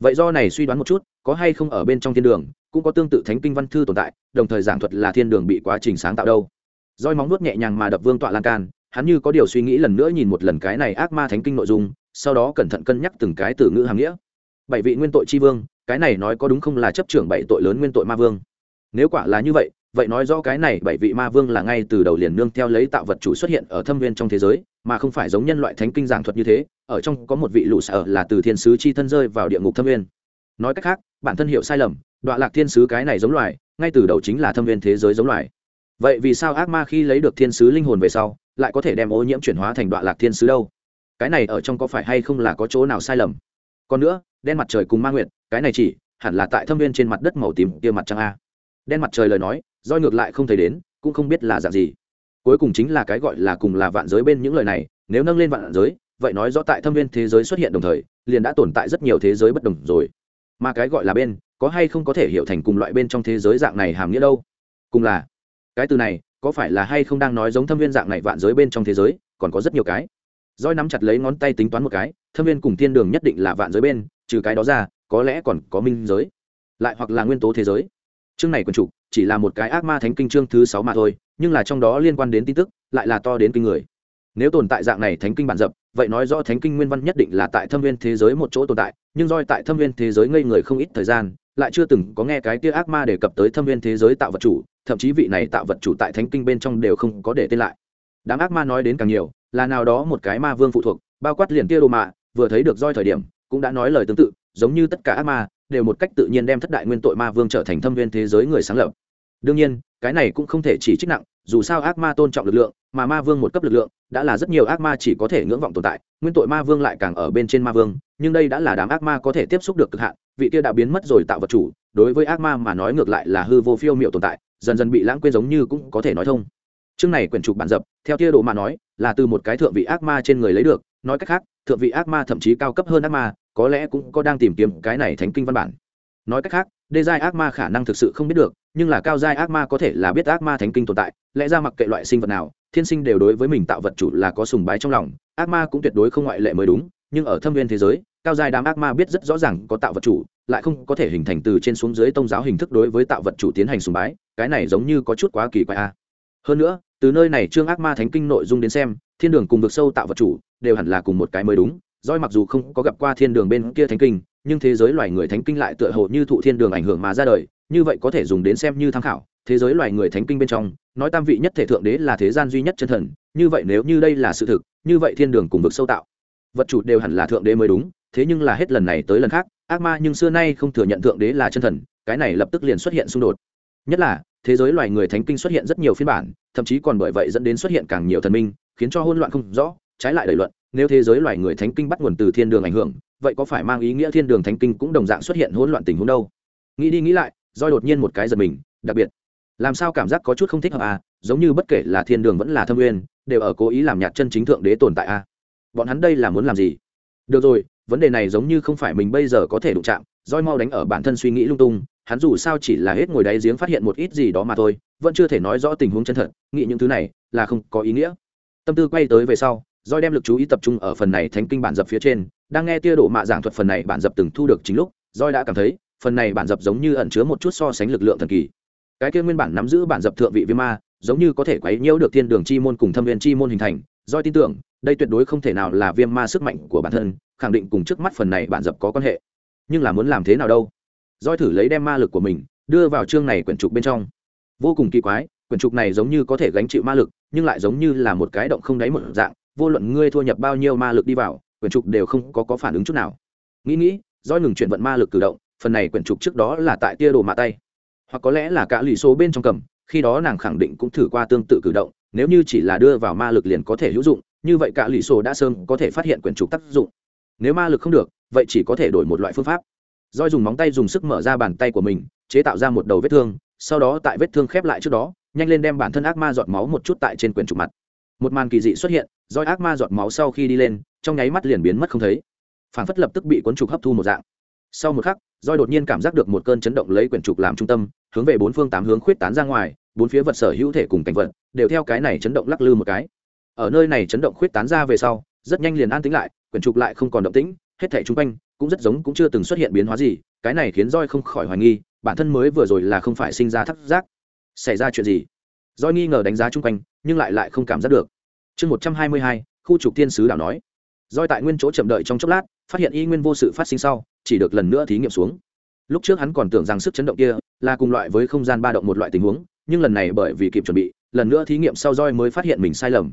vậy do này suy đoán một chút, có hay không ở bên trong thiên đường, cũng có tương tự thánh kinh văn thư tồn tại, đồng thời giảng thuật là thiên đường bị quá trình sáng tạo đâu. Roi móng nuốt nhẹ nhàng mà đập vương tọa lan can, hắn như có điều suy nghĩ lần nữa nhìn một lần cái này ác ma thánh kinh nội dung, sau đó cẩn thận cân nhắc từng cái từ ngữ hàm nghĩa. Bảy vị nguyên tội tri vương, cái này nói có đúng không là chấp trưởng bảy tội lớn nguyên tội ma vương? Nếu quả là như vậy vậy nói rõ cái này bảy vị ma vương là ngay từ đầu liền nương theo lấy tạo vật chủ xuất hiện ở thâm viên trong thế giới, mà không phải giống nhân loại thánh kinh giảng thuật như thế, ở trong có một vị lũ sở là từ thiên sứ chi thân rơi vào địa ngục thâm viên. Nói cách khác, bản thân hiểu sai lầm đoạn lạc thiên sứ cái này giống loài, ngay từ đầu chính là thâm viên thế giới giống loài. Vậy vì sao ác ma khi lấy được thiên sứ linh hồn về sau, lại có thể đem ô nhiễm chuyển hóa thành đoạn lạc thiên sứ đâu? Cái này ở trong có phải hay không là có chỗ nào sai lầm? Còn nữa, đen mặt trời cùng ma nguyệt, cái này chỉ, hẳn là tại thâm viên trên mặt đất màu tím kia mặt trăng a. Đen mặt trời lời nói roi ngược lại không thấy đến, cũng không biết là dạng gì. Cuối cùng chính là cái gọi là cùng là vạn giới bên những lời này, nếu nâng lên vạn giới, vậy nói rõ tại thâm viên thế giới xuất hiện đồng thời, liền đã tồn tại rất nhiều thế giới bất đồng rồi. Mà cái gọi là bên, có hay không có thể hiểu thành cùng loại bên trong thế giới dạng này hàm nghĩa đâu? Cùng là, cái từ này, có phải là hay không đang nói giống thâm viên dạng này vạn giới bên trong thế giới, còn có rất nhiều cái. Roi nắm chặt lấy ngón tay tính toán một cái, thâm viên cùng thiên đường nhất định là vạn giới bên, trừ cái đó ra, có lẽ còn có minh giới, lại hoặc là nguyên tố thế giới. Chương này quần chủ chỉ là một cái ác ma thánh kinh chương thứ sáu mà thôi, nhưng là trong đó liên quan đến tin tức, lại là to đến kinh người. Nếu tồn tại dạng này thánh kinh bản dập, vậy nói rõ thánh kinh nguyên văn nhất định là tại thâm viên thế giới một chỗ tồn tại, nhưng doi tại thâm viên thế giới ngây người không ít thời gian, lại chưa từng có nghe cái kia ác ma đề cập tới thâm viên thế giới tạo vật chủ, thậm chí vị này tạo vật chủ tại thánh kinh bên trong đều không có để tên lại. Đám ác ma nói đến càng nhiều, là nào đó một cái ma vương phụ thuộc, bao quát liền tia đồ mạ, vừa thấy được roi thời điểm, cũng đã nói lời tương tự, giống như tất cả ác ma, đều một cách tự nhiên đem thất đại nguyên tội ma vương trở thành thâm viên thế giới người sáng lập đương nhiên, cái này cũng không thể chỉ trích nặng, dù sao ác ma tôn trọng lực lượng, mà ma vương một cấp lực lượng, đã là rất nhiều ác ma chỉ có thể ngưỡng vọng tồn tại, nguyên tội ma vương lại càng ở bên trên ma vương, nhưng đây đã là đám ác ma có thể tiếp xúc được cực hạn, vị kia đã biến mất rồi tạo vật chủ, đối với ác ma mà nói ngược lại là hư vô phiêu miệu tồn tại, dần dần bị lãng quên giống như cũng có thể nói thông. Chương này quyển trục bản dập, theo tia độ mà nói, là từ một cái thượng vị ác ma trên người lấy được, nói cách khác, thượng vị ác ma thậm chí cao cấp hơn ác ma, có lẽ cũng có đang tìm kiếm cái này thánh kinh văn bản. Nói cách khác, đê giai ác ma khả năng thực sự không biết được nhưng là cao giai ác ma có thể là biết ác ma thánh kinh tồn tại, lẽ ra mặc kệ loại sinh vật nào, thiên sinh đều đối với mình tạo vật chủ là có sùng bái trong lòng, ác ma cũng tuyệt đối không ngoại lệ mới đúng, nhưng ở thâm viên thế giới, cao giai đám ác ma biết rất rõ ràng có tạo vật chủ, lại không có thể hình thành từ trên xuống dưới tôn giáo hình thức đối với tạo vật chủ tiến hành sùng bái, cái này giống như có chút quá kỳ quái a hơn nữa, từ nơi này trương ác ma thánh kinh nội dung đến xem, thiên đường cùng vực sâu tạo vật chủ đều hẳn là cùng một cái mới đúng doi mặc dù không có gặp qua thiên đường bên kia thánh kinh, nhưng thế giới loài người thánh kinh lại tựa hồ như thụ thiên đường ảnh hưởng mà ra đời như vậy có thể dùng đến xem như tham khảo, thế giới loài người thánh kinh bên trong, nói tam vị nhất thể thượng đế là thế gian duy nhất chân thần, như vậy nếu như đây là sự thực, như vậy thiên đường cùng vực sâu tạo, vật chủ đều hẳn là thượng đế mới đúng, thế nhưng là hết lần này tới lần khác, ác ma nhưng xưa nay không thừa nhận thượng đế là chân thần, cái này lập tức liền xuất hiện xung đột. Nhất là, thế giới loài người thánh kinh xuất hiện rất nhiều phiên bản, thậm chí còn bởi vậy dẫn đến xuất hiện càng nhiều thần minh, khiến cho hỗn loạn không rõ, trái lại đẩy luận, nếu thế giới loài người thánh kinh bắt nguồn từ thiên đường ảnh hưởng, vậy có phải mang ý nghĩa thiên đường thánh kinh cũng đồng dạng xuất hiện hỗn loạn tình huống đâu? Nghĩ đi nghĩ lại doi đột nhiên một cái giật mình, đặc biệt. Làm sao cảm giác có chút không thích hợp à? Giống như bất kể là thiên đường vẫn là thâm nguyên, đều ở cố ý làm nhạt chân chính thượng đế tồn tại à? Bọn hắn đây là muốn làm gì? Được rồi, vấn đề này giống như không phải mình bây giờ có thể đụng chạm, roi mau đánh ở bản thân suy nghĩ lung tung, hắn dù sao chỉ là hết ngồi đáy giếng phát hiện một ít gì đó mà thôi, vẫn chưa thể nói rõ tình huống chân thật, nghĩ những thứ này là không có ý nghĩa. Tâm tư quay tới về sau, roi đem lực chú ý tập trung ở phần này thánh kinh bản dập phía trên, đang nghe tia đổ mạ giảng thuật phần này bản dập từng thu được chính lúc, roi đã cảm thấy phần này bản dập giống như ẩn chứa một chút so sánh lực lượng thần kỳ. Cái kia nguyên bản nắm giữ bản dập thượng vị viêm ma giống như có thể quấy nhiễu được thiên đường chi môn cùng thâm viên chi môn hình thành. Doi tin tưởng đây tuyệt đối không thể nào là viêm ma sức mạnh của bản thân khẳng định cùng trước mắt phần này bản dập có quan hệ. Nhưng là muốn làm thế nào đâu? Doi thử lấy đem ma lực của mình đưa vào chương này quyển trục bên trong. Vô cùng kỳ quái quyển trục này giống như có thể gánh chịu ma lực nhưng lại giống như là một cái động không đáy một dạng vô luận ngươi thua nhập bao nhiêu ma lực đi vào quyển trục đều không có, có phản ứng chút nào. Nghĩ nghĩ doi ngừng chuyển vận ma lực cử động phần này quyển trục trước đó là tại tia đồ mạ tay. Hoặc có lẽ là cả lì số bên trong cầm, khi đó nàng khẳng định cũng thử qua tương tự cử động, nếu như chỉ là đưa vào ma lực liền có thể hữu dụng, như vậy cả lì số đã sơn có thể phát hiện quyển trục tác dụng. Nếu ma lực không được, vậy chỉ có thể đổi một loại phương pháp. Doi dùng móng tay dùng sức mở ra bàn tay của mình, chế tạo ra một đầu vết thương, sau đó tại vết thương khép lại trước đó, nhanh lên đem bản thân ác ma giọt máu một chút tại trên quyển trục mặt. Một màn kỳ dị xuất hiện doi ác ma giọt máu sau khi đi lên, trong nháy mắt liền biến mất không thấy. Phản phất lập tức bị cuốn trục hấp thu một dạng sau một khắc doi đột nhiên cảm giác được một cơn chấn động lấy quyển trục làm trung tâm, hướng về bốn phương tám hướng khuyết tán ra ngoài, bốn phía vật sở hữu thể cùng cảnh vật đều theo cái này chấn động lắc lư một cái. Ở nơi này chấn động khuyết tán ra về sau, rất nhanh liền an tĩnh lại, quyển trục lại không còn động tĩnh, hết thể chung quanh cũng rất giống cũng chưa từng xuất hiện biến hóa gì, cái này khiến roi không khỏi hoài nghi, bản thân mới vừa rồi là không phải sinh ra thắc giác. Xảy ra chuyện gì? Roi nghi ngờ đánh giá chung quanh, nhưng lại lại không cảm giác được. Chương một trăm hai mươi hai, khu trục thiên sứ đảo nói. Roi tại nguyên chỗ chậm đợi trong chốc lát phát hiện y nguyên vô sự phát sinh sau, chỉ được lần nữa thí nghiệm xuống. Lúc trước hắn còn tưởng rằng sức chấn động kia là cùng loại với không gian ba động một loại tình huống, nhưng lần này bởi vì kịp chuẩn bị, lần nữa thí nghiệm sau roi mới phát hiện mình sai lầm.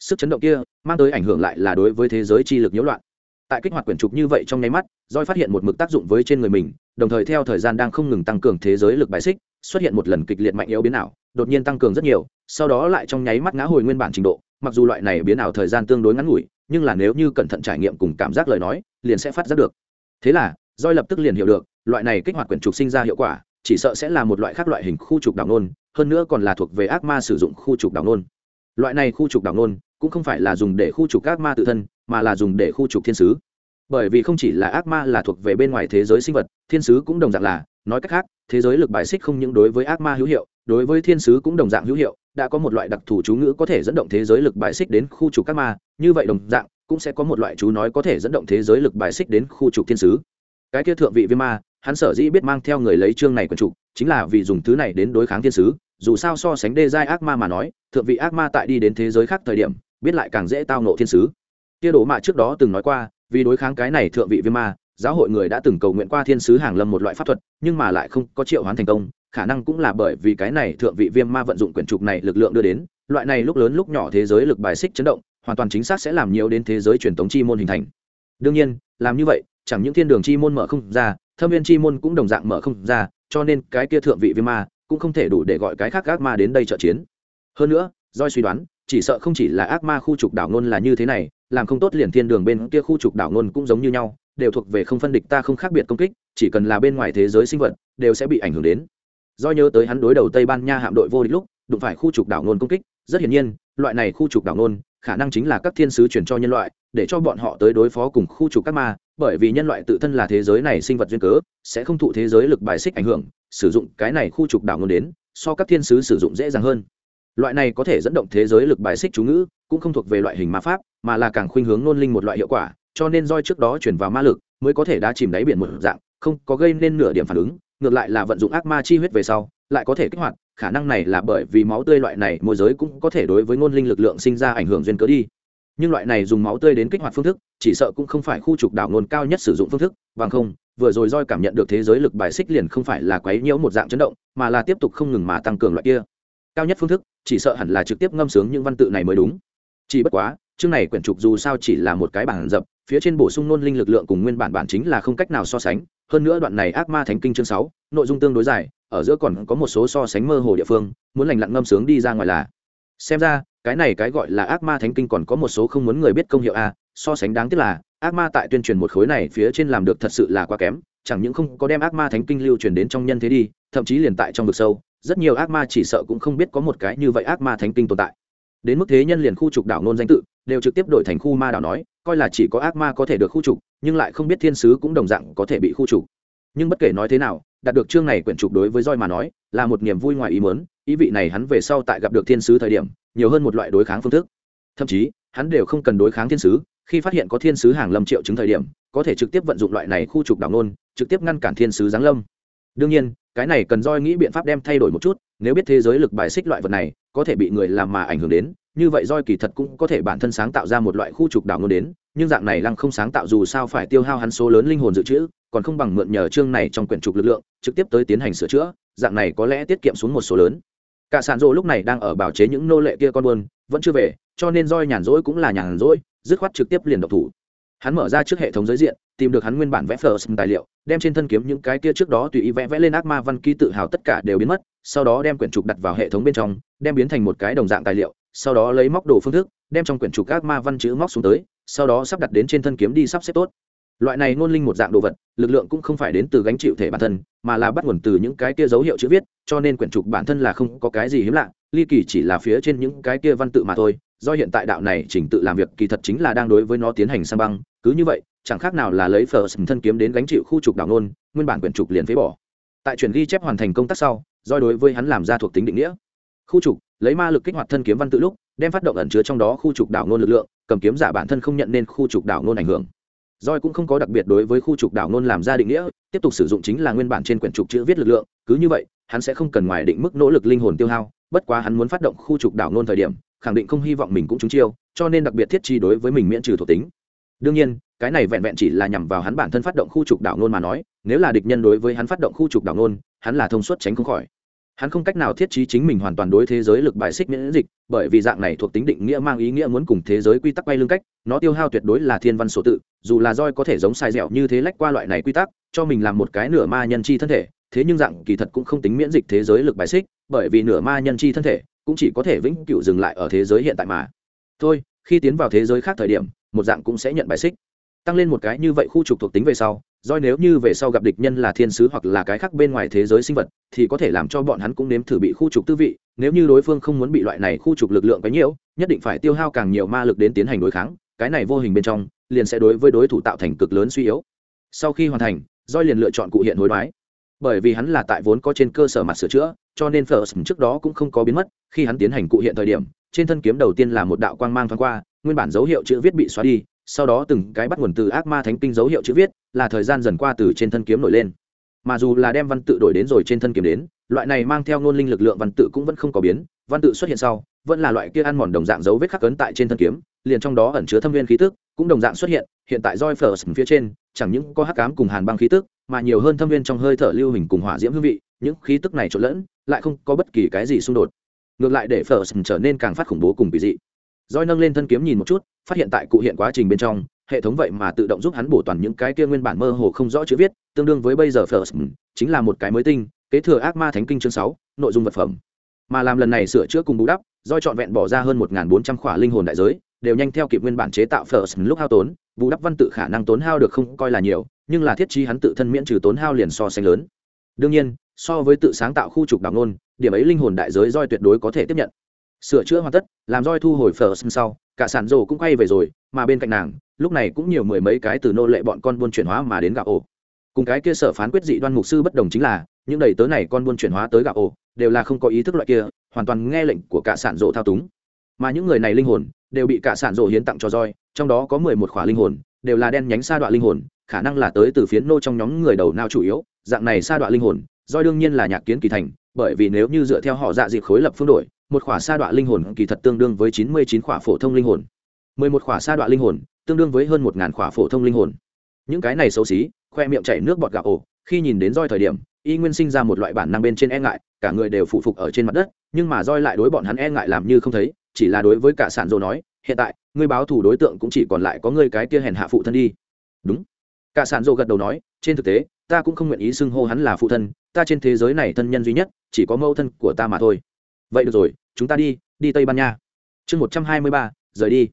Sức chấn động kia mang tới ảnh hưởng lại là đối với thế giới chi lực nhiễu loạn. Tại kích hoạt quyển trục như vậy trong nháy mắt, roi phát hiện một mực tác dụng với trên người mình, đồng thời theo thời gian đang không ngừng tăng cường thế giới lực bài xích, xuất hiện một lần kịch liệt mạnh yếu biến ảo, đột nhiên tăng cường rất nhiều, sau đó lại trong nháy mắt ngã hồi nguyên bản trình độ, mặc dù loại này biến ảo thời gian tương đối ngắn ngủi nhưng là nếu như cẩn thận trải nghiệm cùng cảm giác lời nói, liền sẽ phát giác được. Thế là roi lập tức liền hiểu được, loại này kích hoạt quyển trục sinh ra hiệu quả, chỉ sợ sẽ là một loại khác loại hình khu trục đảo nôn, hơn nữa còn là thuộc về ác ma sử dụng khu trục đảo nôn. Loại này khu trục đảo nôn, cũng không phải là dùng để khu trục ác ma tự thân, mà là dùng để khu trục thiên sứ. Bởi vì không chỉ là ác ma là thuộc về bên ngoài thế giới sinh vật, thiên sứ cũng đồng dạng là, nói cách khác, thế giới lực bài xích không những đối với ác ma hữu hiệu, đối với thiên sứ cũng đồng dạng hữu hiệu đã có một loại đặc thù chú ngữ có thể dẫn động thế giới lực bài xích đến khu trục các ma, như vậy đồng dạng, cũng sẽ có một loại chú nói có thể dẫn động thế giới lực bài xích đến khu trục thiên sứ. Cái kia thượng vị viêm ma, hắn sở dĩ biết mang theo người lấy chương này quần trục, chính là vì dùng thứ này đến đối kháng thiên sứ, dù sao so sánh đê giai ác ma mà nói, thượng vị ác ma tại đi đến thế giới khác thời điểm, biết lại càng dễ tao nộ thiên sứ. Kia đổ mạ trước đó từng nói qua, vì đối kháng cái này thượng vị viêm ma, giáo hội người đã từng cầu nguyện qua thiên sứ hàng lâm một loại pháp thuật, nhưng mà lại không có triệu hoán thành công khả năng cũng là bởi vì cái này thượng vị viêm ma vận dụng quyển trục này lực lượng đưa đến, loại này lúc lớn lúc nhỏ thế giới lực bài xích chấn động, hoàn toàn chính xác sẽ làm nhiều đến thế giới truyền thống chi môn hình thành. Đương nhiên, làm như vậy, chẳng những thiên đường chi môn mở không ra, thâm viên chi môn cũng đồng dạng mở không ra, cho nên cái kia thượng vị viêm ma cũng không thể đủ để gọi cái khác ác ma đến đây trợ chiến. Hơn nữa doi suy đoán, chỉ sợ không chỉ là ác ma khu trục đảo ngôn là như thế này, làm không tốt liền thiên đường bên kia khu trục đảo ngôn cũng giống như nhau, đều thuộc về không phân địch ta không khác biệt công kích, chỉ cần là bên ngoài thế giới sinh vật, đều sẽ bị ảnh hưởng đến do nhớ tới hắn đối đầu tây ban nha hạm đội vô địch lúc, đụng phải khu trục đảo nôn công kích, rất hiển nhiên, loại này khu trục đảo nôn, khả năng chính là các thiên sứ chuyển cho nhân loại, để cho bọn họ tới đối phó cùng khu trục các ma, bởi vì nhân loại tự thân là thế giới này sinh vật duyên cớ, sẽ không thụ thế giới lực bài xích ảnh hưởng, sử dụng cái này khu trục đảo nôn đến, so các thiên sứ sử dụng dễ dàng hơn. Loại này có thể dẫn động thế giới lực bài xích chú ngữ, cũng không thuộc về loại hình ma pháp, mà là càng khuynh hướng nôn linh một loại hiệu quả, cho nên roi trước đó chuyển vào ma lực, mới có thể đá chìm đáy biển một dạng, không có gây nên nửa điểm phản ứng ngược lại là vận dụng ác ma chi huyết về sau, lại có thể kích hoạt, khả năng này là bởi vì máu tươi loại này môi giới cũng có thể đối với ngôn linh lực lượng sinh ra ảnh hưởng duyên cớ đi. Nhưng loại này dùng máu tươi đến kích hoạt phương thức, chỉ sợ cũng không phải khu trục đảo ngôn cao nhất sử dụng phương thức, bằng không, vừa rồi roi cảm nhận được thế giới lực bài xích liền không phải là quấy nhiễu một dạng chấn động, mà là tiếp tục không ngừng mà tăng cường loại kia. Cao nhất phương thức, chỉ sợ hẳn là trực tiếp ngâm sướng những văn tự này mới đúng. Chỉ bất quá, chương này quyển trục dù sao chỉ là một cái bảng dập phía trên bổ sung nôn linh lực lượng cùng nguyên bản bản chính là không cách nào so sánh, hơn nữa đoạn này ác ma thánh kinh chương sáu, nội dung tương đối dài, ở giữa còn có một số so sánh mơ hồ địa phương, muốn lành lặn ngâm sướng đi ra ngoài là. Xem ra, cái này cái gọi là ác ma thánh kinh còn có một số không muốn người biết công hiệu a, so sánh đáng tiếc là, ác ma tại tuyên truyền một khối này phía trên làm được thật sự là quá kém, chẳng những không có đem ác ma thánh kinh lưu truyền đến trong nhân thế đi, thậm chí liền tại trong vực sâu, rất nhiều ác ma chỉ sợ cũng không biết có một cái như vậy ác ma thánh kinh tồn tại. Đến mức thế nhân liền khu trục đảo nôn danh tự, đều trực tiếp đổi thành khu ma đảo nói coi là chỉ có ác ma có thể được khu trục, nhưng lại không biết thiên sứ cũng đồng dạng có thể bị khu trục. Nhưng bất kể nói thế nào, đạt được chương này quyển trục đối với roi mà nói, là một niềm vui ngoài ý mớn ý vị này hắn về sau tại gặp được thiên sứ thời điểm, nhiều hơn một loại đối kháng phương thức. Thậm chí, hắn đều không cần đối kháng thiên sứ, khi phát hiện có thiên sứ hàng lâm triệu chứng thời điểm, có thể trực tiếp vận dụng loại này khu trục đảo nôn, trực tiếp ngăn cản thiên sứ giáng lâm. Đương nhiên, cái này cần roi nghĩ biện pháp đem thay đổi một chút, nếu biết thế giới lực bài xích loại vật này, có thể bị người làm mà ảnh hưởng đến như vậy roi kỳ thật cũng có thể bản thân sáng tạo ra một loại khu trục đảo ngôn đến, nhưng dạng này lăng không sáng tạo dù sao phải tiêu hao hắn số lớn linh hồn dự trữ, còn không bằng mượn nhờ chương này trong quyển trục lực lượng, trực tiếp tới tiến hành sửa chữa, dạng này có lẽ tiết kiệm xuống một số lớn. Cả sản rỗ lúc này đang ở bảo chế những nô lệ kia con buôn, vẫn chưa về, cho nên roi nhàn rỗi cũng là nhàn rỗi, dứt khoát trực tiếp liền độc thủ. Hắn mở ra trước hệ thống giới diện, tìm được hắn nguyên bản vẽ first tài liệu, đem trên thân kiếm những cái kia trước đó tùy ý vẽ vẽ lên ác ma văn ký tự hào tất cả đều biến mất, sau đó đem quyển trục đặt vào hệ thống bên trong, đem biến thành một cái đồng dạng tài liệu sau đó lấy móc đồ phương thức, đem trong quyển trục ác ma văn chữ móc xuống tới, sau đó sắp đặt đến trên thân kiếm đi sắp xếp tốt. Loại này ngôn linh một dạng đồ vật, lực lượng cũng không phải đến từ gánh chịu thể bản thân, mà là bắt nguồn từ những cái kia dấu hiệu chữ viết, cho nên quyển trục bản thân là không có cái gì hiếm lạ, ly kỳ chỉ là phía trên những cái kia văn tự mà thôi, do hiện tại đạo này chỉnh tự làm việc kỳ thật chính là đang đối với nó tiến hành sang băng, cứ như vậy, chẳng khác nào là lấy phở sừng thân kiếm đến gánh chịu khu trục đảo nôn nguyên bản quyển trục liền phế bỏ. Tại chuyển ghi chép hoàn thành công tác sau, do đối với hắn làm ra thuộc tính định nghĩa khu trục lấy ma lực kích hoạt thân kiếm văn tự lúc đem phát động ẩn chứa trong đó khu trục đảo nôn lực lượng cầm kiếm giả bản thân không nhận nên khu trục đảo nôn ảnh hưởng Doi cũng không có đặc biệt đối với khu trục đảo nôn làm ra định nghĩa, tiếp tục sử dụng chính là nguyên bản trên quyển trục chữ viết lực lượng, cứ như vậy, hắn sẽ không cần ngoài định mức nỗ lực linh hồn tiêu hao, bất quá hắn muốn phát động khu trục đảo nôn thời điểm, khẳng định không hy vọng mình cũng trúng chiêu, cho nên đặc biệt thiết chi đối với mình miễn trừ thuộc tính. Đương nhiên, cái này vẹn vẹn chỉ là nhằm vào hắn bản thân phát động khu trục đảo nôn mà nói, nếu là địch nhân đối với hắn phát động khu trục đảo nôn, hắn là thông suốt tránh không khỏi hắn không cách nào thiết trí chính mình hoàn toàn đối thế giới lực bài xích miễn dịch, bởi vì dạng này thuộc tính định nghĩa mang ý nghĩa muốn cùng thế giới quy tắc bay lưng cách, nó tiêu hao tuyệt đối là thiên văn số tự, dù là roi có thể giống sai dẻo như thế lách qua loại này quy tắc, cho mình làm một cái nửa ma nhân chi thân thể, thế nhưng dạng kỳ thật cũng không tính miễn dịch thế giới lực bài xích, bởi vì nửa ma nhân chi thân thể cũng chỉ có thể vĩnh cửu dừng lại ở thế giới hiện tại mà. Thôi, khi tiến vào thế giới khác thời điểm, một dạng cũng sẽ nhận bài xích. Tăng lên một cái như vậy khu trục thuộc tính về sau doi nếu như về sau gặp địch nhân là thiên sứ hoặc là cái khác bên ngoài thế giới sinh vật, thì có thể làm cho bọn hắn cũng nếm thử bị khu trục tư vị. Nếu như đối phương không muốn bị loại này khu trục lực lượng cái nhiễu, nhất định phải tiêu hao càng nhiều ma lực đến tiến hành đối kháng, cái này vô hình bên trong, liền sẽ đối với đối thủ tạo thành cực lớn suy yếu. Sau khi hoàn thành Doi liền lựa chọn cụ hiện hối đoái. Bởi vì hắn là tại vốn có trên cơ sở mặt sửa chữa, cho nên first trước đó cũng không có biến mất, khi hắn tiến hành cụ hiện thời điểm, trên thân kiếm đầu tiên là một đạo quang mang thoáng qua, nguyên bản dấu hiệu chữ viết bị xóa đi sau đó từng cái bắt nguồn từ ác ma thánh kinh dấu hiệu chữ viết, là thời gian dần qua từ trên thân kiếm nổi lên. Mà dù là đem văn tự đổi đến rồi trên thân kiếm đến, loại này mang theo ngôn linh lực lượng văn tự cũng vẫn không có biến, văn tự xuất hiện sau, vẫn là loại kia ăn mòn đồng dạng dấu vết khắc ấn tại trên thân kiếm, liền trong đó ẩn chứa thâm viên khí tức cũng đồng dạng xuất hiện hiện tại roi first phía trên, chẳng những có hắc cám cùng hàn băng khí tức, mà nhiều hơn thâm viên trong hơi thở lưu hình cùng hỏa diễm hương vị, những khí tức này trộn lẫn, lại không có bất kỳ cái gì xung đột. Ngược lại để first trở nên càng phát khủng bố cùng kỳ dị roi nâng lên thân kiếm nhìn một chút, phát hiện tại cụ hiện quá trình bên trong, hệ thống vậy mà tự động giúp hắn bổ toàn những cái kia nguyên bản mơ hồ không rõ chữ viết, tương đương với bây giờ first chính là một cái mới tinh, kế thừa ác ma thánh kinh chương sáu, nội dung vật phẩm. Mà làm lần này sửa chữa cùng bù đắp do trọn vẹn bỏ ra hơn một bốn trăm khỏa linh hồn đại giới, đều nhanh theo kịp nguyên bản chế tạo first lúc hao tốn, bù đắp văn tự khả năng tốn hao được không coi là nhiều, nhưng là thiết chi hắn tự thân miễn trừ tốn hao liền so sánh lớn. Đương nhiên, so với tự sáng tạo khu trục đảo ngôn, điểm ấy linh hồn đại giới roi tuyệt đối có thể tiếp nhận sửa chữa hoàn tất, làm roi thu hồi phở sân sau, cả sản rồ cũng quay về rồi, mà bên cạnh nàng, lúc này cũng nhiều mười mấy cái từ nô lệ bọn con buôn chuyển hóa mà đến gạo ổ. Cùng cái kia sở phán quyết dị đoan mục sư bất đồng chính là, những đầy tớ này con buôn chuyển hóa tới gạo ổ, đều là không có ý thức loại kia, hoàn toàn nghe lệnh của cả sản rộ thao túng. Mà những người này linh hồn, đều bị cả sản rộ hiến tặng cho roi, trong đó có mười một khỏa linh hồn, đều là đen nhánh sa đoạn linh hồn, khả năng là tới từ phiến nô trong nhóm người đầu nào chủ yếu, dạng này sa đoạn linh hồn, roi đương nhiên là nhạc kiến kỳ thành, bởi vì nếu như dựa theo họ dạ dịp khối lập phương đổi một khỏa sa đoạn linh hồn kỳ thật tương đương với chín mươi chín khỏa phổ thông linh hồn. mười một khỏa sa đoạn linh hồn, tương đương với hơn một ngàn khỏa phổ thông linh hồn. Những cái này xấu xí, khoe miệng chảy nước bọt gạo ổ khi nhìn đến roi thời điểm, y nguyên sinh ra một loại bản năng bên trên e ngại, cả người đều phụ phục ở trên mặt đất, nhưng mà roi lại đối bọn hắn e ngại làm như không thấy, chỉ là đối với cả sản dô nói, hiện tại, ngươi báo thủ đối tượng cũng chỉ còn lại có ngươi cái kia hèn hạ phụ thân đi. Đúng. Cả sản dô gật đầu nói, trên thực tế, ta cũng không nguyện ý xưng hô hắn là phụ thân, ta trên thế giới này thân nhân duy nhất, chỉ có mẫu thân của ta mà thôi vậy được rồi, chúng ta đi đi tây ban nha. Chương một trăm hai mươi ba, rời đi.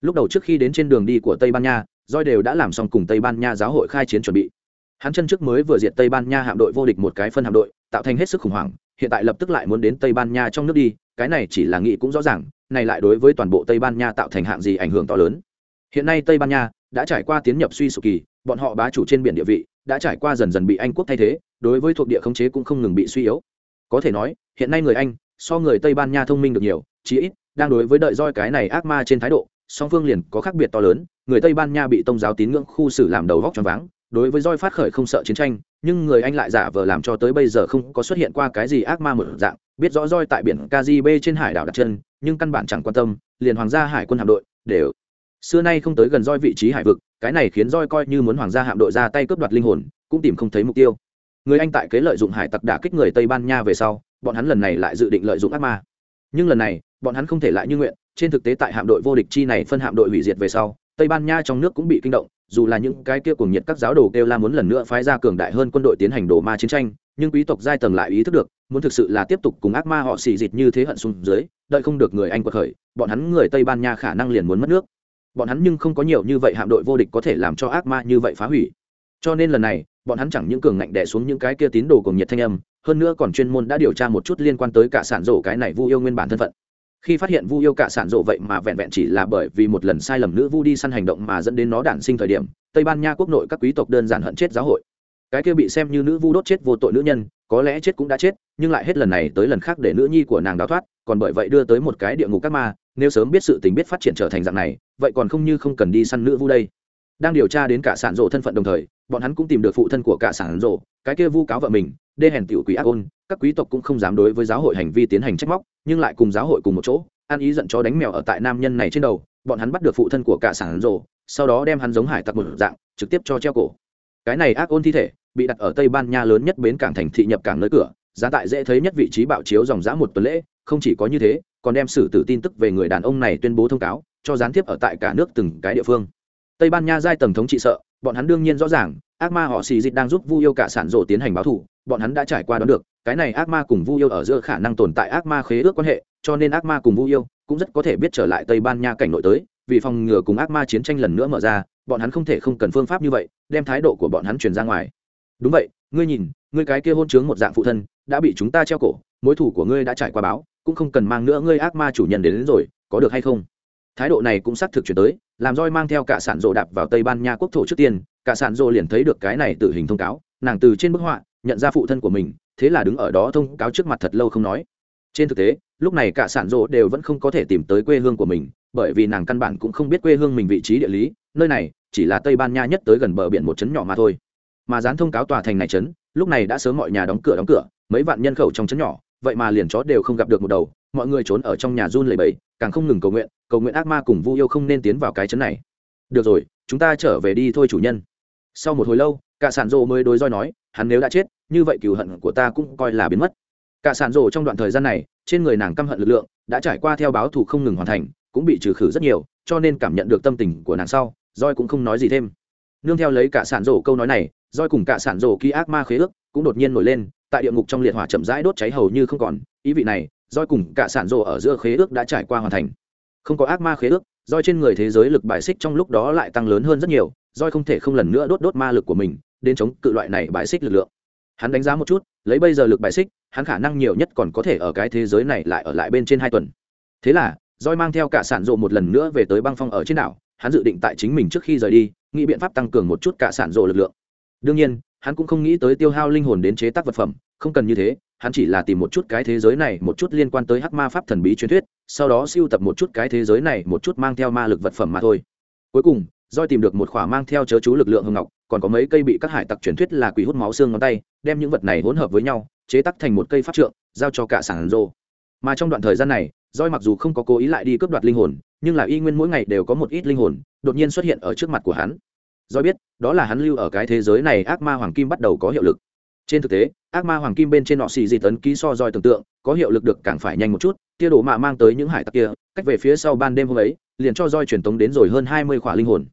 Lúc đầu trước khi đến trên đường đi của tây ban nha roi đều đã làm xong cùng tây ban nha giáo hội khai chiến chuẩn bị. Hắn chân trước mới vừa diệt tây ban nha hạm đội vô địch một cái phân hạm đội, tạo thành hết sức khủng hoảng, hiện tại lập tức lại muốn đến tây ban nha trong nước đi, cái này chỉ là nghĩ cũng rõ ràng, này lại đối với toàn bộ tây ban nha tạo thành hạng gì ảnh hưởng to lớn. Hiện nay tây ban nha đã trải qua tiến nhập suy sụp kỳ, bọn họ bá chủ trên biển địa vị đã trải qua dần dần bị anh quốc thay thế, đối với thuộc địa khống chế cũng không ngừng bị suy yếu. Có thể nói, hiện nay người anh so người tây ban nha thông minh được nhiều, chí ít, đang đối với đợi roi cái này ác ma trên thái độ, song phương liền có khác biệt to lớn, người tây ban nha bị tông giáo tín ngưỡng khu xử làm đầu vóc cho váng, đối với roi phát khởi không sợ chiến tranh, nhưng người anh lại giả vờ làm cho tới bây giờ không có xuất hiện qua cái gì ác ma một dạng, biết rõ roi tại biển kgb trên hải đảo đặt chân, nhưng căn bản chẳng quan tâm, liền hoàng gia hải quân hạm đội, đều. Xưa nay không tới gần roi vị trí hải vực, cái này khiến roi coi như muốn hoàng gia hạm đội ra tay cướp đoạt linh hồn, cũng tìm không thấy mục tiêu. Người anh tại kế lợi dụng hải tặc đả kích người tây ban nha về sau bọn hắn lần này lại dự định lợi dụng ác ma. Nhưng lần này, bọn hắn không thể lại như nguyện, trên thực tế tại hạm đội vô địch chi này phân hạm đội hủy diệt về sau, tây ban nha trong nước cũng bị kinh động, dù là những cái kia cùng nhiệt các giáo đồ kêu la muốn lần nữa phái ra cường đại hơn quân đội tiến hành đổ ma chiến tranh, nhưng quý tộc giai tầng lại ý thức được, muốn thực sự là tiếp tục cùng ác ma họ xì dịt như thế hận xung dưới, đợi không được người anh quật khởi, bọn hắn người tây ban nha khả năng liền muốn mất nước. Bọn hắn nhưng không có nhiều như vậy hạm đội vô địch có thể làm cho ác ma như vậy phá hủy cho nên lần này, bọn hắn chẳng những cường ngạnh đẻ xuống những cái kia tín đồ cùng nhiệt thanh âm, hơn nữa còn chuyên môn đã điều tra một chút liên quan tới cả sản rổ cái này vu yêu nguyên bản thân phận. Khi phát hiện vu yêu cả sản rộ vậy mà vẹn vẹn chỉ là bởi vì một lần sai lầm nữ vu đi săn hành động mà dẫn đến nó đản sinh thời điểm, tây ban nha quốc nội các quý tộc đơn giản hận chết giáo hội. Cái kia bị xem như nữ vu đốt chết vô tội nữ nhân, có lẽ chết cũng đã chết, nhưng lại hết lần này tới lần khác để nữ nhi của nàng đào thoát, còn bởi vậy đưa tới một cái địa ngục các ma, nếu sớm biết sự tình biết phát triển trở thành dạng này, vậy còn không như không cần đi săn nữ vu đây. Đang điều tra đến cả sản rộ thân phận đồng thời bọn hắn cũng tìm được phụ thân của cả sản rộ, cái kia vu cáo vợ mình, đê hèn tiểu quỷ ác ôn, các quý tộc cũng không dám đối với giáo hội hành vi tiến hành trách móc, nhưng lại cùng giáo hội cùng một chỗ ăn ý giận chó đánh mèo ở tại nam nhân này trên đầu, bọn hắn bắt được phụ thân của cả sản rộ, sau đó đem hắn giống hải tặc một dạng, trực tiếp cho treo cổ. Cái này ác ôn thi thể, bị đặt ở tây ban nha lớn nhất bến cảng thành thị nhập cảng nơi cửa, giá tại dễ thấy nhất vị trí bạo chiếu dòng dã một tuần lễ, không chỉ có như thế, còn đem xử tử tin tức về người đàn ông này tuyên bố thông cáo, cho gián tiếp ở tại cả nước từng cái địa phương. Tây ban nha giai tầng thống trị sợ bọn hắn đương nhiên rõ ràng ác ma họ xì dịch đang giúp vu yêu cả sản rộ tiến hành báo thù bọn hắn đã trải qua đón được cái này ác ma cùng vu yêu ở giữa khả năng tồn tại ác ma khế ước quan hệ cho nên ác ma cùng vu yêu cũng rất có thể biết trở lại tây ban nha cảnh nội tới vì phòng ngừa cùng ác ma chiến tranh lần nữa mở ra bọn hắn không thể không cần phương pháp như vậy đem thái độ của bọn hắn truyền ra ngoài. Đúng vậy ngươi nhìn ngươi cái kia hôn chướng một dạng phụ thân đã bị chúng ta treo cổ mối thủ của ngươi đã trải qua báo cũng không cần mang nữa ngươi ác ma chủ nhân đến, đến rồi có được hay không? Thái độ này cũng xác thực chuyển tới, làm roi mang theo cả sản rộ đạp vào tây ban nha quốc thổ trước tiên, cả sản rộ liền thấy được cái này tử hình thông cáo, nàng từ trên bức họa nhận ra phụ thân của mình, thế là đứng ở đó thông cáo trước mặt thật lâu không nói. Trên thực tế, lúc này cả sản rộ đều vẫn không có thể tìm tới quê hương của mình, bởi vì nàng căn bản cũng không biết quê hương mình vị trí địa lý, nơi này chỉ là tây ban nha nhất tới gần bờ biển một trấn nhỏ mà thôi. Mà dán thông cáo tòa thành này trấn, lúc này đã sớm mọi nhà đóng cửa đóng cửa, mấy vạn nhân khẩu trong trấn nhỏ, vậy mà liền chó đều không gặp được một đầu mọi người trốn ở trong nhà run lầy bẫy càng không ngừng cầu nguyện cầu nguyện ác ma cùng vu yêu không nên tiến vào cái trấn này. Được rồi, chúng ta trở về đi thôi chủ nhân. Sau một hồi lâu, cả sản rộ mới đối roi nói, hắn nếu đã chết, như vậy cừu hận của ta cũng coi là biến mất. Cả sản rộ trong đoạn thời gian này, trên người nàng căm hận lực lượng, đã trải qua theo báo thù không ngừng hoàn thành, cũng bị trừ khử rất nhiều, cho nên cảm nhận được tâm tình của nàng sau roi cũng không nói gì thêm. Nương theo lấy cả sản rổ câu nói này roi cùng cả sản rổ ký ác ma khế ước cũng đột nhiên nổi lên, tại địa ngục trong liệt hỏa chậm rãi đốt cháy hầu như không còn, ý vị này roi cùng cả sản rộ ở giữa khế ước đã trải qua hoàn thành. Không có ác ma khế ước, roi trên người thế giới lực bài xích trong lúc đó lại tăng lớn hơn rất nhiều, roi không thể không lần nữa đốt đốt ma lực của mình, đến chống cự loại này bài xích lực lượng. Hắn đánh giá một chút, lấy bây giờ lực bài xích, hắn khả năng nhiều nhất còn có thể ở cái thế giới này lại ở lại bên trên hai tuần. Thế là, roi mang theo cả sản rộ một lần nữa về tới băng phong ở trên đảo, hắn dự định tại chính mình trước khi rời đi, nghĩ biện pháp tăng cường một chút cả sản rộ lực lượng. Đương nhiên, hắn cũng không nghĩ tới tiêu hao linh hồn đến chế tác vật phẩm, không cần như thế hắn chỉ là tìm một chút cái thế giới này, một chút liên quan tới hắc ma pháp thần bí truyền thuyết, sau đó siêu tập một chút cái thế giới này, một chút mang theo ma lực vật phẩm mà thôi. Cuối cùng doi tìm được một khỏa mang theo chớ chú lực lượng hồng ngọc, còn có mấy cây bị các hải tặc truyền thuyết là quỷ hút máu xương ngón tay, đem những vật này hỗn hợp với nhau, chế tắc thành một cây pháp trượng, giao cho cả sản rô mà trong đoạn thời gian này doi mặc dù không có cố ý lại đi cướp đoạt linh hồn, nhưng là y nguyên mỗi ngày đều có một ít linh hồn, đột nhiên xuất hiện ở trước mặt của hắn. Doi biết, đó là hắn lưu ở cái thế giới này ác ma hoàng kim bắt đầu có hiệu lực trên thực tế, ác ma hoàng kim bên trên nọ xì dị tấn ký so roi tưởng tượng, có hiệu lực được càng phải nhanh một chút, tia đổ mạ mang tới những hải tặc kia, cách về phía sau ban đêm hôm ấy, liền cho roi truyền tống đến rồi hơn hai mươi khỏa linh hồn.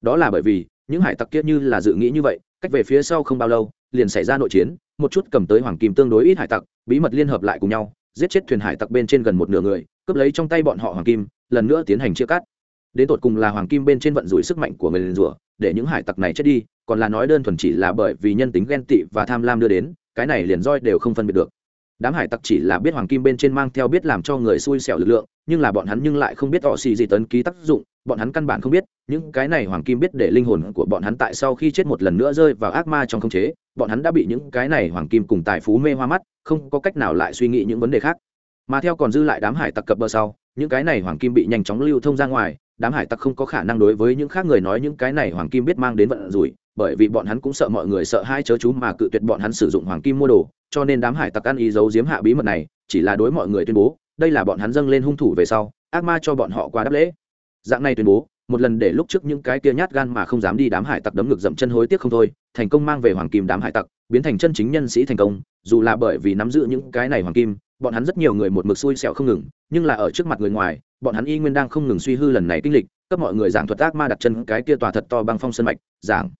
Đó là bởi vì, những hải tặc kia như là dự nghĩ như vậy, cách về phía sau không bao lâu, liền xảy ra nội chiến, một chút cầm tới hoàng kim tương đối ít hải tặc, bí mật liên hợp lại cùng nhau, giết chết thuyền hải tặc bên trên gần một nửa người, cướp lấy trong tay bọn họ hoàng kim, lần nữa tiến hành chia cắt đến tột cùng là hoàng kim bên trên vận rủi sức mạnh của người liền rủa, để những hải tặc này chết đi, còn là nói đơn thuần chỉ là bởi vì nhân tính ghen tị và tham lam đưa đến, cái này liền roi đều không phân biệt được. Đám hải tặc chỉ là biết hoàng kim bên trên mang theo biết làm cho người xui xẻo lực lượng, nhưng là bọn hắn nhưng lại không biết họ xì gì tấn ký tác dụng, bọn hắn căn bản không biết, những cái này hoàng kim biết để linh hồn của bọn hắn tại sau khi chết một lần nữa rơi vào ác ma trong không chế, bọn hắn đã bị những cái này hoàng kim cùng tài phú mê hoa mắt, không có cách nào lại suy nghĩ những vấn đề khác. Mà theo còn dư lại đám hải tặc cập bờ sau, những cái này hoàng kim bị nhanh chóng lưu thông ra ngoài đám hải tặc không có khả năng đối với những khác người nói những cái này hoàng kim biết mang đến vận rủi, bởi vì bọn hắn cũng sợ mọi người sợ hai chớ chú mà cự tuyệt bọn hắn sử dụng hoàng kim mua đồ, cho nên đám hải tặc ăn ý giấu giếm hạ bí mật này, chỉ là đối mọi người tuyên bố, đây là bọn hắn dâng lên hung thủ về sau, ác ma cho bọn họ qua đáp lễ. Dạng này tuyên bố, một lần để lúc trước những cái kia nhát gan mà không dám đi đám hải tặc đấm ngực dậm chân hối tiếc không thôi, thành công mang về hoàng kim đám hải tặc, biến thành chân chính nhân sĩ thành công, dù là bởi vì nắm giữ những cái này hoàng kim bọn hắn rất nhiều người một mực xui xẻo không ngừng, nhưng là ở trước mặt người ngoài, bọn hắn y nguyên đang không ngừng suy hư lần này kinh lịch, cấp mọi người giảng thuật ác ma đặt chân cái kia tòa thật to băng phong sân mạch, giảng.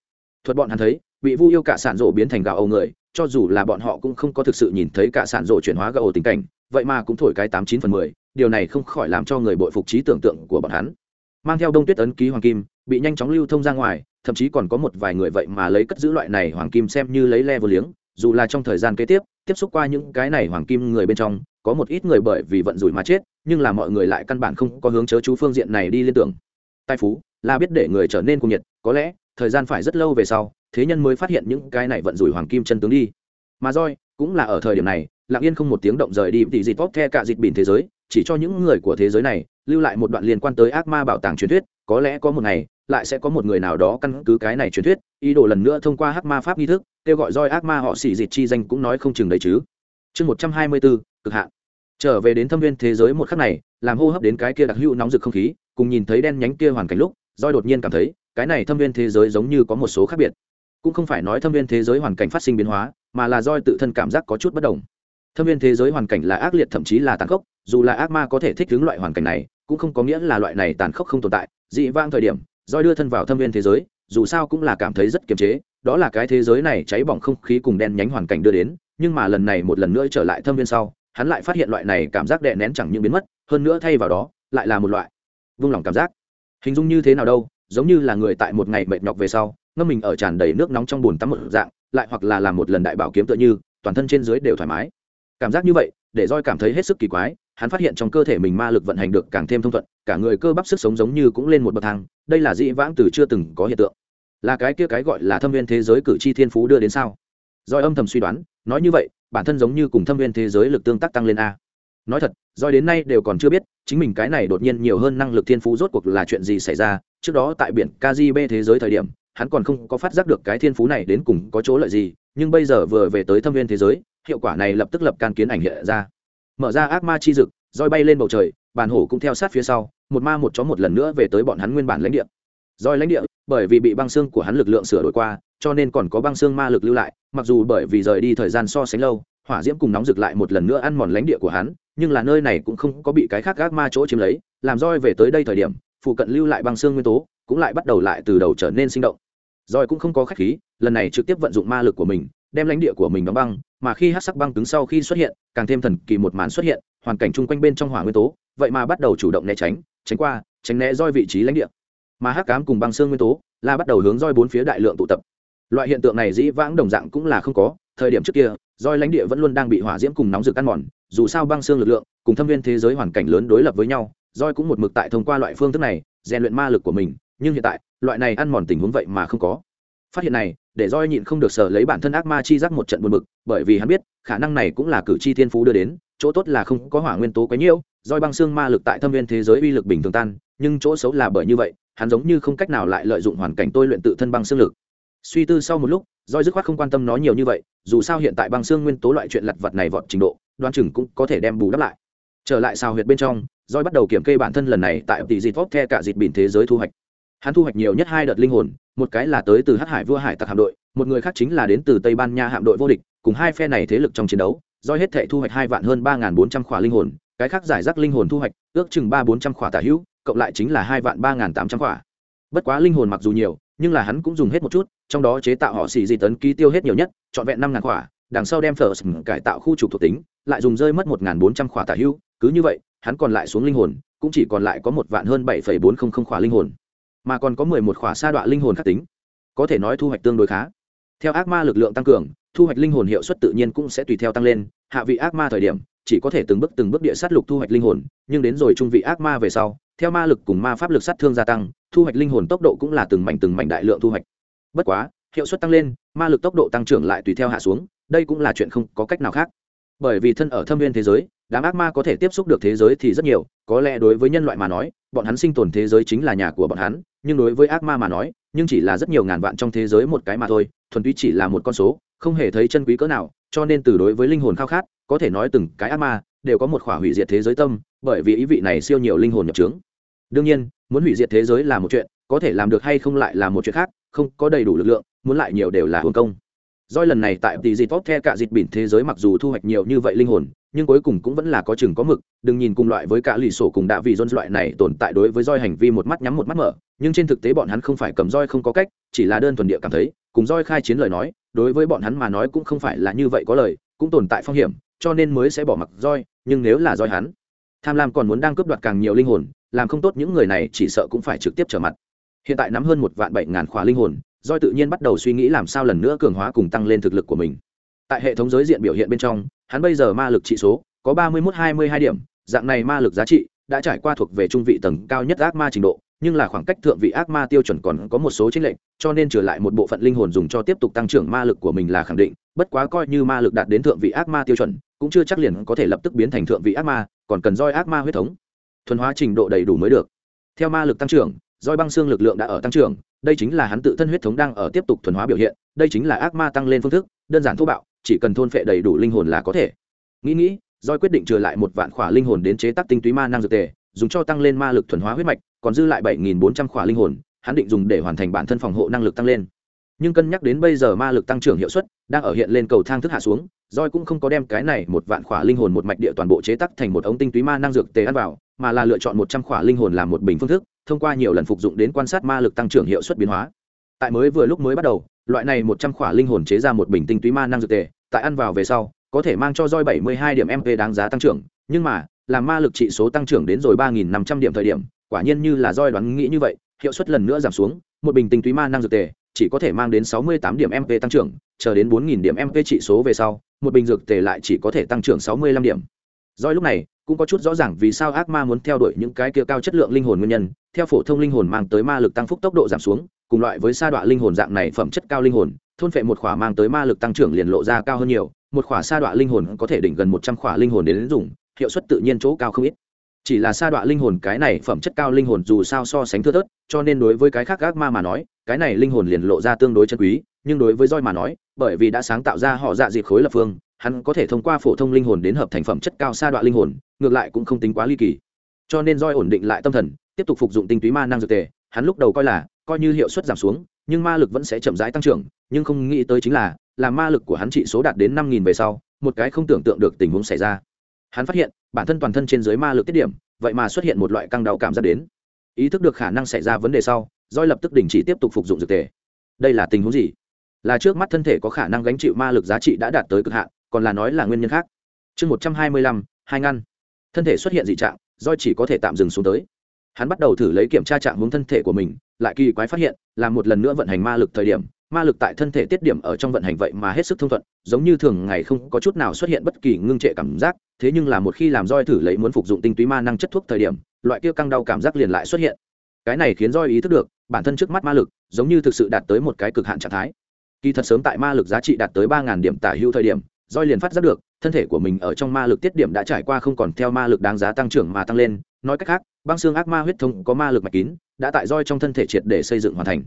Thuật bọn hắn thấy, bị vu yêu cả sản rộ biến thành gạo âu người, cho dù là bọn họ cũng không có thực sự nhìn thấy cả sản rộ chuyển hóa gạo âu tình cảnh, vậy mà cũng thổi cái tám chín phần mười, điều này không khỏi làm cho người bội phục trí tưởng tượng của bọn hắn. Mang theo đông tuyết ấn ký hoàng kim, bị nhanh chóng lưu thông ra ngoài, thậm chí còn có một vài người vậy mà lấy cất giữ loại này hoàng kim xem như lấy le vô liếng, dù là trong thời gian kế tiếp tiếp xúc qua những cái này hoàng kim người bên trong, có một ít người bởi vì vận rủi mà chết, nhưng là mọi người lại căn bản không có hướng chớ chú phương diện này đi liên tưởng. Tài phú là biết để người trở nên cuồng nhiệt, có lẽ thời gian phải rất lâu về sau, thế nhân mới phát hiện những cái này vận rủi hoàng kim chân tướng đi. Mà roi cũng là ở thời điểm này, lặng yên không một tiếng động rời đi thì dịp tốt the cả dịp bỉn thế giới, chỉ cho những người của thế giới này lưu lại một đoạn liên quan tới ác ma bảo tàng truyền thuyết, có lẽ có một ngày lại sẽ có một người nào đó căn cứ cái này truyền thuyết, ý đồ lần nữa thông qua hắc ma pháp nghi thức kêu gọi roi ác ma họ xỉ dịt chi danh cũng nói không chừng đấy chứ. Chương một trăm hai mươi bốn, cực hạn. Trở về đến thâm viên thế giới một khắc này, làm hô hấp đến cái kia đặc hữu nóng rực không khí, cùng nhìn thấy đen nhánh kia hoàn cảnh lúc, roi đột nhiên cảm thấy, cái này thâm viên thế giới giống như có một số khác biệt. Cũng không phải nói thâm viên thế giới hoàn cảnh phát sinh biến hóa, mà là roi tự thân cảm giác có chút bất đồng. Thâm viên thế giới hoàn cảnh là ác liệt, thậm chí là tàn khốc, dù là ác ma có thể thích ứng loại hoàn cảnh này, cũng không có nghĩa là loại này tàn khốc không tồn tại. Dị vang thời điểm, roi đưa thân vào thâm viên thế giới, dù sao cũng là cảm thấy rất kiềm chế đó là cái thế giới này cháy bỏng không khí cùng đen nhánh hoàn cảnh đưa đến, nhưng mà lần này một lần nữa trở lại thâm viên sau, hắn lại phát hiện loại này cảm giác đè nén chẳng những biến mất, hơn nữa thay vào đó, lại là một loại vung lòng cảm giác. Hình dung như thế nào đâu, giống như là người tại một ngày mệt nhọc về sau, ngâm mình ở tràn đầy nước nóng trong bùn tắm một dạng, lại hoặc là làm một lần đại bảo kiếm tựa như, toàn thân trên dưới đều thoải mái. Cảm giác như vậy, để roi cảm thấy hết sức kỳ quái, hắn phát hiện trong cơ thể mình ma lực vận hành được càng thêm thông thuận, cả người cơ bắp sức sống giống như cũng lên một bậc thang, đây là dĩ vãng từ chưa từng có hiện tượng là cái kia cái gọi là thâm viên thế giới cử tri thiên phú đưa đến sao? Doi âm thầm suy đoán, nói như vậy, bản thân giống như cùng thâm viên thế giới lực tương tác tăng lên a. Nói thật doi đến nay đều còn chưa biết, chính mình cái này đột nhiên nhiều hơn năng lực thiên phú rốt cuộc là chuyện gì xảy ra. Trước đó tại biển kgb thế giới thời điểm, hắn còn không có phát giác được cái thiên phú này đến cùng có chỗ lợi gì, nhưng bây giờ vừa về tới thâm viên thế giới, hiệu quả này lập tức lập can kiến ảnh hiện ra. Mở ra ác ma chi dực roi bay lên bầu trời, bàn hổ cũng theo sát phía sau, một ma một chó một lần nữa về tới bọn hắn nguyên bản lãnh địa. Roi lãnh địa bởi vì bị băng xương của hắn lực lượng sửa đổi qua, cho nên còn có băng xương ma lực lưu lại, mặc dù bởi vì rời đi thời gian so sánh lâu, hỏa diễm cùng nóng rực lại một lần nữa ăn mòn lãnh địa của hắn, nhưng là nơi này cũng không có bị cái khác gác ma chỗ chiếm lấy, làm roi về tới đây thời điểm, phụ cận lưu lại băng xương nguyên tố, cũng lại bắt đầu lại từ đầu trở nên sinh động. Roi cũng không có khách khí, lần này trực tiếp vận dụng ma lực của mình, đem lãnh địa của mình đóng băng, mà khi hát sắc băng cứng sau khi xuất hiện, càng thêm thần kỳ một màn xuất hiện, hoàn cảnh chung quanh bên trong hỏa nguyên tố, vậy mà bắt đầu chủ động né tránh tránh qua, tránh né roi vị trí lãnh địa mà hắc cám cùng băng xương nguyên tố là bắt đầu hướng roi bốn phía đại lượng tụ tập. Loại hiện tượng này dĩ vãng đồng dạng cũng là không có, thời điểm trước kia, roi lãnh địa vẫn luôn đang bị hỏa diễm cùng nóng rực ăn mòn, dù sao băng xương lực lượng cùng thâm viên thế giới hoàn cảnh lớn đối lập với nhau, roi cũng một mực tại thông qua loại phương thức này rèn luyện ma lực của mình, nhưng hiện tại, loại này ăn mòn tình huống vậy mà không có. Phát hiện này, để roi nhịn không được sở lấy bản thân ác ma chi giác một trận buồn bực, bởi vì hắn biết, khả năng này cũng là cử tri thiên phú đưa đến, chỗ tốt là không có hỏa nguyên tố quá nhiều roi băng xương ma lực tại thâm viên thế giới uy lực bình thường tan, nhưng chỗ xấu là bởi như vậy hắn giống như không cách nào lại lợi dụng hoàn cảnh tôi luyện tự thân băng xương lực. Suy tư sau một lúc Doi dứt khoát không quan tâm nó nhiều như vậy, dù sao hiện tại băng xương nguyên tố loại chuyện lặt vặt này vọt trình độ đoan chừng cũng có thể đem bù đắp lại. Trở lại xào huyệt bên trong Doi bắt đầu kiểm kê bản thân lần này tại tỷ dịt vóc the cả dịt biển thế giới thu hoạch. Hắn thu hoạch nhiều nhất hai đợt linh hồn, một cái là tới từ hắc hải vua hải tặc hạm đội, một người khác chính là đến từ tây ban nha hạm đội vô địch, cùng hai phe này thế lực trong chiến đấu Doi hết thể thu hoạch hai vạn hơn ba bốn trăm khỏa linh hồn, cái khác giải rác linh hồn thu hoạch ước chừng ba bốn trăm khỏa tả hữu cộng lại chính là hai vạn ba tám trăm quả. bất quá linh hồn mặc dù nhiều, nhưng là hắn cũng dùng hết một chút, trong đó chế tạo họ xì di tấn ký tiêu hết nhiều nhất, trọn vẹn năm ngàn quả. đằng sau đem phở cải tạo khu trục thuộc tính, lại dùng rơi mất một bốn trăm quả tả hưu. cứ như vậy, hắn còn lại xuống linh hồn, cũng chỉ còn lại có một vạn hơn bảy phẩy bốn không không khỏa linh hồn mà còn có mười một khỏa sa đọa linh hồn khắc tính có thể nói thu hoạch tương đối khá theo ác ma lực lượng tăng cường, thu hoạch linh hồn hiệu suất tự nhiên cũng sẽ tùy theo tăng lên, hạ vị ác ma thời điểm, chỉ có thể từng bước từng bước địa sát lục thu hoạch linh hồn, nhưng đến rồi trung vị ác ma về sau theo ma lực cùng ma pháp lực sát thương gia tăng, thu hoạch linh hồn tốc độ cũng là từng mảnh từng mảnh đại lượng thu hoạch. Bất quá, hiệu suất tăng lên, ma lực tốc độ tăng trưởng lại tùy theo hạ xuống, đây cũng là chuyện không có cách nào khác. Bởi vì thân ở thâm viên thế giới, đám ác ma có thể tiếp xúc được thế giới thì rất nhiều, có lẽ đối với nhân loại mà nói, bọn hắn sinh tồn thế giới chính là nhà của bọn hắn, nhưng đối với ác ma mà nói, nhưng chỉ là rất nhiều ngàn vạn trong thế giới một cái mà thôi, thuần túy chỉ là một con số, không hề thấy chân quý cỡ nào, cho nên từ đối với linh hồn khao khát, có thể nói từng cái ác ma đều có một khỏa hủy diệt thế giới tâm, bởi vì ý vị này siêu nhiều linh hồn nhập trướng. Đương nhiên, muốn hủy diệt thế giới là một chuyện, có thể làm được hay không lại là một chuyện khác, không có đầy đủ lực lượng, muốn lại nhiều đều là hồn công. Doi lần này tại tỷ dịt tốt the cả dịt biển thế giới mặc dù thu hoạch nhiều như vậy linh hồn, nhưng cuối cùng cũng vẫn là có chừng có mực, đừng nhìn cùng loại với cả lì sổ cùng đạ vị dôn loại này tồn tại đối với roi hành vi một mắt nhắm một mắt mở, nhưng trên thực tế bọn hắn không phải cầm roi không có cách, chỉ là đơn thuần địa cảm thấy, cùng roi khai chiến lời nói, đối với bọn hắn mà nói cũng không phải là như vậy có lời, cũng tồn tại phong hiểm cho nên mới sẽ bỏ mặc roi, nhưng nếu là roi hắn, tham lam còn muốn đang cướp đoạt càng nhiều linh hồn, làm không tốt những người này chỉ sợ cũng phải trực tiếp trở mặt. Hiện tại nắm hơn một vạn bảy ngàn khóa linh hồn, roi tự nhiên bắt đầu suy nghĩ làm sao lần nữa cường hóa cùng tăng lên thực lực của mình. Tại hệ thống giới diện biểu hiện bên trong, hắn bây giờ ma lực trị số có ba mươi một hai mươi hai điểm, dạng này ma lực giá trị đã trải qua thuộc về trung vị tầng cao nhất ác ma trình độ nhưng là khoảng cách thượng vị ác ma tiêu chuẩn còn có một số chính lệnh cho nên trở lại một bộ phận linh hồn dùng cho tiếp tục tăng trưởng ma lực của mình là khẳng định, bất quá coi như ma lực đạt đến thượng vị ác ma tiêu chuẩn, cũng chưa chắc liền có thể lập tức biến thành thượng vị ác ma, còn cần roi ác ma huyết thống. Thuần hóa trình độ đầy đủ mới được. Theo ma lực tăng trưởng, roi băng xương lực lượng đã ở tăng trưởng, đây chính là hắn tự thân huyết thống đang ở tiếp tục thuần hóa biểu hiện, đây chính là ác ma tăng lên phương thức, đơn giản thô bạo, chỉ cần thôn phệ đầy đủ linh hồn là có thể. Nghĩ nghĩ, roi quyết định trừ lại một vạn khỏa linh hồn đến chế tác tinh túy ma năng dược tề dùng cho tăng lên ma lực thuần hóa huyết mạch, còn dư lại bảy nghìn bốn trăm khỏa linh hồn, hắn định dùng để hoàn thành bản thân phòng hộ năng lực tăng lên. Nhưng cân nhắc đến bây giờ ma lực tăng trưởng hiệu suất đang ở hiện lên cầu thang thức hạ xuống roi cũng không có đem cái này một vạn khỏa linh hồn một mạch địa toàn bộ chế tác thành một ống tinh túy ma năng dược tề ăn vào, mà là lựa chọn một trăm khỏa linh hồn làm một bình phương thức, thông qua nhiều lần phục dụng đến quan sát ma lực tăng trưởng hiệu suất biến hóa. Tại mới vừa lúc mới bắt đầu, loại này một trăm khỏa linh hồn chế ra một bình tinh túy ma năng dược tề, tại ăn vào về sau, có thể mang cho roi bảy mươi hai điểm mp đáng giá tăng trưởng, nhưng mà làm ma lực trị số tăng trưởng đến rồi ba nghìn năm trăm điểm thời điểm, quả nhiên như là doi đoán nghĩ như vậy, hiệu suất lần nữa giảm xuống, một bình tinh túy ma năng dược tề chỉ có thể mang đến sáu mươi tám điểm mp tăng trưởng, chờ đến bốn nghìn điểm mp trị số về sau, một bình dược tề lại chỉ có thể tăng trưởng sáu mươi lăm điểm. Doi lúc này cũng có chút rõ ràng vì sao ác ma muốn theo đuổi những cái kia cao chất lượng linh hồn nguyên nhân, theo phổ thông linh hồn mang tới ma lực tăng phúc tốc độ giảm xuống, cùng loại với sa đọa linh hồn dạng này phẩm chất cao linh hồn, thôn phệ một khỏa mang tới ma lực tăng trưởng liền lộ ra cao hơn nhiều, một khỏa sa đọa linh hồn có thể đỉnh gần một trăm khỏa linh hồn đến dùng hiệu suất tự nhiên chỗ cao không ít. Chỉ là sa đọa linh hồn cái này phẩm chất cao linh hồn dù sao so sánh thưa thớt, cho nên đối với cái khác ác ma mà nói, cái này linh hồn liền lộ ra tương đối chân quý, nhưng đối với roi mà nói, bởi vì đã sáng tạo ra họ dạ dịp khối lập phương, hắn có thể thông qua phổ thông linh hồn đến hợp thành phẩm chất cao sa đọa linh hồn, ngược lại cũng không tính quá ly kỳ. Cho nên roi ổn định lại tâm thần, tiếp tục phục dụng tinh túy ma năng dược tề, hắn lúc đầu coi là, coi như hiệu suất giảm xuống, nhưng ma lực vẫn sẽ chậm rãi tăng trưởng, nhưng không nghĩ tới chính là làm ma lực của hắn trị số đạt đến năm nghìn về sau, một cái không tưởng tượng được tình huống xảy ra hắn phát hiện, bản thân toàn thân trên dưới ma lực tiết điểm, vậy mà xuất hiện một loại căng đau cảm giác đến. Ý thức được khả năng xảy ra vấn đề sau roi lập tức đình chỉ tiếp tục phục dụng dược tề. Đây là tình huống gì? Là trước mắt thân thể có khả năng gánh chịu ma lực giá trị đã đạt tới cực hạn, còn là nói là nguyên nhân khác? Chương một trăm hai mươi lăm, hai ngăn. Thân thể xuất hiện dị trạng roi chỉ có thể tạm dừng xuống tới. Hắn bắt đầu thử lấy kiểm tra trạng hướng thân thể của mình, lại kỳ quái phát hiện, là một lần nữa vận hành ma lực thời điểm ma lực tại thân thể tiết điểm ở trong vận hành vậy mà hết sức thông thuận, giống như thường ngày không có chút nào xuất hiện bất kỳ ngưng trệ cảm giác, thế nhưng là một khi làm roi thử lấy muốn phục dụng tinh túy ma năng chất thuốc thời điểm, loại kia căng đau cảm giác liền lại xuất hiện. Cái này khiến roi ý thức được, bản thân trước mắt ma lực, giống như thực sự đạt tới một cái cực hạn trạng thái. Kỳ thật sớm tại ma lực giá trị đạt tới ba điểm tả hữu thời điểm, roi liền phát giác được, thân thể của mình ở trong ma lực tiết điểm đã trải qua không còn theo ma lực đáng giá tăng trưởng mà tăng lên. Nói cách khác, băng xương ác ma huyết thống có ma lực mạch kín, đã tại roi trong thân thể triệt để xây dựng hoàn thành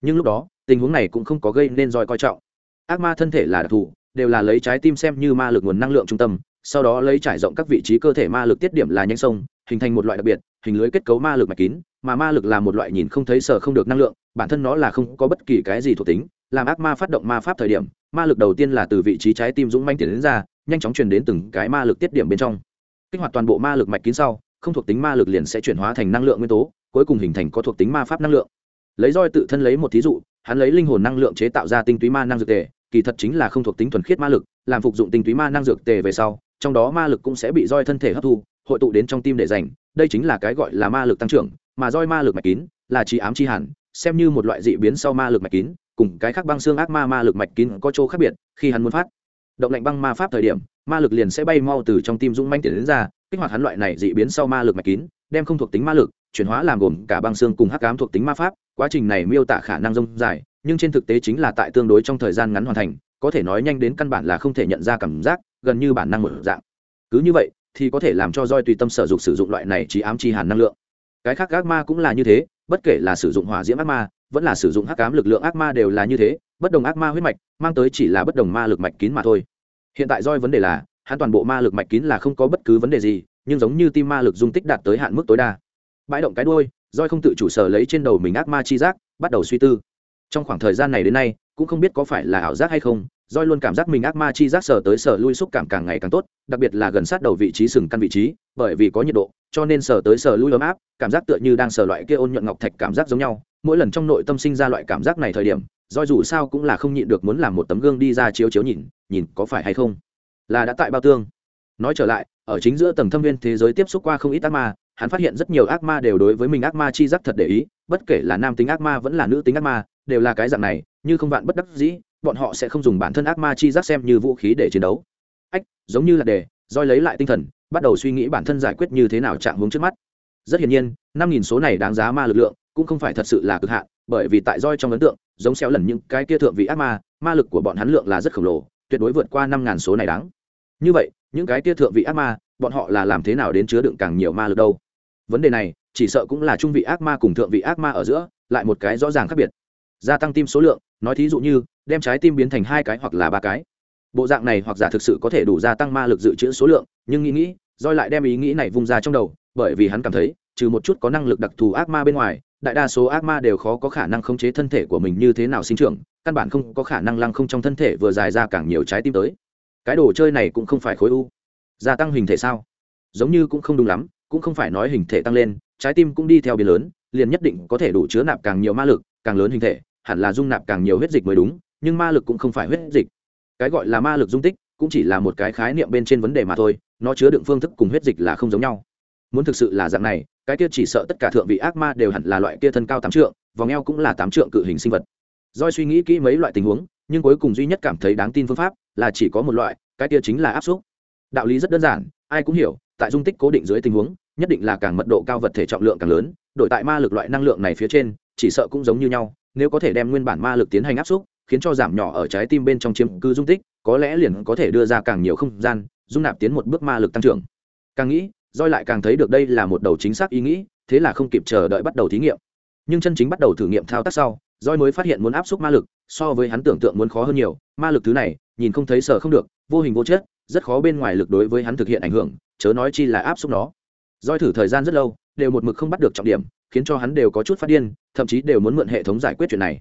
nhưng lúc đó, tình huống này cũng không có gây nên roi coi trọng. Ác ma thân thể là đặc thù, đều là lấy trái tim xem như ma lực nguồn năng lượng trung tâm, sau đó lấy trải rộng các vị trí cơ thể ma lực tiết điểm là nhanh sông, hình thành một loại đặc biệt, hình lưới kết cấu ma lực mạch kín, mà ma lực là một loại nhìn không thấy sở không được năng lượng, bản thân nó là không có bất kỳ cái gì thuộc tính, làm ác ma phát động ma pháp thời điểm, ma lực đầu tiên là từ vị trí trái tim dũng manh tiến đến ra, nhanh chóng truyền đến từng cái ma lực tiết điểm bên trong. Kích hoạt toàn bộ ma lực mạch kín sau, không thuộc tính ma lực liền sẽ chuyển hóa thành năng lượng nguyên tố, cuối cùng hình thành có thuộc tính ma pháp năng lượng lấy roi tự thân lấy một thí dụ, hắn lấy linh hồn năng lượng chế tạo ra tinh túy ma năng dược tề, kỳ thật chính là không thuộc tính thuần khiết ma lực, làm phục dụng tinh túy ma năng dược tề về sau, trong đó ma lực cũng sẽ bị roi thân thể hấp thu, hội tụ đến trong tim để dành đây chính là cái gọi là ma lực tăng trưởng, mà roi ma lực mạch kín là trí ám chi hẳn, xem như một loại dị biến sau ma lực mạch kín, cùng cái khác băng xương ác ma ma lực mạch kín có chỗ khác biệt, khi hắn muốn phát động lạnh băng ma pháp thời điểm, ma lực liền sẽ bay mau từ trong tim dũng manh tiến đến ra, kích hoạt hắn loại này dị biến sau ma lực mạch kín, đem không thuộc tính ma lực chuyển hóa làm gồm cả băng xương cùng hắc ám thuộc tính ma pháp, quá trình này miêu tả khả năng rông dài, nhưng trên thực tế chính là tại tương đối trong thời gian ngắn hoàn thành, có thể nói nhanh đến căn bản là không thể nhận ra cảm giác, gần như bản năng một dạng. Cứ như vậy, thì có thể làm cho roi tùy tâm sở dục sử dụng loại này chỉ ám chi hàn năng lượng. Cái khác ác ma cũng là như thế, bất kể là sử dụng hỏa diễm ác ma, vẫn là sử dụng hắc ám lực lượng ác ma đều là như thế, bất đồng ác ma huyết mạch, mang tới chỉ là bất đồng ma lực mạch kín mà thôi. Hiện tại roi vấn đề là, hắn toàn bộ ma lực mạch kín là không có bất cứ vấn đề gì, nhưng giống như tim ma lực dung tích đạt tới hạn mức tối đa bãi động cái đuôi, roi không tự chủ sở lấy trên đầu mình ác ma chi giác, bắt đầu suy tư. Trong khoảng thời gian này đến nay, cũng không biết có phải là ảo giác hay không, roi luôn cảm giác mình ác ma chi giác sở tới sở lui xúc cảm càng ngày càng tốt, đặc biệt là gần sát đầu vị trí sừng căn vị trí, bởi vì có nhiệt độ, cho nên sở tới sở lui ấm áp, cảm giác tựa như đang sở loại kia ôn nhuận ngọc thạch cảm giác giống nhau. Mỗi lần trong nội tâm sinh ra loại cảm giác này thời điểm, roi dù sao cũng là không nhịn được muốn làm một tấm gương đi ra chiếu chiếu nhìn nhìn có phải hay không. Là đã tại bao tương. Nói trở lại, ở chính giữa tầng thâm viên thế giới tiếp xúc qua không ít ác ma hắn phát hiện rất nhiều ác ma đều đối với mình ác ma chi giác thật để ý, bất kể là nam tính ác ma vẫn là nữ tính ác ma, đều là cái dạng này, như không vạn bất đắc dĩ, bọn họ sẽ không dùng bản thân ác ma chi giác xem như vũ khí để chiến đấu. Ách, giống như là đề roi lấy lại tinh thần, bắt đầu suy nghĩ bản thân giải quyết như thế nào chạm hướng trước mắt. Rất hiển nhiên, năm nghìn số này đáng giá ma lực lượng cũng không phải thật sự là cực hạn, bởi vì tại roi trong ấn tượng, giống xéo lần những cái kia thượng vị ác ma ma lực của bọn hắn lượng là rất khổng lồ, tuyệt đối vượt qua năm ngàn số này đáng. Như vậy, những cái kia thượng vị ác ma, bọn họ là làm thế nào đến chứa đựng càng nhiều ma lực đâu? Vấn đề này, chỉ sợ cũng là trung vị ác ma cùng thượng vị ác ma ở giữa, lại một cái rõ ràng khác biệt. Gia tăng tim số lượng, nói thí dụ như, đem trái tim biến thành hai cái hoặc là ba cái. Bộ dạng này hoặc giả thực sự có thể đủ gia tăng ma lực dự trữ số lượng, nhưng nghĩ nghĩ, roi lại đem ý nghĩ này vung ra trong đầu, bởi vì hắn cảm thấy, trừ một chút có năng lực đặc thù ác ma bên ngoài, đại đa số ác ma đều khó có khả năng khống chế thân thể của mình như thế nào sinh trưởng, căn bản không có khả năng lăng không trong thân thể vừa dài ra càng nhiều trái tim tới. Cái đồ chơi này cũng không phải khối u. Gia tăng hình thể sao? Giống như cũng không đúng lắm cũng không phải nói hình thể tăng lên, trái tim cũng đi theo biến lớn, liền nhất định có thể đủ chứa nạp càng nhiều ma lực, càng lớn hình thể, hẳn là dung nạp càng nhiều huyết dịch mới đúng, nhưng ma lực cũng không phải huyết dịch. Cái gọi là ma lực dung tích cũng chỉ là một cái khái niệm bên trên vấn đề mà thôi, nó chứa đựng phương thức cùng huyết dịch là không giống nhau. Muốn thực sự là dạng này, cái kia chỉ sợ tất cả thượng vị ác ma đều hẳn là loại kia thân cao tám trượng, vòng eo cũng là tám trượng cự hình sinh vật. Doi suy nghĩ kỹ mấy loại tình huống, nhưng cuối cùng duy nhất cảm thấy đáng tin phương pháp là chỉ có một loại, cái kia chính là áp xúc. Đạo lý rất đơn giản, ai cũng hiểu tại dung tích cố định dưới tình huống, nhất định là càng mật độ cao vật thể trọng lượng càng lớn, đổi tại ma lực loại năng lượng này phía trên, chỉ sợ cũng giống như nhau, nếu có thể đem nguyên bản ma lực tiến hành áp xúc, khiến cho giảm nhỏ ở trái tim bên trong chiếm cư dung tích, có lẽ liền có thể đưa ra càng nhiều không gian, dung nạp tiến một bước ma lực tăng trưởng. Càng nghĩ roi lại càng thấy được đây là một đầu chính xác ý nghĩ, thế là không kịp chờ đợi bắt đầu thí nghiệm. Nhưng chân chính bắt đầu thử nghiệm thao tác sau roi mới phát hiện muốn áp xúc ma lực, so với hắn tưởng tượng muốn khó hơn nhiều, ma lực thứ này, nhìn không thấy sợ không được, vô hình vô chất, rất khó bên ngoài lực đối với hắn thực hiện ảnh hưởng chớ nói chi là áp xúc nó. Doi thử thời gian rất lâu, đều một mực không bắt được trọng điểm, khiến cho hắn đều có chút phát điên, thậm chí đều muốn mượn hệ thống giải quyết chuyện này.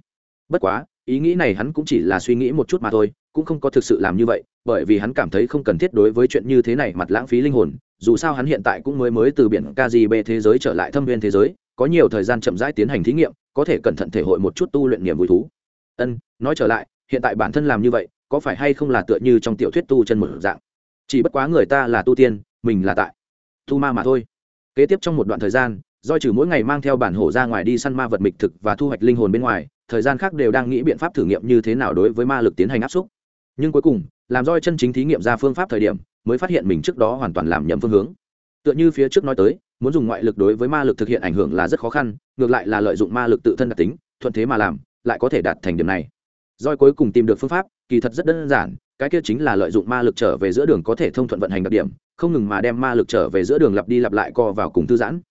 Bất quá, ý nghĩ này hắn cũng chỉ là suy nghĩ một chút mà thôi, cũng không có thực sự làm như vậy, bởi vì hắn cảm thấy không cần thiết đối với chuyện như thế này mặt lãng phí linh hồn, dù sao hắn hiện tại cũng mới mới từ biển kgb thế giới trở lại thâm viên thế giới, có nhiều thời gian chậm rãi tiến hành thí nghiệm, có thể cẩn thận thể hội một chút tu luyện niềm vui thú. Ân, nói trở lại, hiện tại bản thân làm như vậy, có phải hay không là tựa như trong tiểu thuyết tu chân một dạng? Chỉ bất quá người ta là tu tiên mình là tại thu ma mà thôi. Kế tiếp trong một đoạn thời gian, do trừ mỗi ngày mang theo bản hổ ra ngoài đi săn ma vật mịch thực và thu hoạch linh hồn bên ngoài, thời gian khác đều đang nghĩ biện pháp thử nghiệm như thế nào đối với ma lực tiến hành áp xúc. Nhưng cuối cùng, làm roi chân chính thí nghiệm ra phương pháp thời điểm, mới phát hiện mình trước đó hoàn toàn làm nhầm phương hướng. Tựa như phía trước nói tới, muốn dùng ngoại lực đối với ma lực thực hiện ảnh hưởng là rất khó khăn, ngược lại là lợi dụng ma lực tự thân đặc tính, thuận thế mà làm, lại có thể đạt thành điểm này. Roi cuối cùng tìm được phương pháp, kỳ thật rất đơn giản cái kia chính là lợi dụng ma lực trở về giữa đường có thể thông thuận vận hành đặc điểm, không ngừng mà đem ma lực trở về giữa đường lặp đi lặp lại co vào cùng thư giãn.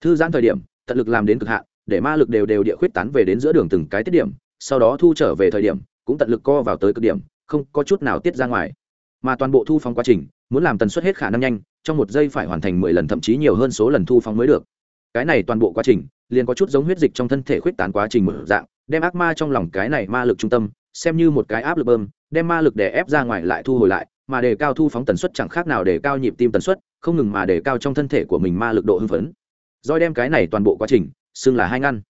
Thư giãn thời điểm, tận lực làm đến cực hạn, để ma lực đều đều địa khuyết tán về đến giữa đường từng cái tiết điểm, sau đó thu trở về thời điểm, cũng tận lực co vào tới cực điểm, không có chút nào tiết ra ngoài. Mà toàn bộ thu phóng quá trình, muốn làm tần suất hết khả năng nhanh, trong một giây phải hoàn thành mười lần thậm chí nhiều hơn số lần thu phóng mới được. Cái này toàn bộ quá trình, liền có chút giống huyết dịch trong thân thể khuyết tán quá trình mở dạng, đem ác ma trong lòng cái này ma lực trung tâm, xem như một cái áp lực bơm đem ma lực để ép ra ngoài lại thu hồi lại, mà đề cao thu phóng tần suất chẳng khác nào để cao nhịp tim tần suất, không ngừng mà đề cao trong thân thể của mình ma lực độ hưng phấn. Doi đem cái này toàn bộ quá trình xưng là hai ngăn.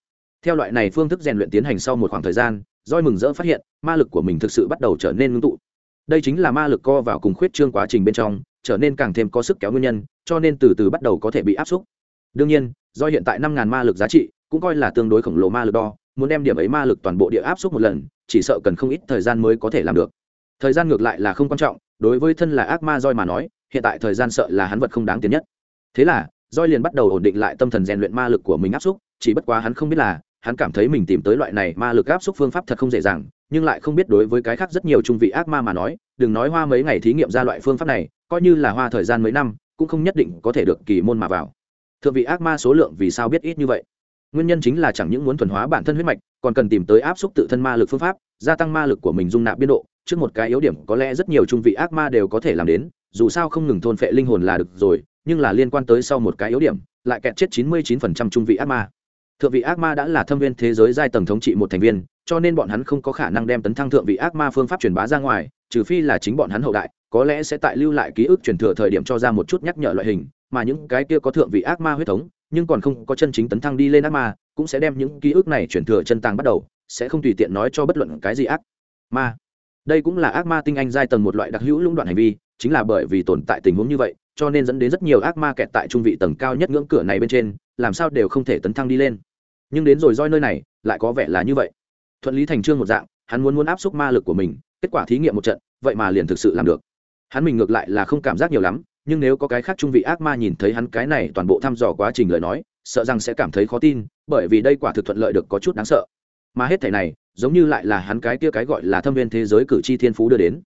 Theo loại này phương thức rèn luyện tiến hành sau một khoảng thời gian doi mừng rỡ phát hiện, ma lực của mình thực sự bắt đầu trở nên ngưng tụ. Đây chính là ma lực co vào cùng khuyết trương quá trình bên trong, trở nên càng thêm có sức kéo nguyên nhân, cho nên từ từ bắt đầu có thể bị áp xúc. Đương nhiên do hiện tại năm ngàn ma lực giá trị cũng coi là tương đối khổng lồ ma lực đo muốn đem điểm ấy ma lực toàn bộ địa áp xúc một lần, chỉ sợ cần không ít thời gian mới có thể làm được. Thời gian ngược lại là không quan trọng, đối với thân là ác ma roi mà nói, hiện tại thời gian sợ là hắn vật không đáng tiền nhất. Thế là, roi liền bắt đầu ổn định lại tâm thần rèn luyện ma lực của mình áp xúc chỉ bất quá hắn không biết là, hắn cảm thấy mình tìm tới loại này ma lực áp xúc phương pháp thật không dễ dàng, nhưng lại không biết đối với cái khác rất nhiều trung vị ác ma mà nói, đừng nói hoa mấy ngày thí nghiệm ra loại phương pháp này, coi như là hoa thời gian mấy năm, cũng không nhất định có thể được kỳ môn mà vào. Thượng vị ác ma số lượng vì sao biết ít như vậy? Nguyên nhân chính là chẳng những muốn thuần hóa bản thân huyết mạch, còn cần tìm tới áp suất tự thân ma lực phương pháp, gia tăng ma lực của mình dung nạp biên độ. Trước một cái yếu điểm có lẽ rất nhiều trung vị ác ma đều có thể làm đến, dù sao không ngừng thôn phệ linh hồn là được rồi, nhưng là liên quan tới sau một cái yếu điểm, lại kẹt chết chín mươi 99% trung vị ác ma. Thượng vị ác ma đã là thâm viên thế giới giai tầng thống trị một thành viên, cho nên bọn hắn không có khả năng đem tấn thăng thượng vị ác ma phương pháp truyền bá ra ngoài, trừ phi là chính bọn hắn hậu đại, có lẽ sẽ tại lưu lại ký ức truyền thừa thời điểm cho ra một chút nhắc nhở loại hình, mà những cái kia có thượng vị ác ma huyết thống nhưng còn không có chân chính tấn thăng đi lên ác ma, cũng sẽ đem những ký ức này truyền thừa chân tàng bắt đầu, sẽ không tùy tiện nói cho bất luận cái gì ác ma. Đây cũng là ác ma tinh anh giai tầng một loại đặc hữu lũng đoạn hành vi, chính là bởi vì tồn tại tình huống như vậy, cho nên dẫn đến rất nhiều ác ma kẹt tại trung vị tầng cao nhất ngưỡng cửa này bên trên, làm sao đều không thể tấn thăng đi lên. Nhưng đến rồi roi nơi này, lại có vẻ là như vậy. Thuận lý thành trương một dạng, hắn muốn muốn áp xúc ma lực của mình, kết quả thí nghiệm một trận, vậy mà liền thực sự làm được. Hắn mình ngược lại là không cảm giác nhiều lắm nhưng nếu có cái khác trung vị ác ma nhìn thấy hắn cái này toàn bộ thăm dò quá trình lời nói, sợ rằng sẽ cảm thấy khó tin, bởi vì đây quả thực thuận lợi được có chút đáng sợ. Mà hết thể này, giống như lại là hắn cái kia cái gọi là thâm viên thế giới cử tri thiên phú đưa đến.